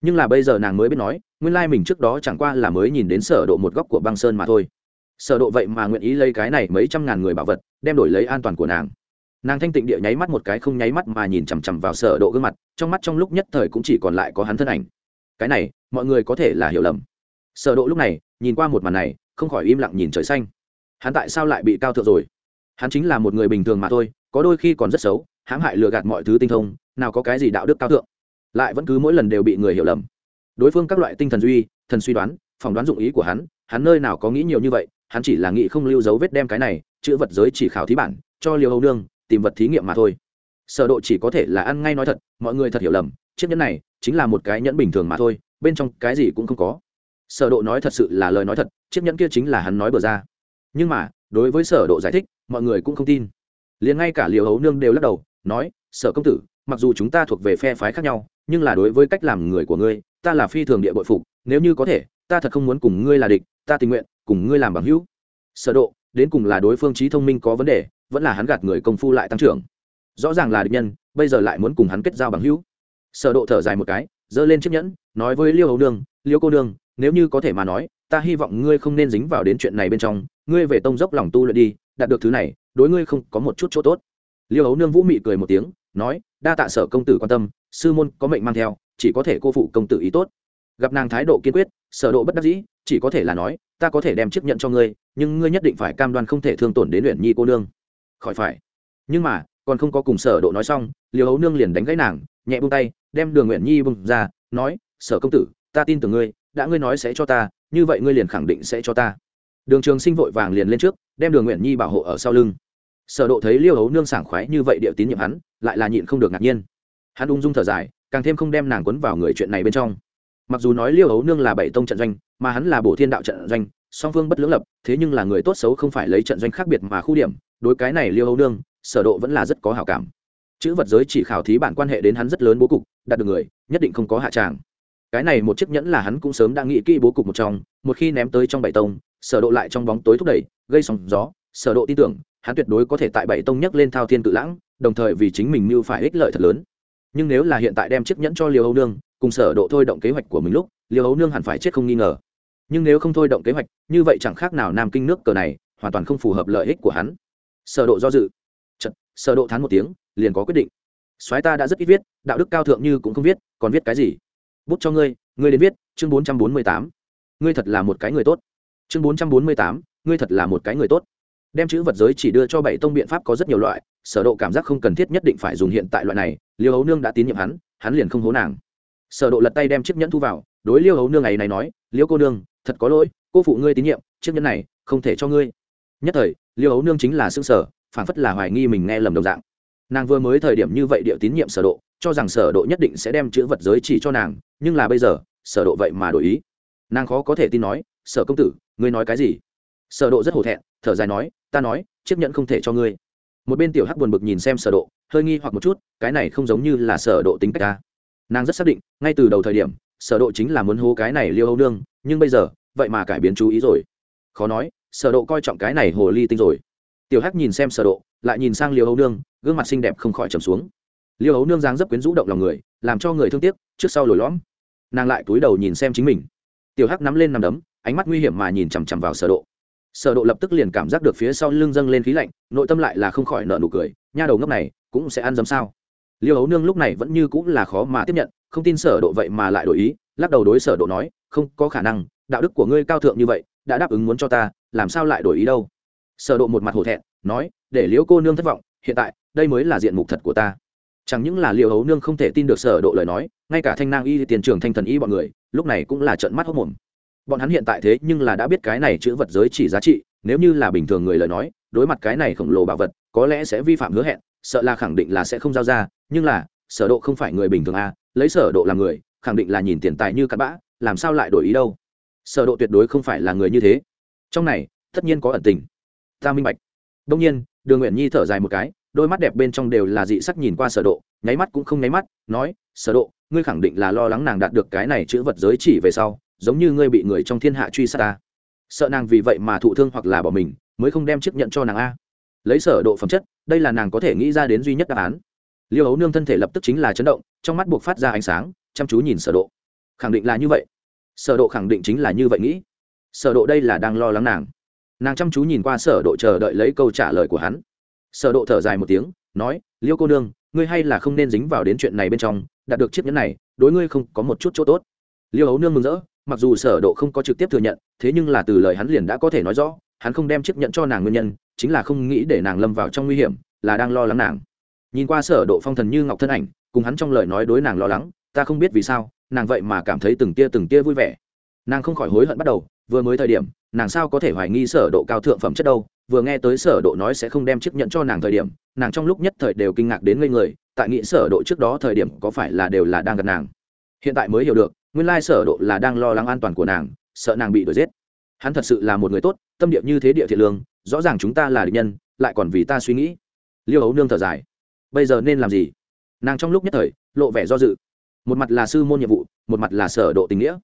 Nhưng là bây giờ nàng mới biết nói, nguyên lai mình trước đó chẳng qua là mới nhìn đến sở độ một góc của băng sơn mà thôi sở độ vậy mà nguyện ý lấy cái này mấy trăm ngàn người bảo vật, đem đổi lấy an toàn của nàng. Nàng thanh tịnh địa nháy mắt một cái không nháy mắt mà nhìn chằm chằm vào sở độ gương mặt, trong mắt trong lúc nhất thời cũng chỉ còn lại có hắn thân ảnh. Cái này, mọi người có thể là hiểu lầm. Sở độ lúc này, nhìn qua một màn này, không khỏi im lặng nhìn trời xanh. Hắn tại sao lại bị cao thượng rồi? Hắn chính là một người bình thường mà thôi, có đôi khi còn rất xấu, hãm hại lừa gạt mọi thứ tinh thông, nào có cái gì đạo đức cao thượng. Lại vẫn cứ mỗi lần đều bị người hiểu lầm. Đối phương các loại tinh thần duy, thần suy đoán phỏng đoán dụng ý của hắn hắn nơi nào có nghĩ nhiều như vậy, hắn chỉ là nghĩ không lưu dấu vết đem cái này, chữ vật giới chỉ khảo thí bản, cho liều hầu nương, tìm vật thí nghiệm mà thôi. Sở độ chỉ có thể là ăn ngay nói thật, mọi người thật hiểu lầm, chiếc nhẫn này chính là một cái nhẫn bình thường mà thôi, bên trong cái gì cũng không có. Sở độ nói thật sự là lời nói thật, chiếc nhẫn kia chính là hắn nói bừa ra. Nhưng mà, đối với sở độ giải thích, mọi người cũng không tin. Liền ngay cả liều hấu nương đều lắc đầu, nói, sở công tử, mặc dù chúng ta thuộc về phe phái khác nhau, nhưng là đối với cách làm người của ngươi, ta là phi thường địa bội phục, nếu như có thể ta thật không muốn cùng ngươi là địch, ta tình nguyện cùng ngươi làm bằng hữu. Sở độ, đến cùng là đối phương trí thông minh có vấn đề, vẫn là hắn gạt người công phu lại tăng trưởng. Rõ ràng là địch nhân, bây giờ lại muốn cùng hắn kết giao bằng hữu. Sở độ thở dài một cái dơ lên chiếc nhẫn, nói với liêu hầu nương, liêu cô nương, nếu như có thể mà nói, ta hy vọng ngươi không nên dính vào đến chuyện này bên trong, ngươi về tông dốc lòng tu luyện đi, đạt được thứ này, đối ngươi không có một chút chỗ tốt. Liêu hầu nương vũ mị cười một tiếng, nói, đa tạ sở công tử quan tâm, sư môn có mệnh mang theo, chỉ có thể cô phụ công tử ý tốt gặp nàng thái độ kiên quyết, sở độ bất đắc dĩ, chỉ có thể là nói, ta có thể đem chiếc nhận cho ngươi, nhưng ngươi nhất định phải cam đoan không thể thương tổn đến luyện nhi cô nương. Khỏi phải. Nhưng mà, còn không có cùng sở độ nói xong, liêu hấu nương liền đánh gãy nàng, nhẹ buông tay, đem đường nguyện nhi bung ra, nói, sở công tử, ta tin tưởng ngươi, đã ngươi nói sẽ cho ta, như vậy ngươi liền khẳng định sẽ cho ta. Đường trường sinh vội vàng liền lên trước, đem đường nguyện nhi bảo hộ ở sau lưng. Sở độ thấy liêu hấu nương sảng khoái như vậy điệu tín nhiệm hắn, lại là nhịn không được ngạc nhiên. Hắn ung dung thở dài, càng thêm không đem nàng quấn vào người chuyện này bên trong mặc dù nói liêu hấu nương là bảy tông trận doanh, mà hắn là bổ thiên đạo trận doanh, song phương bất lưỡng lập, thế nhưng là người tốt xấu không phải lấy trận doanh khác biệt mà khu điểm, đối cái này liêu hấu nương, sở độ vẫn là rất có hảo cảm. Chữ vật giới chỉ khảo thí bản quan hệ đến hắn rất lớn bố cục, đạt được người, nhất định không có hạ tràng. Cái này một chiếc nhẫn là hắn cũng sớm đã nghĩ kỹ bố cục một trong, một khi ném tới trong bảy tông, sở độ lại trong bóng tối thúc đẩy, gây sóng gió, sở độ tin tưởng, hắn tuyệt đối có thể tại bảy tông nhấc lên thao thiên tự lãng, đồng thời vì chính mình mưu phải ích lợi thật lớn. Nhưng nếu là hiện tại đem chiếc nhẫn cho liêu âu nương cùng sở độ thôi động kế hoạch của mình lúc liêu hấu nương hẳn phải chết không nghi ngờ. Nhưng nếu không thôi động kế hoạch như vậy chẳng khác nào nam kinh nước cờ này hoàn toàn không phù hợp lợi ích của hắn. Sở độ do dự. Chật, sở độ thán một tiếng liền có quyết định. Soái ta đã rất ít viết đạo đức cao thượng như cũng không viết còn viết cái gì? Bút cho ngươi ngươi đến viết chương 448. ngươi thật là một cái người tốt. Chương 448, ngươi thật là một cái người tốt. Đem chữ vật giới chỉ đưa cho bảy tông biện pháp có rất nhiều loại sở độ cảm giác không cần thiết nhất định phải dùng hiện tại loại này liêu hấu nương đã tín nhiệm hắn hắn liền không hố nàng sở độ lật tay đem chiếc nhẫn thu vào, đối liêu hấu nương ấy này nói, liêu cô nương, thật có lỗi, cô phụ ngươi tín nhiệm, chiếc nhẫn này không thể cho ngươi. Nhất thời, liêu hấu nương chính là xương sở phản phất là hoài nghi mình nghe lầm đồng dạng. Nàng vừa mới thời điểm như vậy điệu tín nhiệm sở độ, cho rằng sở độ nhất định sẽ đem chữ vật giới chỉ cho nàng, nhưng là bây giờ, sở độ vậy mà đổi ý. Nàng khó có thể tin nói, sở công tử, ngươi nói cái gì? Sở độ rất hổ thẹn, thở dài nói, ta nói, chiếc nhẫn không thể cho ngươi. Một bên tiểu hắc buồn bực nhìn xem sở độ, hơi nghi hoặc một chút, cái này không giống như là sở độ tính cách ta nàng rất xác định, ngay từ đầu thời điểm, sở độ chính là muốn hô cái này liêu âu nương, nhưng bây giờ, vậy mà cải biến chú ý rồi. Khó nói, sở độ coi trọng cái này hồ ly tinh rồi. Tiểu hắc nhìn xem sở độ, lại nhìn sang liêu âu nương, gương mặt xinh đẹp không khỏi trầm xuống. Liêu âu nương dáng dấp quyến rũ động lòng người, làm cho người thương tiếc, trước sau lồi lõm. Nàng lại cúi đầu nhìn xem chính mình. Tiểu hắc nắm lên nằm đấm, ánh mắt nguy hiểm mà nhìn chằm chằm vào sở độ. Sở độ lập tức liền cảm giác được phía sau lưng dâng lên khí lạnh, nội tâm lại là không khỏi nở nụ cười, nha đầu ngốc này, cũng sẽ ăn dấm sao? Liêu ấu nương lúc này vẫn như cũng là khó mà tiếp nhận, không tin sở độ vậy mà lại đổi ý, lắc đầu đối sở độ nói, không có khả năng, đạo đức của ngươi cao thượng như vậy, đã đáp ứng muốn cho ta, làm sao lại đổi ý đâu? Sở độ một mặt hổ thẹn, nói, để liễu cô nương thất vọng, hiện tại, đây mới là diện mục thật của ta. Chẳng những là liêu ấu nương không thể tin được sở độ lời nói, ngay cả thanh nang y, tiền trưởng thanh thần y bọn người, lúc này cũng là trợn mắt hốt mồm bọn hắn hiện tại thế nhưng là đã biết cái này chữ vật giới chỉ giá trị, nếu như là bình thường người lời nói, đối mặt cái này khổng lồ bảo vật, có lẽ sẽ vi phạm hứa hẹn sợ là khẳng định là sẽ không giao ra nhưng là sở độ không phải người bình thường a à, lấy sở độ làm người khẳng định là nhìn tiền tài như cặn bã làm sao lại đổi ý đâu? Sở độ tuyệt đối không phải là người như thế. Trong này tất nhiên có ẩn tình. Ta minh bạch. Đông nhiên đường nguyện nhi thở dài một cái đôi mắt đẹp bên trong đều là dị sắc nhìn qua sở độ nháy mắt cũng không nháy mắt nói sở độ ngươi khẳng định là lo lắng nàng đạt được cái này chữ vật giới chỉ về sau giống như ngươi bị người trong thiên hạ truy sát ta. Sợ nàng vì vậy mà thụ thương hoặc là bỏ mình mới không đem chiếc nhận cho nàng a lấy sở độ phẩm chất, đây là nàng có thể nghĩ ra đến duy nhất đáp án. Liêu ấu nương thân thể lập tức chính là chấn động, trong mắt buộc phát ra ánh sáng, chăm chú nhìn sở độ. Khẳng định là như vậy. Sở độ khẳng định chính là như vậy nghĩ. Sở độ đây là đang lo lắng nàng. Nàng chăm chú nhìn qua sở độ chờ đợi lấy câu trả lời của hắn. Sở độ thở dài một tiếng, nói, liêu cô nương, ngươi hay là không nên dính vào đến chuyện này bên trong, đạt được chiếc nhẫn này, đối ngươi không có một chút chỗ tốt. Liêu ấu nương mừng rỡ, mặc dù sở độ không có trực tiếp thừa nhận, thế nhưng là từ lời hắn liền đã có thể nói rõ, hắn không đem chiếc nhẫn cho nàng nguyên nhân chính là không nghĩ để nàng lâm vào trong nguy hiểm, là đang lo lắng nàng. Nhìn qua sở độ phong thần như ngọc thân ảnh, cùng hắn trong lời nói đối nàng lo lắng, ta không biết vì sao, nàng vậy mà cảm thấy từng tia từng tia vui vẻ. Nàng không khỏi hối hận bắt đầu, vừa mới thời điểm, nàng sao có thể hoài nghi sở độ cao thượng phẩm chất đâu, vừa nghe tới sở độ nói sẽ không đem chiếc nhẫn cho nàng thời điểm, nàng trong lúc nhất thời đều kinh ngạc đến ngây người, tại nghĩ sở độ trước đó thời điểm có phải là đều là đang gần nàng. Hiện tại mới hiểu được, nguyên lai sở độ là đang lo lắng an toàn của nàng, sợ nàng bị đuổi giết. Hắn thật sự là một người tốt, tâm địa như thế địa thiện lương rõ ràng chúng ta là địch nhân, lại còn vì ta suy nghĩ. Liêu ấu nương thở dài. Bây giờ nên làm gì? Nàng trong lúc nhất thời, lộ vẻ do dự. Một mặt là sư môn nhiệm vụ, một mặt là sở độ tình nghĩa.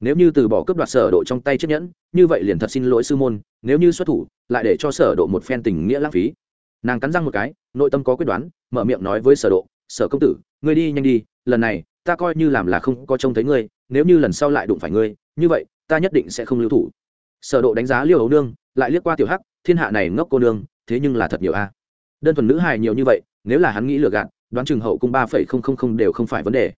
Nếu như từ bỏ cướp đoạt sở độ trong tay chiếc nhẫn, như vậy liền thật xin lỗi sư môn, nếu như xuất thủ, lại để cho sở độ một phen tình nghĩa lãng phí. Nàng cắn răng một cái, nội tâm có quyết đoán, mở miệng nói với sở độ, sở công tử, ngươi đi nhanh đi, lần này, ta coi như làm là không có trông thấy ngươi, nếu như lần sau lại đụng phải ngươi, như vậy, ta nhất định sẽ không lưu thủ. Sở độ đánh giá liêu hấu nương, lại liếc qua tiểu hắc thiên hạ này ngốc cô nương, thế nhưng là thật nhiều a. Đơn thuần nữ hài nhiều như vậy, nếu là hắn nghĩ lừa gạt, đoán chừng hậu cung ba phẩy không không không đều không phải vấn đề.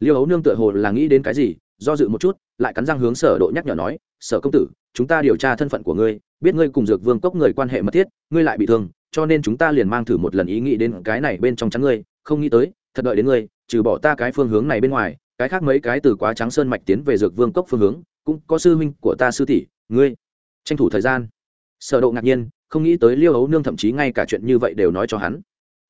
Liêu hấu nương tựa hồ là nghĩ đến cái gì, do dự một chút, lại cắn răng hướng sở độ nhắc nhở nói, sở công tử, chúng ta điều tra thân phận của ngươi, biết ngươi cùng dược vương cốc người quan hệ mật thiết, ngươi lại bị thương, cho nên chúng ta liền mang thử một lần ý nghĩ đến cái này bên trong trắng ngươi, không nghĩ tới, thật đợi đến ngươi, trừ bỏ ta cái phương hướng này bên ngoài, cái khác mấy cái từ quá trắng sơn mạch tiến về dược vương cốc phương hướng, cũng có sư huynh của ta sư tỷ, ngươi. Tranh thủ thời gian sở độ ngạc nhiên, không nghĩ tới liêu ấu nương thậm chí ngay cả chuyện như vậy đều nói cho hắn.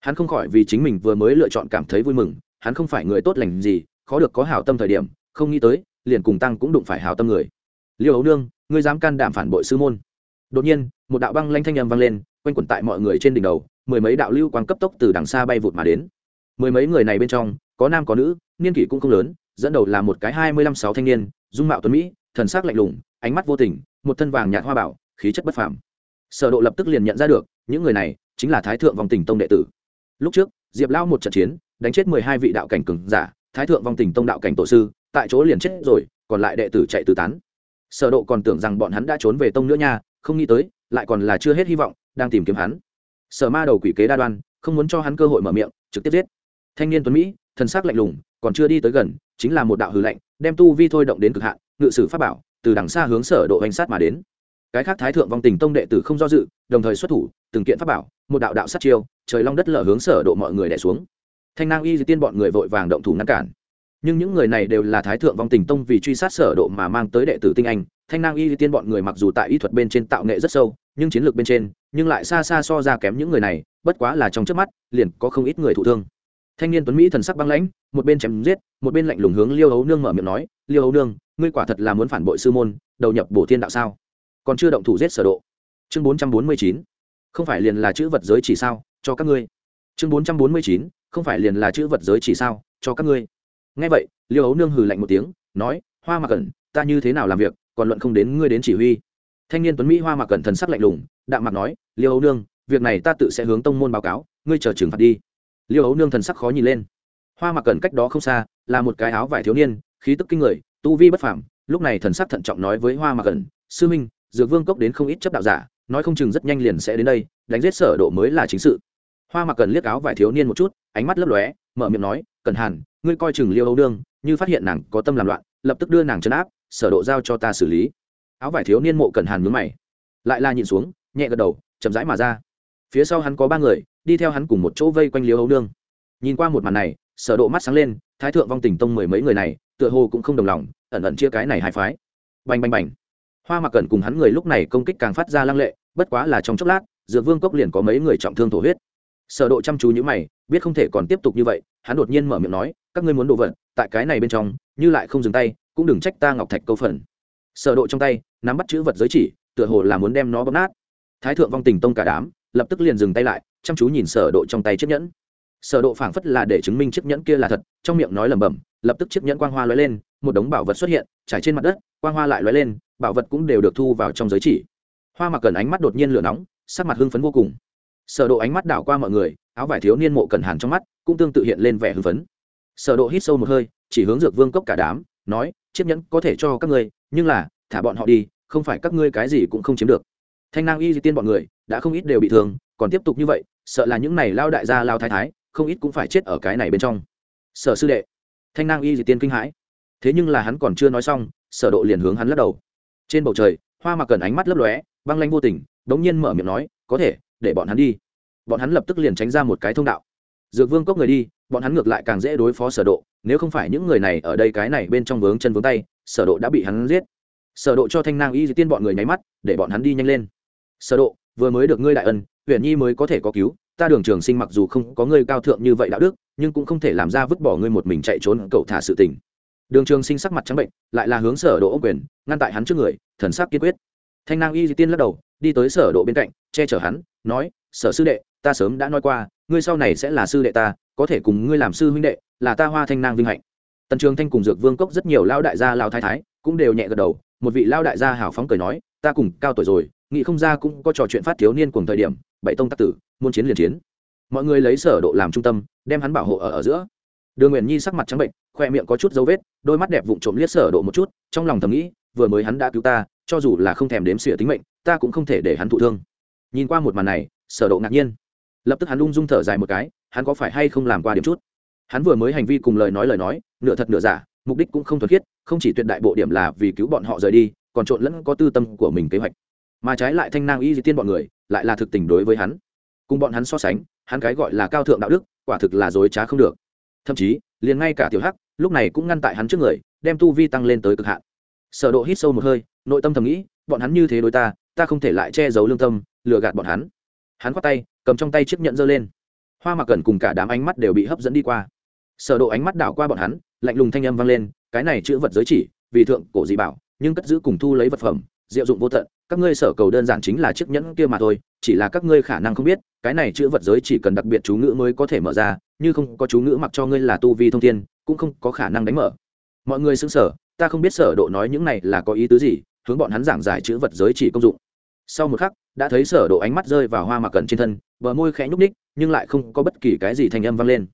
Hắn không khỏi vì chính mình vừa mới lựa chọn cảm thấy vui mừng, hắn không phải người tốt lành gì, khó được có hảo tâm thời điểm, không nghĩ tới, liền cùng tăng cũng đụng phải hảo tâm người. Liêu ấu nương, ngươi dám can đảm phản bội sư môn. Đột nhiên, một đạo băng lanh thanh âm vang lên, quanh quẩn tại mọi người trên đỉnh đầu, mười mấy đạo lưu quang cấp tốc từ đằng xa bay vụt mà đến. Mười mấy người này bên trong, có nam có nữ, niên kỷ cũng không lớn, dẫn đầu là một cái hai mươi lăm sáu thanh niên, dung mạo tuấn mỹ, thần sắc lạnh lùng, ánh mắt vô tình, một thân vàng nhạt hoa bảo khí chất bất phàm. Sở độ lập tức liền nhận ra được, những người này chính là thái thượng vòng tình tông đệ tử. Lúc trước, diệp lao một trận chiến, đánh chết mười hai vị đạo cảnh cường giả, thái thượng vong tình tông đạo cảnh tổ sư, tại chỗ liền chết rồi, còn lại đệ tử chạy tứ tán. Sở độ còn tưởng rằng bọn hắn đã trốn về tông nữa nha, không nghĩ tới, lại còn là chưa hết hy vọng, đang tìm kiếm hắn. Sở ma đầu quỷ kế đa đoan, không muốn cho hắn cơ hội mở miệng, trực tiếp giết. Thanh niên tuấn mỹ, thần sắc lạnh lùng, còn chưa đi tới gần, chính là một đạo hư lạnh đem tu vi thôi động đến cực hạn, ngự sử pháp bảo, từ đằng xa hướng sở độ hành sát mà đến cái khác thái thượng vong tình tông đệ tử không do dự, đồng thời xuất thủ, từng kiện pháp bảo, một đạo đạo sát chiêu, trời long đất lở hướng sở độ mọi người đè xuống. Thanh nang y di tiên bọn người vội vàng động thủ ngăn cản. Nhưng những người này đều là thái thượng vong tình tông vì truy sát sở độ mà mang tới đệ tử tinh anh. Thanh nang y di tiên bọn người mặc dù tại y thuật bên trên tạo nghệ rất sâu, nhưng chiến lược bên trên, nhưng lại xa xa so ra kém những người này, bất quá là trong chớp mắt, liền có không ít người thụ thương. Thanh niên tuấn mỹ thần sắc băng lãnh, một bên chém giết, một bên lạnh lùng hướng liêu hấu nương mở miệng nói, liêu hấu nương, ngươi quả thật là muốn phản bội sư môn, đầu nhập bổ thiên đạo sao? Còn chưa động thủ giết sở độ. Chương 449 không phải liền là chữ vật giới chỉ sao, cho các ngươi. Chương 449 không phải liền là chữ vật giới chỉ sao, cho các ngươi. Nghe vậy, liêu ấu nương hừ lạnh một tiếng, nói, hoa mạc cẩn, ta như thế nào làm việc, còn luận không đến ngươi đến chỉ huy. Thanh niên tuấn mỹ hoa mạc cẩn thần sắc lạnh lùng, đạm mạc nói, liêu ấu nương, việc này ta tự sẽ hướng tông môn báo cáo, ngươi chờ trừng phạt đi. Liêu ấu nương thần sắc khó nhìn lên. Hoa mạc cẩn cách đó không xa, là một cái áo vải thiếu niên, khí tức kinh người, tu vi bất phàm, lúc này thần sắc thận trọng nói với hoa mạc cẩn, sư minh dược vương cốc đến không ít chấp đạo giả, nói không chừng rất nhanh liền sẽ đến đây, đánh giết sở độ mới là chính sự. Hoa mặc cần liếc áo vải thiếu niên một chút, ánh mắt lấp lóe, mở miệng nói, cần hàn, ngươi coi chừng liêu âu đương như phát hiện nàng có tâm làm loạn, lập tức đưa nàng chấn áp, sở độ giao cho ta xử lý. Áo vải thiếu niên mộ cần hàn nhướng mày, lại la nhìn xuống, nhẹ gật đầu, chậm rãi mà ra. Phía sau hắn có ba người, đi theo hắn cùng một chỗ vây quanh liêu âu đương nhìn qua một màn này, sở độ mắt sáng lên, thái thượng vong tình tông mười mấy người này, tựa hồ cũng không đồng lòng, ẩn ẩn chia cái này hai phái. Bành bành bành hoa mặc cẩn cùng hắn người lúc này công kích càng phát ra lăng lệ, bất quá là trong chốc lát, dược vương cốc liền có mấy người trọng thương thổ huyết. Sở độ chăm chú như mày, biết không thể còn tiếp tục như vậy, hắn đột nhiên mở miệng nói, các ngươi muốn đồ vật, tại cái này bên trong, như lại không dừng tay, cũng đừng trách ta ngọc thạch câu phần. Sở độ trong tay, nắm bắt chữ vật giới chỉ, tựa hồ là muốn đem nó bóp nát. Thái thượng vong tình tông cả đám, lập tức liền dừng tay lại, chăm chú nhìn sở độ trong tay chiếc nhẫn. Sở độ phảng phất là để chứng minh chiếc nhẫn kia là thật, trong miệng nói lẩm bẩm, lập tức chiếc nhẫn quang hoa lóe lên, một đống bảo vật xuất hiện, trải trên mặt đất, quang hoa lại lóe lên bảo vật cũng đều được thu vào trong giới chỉ. Hoa mặc cần ánh mắt đột nhiên lửa nóng, sắc mặt hưng phấn vô cùng. Sở độ ánh mắt đảo qua mọi người, áo vải thiếu niên mộ cẩn hàn trong mắt cũng tương tự hiện lên vẻ hưng phấn. Sở độ hít sâu một hơi, chỉ hướng dược vương cốc cả đám, nói, chiếc nhẫn có thể cho các ngươi, nhưng là, thả bọn họ đi, không phải các ngươi cái gì cũng không chiếm được. Thanh nang y di tiên bọn người đã không ít đều bị thương, còn tiếp tục như vậy, sợ là những này lao đại gia lao thái thái, không ít cũng phải chết ở cái này bên trong. Sở sư đệ. Thanh nang y di tiên kinh hãi. Thế nhưng là hắn còn chưa nói xong, sở độ liền hướng hắn lắc đầu trên bầu trời, hoa mặc cần ánh mắt lấp lóe, băng lanh vô tình, đống nhiên mở miệng nói, có thể, để bọn hắn đi. Bọn hắn lập tức liền tránh ra một cái thông đạo. Dược vương cốc người đi, bọn hắn ngược lại càng dễ đối phó sở độ, nếu không phải những người này ở đây cái này bên trong vướng chân vướng tay, sở độ đã bị hắn giết. Sở độ cho thanh nang y di tiên bọn người nháy mắt, để bọn hắn đi nhanh lên. Sở độ, vừa mới được ngươi đại ân huyền nhi mới có thể có cứu, ta đường trường sinh mặc dù không có ngươi cao thượng như vậy đạo đức, nhưng cũng không thể làm ra vứt bỏ ngươi một mình chạy trốn, cậu thả sự tình đường trường sinh sắc mặt trắng bệnh, lại là hướng sở độ ô quyền, ngăn tại hắn trước người, thần sắc kiên quyết. Thanh nang y di tiên lắc đầu, đi tới sở độ bên cạnh, che chở hắn, nói, sở sư đệ, ta sớm đã nói qua, ngươi sau này sẽ là sư đệ ta, có thể cùng ngươi làm sư huynh đệ, là ta hoa thanh nang vinh hạnh. Tần trường thanh cùng dược vương cốc rất nhiều lao đại gia lao thái thái cũng đều nhẹ gật đầu, một vị lao đại gia hào phóng cười nói, ta cùng cao tuổi rồi nghị không ra cũng có trò chuyện phát thiếu niên cùng thời điểm, bảy tông tắc tử, muôn chiến liền chiến. Mọi người lấy sở độ làm trung tâm, đem hắn bảo hộ ở ở giữa đường nguyện nhi sắc mặt trắng bệnh, khoe miệng có chút dấu vết, đôi mắt đẹp vụng trộm liếc sở độ một chút, trong lòng thầm nghĩ, vừa mới hắn đã cứu ta, cho dù là không thèm đếm xỉa tính mệnh, ta cũng không thể để hắn thụ thương. Nhìn qua một màn này, sở độ ngạc nhiên. Lập tức hắn ung dung thở dài một cái, hắn có phải hay không làm qua điểm chút? Hắn vừa mới hành vi cùng lời nói lời nói, nửa thật nửa giả, mục đích cũng không thuần khiết, không chỉ tuyệt đại bộ điểm là vì cứu bọn họ rời đi, còn trộn lẫn có tư tâm của mình kế hoạch. Mà trái lại thanh nang y di tiên bọn người, lại là thực tình đối với hắn. Cùng bọn hắn so sánh, hắn cái gọi là cao thượng đạo đức, quả thực là dối trá không được thậm chí, liền ngay cả tiểu hắc, lúc này cũng ngăn tại hắn trước người, đem tu vi tăng lên tới cực hạn. Sở độ hít sâu một hơi, nội tâm thầm nghĩ, bọn hắn như thế đối ta ta không thể lại che giấu lương tâm, lừa gạt bọn hắn. Hắn quát tay, cầm trong tay chiếc nhẫn giơ lên. Hoa mặc cẩn cùng cả đám ánh mắt đều bị hấp dẫn đi qua. Sở độ ánh mắt đảo qua bọn hắn, lạnh lùng thanh âm vang lên, cái này chữ vật giới chỉ, vì thượng cổ dị bảo, nhưng cất giữ cùng thu lấy vật phẩm diệu dụng vô tận các ngươi sở cầu đơn giản chính là chiếc nhẫn kia mà thôi chỉ là các ngươi khả năng không biết cái này chữ vật giới chỉ cần đặc biệt chú ngữ mới có thể mở ra như không có chú ngữ mặc cho ngươi là tu vi thông thiên cũng không có khả năng đánh mở. Mọi người xứng sở ta không biết sở độ nói những này là có ý tứ gì hướng bọn hắn giảng giải chữ vật giới chỉ công dụng. Sau một khắc đã thấy sở độ ánh mắt rơi vào hoa mạc cẩn trên thân bờ môi khẽ nhúc nhích, nhưng lại không có bất kỳ cái gì thành âm vang lên.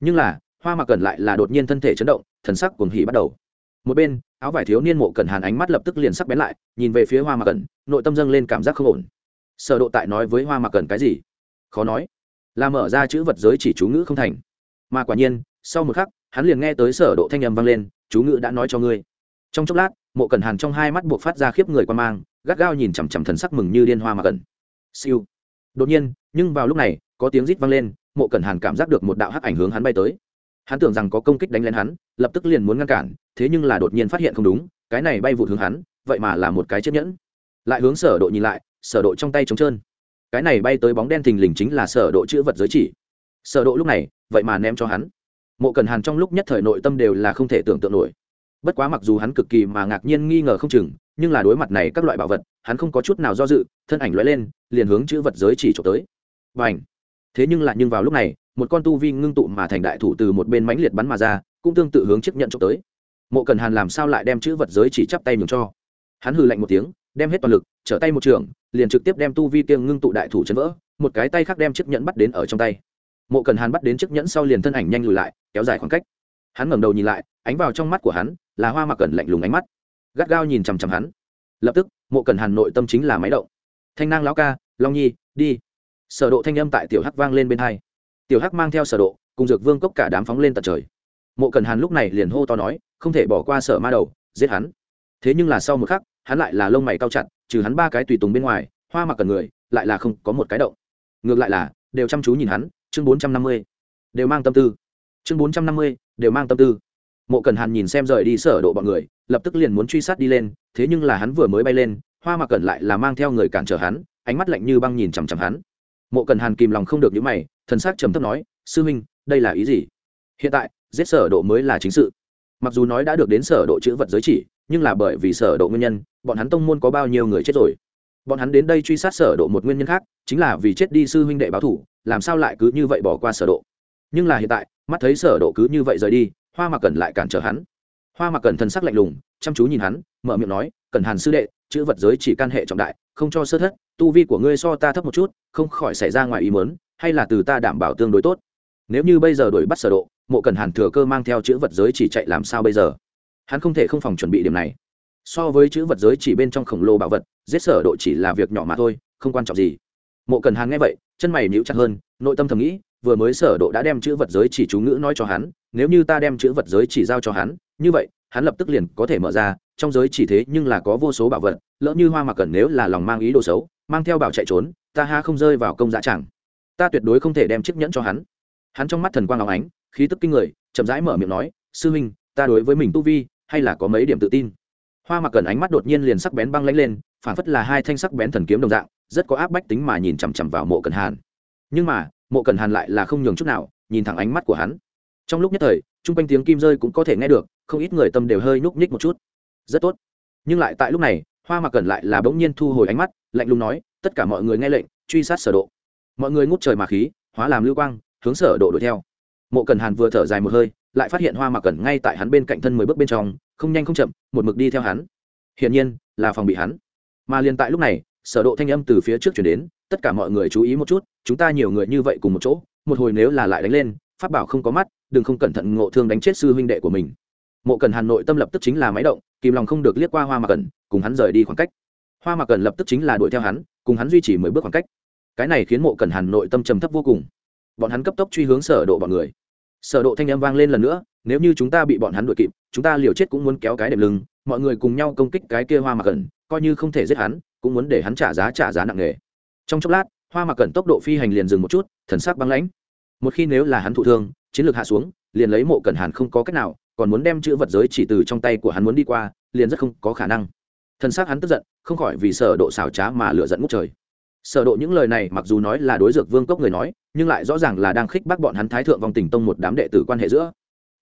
Nhưng là hoa mạc cẩn lại là đột nhiên thân thể chấn động thần sắc cuồng hỉ bắt đầu. Một bên áo vải thiếu niên mộ cần hàn ánh mắt lập tức liền sắc bén lại, nhìn về phía hoa mạc cẩn, nội tâm dâng lên cảm giác không ổn. Sở độ tại nói với hoa mạc cẩn cái gì? Khó nói. Là mở ra chữ vật giới chỉ chú ngữ không thành. Mà quả nhiên, sau một khắc, hắn liền nghe tới sở độ thanh âm vang lên, chú ngữ đã nói cho ngươi. Trong chốc lát, mộ cần hàn trong hai mắt buộc phát ra khiếp người quan mang, gắt gao nhìn chằm chằm thần sắc mừng như điên hoa mạc cẩn. Siêu. Đột nhiên, nhưng vào lúc này, có tiếng rít vang lên, mộ cần hàn cảm giác được một đạo hắc ảnh hướng hắn bay tới hắn tưởng rằng có công kích đánh lên hắn, lập tức liền muốn ngăn cản, thế nhưng là đột nhiên phát hiện không đúng, cái này bay vụt hướng hắn, vậy mà là một cái chiếc nhẫn. Lại hướng sở độ nhìn lại, sở độ trong tay trống trơn. Cái này bay tới bóng đen thình lình chính là sở độ chữa vật giới chỉ. Sở độ lúc này, vậy mà ném cho hắn. Mộ cần hàn trong lúc nhất thời nội tâm đều là không thể tưởng tượng nổi. Bất quá mặc dù hắn cực kỳ mà ngạc nhiên nghi ngờ không chừng, nhưng là đối mặt này các loại bảo vật, hắn không có chút nào do dự, thân ảnh lóe lên, liền hướng chữ vật giới chỉ trộm tới. Bảnh thế nhưng lại nhưng vào lúc này một con tu vi ngưng tụ mà thành đại thủ từ một bên mãnh liệt bắn mà ra, cũng tương tự hướng chiếc nhận trộm tới. Mộ cần hàn làm sao lại đem chữ vật giới chỉ chắp tay nhường cho? Hắn hừ lạnh một tiếng, đem hết toàn lực, trở tay một trường, liền trực tiếp đem tu vi kiêng ngưng tụ đại thủ chấn vỡ, một cái tay khác đem chiếc nhẫn bắt đến ở trong tay. Mộ cần hàn bắt đến chiếc nhẫn sau liền thân ảnh nhanh lùi lại, kéo dài khoảng cách. Hắn ngẩng đầu nhìn lại, ánh vào trong mắt của hắn, là hoa mặc cần lạnh lùng ánh mắt. Gắt gao nhìn chằm chằm hắn. Lập tức, mộ cần hàn nội tâm chính là máy động. Thanh nang lão ca, long nhi, đi. Sở độ thanh âm tại tiểu hắc vang lên bên hai tiểu hắc mang theo sở độ, cùng dược vương cốc cả đám phóng lên tận trời. Mộ cần hàn lúc này liền hô to nói, không thể bỏ qua sở ma đầu, giết hắn. Thế nhưng là sau một khắc, hắn lại là lông mày cao chặt, trừ hắn ba cái tùy tùng bên ngoài, hoa mặc cần người, lại là không có một cái động. Ngược lại là, đều chăm chú nhìn hắn, chương bốn trăm năm mươi, đều mang tâm tư. Chương bốn trăm năm mươi, đều mang tâm tư. Mộ cần hàn nhìn xem rời đi sở độ bọn người, lập tức liền muốn truy sát đi lên, thế nhưng là hắn vừa mới bay lên, hoa mặc cần lại là mang theo người cản trở hắn, ánh mắt lạnh như băng nhìn chằm chằm hắn. Mộ cần hàn kìm lòng không được những mày thần sắc trầm thấp nói, sư minh đây là ý gì? Hiện tại, giết sở độ mới là chính sự. Mặc dù nói đã được đến sở độ chữ vật giới chỉ, nhưng là bởi vì sở độ nguyên nhân, bọn hắn tông môn có bao nhiêu người chết rồi? Bọn hắn đến đây truy sát sở độ một nguyên nhân khác, chính là vì chết đi sư huynh đệ báo thủ, làm sao lại cứ như vậy bỏ qua sở độ? Nhưng là hiện tại, mắt thấy sở độ cứ như vậy rời đi, hoa mặc cẩn lại cản trở hắn. Hoa mặc cẩn thần sắc lạnh lùng, chăm chú nhìn hắn, mở miệng nói, cẩn hàn sư đệ, chữ vật giới chỉ can hệ trọng đại, không cho sơ thất, tu vi của ngươi so ta thấp một chút, không khỏi xảy ra ngoài ý muốn hay là từ ta đảm bảo tương đối tốt? Nếu như bây giờ đổi bắt sở độ, mộ cần hàn thừa cơ mang theo chữ vật giới chỉ chạy làm sao bây giờ? Hắn không thể không phòng chuẩn bị điểm này. So với chữ vật giới chỉ bên trong khổng lồ bảo vật, giết sở độ chỉ là việc nhỏ mà thôi, không quan trọng gì. Mộ cần hàn nghe vậy, chân mày nhíu chặt hơn, nội tâm thầm nghĩ, vừa mới sở độ đã đem chữ vật giới chỉ chú ngữ nói cho hắn, nếu như ta đem chữ vật giới chỉ giao cho hắn, như vậy, hắn lập tức liền có thể mở ra, trong giới chỉ thế nhưng là có vô số bảo vật, lỡ như hoa mặc cần nếu là lòng mang ý đồ xấu, mang theo bảo chạy trốn, ta ha không rơi vào công dạ chẳng ta tuyệt đối không thể đem chiếc nhẫn cho hắn. Hắn trong mắt thần quang óng ánh, khí tức kinh người, chậm rãi mở miệng nói, sư huynh, ta đối với mình tu vi, hay là có mấy điểm tự tin? Hoa mặc cần ánh mắt đột nhiên liền sắc bén băng lãnh lên phản phất là hai thanh sắc bén thần kiếm đồng dạng, rất có áp bách tính mà nhìn chằm chằm vào mộ cần hàn. Nhưng mà, mộ cần hàn lại là không nhường chút nào, nhìn thẳng ánh mắt của hắn. Trong lúc nhất thời, chung quanh tiếng kim rơi cũng có thể nghe được, không ít người tâm đều hơi nhúc nhích một chút. Rất tốt. Nhưng lại tại lúc này, hoa mặc cần lại là bỗng nhiên thu hồi ánh mắt, lạnh lùng nói, tất cả mọi người nghe lệnh, truy sát sở độ mọi người ngút trời mà khí hóa làm lưu quang hướng sở độ đuổi theo. Mộ cần hàn vừa thở dài một hơi lại phát hiện hoa mặc Cẩn ngay tại hắn bên cạnh thân mười bước bên trong không nhanh không chậm một mực đi theo hắn. Hiển nhiên là phòng bị hắn. Mà liền tại lúc này sở độ thanh âm từ phía trước chuyển đến tất cả mọi người chú ý một chút chúng ta nhiều người như vậy cùng một chỗ một hồi nếu là lại đánh lên pháp bảo không có mắt đừng không cẩn thận ngộ thương đánh chết sư huynh đệ của mình. Mộ cần hàn nội tâm lập tức chính là máy động kìm lòng không được liếc qua hoa mạc Cẩn, cùng hắn rời đi khoảng cách. Hoa mạc Cẩn lập tức chính là đuổi theo hắn cùng hắn duy trì mười bước khoảng cách cái này khiến mộ cần hàn nội tâm trầm thấp vô cùng. Bọn hắn cấp tốc truy hướng sở độ bọn người. Sở độ thanh âm vang lên lần nữa nếu như chúng ta bị bọn hắn đuổi kịp chúng ta liều chết cũng muốn kéo cái đệm lưng mọi người cùng nhau công kích cái kia hoa mạc cẩn, coi như không thể giết hắn cũng muốn để hắn trả giá trả giá nặng nề. Trong chốc lát hoa mạc cẩn tốc độ phi hành liền dừng một chút thần sắc băng lãnh. Một khi nếu là hắn thụ thương chiến lược hạ xuống liền lấy mộ cẩn hàn không có cách nào còn muốn đem chữ vật giới chỉ từ trong tay của hắn muốn đi qua liền rất không có khả năng. Thần sắc hắn tức giận không khỏi vì sở độ xảo trá mà lửa giận ngút trời sở độ những lời này mặc dù nói là đối dược vương cốc người nói, nhưng lại rõ ràng là đang khích bác bọn hắn thái thượng vòng tỉnh tông một đám đệ tử quan hệ giữa.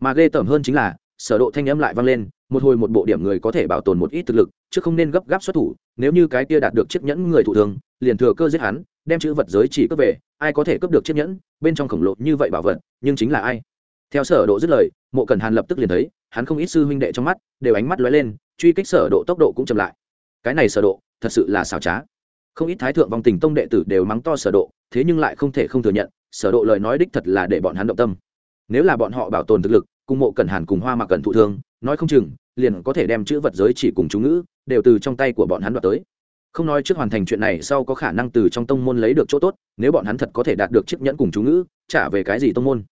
Mà ghê tởm hơn chính là, sở độ thanh âm lại vang lên, một hồi một bộ điểm người có thể bảo tồn một ít thực lực, chứ không nên gấp gáp xuất thủ, nếu như cái kia đạt được chiếc nhẫn người thụ thương, liền thừa cơ giết hắn, đem chữ vật giới chỉ cướp về, ai có thể cướp được chiếc nhẫn, bên trong khổng lồ như vậy bảo vật, nhưng chính là ai? Theo sở độ dứt lời, mộ cẩn hàn lập tức liền thấy, hắn không ít sư huynh đệ trong mắt, đều ánh mắt lóe lên, truy kích sở độ tốc độ cũng chậm lại. Cái này sở độ, thật sự là xảo trá không ít thái thượng vong tình tông đệ tử đều mắng to sở độ, thế nhưng lại không thể không thừa nhận, sở độ lời nói đích thật là để bọn hắn động tâm. Nếu là bọn họ bảo tồn thực lực, cùng mộ cẩn hàn cùng hoa mà cẩn thụ thương, nói không chừng, liền có thể đem chữ vật giới chỉ cùng chú ngữ, đều từ trong tay của bọn hắn đoạt tới. Không nói trước hoàn thành chuyện này sau có khả năng từ trong tông môn lấy được chỗ tốt, nếu bọn hắn thật có thể đạt được chiếc nhẫn cùng chú ngữ, trả về cái gì tông môn?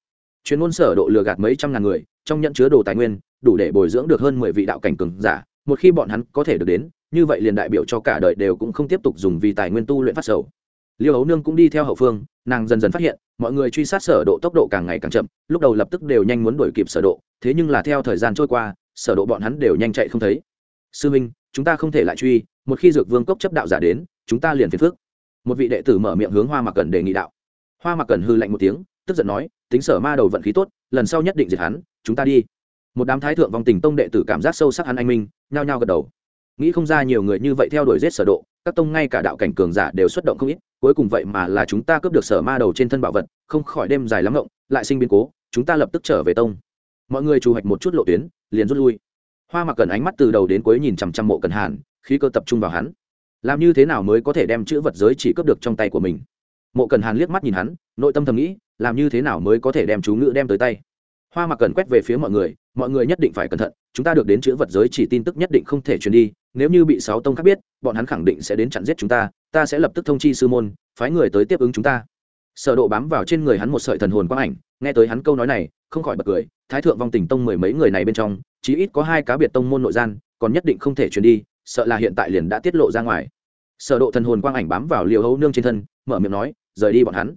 Chuyên môn sở độ lừa gạt mấy trăm ngàn người, trong nhẫn chứa đồ tài nguyên, đủ để bồi dưỡng được hơn mười vị đạo cảnh cường giả, một khi bọn hắn có thể được đến như vậy liền đại biểu cho cả đời đều cũng không tiếp tục dùng vì tài nguyên tu luyện phát sầu. Liêu hấu nương cũng đi theo hậu phương, nàng dần dần phát hiện, mọi người truy sát sở độ tốc độ càng ngày càng chậm, lúc đầu lập tức đều nhanh muốn đuổi kịp sở độ, thế nhưng là theo thời gian trôi qua, sở độ bọn hắn đều nhanh chạy không thấy. Sư minh, chúng ta không thể lại truy, một khi dược vương cốc chấp đạo giả đến, chúng ta liền phiền phức. Một vị đệ tử mở miệng hướng hoa mặc cẩn đề nghị đạo. Hoa mặc cẩn hư lạnh một tiếng, tức giận nói, tính sở ma đầu vận khí tốt, lần sau nhất định diệt hắn, chúng ta đi. Một đám thái thượng vong tình tông đệ tử cảm giác sâu sắc hắn anh minh, nhao nhao gật đầu nghĩ không ra nhiều người như vậy theo đuổi giết sở độ, các tông ngay cả đạo cảnh cường giả đều xuất động không ít, cuối cùng vậy mà là chúng ta cướp được sở ma đầu trên thân bảo vật, không khỏi đêm dài lắm ngộng, lại sinh biến cố, chúng ta lập tức trở về tông. Mọi người chủ hoạch một chút lộ tuyến, liền rút lui. Hoa mặc cần ánh mắt từ đầu đến cuối nhìn chằm chằm mộ cần hàn, khí cơ tập trung vào hắn. Làm như thế nào mới có thể đem chữ vật giới chỉ cướp được trong tay của mình? Mộ cần hàn liếc mắt nhìn hắn, nội tâm thầm nghĩ, làm như thế nào mới có thể đem chú ngữ đem tới tay? Hoa mặc cần quét về phía mọi người mọi người nhất định phải cẩn thận, chúng ta được đến chữ vật giới chỉ tin tức nhất định không thể truyền đi nếu như bị sáu tông khác biết, bọn hắn khẳng định sẽ đến chặn giết chúng ta ta sẽ lập tức thông chi sư môn, phái người tới tiếp ứng chúng ta. Sở độ bám vào trên người hắn một sợi thần hồn quang ảnh, nghe tới hắn câu nói này, không khỏi bật cười, thái thượng vong tình tông mười mấy người này bên trong, chí ít có hai cá biệt tông môn nội gian, còn nhất định không thể truyền đi, sợ là hiện tại liền đã tiết lộ ra ngoài. Sở độ thần hồn quang ảnh bám vào liều hấu nương trên thân, mở miệng nói, rời đi bọn hắn.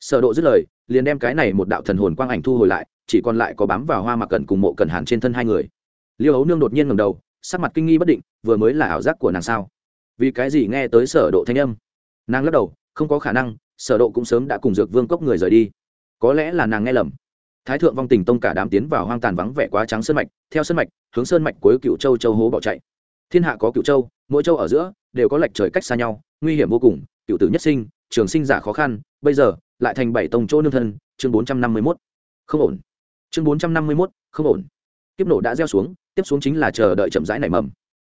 Sở độ dứt lời, liền đem cái này một đạo thần hồn quang ảnh thu hồi lại, chỉ còn lại có bám vào hoa mặc cẩn cùng mộ cẩn hàn trên thân hai người. Liêu hấu nương đột nhiên ngẩng đầu sắc mặt kinh nghi bất định vừa mới là ảo giác của nàng sao? Vì cái gì nghe tới sở độ thanh âm? Nàng lắc đầu không có khả năng sở độ cũng sớm đã cùng dược vương cốc người rời đi. Có lẽ là nàng nghe lầm. Thái thượng vong tình tông cả đám tiến vào hoang tàn vắng vẻ quá trắng sơn mạch theo sơn mạch hướng sơn mạch cuối cựu châu châu hố bỏ chạy. Thiên hạ có cựu châu mỗi châu ở giữa đều có lệch trời cách xa nhau nguy hiểm vô cùng cựu tử nhất sinh trường sinh giả khó khăn bây giờ lại thành bảy tông chỗ nương thân chương bốn trăm năm mươi 451. không ổn. Chương bốn trăm năm mươi 451, không ổn. Kiếp nổ đã gieo xuống tiếp xuống chính là chờ đợi chậm rãi nảy mầm.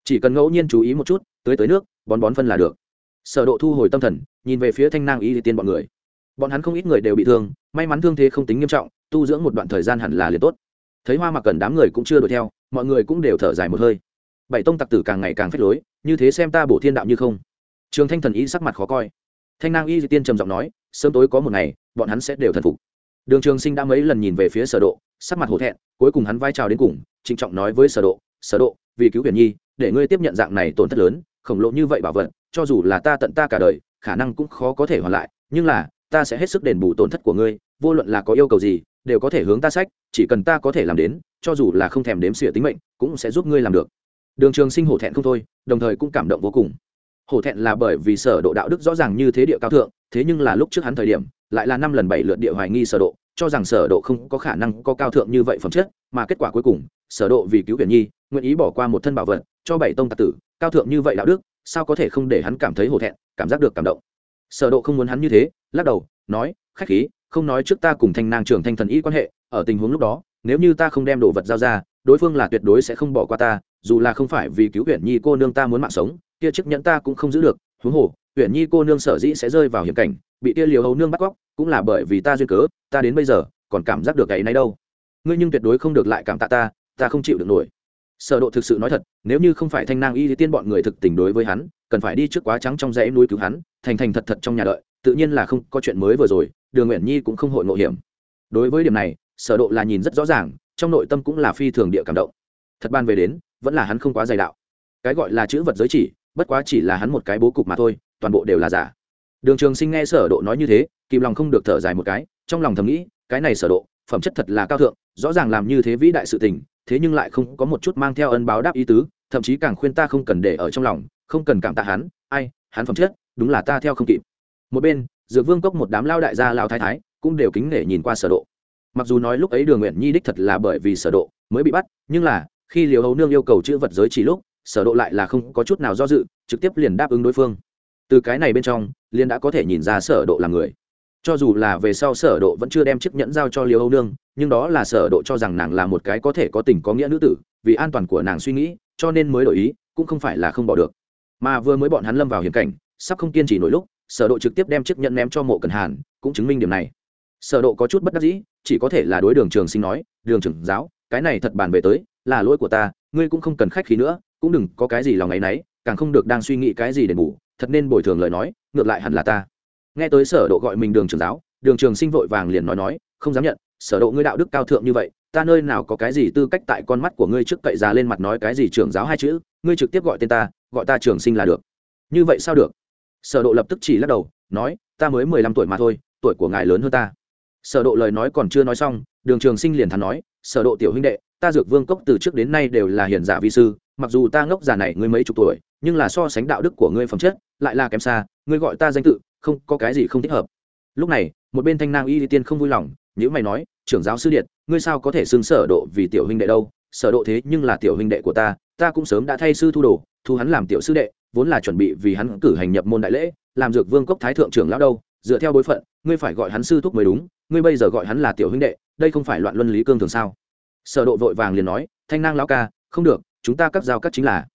Chỉ cần ngẫu nhiên chú ý một chút tới tới nước, bón bón phân là được. Sở độ thu hồi tâm thần, nhìn về phía thanh nang y tiên bọn người. Bọn hắn không ít người đều bị thương, may mắn thương thế không tính nghiêm trọng, tu dưỡng một đoạn thời gian hẳn là liền tốt. Thấy hoa mặc cần đám người cũng chưa đuổi theo, mọi người cũng đều thở dài một hơi. Bảy tông tặc tử càng ngày càng phết lối, như thế xem ta bổ thiên đạo như không. Trường thanh thần y sắc mặt khó coi. Thanh nang y tiên trầm giọng nói, sớm tối có một ngày, bọn hắn sẽ đều thần phục. Đường trường sinh đã mấy lần nhìn về phía sở độ sắc mặt hổ thẹn, cuối cùng hắn vai trào đến cùng, trịnh trọng nói với sở độ sở độ, vì cứu huyền nhi, để ngươi tiếp nhận dạng này tổn thất lớn, khổng lồ như vậy bảo vật, cho dù là ta tận ta cả đời, khả năng cũng khó có thể hoàn lại, nhưng là, ta sẽ hết sức đền bù tổn thất của ngươi, vô luận là có yêu cầu gì, đều có thể hướng ta sách, chỉ cần ta có thể làm đến, cho dù là không thèm đếm xỉa tính mệnh, cũng sẽ giúp ngươi làm được. Đường trường sinh hổ thẹn không thôi, đồng thời cũng cảm động vô cùng. Hổ thẹn là bởi vì sở độ đạo đức rõ ràng như thế địa cao thượng, thế nhưng là lúc trước hắn thời điểm, lại là năm lần bảy lượt địa hoài nghi sở độ cho rằng sở độ không có khả năng có cao thượng như vậy phẩm chất, mà kết quả cuối cùng, sở độ vì cứu huyền nhi, nguyện ý bỏ qua một thân bảo vật, cho bảy tông tạc tử, cao thượng như vậy đạo đức, sao có thể không để hắn cảm thấy hổ thẹn, cảm giác được cảm động. Sở độ không muốn hắn như thế, lắc đầu, nói, khách khí, không nói trước ta cùng thanh nang trưởng thanh thần y quan hệ, ở tình huống lúc đó, nếu như ta không đem đồ vật giao ra, đối phương là tuyệt đối sẽ không bỏ qua ta, dù là không phải vì cứu huyền nhi cô nương ta muốn mạng sống, kia chiếc nhẫn ta cũng không giữ được, huống hồ huyền nhi cô nương sở dĩ sẽ rơi vào hiểm cảnh bị tia liều hầu nương bắt cóc, cũng là bởi vì ta duyên cớ, ta đến bây giờ, còn cảm giác được cái này đâu. Ngươi nhưng tuyệt đối không được lại cảm tạ ta ta không chịu được nổi. Sở độ thực sự nói thật, nếu như không phải thanh nang y thì tiên bọn người thực tình đối với hắn, cần phải đi trước quá trắng trong dãy núi cứu hắn, thành thành thật thật trong nhà đợi, tự nhiên là không có chuyện mới vừa rồi, đường nguyện nhi cũng không hội ngộ hiểm. Đối với điểm này, sở độ là nhìn rất rõ ràng, trong nội tâm cũng là phi thường địa cảm động. Thật ban về đến, vẫn là hắn không quá dày đạo. Cái gọi là chữ vật giới chỉ, bất quá chỉ là hắn một cái bố cục mà thôi, toàn bộ đều là giả đường trường sinh nghe sở độ nói như thế, kìm lòng không được thở dài một cái, trong lòng thầm nghĩ, cái này sở độ, phẩm chất thật là cao thượng, rõ ràng làm như thế vĩ đại sự tình, thế nhưng lại không có một chút mang theo ân báo đáp ý tứ, thậm chí càng khuyên ta không cần để ở trong lòng, không cần cảm tạ hắn, ai, hắn phẩm chất, đúng là ta theo không kịp. Một bên, dược vương cốc một đám lao đại gia, lao thái thái, cũng đều kính nể nhìn qua sở độ. Mặc dù nói lúc ấy đường nguyện nhi đích thật là bởi vì sở độ mới bị bắt, nhưng là, khi liều hầu nương yêu cầu chữ vật giới chỉ lúc, sở độ lại là không có chút nào do dự, trực tiếp liền đáp ứng đối phương từ cái này bên trong liên đã có thể nhìn ra sở độ là người. Cho dù là về sau sở độ vẫn chưa đem chiếc nhẫn giao cho liêu âu nương, nhưng đó là sở độ cho rằng nàng là một cái có thể có tình có nghĩa nữ tử, vì an toàn của nàng suy nghĩ, cho nên mới đổi ý, cũng không phải là không bỏ được. Mà vừa mới bọn hắn lâm vào hiểm cảnh, sắp không kiên trì nổi lúc, sở độ trực tiếp đem chiếc nhẫn ném cho mộ cần hàn, cũng chứng minh điểm này. Sở độ có chút bất đắc dĩ, chỉ có thể là đối đường trường sinh nói, đường trưởng giáo, cái này thật bàn về tới, là lỗi của ta, ngươi cũng không cần khách khí nữa, cũng đừng có cái gì lòng ấy nấy, càng không được đang suy nghĩ cái gì để bù thật nên bồi thường lời nói, ngược lại hẳn là ta. Nghe tới sở độ gọi mình đường trưởng giáo, đường trường sinh vội vàng liền nói nói, không dám nhận, sở độ ngươi đạo đức cao thượng như vậy, ta nơi nào có cái gì tư cách tại con mắt của ngươi trước cậy ra lên mặt nói cái gì trưởng giáo hai chữ, ngươi trực tiếp gọi tên ta, gọi ta trường sinh là được. Như vậy sao được? Sở độ lập tức chỉ lắc đầu, nói, ta mới mười lăm tuổi mà thôi, tuổi của ngài lớn hơn ta. Sở độ lời nói còn chưa nói xong, đường trường sinh liền thắn nói, sở độ tiểu huynh đệ, ta dược vương cốc từ trước đến nay đều là hiền giả vi sư mặc dù ta ngốc già này ngươi mấy chục tuổi, nhưng là so sánh đạo đức của ngươi phẩm chất, lại là kém xa, ngươi gọi ta danh tự, không có cái gì không thích hợp. Lúc này, một bên thanh nang y tiên không vui lòng nếu mày nói, trưởng giáo sư điện, ngươi sao có thể xưng sở độ vì tiểu huynh đệ đâu? Sở độ thế nhưng là tiểu huynh đệ của ta ta cũng sớm đã thay sư thu đồ, thu hắn làm tiểu sư đệ, vốn là chuẩn bị vì hắn cử hành nhập môn đại lễ, làm dược vương cốc thái thượng trưởng lão đâu, dựa theo bối phận, ngươi phải gọi hắn sư thúc mới đúng, ngươi bây giờ gọi hắn là tiểu huynh đệ, đây không phải loạn luân lý cương thường sao? Sở độ vội vàng liền nói, thanh nang lão ca, không được chúng ta cắt giao cắt chính là.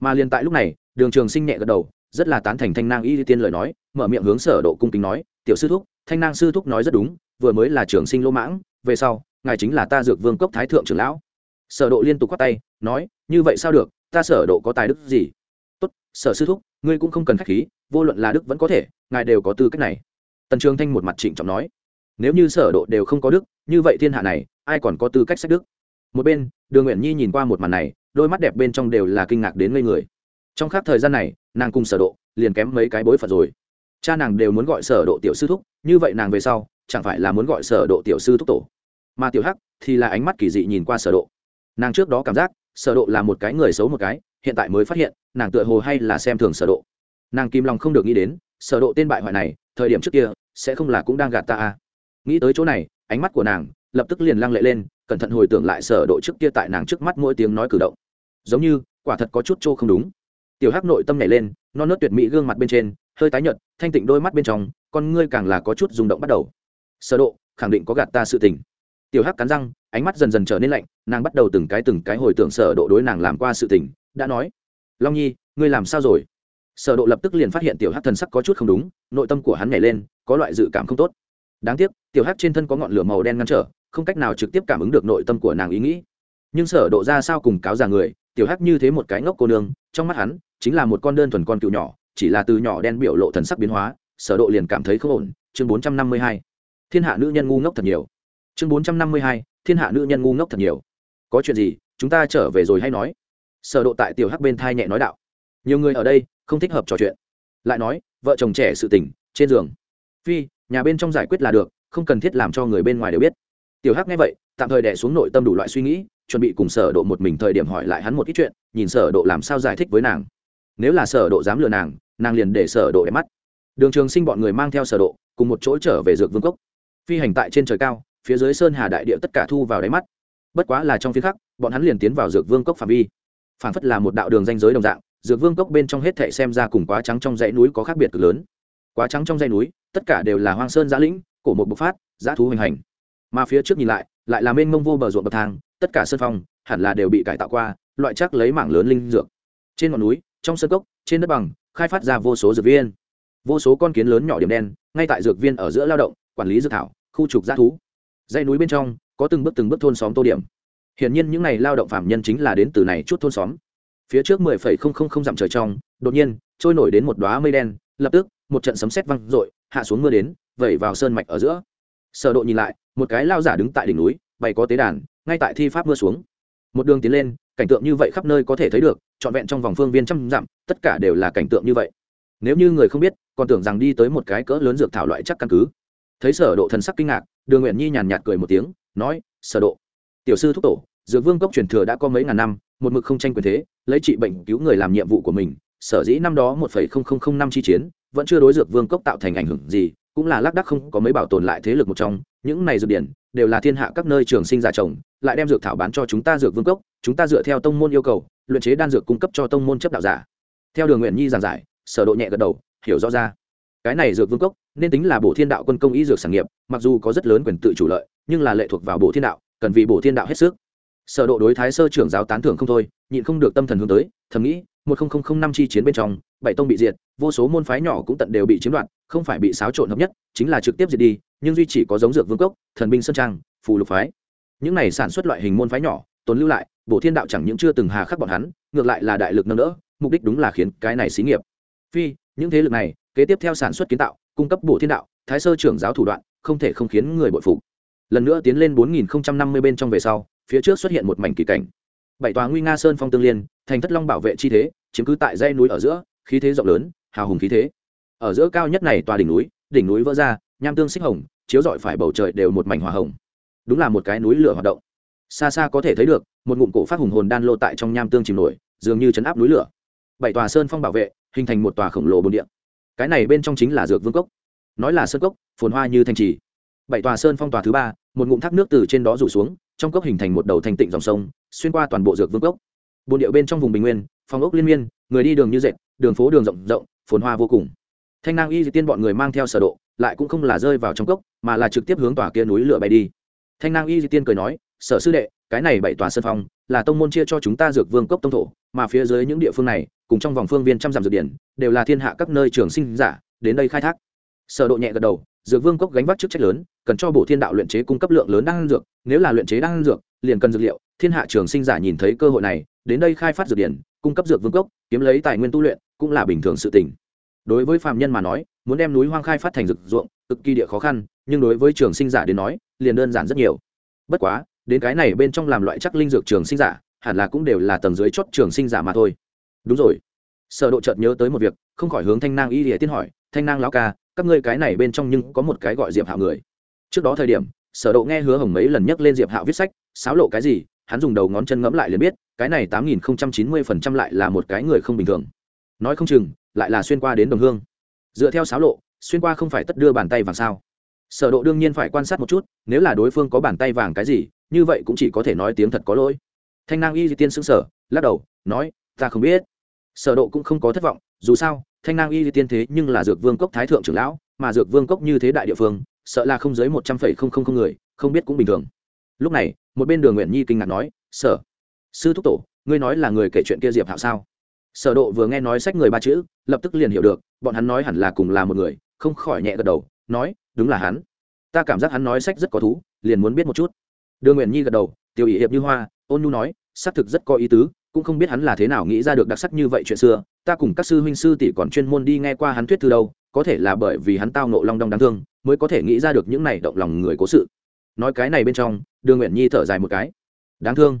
Mà liền tại lúc này, đường trường sinh nhẹ gật đầu, rất là tán thành thanh nang y tiên lời nói, mở miệng hướng sở độ cung kính nói, tiểu sư thúc, thanh nang sư thúc nói rất đúng, vừa mới là trường sinh lô mãng, về sau, ngài chính là ta dược vương cốc thái thượng trưởng lão. Sở độ liên tục quát tay, nói, như vậy sao được, ta sở độ có tài đức gì? Tốt, sở sư thúc, ngươi cũng không cần khách khí, vô luận là đức vẫn có thể, ngài đều có tư cách này. Tần trường thanh một mặt trịnh trọng nói, nếu như sở độ đều không có đức, như vậy thiên hạ này, ai còn có tư cách sách đức? Một bên, đường nguyện nhi nhìn qua một màn này đôi mắt đẹp bên trong đều là kinh ngạc đến ngây người. Trong khắp thời gian này, nàng cùng sở độ liền kém mấy cái bối phận rồi. Cha nàng đều muốn gọi sở độ tiểu sư thúc, như vậy nàng về sau, chẳng phải là muốn gọi sở độ tiểu sư thúc tổ? Mà tiểu hắc thì là ánh mắt kỳ dị nhìn qua sở độ. Nàng trước đó cảm giác, sở độ là một cái người xấu một cái, hiện tại mới phát hiện, nàng tựa hồ hay là xem thường sở độ. Nàng kim long không được nghĩ đến, sở độ tên bại hoại này, thời điểm trước kia, sẽ không là cũng đang gạt ta à? Nghĩ tới chỗ này, ánh mắt của nàng lập tức liền lăng lệ lên, cẩn thận hồi tưởng lại sở độ trước kia tại nàng trước mắt mỗi tiếng nói cử động giống như, quả thật có chút trô không đúng. Tiểu hắc nội tâm nhảy lên, non nớt tuyệt mỹ gương mặt bên trên, hơi tái nhợt, thanh tịnh đôi mắt bên trong, con ngươi càng là có chút rung động bắt đầu. Sở độ, khẳng định có gạt ta sự tình. Tiểu hắc cắn răng, ánh mắt dần dần trở nên lạnh, nàng bắt đầu từng cái từng cái hồi tưởng sở độ đối nàng làm qua sự tình, đã nói, long nhi, ngươi làm sao rồi? Sở độ lập tức liền phát hiện tiểu hắc thần sắc có chút không đúng, nội tâm của hắn nhảy lên, có loại dự cảm không tốt. Đáng tiếc, tiểu hắc trên thân có ngọn lửa màu đen ngăn trở, không cách nào trực tiếp cảm ứng được nội tâm của nàng ý nghĩ nhưng sở độ ra sao cùng cáo già người, tiểu hắc như thế một cái ngốc cô nương, trong mắt hắn, chính là một con đơn thuần con cựu nhỏ, chỉ là từ nhỏ đen biểu lộ thần sắc biến hóa, sở độ liền cảm thấy không ổn. Chương 452 thiên hạ nữ nhân ngu ngốc thật nhiều. Chương 452 thiên hạ nữ nhân ngu ngốc thật nhiều. Có chuyện gì, chúng ta trở về rồi hay nói? Sở độ tại tiểu hắc bên thai nhẹ nói đạo. Nhiều người ở đây, không thích hợp trò chuyện. Lại nói, vợ chồng trẻ sự tình, trên giường. Phi, nhà bên trong giải quyết là được, không cần thiết làm cho người bên ngoài đều biết. Tiểu hắc nghe vậy, tạm thời đè xuống nội tâm đủ loại suy nghĩ chuẩn bị cùng sở độ một mình thời điểm hỏi lại hắn một ít chuyện, nhìn sở độ làm sao giải thích với nàng. Nếu là sở độ dám lừa nàng nàng liền để sở độ để mắt. Đường trường sinh bọn người mang theo sở độ, cùng một chỗ trở về dược vương cốc. Phi hành tại trên trời cao, phía dưới sơn hà đại địa tất cả thu vào đáy mắt. Bất quá là trong phía khắc, bọn hắn liền tiến vào dược vương cốc phạm vi. Phảng phất là một đạo đường danh giới đồng dạng, dược vương cốc bên trong hết thảy xem ra cùng quá trắng trong dãy núi có khác biệt cực lớn. Quá trắng trong dãy núi, tất cả đều là hoang sơn giã lĩnh, cổ một bộc phát, giã thú hoành hành. Mà phía trước nhìn lại lại là mênh mông vô bờ ruộng bậc thang tất cả sơn phong hẳn là đều bị cải tạo qua, loại chắc lấy mảng lớn linh dược. Trên ngọn núi, trong sân cốc, trên đất bằng, khai phát ra vô số dược viên. Vô số con kiến lớn nhỏ điểm đen, ngay tại dược viên ở giữa lao động, quản lý dược thảo, khu trục g thú. Dãy núi bên trong, có từng bước từng bước thôn xóm tô điểm. Hiển nhiên những n à y lao động phạm nhân chính là đến từ này chút thôn xóm. Phía trước mười phẩy không không không dặm trời trong, đột nhiên, trôi nổi đến một đoá mây đen, lập tức, một trận sấm sét văng r ộ i hạ xuống mưa đến, vẩy vào sơn mạch ở giữa. Sở độ nhìn lại, một cái lao giả đứng tại đỉnh núi, bày có tế đàn ngay tại thi pháp mưa xuống. Một đường tiến lên, cảnh tượng như vậy khắp nơi có thể thấy được, trọn vẹn trong vòng phương viên trăm dặm, tất cả đều là cảnh tượng như vậy. Nếu như người không biết, còn tưởng rằng đi tới một cái cỡ lớn dược thảo loại chắc căn cứ. Thấy sở độ thần sắc kinh ngạc, đường nguyện nhi nhàn nhạt cười một tiếng, nói, sở độ, tiểu sư thúc tổ, dược vương cốc truyền thừa đã có mấy ngàn năm, một mực không tranh quyền thế, lấy trị bệnh cứu người làm nhiệm vụ của mình, sở dĩ năm đó một năm chi chiến, vẫn chưa đối dược vương cốc tạo thành ảnh hưởng gì cũng là lác đắc không có mấy bảo tồn lại thế lực một trong, những này dược điển đều là thiên hạ các nơi trường sinh ra trồng lại đem dược thảo bán cho chúng ta dược vương cốc, chúng ta dựa theo tông môn yêu cầu, luyện chế đan dược cung cấp cho tông môn chấp đạo giả. Theo đường nguyện nhi giảng giải, sở độ nhẹ gật đầu, hiểu rõ ra. Cái này dược vương cốc nên tính là bổ thiên đạo quân công y dược sản nghiệp, mặc dù có rất lớn quyền tự chủ lợi, nhưng là lệ thuộc vào bổ thiên đạo, cần vì bổ thiên đạo hết sức. Sở độ đối thái sơ trưởng giáo tán thưởng không thôi, nhịn không được tâm thần hướng tới, thầm nghĩ một năm chi chiến bên trong, bảy tông bị diệt, vô số môn phái nhỏ cũng tận đều bị chiếm đoạt, không phải bị xáo trộn hợp nhất, chính là trực tiếp diệt đi, nhưng duy chỉ có giống dược vương cốc, thần binh sơn trang, phù lục phái. Những này sản xuất loại hình môn phái nhỏ, tồn lưu lại, bổ thiên đạo chẳng những chưa từng hà khắc bọn hắn, ngược lại là đại lực nâng đỡ, mục đích đúng là khiến cái này xí nghiệp. Phi, những thế lực này, kế tiếp theo sản xuất kiến tạo, cung cấp bổ thiên đạo, thái sơ trưởng giáo thủ đoạn, không thể không khiến người bội phục. Lần nữa tiến lên 4050 bên trong về sau, phía trước xuất hiện một mảnh kỳ cảnh bảy tòa nguy nga sơn phong tương liên, thành thất long bảo vệ chi thế, chiếm cứ tại dãy núi ở giữa, khí thế rộng lớn, hào hùng khí thế. Ở giữa cao nhất này tòa đỉnh núi đỉnh núi vỡ ra, nham tương xích hồng, chiếu rọi phải bầu trời đều một mảnh hỏa hồng. Đúng là một cái núi lửa hoạt động. Xa xa có thể thấy được, một ngụm cổ phát hùng hồn đan lô tại trong nham tương chìm nổi, dường như chấn áp núi lửa. Bảy tòa sơn phong bảo vệ, hình thành một tòa khổng lồ bồn điện cái này bên trong chính là dược vương cốc. Nói là sơn cốc, phồn hoa như thành trì. Bảy tòa sơn phong tòa thứ ba, một ngụm thác nước từ trên đó rủ xuống, trong cốc hình thành một đầu thành tịnh dòng sông xuyên qua toàn bộ dược vương cốc bồn điệu bên trong vùng bình nguyên, phòng ốc liên miên, người đi đường như dệt, đường phố đường rộng rộng, phồn hoa vô cùng. Thanh nang y di tiên bọn người mang theo sở độ, lại cũng không là rơi vào trong cốc, mà là trực tiếp hướng tòa kia núi lửa bay đi. Thanh nang y di tiên cười nói, sở sư đệ, cái này bảy tòa sân phong, là tông môn chia cho chúng ta dược vương cốc tông thổ, mà phía dưới những địa phương này, cùng trong vòng phương viên trăm dặm dược điển, đều là thiên hạ các nơi trường sinh giả, đến đây khai thác. Sở độ nhẹ gật đầu, dược vương cốc gánh vác chức trách lớn, cần cho bổ thiên đạo luyện chế cung cấp lượng lớn đan dược, nếu là luyện chế đan dược, liền cần dược liệu thiên hạ trường sinh giả nhìn thấy cơ hội này, đến đây khai phát dược điển, cung cấp dược vương cốc, kiếm lấy tài nguyên tu luyện, cũng là bình thường sự tình. Đối với phàm nhân mà nói, muốn đem núi hoang khai phát thành rực ruộng, cực kỳ địa khó khăn, nhưng đối với trường sinh giả đến nói, liền đơn giản rất nhiều. Bất quá, đến cái này bên trong làm loại chắc linh dược trường sinh giả, hẳn là cũng đều là tầng dưới chót trường sinh giả mà thôi. Đúng rồi. Sở độ chợt nhớ tới một việc, không khỏi hướng thanh nang y lìa tiên hỏi, thanh nang lão ca, các ngươi cái này bên trong nhưng có một cái gọi diệp hạo người? Trước đó thời điểm, sở độ nghe hứa hồng mấy lần nhắc lên diệp hạo viết sách sáo lộ cái gì? Hắn dùng đầu ngón chân ngẫm lại liền biết, cái này tám nghìn chín mươi phần trăm lại là một cái người không bình thường. Nói không chừng, lại là xuyên qua đến đồng hương. Dựa theo xáo lộ, xuyên qua không phải tất đưa bàn tay vàng sao? Sở độ đương nhiên phải quan sát một chút, nếu là đối phương có bàn tay vàng cái gì, như vậy cũng chỉ có thể nói tiếng thật có lỗi. Thanh nang y di tiên sững sờ, lắc đầu, nói, ta không biết. Sở độ cũng không có thất vọng, dù sao, thanh nang y di tiên thế nhưng là dược vương cốc thái thượng trưởng lão, mà dược vương cốc như thế đại địa phương, sợ là không dưới một trăm phẩy không không không người, không biết cũng bình thường. Lúc này một bên đường nguyện nhi kinh ngạc nói, sở, sư thúc tổ, ngươi nói là người kể chuyện kia diệp hạo sao? Sở độ vừa nghe nói sách người ba chữ, lập tức liền hiểu được, bọn hắn nói hẳn là cùng là một người, không khỏi nhẹ gật đầu, nói, đúng là hắn. Ta cảm giác hắn nói sách rất có thú, liền muốn biết một chút. Đường nguyện nhi gật đầu, tiểu ý hiệp như hoa, ôn nhu nói, xác thực rất có ý tứ, cũng không biết hắn là thế nào nghĩ ra được đặc sắc như vậy chuyện xưa, ta cùng các sư huynh sư tỷ còn chuyên môn đi nghe qua hắn thuyết thư đâu, có thể là bởi vì hắn tao nộ long đong đáng thương, mới có thể nghĩ ra được những này động lòng người cố sự nói cái này bên trong đường nguyện nhi thở dài một cái. Đáng thương.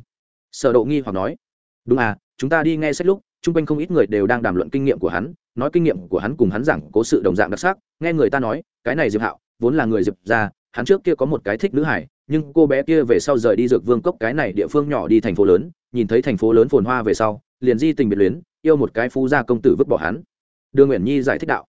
Sở độ nghi hoặc nói. Đúng à chúng ta đi nghe sách lúc chung quanh không ít người đều đang đàm luận kinh nghiệm của hắn nói kinh nghiệm của hắn cùng hắn giảng cố sự đồng dạng đặc sắc. Nghe người ta nói cái này diệp hạo vốn là người diệp gia, hắn trước kia có một cái thích nữ hải nhưng cô bé kia về sau rời đi dược vương cốc cái này địa phương nhỏ đi thành phố lớn nhìn thấy thành phố lớn phồn hoa về sau liền di tình biệt luyến yêu một cái phú gia công tử vứt bỏ hắn. Đường nguyện nhi giải thích đạo.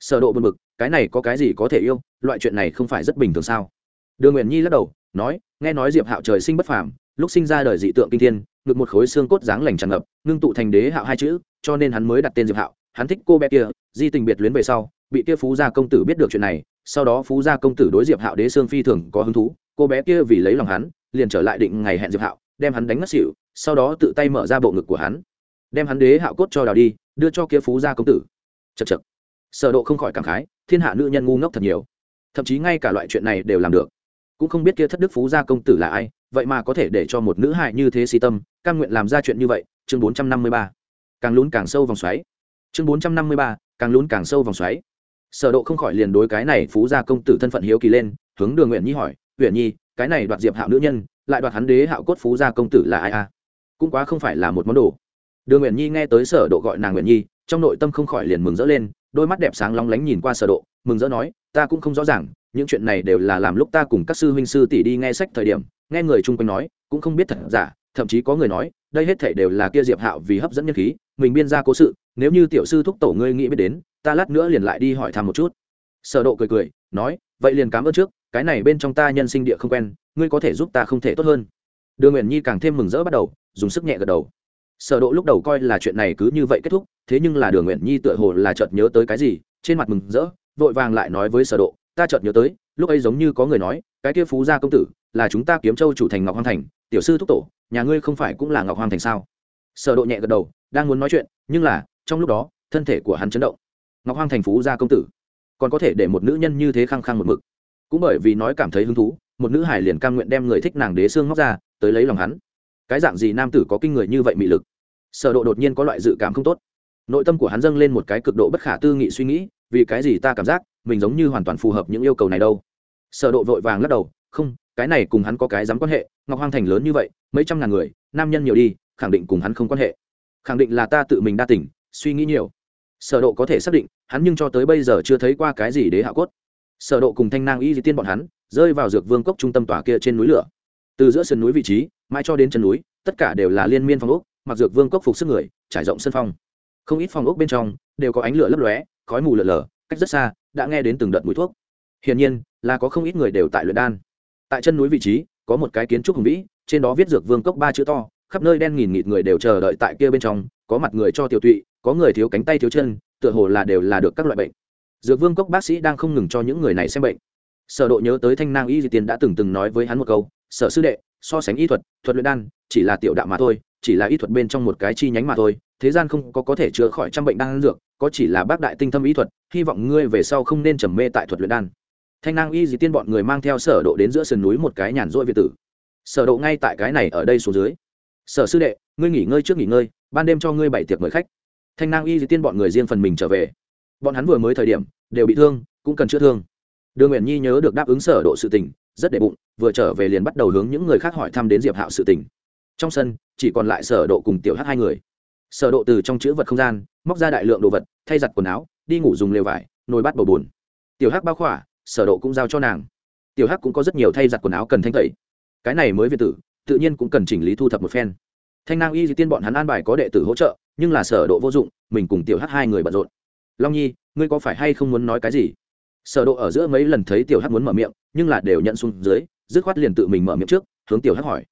Sở độ buồn bực cái này có cái gì có thể yêu loại chuyện này không phải rất bình thường sao? Đường nguyện nhi lắc đầu, nói, nghe nói diệp hạo trời sinh bất phàm, lúc sinh ra đời dị tượng kinh thiên, ngực một khối xương cốt dáng lành tràn ngập, ngưng tụ thành đế hạo hai chữ, cho nên hắn mới đặt tên diệp hạo. Hắn thích cô bé kia, di tình biệt luyến về sau, bị kia phú gia công tử biết được chuyện này, sau đó phú gia công tử đối diệp hạo đế xương phi thường có hứng thú, cô bé kia vì lấy lòng hắn, liền trở lại định ngày hẹn diệp hạo, đem hắn đánh ngất xỉu, sau đó tự tay mở ra bộ ngực của hắn, đem hắn đế hạo cốt cho đào đi, đưa cho kia phú gia công tử. Chật chật sở độ không khỏi cảm khái, thiên hạ nữ nhân ngu ngốc thật nhiều. Thậm chí ngay cả loại chuyện này đều làm được cũng không biết kia thất đức phú gia công tử là ai, vậy mà có thể để cho một nữ hại như thế si tâm, cam nguyện làm ra chuyện như vậy, chương 453 càng lún càng sâu vòng xoáy. Chương 453 càng lún càng sâu vòng xoáy. Sở độ không khỏi liền đối cái này phú gia công tử thân phận hiếu kỳ lên, hướng đường nguyện nhi hỏi nguyện nhi, cái này đoạt diệp hạo nữ nhân, lại đoạt hắn đế hạo cốt phú gia công tử là ai a? Cũng quá không phải là một món đồ. Đường nguyện nhi nghe tới sở độ gọi nàng nguyện nhi, trong nội tâm không khỏi liền mừng rỡ lên, đôi mắt đẹp sáng long lánh nhìn qua sở độ, mừng rỡ nói, ta cũng không rõ ràng những chuyện này đều là làm lúc ta cùng các sư huynh sư tỷ đi nghe sách thời điểm, nghe người chung quanh nói, cũng không biết thật giả, thậm chí có người nói, đây hết thảy đều là kia diệp hạo vì hấp dẫn nhân khí, mình biên ra cố sự, nếu như tiểu sư thúc tổ ngươi nghĩ biết đến, ta lát nữa liền lại đi hỏi thăm một chút. Sở độ cười cười, nói, vậy liền cảm ơn trước, cái này bên trong ta nhân sinh địa không quen, ngươi có thể giúp ta không thể tốt hơn. Đường nguyện nhi càng thêm mừng rỡ bắt đầu, dùng sức nhẹ gật đầu. Sở độ lúc đầu coi là chuyện này cứ như vậy kết thúc, thế nhưng là đường nguyện nhi tựa hồ là chợt nhớ tới cái gì, trên mặt mừng rỡ, vội vàng lại nói với sở độ ta chợt nhớ tới, lúc ấy giống như có người nói, cái kia phú gia công tử, là chúng ta kiếm châu chủ thành ngọc hoàng thành, tiểu sư thúc tổ, nhà ngươi không phải cũng là ngọc hoàng thành sao? Sở độ nhẹ gật đầu, đang muốn nói chuyện, nhưng là, trong lúc đó, thân thể của hắn chấn động. Ngọc hoàng thành phú gia công tử, còn có thể để một nữ nhân như thế khăng khăng một mực. Cũng bởi vì nói cảm thấy hứng thú, một nữ hải liền cam nguyện đem người thích nàng đế xương móc ra, tới lấy lòng hắn. Cái dạng gì nam tử có kinh người như vậy mị lực? Sở độ đột nhiên có loại dự cảm không tốt. Nội tâm của hắn dâng lên một cái cực độ bất khả tư nghị suy nghĩ vì cái gì ta cảm giác mình giống như hoàn toàn phù hợp những yêu cầu này đâu? Sở độ vội vàng lắc đầu, không, cái này cùng hắn có cái dám quan hệ, ngọc hoang thành lớn như vậy, mấy trăm ngàn người, nam nhân nhiều đi, khẳng định cùng hắn không quan hệ. Khẳng định là ta tự mình đa tỉnh suy nghĩ nhiều. Sở độ có thể xác định, hắn nhưng cho tới bây giờ chưa thấy qua cái gì đế hạ cốt. Sở độ cùng thanh nang y di tiên bọn hắn, rơi vào dược vương cốc trung tâm tòa kia trên núi lửa. Từ giữa sườn núi vị trí, mãi cho đến chân núi, tất cả đều là liên miên phong ốc, mặc dược vương cốc phục sức người, trải rộng sân phong không ít phòng ốc bên trong đều có ánh lửa lấp lóe, khói mù lờ lờ cách rất xa, đã nghe đến từng đợt mùi thuốc. Hiển nhiên, là có không ít người đều tại luyện đan. Tại chân núi vị trí, có một cái kiến trúc hùng vĩ, trên đó viết dược vương cốc ba chữ to, khắp nơi đen nghìn nghịt người đều chờ đợi tại kia bên trong, có mặt người cho tiểu tụy, có người thiếu cánh tay thiếu chân, tựa hồ là đều là được các loại bệnh. Dược vương cốc bác sĩ đang không ngừng cho những người này xem bệnh. Sở độ nhớ tới thanh nang y di tiên đã từng từng nói với hắn một câu, sở sư đệ, so sánh y thuật thuật luyện đan, chỉ là tiểu đạo mà thôi chỉ là y thuật bên trong một cái chi nhánh mà thôi, thế gian không có có thể chữa khỏi trăm bệnh đan dược, có chỉ là bác đại tinh thâm y thuật, hy vọng ngươi về sau không nên trầm mê tại thuật luyện đan. Thanh nang y dì tiên bọn người mang theo sở độ đến giữa sườn núi một cái nhàn rỗi việt tử. Sở độ ngay tại cái này ở đây xuống dưới. Sở sư đệ, ngươi nghỉ ngơi trước nghỉ ngơi, ban đêm cho ngươi bảy tiệc mời khách. Thanh nang y dì tiên bọn người riêng phần mình trở về. Bọn hắn vừa mới thời điểm, đều bị thương, cũng cần chữa thương. Đường nguyện nhi nhớ được đáp ứng sở độ sự tình, rất để bụng, vừa trở về liền bắt đầu hướng những người khác hỏi thăm đến diệp hạo sự tình trong sân, chỉ còn lại sở độ cùng tiểu hắc hai người. Sở độ từ trong chữ vật không gian, móc ra đại lượng đồ vật, thay giặt quần áo, đi ngủ dùng lều vải, nồi bát bầu buồn. Tiểu hắc bao khỏa, sở độ cũng giao cho nàng. Tiểu hắc cũng có rất nhiều thay giặt quần áo cần thanh tẩy. Cái này mới việt tử, tự nhiên cũng cần chỉnh lý thu thập một phen. Thanh nang y di tiên bọn hắn an bài có đệ tử hỗ trợ, nhưng là sở độ vô dụng, mình cùng tiểu hắc hai người bận rộn. Long nhi, ngươi có phải hay không muốn nói cái gì? Sở độ ở giữa mấy lần thấy tiểu hắc muốn mở miệng, nhưng là đều nhận xuống dưới, dứt khoát liền tự mình mở miệng trước, hướng tiểu hắc hỏi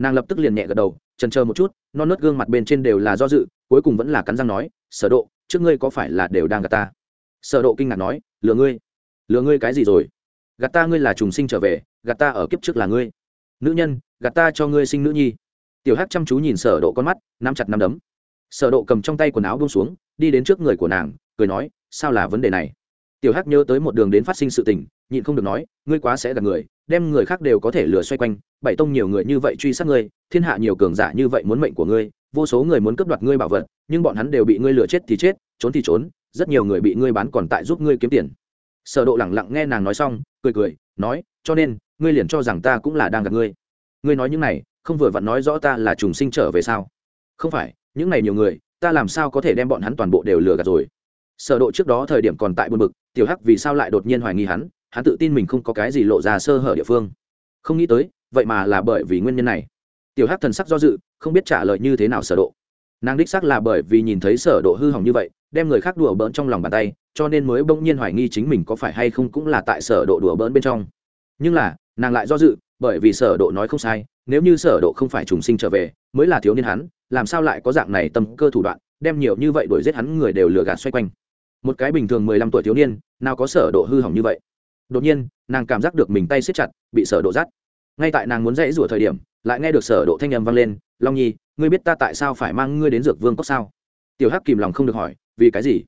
nàng lập tức liền nhẹ gật đầu, chần chờ một chút, non nớt gương mặt bên trên đều là do dự, cuối cùng vẫn là cắn răng nói, sở độ, trước ngươi có phải là đều đang gạt ta? Sở độ kinh ngạc nói, lừa ngươi? Lừa ngươi cái gì rồi? Gạt ta ngươi là trùng sinh trở về, gạt ta ở kiếp trước là ngươi. Nữ nhân, gạt ta cho ngươi sinh nữ nhi. Tiểu hắc chăm chú nhìn sở độ con mắt, nắm chặt nắm đấm. Sở độ cầm trong tay quần áo buông xuống, đi đến trước người của nàng, cười nói, sao là vấn đề này? Tiểu hắc nhớ tới một đường đến phát sinh sự tình nhịn không được nói, ngươi quá sẽ gạt người, đem người khác đều có thể lừa xoay quanh, bảy tông nhiều người như vậy truy sát ngươi, thiên hạ nhiều cường giả như vậy muốn mệnh của ngươi, vô số người muốn cướp đoạt ngươi bảo vật, nhưng bọn hắn đều bị ngươi lừa chết thì chết, trốn thì trốn, rất nhiều người bị ngươi bán còn tại giúp ngươi kiếm tiền. Sở độ lẳng lặng nghe nàng nói xong, cười cười, nói, cho nên, ngươi liền cho rằng ta cũng là đang gạt ngươi. Ngươi nói những này, không vừa vặn nói rõ ta là trùng sinh trở về sao? Không phải, những này nhiều người, ta làm sao có thể đem bọn hắn toàn bộ đều lừa gạt rồi? Sở độ trước đó thời điểm còn tại buồn bực, tiểu hắc vì sao lại đột nhiên hoài nghi hắn hắn tự tin mình không có cái gì lộ ra sơ hở địa phương. Không nghĩ tới, vậy mà là bởi vì nguyên nhân này. Tiểu hắc thần sắc do dự, không biết trả lời như thế nào sở độ. Nàng đích xác là bởi vì nhìn thấy sở độ hư hỏng như vậy, đem người khác đùa bỡn trong lòng bàn tay, cho nên mới bỗng nhiên hoài nghi chính mình có phải hay không cũng là tại sở độ đùa bỡn bên trong. Nhưng là, nàng lại do dự, bởi vì sở độ nói không sai, nếu như sở độ không phải trùng sinh trở về, mới là thiếu niên hắn, làm sao lại có dạng này tâm cơ thủ đoạn, đem nhiều như vậy đuổi giết hắn người đều lừa gạt xoay quanh. Một cái bình thường 15 tuổi thiếu niên, nào có sở độ hư hỏng như vậy? Đột nhiên, nàng cảm giác được mình tay xếp chặt, bị sở độ dắt ngay tại nàng muốn dãy rủa thời điểm, lại nghe được sở độ thanh âm vang lên, long nhi, ngươi biết ta tại sao phải mang ngươi đến dược vương cốc sao? Tiểu hắc kìm lòng không được hỏi, vì cái gì?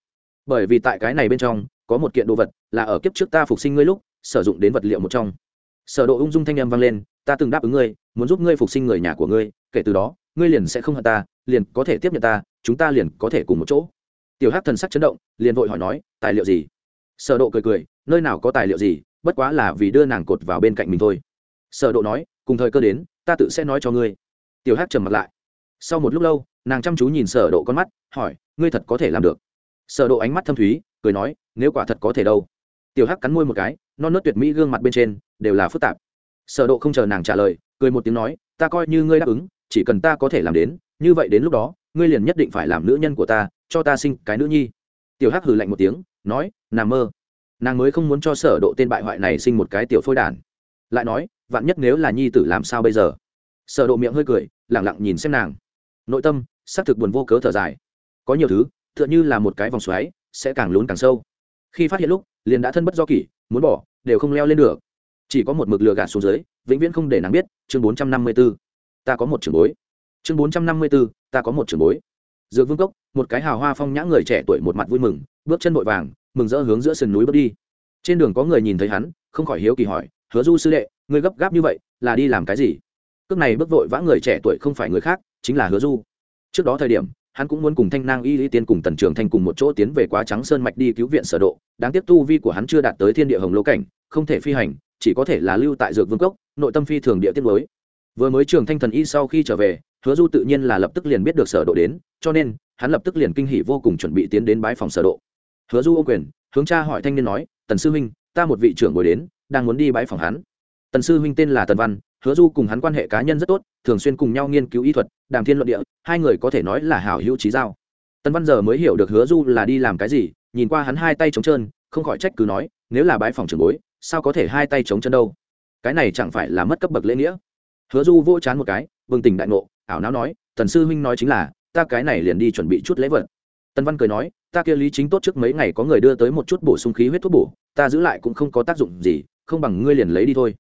Bởi vì tại cái này bên trong, có một kiện đồ vật là ở kiếp trước ta phục sinh ngươi lúc, sử dụng đến vật liệu một trong. Sở độ ung dung thanh âm vang lên, ta từng đáp ứng ngươi, muốn giúp ngươi phục sinh người nhà của ngươi, kể từ đó, ngươi liền sẽ không hận ta, liền có thể tiếp nhận ta, chúng ta liền có thể cùng một chỗ. Tiểu hắc thần sắc chấn động, liền vội hỏi nói, tài liệu gì? Sở độ cười cười, nơi nào có tài liệu gì, bất quá là vì đưa nàng cột vào bên cạnh mình thôi. Sở độ nói, cùng thời cơ đến, ta tự sẽ nói cho ngươi. Tiểu hắc trầm mặt lại. Sau một lúc lâu, nàng chăm chú nhìn sở độ con mắt, hỏi, ngươi thật có thể làm được? Sở độ ánh mắt thâm thúy, cười nói, nếu quả thật có thể đâu. Tiểu hắc cắn môi một cái, non nớt tuyệt mỹ gương mặt bên trên, đều là phức tạp. Sở độ không chờ nàng trả lời, cười một tiếng nói, ta coi như ngươi đáp ứng, chỉ cần ta có thể làm đến, như vậy đến lúc đó, ngươi liền nhất định phải làm nữ nhân của ta, cho ta sinh cái nữ nhi. Tiểu hắc hừ lạnh một tiếng, nói nằm mơ. Nàng mới không muốn cho sở độ tên bại hoại này sinh một cái tiểu phôi đản lại nói, vạn nhất nếu là nhi tử làm sao bây giờ? Sở độ miệng hơi cười lặng lặng nhìn xem nàng. Nội tâm, xác thực buồn vô cớ thở dài. Có nhiều thứ, tựa như là một cái vòng xoáy, sẽ càng lún càng sâu. Khi phát hiện lúc, liền đã thân bất do kỷ, muốn bỏ, đều không leo lên được. Chỉ có một mực lừa gạt xuống dưới, vĩnh viễn không để nàng biết, chương 454 ta có một trưởng bối. Chương 454 ta có một trưởng bối. Dược vương cốc, một cái hào hoa phong nhã người trẻ tuổi một mặt vui mừng, bước chân vội vàng mừng rỡ hướng giữa sườn núi bước đi. Trên đường có người nhìn thấy hắn, không khỏi hiếu kỳ hỏi, hứa du sư đệ, ngươi gấp gáp như vậy, là đi làm cái gì? Cước này bước vội vã người trẻ tuổi không phải người khác, chính là hứa du. Trước đó thời điểm, hắn cũng muốn cùng thanh nang y lý tiên cùng tần trường thanh cùng một chỗ tiến về quá trắng sơn mạch đi cứu viện sở độ. Đáng tiếc tu vi của hắn chưa đạt tới thiên địa hồng lô cảnh, không thể phi hành, chỉ có thể là lưu tại dược vương cốc, nội tâm phi thường địa tiết mới vừa mới trường thanh thần y sau khi trở về, hứa du tự nhiên là lập tức liền biết được sở độ đến, cho nên, hắn lập tức liền kinh hỉ vô cùng chuẩn bị tiến đến bái phòng sở độ hứa du ô quyền, hướng cha hỏi thanh niên nói, tần sư huynh, ta một vị trưởng bồi đến, đang muốn đi bái phòng hắn. Tần sư huynh tên là tần văn, hứa du cùng hắn quan hệ cá nhân rất tốt, thường xuyên cùng nhau nghiên cứu y thuật, đàm thiên luận địa, hai người có thể nói là hảo hữu trí giao. Tần văn giờ mới hiểu được hứa du là đi làm cái gì, nhìn qua hắn hai tay trống trơn, không khỏi trách cứ nói, nếu là bái phòng trưởng bối, sao có thể hai tay trống chân đâu? Cái này chẳng phải là mất cấp bậc lễ nghĩa? Hứa du vỗ chán một cái, bừng tỉnh đại ngộ, ảo não nói, tần sư huynh nói chính là, ta cái này liền đi chuẩn bị chút lễ vật. Tần văn cười nói ta kia lý chính tốt trước mấy ngày có người đưa tới một chút bổ sung khí huyết thuốc bổ, ta giữ lại cũng không có tác dụng gì, không bằng ngươi liền lấy đi thôi.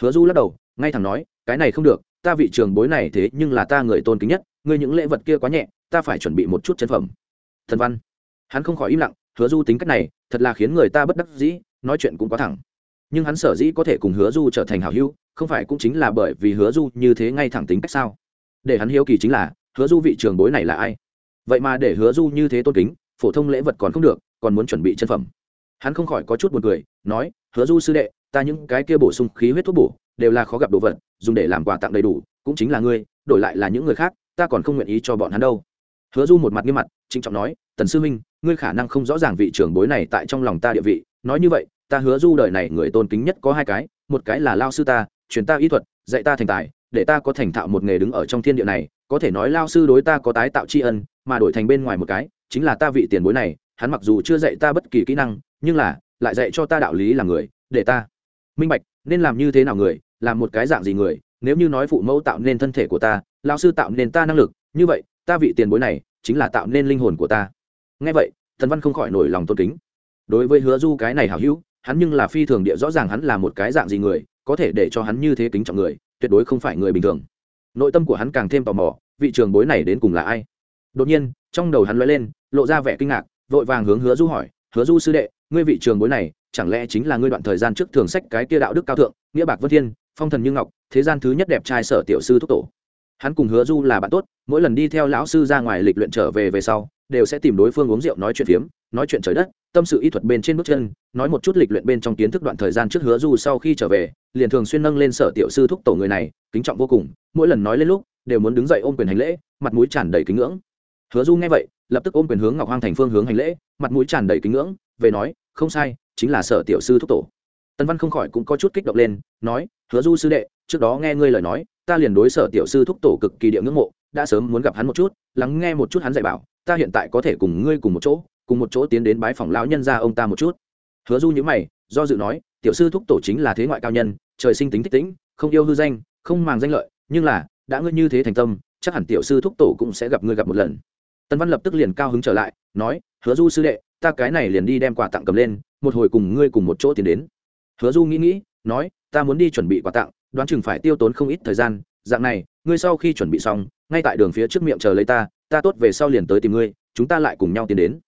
Hứa du lắc đầu, ngay thẳng nói, cái này không được, ta vị trường bối này thế nhưng là ta người tôn kính nhất, ngươi những lễ vật kia quá nhẹ, ta phải chuẩn bị một chút chân phẩm. Thần văn, hắn không khỏi im lặng, hứa du tính cách này, thật là khiến người ta bất đắc dĩ, nói chuyện cũng quá thẳng. Nhưng hắn sở dĩ có thể cùng hứa du trở thành hảo hữu, không phải cũng chính là bởi vì hứa du như thế ngay thẳng tính cách sao? Để hắn hiếu kỳ chính là, hứa du vị trường bối này là ai? Vậy mà để hứa du như thế tôn kính phổ thông lễ vật còn không được, còn muốn chuẩn bị chân phẩm. Hắn không khỏi có chút b u ồ n cười, nói, hứa du sư đệ, ta những cái kia bổ sung khí huyết thuốc bổ, đều là khó gặp đồ vật, dùng để làm quà tặng đầy đủ, cũng chính là ngươi, đổi lại là những người khác, ta còn không nguyện ý cho bọn hắn đâu. Hứa du một mặt nghiêm mặt, trịnh trọng nói, tần sư minh ngươi khả năng không rõ ràng vị trưởng bối này tại trong lòng ta địa vị, nói như vậy, ta hứa du đời này người tôn kính nhất có hai cái, một cái là lao sư ta, truyền ta ý thuật, dạy ta thành tài, để ta có thành thạo một nghề đứng ở trong thiên địa này, có thể nói lao sư đối ta có tái tạo tri ân, mà đổi thành bên ngoài một cái chính là ta vị tiền bối này, hắn mặc dù chưa dạy ta bất kỳ kỹ năng, nhưng là lại dạy cho ta đạo lý làm người, để ta minh bạch, nên làm như thế nào người, làm một cái dạng gì người, nếu như nói phụ mẫu tạo nên thân thể của ta lao sư tạo nên ta năng lực, như vậy, ta vị tiền bối này chính là tạo nên linh hồn của ta. Ngay vậy thần văn không khỏi nổi lòng tôn kính. Đối với hứa du cái này hảo hữu, hắn nhưng là phi thường địa rõ ràng hắn là một cái dạng gì người, có thể để cho hắn như thế kính trọng người, tuyệt đối không phải người bình thường. Nội tâm của hắn càng thêm tò mò, vị trường bối này đến cùng là ai? Đột nhiên, trong đầu hắn lóe lên, lộ ra vẻ kinh ngạc, vội vàng hướng hứa du hỏi, hứa du sư đệ, ngươi vị trường bối này, chẳng lẽ chính là ngươi đoạn thời gian trước thường sách cái kia đạo đức cao thượng, nghĩa bạc vân thiên, phong thần như ngọc, thế gian thứ nhất đẹp trai sở tiểu sư thúc tổ? Hắn cùng hứa du là bạn tốt, mỗi lần đi theo lão sư ra ngoài lịch luyện trở về về sau, đều sẽ tìm đối phương uống rượu nói chuyện phiếm, nói chuyện trời đất, tâm sự y thuật bên trên bước chân, nói một chút lịch luyện bên trong kiến thức đoạn thời gian trước hứa du sau khi trở về, liền thường xuyên nâng lên sở tiểu sư thúc tổ người này, kính trọng vô cùng, mỗi lần nói lên lúc, đều muốn đứng dậy ôm quyền hành lễ, mặt mũi tràn đầy kính ngưỡng hứa du nghe vậy, lập tức ôm quyền hướng ngọc hoang thành phương hướng hành lễ, mặt mũi tràn đầy kính ngưỡng, về nói, không sai, chính là sở tiểu sư thúc tổ. Tân văn không khỏi cũng có chút kích động lên, nói, hứa du sư đệ, trước đó nghe ngươi lời nói, ta liền đối sở tiểu sư thúc tổ cực kỳ địa ngưỡng mộ, đã sớm muốn gặp hắn một chút, lắng nghe một chút hắn dạy bảo, ta hiện tại có thể cùng ngươi cùng một chỗ, cùng một chỗ tiến đến bái phòng lão nhân gia ông ta một chút. Hứa du nhữ mày, do dự nói, tiểu sư thúc tổ chính là thế ngoại cao nhân, trời sinh tính thích tĩnh, không yêu hư danh, không màng danh lợi, nhưng là, đã ngươi như thế thành tâm, chắc hẳn tiểu sư thúc tổ cũng sẽ gặp ngươi gặp một lần tân văn lập tức liền cao hứng trở lại, nói, hứa du sư đệ, ta cái này liền đi đem quà tặng cầm lên, một hồi cùng ngươi cùng một chỗ tiến đến. Hứa du nghĩ nghĩ, nói, ta muốn đi chuẩn bị quà tặng, đoán chừng phải tiêu tốn không ít thời gian, dạng này, ngươi sau khi chuẩn bị xong, ngay tại đường phía trước miệng chờ lấy ta ta tốt về sau liền tới tìm ngươi, chúng ta lại cùng nhau tiến đến.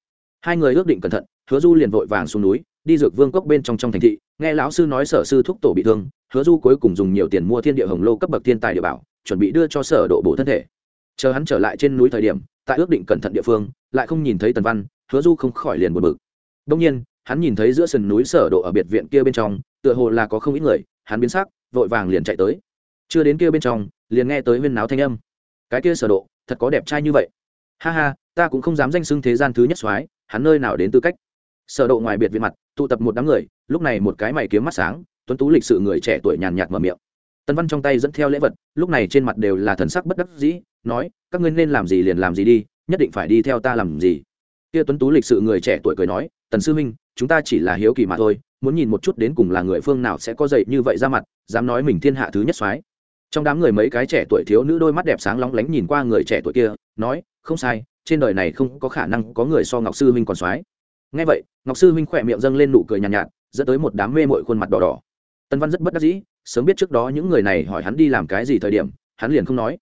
Hai người ước định cẩn thận, hứa du liền vội vàng xuống núi, đi dược vương cốc bên trong trong thành thị, nghe lão sư nói sở sư thúc tổ bị thương, hứa du cuối cùng dùng nhiều tiền mua thiên địa hồng lô cấp bậc thiên tài địa bảo, chuẩn bị đưa cho sở độ bổ thân thể chờ hắn trở lại trên núi thời điểm, tại ước định cẩn thận địa phương, lại không nhìn thấy tần văn, hứa du không khỏi liền buồn bực. Đông nhiên, hắn nhìn thấy giữa sườn núi sở độ ở biệt viện kia bên trong, tựa hồ là có không ít người, hắn biến sắc, vội vàng liền chạy tới. Chưa đến kia bên trong, liền nghe tới huyên náo thanh âm. Cái kia sở độ, thật có đẹp trai như vậy. Ha ha, ta cũng không dám danh xưng thế gian thứ nhất soái, hắn nơi nào đến tư cách? Sở độ ngoài biệt viện mặt, tụ tập một đám người, lúc này một cái mày kiếm mắt sáng, tuấn tú lịch sự người trẻ tuổi nhàn nhạt mở miệng. Tân văn trong tay dẫn theo lễ vật, lúc này trên mặt đều là thần sắc bất đắc dĩ nói các ngươi nên làm gì liền làm gì đi nhất định phải đi theo ta làm gì. Kia tuấn tú lịch sự người trẻ tuổi cười nói tần sư minh chúng ta chỉ là hiếu kỳ mà thôi muốn nhìn một chút đến cùng là người phương nào sẽ có dậy như vậy ra mặt dám nói mình thiên hạ thứ nhất soái. Trong đám người mấy cái trẻ tuổi thiếu nữ đôi mắt đẹp sáng lóng lánh nhìn qua người trẻ tuổi kia nói không sai trên đời này không có khả năng có người so ngọc sư huynh còn soái. Nghe vậy ngọc sư huynh khỏe miệng dâng lên nụ cười nhàn nhạt, nhạt dẫn tới một đám mê mội khuôn mặt đỏ đỏ. Tân văn rất bất đắc dĩ sớm biết trước đó những người này hỏi hắn đi làm cái gì thời điểm hắn liền không nói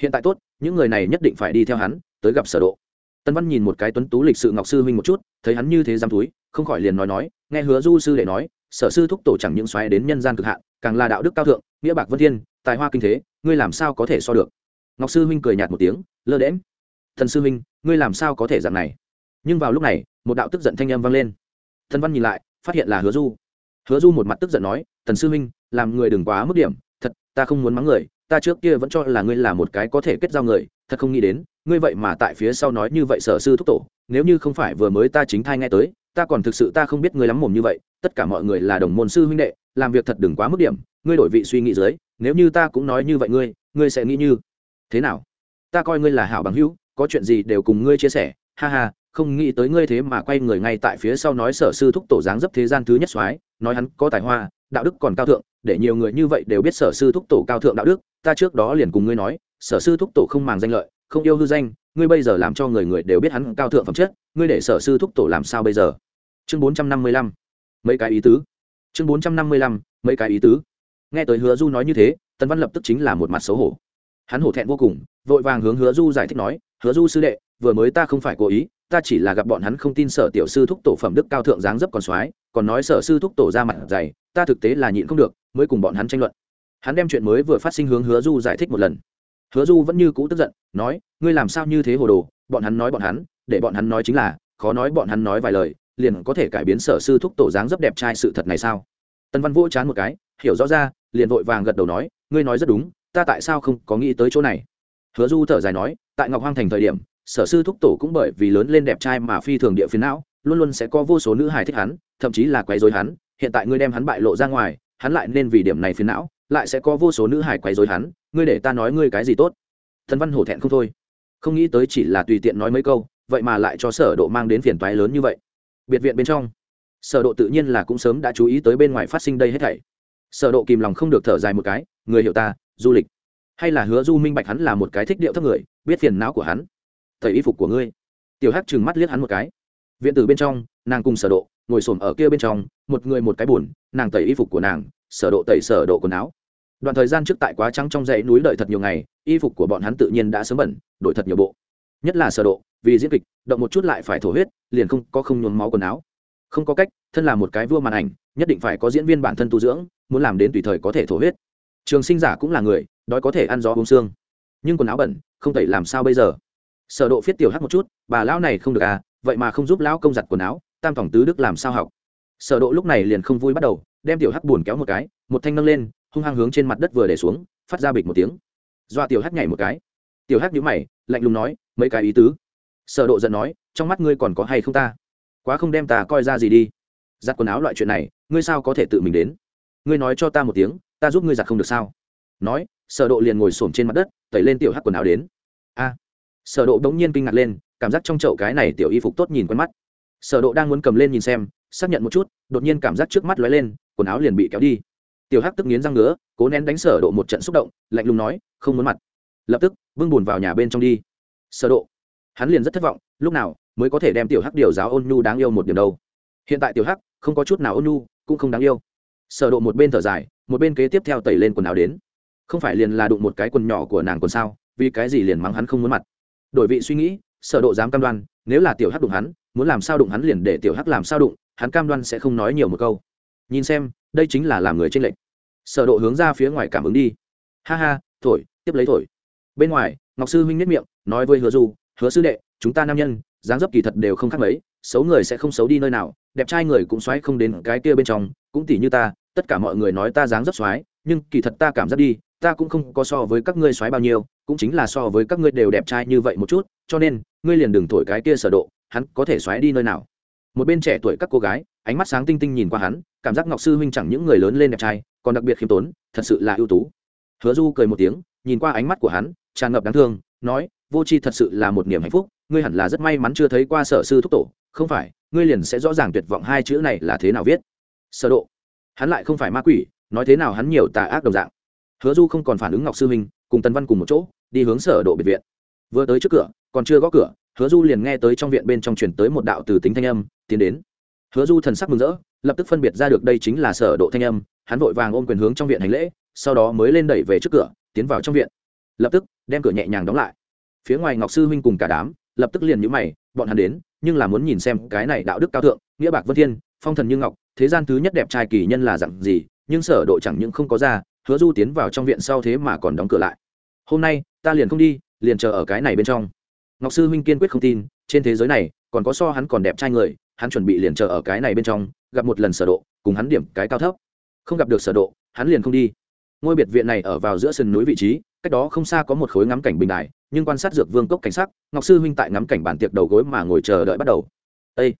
hiện tại tốt, những người này nhất định phải đi theo hắn, tới gặp sở độ. Tân văn nhìn một cái tuấn tú lịch sự ngọc sư huynh một chút, thấy hắn như thế dám túi, không khỏi liền nói nói, nghe hứa du sư để nói, sở sư thúc tổ chẳng những xoáy đến nhân gian cực hạn, càng là đạo đức cao thượng, nghĩa bạc vân thiên, tài hoa kinh thế, ngươi làm sao có thể so được? Ngọc sư huynh cười nhạt một tiếng, lơ đễm thần sư huynh, ngươi làm sao có thể dạng này? Nhưng vào lúc này, một đạo tức giận thanh âm vang lên. Thần văn nhìn lại, phát hiện là hứa du. Hứa du một mặt tức giận nói, thần sư huynh, làm người đừng quá mức điểm, thật, ta không muốn mắng người ta trước kia vẫn cho là ngươi là một cái có thể kết giao người, thật không nghĩ đến, ngươi vậy mà tại phía sau nói như vậy sở sư thúc tổ, nếu như không phải vừa mới ta chính thai nghe tới, ta còn thực sự ta không biết ngươi lắm mồm như vậy, tất cả mọi người là đồng môn sư huynh đệ, làm việc thật đừng quá mức điểm, ngươi đổi vị suy nghĩ dưới, nếu như ta cũng nói như vậy ngươi ngươi sẽ nghĩ như thế nào? Ta coi ngươi là hảo bằng hữu, có chuyện gì đều cùng ngươi chia sẻ, ha ha, không nghĩ tới ngươi thế mà quay người ngay tại phía sau nói sở sư thúc tổ dáng dấp thế gian thứ nhất soái, nói hắn có tài hoa, đạo đức còn cao thượng để nhiều người như vậy đều biết sở sư thúc tổ cao thượng đạo đức, ta trước đó liền cùng ngươi nói, sở sư thúc tổ không màng danh lợi, không yêu hư danh, ngươi bây giờ làm cho người người đều biết hắn cao thượng phẩm chất, ngươi để sở sư thúc tổ làm sao bây giờ? Chương bốn trăm năm mươi lăm. Mấy cái ý tứ. Chương bốn trăm năm mươi lăm, mấy cái ý tứ. Nghe tới hứa du nói như thế, tần văn lập tức chính là một mặt xấu hổ. Hắn hổ thẹn vô cùng, vội vàng hướng hứa du giải thích nói, hứa du sư đệ, vừa mới ta không phải cố ý ta chỉ là gặp bọn hắn không tin sở tiểu sư thúc tổ phẩm đức cao thượng dáng dấp còn soái, còn nói sở sư thúc tổ ra mặt dày, ta thực tế là nhịn không được, mới cùng bọn hắn tranh luận. Hắn đem chuyện mới vừa phát sinh hướng hứa du giải thích một lần. Hứa du vẫn như cũ tức giận, nói, ngươi làm sao như thế hồ đồ, bọn hắn nói bọn hắn, để bọn hắn nói chính là, khó nói bọn hắn nói vài lời, liền có thể cải biến sở sư thúc tổ dáng dấp đẹp trai sự thật này sao? Tân văn vỗ chán một cái, hiểu rõ ra, liền vội vàng gật đầu nói, ngươi nói rất đúng, ta tại sao không có nghĩ tới chỗ này? Hứa du thở dài nói, tại ngọc hoang thành thời điểm sở sư thúc tổ cũng bởi vì lớn lên đẹp trai mà phi thường địa phiến não, luôn luôn sẽ có vô số nữ hài thích hắn, thậm chí là quấy dối hắn, hiện tại ngươi đem hắn bại lộ ra ngoài, hắn lại nên vì điểm này phiến não, lại sẽ có vô số nữ hài quấy dối hắn, ngươi để ta nói ngươi cái gì tốt. Thần văn hổ thẹn không thôi. Không nghĩ tới chỉ là tùy tiện nói mấy câu, vậy mà lại cho sở độ mang đến phiền toái lớn như vậy. Biệt viện bên trong, sở độ tự nhiên là cũng sớm đã chú ý tới bên ngoài phát sinh đây hết thảy. Sở độ kìm lòng không được thở dài một cái, người hiểu ta, du lịch. Hay là hứa du minh bạch hắn là một cái thích điệu thấp người, biết phiền não của hắn tẩy y phục của ngươi. Tiểu hắc trừng mắt liếc hắn một cái. Viện tử bên trong, nàng cùng sở độ, ngồi xổm ở kia bên trong, một người một cái buồn, nàng tẩy y phục của nàng, sở độ tẩy sở độ quần áo. Đoạn thời gian trước tại quá trắng trong dãy núi đợi thật nhiều ngày, y phục của bọn hắn tự nhiên đã sớm bẩn, đổi thật nhiều bộ. Nhất là sở độ, vì diễn kịch, động một chút lại phải thổ huyết, liền không có không nhuốm máu quần áo. Không có cách, thân là một cái vua màn ảnh, nhất định phải có diễn viên bản thân tu dưỡng, muốn làm đến tùy thời có thể thổ huyết. Trường sinh giả cũng là người, đói có thể ăn gió uống xương nhưng quần áo bẩn, không tẩy làm sao bây giờ? Sở độ phiết tiểu hắc một chút, bà lão này không được à vậy mà không giúp lão công giặt quần áo, tam tổng tứ đức làm sao học? Sở độ lúc này liền không vui bắt đầu, đem tiểu hắc buồn kéo một cái, một thanh nâng lên, hung hăng hướng trên mặt đất vừa để xuống, phát ra bịch một tiếng. Doa tiểu hắc nhảy một cái. Tiểu hắc nhíu mày, lạnh lùng nói, mấy cái ý tứ? Sở độ giận nói, trong mắt ngươi còn có hay không ta? Quá không đem ta coi ra gì đi. Giặt quần áo loại chuyện này, ngươi sao có thể tự mình đến? Ngươi nói cho ta một tiếng, ta giúp ngươi giặt không được sao? Nói, sở độ liền ngồi sồn trên mặt đất, tẩy lên tiểu hắc quần áo đến. A sở độ đống nhiên kinh ngạc lên, cảm giác trong chậu cái này tiểu y phục tốt nhìn quen mắt. Sở độ đang muốn cầm lên nhìn xem, xác nhận một chút, đột nhiên cảm giác trước mắt lóe lên, quần áo liền bị kéo đi. Tiểu hắc tức nghiến răng ngứa, cố nén đánh sở độ một trận xúc động, lạnh lùng nói, không muốn mặt. Lập tức vương buồn vào nhà bên trong đi. Sở độ, hắn liền rất thất vọng, lúc nào mới có thể đem tiểu hắc điều giáo ôn nhu đáng yêu một điểm đâu. Hiện tại tiểu hắc không có chút nào ôn nhu, cũng không đáng yêu. Sở độ một bên thở dài, một bên kế tiếp theo tẩy lên quần áo đến. Không phải liền là đụng một cái quần nhỏ của nàng còn sao, vì cái gì liền mắng hắn không muốn mặt? Đổi vị suy nghĩ, sở độ dám cam đoan, nếu là tiểu hắc đụng hắn, muốn làm sao đụng hắn liền để tiểu hắc làm sao đụng, hắn cam đoan sẽ không nói nhiều một câu. Nhìn xem, đây chính là làm người trên lệnh sở độ hướng ra phía ngoài cảm ứng đi. Ha ha, thổi, tiếp lấy thổi. Bên ngoài, ngọc sư huynh nét miệng, nói với hứa du, hứa sư đệ, chúng ta nam nhân, dáng dấp kỳ thật đều không khác mấy, xấu người sẽ không xấu đi nơi nào, đẹp trai người cũng xoáy không đến cái kia bên trong, cũng tỷ như ta, tất cả mọi người nói ta dáng dấp xoáy nhưng kỳ thật ta cảm giác đi, ta cũng không có so với các ngươi xoáy bao nhiêu cũng chính là so với các ngươi đều đẹp trai như vậy một chút, cho nên, ngươi liền đừng thổi cái kia sở độ, hắn có thể xoáy đi nơi nào. Một bên trẻ tuổi các cô gái, ánh mắt sáng tinh tinh nhìn qua hắn, cảm giác ngọc sư huynh chẳng những người lớn lên đẹp trai, còn đặc biệt khiêm tốn, thật sự là ưu tú. Hứa du cười một tiếng, nhìn qua ánh mắt của hắn, tràn ngập đáng thương, nói, vô c h i thật sự là một niềm hạnh phúc, ngươi hẳn là rất may mắn chưa thấy qua sở sư thúc tổ, không phải, ngươi liền sẽ rõ ràng tuyệt vọng hai chữ này là thế nào viết. Sở độ. Hắn lại không phải ma quỷ, nói thế nào hắn nhiều tà ác đồng dạng. Hứa du không còn phản ứng ngọc sư huynh cùng tần văn cùng một chỗ, đi hướng sở độ biệt viện. Vừa tới trước cửa, còn chưa gõ cửa, hứa du liền nghe tới trong viện bên trong truyền tới một đạo từ tính thanh âm, tiến đến. Hứa du thần sắc mừng rỡ, lập tức phân biệt ra được đây chính là sở độ thanh âm, hắn vội vàng ôm quyền hướng trong viện hành lễ, sau đó mới lên đẩy về trước cửa, tiến vào trong viện. Lập tức, đem cửa nhẹ nhàng đóng lại. Phía ngoài ngọc sư huynh cùng cả đám, lập tức liền nhíu mày, bọn hắn đến, nhưng là muốn nhìn xem cái này đạo đức cao thượng, nghĩa bạc vân thiên, phong thần như ngọc, thế gian thứ nhất đẹp trai kỳ nhân là dạng gì, nhưng sở độ chẳng những không có ra hứa du tiến vào trong viện sau thế mà còn đóng cửa lại. Hôm nay, ta liền không đi, liền chờ ở cái này bên trong. Ngọc sư huynh kiên quyết không tin, trên thế giới này, còn có so hắn còn đẹp trai người, hắn chuẩn bị liền chờ ở cái này bên trong, gặp một lần sở độ, cùng hắn điểm cái cao thấp. Không gặp được sở độ, hắn liền không đi. Ngôi biệt viện này ở vào giữa sườn núi vị trí, cách đó không xa có một khối ngắm cảnh bình đài, nhưng quan sát dược vương cốc cảnh sắc, ngọc sư huynh tại ngắm cảnh bàn tiệc đầu gối mà ngồi chờ đợi bắt đầu. Ê!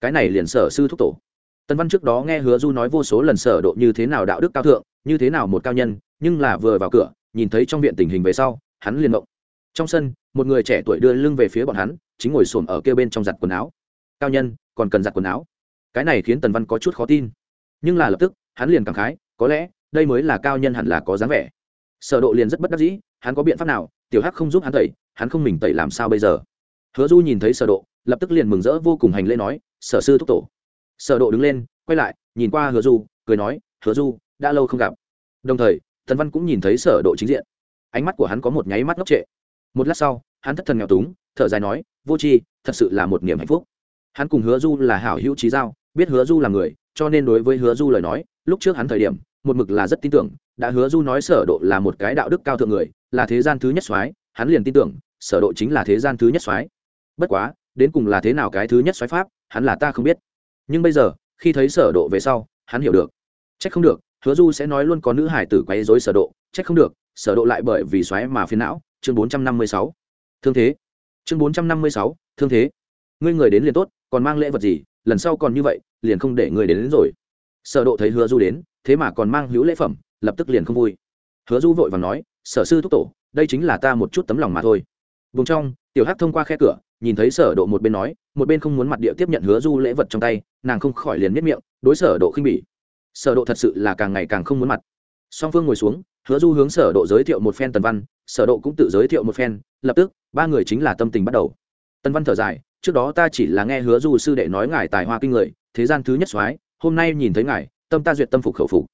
cái này liền sở sư thúc tổ. Tân văn trước đó nghe hứa du nói vô số lần sở độ như thế nào đạo đức cao thượng như thế nào một cao nhân, nhưng là vừa vào cửa, nhìn thấy trong viện tình hình về sau, hắn liền động trong sân, một người trẻ tuổi đưa lưng về phía bọn hắn, chính ngồi xổm ở kia bên trong giặt quần áo. Cao nhân, còn cần giặt quần áo? Cái này khiến tần văn có chút khó tin. Nhưng là lập tức, hắn liền cảm khái, có lẽ, đây mới là cao nhân hẳn là có dáng vẻ. Sở độ liền rất bất đắc dĩ, hắn có biện pháp nào, tiểu hắc không giúp hắn tẩy, hắn không mình tẩy làm sao bây giờ? Hứa du nhìn thấy sở độ, lập tức liền mừng rỡ vô cùng hành lễ nói, sở sư thúc tổ. Sở độ đứng lên, quay lại, nhìn qua hứa du, cười nói, hứa du đã lâu không gặp. Đồng thời, tần văn cũng nhìn thấy sở độ chính diện. Ánh mắt của hắn có một nháy mắt ngốc trệ. Một lát sau, hắn thất thần nghèo túng, thở dài nói, vô tri, thật sự là một niềm hạnh phúc. Hắn cùng hứa du là hảo hữu trí giao, biết hứa du là người, cho nên đối với hứa du lời nói, lúc trước hắn thời điểm, một mực là rất tin tưởng, đã hứa du nói sở độ là một cái đạo đức cao thượng người, là thế gian thứ nhất soái, hắn liền tin tưởng, sở độ chính là thế gian thứ nhất soái. Bất quá, đến cùng là thế nào cái thứ nhất soái pháp, hắn là ta không biết. Nhưng bây giờ, khi thấy sở độ về sau, hắn hiểu được. Trách không được hứa du sẽ nói luôn có nữ hải tử quấy rối sở độ trách không được sở độ lại bởi vì soái mà phiền não. Chương 456 thương thế. Chương 456 thương thế. Ngươi người đến liền tốt còn mang lễ vật gì? Lần sau còn như vậy liền không để người đến, đến rồi. Sở độ thấy hứa du đến thế mà còn mang hữu lễ phẩm lập tức liền không vui. Hứa du vội vàng nói sở sư thúc tổ đây chính là ta một chút tấm lòng mà thôi. Vùng trong tiểu hắc thông qua khe cửa nhìn thấy sở độ một bên nói một bên không muốn mặt địa tiếp nhận hứa du lễ vật trong tay nàng không khỏi liền miết miệng đối sở độ khinh bỉ sở độ thật sự là càng ngày càng không muốn mặt. Song phương ngồi xuống, hứa du hướng sở độ giới thiệu một phen tần văn, sở độ cũng tự giới thiệu một phen, lập tức, ba người chính là tâm tình bắt đầu. Tần văn thở dài, trước đó ta chỉ là nghe hứa du sư đệ nói ngài tài hoa kinh người, thế gian thứ nhất soái, hôm nay nhìn thấy ngài, tâm ta duyệt tâm phục khẩu phục.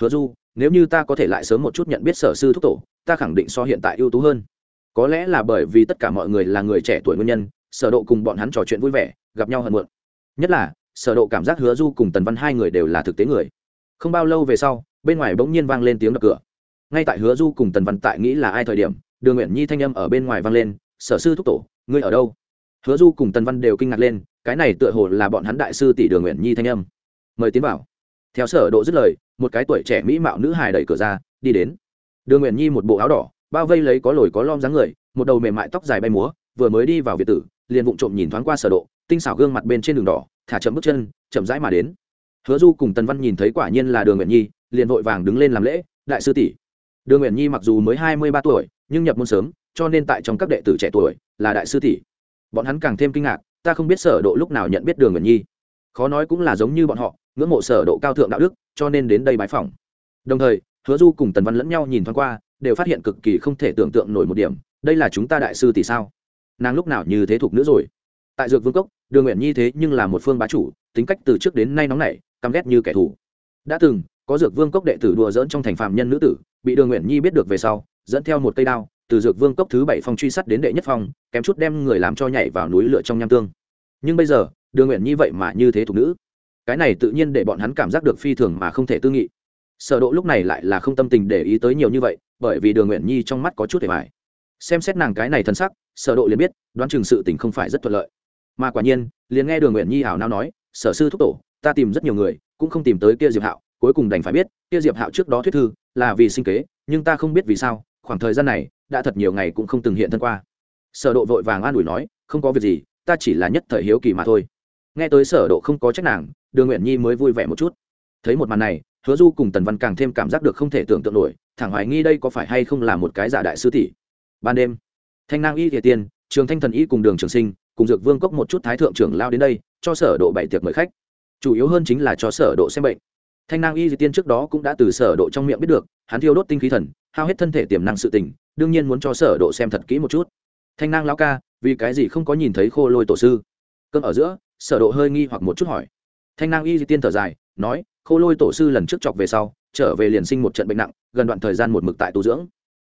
Hứa du, nếu như ta có thể lại sớm một chút nhận biết sở sư thúc tổ, ta khẳng định so hiện tại ưu tú hơn. Có lẽ là bởi vì tất cả mọi người là người trẻ tuổi nguyên nhân, sở độ cùng bọn hắn trò chuyện vui vẻ, gặp nhau hận muộn. Nhất là, sở độ cảm giác hứa du cùng tần văn hai người đều là thực tế người không bao lâu về sau, bên ngoài bỗng nhiên vang lên tiếng đập cửa. Ngay tại hứa du cùng tần văn tại nghĩ là ai thời điểm, đường nguyện nhi thanh âm ở bên ngoài vang lên, sở sư thúc tổ, ngươi ở đâu? Hứa du cùng tần văn đều kinh ngạc lên, cái này tựa hồ là bọn hắn đại sư tỷ đường nguyện nhi thanh âm. Mời tiến vào. Theo sở độ dứt lời, một cái tuổi trẻ mỹ mạo nữ hài đẩy cửa ra, đi đến. Đường nguyện nhi một bộ áo đỏ, bao vây lấy có lồi có lom dáng người, một đầu mềm mại tóc dài bay múa, vừa mới đi vào việt tử, liền vụng trộm nhìn thoáng qua sở độ, tinh xảo gương mặt bên trên đường đỏ, thả chậm bước chân, chậm rãi mà đến hứa du cùng tần văn nhìn thấy quả nhiên là đường nguyện nhi, liền vội vàng đứng lên làm lễ, đại sư tỷ, đường nguyện nhi mặc dù mới hai mươi ba tuổi, nhưng nhập môn sớm, cho nên tại trong các đệ tử trẻ tuổi là đại sư tỷ. Bọn hắn càng thêm kinh ngạc, ta không biết sở độ lúc nào nhận biết đường nguyện nhi. Khó nói cũng là giống như bọn họ, ngưỡng mộ sở độ cao thượng đạo đức, cho nên đến đây bái phỏng. Đồng thời, hứa du cùng tần văn lẫn nhau nhìn thoáng qua, đều phát hiện cực kỳ không thể tưởng tượng nổi một điểm, đây là chúng ta đại sư tỷ sao? Nàng lúc nào như thế thuộc nữ rồi? Tại dược vương cốc, đường nguyện nhi thế nhưng là một phương bá chủ, tính cách từ trước đến nay nóng nảy căm ghét như kẻ thù. Đã từng, có dược vương cốc đệ tử đùa dỡn trong thành phạm nhân nữ tử, bị đường nguyện nhi biết được về sau, dẫn theo một cây đao, từ dược vương cốc thứ bảy phong truy sát đến đệ nhất phong, kém chút đem người làm cho nhảy vào núi lửa trong nham tương. Nhưng bây giờ, đường nguyện nhi vậy mà như thế thuộc nữ. Cái này tự nhiên để bọn hắn cảm giác được phi thường mà không thể tư nghị. Sở độ lúc này lại là không tâm tình để ý tới nhiều như vậy, bởi vì đường nguyện nhi trong mắt có chút hề mải xem xét nàng cái này thân sắc, sở độ liền biết, đoán chừng sự tình không phải rất thuận lợi. Mà quả nhiên, liền nghe đường nguyện nhi hảo nao nói, sở sư thúc tổ ta tìm rất nhiều người, cũng không tìm tới kia diệp hạo, cuối cùng đành phải biết, kia diệp hạo trước đó thuyết thư là vì sinh kế, nhưng ta không biết vì sao, khoảng thời gian này, đã thật nhiều ngày cũng không từng hiện thân qua. Sở độ vội vàng an ủi nói, không có việc gì, ta chỉ là nhất thời hiếu kỳ mà thôi. Nghe tới sở độ không có trách nàng, đường nguyện nhi mới vui vẻ một chút. Thấy một màn này, hứa du cùng tần văn càng thêm cảm giác được không thể tưởng tượng nổi, thẳng hoài nghi đây có phải hay không là một cái giả đại sư tỷ. Ban đêm, thanh nang y thiệt tiên trường thanh thần y cùng đường trường sinh, cùng dược vương cốc một chút thái thượng trưởng lao đến đây, cho sở độ bảy tiệc mời khách chủ yếu hơn chính là cho sở độ xem bệnh. Thanh nang y Dị tiên trước đó cũng đã từ sở độ trong miệng biết được, hắn thiêu đốt tinh khí thần, hao hết thân thể tiềm năng sự tình, đương nhiên muốn cho sở độ xem thật kỹ một chút. Thanh nang lão ca, vì cái gì không có nhìn thấy khô lôi tổ sư? Cơn ở giữa, sở độ hơi nghi hoặc một chút hỏi. Thanh nang y Dị tiên thở dài, nói, khô lôi tổ sư lần trước chọc về sau, trở về liền sinh một trận bệnh nặng, gần đoạn thời gian một mực tại tu dưỡng.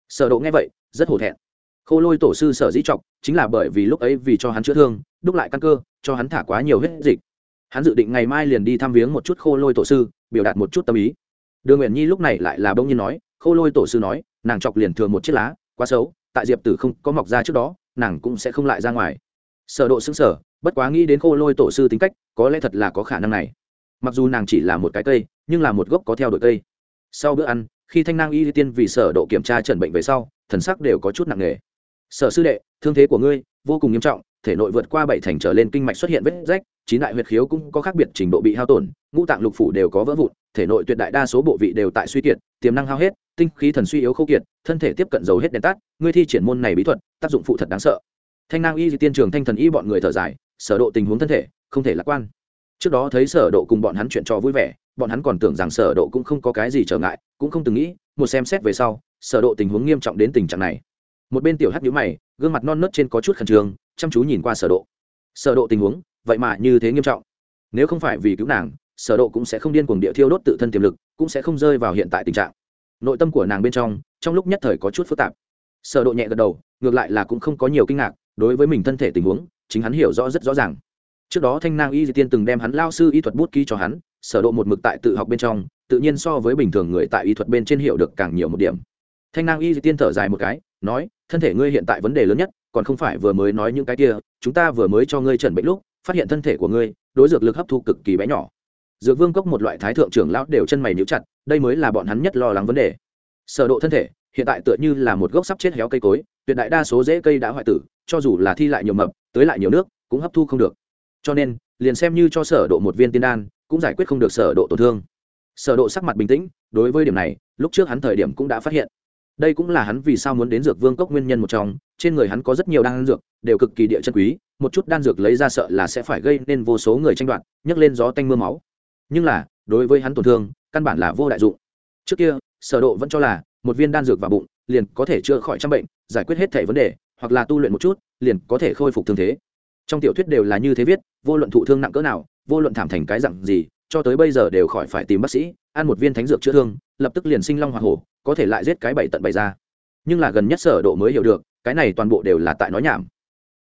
Sở độ nghe vậy, rất hổ thẹn. Khô lôi tổ sư sở dĩ chọc, chính là bởi vì lúc ấy vì cho hắn chữa thương, đúc lại căn cơ, cho hắn thả quá nhiều huyết dịch hắn dự định ngày mai liền đi thăm viếng một chút khô lôi tổ sư, biểu đạt một chút tâm ý. Đường nguyện nhi lúc này lại là bỗng nhiên nói, khô lôi tổ sư nói, nàng chọc liền thường một chiếc lá, quá xấu, tại diệp tử không có mọc ra trước đó, nàng cũng sẽ không lại ra ngoài. Sở độ xứng sở bất quá nghĩ đến khô lôi tổ sư tính cách, có lẽ thật là có khả năng này. Mặc dù nàng chỉ là một cái cây, nhưng là một gốc có theo đội cây. Sau bữa ăn, khi thanh nang y tiên vì sở độ kiểm tra trần bệnh về sau, thần sắc đều có chút nặng nề. Sở sư đệ, thương thế của ngươi vô cùng nghiêm trọng, thể nội vượt qua bảy thành trở lên kinh mạch xuất hiện vết rách chín đại huyệt khiếu cũng có khác biệt trình độ bị hao tổn, ngũ tạng lục phủ đều có vỡ vụn, thể nội tuyệt đại đa số bộ vị đều tại suy kiệt, tiềm năng hao hết, tinh khí thần suy yếu khâu kiệt, thân thể tiếp cận dầu hết đèn tắt, ngươi thi triển môn này bí thuật, tác dụng phụ thật đáng sợ. Thanh năng y di tiên trường thanh thần y bọn người thở dài, sở độ tình huống thân thể, không thể lạc quan. Trước đó thấy sở độ cùng bọn hắn chuyện trò vui vẻ, bọn hắn còn tưởng rằng sở độ cũng không có cái gì trở ngại, cũng không từng nghĩ, một xem xét về sau, sở độ tình huống nghiêm trọng đến tình trạng này. Một bên tiểu hắc nhíu mày, gương mặt non nớt trên có chút khẩn trương, chăm chú nhìn qua sở độ. Sở độ tình huống vậy mà như thế nghiêm trọng. Nếu không phải vì cứu nàng, sở độ cũng sẽ không điên cuồng địa thiêu đốt tự thân tiềm lực, cũng sẽ không rơi vào hiện tại tình trạng. Nội tâm của nàng bên trong trong lúc nhất thời có chút phức tạp. Sở độ nhẹ gật đầu, ngược lại là cũng không có nhiều kinh ngạc, đối với mình thân thể tình huống, chính hắn hiểu rõ rất rõ ràng. Trước đó thanh nang y di tiên từng đem hắn lao sư y thuật bút ký cho hắn, sở độ một mực tại tự học bên trong, tự nhiên so với bình thường người tại y thuật bên trên hiểu được càng nhiều một điểm. Thanh nang y di tiên thở dài một cái, nói, thân thể ngươi hiện tại vấn đề lớn nhất, còn không phải vừa mới nói những cái kia, chúng ta vừa mới cho ngươi chẩn bệnh lúc phát hiện thân thể của ngươi, đối dược lực hấp thu cực kỳ bé nhỏ. Dược vương cốc một loại thái thượng trưởng lão đều chân mày níu chặt, đây mới là bọn hắn nhất lo lắng vấn đề. Sở độ thân thể, hiện tại tựa như là một gốc sắp chết héo cây cối, tuyệt đại đa số rễ cây đã hoại tử, cho dù là thi lại nhiều mập tới lại nhiều nước, cũng hấp thu không được. Cho nên, liền xem như cho sở độ một viên tiên đan, cũng giải quyết không được sở độ tổn thương. Sở độ sắc mặt bình tĩnh, đối với điểm này, lúc trước hắn thời điểm cũng đã phát hiện đây cũng là hắn vì sao muốn đến dược vương cốc nguyên nhân một trong, trên người hắn có rất nhiều đan dược, đều cực kỳ địa chân quý, một chút đan dược lấy ra sợ là sẽ phải gây nên vô số người tranh đoạt, nhấc lên gió tanh mưa máu. Nhưng là, đối với hắn tổn thương, căn bản là vô đại dụng. Trước kia, sở độ vẫn cho là, một viên đan dược vào bụng, liền có thể chữa khỏi trăm bệnh, giải quyết hết thể vấn đề, hoặc là tu luyện một chút, liền có thể khôi phục thương thế. Trong tiểu thuyết đều là như thế viết, vô luận thụ thương nặng cỡ nào, vô luận thảm thành cái dạng gì, cho tới bây giờ đều khỏi phải tìm bác sĩ, ăn một viên thánh dược chữa thương, lập tức liền sinh long hoa hổ có thể lại giết cái bảy tận bảy ra. Nhưng là gần nhất sở độ mới hiểu được, cái này toàn bộ đều là tại nói nhảm.